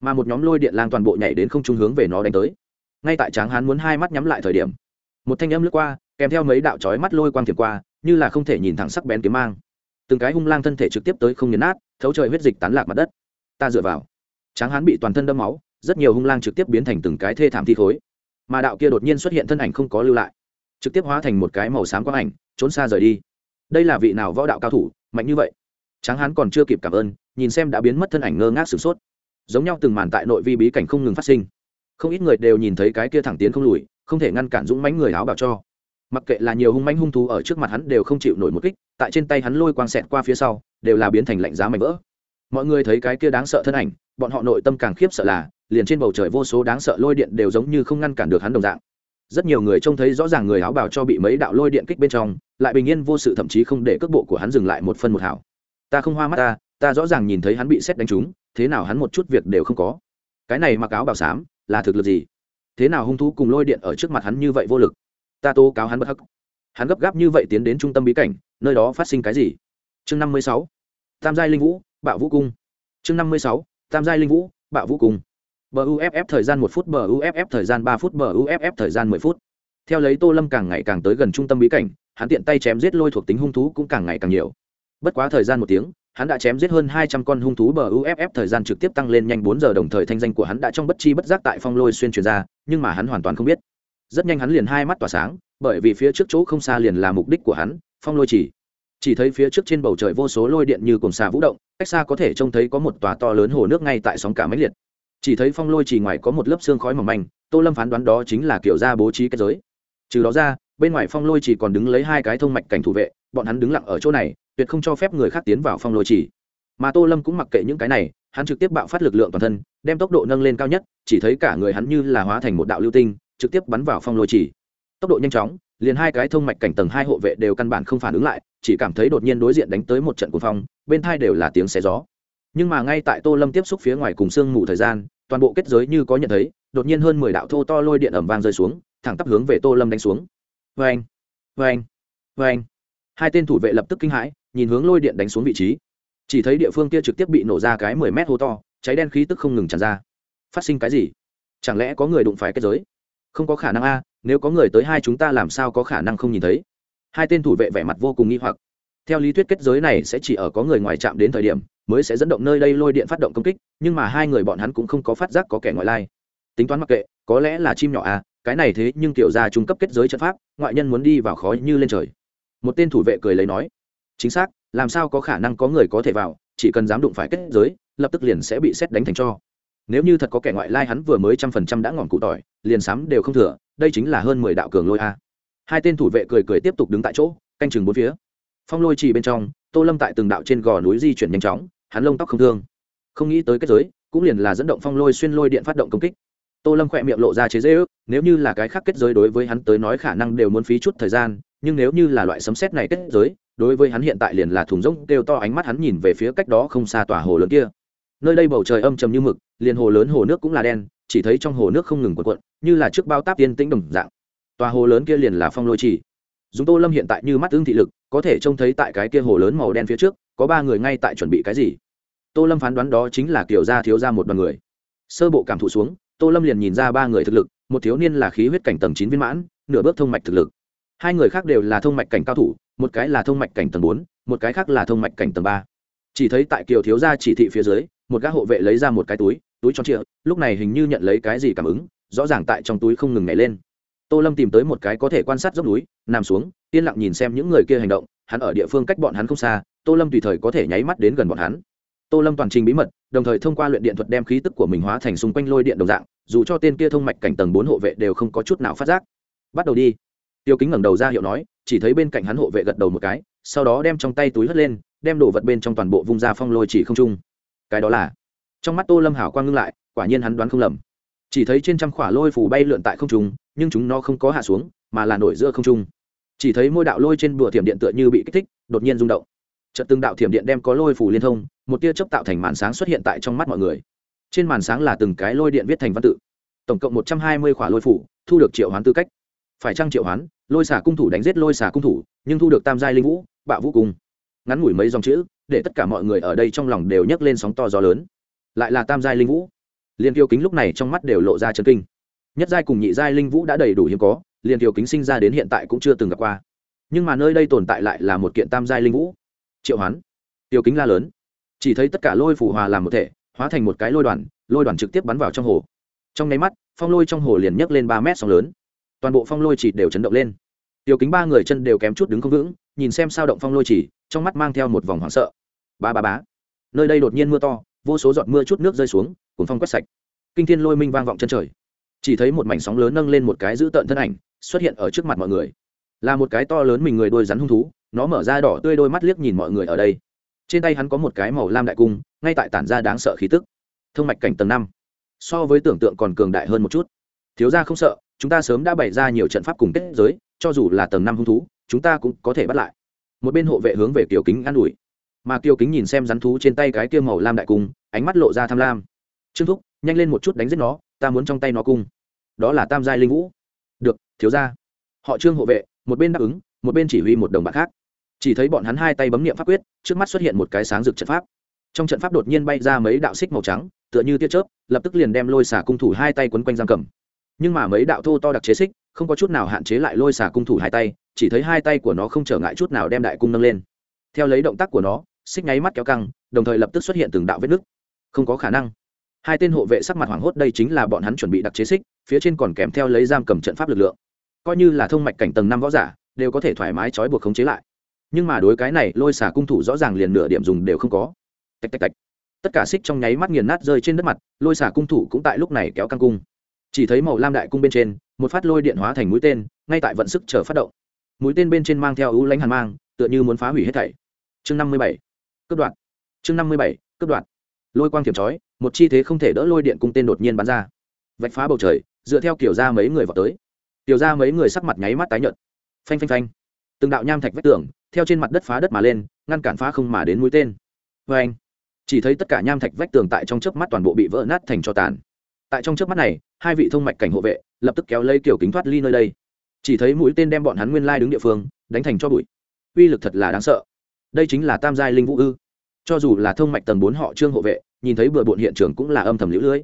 Mà một nhóm lôi điện lang toàn bộ nhảy đến không trung hướng về nó đánh tới. Ngay tại tráng hắn muốn hai mắt nhắm lại thời điểm, một thanh âm lướt qua, kèm theo mấy đạo chói mắt lôi quang thiệp qua, như là không thể nhìn thẳng sắc bén kiếm mang. Từng cái hung lang thân thể trực tiếp tới không nhấn nát, thấu trời huyết dịch tán lạc mặt đất. Ta dựa vào. Tráng hắn bị toàn thân đâm máu, rất nhiều hung lang trực tiếp biến thành từng cái thê thảm thi thối mà đạo kia đột nhiên xuất hiện thân ảnh không có lưu lại, trực tiếp hóa thành một cái màu xám quang ảnh trốn xa rời đi. Đây là vị nào võ đạo cao thủ, mạnh như vậy? Tráng hán còn chưa kịp cảm ơn, nhìn xem đã biến mất thân ảnh ngơ ngác sửng sốt. Giống nhau từng màn tại nội vi bí cảnh không ngừng phát sinh. Không ít người đều nhìn thấy cái kia thẳng tiến không lùi, không thể ngăn cản dũng mánh người áo bảo cho. Mặc kệ là nhiều hung mánh hung thú ở trước mặt hắn đều không chịu nổi một kích, tại trên tay hắn lôi quang xẹt qua phía sau, đều là biến thành lạnh giá mảnh vỡ. Mọi người thấy cái kia đáng sợ thân ảnh, bọn họ nội tâm càng khiếp sợ là, liền trên bầu trời vô số đáng sợ lôi điện đều giống như không ngăn cản được hắn đồng dạng rất nhiều người trông thấy rõ ràng người áo bào cho bị mấy đạo lôi điện kích bên trong, lại bình yên vô sự, thậm chí không để cước bộ của hắn dừng lại một phân một hảo. Ta không hoa mắt ta ta rõ ràng nhìn thấy hắn bị xét đánh trúng, thế nào hắn một chút việc đều không có. Cái này mặc áo bào xám, là thực lực gì? Thế nào hung thú cùng lôi điện ở trước mặt hắn như vậy vô lực? Ta tố cáo hắn bất hắc. Hắn gấp gáp như vậy tiến đến trung tâm bí cảnh, nơi đó phát sinh cái gì? Chương năm mươi sáu. Tam giai linh vũ, bạo vũ cung. Chương năm mươi sáu. Tam giai linh vũ, bạo vũ cung bờ uff thời gian một phút, bờ uff thời gian ba phút, bờ uff thời gian mười phút. Theo lấy tô lâm càng ngày càng tới gần trung tâm bí cảnh, hắn tiện tay chém giết lôi thuộc tính hung thú cũng càng ngày càng nhiều. Bất quá thời gian một tiếng, hắn đã chém giết hơn hai trăm con hung thú, bờ uff thời gian trực tiếp tăng lên nhanh bốn giờ đồng thời thanh danh của hắn đã trong bất chi bất giác tại phong lôi xuyên truyền ra, nhưng mà hắn hoàn toàn không biết. Rất nhanh hắn liền hai mắt tỏa sáng, bởi vì phía trước chỗ không xa liền là mục đích của hắn, phong lôi chỉ. Chỉ thấy phía trước trên bầu trời vô số lôi điện như cồn xà vũ động, cách xa có thể trông thấy có một tòa to lớn hồ nước ngay tại sóng cả máy liệt chỉ thấy phong lôi chỉ ngoài có một lớp xương khói mỏng manh, tô lâm phán đoán đó chính là kiểu ra bố trí kết giới. Trừ đó ra, bên ngoài phong lôi chỉ còn đứng lấy hai cái thông mạch cảnh thủ vệ, bọn hắn đứng lặng ở chỗ này, tuyệt không cho phép người khác tiến vào phong lôi chỉ. Mà tô lâm cũng mặc kệ những cái này, hắn trực tiếp bạo phát lực lượng toàn thân, đem tốc độ nâng lên cao nhất, chỉ thấy cả người hắn như là hóa thành một đạo lưu tinh, trực tiếp bắn vào phong lôi chỉ. Tốc độ nhanh chóng, liền hai cái thông mạch cảnh tầng hai hộ vệ đều căn bản không phản ứng lại, chỉ cảm thấy đột nhiên đối diện đánh tới một trận cuồng phong, bên thai đều là tiếng xé gió nhưng mà ngay tại tô lâm tiếp xúc phía ngoài cùng sương mù thời gian, toàn bộ kết giới như có nhận thấy, đột nhiên hơn mười đạo thô to lôi điện ẩm vang rơi xuống, thẳng tắp hướng về tô lâm đánh xuống. Vê anh vê anh vê anh hai tên thủ vệ lập tức kinh hãi, nhìn hướng lôi điện đánh xuống vị trí. Chỉ thấy địa phương kia trực tiếp bị nổ ra cái mười mét hô to, cháy đen khí tức không ngừng tràn ra. Phát sinh cái gì? Chẳng lẽ có người đụng phải kết giới? Không có khả năng a, nếu có người tới hai chúng ta làm sao có khả năng không nhìn thấy? Hai tên thủ vệ vẻ mặt vô cùng nghi hoặc. Theo lý thuyết kết giới này sẽ chỉ ở có người ngoài chạm đến thời điểm mới sẽ dẫn động nơi đây lôi điện phát động công kích, nhưng mà hai người bọn hắn cũng không có phát giác có kẻ ngoại lai. Tính toán mặc kệ, có lẽ là chim nhỏ à cái này thế nhưng tiểu gia trung cấp kết giới trận pháp, ngoại nhân muốn đi vào khói như lên trời. Một tên thủ vệ cười lấy nói, chính xác, làm sao có khả năng có người có thể vào, chỉ cần dám đụng phải kết giới, lập tức liền sẽ bị xét đánh thành cho. Nếu như thật có kẻ ngoại lai hắn vừa mới trăm phần trăm đã ngọn cụ tỏi, liền sám đều không thừa, đây chính là hơn mười đạo cường lôi a. Hai tên thủ vệ cười cười tiếp tục đứng tại chỗ, canh chừng bốn phía. Phong lôi chỉ bên trong, tô lâm tại từng đạo trên gò núi di chuyển nhanh chóng hắn lông tóc không thương. Không nghĩ tới kết giới, cũng liền là dẫn động phong lôi xuyên lôi điện phát động công kích. Tô lâm khỏe miệng lộ ra chế dễ ước, nếu như là cái khác kết giới đối với hắn tới nói khả năng đều muốn phí chút thời gian, nhưng nếu như là loại sấm xét này kết giới, đối với hắn hiện tại liền là thùng rỗng, kêu to ánh mắt hắn nhìn về phía cách đó không xa tòa hồ lớn kia. Nơi đây bầu trời âm trầm như mực, liền hồ lớn hồ nước cũng là đen, chỉ thấy trong hồ nước không ngừng cuộn quận như là trước bao táp tiên tĩnh đồng dạng. Tòa hồ lớn kia liền là phong lôi chỉ. Dùng tô lâm hiện tại như mắt ưng thị lực, có thể trông thấy tại cái kia hồ lớn màu đen phía trước có ba người ngay tại chuẩn bị cái gì? Tô lâm phán đoán đó chính là kiểu gia thiếu ra một đoàn người. Sơ bộ cảm thụ xuống, tô lâm liền nhìn ra ba người thực lực, một thiếu niên là khí huyết cảnh tầng chín viên mãn, nửa bước thông mạch thực lực. Hai người khác đều là thông mạch cảnh cao thủ, một cái là thông mạch cảnh tầng bốn, một cái khác là thông mạch cảnh tầng ba. Chỉ thấy tại kiều thiếu gia chỉ thị phía dưới, một gã hộ vệ lấy ra một cái túi túi tròn trịa, lúc này hình như nhận lấy cái gì cảm ứng, rõ ràng tại trong túi không ngừng nhảy lên. Tô lâm tìm tới một cái có thể quan sát dốc núi, nằm xuống, yên lặng nhìn xem những người kia hành động, hắn ở địa phương cách bọn hắn không xa tô lâm tùy thời có thể nháy mắt đến gần bọn hắn. Tô lâm toàn trình bí mật, đồng thời thông qua luyện điện thuật đem khí tức của mình hóa thành xung quanh lôi điện đồng dạng, dù cho tên kia thông mạch cảnh tầng bốn hộ vệ đều không có chút nào phát giác. Bắt đầu đi. Tiêu kính ngẩng đầu ra hiệu nói, chỉ thấy bên cạnh hắn hộ vệ gật đầu một cái, sau đó đem trong tay túi hất lên, đem đồ vật bên trong toàn bộ vung ra phong lôi chỉ không trung. Cái đó là, trong mắt tô lâm hảo quang ngưng lại, quả nhiên hắn đoán không lầm. Chỉ thấy trên trăm khỏa lôi phủ bay lượn tại không trung, nhưng chúng nó không có hạ xuống, mà là nổi giữa không trung. Chỉ thấy môi đạo lôi trên bùa thiểm điện tựa như bị kích thích, đột nhiên rung động trận từng đạo thiểm điện đem có lôi phủ liên thông, một tia chớp tạo thành màn sáng xuất hiện tại trong mắt mọi người. Trên màn sáng là từng cái lôi điện viết thành văn tự. Tổng cộng một trăm hai mươi khỏa lôi phủ thu được triệu hoán tư cách. Phải trăng triệu hoán? Lôi xả cung thủ đánh giết lôi xả cung thủ, nhưng thu được tam giai linh vũ, bạo vũ cung. Ngắn ngủi mấy dòng chữ, để tất cả mọi người ở đây trong lòng đều nhấc lên sóng to gió lớn. Lại là tam giai linh vũ. Liên tiêu kính lúc này trong mắt đều lộ ra chân kinh. Nhất giai cùng nhị giai linh vũ đã đầy đủ hiếm có, liên tiêu kính sinh ra đến hiện tại cũng chưa từng gặp qua. Nhưng mà nơi đây tồn tại lại là một kiện tam giai linh vũ triệu hoán. Tiêu kính la lớn. Chỉ thấy tất cả lôi phủ hòa làm một thể, hóa thành một cái lôi đoàn lôi đoàn trực tiếp bắn vào trong hồ. Trong nháy mắt, phong lôi trong hồ liền nhấc lên ba mét sóng lớn. Toàn bộ phong lôi chỉ đều chấn động lên. Tiêu kính ba người chân đều kém chút đứng không vững, nhìn xem sao động phong lôi chỉ, trong mắt mang theo một vòng hoảng sợ. Ba ba bá nơi đây đột nhiên mưa to, vô số giọt mưa chút nước rơi xuống, cuốn phong quét sạch. Kinh thiên lôi minh vang vọng chân trời. Chỉ thấy một mảnh sóng lớn nâng lên một cái dữ tợn thân ảnh, xuất hiện ở trước mặt mọi người. Là một cái to lớn mình người đôi rắn hung thú nó mở ra đỏ tươi đôi mắt liếc nhìn mọi người ở đây. Trên tay hắn có một cái màu lam đại cung, ngay tại tản ra đáng sợ khí tức. Thông mạch cảnh tầng năm. So với tưởng tượng còn cường đại hơn một chút. Thiếu ra không sợ, chúng ta sớm đã bày ra nhiều trận pháp cùng kết giới, cho dù là tầng năm hung thú, chúng ta cũng có thể bắt lại. Một bên hộ vệ hướng về kiều kính an ủi. Mà kiều kính nhìn xem rắn thú trên tay cái kia màu lam đại cung, ánh mắt lộ ra tham lam. Trương thúc, nhanh lên một chút đánh giết nó, ta muốn trong tay nó cung. Đó là tam giai linh vũ. Được, thiếu ra họ trương hộ vệ, một bên đáp ứng, một bên chỉ huy một đồng bạn khác chỉ thấy bọn hắn hai tay bấm nghiệm pháp quyết, trước mắt xuất hiện một cái sáng rực trận pháp. Trong trận pháp đột nhiên bay ra mấy đạo xích màu trắng, tựa như tia chớp, lập tức liền đem lôi xả cung thủ hai tay quấn quanh giam cầm. Nhưng mà mấy đạo thô to đặc chế xích, không có chút nào hạn chế lại lôi xả cung thủ hai tay, chỉ thấy hai tay của nó không trở ngại chút nào đem đại cung nâng lên. Theo lấy động tác của nó, xích nháy mắt kéo căng, đồng thời lập tức xuất hiện từng đạo vết nứt. Không có khả năng. Hai tên hộ vệ sắc mặt hoảng hốt, đây chính là bọn hắn chuẩn bị đặc chế xích, phía trên còn kèm theo lấy giam cầm trận pháp lực lượng. Coi như là thông mạch cảnh tầng năm võ giả, đều có thể thoải mái trói buộc khống chế lại nhưng mà đối cái này lôi xả cung thủ rõ ràng liền nửa điểm dùng đều không có. Tạch tạch tạch. Tất cả xích trong nháy mắt nghiền nát rơi trên đất mặt, lôi xả cung thủ cũng tại lúc này kéo căng cung. Chỉ thấy màu lam đại cung bên trên, một phát lôi điện hóa thành mũi tên, ngay tại vận sức chờ phát động. Mũi tên bên trên mang theo ưu lãnh hàn mang, tựa như muốn phá hủy hết thảy. Chương năm mươi bảy. Cướp đoạn chương năm mươi bảy. Cướp đoạn lôi quang thiểm chói một chi thế không thể đỡ lôi điện cung tên đột nhiên bắn ra. Vạch phá bầu trời, dựa theo kiểu ra mấy người vào tới. Kiểu ra mấy người sắc mặt nháy mắt tái nhợt. Phanh phanh phanh. Từng đạo nham thạch vách tường theo trên mặt đất phá đất mà lên, ngăn cản phá không mà đến mũi tên. Vê anh, chỉ thấy tất cả nham thạch vách tường tại trong chớp mắt toàn bộ bị vỡ nát thành cho tàn. Tại trong chớp mắt này, hai vị thông mạch cảnh hộ vệ lập tức kéo lấy kiểu kính thoát ly nơi đây. Chỉ thấy mũi tên đem bọn hắn nguyên lai đứng địa phương, đánh thành cho bụi. Uy lực thật là đáng sợ. Đây chính là tam giai linh vũ ư. Cho dù là thông mạch tầng bốn họ trương hộ vệ, nhìn thấy bừa bộn hiện trường cũng là âm thầm lũ lưới.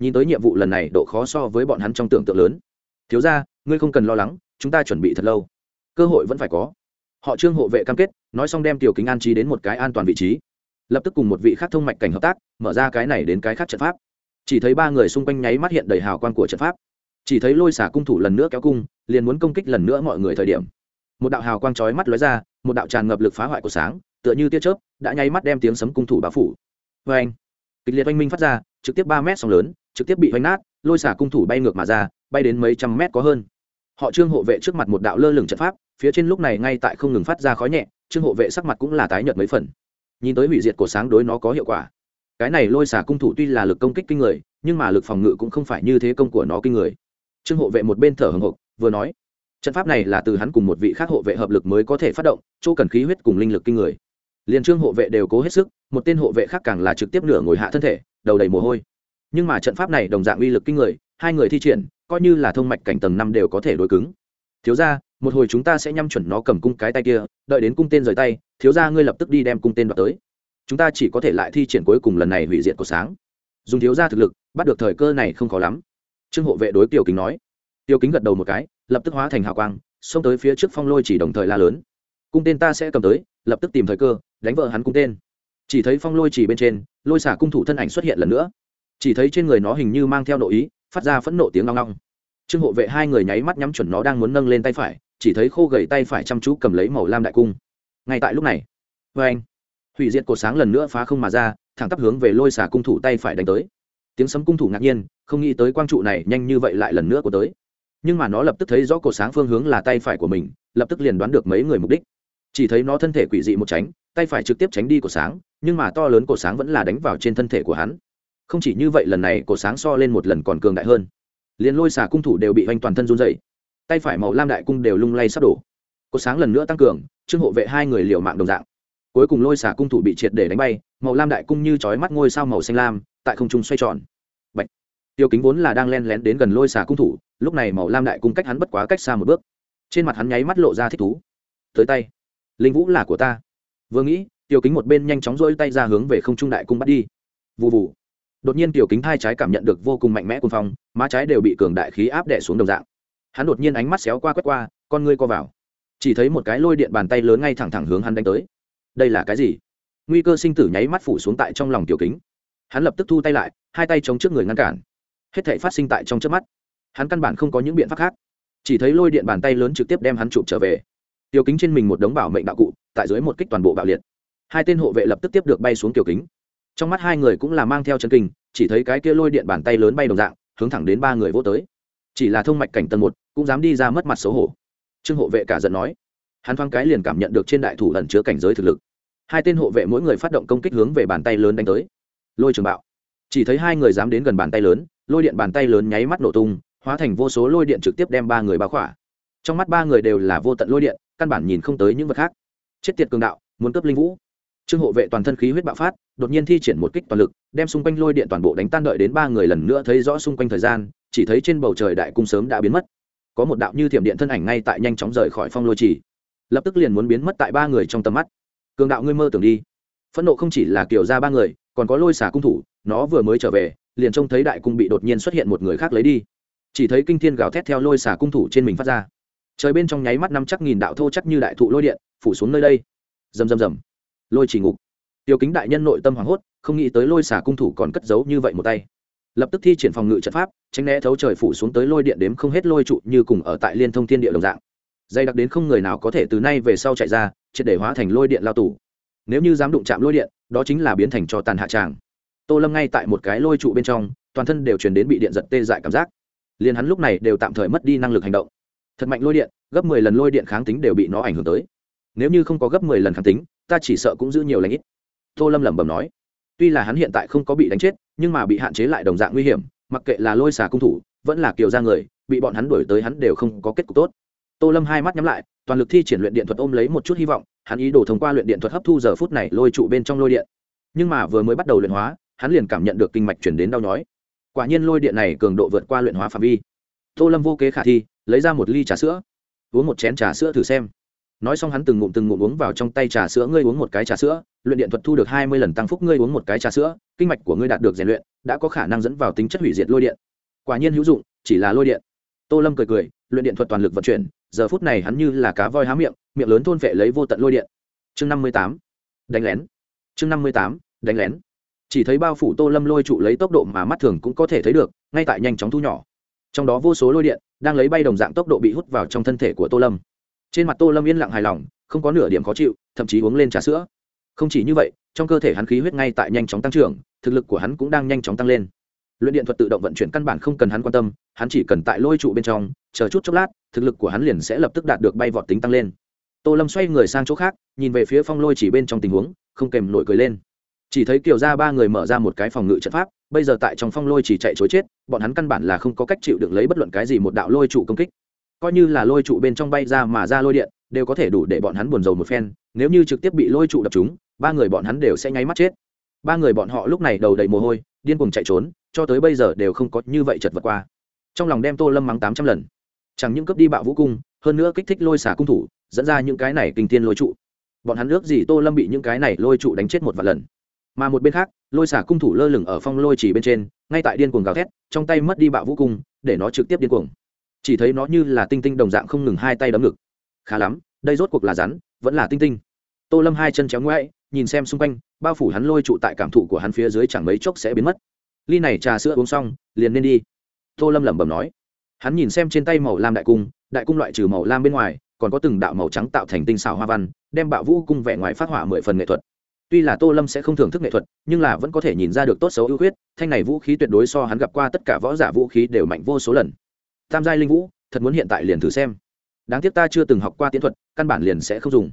Nhìn tới nhiệm vụ lần này, độ khó so với bọn hắn trong tưởng tượng lớn. Thiếu ra ngươi không cần lo lắng, chúng ta chuẩn bị thật lâu. Cơ hội vẫn phải có họ trương hộ vệ cam kết, nói xong đem tiểu kính an trí đến một cái an toàn vị trí. Lập tức cùng một vị khác thông mạch cảnh hợp tác, mở ra cái này đến cái khác trận pháp. Chỉ thấy ba người xung quanh nháy mắt hiện đầy hào quang của trận pháp. Chỉ thấy lôi xả cung thủ lần nữa kéo cung, liền muốn công kích lần nữa mọi người thời điểm. Một đạo hào quang chói mắt lóe ra, một đạo tràn ngập lực phá hoại của sáng, tựa như tia chớp, đã nháy mắt đem tiếng sấm cung thủ báo phủ. Vê anh, kịch liệt oanh minh phát ra, trực tiếp ba mét sóng lớn, trực tiếp bị oanh nát, lôi xả cung thủ bay ngược mà ra, bay đến mấy trăm mét có hơn. Họ trương hộ vệ trước mặt một đạo lơ lửng trận pháp phía trên lúc này ngay tại không ngừng phát ra khói nhẹ, trương hộ vệ sắc mặt cũng là tái nhợt mấy phần. Nhìn tới hủy diệt của sáng đối nó có hiệu quả. Cái này lôi xả cung thủ tuy là lực công kích kinh người, nhưng mà lực phòng ngự cũng không phải như thế công của nó kinh người. Trương hộ vệ một bên thở hồng hộc vừa nói, trận pháp này là từ hắn cùng một vị khác hộ vệ hợp lực mới có thể phát động, chỗ cần khí huyết cùng linh lực kinh người. Liền trương hộ vệ đều cố hết sức, một tên hộ vệ khác càng là trực tiếp nửa ngồi hạ thân thể, đầu đầy mồ hôi. Nhưng mà trận pháp này đồng dạng uy lực kinh người, hai người thi triển, coi như là thông mạch cảnh tầng năm đều có thể đối cứng. Thiếu ra một hồi chúng ta sẽ nhắm chuẩn nó cầm cung cái tay kia, đợi đến cung tên rời tay, thiếu ra ngươi lập tức đi đem cung tên đoạt tới. Chúng ta chỉ có thể lại thi triển cuối cùng lần này hủy diệt của sáng. Dùng thiếu ra thực lực, bắt được thời cơ này không khó lắm. Trương hộ vệ đối tiểu kính nói. Tiểu kính gật đầu một cái, lập tức hóa thành hào quang, xông tới phía trước phong lôi chỉ đồng thời la lớn. Cung tên ta sẽ cầm tới, lập tức tìm thời cơ, đánh vợ hắn cung tên. Chỉ thấy phong lôi chỉ bên trên, lôi xả cung thủ thân ảnh xuất hiện lần nữa. Chỉ thấy trên người nó hình như mang theo nội ý, phát ra phẫn nộ tiếng ngong ngong trương hộ vệ hai người nháy mắt nhắm chuẩn nó đang muốn nâng lên tay phải chỉ thấy khô gầy tay phải chăm chú cầm lấy màu lam đại cung. Ngay tại lúc này vê anh, hủy diệt cột sáng lần nữa phá không mà ra, thẳng tắp hướng về lôi xả cung thủ tay phải đánh tới. Tiếng sấm cung thủ ngạc nhiên, không nghĩ tới quang trụ này nhanh như vậy lại lần nữa của tới. Nhưng mà nó lập tức thấy rõ cột sáng phương hướng là tay phải của mình, lập tức liền đoán được mấy người mục đích. Chỉ thấy nó thân thể quỷ dị một tránh, tay phải trực tiếp tránh đi cột sáng, nhưng mà to lớn cột sáng vẫn là đánh vào trên thân thể của hắn. Không chỉ như vậy lần này cột sáng so lên một lần còn cường đại hơn. Liền lôi xả cung thủ đều bị oanh toàn thân run dậy tay phải màu lam đại cung đều lung lay sắp đổ. Cột sáng lần nữa tăng cường, trương hộ vệ hai người liều mạng đồng dạng. Cuối cùng lôi xả cung thủ bị triệt để đánh bay, màu lam đại cung như trói mắt ngôi sao màu xanh lam, tại không trung xoay tròn. Bạch. tiêu kính vốn là đang len lén đến gần lôi xả cung thủ, lúc này màu lam đại cung cách hắn bất quá cách xa một bước. Trên mặt hắn nháy mắt lộ ra thích thú. Tới tay! Linh vũ là của ta. Vừa nghĩ, tiêu kính một bên nhanh chóng rỗi tay ra hướng về không trung đại cung bắt đi. Vụ vụ đột nhiên tiểu kính hai trái cảm nhận được vô cùng mạnh mẽ cuồng phong, má trái đều bị cường đại khí áp đẻ xuống đồng dạng hắn đột nhiên ánh mắt xéo qua quét qua, con ngươi co vào. Chỉ thấy một cái lôi điện bàn tay lớn ngay thẳng thẳng hướng hắn đánh tới. Đây là cái gì? Nguy cơ sinh tử nháy mắt phủ xuống tại trong lòng tiểu kính. Hắn lập tức thu tay lại, hai tay chống trước người ngăn cản. Hết thể phát sinh tại trong trước mắt. Hắn căn bản không có những biện pháp khác. Chỉ thấy lôi điện bàn tay lớn trực tiếp đem hắn chụp trở về. Tiểu kính trên mình một đống bảo mệnh đạo cụ, tại dưới một kích toàn bộ bạo liệt. Hai tên hộ vệ lập tức tiếp được bay xuống tiểu kính. Trong mắt hai người cũng là mang theo chân kinh, chỉ thấy cái kia lôi điện bàn tay lớn bay đồng dạng, hướng thẳng đến ba người vô tới chỉ là thông mạch cảnh tầng một, cũng dám đi ra mất mặt xấu hổ. Trương hộ vệ cả giận nói. Hắn thoáng cái liền cảm nhận được trên đại thủ ẩn chứa cảnh giới thực lực. Hai tên hộ vệ mỗi người phát động công kích hướng về bàn tay lớn đánh tới. Lôi trường bạo. Chỉ thấy hai người dám đến gần bàn tay lớn, lôi điện bàn tay lớn nháy mắt nổ tung, hóa thành vô số lôi điện trực tiếp đem ba người bao khỏa. Trong mắt ba người đều là vô tận lôi điện, căn bản nhìn không tới những vật khác. Chết tiệt cường đạo, muốn cấp linh vũ. Trương hộ vệ toàn thân khí huyết bạo phát, đột nhiên thi triển một kích toàn lực, đem xung quanh lôi điện toàn bộ đánh tan đợi đến ba người lần nữa thấy rõ xung quanh thời gian chỉ thấy trên bầu trời đại cung sớm đã biến mất. Có một đạo như thiểm điện thân ảnh ngay tại nhanh chóng rời khỏi phong lôi trì. Lập tức liền muốn biến mất tại ba người trong tầm mắt. Cường đạo ngươi mơ tưởng đi. Phẫn nộ không chỉ là kiểu ra ba người, còn có lôi xả cung thủ, nó vừa mới trở về, liền trông thấy đại cung bị đột nhiên xuất hiện một người khác lấy đi. Chỉ thấy kinh thiên gào thét theo lôi xả cung thủ trên mình phát ra. Trời bên trong nháy mắt năm chắc nghìn đạo thô chắc như đại thụ lôi điện, phủ xuống nơi đây. Rầm rầm rầm. Lôi chỉ ngục. Tiêu kính đại nhân nội tâm hoảng hốt, không nghĩ tới lôi xả cung thủ còn cất giấu như vậy một tay. Lập tức thi triển phòng ngự trận pháp tránh né thấu trời phủ xuống tới lôi điện đếm không hết lôi trụ như cùng ở tại liên thông thiên địa đồng dạng. Dày đặc đến không người nào có thể từ nay về sau chạy ra, triệt để hóa thành lôi điện lao tù. Nếu như dám đụng chạm lôi điện, đó chính là biến thành cho tàn hạ tràng. Tô lâm ngay tại một cái lôi trụ bên trong, toàn thân đều truyền đến bị điện giật tê dại cảm giác. Liền hắn lúc này đều tạm thời mất đi năng lực hành động. Thật mạnh lôi điện, gấp mười lần lôi điện kháng tính đều bị nó ảnh hưởng tới. Nếu như không có gấp mười lần kháng tính, ta chỉ sợ cũng giữ nhiều lãnh ít. Tô lâm lẩm bẩm nói. Tuy là hắn hiện tại không có bị đánh chết, nhưng mà bị hạn chế lại đồng dạng nguy hiểm mặc kệ là lôi xà cung thủ, vẫn là kiều ra người, bị bọn hắn đuổi tới hắn đều không có kết cục tốt. Tô lâm hai mắt nhắm lại, toàn lực thi triển luyện điện thuật ôm lấy một chút hy vọng, hắn ý đồ thông qua luyện điện thuật hấp thu giờ phút này lôi trụ bên trong lôi điện. Nhưng mà vừa mới bắt đầu luyện hóa, hắn liền cảm nhận được kinh mạch chuyển đến đau nhói. Quả nhiên lôi điện này cường độ vượt qua luyện hóa phạm vi. Tô lâm vô kế khả thi, lấy ra một ly trà sữa, uống một chén trà sữa thử xem. Nói xong hắn từng ngụm từng ngụm uống vào trong tay trà sữa, ngươi uống một cái trà sữa luyện điện thuật thu được hai mươi lần tăng phúc, ngươi uống một cái trà sữa, kinh mạch của ngươi đạt được rèn luyện, đã có khả năng dẫn vào tính chất hủy diệt lôi điện. Quả nhiên hữu dụng, chỉ là lôi điện. Tô lâm cười cười, luyện điện thuật toàn lực vận chuyển, giờ phút này hắn như là cá voi há miệng miệng lớn thôn vệ lấy vô tận lôi điện. Chương năm mươi tám, đánh lén. Chương năm mươi tám, đánh lén. Chỉ thấy bao phủ tô lâm lôi trụ lấy tốc độ mà mắt thường cũng có thể thấy được, ngay tại nhanh chóng thu nhỏ. Trong đó vô số lôi điện đang lấy bay đồng dạng tốc độ bị hút vào trong thân thể của tô lâm. Trên mặt tô lâm yên lặng hài lòng, không có nửa điểm khó chịu, thậm chí uống lên trà sữa không chỉ như vậy, trong cơ thể hắn khí huyết ngay tại nhanh chóng tăng trưởng, thực lực của hắn cũng đang nhanh chóng tăng lên. Luyện điện thuật tự động vận chuyển căn bản không cần hắn quan tâm, hắn chỉ cần tại lôi trụ bên trong, chờ chút chốc lát, thực lực của hắn liền sẽ lập tức đạt được bay vọt tính tăng lên. Tô lâm xoay người sang chỗ khác, nhìn về phía phong lôi chỉ bên trong tình huống, không kèm nổi cười lên. Chỉ thấy kiều ra ba người mở ra một cái phòng ngự trận pháp, bây giờ tại trong phong lôi chỉ chạy chối chết, bọn hắn căn bản là không có cách chịu được lấy bất luận cái gì một đạo lôi trụ công kích. Coi như là lôi trụ bên trong bay ra mà ra lôi điện, đều có thể đủ để bọn hắn buồn rầu một phen, nếu như trực tiếp bị lôi trụ đập chúng ba người bọn hắn đều sẽ nháy mắt chết. Ba người bọn họ lúc này đầu đầy mồ hôi, điên cuồng chạy trốn, cho tới bây giờ đều không có như vậy chật vật qua. Trong lòng đem tô lâm mắng tám trăm lần. Chẳng những cướp đi bạo vũ cung, hơn nữa kích thích lôi xả cung thủ, dẫn ra những cái này kinh tiên lôi trụ. Bọn hắn ước gì tô lâm bị những cái này lôi trụ đánh chết một vài lần. Mà một bên khác, lôi xả cung thủ lơ lửng ở phong lôi chỉ bên trên, ngay tại điên cuồng gào thét, trong tay mất đi bạo vũ cung, để nó trực tiếp điên cuồng. Chỉ thấy nó như là tinh tinh đồng dạng không ngừng hai tay đấm ngực. Khá lắm, đây rốt cuộc là rắn, vẫn là tinh tinh. Tô lâm hai chân chéo ngoãi nhìn xem xung quanh, bao phủ hắn lôi trụ tại cảm thụ của hắn phía dưới chẳng mấy chốc sẽ biến mất. Ly này trà sữa uống xong, liền nên đi. Tô lâm lẩm bẩm nói. Hắn nhìn xem trên tay màu lam đại cung đại cung loại trừ màu lam bên ngoài, còn có từng đạo màu trắng tạo thành tinh xảo hoa văn, đem bạo vũ cung vẻ ngoài phát hỏa mười phần nghệ thuật. Tuy là tô lâm sẽ không thưởng thức nghệ thuật, nhưng là vẫn có thể nhìn ra được tốt xấu ưu khuyết, thanh này vũ khí tuyệt đối so hắn gặp qua tất cả võ giả vũ khí đều mạnh vô số lần. Tam giai linh vũ, thật muốn hiện tại liền thử xem. Đáng tiếc ta chưa từng học qua tiến thuật, căn bản liền sẽ không dùng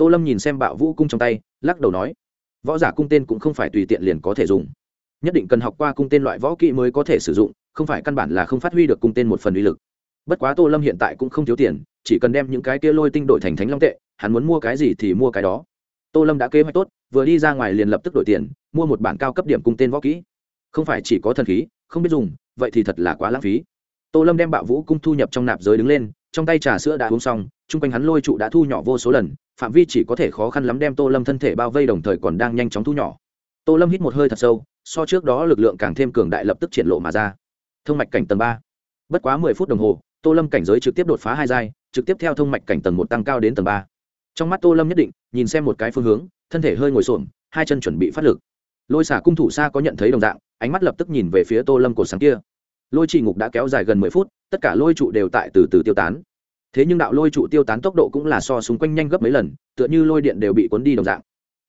tô lâm nhìn xem bạo vũ cung trong tay, lắc đầu nói, võ giả cung tên cũng không phải tùy tiện liền có thể dùng. Nhất định cần học qua cung tên loại võ kỹ mới có thể sử dụng, không phải căn bản là không phát huy được cung tên một phần uy lực. Bất quá tô lâm hiện tại cũng không thiếu tiền, chỉ cần đem những cái kia lôi tinh đổi thành thánh long tệ, hắn muốn mua cái gì thì mua cái đó. Tô lâm đã kế hoạch tốt, vừa đi ra ngoài liền lập tức đổi tiền, mua một bản cao cấp điểm cung tên võ kỹ. Không phải chỉ có thần khí, không biết dùng, vậy thì thật là quá lãng phí. Tô lâm đem bạo vũ cung thu nhập trong nạp giới đứng lên trong tay trà sữa đã uống xong, chung quanh hắn lôi trụ đã thu nhỏ vô số lần, phạm vi chỉ có thể khó khăn lắm đem tô lâm thân thể bao vây đồng thời còn đang nhanh chóng thu nhỏ. Tô lâm hít một hơi thật sâu, so trước đó lực lượng càng thêm cường đại lập tức triển lộ mà ra. Thông mạch cảnh tầng ba. Bất quá mười phút đồng hồ, tô lâm cảnh giới trực tiếp đột phá hai giai, trực tiếp theo thông mạch cảnh tầng một tăng cao đến tầng ba. Trong mắt tô lâm nhất định, nhìn xem một cái phương hướng, thân thể hơi ngồi xổm, hai chân chuẩn bị phát lực. Lôi xả cung thủ xa có nhận thấy đồng dạng, ánh mắt lập tức nhìn về phía tô lâm cổ sáng kia lôi trì ngục đã kéo dài gần mười phút, tất cả lôi trụ đều tại từ từ tiêu tán. Thế nhưng đạo lôi trụ tiêu tán tốc độ cũng là so xung quanh nhanh gấp mấy lần, tựa như lôi điện đều bị cuốn đi đồng dạng.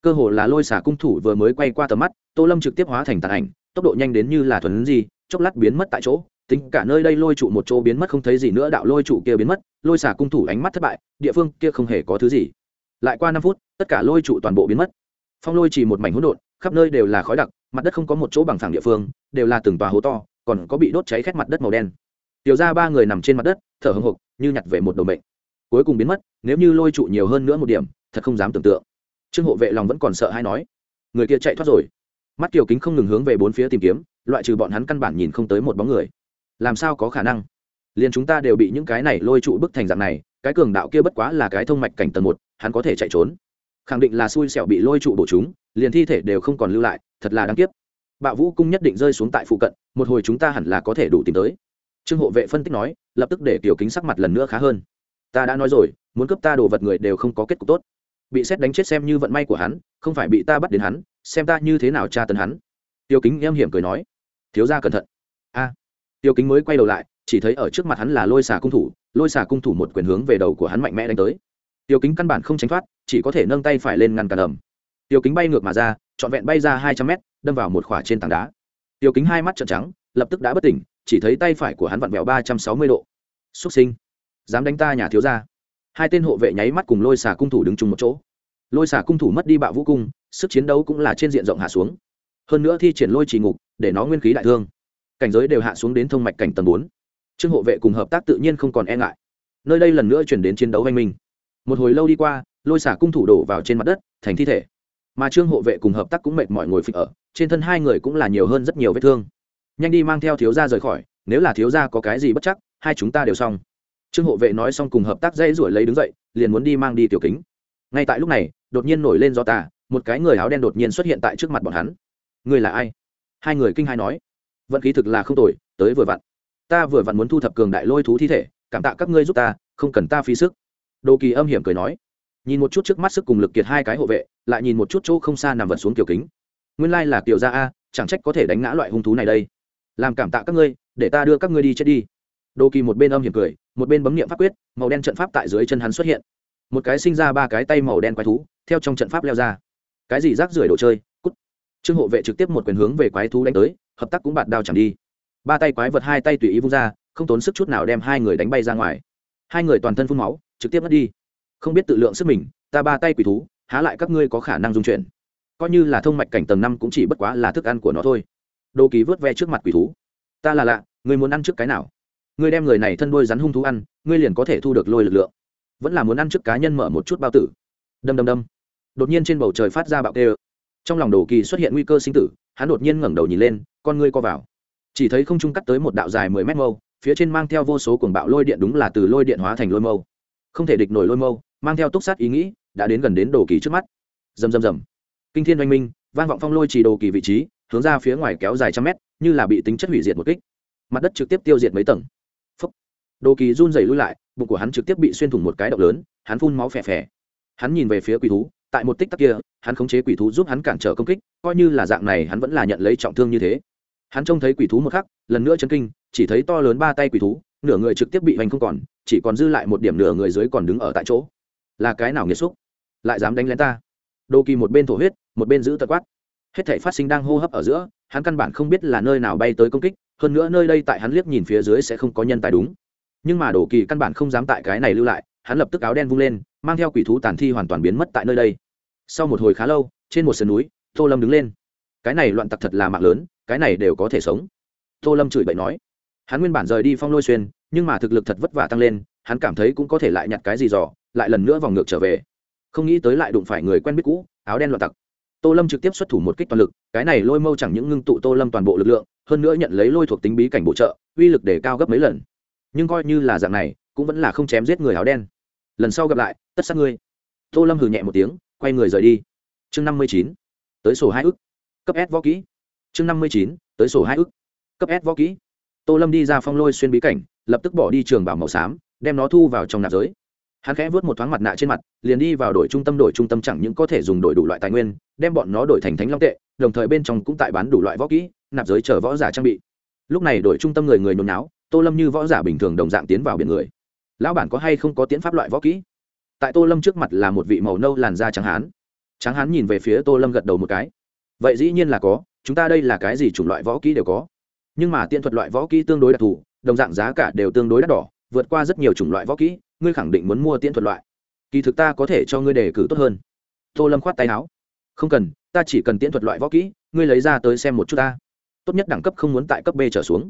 Cơ hồ là lôi xả cung thủ vừa mới quay qua tầm mắt, tô lâm trực tiếp hóa thành tàn ảnh, tốc độ nhanh đến như là thuần gì chốc lát biến mất tại chỗ. Tính cả nơi đây lôi trụ một chỗ biến mất không thấy gì nữa, đạo lôi trụ kia biến mất, lôi xả cung thủ ánh mắt thất bại, địa phương kia không hề có thứ gì. Lại qua năm phút, tất cả lôi trụ toàn bộ biến mất. Phong lôi chỉ một mảnh hỗn độn, khắp nơi đều là khói đặc, mặt đất không có một chỗ bằng phẳng địa phương, đều là từng tòa hố to còn có bị đốt cháy khét mặt đất màu đen. Tiểu ra ba người nằm trên mặt đất, thở hưng hộc, như nhặt về một đồ mệnh. Cuối cùng biến mất, nếu như lôi trụ nhiều hơn nữa một điểm, thật không dám tưởng tượng. Trương hộ vệ lòng vẫn còn sợ hay nói, người kia chạy thoát rồi. Mắt kiều kính không ngừng hướng về bốn phía tìm kiếm, loại trừ bọn hắn căn bản nhìn không tới một bóng người. Làm sao có khả năng? Liền chúng ta đều bị những cái này lôi trụ bức thành dạng này, cái cường đạo kia bất quá là cái thông mạch cảnh tầng một, hắn có thể chạy trốn. Khẳng định là xui xẻo bị lôi trụ bổ chúng, liền thi thể đều không còn lưu lại, thật là đáng tiếc bạo vũ cung nhất định rơi xuống tại phụ cận một hồi chúng ta hẳn là có thể đủ tìm tới. Trương hộ vệ phân tích nói lập tức để kiểu kính sắc mặt lần nữa khá hơn. Ta đã nói rồi muốn cướp ta đồ vật người đều không có kết cục tốt. Bị xét đánh chết xem như vận may của hắn không phải bị ta bắt đến hắn xem ta như thế nào tra tấn hắn. Tiêu kính em hiểm cười nói thiếu ra cẩn thận. A. À, tiêu kính mới quay đầu lại chỉ thấy ở trước mặt hắn là lôi xà cung thủ lôi xà cung thủ một quyền hướng về đầu của hắn mạnh mẽ đánh tới. Tiêu kính căn bản không tránh thoát chỉ có thể nâng tay phải lên ngăn cản ầm. Tiêu kính bay ngược mà ra trọn vẹn bay ra hai trăm mét đâm vào một khỏa trên tảng đá. Tiêu kính hai mắt trợn trắng, lập tức đã bất tỉnh, chỉ thấy tay phải của hắn vặn vẹo ba trăm sáu mươi độ. Xuất sinh. Dám đánh ta nhà thiếu gia. Hai tên hộ vệ nháy mắt cùng lôi xà cung thủ đứng chung một chỗ. Lôi xà cung thủ mất đi bạo vũ cung, sức chiến đấu cũng là trên diện rộng hạ xuống. Hơn nữa thi triển lôi trì ngục, để nó nguyên khí đại thương. Cảnh giới đều hạ xuống đến thông mạch cảnh tầng bốn. Trương hộ vệ cùng hợp tác tự nhiên không còn e ngại. Nơi đây lần nữa chuyển đến chiến đấu văn minh. Một hồi lâu đi qua, lôi xả cung thủ đổ vào trên mặt đất, thành thi thể mà trương hộ vệ cùng hợp tác cũng mệt mỏi ngồi phịch ở, trên thân hai người cũng là nhiều hơn rất nhiều vết thương. Nhanh đi mang theo thiếu gia rời khỏi, nếu là thiếu gia có cái gì bất chắc, hai chúng ta đều xong. Trương hộ vệ nói xong cùng hợp tác dây rủi lấy đứng dậy, liền muốn đi mang đi tiểu kính. Ngay tại lúc này, đột nhiên nổi lên do tà, một cái người áo đen đột nhiên xuất hiện tại trước mặt bọn hắn. Người là ai? Hai người kinh hai nói. Vận khí thực là không tồi, tới vừa vặn. Ta vừa vặn muốn thu thập cường đại lôi thú thi thể, cảm tạ các ngươi giúp ta, không cần ta phí sức. Đồ kỳ âm hiểm cười nói nhìn một chút trước mắt sức cùng lực kiệt hai cái hộ vệ, lại nhìn một chút chỗ không xa nằm vật xuống kiểu kính. Nguyên lai là kiểu gia a, chẳng trách có thể đánh ngã loại hung thú này đây. Làm cảm tạ các ngươi, để ta đưa các ngươi đi chết đi. Đồ kỳ một bên âm hiểm cười, một bên bấm nghiệm pháp quyết, màu đen trận pháp tại dưới chân hắn xuất hiện. Một cái sinh ra ba cái tay màu đen quái thú, theo trong trận pháp leo ra. Cái gì rác rưởi đồ chơi, cút. Trương hộ vệ trực tiếp một quyền hướng về quái thú đánh tới, hợp tác cũng bạt đao chẳng đi. Ba tay quái vật hai tay tùy ý vung ra, không tốn sức chút nào đem hai người đánh bay ra ngoài. Hai người toàn thân phun máu, trực tiếp mất đi không biết tự lượng sức mình, ta ba tay quỷ thú, há lại các ngươi có khả năng dung chuyển. Coi như là thông mạch cảnh tầng năm cũng chỉ bất quá là thức ăn của nó thôi. Đồ kỳ vớt ve trước mặt quỷ thú. Ta là lạ, ngươi muốn ăn trước cái nào? Ngươi đem người này thân đôi rắn hung thú ăn, ngươi liền có thể thu được lôi lực lượng. Vẫn là muốn ăn trước cá nhân mở một chút bao tử. Đâm đâm đâm. Đột nhiên trên bầu trời phát ra bạo kê trong lòng đồ kỳ xuất hiện nguy cơ sinh tử, hắn đột nhiên ngẩng đầu nhìn lên, con ngươi co vào. Chỉ thấy không trung cắt tới một đạo dài mười mét mâu, phía trên mang theo vô số cuồng bạo lôi điện đúng là từ lôi điện hóa thành lôi mâu. Không thể địch nổi lôi mâu mang theo túc sát ý nghĩ, đã đến gần đến đồ kỳ trước mắt. Rầm rầm rầm. Kinh thiên oanh minh, vang vọng phong lôi chỉ đồ kỳ vị trí, hướng ra phía ngoài kéo dài trăm mét, như là bị tính chất hủy diệt một kích. Mặt đất trực tiếp tiêu diệt mấy tầng. Phúc. đồ kỳ run rẩy lui lại, bụng của hắn trực tiếp bị xuyên thủng một cái động lớn, hắn phun máu phè phè. Hắn nhìn về phía quỷ thú, tại một tích tắc kia, hắn khống chế quỷ thú giúp hắn cản trở công kích, coi như là dạng này hắn vẫn là nhận lấy trọng thương như thế. Hắn trông thấy quỷ thú một khắc, lần nữa chấn kinh, chỉ thấy to lớn ba tay quỷ thú, nửa người trực tiếp bị hoành không còn, chỉ còn dư lại một điểm nửa người dưới còn đứng ở tại chỗ là cái nào nghiệt xúc? Lại dám đánh lén ta? Đồ kỳ một bên thổ huyết, một bên giữ tật quát. Hết thể phát sinh đang hô hấp ở giữa, hắn căn bản không biết là nơi nào bay tới công kích, hơn nữa nơi đây tại hắn liếc nhìn phía dưới sẽ không có nhân tài đúng. Nhưng mà đồ kỳ căn bản không dám tại cái này lưu lại, hắn lập tức áo đen vung lên, mang theo quỷ thú tàn thi hoàn toàn biến mất tại nơi đây. Sau một hồi khá lâu, trên một sườn núi, tô lâm đứng lên. Cái này loạn tặc thật là mạng lớn, cái này đều có thể sống. Tô lâm chửi bậy nói. Hắn nguyên bản rời đi phong lôi xuyên, nhưng mà thực lực thật vất vả tăng lên, hắn cảm thấy cũng có thể lại nhặt cái gì dò lại lần nữa vòng ngược trở về. Không nghĩ tới lại đụng phải người quen biết cũ, áo đen loạn tặc. Tô lâm trực tiếp xuất thủ một kích toàn lực, cái này lôi mâu chẳng những ngưng tụ tô lâm toàn bộ lực lượng, hơn nữa nhận lấy lôi thuộc tính bí cảnh bổ trợ, uy lực để cao gấp mấy lần. Nhưng coi như là dạng này, cũng vẫn là không chém giết người áo đen. Lần sau gặp lại, tất sát ngươi. Tô lâm hừ nhẹ một tiếng, quay người rời đi. Chương năm mươi chín, tới sổ hai ức. Cấp s võ kỹ. Chương năm mươi chín, tới sổ hai ức. Cấp s võ kỹ. Tô lâm đi ra phong lôi xuyên bí cảnh, lập tức bỏ đi trường bảo màu xám, đem nó thu vào trong nạp giới hắn khẽ vớt một thoáng mặt nạ trên mặt, liền đi vào đội trung tâm, đổi trung tâm chẳng những có thể dùng đổi đủ loại tài nguyên, đem bọn nó đổi thành thánh long tệ, đồng thời bên trong cũng tại bán đủ loại võ kỹ, nạp giới chờ võ giả trang bị. Lúc này đổi trung tâm người người nôn náo, tô lâm như võ giả bình thường đồng dạng tiến vào biển người. Lão bản có hay không có tiến pháp loại võ kỹ? Tại tô lâm trước mặt là một vị màu nâu làn da trắng hán. Trắng hán nhìn về phía tô lâm gật đầu một cái. Vậy dĩ nhiên là có, chúng ta đây là cái gì chủng loại võ kỹ đều có. Nhưng mà tiện thuật loại võ kỹ tương đối đặc thù, đồng dạng giá cả đều tương đối đắt đỏ, vượt qua rất nhiều chủng loại võ kỹ ngươi khẳng định muốn mua tiễn thuật loại. Kỳ thực ta có thể cho ngươi đề cử tốt hơn. Tô lâm khoát tay áo. Không cần, ta chỉ cần tiễn thuật loại võ kỹ, ngươi lấy ra tới xem một chút ta. Tốt nhất đẳng cấp không muốn tại cấp b trở xuống.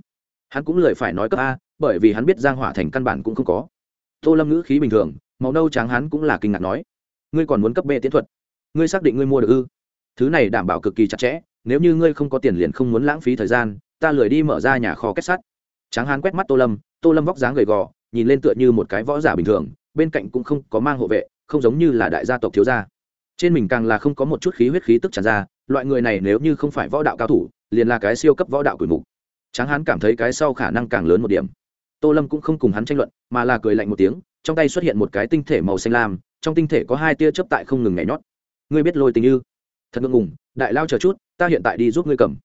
Hắn cũng lời phải nói cấp a, bởi vì hắn biết giang hỏa thành căn bản cũng không có. Tô lâm ngữ khí bình thường, màu nâu trắng hắn cũng là kinh ngạc nói. Ngươi còn muốn cấp b tiến thuật? Ngươi xác định ngươi mua được ư? Thứ này đảm bảo cực kỳ chặt chẽ, nếu như ngươi không có tiền liền không muốn lãng phí thời gian, ta lười đi mở ra nhà kho kết sắt. Tráng hán quét mắt tô lâm tô lâm vóc dáng gầy gò nhìn lên tựa như một cái võ giả bình thường, bên cạnh cũng không có mang hộ vệ, không giống như là đại gia tộc thiếu gia. Trên mình càng là không có một chút khí huyết khí tức tràn ra, loại người này nếu như không phải võ đạo cao thủ, liền là cái siêu cấp võ đạo quỷ mục. Tráng hán cảm thấy cái sau khả năng càng lớn một điểm. Tô lâm cũng không cùng hắn tranh luận, mà là cười lạnh một tiếng, trong tay xuất hiện một cái tinh thể màu xanh lam, trong tinh thể có hai tia chớp tại không ngừng nhảy nhót. Ngươi biết lôi tình như thật ngượng ngùng, đại lao chờ chút, ta hiện tại đi giúp ngươi cầm.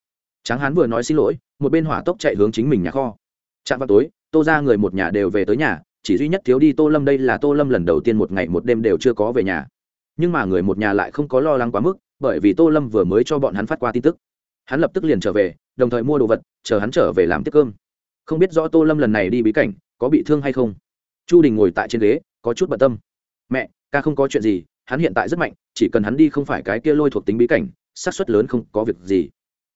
Tráng hán vừa nói xin lỗi, một bên hỏa tốc chạy hướng chính mình nhà kho. Chạm vào tối tô ra người một nhà đều về tới nhà, chỉ duy nhất thiếu đi tô lâm đây là tô lâm lần đầu tiên một ngày một đêm đều chưa có về nhà. Nhưng mà người một nhà lại không có lo lắng quá mức, bởi vì tô lâm vừa mới cho bọn hắn phát qua tin tức. Hắn lập tức liền trở về, đồng thời mua đồ vật, chờ hắn trở về làm tiếp cơm. Không biết rõ tô lâm lần này đi bí cảnh, có bị thương hay không? Chu đình ngồi tại trên ghế, có chút bận tâm. Mẹ, ca không có chuyện gì, hắn hiện tại rất mạnh, chỉ cần hắn đi không phải cái kia lôi thuộc tính bí cảnh, xác suất lớn không có việc gì.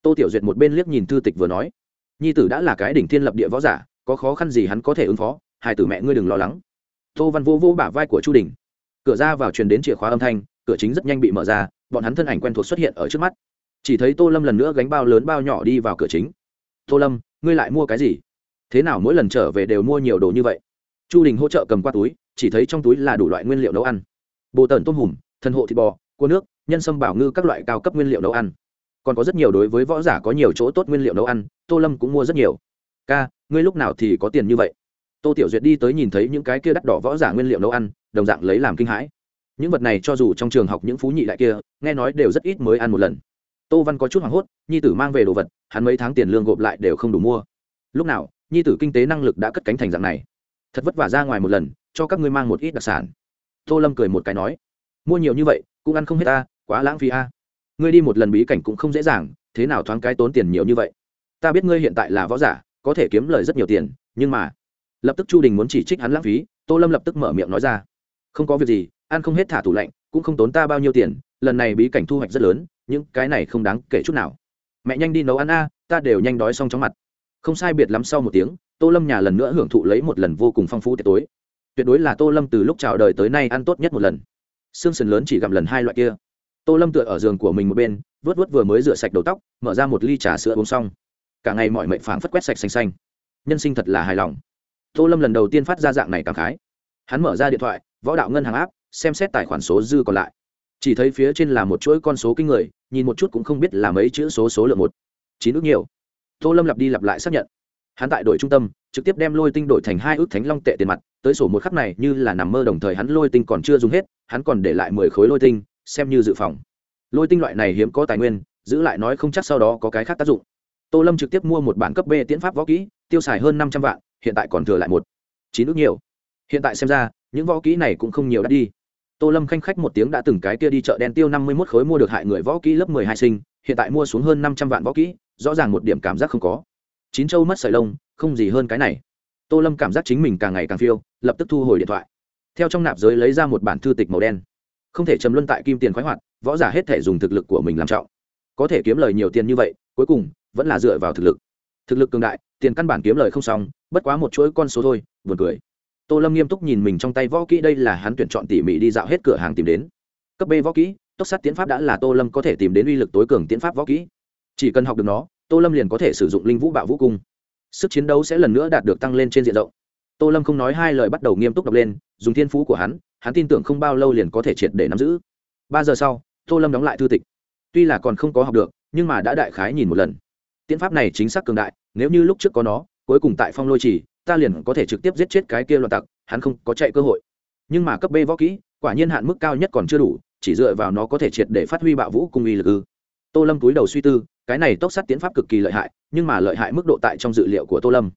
Tô tiểu duyệt một bên liếc nhìn thư tịch vừa nói. Nhi tử đã là cái đỉnh thiên lập địa võ giả có khó khăn gì hắn có thể ứng phó, hai tử mẹ ngươi đừng lo lắng. Tô văn vô vô bả vai của chu đình. Cửa ra vào truyền đến chìa khóa âm thanh, cửa chính rất nhanh bị mở ra, bọn hắn thân ảnh quen thuộc xuất hiện ở trước mắt. Chỉ thấy tô lâm lần nữa gánh bao lớn bao nhỏ đi vào cửa chính. Tô lâm, ngươi lại mua cái gì? Thế nào mỗi lần trở về đều mua nhiều đồ như vậy? Chu đình hỗ trợ cầm qua túi, chỉ thấy trong túi là đủ loại nguyên liệu nấu ăn. Bồ tần tôm hùm, thân hộ thịt bò, cua nước, nhân sâm bảo ngư các loại cao cấp nguyên liệu nấu ăn. Còn có rất nhiều đối với võ giả có nhiều chỗ tốt nguyên liệu nấu ăn, tô lâm cũng mua rất nhiều ca, ngươi lúc nào thì có tiền như vậy? Tô tiểu duyệt đi tới nhìn thấy những cái kia đắt đỏ võ giả nguyên liệu nấu ăn, đồng dạng lấy làm kinh hãi. Những vật này cho dù trong trường học những phú nhị đại kia, nghe nói đều rất ít mới ăn một lần. Tô văn có chút hoảng hốt, nhi tử mang về đồ vật, hắn mấy tháng tiền lương gộp lại đều không đủ mua. Lúc nào, nhi tử kinh tế năng lực đã cất cánh thành dạng này. Thật vất vả ra ngoài một lần, cho các ngươi mang một ít đặc sản. Tô lâm cười một cái nói, mua nhiều như vậy, cũng ăn không hết ta, quá lãng phí a. Ngươi đi một lần bí cảnh cũng không dễ dàng, thế nào thoáng cái tốn tiền nhiều như vậy? Ta biết ngươi hiện tại là võ giả có thể kiếm lời rất nhiều tiền, nhưng mà, lập tức chu đình muốn chỉ trích hắn lãng phí, tô lâm lập tức mở miệng nói ra, không có việc gì, ăn không hết thả tủ lạnh, cũng không tốn ta bao nhiêu tiền, lần này bí cảnh thu hoạch rất lớn những cái này không đáng kể chút nào. Mẹ nhanh đi nấu ăn a, ta đều nhanh đói xong chóng mặt. Không sai biệt lắm sau một tiếng, tô lâm nhà lần nữa hưởng thụ lấy một lần vô cùng phong phú tiệc tối. Tuyệt đối là tô lâm từ lúc chào đời tới nay ăn tốt nhất một lần. Xương sườn lớn chỉ gặm lần hai loại kia. Tô lâm tựa ở giường của mình một bên vớt vớt vừa mới rửa sạch đầu tóc, mở ra một ly trà sữa uống xong cả ngày mọi mệnh phảng phất quét sạch xanh xanh. Nhân sinh thật là hài lòng. Tô lâm lần đầu tiên phát ra dạng này cảm khái. Hắn mở ra điện thoại, võ đạo ngân hàng áp xem xét tài khoản số dư còn lại. Chỉ thấy phía trên là một chuỗi con số kinh người, nhìn một chút cũng không biết là mấy chữ số số lượng một. Chín ước nhiều. Tô lâm lặp đi lặp lại xác nhận. Hắn tại đội trung tâm, trực tiếp đem lôi tinh đổi thành hai ước thánh long tệ tiền mặt, tới sổ một khắc này như là nằm mơ đồng thời hắn lôi tinh còn chưa dùng hết, hắn còn để lại mười khối lôi tinh, xem như dự phòng. Lôi tinh loại này hiếm có tài nguyên, giữ lại nói không chắc sau đó có cái khác tác dụng tô lâm trực tiếp mua một bản cấp b tiễn pháp võ kỹ, tiêu xài hơn năm trăm vạn, hiện tại còn thừa lại một. Chín ước nhiều. Hiện tại xem ra, những võ kỹ này cũng không nhiều đã đi. Tô lâm khanh khách một tiếng đã từng cái kia đi chợ đen tiêu năm mươi mốt khối mua được hại người võ kỹ lớp mười hai sinh, hiện tại mua xuống hơn năm trăm vạn võ kỹ, rõ ràng một điểm cảm giác không có. Chín châu mất sợi lông, không gì hơn cái này. Tô lâm cảm giác chính mình càng ngày càng phiêu, lập tức thu hồi điện thoại. Theo trong nạp giới lấy ra một bản thư tịch màu đen. Không thể chấm luân tại kim tiền khoái hoạt, võ giả hết thể dùng thực lực của mình làm trọng. Có thể kiếm lời nhiều tiền như vậy, cuối cùng vẫn là dựa vào thực lực. Thực lực cường đại, tiền căn bản kiếm lời không xong, bất quá một chuỗi con số thôi, buồn cười. Tô lâm nghiêm túc nhìn mình trong tay võ kỹ, đây là hắn tuyển chọn tỉ mỉ đi dạo hết cửa hàng tìm đến. Cấp b võ kỹ, tốc sát tiến pháp đã là tô lâm có thể tìm đến uy lực tối cường tiến pháp võ kỹ. Chỉ cần học được nó, tô lâm liền có thể sử dụng linh vũ bạo vũ cung. Sức chiến đấu sẽ lần nữa đạt được tăng lên trên diện rộng. Tô lâm không nói hai lời bắt đầu nghiêm túc đọc lên, dùng thiên phú của hắn hắn tin tưởng không bao lâu liền có thể triệt để nắm giữ. Ba giờ sau, tô lâm đóng lại thư tịch. Tuy là còn không có học được, nhưng mà đã đại khái nhìn một lần tiễn pháp này chính xác cường đại, nếu như lúc trước có nó, cuối cùng tại phong lôi trì ta liền có thể trực tiếp giết chết cái kia loạn tặc, hắn không có chạy cơ hội. Nhưng mà cấp b võ kỹ, quả nhiên hạn mức cao nhất còn chưa đủ, chỉ dựa vào nó có thể triệt để phát huy bạo vũ cung uy lực ư. Tô lâm túi đầu suy tư, cái này tốc sát tiến pháp cực kỳ lợi hại, nhưng mà lợi hại mức độ tại trong dự liệu của tô lâm.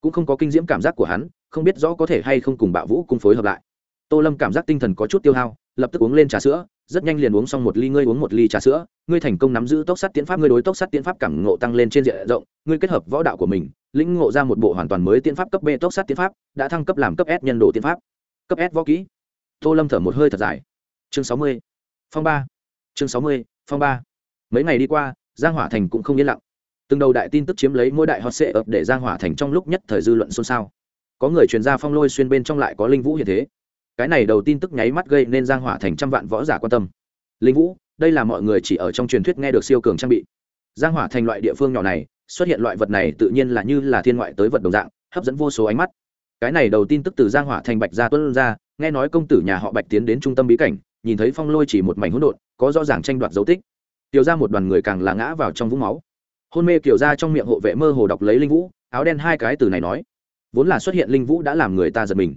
Cũng không có kinh diễm cảm giác của hắn, không biết rõ có thể hay không cùng bạo vũ cung phối hợp lại. Tô lâm cảm giác tinh thần có chút tiêu hao lập tức uống lên trà sữa, rất nhanh liền uống xong một ly, ngươi uống một ly trà sữa, ngươi thành công nắm giữ tốc sát tiến pháp, ngươi đối tốc sát tiến pháp cảm ngộ tăng lên trên diện rộng, ngươi kết hợp võ đạo của mình, lĩnh ngộ ra một bộ hoàn toàn mới tiến pháp cấp b tốc sát tiến pháp, đã thăng cấp làm cấp s nhân độ tiến pháp, cấp s võ kỹ. Tô lâm thở một hơi thật dài. Chương sáu mươi, phong ba. Chương sáu mươi, phong ba. Mấy ngày đi qua, giang hỏa thành cũng không yên lặng. Từng đầu đại tin tức chiếm lấy mỗi đại hot sệ ập để giang hỏa thành trong lúc nhất thời dư luận xôn xao. Có người truyền ra phong lôi xuyên bên trong lại có linh vũ hiện thế cái này đầu tin tức nháy mắt gây nên giang hỏa thành trăm vạn võ giả quan tâm. Linh vũ, đây là mọi người chỉ ở trong truyền thuyết nghe được siêu cường trang bị. Giang hỏa thành loại địa phương nhỏ này, xuất hiện loại vật này tự nhiên là như là thiên ngoại tới vật đồng dạng, hấp dẫn vô số ánh mắt. Cái này đầu tin tức từ giang hỏa thành bạch ra tuân ra, nghe nói công tử nhà họ bạch tiến đến trung tâm bí cảnh, nhìn thấy phong lôi chỉ một mảnh hỗn độn, có rõ ràng tranh đoạt dấu tích. Tiểu ra một đoàn người càng là ngã vào trong vũng máu. Hôn mê kiểu ra trong miệng hộ vệ mơ hồ đọc lấy linh vũ, áo đen hai cái từ này nói. Vốn là xuất hiện linh vũ đã làm người ta giật mình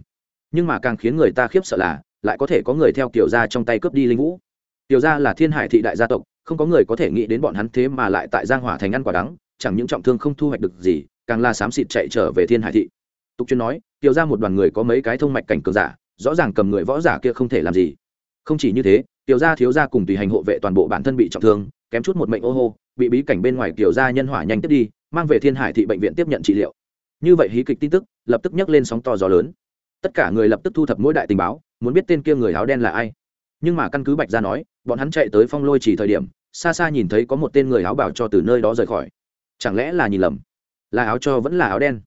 nhưng mà càng khiến người ta khiếp sợ là, lại có thể có người theo kiểu gia trong tay cướp đi linh vũ. Tiểu gia là thiên hải thị đại gia tộc, không có người có thể nghĩ đến bọn hắn thế mà lại tại giang hỏa thành ăn quả đắng, chẳng những trọng thương không thu hoạch được gì, càng là xám xịt chạy trở về thiên hải thị. Tục chuyên nói tiểu gia một đoàn người có mấy cái thông mạch cảnh cường giả, rõ ràng cầm người võ giả kia không thể làm gì. Không chỉ như thế tiểu gia thiếu gia cùng tùy hành hộ vệ toàn bộ bản thân bị trọng thương, kém chút một mệnh ô hô, bị bí cảnh bên ngoài tiểu gia nhân hỏa nhanh tiếp đi, mang về thiên hải thị bệnh viện tiếp nhận trị liệu. Như vậy hí kịch tin tức, lập tức nhấc lên sóng to gió lớn tất cả người lập tức thu thập mỗi đại tình báo, muốn biết tên kia người áo đen là ai. Nhưng mà căn cứ bạch ra nói, bọn hắn chạy tới phong lôi chỉ thời điểm, xa xa nhìn thấy có một tên người áo bảo cho từ nơi đó rời khỏi. Chẳng lẽ là nhìn lầm? Là áo cho vẫn là áo đen?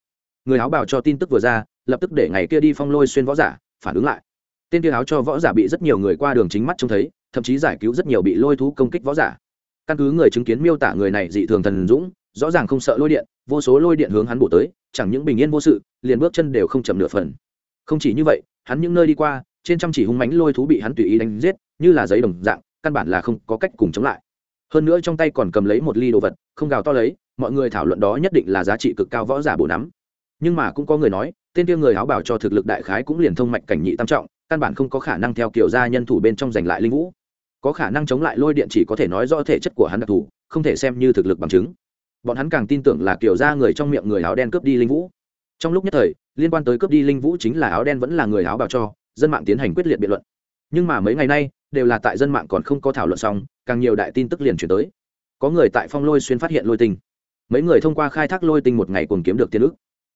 Người áo bảo cho tin tức vừa ra, lập tức để ngày kia đi phong lôi xuyên võ giả, phản ứng lại. Tên kia áo cho võ giả bị rất nhiều người qua đường chính mắt trông thấy, thậm chí giải cứu rất nhiều bị lôi thú công kích võ giả. Căn cứ người chứng kiến miêu tả người này dị thường thần dũng, rõ ràng không sợ lôi điện, vô số lôi điện hướng hắn bổ tới, chẳng những bình yên vô sự, liền bước chân đều không chậm nửa phần không chỉ như vậy, hắn những nơi đi qua, trên trăm chỉ hung mánh lôi thú bị hắn tùy ý đánh giết, như là giấy đồng dạng, căn bản là không có cách cùng chống lại. Hơn nữa trong tay còn cầm lấy một ly đồ vật, không gào to lấy, mọi người thảo luận đó nhất định là giá trị cực cao võ giả bổ nắm. Nhưng mà cũng có người nói, tên tiêu người áo bảo cho thực lực đại khái cũng liền thông mạch cảnh nhị tam trọng, căn bản không có khả năng theo kiểu gia nhân thủ bên trong giành lại linh vũ. Có khả năng chống lại lôi điện chỉ có thể nói rõ thể chất của hắn đặc thù, không thể xem như thực lực bằng chứng. Bọn hắn càng tin tưởng là kiểu gia người trong miệng người áo đen cướp đi linh vũ trong lúc nhất thời, liên quan tới cướp đi linh vũ chính là áo đen vẫn là người áo bảo cho, dân mạng tiến hành quyết liệt biện luận. Nhưng mà mấy ngày nay, đều là tại dân mạng còn không có thảo luận xong, càng nhiều đại tin tức liền chuyển tới. Có người tại phong lôi xuyên phát hiện lôi tinh. Mấy người thông qua khai thác lôi tinh một ngày cùng kiếm được tiền ước.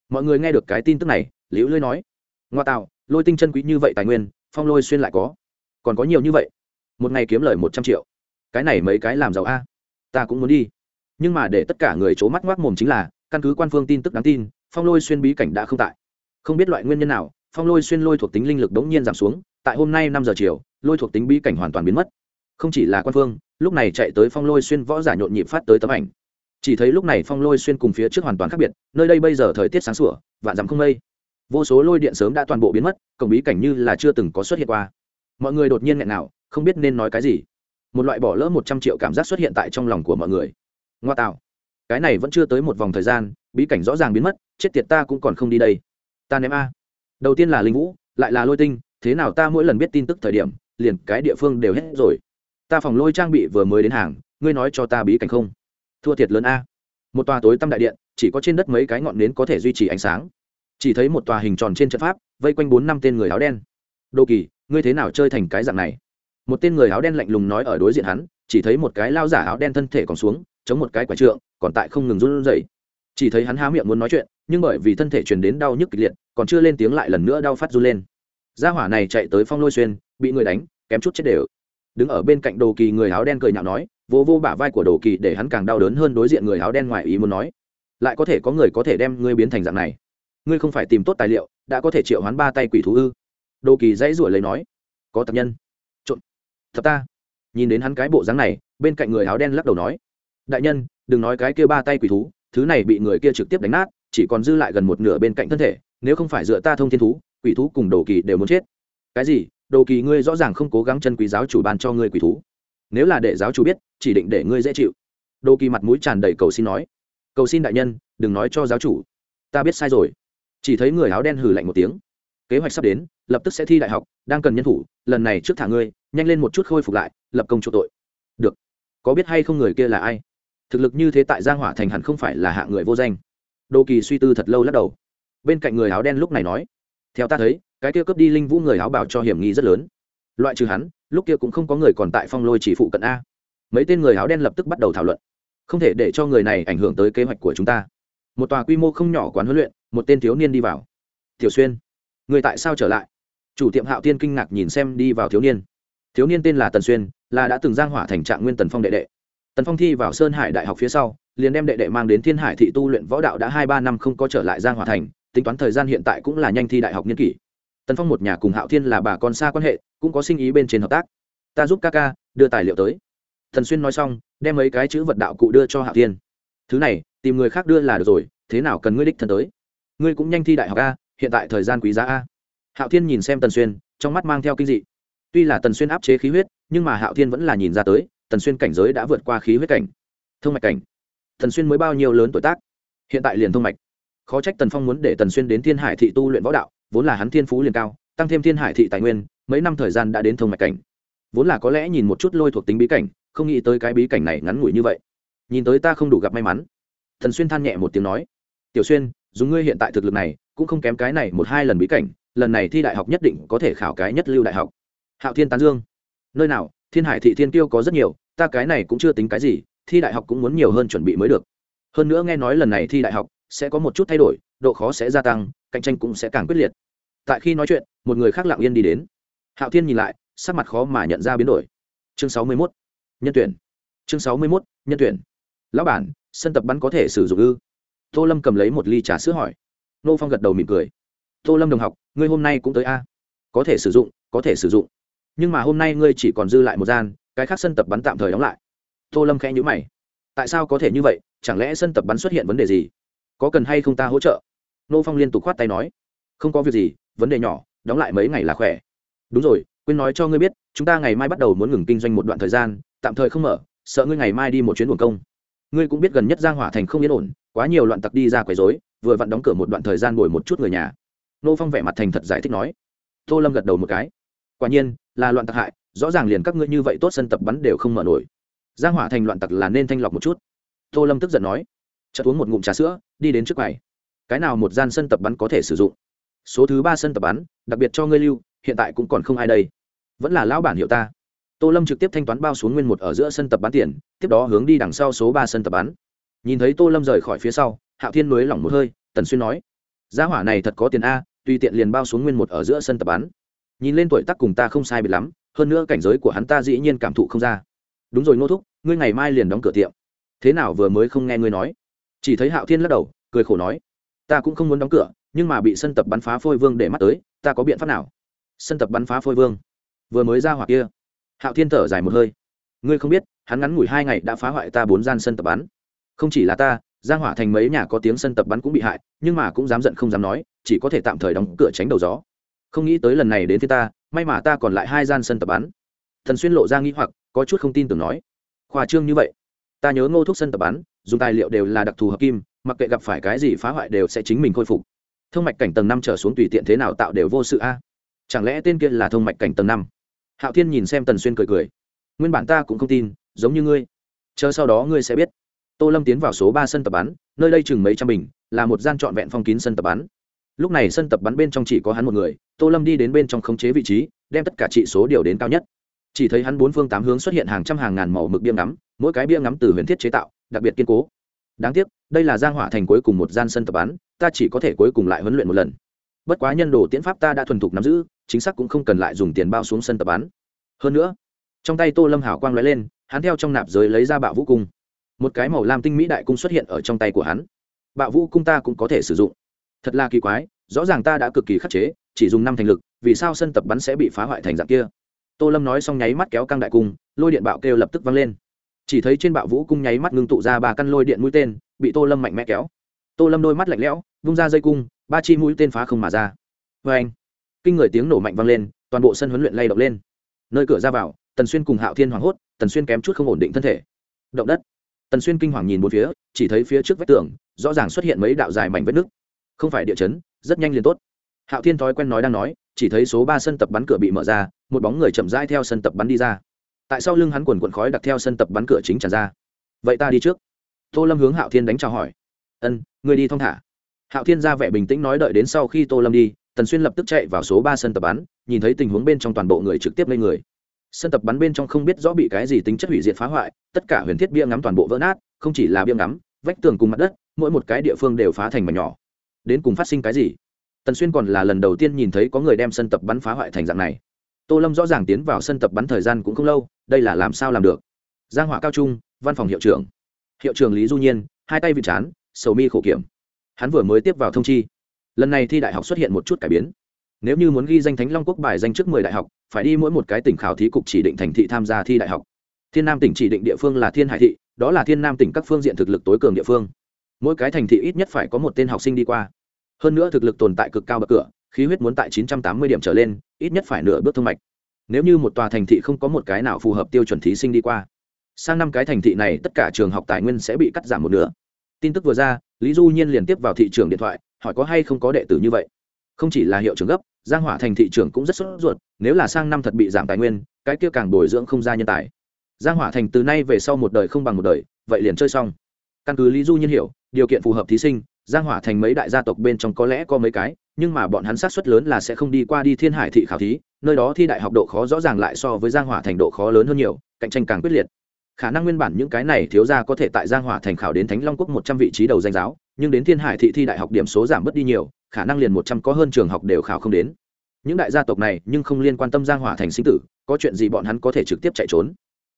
Mọi người nghe được cái tin tức này, liễu lưới nói, ngoa tạo, lôi tinh chân quý như vậy tài nguyên, phong lôi xuyên lại có. Còn có nhiều như vậy. Một ngày kiếm lời một trăm triệu. Cái này mấy cái làm giàu a? Ta cũng muốn đi. Nhưng mà để tất cả người c h ố mắt ngoác mồm chính là, căn cứ quan phương tin tức đáng tin phong lôi xuyên bí cảnh đã không tại. Không biết loại nguyên nhân nào, phong lôi xuyên lôi thuộc tính linh lực đống nhiên giảm xuống, tại hôm nay năm giờ chiều, lôi thuộc tính bí cảnh hoàn toàn biến mất. Không chỉ là quan phương, lúc này chạy tới phong lôi xuyên võ giả nhộn nhịp phát tới tấm ảnh. Chỉ thấy lúc này phong lôi xuyên cùng phía trước hoàn toàn khác biệt, nơi đây bây giờ thời tiết sáng sủa, vạn dặm không mây. Vô số lôi điện sớm đã toàn bộ biến mất, cổng bí cảnh như là chưa từng có xuất hiện qua. Mọi người đột nhiên nghẹn nào không biết nên nói cái gì. Một loại bỏ lỡ một trăm triệu cảm giác xuất hiện tại trong lòng của mọi người. Ngoa tạo. Cái này vẫn chưa tới một vòng thời gian bí cảnh rõ ràng biến mất, chết tiệt ta cũng còn không đi đây. Ta ném a. Đầu tiên là linh vũ, lại là lôi tinh, thế nào ta mỗi lần biết tin tức thời điểm, liền cái địa phương đều hết rồi. Ta phòng lôi trang bị vừa mới đến hàng, ngươi nói cho ta bí cảnh không? Thua thiệt lớn a. Một tòa tối tăm đại điện, chỉ có trên đất mấy cái ngọn nến có thể duy trì ánh sáng. Chỉ thấy một tòa hình tròn trên trận pháp, vây quanh bốn năm tên người áo đen. Đô kỳ, ngươi thế nào chơi thành cái dạng này? Một tên người áo đen lạnh lùng nói ở đối diện hắn, chỉ thấy một cái lao giả áo đen thân thể còn xuống, chống một cái quả trượng, còn tại không ngừng run rẩy chỉ thấy hắn há miệng muốn nói chuyện, nhưng bởi vì thân thể truyền đến đau nhức kịch liệt, còn chưa lên tiếng lại lần nữa đau phát run lên. Gia hỏa này chạy tới phong lôi xuyên, bị người đánh, kém chút chết đều. Đứng ở bên cạnh đồ kỳ người áo đen cười nhạo nói, vô vô bả vai của đồ kỳ để hắn càng đau đớn hơn đối diện người áo đen ngoài ý muốn nói. Lại có thể có người có thể đem ngươi biến thành dạng này. Ngươi không phải tìm tốt tài liệu, đã có thể triệu hoán ba tay quỷ thú ư? Đồ kỳ dãy ruổi lấy nói, có tập nhân. Trộn thật ta. Nhìn đến hắn cái bộ dáng này, bên cạnh người áo đen lắc đầu nói, đại nhân, đừng nói cái kia ba tay quỷ thú thứ này bị người kia trực tiếp đánh nát, chỉ còn dư lại gần một nửa bên cạnh thân thể, nếu không phải dựa ta thông thiên thú, quỷ thú cùng đồ kỳ đều muốn chết. Cái gì? Đồ kỳ ngươi rõ ràng không cố gắng chân quý giáo chủ ban cho ngươi quỷ thú. Nếu là để giáo chủ biết, chỉ định để ngươi dễ chịu. Đồ kỳ mặt mũi tràn đầy cầu xin nói. Cầu xin đại nhân, đừng nói cho giáo chủ. Ta biết sai rồi. Chỉ thấy người áo đen hừ lạnh một tiếng. Kế hoạch sắp đến, lập tức sẽ thi đại học, đang cần nhân thủ, lần này trước thả ngươi, nhanh lên một chút khôi phục lại, lập công chỗ tội. Được. Có biết hay không người kia là ai? Thực lực như thế tại giang hỏa thành hẳn không phải là hạ người vô danh. Đô kỳ suy tư thật lâu lắc đầu. Bên cạnh người áo đen lúc này nói, theo ta thấy, cái kia cướp đi linh vũ người áo bảo cho hiểm nghi rất lớn. Loại trừ hắn, lúc kia cũng không có người còn tại phong lôi chỉ phụ cận a. Mấy tên người áo đen lập tức bắt đầu thảo luận. Không thể để cho người này ảnh hưởng tới kế hoạch của chúng ta. Một tòa quy mô không nhỏ quán huấn luyện, một tên thiếu niên đi vào. Tiểu xuyên, người tại sao trở lại? Chủ tiệm hạo tiên kinh ngạc nhìn xem đi vào thiếu niên. Thiếu niên tên là tần xuyên, là đã từng giang hỏa thành trạng nguyên tần phong đệ đệ tần phong thi vào sơn hải đại học phía sau, liền đem đệ đệ mang đến thiên hải thị tu luyện võ đạo đã hai ba năm không có trở lại giang hòa thành, tính toán thời gian hiện tại cũng là nhanh thi đại học niên kỷ. Tần phong một nhà cùng hạo thiên là bà con xa quan hệ, cũng có sinh ý bên trên hợp tác. Ta giúp ca ca, đưa tài liệu tới. Thần xuyên nói xong, đem mấy cái chữ vật đạo cụ đưa cho hạo thiên. Thứ này, tìm người khác đưa là được rồi, thế nào cần ngươi đích thân tới? Ngươi cũng nhanh thi đại học a, hiện tại thời gian quý giá a. Hạo thiên nhìn xem tần xuyên, trong mắt mang theo kinh dị. Tuy là tần xuyên áp chế khí huyết, nhưng mà hạo thiên vẫn là nhìn ra tới tần xuyên cảnh giới đã vượt qua khí huyết cảnh, thông mạch cảnh. Tần xuyên mới bao nhiêu lớn tuổi tác? Hiện tại liền thông mạch. Khó trách tần phong muốn để tần xuyên đến thiên hải thị tu luyện võ đạo, vốn là hắn thiên phú liền cao, tăng thêm thiên hải thị tài nguyên, mấy năm thời gian đã đến thông mạch cảnh. Vốn là có lẽ nhìn một chút lôi thuộc tính bí cảnh, không nghĩ tới cái bí cảnh này ngắn ngủi như vậy. Nhìn tới ta không đủ gặp may mắn. Thần xuyên than nhẹ một tiếng nói, tiểu xuyên, dùng ngươi hiện tại thực lực này, cũng không kém cái này một hai lần bí cảnh, lần này thi đại học nhất định có thể khảo cái nhất lưu đại học. Hạo thiên tán dương, nơi nào thiên hải thị thiên tiêu có rất nhiều, ta cái này cũng chưa tính cái gì, thi đại học cũng muốn nhiều hơn chuẩn bị mới được. Hơn nữa nghe nói lần này thi đại học sẽ có một chút thay đổi, độ khó sẽ gia tăng, cạnh tranh cũng sẽ càng quyết liệt. Tại khi nói chuyện, một người khác lặng yên đi đến. Hạo thiên nhìn lại, sắc mặt khó mà nhận ra biến đổi. Chương sáu mươi mốt, nhân tuyển. Chương sáu mươi mốt, nhân tuyển. Lão bản, sân tập bắn có thể sử dụng ư? Tô lâm cầm lấy một ly trà sữa hỏi. Nô phong gật đầu mỉm cười. Tô lâm đồng học, ngươi hôm nay cũng tới a? Có thể sử dụng, có thể sử dụng nhưng mà hôm nay ngươi chỉ còn dư lại một gian, cái khác sân tập bắn tạm thời đóng lại. Tô lâm khẽ nhữ mày. Tại sao có thể như vậy? Chẳng lẽ sân tập bắn xuất hiện vấn đề gì? Có cần hay không ta hỗ trợ? Nô phong liên tục khoát tay nói. Không có việc gì, vấn đề nhỏ, đóng lại mấy ngày là khỏe. Đúng rồi, quên nói cho ngươi biết, chúng ta ngày mai bắt đầu muốn ngừng kinh doanh một đoạn thời gian, tạm thời không mở, sợ ngươi ngày mai đi một chuyến buồn công. Ngươi cũng biết gần nhất giang hỏa thành không yên ổn, quá nhiều loạn tặc đi ra quấy rối, vừa vặn đóng cửa một đoạn thời gian ngồi một chút người nhà. Nô phong vẻ mặt thành thật giải thích nói. Tô lâm gật đầu một cái. Quả nhiên là loạn tặc hại, rõ ràng liền các ngươi như vậy tốt sân tập bắn đều không mở nổi. Giang hỏa thành loạn tặc là nên thanh lọc một chút. Tô lâm tức giận nói, chợt uống một ngụm trà sữa, đi đến trước quầy. Cái nào một gian sân tập bắn có thể sử dụng? Số thứ ba sân tập bắn, đặc biệt cho ngươi lưu, hiện tại cũng còn không ai đây. Vẫn là lão bản hiệu ta. Tô lâm trực tiếp thanh toán bao xuống nguyên một ở giữa sân tập bắn tiền, tiếp đó hướng đi đằng sau số ba sân tập bắn. Nhìn thấy tô lâm rời khỏi phía sau, hạo thiên mới lỏng một hơi, tần xuyên nói, giá hỏa này thật có tiền a, tùy tiện liền bao xuống nguyên một ở giữa sân tập bắn nhìn lên tuổi tác cùng ta không sai biệt lắm, hơn nữa cảnh giới của hắn ta dĩ nhiên cảm thụ không ra. Đúng rồi, ngô thúc, ngươi ngày mai liền đóng cửa tiệm. Thế nào vừa mới không nghe ngươi nói? Chỉ thấy hạo thiên lắc đầu, cười khổ nói, ta cũng không muốn đóng cửa, nhưng mà bị sân tập bắn phá phôi vương để mắt tới, ta có biện pháp nào? Sân tập bắn phá phôi vương? Vừa mới ra hoặc kia. Hạo thiên thở dài một hơi. Ngươi không biết, hắn ngắn ngủi hai ngày đã phá hoại ta bốn gian sân tập bắn. Không chỉ là ta giang hỏa thành mấy nhà có tiếng sân tập bắn cũng bị hại, nhưng mà cũng dám giận không dám nói, chỉ có thể tạm thời đóng cửa tránh đầu gió không nghĩ tới lần này đến phía ta, may mà ta còn lại hai gian sân tập bắn thần xuyên lộ ra nghĩ hoặc, có chút không tin tưởng nói. Khoa trương như vậy, ta nhớ ngô thuốc sân tập bắn dùng tài liệu đều là đặc thù hợp kim, mặc kệ gặp phải cái gì phá hoại đều sẽ chính mình khôi phục. Thông mạch cảnh tầng năm trở xuống tùy tiện thế nào tạo đều vô sự a. À? Chẳng lẽ tên kia là thông mạch cảnh tầng năm? Hạo thiên nhìn xem tần xuyên cười cười. Nguyên bản ta cũng không tin, giống như ngươi. Chờ sau đó ngươi sẽ biết. Tô lâm tiến vào số ba sân tập bắn nơi đây chừng mấy trăm bình, là một gian trọn vẹn phong kín sân tập bắn lúc này sân tập bắn bên trong chỉ có hắn một người tô lâm đi đến bên trong khống chế vị trí, đem tất cả trị số điều đến cao nhất. Chỉ thấy hắn bốn phương tám hướng xuất hiện hàng trăm hàng ngàn màu mực bia ngắm, mỗi cái bia ngắm từ huyền thiết chế tạo, đặc biệt kiên cố. Đáng tiếc, đây là giang hỏa thành cuối cùng một gian sân tập bắn ta chỉ có thể cuối cùng lại huấn luyện một lần. Bất quá nhân đồ tiễn pháp ta đã thuần thục nắm giữ, chính xác cũng không cần lại dùng tiền bao xuống sân tập bắn hơn nữa, trong tay tô lâm hảo quang lóe lên, hắn theo trong nạp giới lấy ra bạo vũ cung. Một cái màu lam tinh mỹ đại cung xuất hiện ở trong tay của hắn. Bạo vũ cung ta cũng có thể sử dụng. Thật là kỳ quái, rõ ràng ta đã cực kỳ khắc chế chỉ dùng năm thành lực, vì sao sân tập bắn sẽ bị phá hoại thành dạng kia? Tô lâm nói xong nháy mắt kéo căng đại cung, lôi điện bạo kêu lập tức văng lên. Chỉ thấy trên bạo vũ cung nháy mắt ngưng tụ ra ba căn lôi điện mũi tên, bị tô lâm mạnh mẽ kéo. Tô lâm đôi mắt lạnh lẽo, vung ra dây cung, ba chi mũi tên phá không mà ra. Vê anh, kinh người tiếng nổ mạnh vang lên, toàn bộ sân huấn luyện lay động lên. Nơi cửa ra vào, tần xuyên cùng hạo thiên hoảng hốt, tần xuyên kém chút không ổn định thân thể. Động đất. Tần xuyên kinh hoàng nhìn bốn phía, chỉ thấy phía trước vách tường, rõ ràng xuất hiện mấy đạo dài mảnh vết nứt. Không phải địa chấn, rất nhanh liền tốt hạo thiên thói quen nói đang nói, chỉ thấy số ba sân tập bắn cửa bị mở ra, một bóng người chậm rãi theo sân tập bắn đi ra. Tại sao lưng hắn quần quần khói đặt theo sân tập bắn cửa chính tràn ra. Vậy ta đi trước. Tô lâm hướng hạo thiên đánh chào hỏi. Ân người đi thong thả. Hạo thiên ra vẻ bình tĩnh nói đợi đến sau khi tô lâm đi, tần xuyên lập tức chạy vào số ba sân tập bắn, nhìn thấy tình huống bên trong toàn bộ người trực tiếp lên người. Sân tập bắn bên trong không biết rõ bị cái gì tính chất hủy diệt phá hoại, tất cả huyền thiết bia ngắm toàn bộ vỡ nát, không chỉ là bia ngắm, vách tường cùng mặt đất, mỗi một cái địa phương đều phá thành mảnh nhỏ. Đến cùng phát sinh cái gì? Tần xuyên còn là lần đầu tiên nhìn thấy có người đem sân tập bắn phá hoại thành dạng này. Tô lâm rõ ràng tiến vào sân tập bắn thời gian cũng không lâu, đây là làm sao làm được? Giang họa cao trung, văn phòng hiệu trưởng. Hiệu trưởng lý du nhiên, hai tay vịt chán, sầu mi khổ kiểm. Hắn vừa mới tiếp vào thông chi. Lần này thi đại học xuất hiện một chút cải biến. Nếu như muốn ghi danh thánh long quốc bài danh trước mười đại học, phải đi mỗi một cái tỉnh khảo thí cục chỉ định thành thị tham gia thi đại học. Thiên nam tỉnh chỉ định địa phương là thiên hải thị, đó là thiên nam tỉnh các phương diện thực lực tối cường địa phương. Mỗi cái thành thị ít nhất phải có một tên học sinh đi qua hơn nữa thực lực tồn tại cực cao bậc cửa, khí huyết muốn tại chín trăm tám mươi điểm trở lên, ít nhất phải nửa bước thông mạch. Nếu như một tòa thành thị không có một cái nào phù hợp tiêu chuẩn thí sinh đi qua, sang năm cái thành thị này tất cả trường học tài nguyên sẽ bị cắt giảm một nửa. Tin tức vừa ra, lý du nhiên liền tiếp vào thị trường điện thoại, hỏi có hay không có đệ tử như vậy. Không chỉ là hiệu trưởng gấp, giang hỏa thành thị trường cũng rất sốt ruột, nếu là sang năm thật bị giảm tài nguyên, cái kia càng bồi dưỡng không ra nhân tài. Giang hỏa thành từ nay về sau một đời không bằng một đời, vậy liền chơi xong. Căn cứ lý du nhiên hiểu, điều kiện phù hợp thí sinh giang hỏa thành mấy đại gia tộc bên trong có lẽ có mấy cái, nhưng mà bọn hắn sát suất lớn là sẽ không đi qua đi thiên hải thị khảo thí, nơi đó thi đại học độ khó rõ ràng lại so với giang hỏa thành độ khó lớn hơn nhiều, cạnh tranh càng quyết liệt. Khả năng nguyên bản những cái này thiếu ra có thể tại giang hỏa thành khảo đến thánh long quốc một trăm vị trí đầu danh giáo, nhưng đến thiên hải thị thi đại học điểm số giảm bớt đi nhiều, khả năng liền một trăm có hơn trường học đều khảo không đến. Những đại gia tộc này nhưng không liên quan tâm giang hỏa thành sinh tử, có chuyện gì bọn hắn có thể trực tiếp chạy trốn?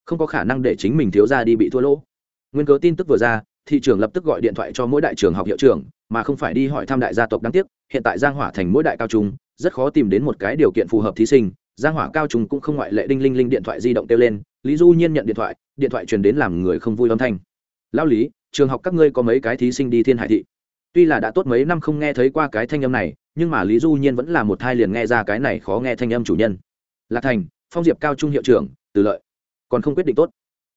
Không có khả năng để chính mình thiếu ra đi bị thua lỗ. Nguyên cớ tin tức vừa ra thị trường lập tức gọi điện thoại cho mỗi đại trường học hiệu trưởng, mà không phải đi hỏi thăm đại gia tộc đáng tiếc, hiện tại giang hỏa thành mỗi đại cao trung, rất khó tìm đến một cái điều kiện phù hợp thí sinh. Giang hỏa cao trung cũng không ngoại lệ đinh linh linh điện thoại di động kêu lên, lý du nhiên nhận điện thoại điện thoại truyền đến làm người không vui âm thanh. Lao lý, trường học các ngươi có mấy cái thí sinh đi thiên hải thị? Tuy là đã tốt mấy năm không nghe thấy qua cái thanh âm này, nhưng mà lý du nhiên vẫn là một thai liền nghe ra cái này khó nghe thanh âm chủ nhân. Lạc thành, phong diệp cao trung hiệu trưởng, từ lợi. Còn không quyết định tốt.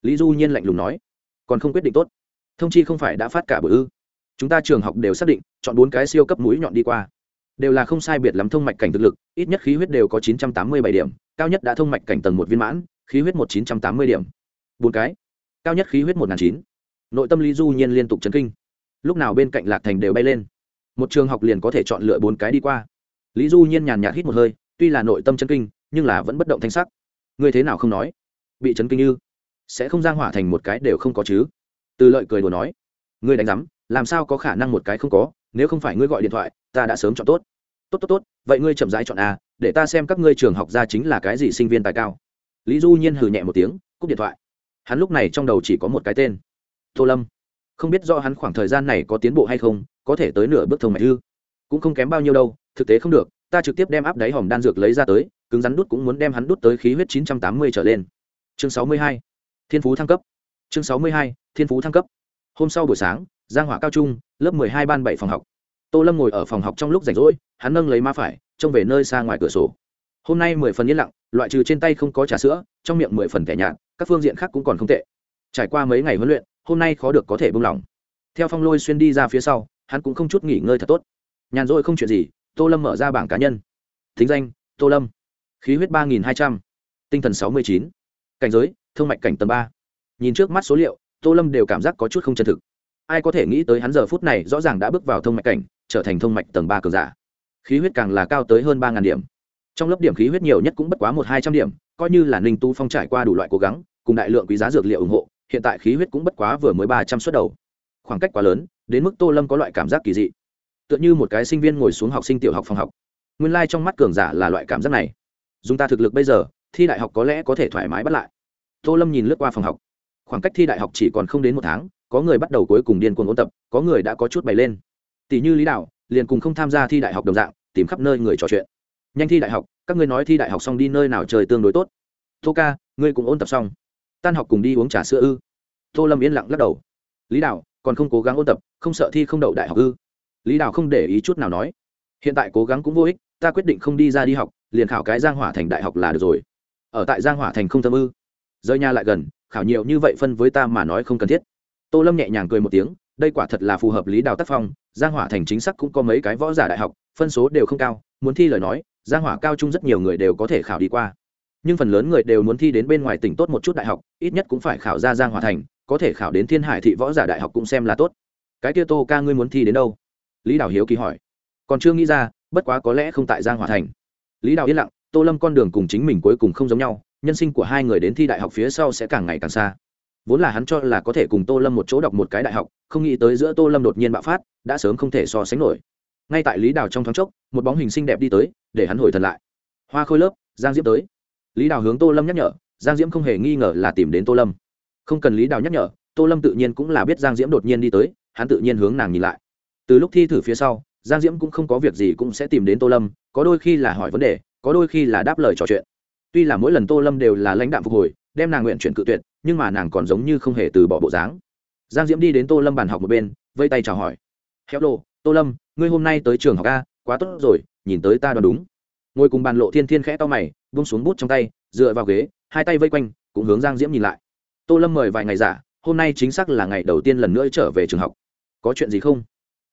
Lý du nhiên lạnh lùng nói. Còn không quyết định tốt thông chi không phải đã phát cả bữa ư? Chúng ta trường học đều xác định, chọn bốn cái siêu cấp mũi nhọn đi qua. Đều là không sai biệt lắm thông mạch cảnh thực lực, ít nhất khí huyết đều có chín trăm tám mươi bảy điểm, cao nhất đã thông mạch cảnh tầng một viên mãn, khí huyết một chín trăm tám mươi điểm. Bốn cái. Cao nhất khí huyết một n chín. Nội tâm lý du nhiên liên tục chấn kinh. Lúc nào bên cạnh lạc thành đều bay lên. Một trường học liền có thể chọn lựa bốn cái đi qua. Lý du nhiên nhàn nhạt hít một hơi, tuy là nội tâm chấn kinh, nhưng là vẫn bất động thanh sắc. Ngươi thế nào không nói? Bị chấn kinh như sẽ không giang hỏa thành một cái đều không có chứ từ lợi cười đùa nói, ngươi đánh giám, làm sao có khả năng một cái không có? Nếu không phải ngươi gọi điện thoại, ta đã sớm chọn tốt. Tốt tốt tốt, vậy ngươi chậm rãi chọn a, để ta xem các ngươi trường học ra chính là cái gì sinh viên tài cao. Lý du nhiên hừ nhẹ một tiếng, cúp điện thoại. Hắn lúc này trong đầu chỉ có một cái tên, tô lâm. Không biết do hắn khoảng thời gian này có tiến bộ hay không, có thể tới nửa bước thông mạch ư. Cũng không kém bao nhiêu đâu, thực tế không được, ta trực tiếp đem áp đáy hòm đan dược lấy ra tới, cứng rắn đút cũng muốn đem hắn đút tới khí huyết chín trăm tám mươi trở lên. Chương sáu mươi hai, thiên phú thăng cấp chương sáu mươi hai, thiên phú thăng cấp. Hôm sau buổi sáng, giang hỏa cao trung, lớp mười hai ban bảy phòng học. Tô lâm ngồi ở phòng học trong lúc rảnh rỗi, hắn nâng lấy má phải, trông về nơi xa ngoài cửa sổ. Hôm nay mười phần yên lặng, loại trừ trên tay không có trà sữa, trong miệng mười phần tẻ nhạt, các phương diện khác cũng còn không tệ. Trải qua mấy ngày huấn luyện, hôm nay khó được có thể buông lỏng. Theo phong lôi xuyên đi ra phía sau, hắn cũng không chút nghỉ ngơi thật tốt. Nhàn rỗi không chuyện gì, tô lâm mở ra bảng cá nhân. Thính danh, tô lâm. Khí huyết ba nghìn hai trăm. Tinh thần sáu mươi chín. Cảnh giới thương mạch cảnh tầng ba nhìn trước mắt số liệu, tô lâm đều cảm giác có chút không chân thực. Ai có thể nghĩ tới hắn giờ phút này rõ ràng đã bước vào thông mạch cảnh, trở thành thông mạch tầng ba cường giả. Khí huyết càng là cao tới hơn ba điểm. Trong lớp điểm khí huyết nhiều nhất cũng bất quá một hai trăm điểm, coi như là ninh tu phong trải qua đủ loại cố gắng, cùng đại lượng quý giá dược liệu ủng hộ, hiện tại khí huyết cũng bất quá vừa mới ba trăm suất đầu. Khoảng cách quá lớn, đến mức tô lâm có loại cảm giác kỳ dị. Tựa như một cái sinh viên ngồi xuống học sinh tiểu học phòng học. Nguyên lai、like、trong mắt cường giả là loại cảm giác này. Dùng ta thực lực bây giờ, thi đại học có lẽ có thể thoải mái bắt lại. Tô lâm nhìn lướt qua phòng học khoảng cách thi đại học chỉ còn không đến một tháng, có người bắt đầu cuối cùng điên cuồng ôn tập, có người đã có chút bày lên. Tỷ như lý đạo liền cùng không tham gia thi đại học đồng dạng, tìm khắp nơi người trò chuyện. Nhanh thi đại học, các ngươi nói thi đại học xong đi nơi nào trời tương đối tốt. Tô ca, ngươi cũng ôn tập xong. Tan học cùng đi uống trà sữa ư? Tô lâm yên lặng lắc đầu. Lý đạo còn không cố gắng ôn tập, không sợ thi không đậu đại học ư? Lý đạo không để ý chút nào nói. Hiện tại cố gắng cũng vô ích, ta quyết định không đi ra đi học, liền khảo cái giang hỏa thành đại học là được rồi. Ở tại giang hỏa thành không tâm ư? Rơi nhà lại gần khảo nhiều như vậy phân với ta mà nói không cần thiết. Tô lâm nhẹ nhàng cười một tiếng, đây quả thật là phù hợp lý đào tác phong, giang hỏa thành chính xác cũng có mấy cái võ giả đại học, phân số đều không cao, muốn thi lời nói, giang hỏa cao trung rất nhiều người đều có thể khảo đi qua. Nhưng phần lớn người đều muốn thi đến bên ngoài tỉnh tốt một chút đại học, ít nhất cũng phải khảo ra giang hỏa thành, có thể khảo đến thiên hải thị võ giả đại học cũng xem là tốt. Cái kia tô ca ngươi muốn thi đến đâu? Lý đào hiếu kỳ hỏi. Còn chưa nghĩ ra, bất quá có lẽ không tại giang hỏa thành. Lý đào yên lặng, tô lâm con đường cùng chính mình cuối cùng không giống nhau nhân sinh của hai người đến thi đại học phía sau sẽ càng ngày càng xa. Vốn là hắn cho là có thể cùng tô lâm một chỗ đọc một cái đại học, không nghĩ tới giữa tô lâm đột nhiên bạo phát, đã sớm không thể so sánh nổi. Ngay tại lý đào trong thoáng chốc, một bóng hình xinh đẹp đi tới, để hắn hồi thần lại. Hoa khôi lớp, giang diễm tới. Lý đào hướng tô lâm nhắc nhở, giang diễm không hề nghi ngờ là tìm đến tô lâm. Không cần lý đào nhắc nhở, tô lâm tự nhiên cũng là biết giang diễm đột nhiên đi tới, hắn tự nhiên hướng nàng nhìn lại. Từ lúc thi thử phía sau, giang diễm cũng không có việc gì cũng sẽ tìm đến tô lâm, có đôi khi là hỏi vấn đề, có đôi khi là đáp lời trò chuyện tuy là mỗi lần tô lâm đều là lãnh đạm phục hồi, đem nàng nguyện chuyển cự tuyệt, nhưng mà nàng còn giống như không hề từ bỏ bộ dáng. Giang diễm đi đến tô lâm bàn học một bên, vây tay chào hỏi. Héo lộ tô lâm, ngươi hôm nay tới trường học a, quá tốt rồi, nhìn tới ta đoán đúng. Ngồi cùng bàn lộ thiên thiên khẽ to mày bung xuống bút trong tay, dựa vào ghế, hai tay vây quanh, cũng hướng giang diễm nhìn lại. Tô lâm mời vài ngày giả, hôm nay chính xác là ngày đầu tiên lần nữa trở về trường học. Có chuyện gì không?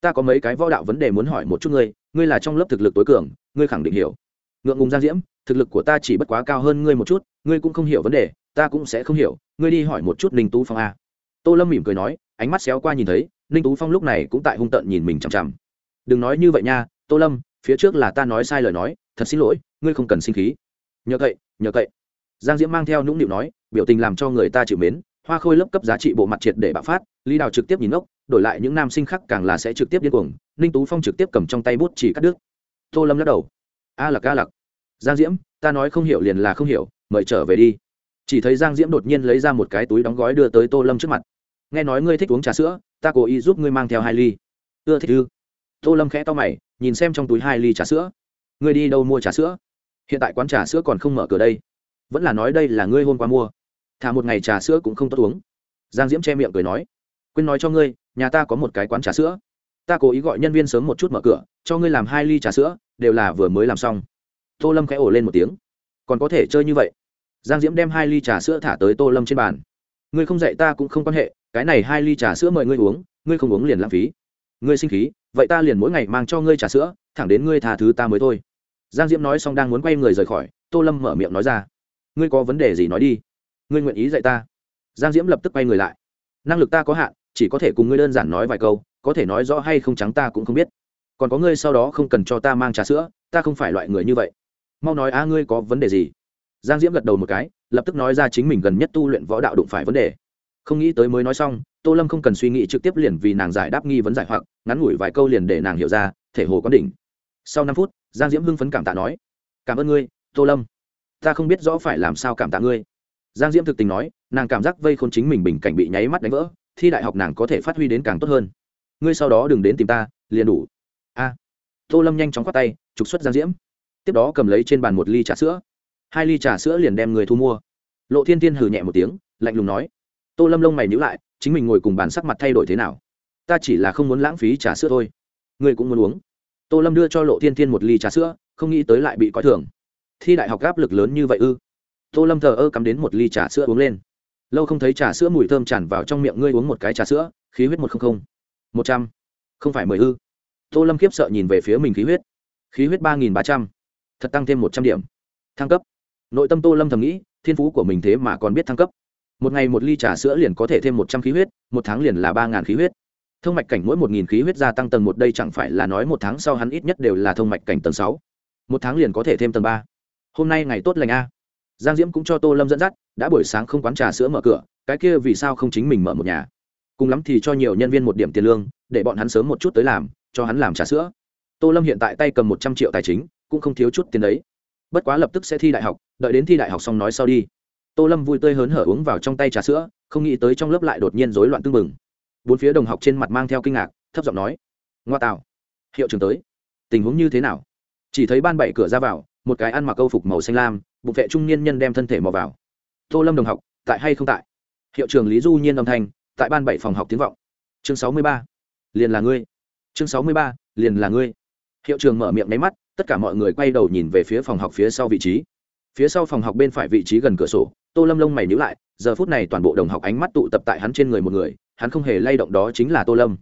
Ta có mấy cái võ đạo vấn đề muốn hỏi một chút ngươi ngươi là trong lớp thực lực tối cường, ngươi khẳng định hiểu ngượng ngùng giang diễm, thực lực của ta chỉ bất quá cao hơn ngươi một chút, ngươi cũng không hiểu vấn đề, ta cũng sẽ không hiểu, ngươi đi hỏi một chút ninh tú phong a. Tô lâm mỉm cười nói, ánh mắt xéo qua nhìn thấy, ninh tú phong lúc này cũng tại hung tợn nhìn mình chằm chằm. Đừng nói như vậy nha, tô lâm, phía trước là ta nói sai lời nói, thật xin lỗi, ngươi không cần sinh khí. Nhờ cậy nhờ cậy. Giang diễm mang theo nũng nịu nói, biểu tình làm cho người ta chịu mến, hoa khôi lớp cấp giá trị bộ mặt triệt để bạo phát, lý đào trực tiếp nhìn ngốc, đổi lại những nam sinh khác càng là sẽ trực tiếp điên cuồng, ninh tú phong trực tiếp cầm trong tay bút chỉ cắt đứt. Tô lâm lắc đầu a lặc a lặc giang diễm, ta nói không hiểu liền là không hiểu, mời trở về đi. Chỉ thấy giang diễm đột nhiên lấy ra một cái túi đóng gói đưa tới tô lâm trước mặt. Nghe nói ngươi thích uống trà sữa, ta cố ý giúp ngươi mang theo hai ly. Ưa thích ư? Tô lâm khẽ to mày, nhìn xem trong túi hai ly trà sữa. Ngươi đi đâu mua trà sữa? Hiện tại quán trà sữa còn không mở cửa đây. Vẫn là nói đây là ngươi hôm qua mua. Thả một ngày trà sữa cũng không tốt uống. Giang diễm che miệng cười nói. Quên nói cho ngươi, nhà ta có một cái quán trà sữa. Ta cố ý gọi nhân viên sớm một chút mở cửa, cho ngươi làm hai ly trà sữa đều là vừa mới làm xong. Tô lâm khẽ ổ lên một tiếng. Còn có thể chơi như vậy? Giang diễm đem hai ly trà sữa thả tới tô lâm trên bàn. Ngươi không dạy ta cũng không quan hệ, cái này hai ly trà sữa mời ngươi uống, ngươi không uống liền lãng phí. Ngươi sinh khí, vậy ta liền mỗi ngày mang cho ngươi trà sữa, thẳng đến ngươi thà thứ ta mới thôi. Giang diễm nói xong đang muốn quay người rời khỏi, tô lâm mở miệng nói ra. Ngươi có vấn đề gì nói đi. Ngươi nguyện ý dạy ta. Giang diễm lập tức quay người lại. Năng lực ta có hạn, chỉ có thể cùng ngươi đơn giản nói vài câu, có thể nói rõ hay không trắng ta cũng không biết còn có ngươi sau đó không cần cho ta mang trà sữa, ta không phải loại người như vậy. Mau nói a ngươi có vấn đề gì? Giang diễm gật đầu một cái, lập tức nói ra chính mình gần nhất tu luyện võ đạo đụng phải vấn đề. Không nghĩ tới mới nói xong, tô lâm không cần suy nghĩ trực tiếp liền vì nàng giải đáp nghi vấn giải hoặc, ngắn ngủi vài câu liền để nàng hiểu ra, thể hồ quán đỉnh. Sau năm phút, giang diễm hưng phấn cảm tạ nói, cảm ơn ngươi, tô lâm. Ta không biết rõ phải làm sao cảm tạ ngươi. Giang diễm thực tình nói, nàng cảm giác vây khôn chính mình bình cảnh bị nháy mắt đánh vỡ, thi đại học nàng có thể phát huy đến càng tốt hơn. Ngươi sau đó đừng đến tìm ta, liền đủ a. Tô lâm nhanh chóng khoát tay, trục xuất giang diễm. Tiếp đó cầm lấy trên bàn một ly trà sữa. Hai ly trà sữa liền đem người thu mua. Lộ thiên thiên hừ nhẹ một tiếng, lạnh lùng nói. Tô lâm lông mày nhữ lại, chính mình ngồi cùng bàn sắc mặt thay đổi thế nào? Ta chỉ là không muốn lãng phí trà sữa thôi. Ngươi cũng muốn uống. Tô lâm đưa cho lộ thiên thiên một ly trà sữa, không nghĩ tới lại bị coi thường. Thi đại học áp lực lớn như vậy ư? Tô lâm thờ ơ cắm đến một ly trà sữa uống lên. Lâu không thấy trà sữa mùi thơm tràn vào trong miệng ngươi uống một cái trà sữa, khí huyết một trăm linh một trăm. Không phải mười ư? Tô lâm khiếp sợ nhìn về phía mình khí huyết. Khí huyết ba nghìn ba trăm. Thật tăng thêm một trăm điểm. Thăng cấp. Nội tâm tô lâm thầm nghĩ, thiên phú của mình thế mà còn biết thăng cấp. Một ngày một ly trà sữa liền có thể thêm một trăm khí huyết, một tháng liền là ba ngàn khí huyết. Thông mạch cảnh mỗi một nghìn khí huyết gia tăng tầng một đây chẳng phải là nói một tháng sau hắn ít nhất đều là thông mạch cảnh tầng sáu. Một tháng liền có thể thêm tầng ba. Hôm nay ngày tốt lành a. Giang diễm cũng cho tô lâm dẫn dắt, đã buổi sáng không quán trà sữa mở cửa, cái kia vì sao không chính mình mở một nhà. Cùng lắm thì cho nhiều nhân viên một điểm tiền lương, để bọn hắn sớm một chút tới làm cho hắn làm trà sữa. Tô lâm hiện tại tay cầm một trăm triệu tài chính, cũng không thiếu chút tiền đấy. Bất quá lập tức sẽ thi đại học, đợi đến thi đại học xong nói sau đi. Tô lâm vui tươi hớn hở uống vào trong tay trà sữa, không nghĩ tới trong lớp lại đột nhiên rối loạn tưng bừng. Bốn phía đồng học trên mặt mang theo kinh ngạc, thấp giọng nói, ngoa tạo, hiệu trưởng tới. Tình huống như thế nào? Chỉ thấy ban bảy cửa ra vào, một cái ăn mặc câu phục màu xanh lam, bụng vệ trung niên nhân đem thân thể mò vào. Tô lâm đồng học, tại hay không tại? Hiệu trưởng lý du nhiên âm thanh, tại ban bảy phòng học tiếng vọng. Chương sáu mươi ba, liền là ngươi chương sáu mươi ba, liền là ngươi. Hiệu trường mở miệng nháy mắt, tất cả mọi người quay đầu nhìn về phía phòng học phía sau vị trí. Phía sau phòng học bên phải vị trí gần cửa sổ, tô lâm lông mày nhữ lại, giờ phút này toàn bộ đồng học ánh mắt tụ tập tại hắn trên người một người, hắn không hề lay động đó chính là tô lâm.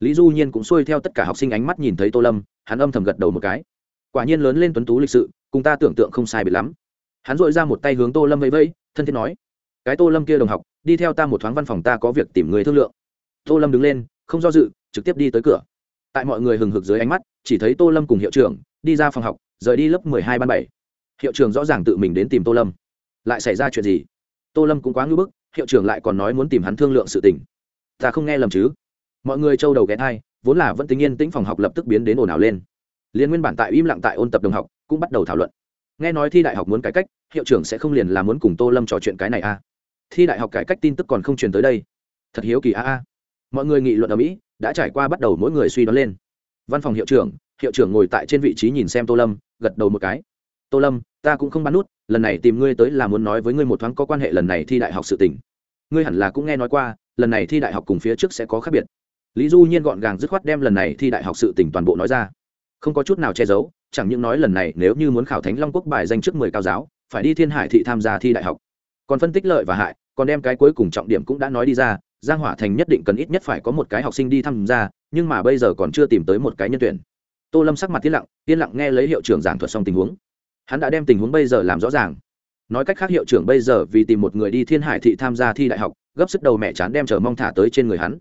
Lý du nhiên cũng xuôi theo tất cả học sinh ánh mắt nhìn thấy tô lâm, hắn âm thầm gật đầu một cái. Quả nhiên lớn lên tuấn tú lịch sự, cùng ta tưởng tượng không sai biệt lắm. Hắn dội ra một tay hướng tô lâm vẫy vẫy, thân thiết nói, cái tô lâm kia đồng học, đi theo ta một thoáng văn phòng ta có việc tìm người thương lượng. Tô lâm đứng lên, không do dự, trực tiếp đi tới cửa tại mọi người hừng hực dưới ánh mắt, chỉ thấy tô lâm cùng hiệu trưởng đi ra phòng học, rời đi lớp mười hai ban bảy. Hiệu trưởng rõ ràng tự mình đến tìm tô lâm. Lại xảy ra chuyện gì? Tô lâm cũng quá ngưỡng bức, hiệu trưởng lại còn nói muốn tìm hắn thương lượng sự tình. Ta không nghe lầm chứ? Mọi người trâu đầu ghé thai, vốn là vẫn tính yên tĩnh phòng học lập tức biến đến ồn ào lên. Liên nguyên bản tại im lặng tại ôn tập đồng học, cũng bắt đầu thảo luận. Nghe nói thi đại học muốn cải cách, hiệu trưởng sẽ không liền là muốn cùng tô lâm trò chuyện cái này à? Thi đại học cải cách tin tức còn không truyền tới đây. Thật hiếu kỳ a a. Mọi người nghị luận ở mỹ đã trải qua bắt đầu mỗi người suy đoán lên. Văn phòng hiệu trưởng hiệu trưởng ngồi tại trên vị trí nhìn xem tô lâm, gật đầu một cái. Tô lâm, ta cũng không bắn nút, lần này tìm ngươi tới là muốn nói với ngươi một thoáng có quan hệ lần này thi đại học sự tỉnh ngươi hẳn là cũng nghe nói qua, lần này thi đại học cùng phía trước sẽ có khác biệt. Lý du nhiên gọn gàng dứt khoát đem lần này thi đại học sự tỉnh toàn bộ nói ra. Không có chút nào che giấu, chẳng những nói lần này nếu như muốn khảo thánh long quốc bài danh trước mười cao giáo, phải đi thiên hải thị tham gia thi đại học. Còn phân tích lợi và hại, còn đem cái cuối cùng trọng điểm cũng đã nói đi ra giang hỏa thành nhất định cần ít nhất phải có một cái học sinh đi tham gia, nhưng mà bây giờ còn chưa tìm tới một cái nhân tuyển. Tô lâm sắc mặt yên lặng yên lặng nghe lấy hiệu trưởng giảng thuật xong tình huống. Hắn đã đem tình huống bây giờ làm rõ ràng. Nói cách khác hiệu trưởng bây giờ vì tìm một người đi thiên hải thị tham gia thi đại học, gấp sức đầu mẹ chán đem chờ mong thả tới trên người hắn.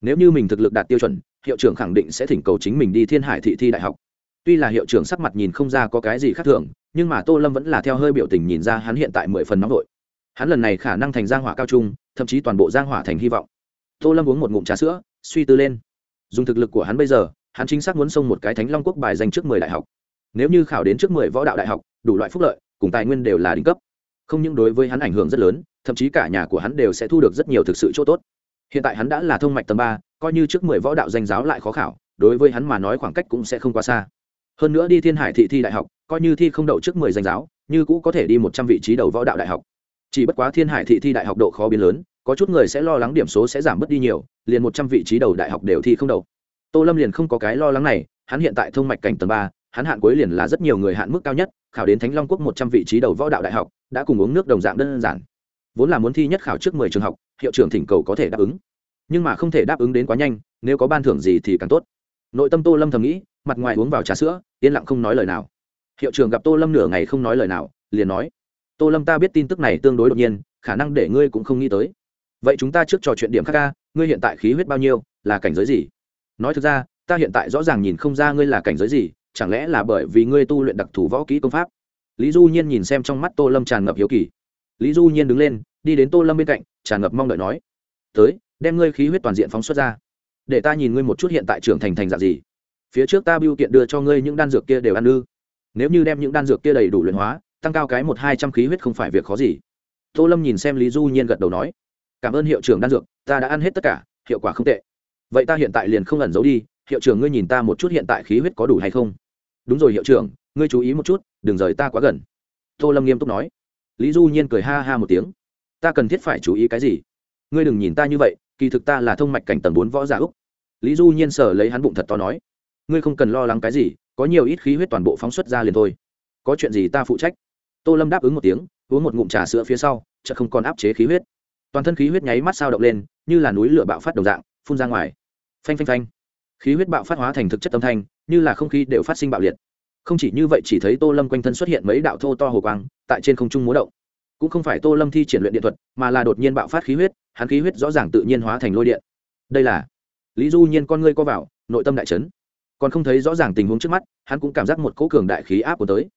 Nếu như mình thực lực đạt tiêu chuẩn, hiệu trưởng khẳng định sẽ thỉnh cầu chính mình đi thiên hải thị thi đại học. Tuy là hiệu trưởng sắc mặt nhìn không ra có cái gì khác thường, nhưng mà tô lâm vẫn là theo hơi biểu tình nhìn ra hắn hiện tại mười phần nóng vội hắn lần này khả năng thành giang hỏa cao trung, thậm chí toàn bộ giang hỏa thành hy vọng. Tô lâm uống một ngụm trà sữa, suy tư lên. Dùng thực lực của hắn bây giờ, hắn chính xác muốn xông một cái thánh long quốc bài danh trước mười đại học. Nếu như khảo đến trước mười võ đạo đại học, đủ loại phúc lợi, cùng tài nguyên đều là đỉnh cấp. Không những đối với hắn ảnh hưởng rất lớn, thậm chí cả nhà của hắn đều sẽ thu được rất nhiều thực sự chỗ tốt. Hiện tại hắn đã là thông mạch tầm ba, coi như trước mười võ đạo danh giáo lại khó khảo, đối với hắn mà nói khoảng cách cũng sẽ không quá xa. Hơn nữa đi thiên hải thị thi đại học, coi như thi không đậu trước mười danh giáo, như cũ có thể đi một trăm vị trí đầu võ đạo đại học chỉ bất quá thiên hải thị thi đại học độ khó biến lớn, có chút người sẽ lo lắng điểm số sẽ giảm bớt đi nhiều, liền một trăm vị trí đầu đại học đều thi không đầu. tô lâm liền không có cái lo lắng này, hắn hiện tại thông mạch cảnh tầng ba, hắn hạn cuối liền là rất nhiều người hạn mức cao nhất, khảo đến thánh long quốc một trăm vị trí đầu võ đạo đại học, đã cùng uống nước đồng dạng đơn giản. Vốn là muốn thi nhất khảo trước mười trường học, hiệu trưởng thỉnh cầu có thể đáp ứng. Nhưng mà không thể đáp ứng đến quá nhanh, nếu có ban thưởng gì thì càng tốt. Nội tâm tô lâm thầm nghĩ, mặt ngoài uống vào trà sữa, yên lặng không nói lời nào. Hiệu trưởng gặp tô lâm nửa ngày không nói lời nào, liền nói tô lâm ta biết tin tức này tương đối đột nhiên, khả năng để ngươi cũng không nghĩ tới. Vậy chúng ta trước trò chuyện điểm khác ca ngươi hiện tại khí huyết bao nhiêu, là cảnh giới gì? Nói thực ra, ta hiện tại rõ ràng nhìn không ra ngươi là cảnh giới gì, chẳng lẽ là bởi vì ngươi tu luyện đặc thù võ kỹ công pháp? Lý du nhiên nhìn xem trong mắt tô lâm tràn ngập hiếu kỳ. Lý du nhiên đứng lên, đi đến tô lâm bên cạnh, tràn ngập mong đợi nói, tới, đem ngươi khí huyết toàn diện phóng xuất ra. Để ta nhìn ngươi một chút hiện tại trưởng thành thành dạng gì. Phía trước ta biêu kiện đưa cho ngươi những đan dược kia đều ăn ư. Nếu như đem những đan dược kia đầy đủ luyện hóa tăng cao cái một hai trăm khí huyết không phải việc khó gì. Tô lâm nhìn xem lý du nhiên gật đầu nói, cảm ơn hiệu trưởng đan dược, ta đã ăn hết tất cả, hiệu quả không tệ. Vậy ta hiện tại liền không ẩn giấu đi, hiệu trưởng ngươi nhìn ta một chút hiện tại khí huyết có đủ hay không? Đúng rồi hiệu trưởng, ngươi chú ý một chút, đừng rời ta quá gần. Tô lâm nghiêm túc nói. Lý du nhiên cười ha ha một tiếng. Ta cần thiết phải chú ý cái gì? Ngươi đừng nhìn ta như vậy, kỳ thực ta là thông mạch cảnh tầng bốn võ giả úc. Lý du nhiên sở lấy hắn bụng thật to nói. Ngươi không cần lo lắng cái gì, có nhiều ít khí huyết toàn bộ phóng xuất ra liền thôi. Có chuyện gì ta phụ trách tô lâm đáp ứng một tiếng, uống một ngụm trà sữa phía sau chợ không còn áp chế khí huyết. Toàn thân khí huyết nháy mắt sao động lên, như là núi lửa bạo phát đồng dạng, phun ra ngoài. Phanh phanh phanh. Khí huyết bạo phát hóa thành thực chất âm thanh, như là không khí đều phát sinh bạo liệt. Không chỉ như vậy, chỉ thấy tô lâm quanh thân xuất hiện mấy đạo thô to hồ quang, tại trên không trung múa động. Cũng không phải tô lâm thi triển luyện điện thuật, mà là đột nhiên bạo phát khí huyết, hắn khí huyết rõ ràng tự nhiên hóa thành lôi điện. Đây là lý du nhiên con ngươi co vào, nội tâm đại trấn còn không thấy rõ ràng tình huống trước mắt, hắn cũng cảm giác một cỗ cường đại khí áp của tới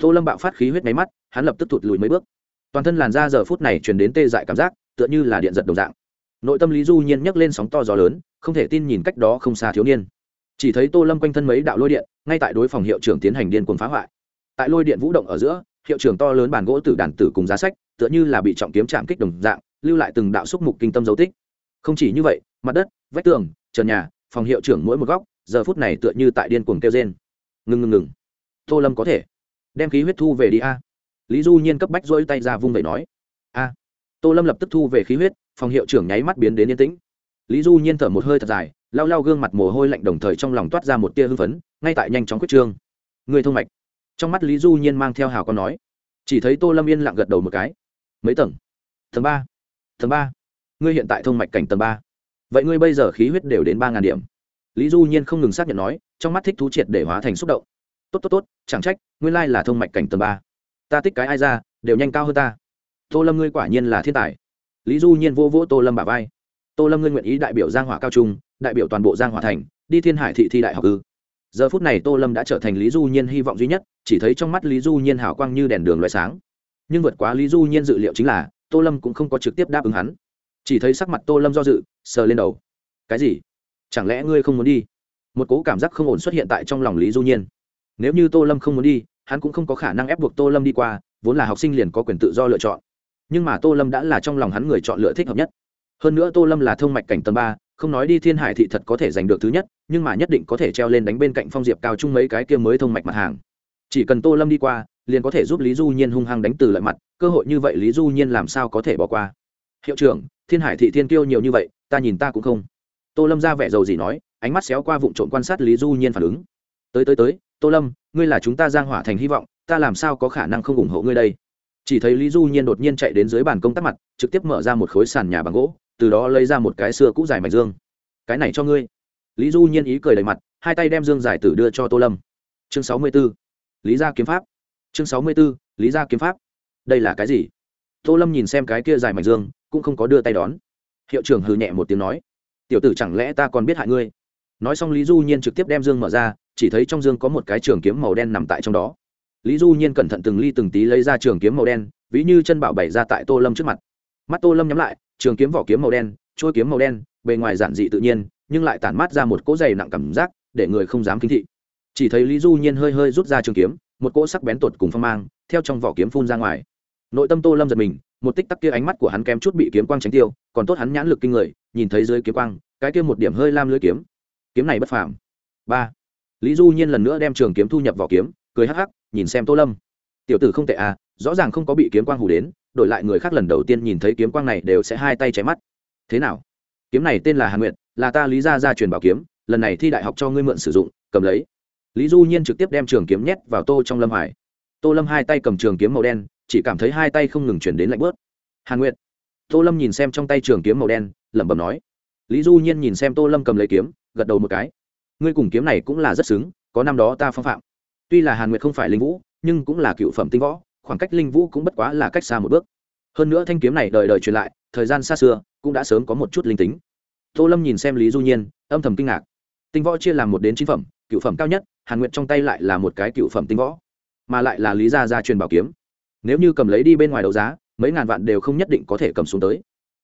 tô lâm bạo phát khí huyết máy mắt, hắn lập tức thụt lùi mấy bước. Toàn thân làn ra giờ phút này truyền đến tê dại cảm giác, tựa như là điện giật đồng dạng. Nội tâm lý du nhiên nhấc lên sóng to gió lớn, không thể tin nhìn cách đó không xa thiếu niên. Chỉ thấy tô lâm quanh thân mấy đạo lôi điện, ngay tại đối phòng hiệu trưởng tiến hành điên cuồng phá hoại. Tại lôi điện vũ động ở giữa, hiệu trưởng to lớn bản gỗ tử đàn tử cùng giá sách, tựa như là bị trọng kiếm chạm kích đồng dạng, lưu lại từng đạo xúc mục kinh tâm dấu tích. Không chỉ như vậy, mặt đất, vách tường, trần nhà, phòng hiệu trưởng mỗi một góc, giờ phút này tựa như tại điên cuồng kêu trên ngừng ngừng ngừng tô lâm có thể đem khí huyết thu về đi a. Lý du nhiên cấp bách rỗi tay ra vung vẩy nói, a. Tô lâm lập tức thu về khí huyết, phòng hiệu trưởng nháy mắt biến đến yên tĩnh. Lý du nhiên thở một hơi thật dài, lau lau gương mặt mồ hôi lạnh đồng thời trong lòng toát ra một tia hưng phấn, ngay tại nhanh chóng quyết trương. Người thông mạch. Trong mắt lý du nhiên mang theo hào con nói, chỉ thấy tô lâm yên lặng gật đầu một cái. Mấy tầng? Tầng ba. Tầng ba. Ngươi hiện tại thông mạch cảnh tầng ba. Vậy ngươi bây giờ khí huyết đều đến ba ngàn điểm. Lý du nhiên không ngừng xác nhận nói, trong mắt thích thú triệt để hóa thành xúc động tốt tốt tốt, chẳng trách, nguyên lai là thông mạch cảnh tầng ba. Ta thích cái ai ra, đều nhanh cao hơn ta. Tô lâm ngươi quả nhiên là thiên tài. Lý du nhiên vô vỗ tô lâm bà vai. Tô lâm ngươi nguyện ý đại biểu giang hỏa cao trung, đại biểu toàn bộ giang hỏa thành, đi thiên hải thị thi đại học ư? Giờ phút này tô lâm đã trở thành lý du nhiên hy vọng duy nhất, chỉ thấy trong mắt lý du nhiên hào quang như đèn đường loại sáng. Nhưng vượt quá lý du nhiên dự liệu chính là, tô lâm cũng không có trực tiếp đáp ứng hắn. Chỉ thấy sắc mặt tô lâm do dự, sờ lên đầu. Cái gì? Chẳng lẽ ngươi không muốn đi? Một cố cảm giác không ổn xuất hiện tại trong lòng lý du nhiên nếu như tô lâm không muốn đi, hắn cũng không có khả năng ép buộc tô lâm đi qua, vốn là học sinh liền có quyền tự do lựa chọn. Nhưng mà tô lâm đã là trong lòng hắn người chọn lựa thích hợp nhất. Hơn nữa tô lâm là thông mạch cảnh tầng ba, không nói đi thiên hải thị thật có thể giành được thứ nhất, nhưng mà nhất định có thể treo lên đánh bên cạnh phong diệp cao chung mấy cái kia mới thông mạch mặt hàng. Chỉ cần tô lâm đi qua, liền có thể giúp lý du nhiên hung hăng đánh từ lợi mặt, cơ hội như vậy lý du nhiên làm sao có thể bỏ qua? Hiệu trưởng, thiên hải thị thiên kiêu nhiều như vậy, ta nhìn ta cũng không. Tô lâm ra vẻ giàu gì nói, ánh mắt xéo qua vụ trộm quan sát lý du nhiên phản ứng. Tới tới tới tô lâm, ngươi là chúng ta giang hỏa thành hy vọng, ta làm sao có khả năng không ủng hộ ngươi đây? Chỉ thấy lý du nhiên đột nhiên chạy đến dưới bàn công tác mặt, trực tiếp mở ra một khối sàn nhà bằng gỗ, từ đó lấy ra một cái xưa cũ dài mạch dương. Cái này cho ngươi. Lý du nhiên ý cười đầy mặt, hai tay đem dương giải tử đưa cho tô lâm. Chương sáu mươi b ố lý gia kiếm pháp. Chương sáu mươi b ố lý gia kiếm pháp. Đây là cái gì? Tô lâm nhìn xem cái kia dài mạch dương, cũng không có đưa tay đón. Hiệu trưởng hừ nhẹ một tiếng nói, tiểu tử chẳng lẽ ta còn biết hại ngươi? Nói xong lý du nhiên trực tiếp đem dương mở ra chỉ thấy trong dương có một cái trường kiếm màu đen nằm tại trong đó. Lý du nhiên cẩn thận từng ly từng tí lấy ra trường kiếm màu đen, ví như chân bảo bày ra tại tô lâm trước mặt. Mắt tô lâm nhắm lại, trường kiếm vỏ kiếm màu đen trôi kiếm màu đen, bề ngoài giản dị tự nhiên, nhưng lại tản mát ra một cỗ dày nặng cảm giác, để người không dám kính thị. Chỉ thấy lý du nhiên hơi hơi rút ra trường kiếm, một cỗ sắc bén tột cùng phong mang, theo trong vỏ kiếm phun ra ngoài. Nội tâm tô lâm giật mình, một tích tắc kia ánh mắt của hắn kém chút bị kiếm quang tránh tiêu, còn tốt hắn nhãn lực kinh người, nhìn thấy dưới kiếm quang, cái kia một điểm hơi lam lưới kiếm. Kiếm này bất phàm. Ba lý du nhiên lần nữa đem trường kiếm thu nhập vào kiếm, cười hắc hắc, nhìn xem tô lâm. Tiểu tử không tệ à rõ ràng không có bị kiếm quang hù đến, đổi lại người khác lần đầu tiên nhìn thấy kiếm quang này đều sẽ hai tay chém mắt. Thế nào? Kiếm này tên là hàn nguyệt, là ta lý gia gia truyền bảo kiếm, lần này thi đại học cho ngươi mượn sử dụng, cầm lấy. Lý du nhiên trực tiếp đem trường kiếm nhét vào tô trong lâm hải. Tô lâm hai tay cầm trường kiếm màu đen, chỉ cảm thấy hai tay không ngừng chuyển đến lạnh bớt hàn nguyệt. Tô lâm nhìn xem trong tay trường kiếm màu đen, lẩm bẩm nói. Lý du nhiên nhìn xem tô lâm cầm lấy kiếm, gật đầu một cái ngươi cùng kiếm này cũng là rất xứng, có năm đó ta phong phạm. Tuy là hàn nguyệt không phải linh vũ, nhưng cũng là cựu phẩm tinh võ, khoảng cách linh vũ cũng bất quá là cách xa một bước. Hơn nữa thanh kiếm này đời đời truyền lại, thời gian xa xưa, cũng đã sớm có một chút linh tính. Tô lâm nhìn xem lý du nhiên, âm thầm kinh ngạc. Tinh võ chia làm một đến chín phẩm, cựu phẩm cao nhất, hàn nguyệt trong tay lại là một cái cựu phẩm tinh võ, mà lại là lý gia gia truyền bảo kiếm. Nếu như cầm lấy đi bên ngoài đấu giá, mấy ngàn vạn đều không nhất định có thể cầm xuống tới.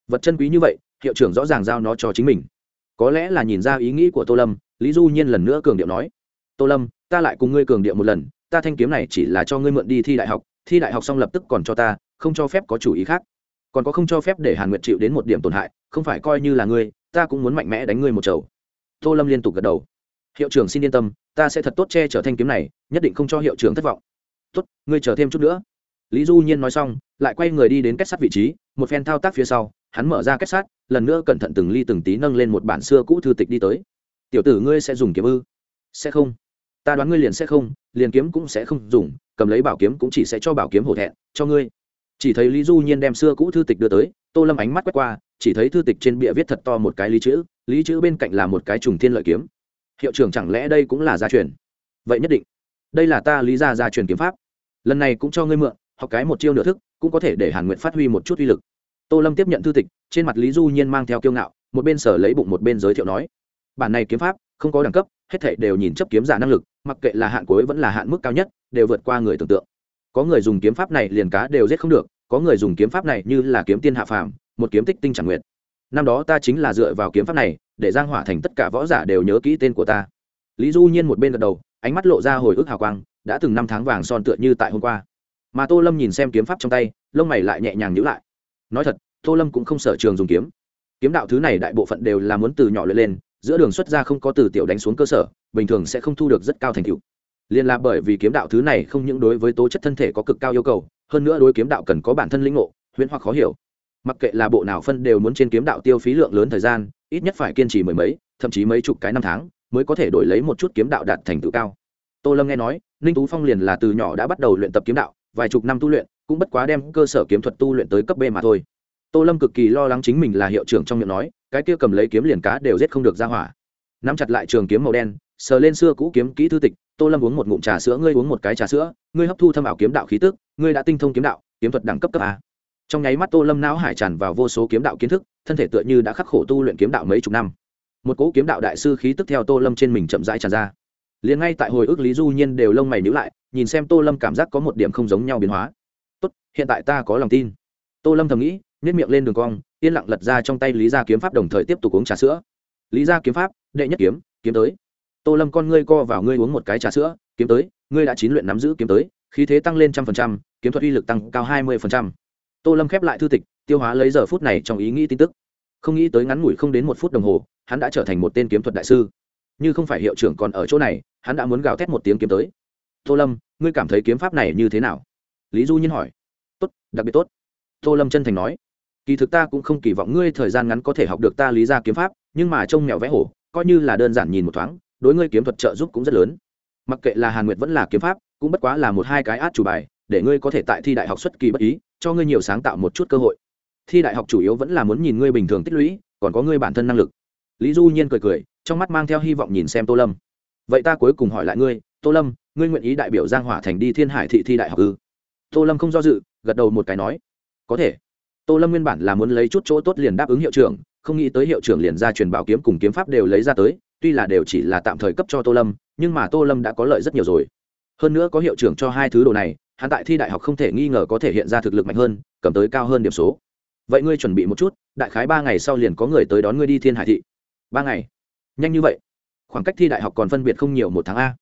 Vật chân quý như vậy, hiệu trưởng rõ ràng giao nó cho chính mình. Có lẽ là nhìn ra ý nghĩ của tô lâm lý du nhiên lần nữa cường điệu nói, tô lâm, ta lại cùng ngươi cường điệu một lần, ta thanh kiếm này chỉ là cho ngươi mượn đi thi đại học, thi đại học xong lập tức còn cho ta, không cho phép có chủ ý khác. Còn có không cho phép để hàn nguyệt chịu đến một điểm tổn hại, không phải coi như là ngươi, ta cũng muốn mạnh mẽ đánh ngươi một chầu. Tô lâm liên tục gật đầu. Hiệu trưởng xin yên tâm, ta sẽ thật tốt che chở thanh kiếm này, nhất định không cho hiệu trưởng thất vọng. Tốt, ngươi chờ thêm chút nữa. Lý du nhiên nói xong, lại quay người đi đến kết sắt vị trí, một phen thao tác phía sau, hắn mở ra kết sắt lần nữa cẩn thận từng ly từng tí nâng lên một bản xưa cũ thư tịch đi tới tiểu tử ngươi sẽ dùng kiếm ư? Sẽ không. Ta đoán ngươi liền sẽ không, liền kiếm cũng sẽ không dùng, cầm lấy bảo kiếm cũng chỉ sẽ cho bảo kiếm hổ thẹn, cho ngươi. Chỉ thấy lý du nhiên đem xưa cũ thư tịch đưa tới, tô lâm ánh mắt quét qua, chỉ thấy thư tịch trên bìa viết thật to một cái lý chữ lý chữ bên cạnh là một cái trùng thiên lợi kiếm. Hiệu trưởng chẳng lẽ đây cũng là gia truyền? Vậy nhất định. Đây là ta lý gia gia truyền kiếm pháp. Lần này cũng cho ngươi mượn, học cái một chiêu nửa thức, cũng có thể để hàn nguyện phát huy một chút uy lực. Tô lâm tiếp nhận thư tịch, trên mặt lý du nhiên mang theo kiêu ngạo, một bên sở lấy bụng một bên giới thiệu nói bản này kiếm pháp, không có đẳng cấp, hết thảy đều nhìn chấp kiếm giả năng lực, mặc kệ là hạn cuối vẫn là hạn mức cao nhất, đều vượt qua người tưởng tượng. Có người dùng kiếm pháp này liền cá đều giết không được, có người dùng kiếm pháp này như là kiếm tiên hạ phàm, một kiếm tích tinh chẳng nguyện. Năm đó ta chính là dựa vào kiếm pháp này, để giang hỏa thành tất cả võ giả đều nhớ kỹ tên của ta. Lý du nhiên một bên gật đầu, ánh mắt lộ ra hồi ức hào quang, đã từng năm tháng vàng son tựa như tại hôm qua. Mà tô lâm nhìn xem kiếm pháp trong tay, lông mày lại nhẹ nhàng nhữ lại. Nói thật, tô lâm cũng không sở trường dùng kiếm. Kiếm đạo thứ này đại bộ phận đều là muốn từ nhỏ lên lên giữa đường xuất ra không có từ tiểu đánh xuống cơ sở, bình thường sẽ không thu được rất cao thành tựu. Liên là bởi vì kiếm đạo thứ này không những đối với tố chất thân thể có cực cao yêu cầu, hơn nữa đối kiếm đạo cần có bản thân lĩnh ngộ, huyễn hoặc khó hiểu. Mặc kệ là bộ nào phân đều muốn trên kiếm đạo tiêu phí lượng lớn thời gian, ít nhất phải kiên trì mười mấy, thậm chí mấy chục cái năm tháng mới có thể đổi lấy một chút kiếm đạo đạt thành tựu cao. Tô lâm nghe nói, ninh tú phong liền là từ nhỏ đã bắt đầu luyện tập kiếm đạo, vài chục năm tu luyện, cũng bất quá đem cơ sở kiếm thuật tu luyện tới cấp b mà thôi. Tô lâm cực kỳ lo lắng chính mình là hiệu trưởng trong miệng nói cái kia cầm lấy kiếm liền cá đều giết không được ra hỏa. Nắm chặt lại trường kiếm màu đen, sờ lên xưa cũ kiếm kỹ thư tịch, tô lâm uống một ngụm trà sữa, ngươi uống một cái trà sữa, ngươi hấp thu thâm ảo kiếm đạo khí tức, ngươi đã tinh thông kiếm đạo, kiếm thuật đẳng cấp cấp a. Trong nháy mắt tô lâm não hải tràn vào vô số kiếm đạo kiến thức, thân thể tựa như đã khắc khổ tu luyện kiếm đạo mấy chục năm. Một cỗ kiếm đạo đại sư khí tức theo tô lâm trên mình chậm rãi tràn ra. Liền ngay tại hồi ức lý du nhiên đều lông mày nhữ lại, nhìn xem tô lâm cảm giác có một điểm không giống nhau biến hóa. Tốt, hiện tại ta có lòng tin. Tô lâm thầm nghĩ nhét miệng lên đường cong yên lặng lật ra trong tay lý gia kiếm pháp đồng thời tiếp tục uống trà sữa. Lý gia kiếm pháp, đệ nhất kiếm kiếm tới. Tô lâm con ngươi co vào ngươi uống một cái trà sữa, kiếm tới, ngươi đã chín luyện nắm giữ kiếm tới, khí thế tăng lên trăm phần trăm, kiếm thuật uy lực tăng cao hai mươi phần trăm. Tô lâm khép lại thư tịch, tiêu hóa lấy giờ phút này trong ý nghĩ tin tức. Không nghĩ tới ngắn ngủi không đến một phút đồng hồ, hắn đã trở thành một tên kiếm thuật đại sư. Như không phải hiệu trưởng còn ở chỗ này, hắn đã muốn gào thét một tiếng kiếm tới. Tô lâm, ngươi cảm thấy kiếm pháp này như thế nào? Lý du nhiên hỏi. Tốt, đặc biệt tốt. Tô lâm chân thành nói kỳ thực ta cũng không kỳ vọng ngươi thời gian ngắn có thể học được ta lý ra kiếm pháp, nhưng mà trông mèo vẽ hổ, coi như là đơn giản nhìn một thoáng, đối ngươi kiếm thuật trợ giúp cũng rất lớn. Mặc kệ là hàn nguyệt vẫn là kiếm pháp, cũng bất quá là một hai cái át chủ bài, để ngươi có thể tại thi đại học xuất kỳ bất ý, cho ngươi nhiều sáng tạo một chút cơ hội. Thi đại học chủ yếu vẫn là muốn nhìn ngươi bình thường tích lũy, còn có ngươi bản thân năng lực. Lý du nhiên cười cười, trong mắt mang theo hy vọng nhìn xem tô lâm. Vậy ta cuối cùng hỏi lại ngươi, tô lâm, ngươi nguyện ý đại biểu giang hỏa thành đi thiên hải thị thi đại học ư? Tô lâm không do dự, gật đầu một cái nói, có thể tô lâm nguyên bản là muốn lấy chút chỗ tốt liền đáp ứng hiệu trưởng, không nghĩ tới hiệu trưởng liền ra truyền bảo kiếm cùng kiếm pháp đều lấy ra tới, tuy là đều chỉ là tạm thời cấp cho tô lâm, nhưng mà tô lâm đã có lợi rất nhiều rồi. Hơn nữa có hiệu trưởng cho hai thứ đồ này, hắn tại thi đại học không thể nghi ngờ có thể hiện ra thực lực mạnh hơn, cầm tới cao hơn điểm số. Vậy ngươi chuẩn bị một chút, đại khái ba ngày sau liền có người tới đón ngươi đi thiên hải thị. Ba ngày? Nhanh như vậy? Khoảng cách thi đại học còn phân biệt không nhiều một tháng a.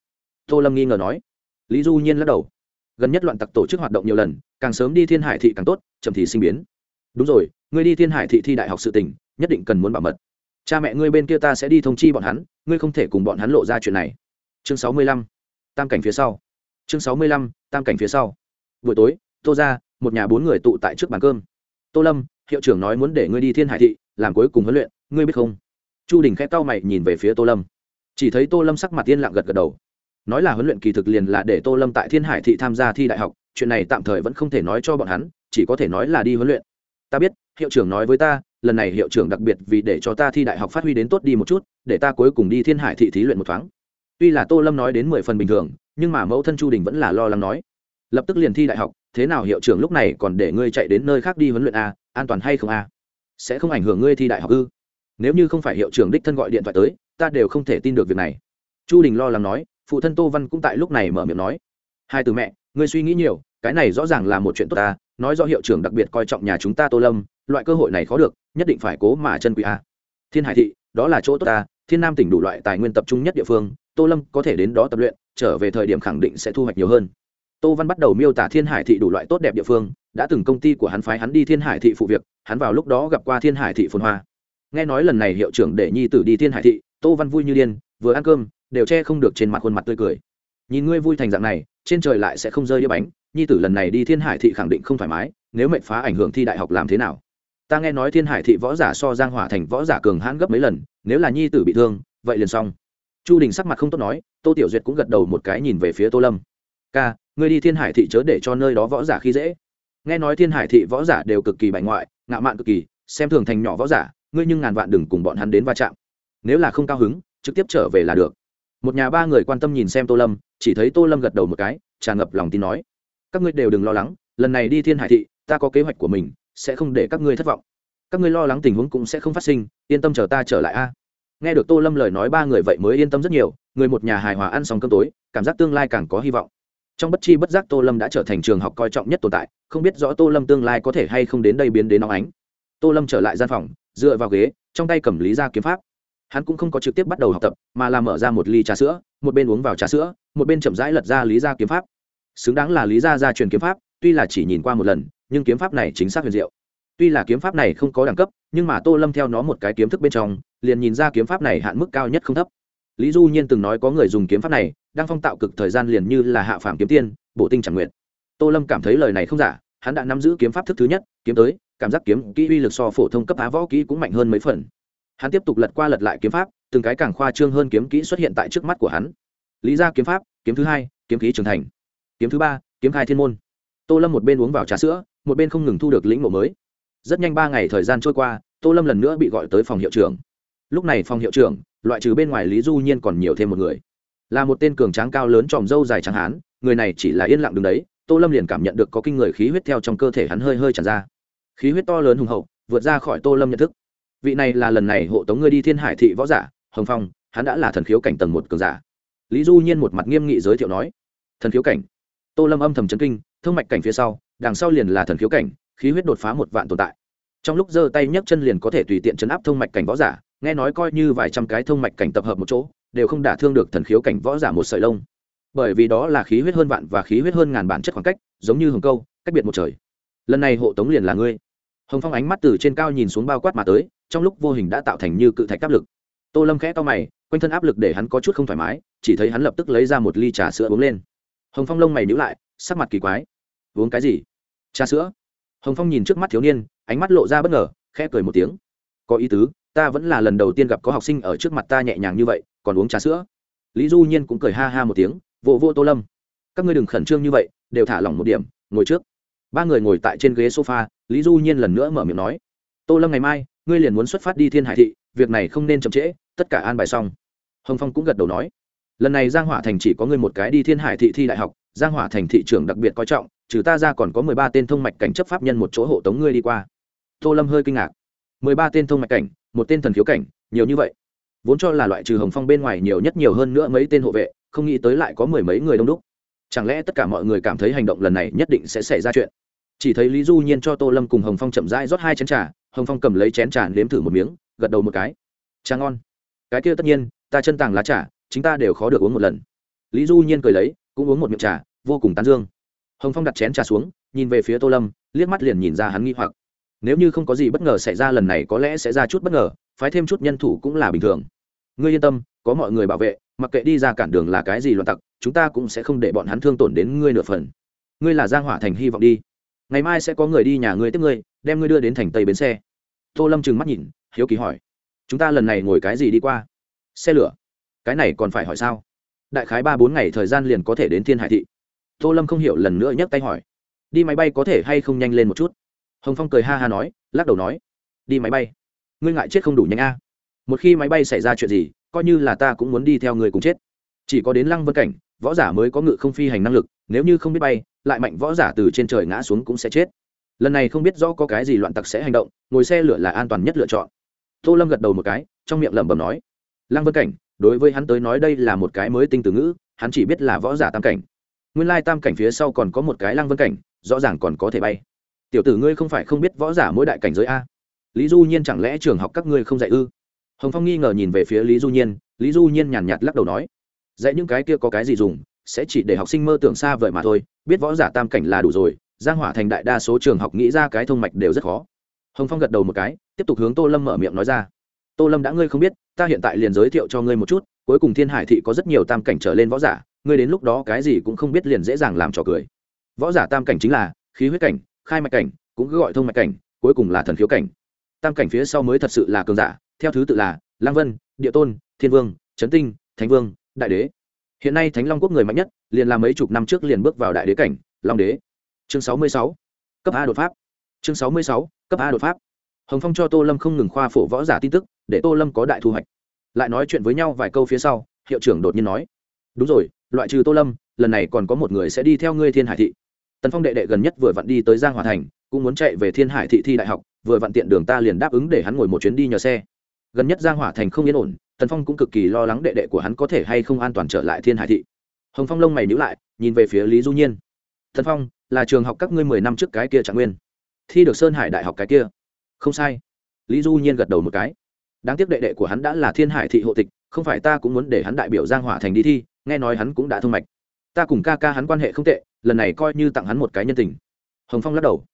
Tô lâm nghi ngờ nói. Lý du nhiên lắc đầu. Gần nhất loạn tặc tổ chức hoạt động nhiều lần, càng sớm đi thiên hải thị càng tốt, chậm thì sinh biến đúng rồi, ngươi đi thiên hải thị thi đại học sự tình, nhất định cần muốn bảo mật. Cha mẹ ngươi bên kia ta sẽ đi thông chi bọn hắn, ngươi không thể cùng bọn hắn lộ ra chuyện này. Chương sáu mươi lăm, tam cảnh phía sau. Chương sáu mươi lăm, tam cảnh phía sau. Buổi tối, tô ra một nhà bốn người tụ tại trước bàn cơm. Tô lâm, hiệu trưởng nói muốn để ngươi đi thiên hải thị, làm cuối cùng huấn luyện, ngươi biết không? Chu đình khẽ cau mày nhìn về phía tô lâm. Chỉ thấy tô lâm sắc mặt yên lặng gật gật đầu. Nói là huấn luyện kỳ thực liền là để tô lâm tại thiên hải thị tham gia thi đại học, chuyện này tạm thời vẫn không thể nói cho bọn hắn, chỉ có thể nói là đi huấn luyện ta biết, hiệu trưởng nói với ta, lần này hiệu trưởng đặc biệt vì để cho ta thi đại học phát huy đến tốt đi một chút, để ta cuối cùng đi thiên hải thị thí luyện một thoáng. Tuy là tô lâm nói đến mười phần bình thường, nhưng mà mẫu thân chu đình vẫn là lo lắng nói. Lập tức liền thi đại học, thế nào hiệu trưởng lúc này còn để ngươi chạy đến nơi khác đi huấn luyện a, an toàn hay không a? Sẽ không ảnh hưởng ngươi thi đại học ư? Nếu như không phải hiệu trưởng đích thân gọi điện thoại tới, ta đều không thể tin được việc này. Chu đình lo lắng nói, phụ thân tô văn cũng tại lúc này mở miệng nói. Hai từ mẹ, ngươi suy nghĩ nhiều, cái này rõ ràng là một chuyện tốt ta nói do hiệu trưởng đặc biệt coi trọng nhà chúng ta tô lâm, loại cơ hội này khó được, nhất định phải cố mà chân quý a. Thiên hải thị, đó là chỗ tốt ta, thiên nam tỉnh đủ loại tài nguyên tập trung nhất địa phương, tô lâm có thể đến đó tập luyện, trở về thời điểm khẳng định sẽ thu hoạch nhiều hơn. Tô văn bắt đầu miêu tả thiên hải thị đủ loại tốt đẹp địa phương, đã từng công ty của hắn phái hắn đi thiên hải thị phụ việc, hắn vào lúc đó gặp qua thiên hải thị phồn hoa. Nghe nói lần này hiệu trưởng để nhi tử đi thiên hải thị, tô văn vui như điên, vừa ăn cơm, đều che không được trên mặt khuôn mặt tươi cười. Nhìn ngươi vui thành dạng này, trên trời lại sẽ không rơi đĩa bánh nhi tử lần này đi thiên hải thị khẳng định không thoải mái, nếu mệnh phá ảnh hưởng thi đại học làm thế nào? Ta nghe nói thiên hải thị võ giả so giang hỏa thành võ giả cường hãn gấp mấy lần, nếu là nhi tử bị thương, vậy liền xong. Chu đình sắc mặt không tốt nói, tô tiểu duyệt cũng gật đầu một cái nhìn về phía tô lâm. Ca, ngươi đi thiên hải thị chớ để cho nơi đó võ giả khi dễ. Nghe nói thiên hải thị võ giả đều cực kỳ bại ngoại, ngạo mạn cực kỳ, xem thường thành nhỏ võ giả, ngươi nhưng ngàn vạn đừng cùng bọn hắn đến va chạm. Nếu là không cao hứng, trực tiếp trở về là được. Một nhà ba người quan tâm nhìn xem tô lâm, chỉ thấy tô lâm gật đầu một cái, tràn ngập lòng tin nói các ngươi đều đừng lo lắng, lần này đi thiên hải thị, ta có kế hoạch của mình, sẽ không để các ngươi thất vọng. Các ngươi lo lắng tình huống cũng sẽ không phát sinh, yên tâm chờ ta trở lại a. Nghe được tô lâm lời nói ba người vậy mới yên tâm rất nhiều, người một nhà hài hòa ăn xong cơm tối, cảm giác tương lai càng có hy vọng. Trong bất chi bất giác tô lâm đã trở thành trường học coi trọng nhất tồn tại, không biết rõ tô lâm tương lai có thể hay không đến đây biến đến nóng ánh. Tô lâm trở lại gian phòng, dựa vào ghế, trong tay cầm lý ra kiếm pháp. Hắn cũng không có trực tiếp bắt đầu học tập, mà là mở ra một ly trà sữa, một bên uống vào trà sữa, một bên chậm rãi lật ra lý ra kiếm pháp xứng đáng là lý ra gia truyền kiếm pháp, tuy là chỉ nhìn qua một lần, nhưng kiếm pháp này chính xác huyền diệu. Tuy là kiếm pháp này không có đẳng cấp, nhưng mà tô lâm theo nó một cái kiếm thức bên trong, liền nhìn ra kiếm pháp này hạn mức cao nhất không thấp. Lý du nhiên từng nói có người dùng kiếm pháp này, đang phong tạo cực thời gian liền như là hạ phàm kiếm tiên, bộ tinh chẳng nguyện tô lâm cảm thấy lời này không giả, hắn đã nắm giữ kiếm pháp thức thứ nhất, kiếm tới, cảm giác kiếm kỹ uy lực so phổ thông cấp á võ kỹ cũng mạnh hơn mấy phần. Hắn tiếp tục lật qua lật lại kiếm pháp, từng cái càng khoa trương hơn kiếm kỹ xuất hiện tại trước mắt của hắn. Lý ra kiếm pháp, kiếm thứ hai, kiếm kỹ trưởng thành kiếm thứ ba, kiếm khai thiên môn. Tô lâm một bên uống vào trà sữa, một bên không ngừng thu được lĩnh ngộ mới. Rất nhanh ba ngày thời gian trôi qua, tô lâm lần nữa bị gọi tới phòng hiệu trưởng. Lúc này phòng hiệu trưởng, loại trừ bên ngoài lý du nhiên còn nhiều thêm một người. Là một tên cường tráng cao lớn tròm râu dài trắng hán, người này chỉ là yên lặng đứng đấy, tô lâm liền cảm nhận được có kinh người khí huyết theo trong cơ thể hắn hơi hơi tràn ra. Khí huyết to lớn hùng hậu, vượt ra khỏi tô lâm nhận thức. Vị này là lần này hộ tống ngươi đi thiên hải thị võ giả, hồng phong, hắn đã là thần khiếu cảnh tầng một cường giả. Lý du nhiên một mặt nghiêm nghị giới thiệu nói, thần khiếu cảnh? Tô lâm âm thầm chấn kinh thương mạch cảnh phía sau, đằng sau liền là thần khiếu cảnh, khí huyết đột phá một vạn tồn tại. Trong lúc giơ tay nhấc chân liền có thể tùy tiện chấn áp thông mạch cảnh võ giả, nghe nói coi như vài trăm cái thông mạch cảnh tập hợp một chỗ, đều không đả thương được thần khiếu cảnh võ giả một sợi lông. Bởi vì đó là khí huyết hơn vạn và khí huyết hơn ngàn bản chất khoảng cách, giống như hồng câu, cách biệt một trời. Lần này hộ tống liền là ngươi. Hồng phong ánh mắt từ trên cao nhìn xuống bao quát mà tới, trong lúc vô hình đã tạo thành như cự thạch áp lực. Tô lâm khẽ to mày, quanh thân áp lực để hắn có chút không thoải mái, chỉ thấy hắn lập tức lấy ra một ly trà sữa uống lên hồng phong lông mày nhữ lại, sắc mặt kỳ quái. Uống cái gì? Trà sữa. Hồng phong nhìn trước mắt thiếu niên, ánh mắt lộ ra bất ngờ, khẽ cười một tiếng. Có ý tứ, ta vẫn là lần đầu tiên gặp có học sinh ở trước mặt ta nhẹ nhàng như vậy, còn uống trà sữa. Lý du nhiên cũng cười ha ha một tiếng, vô vô tô lâm, các ngươi đừng khẩn trương như vậy, đều thả lỏng một điểm, ngồi trước. Ba người ngồi tại trên ghế sofa, lý du nhiên lần nữa mở miệng nói, tô lâm ngày mai, ngươi liền muốn xuất phát đi thiên hải thị, việc này không nên chậm trễ, tất cả an bài xong. Hồng phong cũng gật đầu nói lần này giang hỏa thành chỉ có ngươi một cái đi thiên hải thị thi đại học, giang hỏa thành thị trường đặc biệt coi trọng, trừ ta ra còn có mười ba tên thông mạch cảnh chấp pháp nhân một chỗ hộ tống ngươi đi qua. Tô lâm hơi kinh ngạc. Mười ba tên thông mạch cảnh, một tên thần khiếu cảnh, nhiều như vậy. Vốn cho là loại trừ hồng phong bên ngoài nhiều nhất nhiều hơn nữa mấy tên hộ vệ, không nghĩ tới lại có mười mấy người đông đúc. Chẳng lẽ tất cả mọi người cảm thấy hành động lần này nhất định sẽ xảy ra chuyện? Chỉ thấy lý du nhiên cho tô lâm cùng hồng phong chậm rãi rót hai chén trà, hồng phong cầm lấy chén trà nếm thử một miếng, gật đầu một cái. Trà ngon. Cái kia tất nhiên, ta chân tàng lá trà chúng ta đều khó được uống một lần. Lý du nhiên cười lấy, cũng uống một miệng trà, vô cùng tán dương. Hồng phong đặt chén trà xuống, nhìn về phía tô lâm, liếc mắt liền nhìn ra hắn nghi hoặc. Nếu như không có gì bất ngờ xảy ra lần này có lẽ sẽ ra chút bất ngờ, phái thêm chút nhân thủ cũng là bình thường. Ngươi yên tâm, có mọi người bảo vệ, mặc kệ đi ra cản đường là cái gì loạn tặc, chúng ta cũng sẽ không để bọn hắn thương tổn đến ngươi nửa phần. Ngươi là giang hỏa thành hy vọng đi. Ngày mai sẽ có người đi nhà ngươi tiếp ngươi, đem ngươi đưa đến thành tây bến xe. Tô lâm trừng mắt nhìn, hiếu kỳ hỏi. Chúng ta lần này ngồi cái gì đi qua? Xe lửa cái này còn phải hỏi sao? Đại khái ba bốn ngày thời gian liền có thể đến thiên hải thị. Tô lâm không hiểu lần nữa nhấc tay hỏi. Đi máy bay có thể hay không nhanh lên một chút? Hồng phong cười ha ha nói, lắc đầu nói. Đi máy bay. Ngươi ngại chết không đủ nhanh a. Một khi máy bay xảy ra chuyện gì, coi như là ta cũng muốn đi theo người cùng chết. Chỉ có đến lăng vân cảnh, võ giả mới có ngự không phi hành năng lực, nếu như không biết bay, lại mạnh võ giả từ trên trời ngã xuống cũng sẽ chết. Lần này không biết rõ có cái gì loạn tặc sẽ hành động, ngồi xe lửa là an toàn nhất lựa chọn. Tô lâm gật đầu một cái, trong miệng lẩm bẩm nói. Lăng vân cảnh đối với hắn tới nói đây là một cái mới tinh từ ngữ, hắn chỉ biết là võ giả tam cảnh. Nguyên lai tam cảnh phía sau còn có một cái lăng vân cảnh, rõ ràng còn có thể bay. Tiểu tử ngươi không phải không biết võ giả mỗi đại cảnh giới a? Lý du nhiên chẳng lẽ trường học các ngươi không dạy ư? Hồng phong nghi ngờ nhìn về phía lý du nhiên, lý du nhiên nhàn nhạt lắc đầu nói, dạy những cái kia có cái gì dùng, sẽ chỉ để học sinh mơ tưởng xa vời mà thôi, biết võ giả tam cảnh là đủ rồi, giang hỏa thành đại đa số trường học nghĩ ra cái thông mạch đều rất khó. Hồng phong gật đầu một cái, tiếp tục hướng tô lâm mở miệng nói ra tô lâm đã ngươi không biết, ta hiện tại liền giới thiệu cho ngươi một chút, cuối cùng thiên hải thị có rất nhiều tam cảnh trở lên võ giả, ngươi đến lúc đó cái gì cũng không biết liền dễ dàng làm trò cười. Võ giả tam cảnh chính là khí huyết cảnh, khai mạch cảnh, cũng cứ gọi thông mạch cảnh, cuối cùng là thần khiếu cảnh. Tam cảnh phía sau mới thật sự là cường giả, theo thứ tự là lang vân, địa tôn, thiên vương trấn tinh, thánh vương, đại đế. Hiện nay thánh long quốc người mạnh nhất, liền là mấy chục năm trước liền bước vào đại đế cảnh, long đế. Chương sáu mươi sáu, cấp a đột pháp. Chương sáu mươi sáu, cấp a đột pháp. Hồng phong cho tô lâm không ngừng khoa phổ võ giả tin tức để tô lâm có đại thu hoạch. Lại nói chuyện với nhau vài câu phía sau, hiệu trưởng đột nhiên nói, đúng rồi, loại trừ tô lâm, lần này còn có một người sẽ đi theo ngươi thiên hải thị. Tần phong đệ đệ gần nhất vừa vặn đi tới giang hòa thành, cũng muốn chạy về thiên hải thị thi đại học, vừa vặn tiện đường ta liền đáp ứng để hắn ngồi một chuyến đi nhờ xe. Gần nhất giang hỏa thành không yên ổn, tần phong cũng cực kỳ lo lắng đệ đệ của hắn có thể hay không an toàn trở lại thiên hải thị. Hồng phong lông mày nhữ lại, nhìn về phía lý du nhiên. Tần phong, là trường học các ngươi mười năm trước cái kia trạng nguyên. Thi được sơn hải đại học cái kia. Không sai. Lý du nhiên gật đầu một cái đáng tiếc đệ đệ của hắn đã là thiên hải thị hộ tịch, không phải ta cũng muốn để hắn đại biểu giang hỏa thành đi thi, nghe nói hắn cũng đã thông mạch. Ta cùng ca ca hắn quan hệ không tệ, lần này coi như tặng hắn một cái nhân tình. Hồng phong lắc đầu.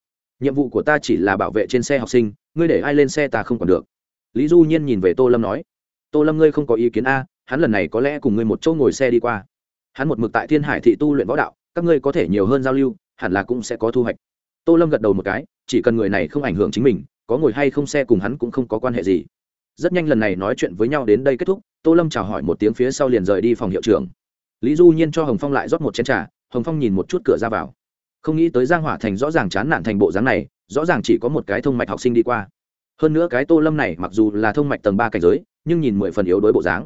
Nhiệm vụ của ta chỉ là bảo vệ trên xe học sinh, ngươi để ai lên xe ta không còn được. Lý du nhiên nhìn về tô lâm nói. Tô lâm ngươi không có ý kiến a, hắn lần này có lẽ cùng ngươi một chỗ ngồi xe đi qua. Hắn một mực tại thiên hải thị tu luyện võ đạo, các ngươi có thể nhiều hơn giao lưu, hẳn là cũng sẽ có thu hoạch. Tô lâm gật đầu một cái, chỉ cần người này không ảnh hưởng chính mình, có ngồi hay không xe cùng hắn cũng không có quan hệ gì rất nhanh lần này nói chuyện với nhau đến đây kết thúc, tô lâm chào hỏi một tiếng phía sau liền rời đi phòng hiệu trưởng. Lý du nhiên cho hồng phong lại rót một chén t r à hồng phong nhìn một chút cửa ra vào. Không nghĩ tới giang hỏa thành rõ ràng chán nản thành bộ dáng này, rõ ràng chỉ có một cái thông mạch học sinh đi qua. Hơn nữa cái tô lâm này mặc dù là thông mạch tầng ba cảnh giới, nhưng nhìn mười phần yếu đối bộ dáng.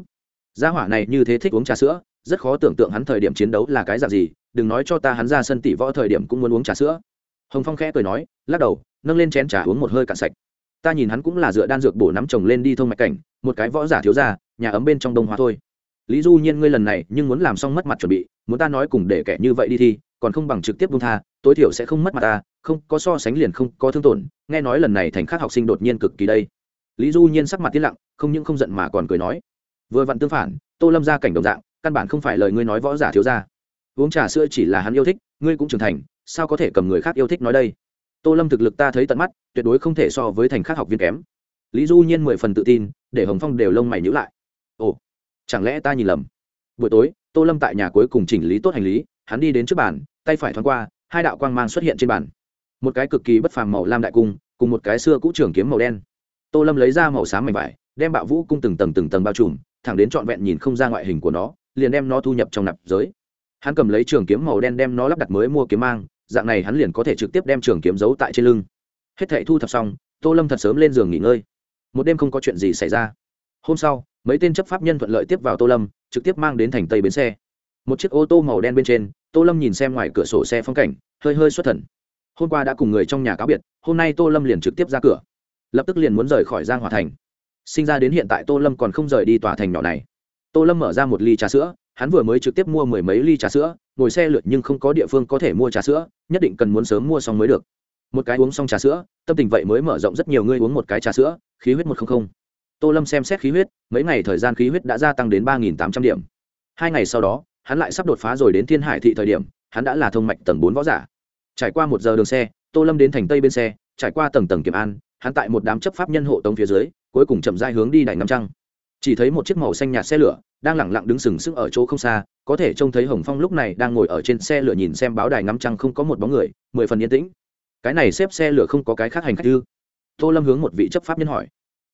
Gia hỏa này như thế thích uống trà sữa, rất khó tưởng tượng hắn thời điểm chiến đấu là cái dạng gì, đừng nói cho ta hắn ra sân tỷ võ thời điểm cũng muốn uống trà sữa. Hồng phong khẽ cười nói, lắc đầu, nâng lên chén trà uống một hơi cạn sạch ta nhìn hắn cũng là dựa đan dược bổ nắm chồng lên đi thông mạch cảnh, một cái võ giả thiếu ra nhà ấm bên trong đông hóa thôi. Lý du nhiên ngươi lần này nhưng muốn làm xong mất mặt chuẩn bị, muốn ta nói cùng để kẻ như vậy đi thi còn không bằng trực tiếp buông tha, tối thiểu sẽ không mất mặt ta, không có so sánh liền không có thương tổn, nghe nói lần này thành khác học sinh đột nhiên cực kỳ đây. Lý du nhiên sắc mặt tiết lặng, không những không giận mà còn cười nói, vừa vặn tương phản, tô lâm ra cảnh đồng dạng, căn bản không phải lời ngươi nói võ giả thiếu ra uống trà sữa chỉ là hắn yêu thích, ngươi cũng trưởng thành, sao có thể cầm người khác yêu thích nói đây? Tô lâm thực lực ta thấy tận mắt, tuyệt đối không thể so với thành khác học viên kém. Lý du nhiên mười phần tự tin, để hồng phong đều lông mày nhữ lại. Ồ, chẳng lẽ ta nhìn lầm? Buổi tối, tô lâm tại nhà cuối cùng chỉnh lý tốt hành lý, hắn đi đến trước bàn, tay phải thoáng qua, hai đạo quang mang xuất hiện trên bàn. Một cái cực kỳ bất phàm màu lam đại cung, cùng một cái xưa cũ trường kiếm màu đen. Tô lâm lấy ra màu xám mảnh vải, đem bạo vũ cung từng tầng từng tầng bao trùm, thẳng đến trọn vẹn nhìn không ra ngoại hình của nó, liền đem nó thu nhập trong nạp giới. Hắn cầm lấy trường kiếm màu đen đem nó lắp đặt mới mua kiếm mang dạng này hắn liền có thể trực tiếp đem trường kiếm giấu tại trên lưng. Hết thệ thu thập xong, tô lâm thật sớm lên giường nghỉ ngơi. Một đêm không có chuyện gì xảy ra. Hôm sau, mấy tên chấp pháp nhân thuận lợi tiếp vào tô lâm, trực tiếp mang đến thành tây bến xe. Một chiếc ô tô màu đen bên trên, tô lâm nhìn xem ngoài cửa sổ xe phong cảnh, hơi hơi xuất thần. Hôm qua đã cùng người trong nhà cáo biệt, hôm nay tô lâm liền trực tiếp ra cửa. Lập tức liền muốn rời khỏi giang hòa thành. Sinh ra đến hiện tại tô lâm còn không rời đi tòa thành nhỏ này. Tô lâm mở ra một ly trà sữa hắn vừa mới trực tiếp mua mười mấy ly trà sữa, ngồi xe lượt nhưng không có địa phương có thể mua trà sữa, nhất định cần muốn sớm mua xong mới được. Một cái uống xong trà sữa, tâm tình vậy mới mở rộng rất nhiều người uống một cái trà sữa, khí huyết một trăm linh tô lâm xem xét khí huyết, mấy ngày thời gian khí huyết đã gia tăng đến ba tám trăm điểm. Hai ngày sau đó, hắn lại sắp đột phá rồi đến thiên hải thị thời điểm, hắn đã là thông mạch tầng bốn võ giả. Trải qua một giờ đường xe, tô lâm đến thành tây bên xe, trải qua tầng tầng kiểm an, hắn tại một đám chấp pháp nhân hộ tống phía dưới, cuối cùng chậm dai hướng đi đài ngắm trăng chỉ thấy một chiếc màu xanh nhạt xe lửa đang lẳng lặng đứng sừng sững ở chỗ không xa, có thể trông thấy hồng phong lúc này đang ngồi ở trên xe lửa nhìn xem báo đài ngắm trăng không có một bóng người, mười phần yên tĩnh. Cái này xếp xe lửa không có cái khác hành khách ư? Tô lâm hướng một vị chấp pháp nhân hỏi.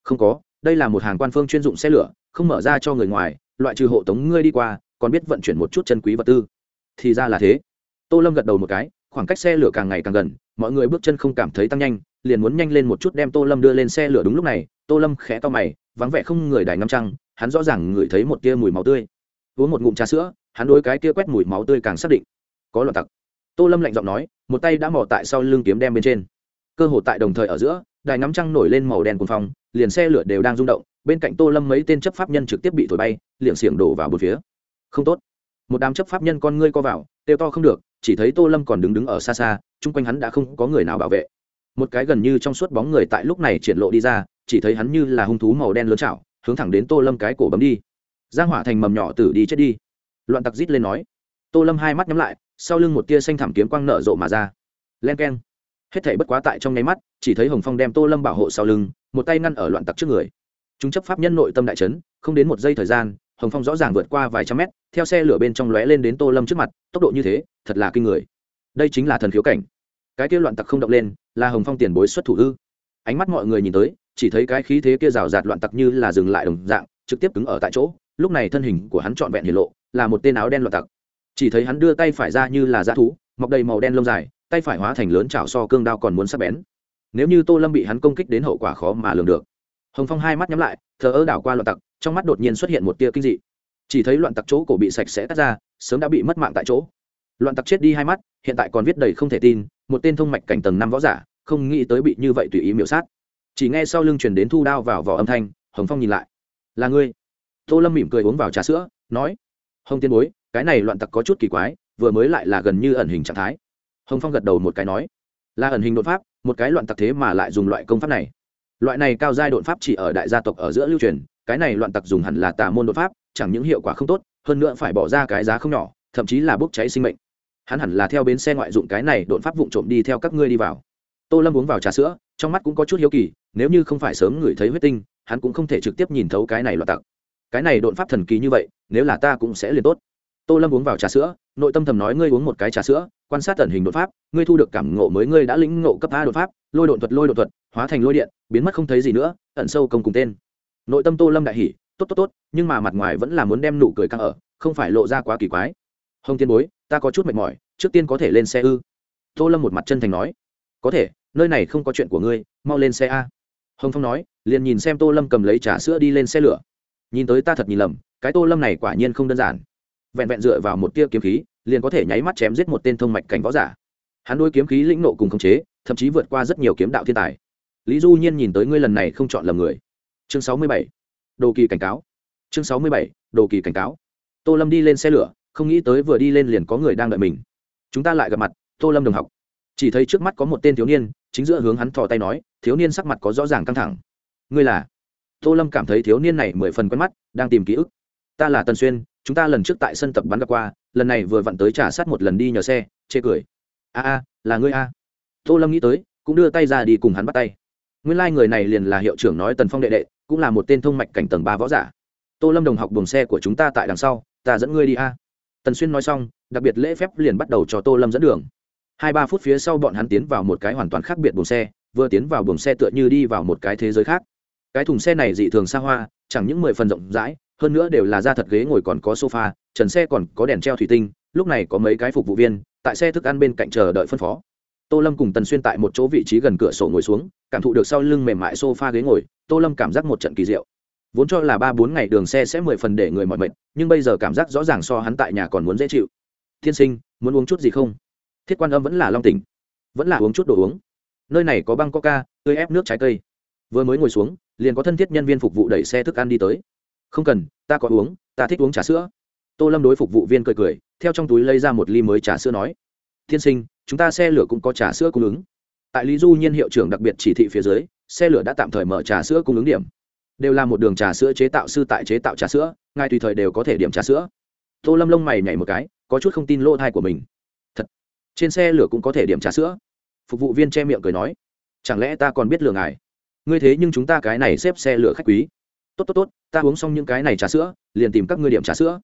Không có, đây là một hàng quan phương chuyên dụng xe lửa, không mở ra cho người ngoài, loại trừ hộ tống ngươi đi qua, còn biết vận chuyển một chút chân quý vật tư. Thì ra là thế. Tô lâm gật đầu một cái, khoảng cách xe lửa càng ngày càng gần, mọi người bước chân không cảm thấy tăng nhanh, liền muốn nhanh lên một chút đem tô lâm đưa lên xe lửa đúng lúc này, tô lâm khẽ to mày vắng vẻ không người đài ngâm trăng, hắn rõ ràng ngửi thấy một tia mùi máu tươi. Uống một ngụm trà sữa, hắn đối cái kia quét mùi máu tươi càng xác định. Có loạn tặc. Tô lâm lạnh giọng nói, một tay đã mò tại sau lưng kiếm đem bên trên. Cơ hồ tại đồng thời ở giữa, đài ngắm trăng nổi lên màu đen cuồng phong, liền xe lửa đều đang rung động, bên cạnh tô lâm mấy tên chấp pháp nhân trực tiếp bị thổi bay liệng xiềng đổ vào một phía. Không tốt. Một đám chấp pháp nhân con ngươi co vào têu to không được, chỉ thấy tô lâm còn đứng đứng ở xa xa, chung quanh hắn đã không có người nào bảo vệ. Một cái gần như trong suốt bóng người tại lúc này triển lộ đi ra chỉ thấy hắn như là hung thú màu đen lớn chảo, hướng thẳng đến tô lâm cái cổ bấm đi. Giang hỏa thành mầm nhỏ tử đi chết đi. Loạn tặc rít lên nói. Tô lâm hai mắt nhắm lại, sau lưng một tia xanh thảm kiếm quang nở rộ mà ra. Len k e n hết thảy bất quá tại trong nháy mắt, chỉ thấy hồng phong đem tô lâm bảo hộ sau lưng, một tay ngăn ở loạn tặc trước người. Chúng chấp pháp nhân nội tâm đại trấn không đến một giây thời gian, hồng phong rõ ràng vượt qua vài trăm mét, theo xe lửa bên trong lóe lên đến tô lâm trước mặt, tốc độ như thế, thật là kinh người. Đây chính là thần khiếu cảnh. Cái kia loạn tặc không động lên, là hồng phong tiền bối xuất thủ ư? Ánh mắt mọi người nhìn tới chỉ thấy cái khí thế kia rào rạt loạn tặc như là dừng lại đồng dạng, trực tiếp cứng ở tại chỗ, lúc này thân hình của hắn trọn vẹn hiển lộ, là một tên áo đen loạn tặc. Chỉ thấy hắn đưa tay phải ra như là dã thú, mọc đầy màu đen lông dài, tay phải hóa thành lớn chảo so cương đao còn muốn sắc bén. Nếu như tô lâm bị hắn công kích đến hậu quả khó mà lường được. Hồng phong hai mắt nhắm lại, thờ ơ đảo qua loạn tặc, trong mắt đột nhiên xuất hiện một tia kinh dị. Chỉ thấy loạn tặc chỗ cổ bị sạch sẽ cắt ra, sớm đã bị mất mạng tại chỗ. Loạn tặc chết đi hai mắt, hiện tại còn viết đầy không thể tin, một tên thông mạch cảnh tầng năm võ giả, không nghĩ tới bị như vậy tùy ý miểu sát chỉ nghe sau lưng chuyển đến thu đao vào vỏ âm thanh, hồng phong nhìn lại. Là ngươi. Tô lâm mỉm cười uống vào trà sữa, nói, hồng tiên bối, cái này loạn tặc có chút kỳ quái, vừa mới lại là gần như ẩn hình trạng thái. Hồng phong gật đầu một cái nói, là ẩn hình đột pháp, một cái loạn tặc thế mà lại dùng loại công pháp này. Loại này cao giai đột pháp chỉ ở đại gia tộc ở giữa lưu truyền, cái này loạn tặc dùng hẳn là tà môn đột pháp, chẳng những hiệu quả không tốt, hơn nữa phải bỏ ra cái giá không nhỏ, thậm chí là bốc cháy sinh mệnh. Hắn hẳn là theo bến xe ngoại dụng cái này đột pháp vụng trộm đi theo các ngươi đi vào. Tô lâm uống vào trà sữa trong mắt cũng có chút hiếu kỳ, nếu như không phải sớm ngửi thấy huyết tinh, hắn cũng không thể trực tiếp nhìn thấu cái này loạt tặc. Cái này độn pháp thần kỳ như vậy, nếu là ta cũng sẽ liền tốt. Tô lâm uống vào trà sữa, nội tâm thầm nói ngươi uống một cái trà sữa, quan sát tần hình đột pháp, ngươi thu được cảm ngộ mới ngươi đã lĩnh ngộ cấp a đột pháp, lôi đột thuật, lôi đột thuật, hóa thành lôi điện, biến mất không thấy gì nữa, ẩn sâu công cùng tên. Nội tâm tô lâm đại hỉ, tốt tốt tốt, nhưng mà mặt ngoài vẫn là muốn đem nụ cười căng ở, không phải lộ ra quá kỳ quái. Hồng tiên bối, ta có chút mệt mỏi, trước tiên có thể lên xe ư. Tô lâm một mặt chân thành nói, có thể nơi này không có chuyện của ngươi, mau lên xe a. Hồng phong nói, liền nhìn xem tô lâm cầm lấy trà sữa đi lên xe lửa. Nhìn tới ta thật nhìn lầm, cái tô lâm này quả nhiên không đơn giản. Vẹn vẹn dựa vào một tia kiếm khí, liền có thể nháy mắt chém giết một tên thông mạch cảnh võ giả. Hắn đôi kiếm khí lĩnh nộ cùng khống chế, thậm chí vượt qua rất nhiều kiếm đạo thiên tài. Lý du nhiên nhìn tới ngươi lần này không chọn lầm người. Chương sáu mươi bảy. Đồ kỳ cảnh cáo. Chương sáu mươi bảy. Đồ kỳ cảnh cáo. Tô lâm đi lên xe lửa, không nghĩ tới vừa đi lên liền có người đang đợi mình. Chúng ta lại gặp mặt, tô lâm đồng học. Chỉ thấy trước mắt có một tên thiếu niên chính giữa hướng hắn thò tay nói, thiếu niên sắc mặt có rõ ràng căng thẳng. Ngươi là? Tô lâm cảm thấy thiếu niên này mười phần quen mắt, đang tìm ký ức. Ta là tần xuyên, chúng ta lần trước tại sân tập bắn gặp qua, lần này vừa vặn tới trả sát một lần đi nhờ xe, chê cười. A a, là ngươi a. Tô lâm nghĩ tới, cũng đưa tay ra đi cùng hắn bắt tay. Nguyên lai、like、người này liền là hiệu trưởng nói tần phong đệ đệ, cũng là một tên thông mạch cảnh tầng ba võ giả. Tô lâm đồng học buồng xe của chúng ta tại đằng sau, ta dẫn ngươi đi a. Tần xuyên nói xong, đặc biệt lễ phép liền bắt đầu cho tô lâm dẫn đường hai ba phút phía sau bọn hắn tiến vào một cái hoàn toàn khác biệt buồng xe, vừa tiến vào buồng xe tựa như đi vào một cái thế giới khác. Cái thùng xe này dị thường xa hoa, chẳng những mười phần rộng rãi, hơn nữa đều là da thật ghế ngồi còn có sofa, trần xe còn có đèn treo thủy tinh, lúc này có mấy cái phục vụ viên, tại xe thức ăn bên cạnh chờ đợi phân phó. Tô lâm cùng tần xuyên tại một chỗ vị trí gần cửa sổ ngồi xuống, cảm thụ được sau lưng mềm mại sofa ghế ngồi, tô lâm cảm giác một trận kỳ diệu. Vốn cho là ba bốn ngày đường xe sẽ mười phần để người mọi mệt, nhưng bây giờ cảm giác rõ ràng so hắn tại nhà còn muốn dễ chịu. Thiên sinh, muốn uống chút gì không? Thiết quan âm vẫn là long tỉnh. Vẫn là uống chút đồ uống. Nơi này có băng coca tươi ép nước trái cây. Vừa mới ngồi xuống, liền có thân thiết nhân viên phục vụ đẩy xe thức ăn đi tới. Không cần, ta có uống, ta thích uống trà sữa. Tô lâm đối phục vụ viên cười cười, theo trong túi lấy ra một ly mới trà sữa nói tiên sinh, chúng ta xe lửa cũng có trà sữa cung ứng. Tại lý du nhiên hiệu trưởng đặc biệt chỉ thị phía dưới, xe lửa đã tạm thời mở trà sữa cung ứng điểm. Đều là một đường trà sữa chế tạo sư tại chế tạo trà sữa ngay tùy thời đều có thể điểm trà sữa. Tô lâm lông mày nhảy một cái, có chút không tin lỗ thai của mình trên xe lửa cũng có thể điểm trà sữa. Phục vụ viên che miệng cười nói, chẳng lẽ ta còn biết lừa ngài? Ngươi thế nhưng chúng ta cái này xếp xe lửa khách quý. Tốt tốt tốt, ta uống xong những cái này trà sữa, liền tìm các ngươi điểm trà sữa.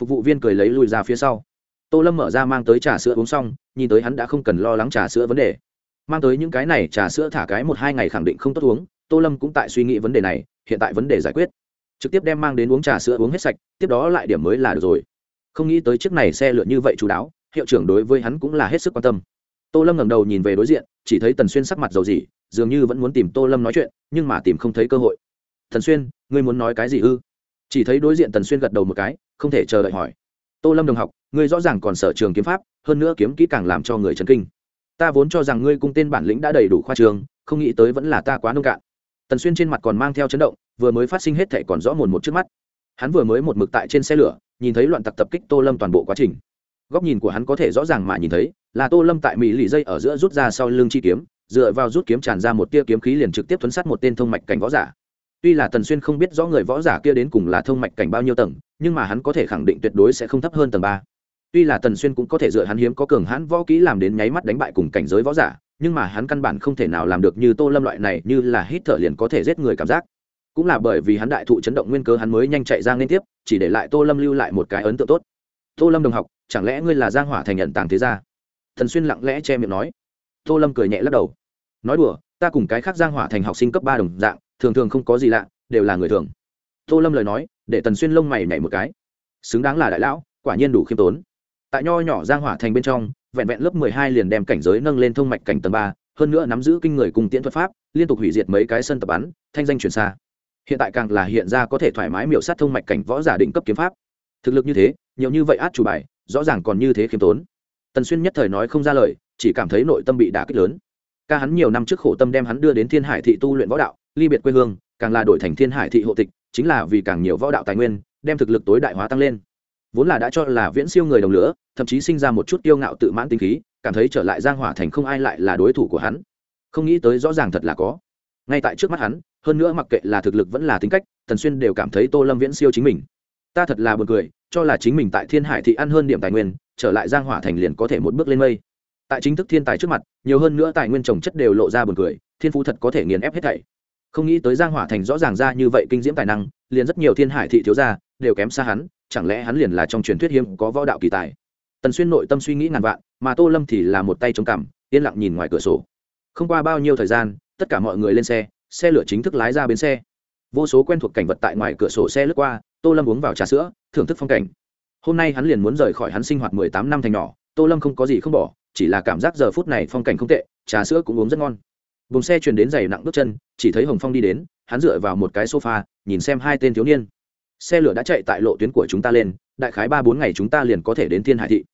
Phục vụ viên cười lấy lùi ra phía sau. Tô lâm mở ra mang tới trà sữa uống xong, nhìn tới hắn đã không cần lo lắng trà sữa vấn đề. Mang tới những cái này trà sữa thả cái một hai ngày khẳng định không tốt uống, tô lâm cũng tại suy nghĩ vấn đề này, hiện tại vấn đề giải quyết. Trực tiếp đem mang đến uống trà sữa uống hết sạch, tiếp đó lại điểm mới là được rồi. Không nghĩ tới chiếc này xe lượn như vậy chú đáo hiệu trưởng đối với hắn cũng là hết sức quan tâm. Tô lâm ngẩng đầu nhìn về đối diện, chỉ thấy tần xuyên sắc mặt dầu dỉ dường như vẫn muốn tìm tô lâm nói chuyện, nhưng mà tìm không thấy cơ hội. Thần xuyên, ngươi muốn nói cái gì ư? Chỉ thấy đối diện tần xuyên gật đầu một cái, không thể chờ đợi hỏi. Tô lâm đồng học, ngươi rõ ràng còn sở trường kiếm pháp, hơn nữa kiếm kỹ càng làm cho người chấn kinh. Ta vốn cho rằng ngươi cung tên bản lĩnh đã đầy đủ khoa trường, không nghĩ tới vẫn là ta quá nông cạn. Tần xuyên trên mặt còn mang theo chấn động, vừa mới phát sinh hết thệ còn rõ mồn một trước mắt. Hắn vừa mới một mực tại trên xe lửa, nhìn thấy loạn tặc tập kích tô lâm toàn bộ quá trình góc nhìn của hắn có thể rõ ràng mà nhìn thấy, là tô lâm tại mỹ lì dây ở giữa rút ra sau lưng chi kiếm, dựa vào rút kiếm tràn ra một tia kiếm khí liền trực tiếp thuấn sát một tên thông mạch cảnh võ giả. Tuy là tần xuyên không biết rõ người võ giả kia đến cùng là thông mạch cảnh bao nhiêu tầng, nhưng mà hắn có thể khẳng định tuyệt đối sẽ không thấp hơn tầng ba. Tuy là tần xuyên cũng có thể dựa hắn hiếm có cường hãn võ kỹ làm đến nháy mắt đánh bại cùng cảnh giới võ giả, nhưng mà hắn căn bản không thể nào làm được như tô lâm loại này, như là hít thở liền có thể giết người cảm giác. Cũng là bởi vì hắn đại thụ chấn động nguyên cơ hắn mới nhanh chạy ra liên tiếp, chỉ để lại tô lâm lưu lại một cái ấn tượng tốt tô lâm đồng học, chẳng lẽ ngươi là giang hỏa thành nhận tàng thế gia? Thần xuyên lặng lẽ che miệng nói. Tô lâm cười nhẹ lắc đầu. Nói đùa, ta cùng cái khác giang hỏa thành học sinh cấp ba đồng dạng, thường thường không có gì lạ, đều là người thường. Tô lâm lời nói, để tần xuyên lông mày nhảy một cái. Xứng đáng là đại lão, quả nhiên đủ khiêm tốn. Tại nho nhỏ giang hỏa thành bên trong, vẹn vẹn lớp mười hai liền đem cảnh giới nâng lên thông mạch cảnh tầng ba, hơn nữa nắm giữ kinh người cùng tiễn thuật pháp, liên tục hủy diệt mấy cái sân tập bắn, thanh danh truyền xa. Hiện tại càng là hiện ra có thể thoải mái miểu sát thông mạch cảnh võ giả định cấp kiếm pháp. Thực lực như thế nhiều như vậy át chủ bài, rõ ràng còn như thế khiêm tốn. Tần xuyên nhất thời nói không ra lời, chỉ cảm thấy nội tâm bị đả kích lớn. Ca hắn nhiều năm trước khổ tâm đem hắn đưa đến thiên hải thị tu luyện võ đạo, ly biệt quê hương, càng là đổi thành thiên hải thị hộ tịch, chính là vì càng nhiều võ đạo tài nguyên, đem thực lực tối đại hóa tăng lên. Vốn là đã cho là viễn siêu người đồng lửa, thậm chí sinh ra một chút tiêu ngạo tự mãn tinh khí, cảm thấy trở lại giang hỏa thành không ai lại là đối thủ của hắn. Không nghĩ tới rõ ràng thật là có. Ngay tại trước mắt hắn, hơn nữa mặc kệ là thực lực vẫn là tính cách, tần xuyên đều cảm thấy tô lâm viễn siêu chính mình ta thật là buồn cười, cho là chính mình tại thiên hải thị ăn hơn điểm tài nguyên, trở lại giang hỏa thành liền có thể một bước lên mây. Tại chính thức thiên tài trước mặt, nhiều hơn nữa tài nguyên trồng chất đều lộ ra buồn cười, thiên phú thật có thể nghiền ép hết thảy. Không nghĩ tới giang hỏa thành rõ ràng ra như vậy kinh diễm tài năng, liền rất nhiều thiên hải thị thiếu gia đều kém xa hắn, chẳng lẽ hắn liền là trong truyền thuyết hiếm có võ đạo kỳ tài? Tần xuyên nội tâm suy nghĩ ngàn vạn, mà tô lâm thì là một tay chống cằm, yên lặng nhìn ngoài cửa sổ. Không qua bao nhiêu thời gian, tất cả mọi người lên xe xe lửa chính thức lái ra bến xe. Vô số quen thuộc cảnh vật tại ngoài cửa sổ xe lướt qua tô lâm uống vào trà sữa, thưởng thức phong cảnh. Hôm nay hắn liền muốn rời khỏi hắn sinh hoạt mười tám năm thành nhỏ, tô lâm không có gì không bỏ, chỉ là cảm giác giờ phút này phong cảnh không tệ, trà sữa cũng uống rất ngon. Vùng xe chuyển đến giày nặng bước chân, chỉ thấy hồng phong đi đến, hắn dựa vào một cái sofa, nhìn xem hai tên thiếu niên. Xe lửa đã chạy tại lộ tuyến của chúng ta lên, đại khái ba bốn ngày chúng ta liền có thể đến thiên hải thị.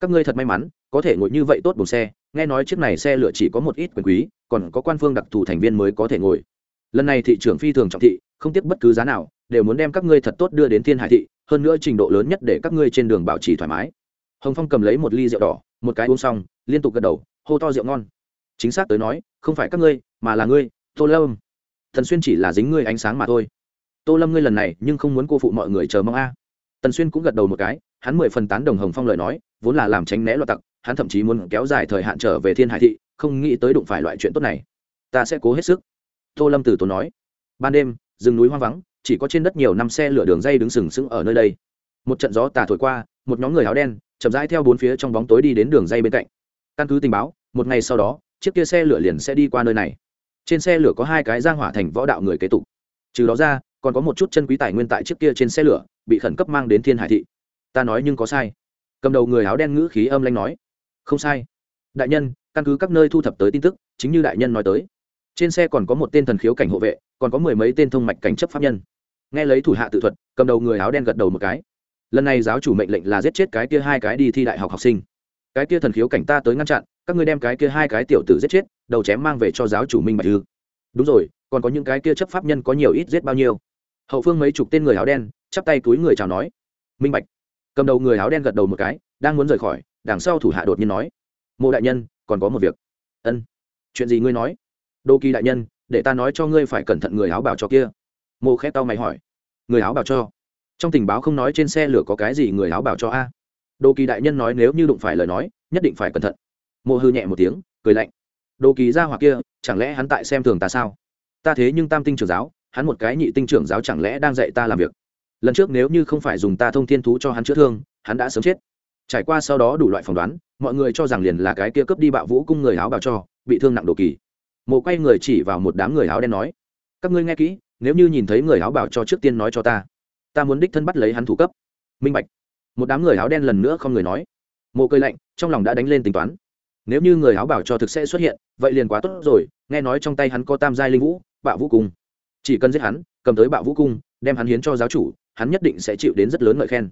Các ngươi thật may mắn, có thể ngồi như vậy tốt buồng xe, nghe nói chiếc này xe lửa chỉ có một ít quyền quý, còn có quan phương đặc thù thành viên mới có thể ngồi. Lần này thị trưởng phi thường trọng thị, không tiếc bất cứ giá nào đều muốn đem các ngươi thật tốt đưa đến thiên hải thị, hơn nữa trình độ lớn nhất để các ngươi trên đường bảo trì thoải mái. Hồng phong cầm lấy một ly rượu đỏ, một cái uống xong, liên tục gật đầu, hô to rượu ngon. Chính xác tới nói, không phải các ngươi, mà là ngươi, tô lâm. Thần xuyên chỉ là dính ngươi ánh sáng mà thôi. Tô lâm ngươi lần này nhưng không muốn cô phụ mọi người chờ mong a. Tần xuyên cũng gật đầu một cái, hắn mười phần tán đồng hồng phong lời nói, vốn là làm tránh né loạt tặc, hắn thậm chí muốn kéo dài thời hạn trở về thiên hải thị, không nghĩ tới đụng phải loại chuyện tốt này. Ta sẽ cố hết sức. Tô lâm từ tốn nói. Ban đêm, rừng núi hoang vắng chỉ có trên đất nhiều năm xe lửa đường dây đứng sừng sững ở nơi đây. Một trận gió tà thổi qua, một nhóm người áo đen chậm rãi theo bốn phía trong bóng tối đi đến đường dây bên cạnh. Căn cứ tình báo, một ngày sau đó, chiếc kia xe lửa liền sẽ đi qua nơi này. Trên xe lửa có hai cái giang hỏa thành võ đạo người kế tục. Trừ đó ra, còn có một chút chân quý tài nguyên tại chiếc kia trên xe lửa, bị khẩn cấp mang đến thiên hải thị. Ta nói nhưng có sai. Cầm đầu người áo đen ngữ khí âm lanh nói. Không sai. Đại nhân, căn cứ các nơi thu thập tới tin tức, chính như đại nhân nói tới. Trên xe còn có một tên thần khiếu cảnh hộ vệ còn có mười mấy tên thông mạch cảnh chấp pháp nhân. Nghe lấy thủ hạ tự thuật, cầm đầu người áo đen gật đầu một cái. Lần này giáo chủ mệnh lệnh là giết chết cái kia hai cái đi thi đại học học sinh. Cái kia thần khiếu cảnh ta tới ngăn chặn, các ngươi đem cái kia hai cái tiểu tử giết chết, đầu chém mang về cho giáo chủ minh bạch thư đúng rồi, còn có những cái kia chấp pháp nhân có nhiều ít giết bao nhiêu? Hậu phương mấy chục tên người áo đen, chắp tay túi người chào nói. Minh bạch. Cầm đầu người áo đen gật đầu một cái, đang muốn rời khỏi, đằng sau thủ hạ đột nhiên nói. Mộ đại nhân, còn có một việc. Ân. Chuyện gì ngươi nói? Đô kỳ đại nhân để ta nói cho ngươi phải cẩn thận người áo bảo cho kia. Mộ khẽ tao mày hỏi. Người áo bảo cho? Trong tình báo không nói trên xe lửa có cái gì người áo bảo cho a? Đô kỳ đại nhân nói nếu như đụng phải lời nói, nhất định phải cẩn thận. Mộ hư nhẹ một tiếng, cười lạnh. Đô kỳ ra hoặc kia, chẳng lẽ hắn tại xem thường ta sao? Ta thế nhưng tam tinh trưởng giáo, hắn một cái nhị tinh trưởng giáo chẳng lẽ đang dạy ta làm việc? Lần trước nếu như không phải dùng ta thông thiên thú cho hắn chữa thương, hắn đã sớm chết. Trải qua sau đó đủ loại phỏng đoán, mọi người cho rằng liền là cái kia cướp đi bạo vũ cung người áo bào cho, bị thương nặng đồ kỳ mộ quay người chỉ vào một đám người áo đen nói, các ngươi nghe kỹ, nếu như nhìn thấy người áo bảo cho trước tiên nói cho ta ta muốn đích thân bắt lấy hắn thủ cấp. Minh bạch. Một đám người áo đen lần nữa không người nói. Mộ cười lạnh, trong lòng đã đánh lên tính toán. Nếu như người áo bảo cho thực sẽ xuất hiện, vậy liền quá tốt rồi, nghe nói trong tay hắn có tam giai linh vũ, bạo vũ cung. Chỉ cần giết hắn, cầm tới bạo vũ cung, đem hắn hiến cho giáo chủ, hắn nhất định sẽ chịu đến rất lớn ngợi khen.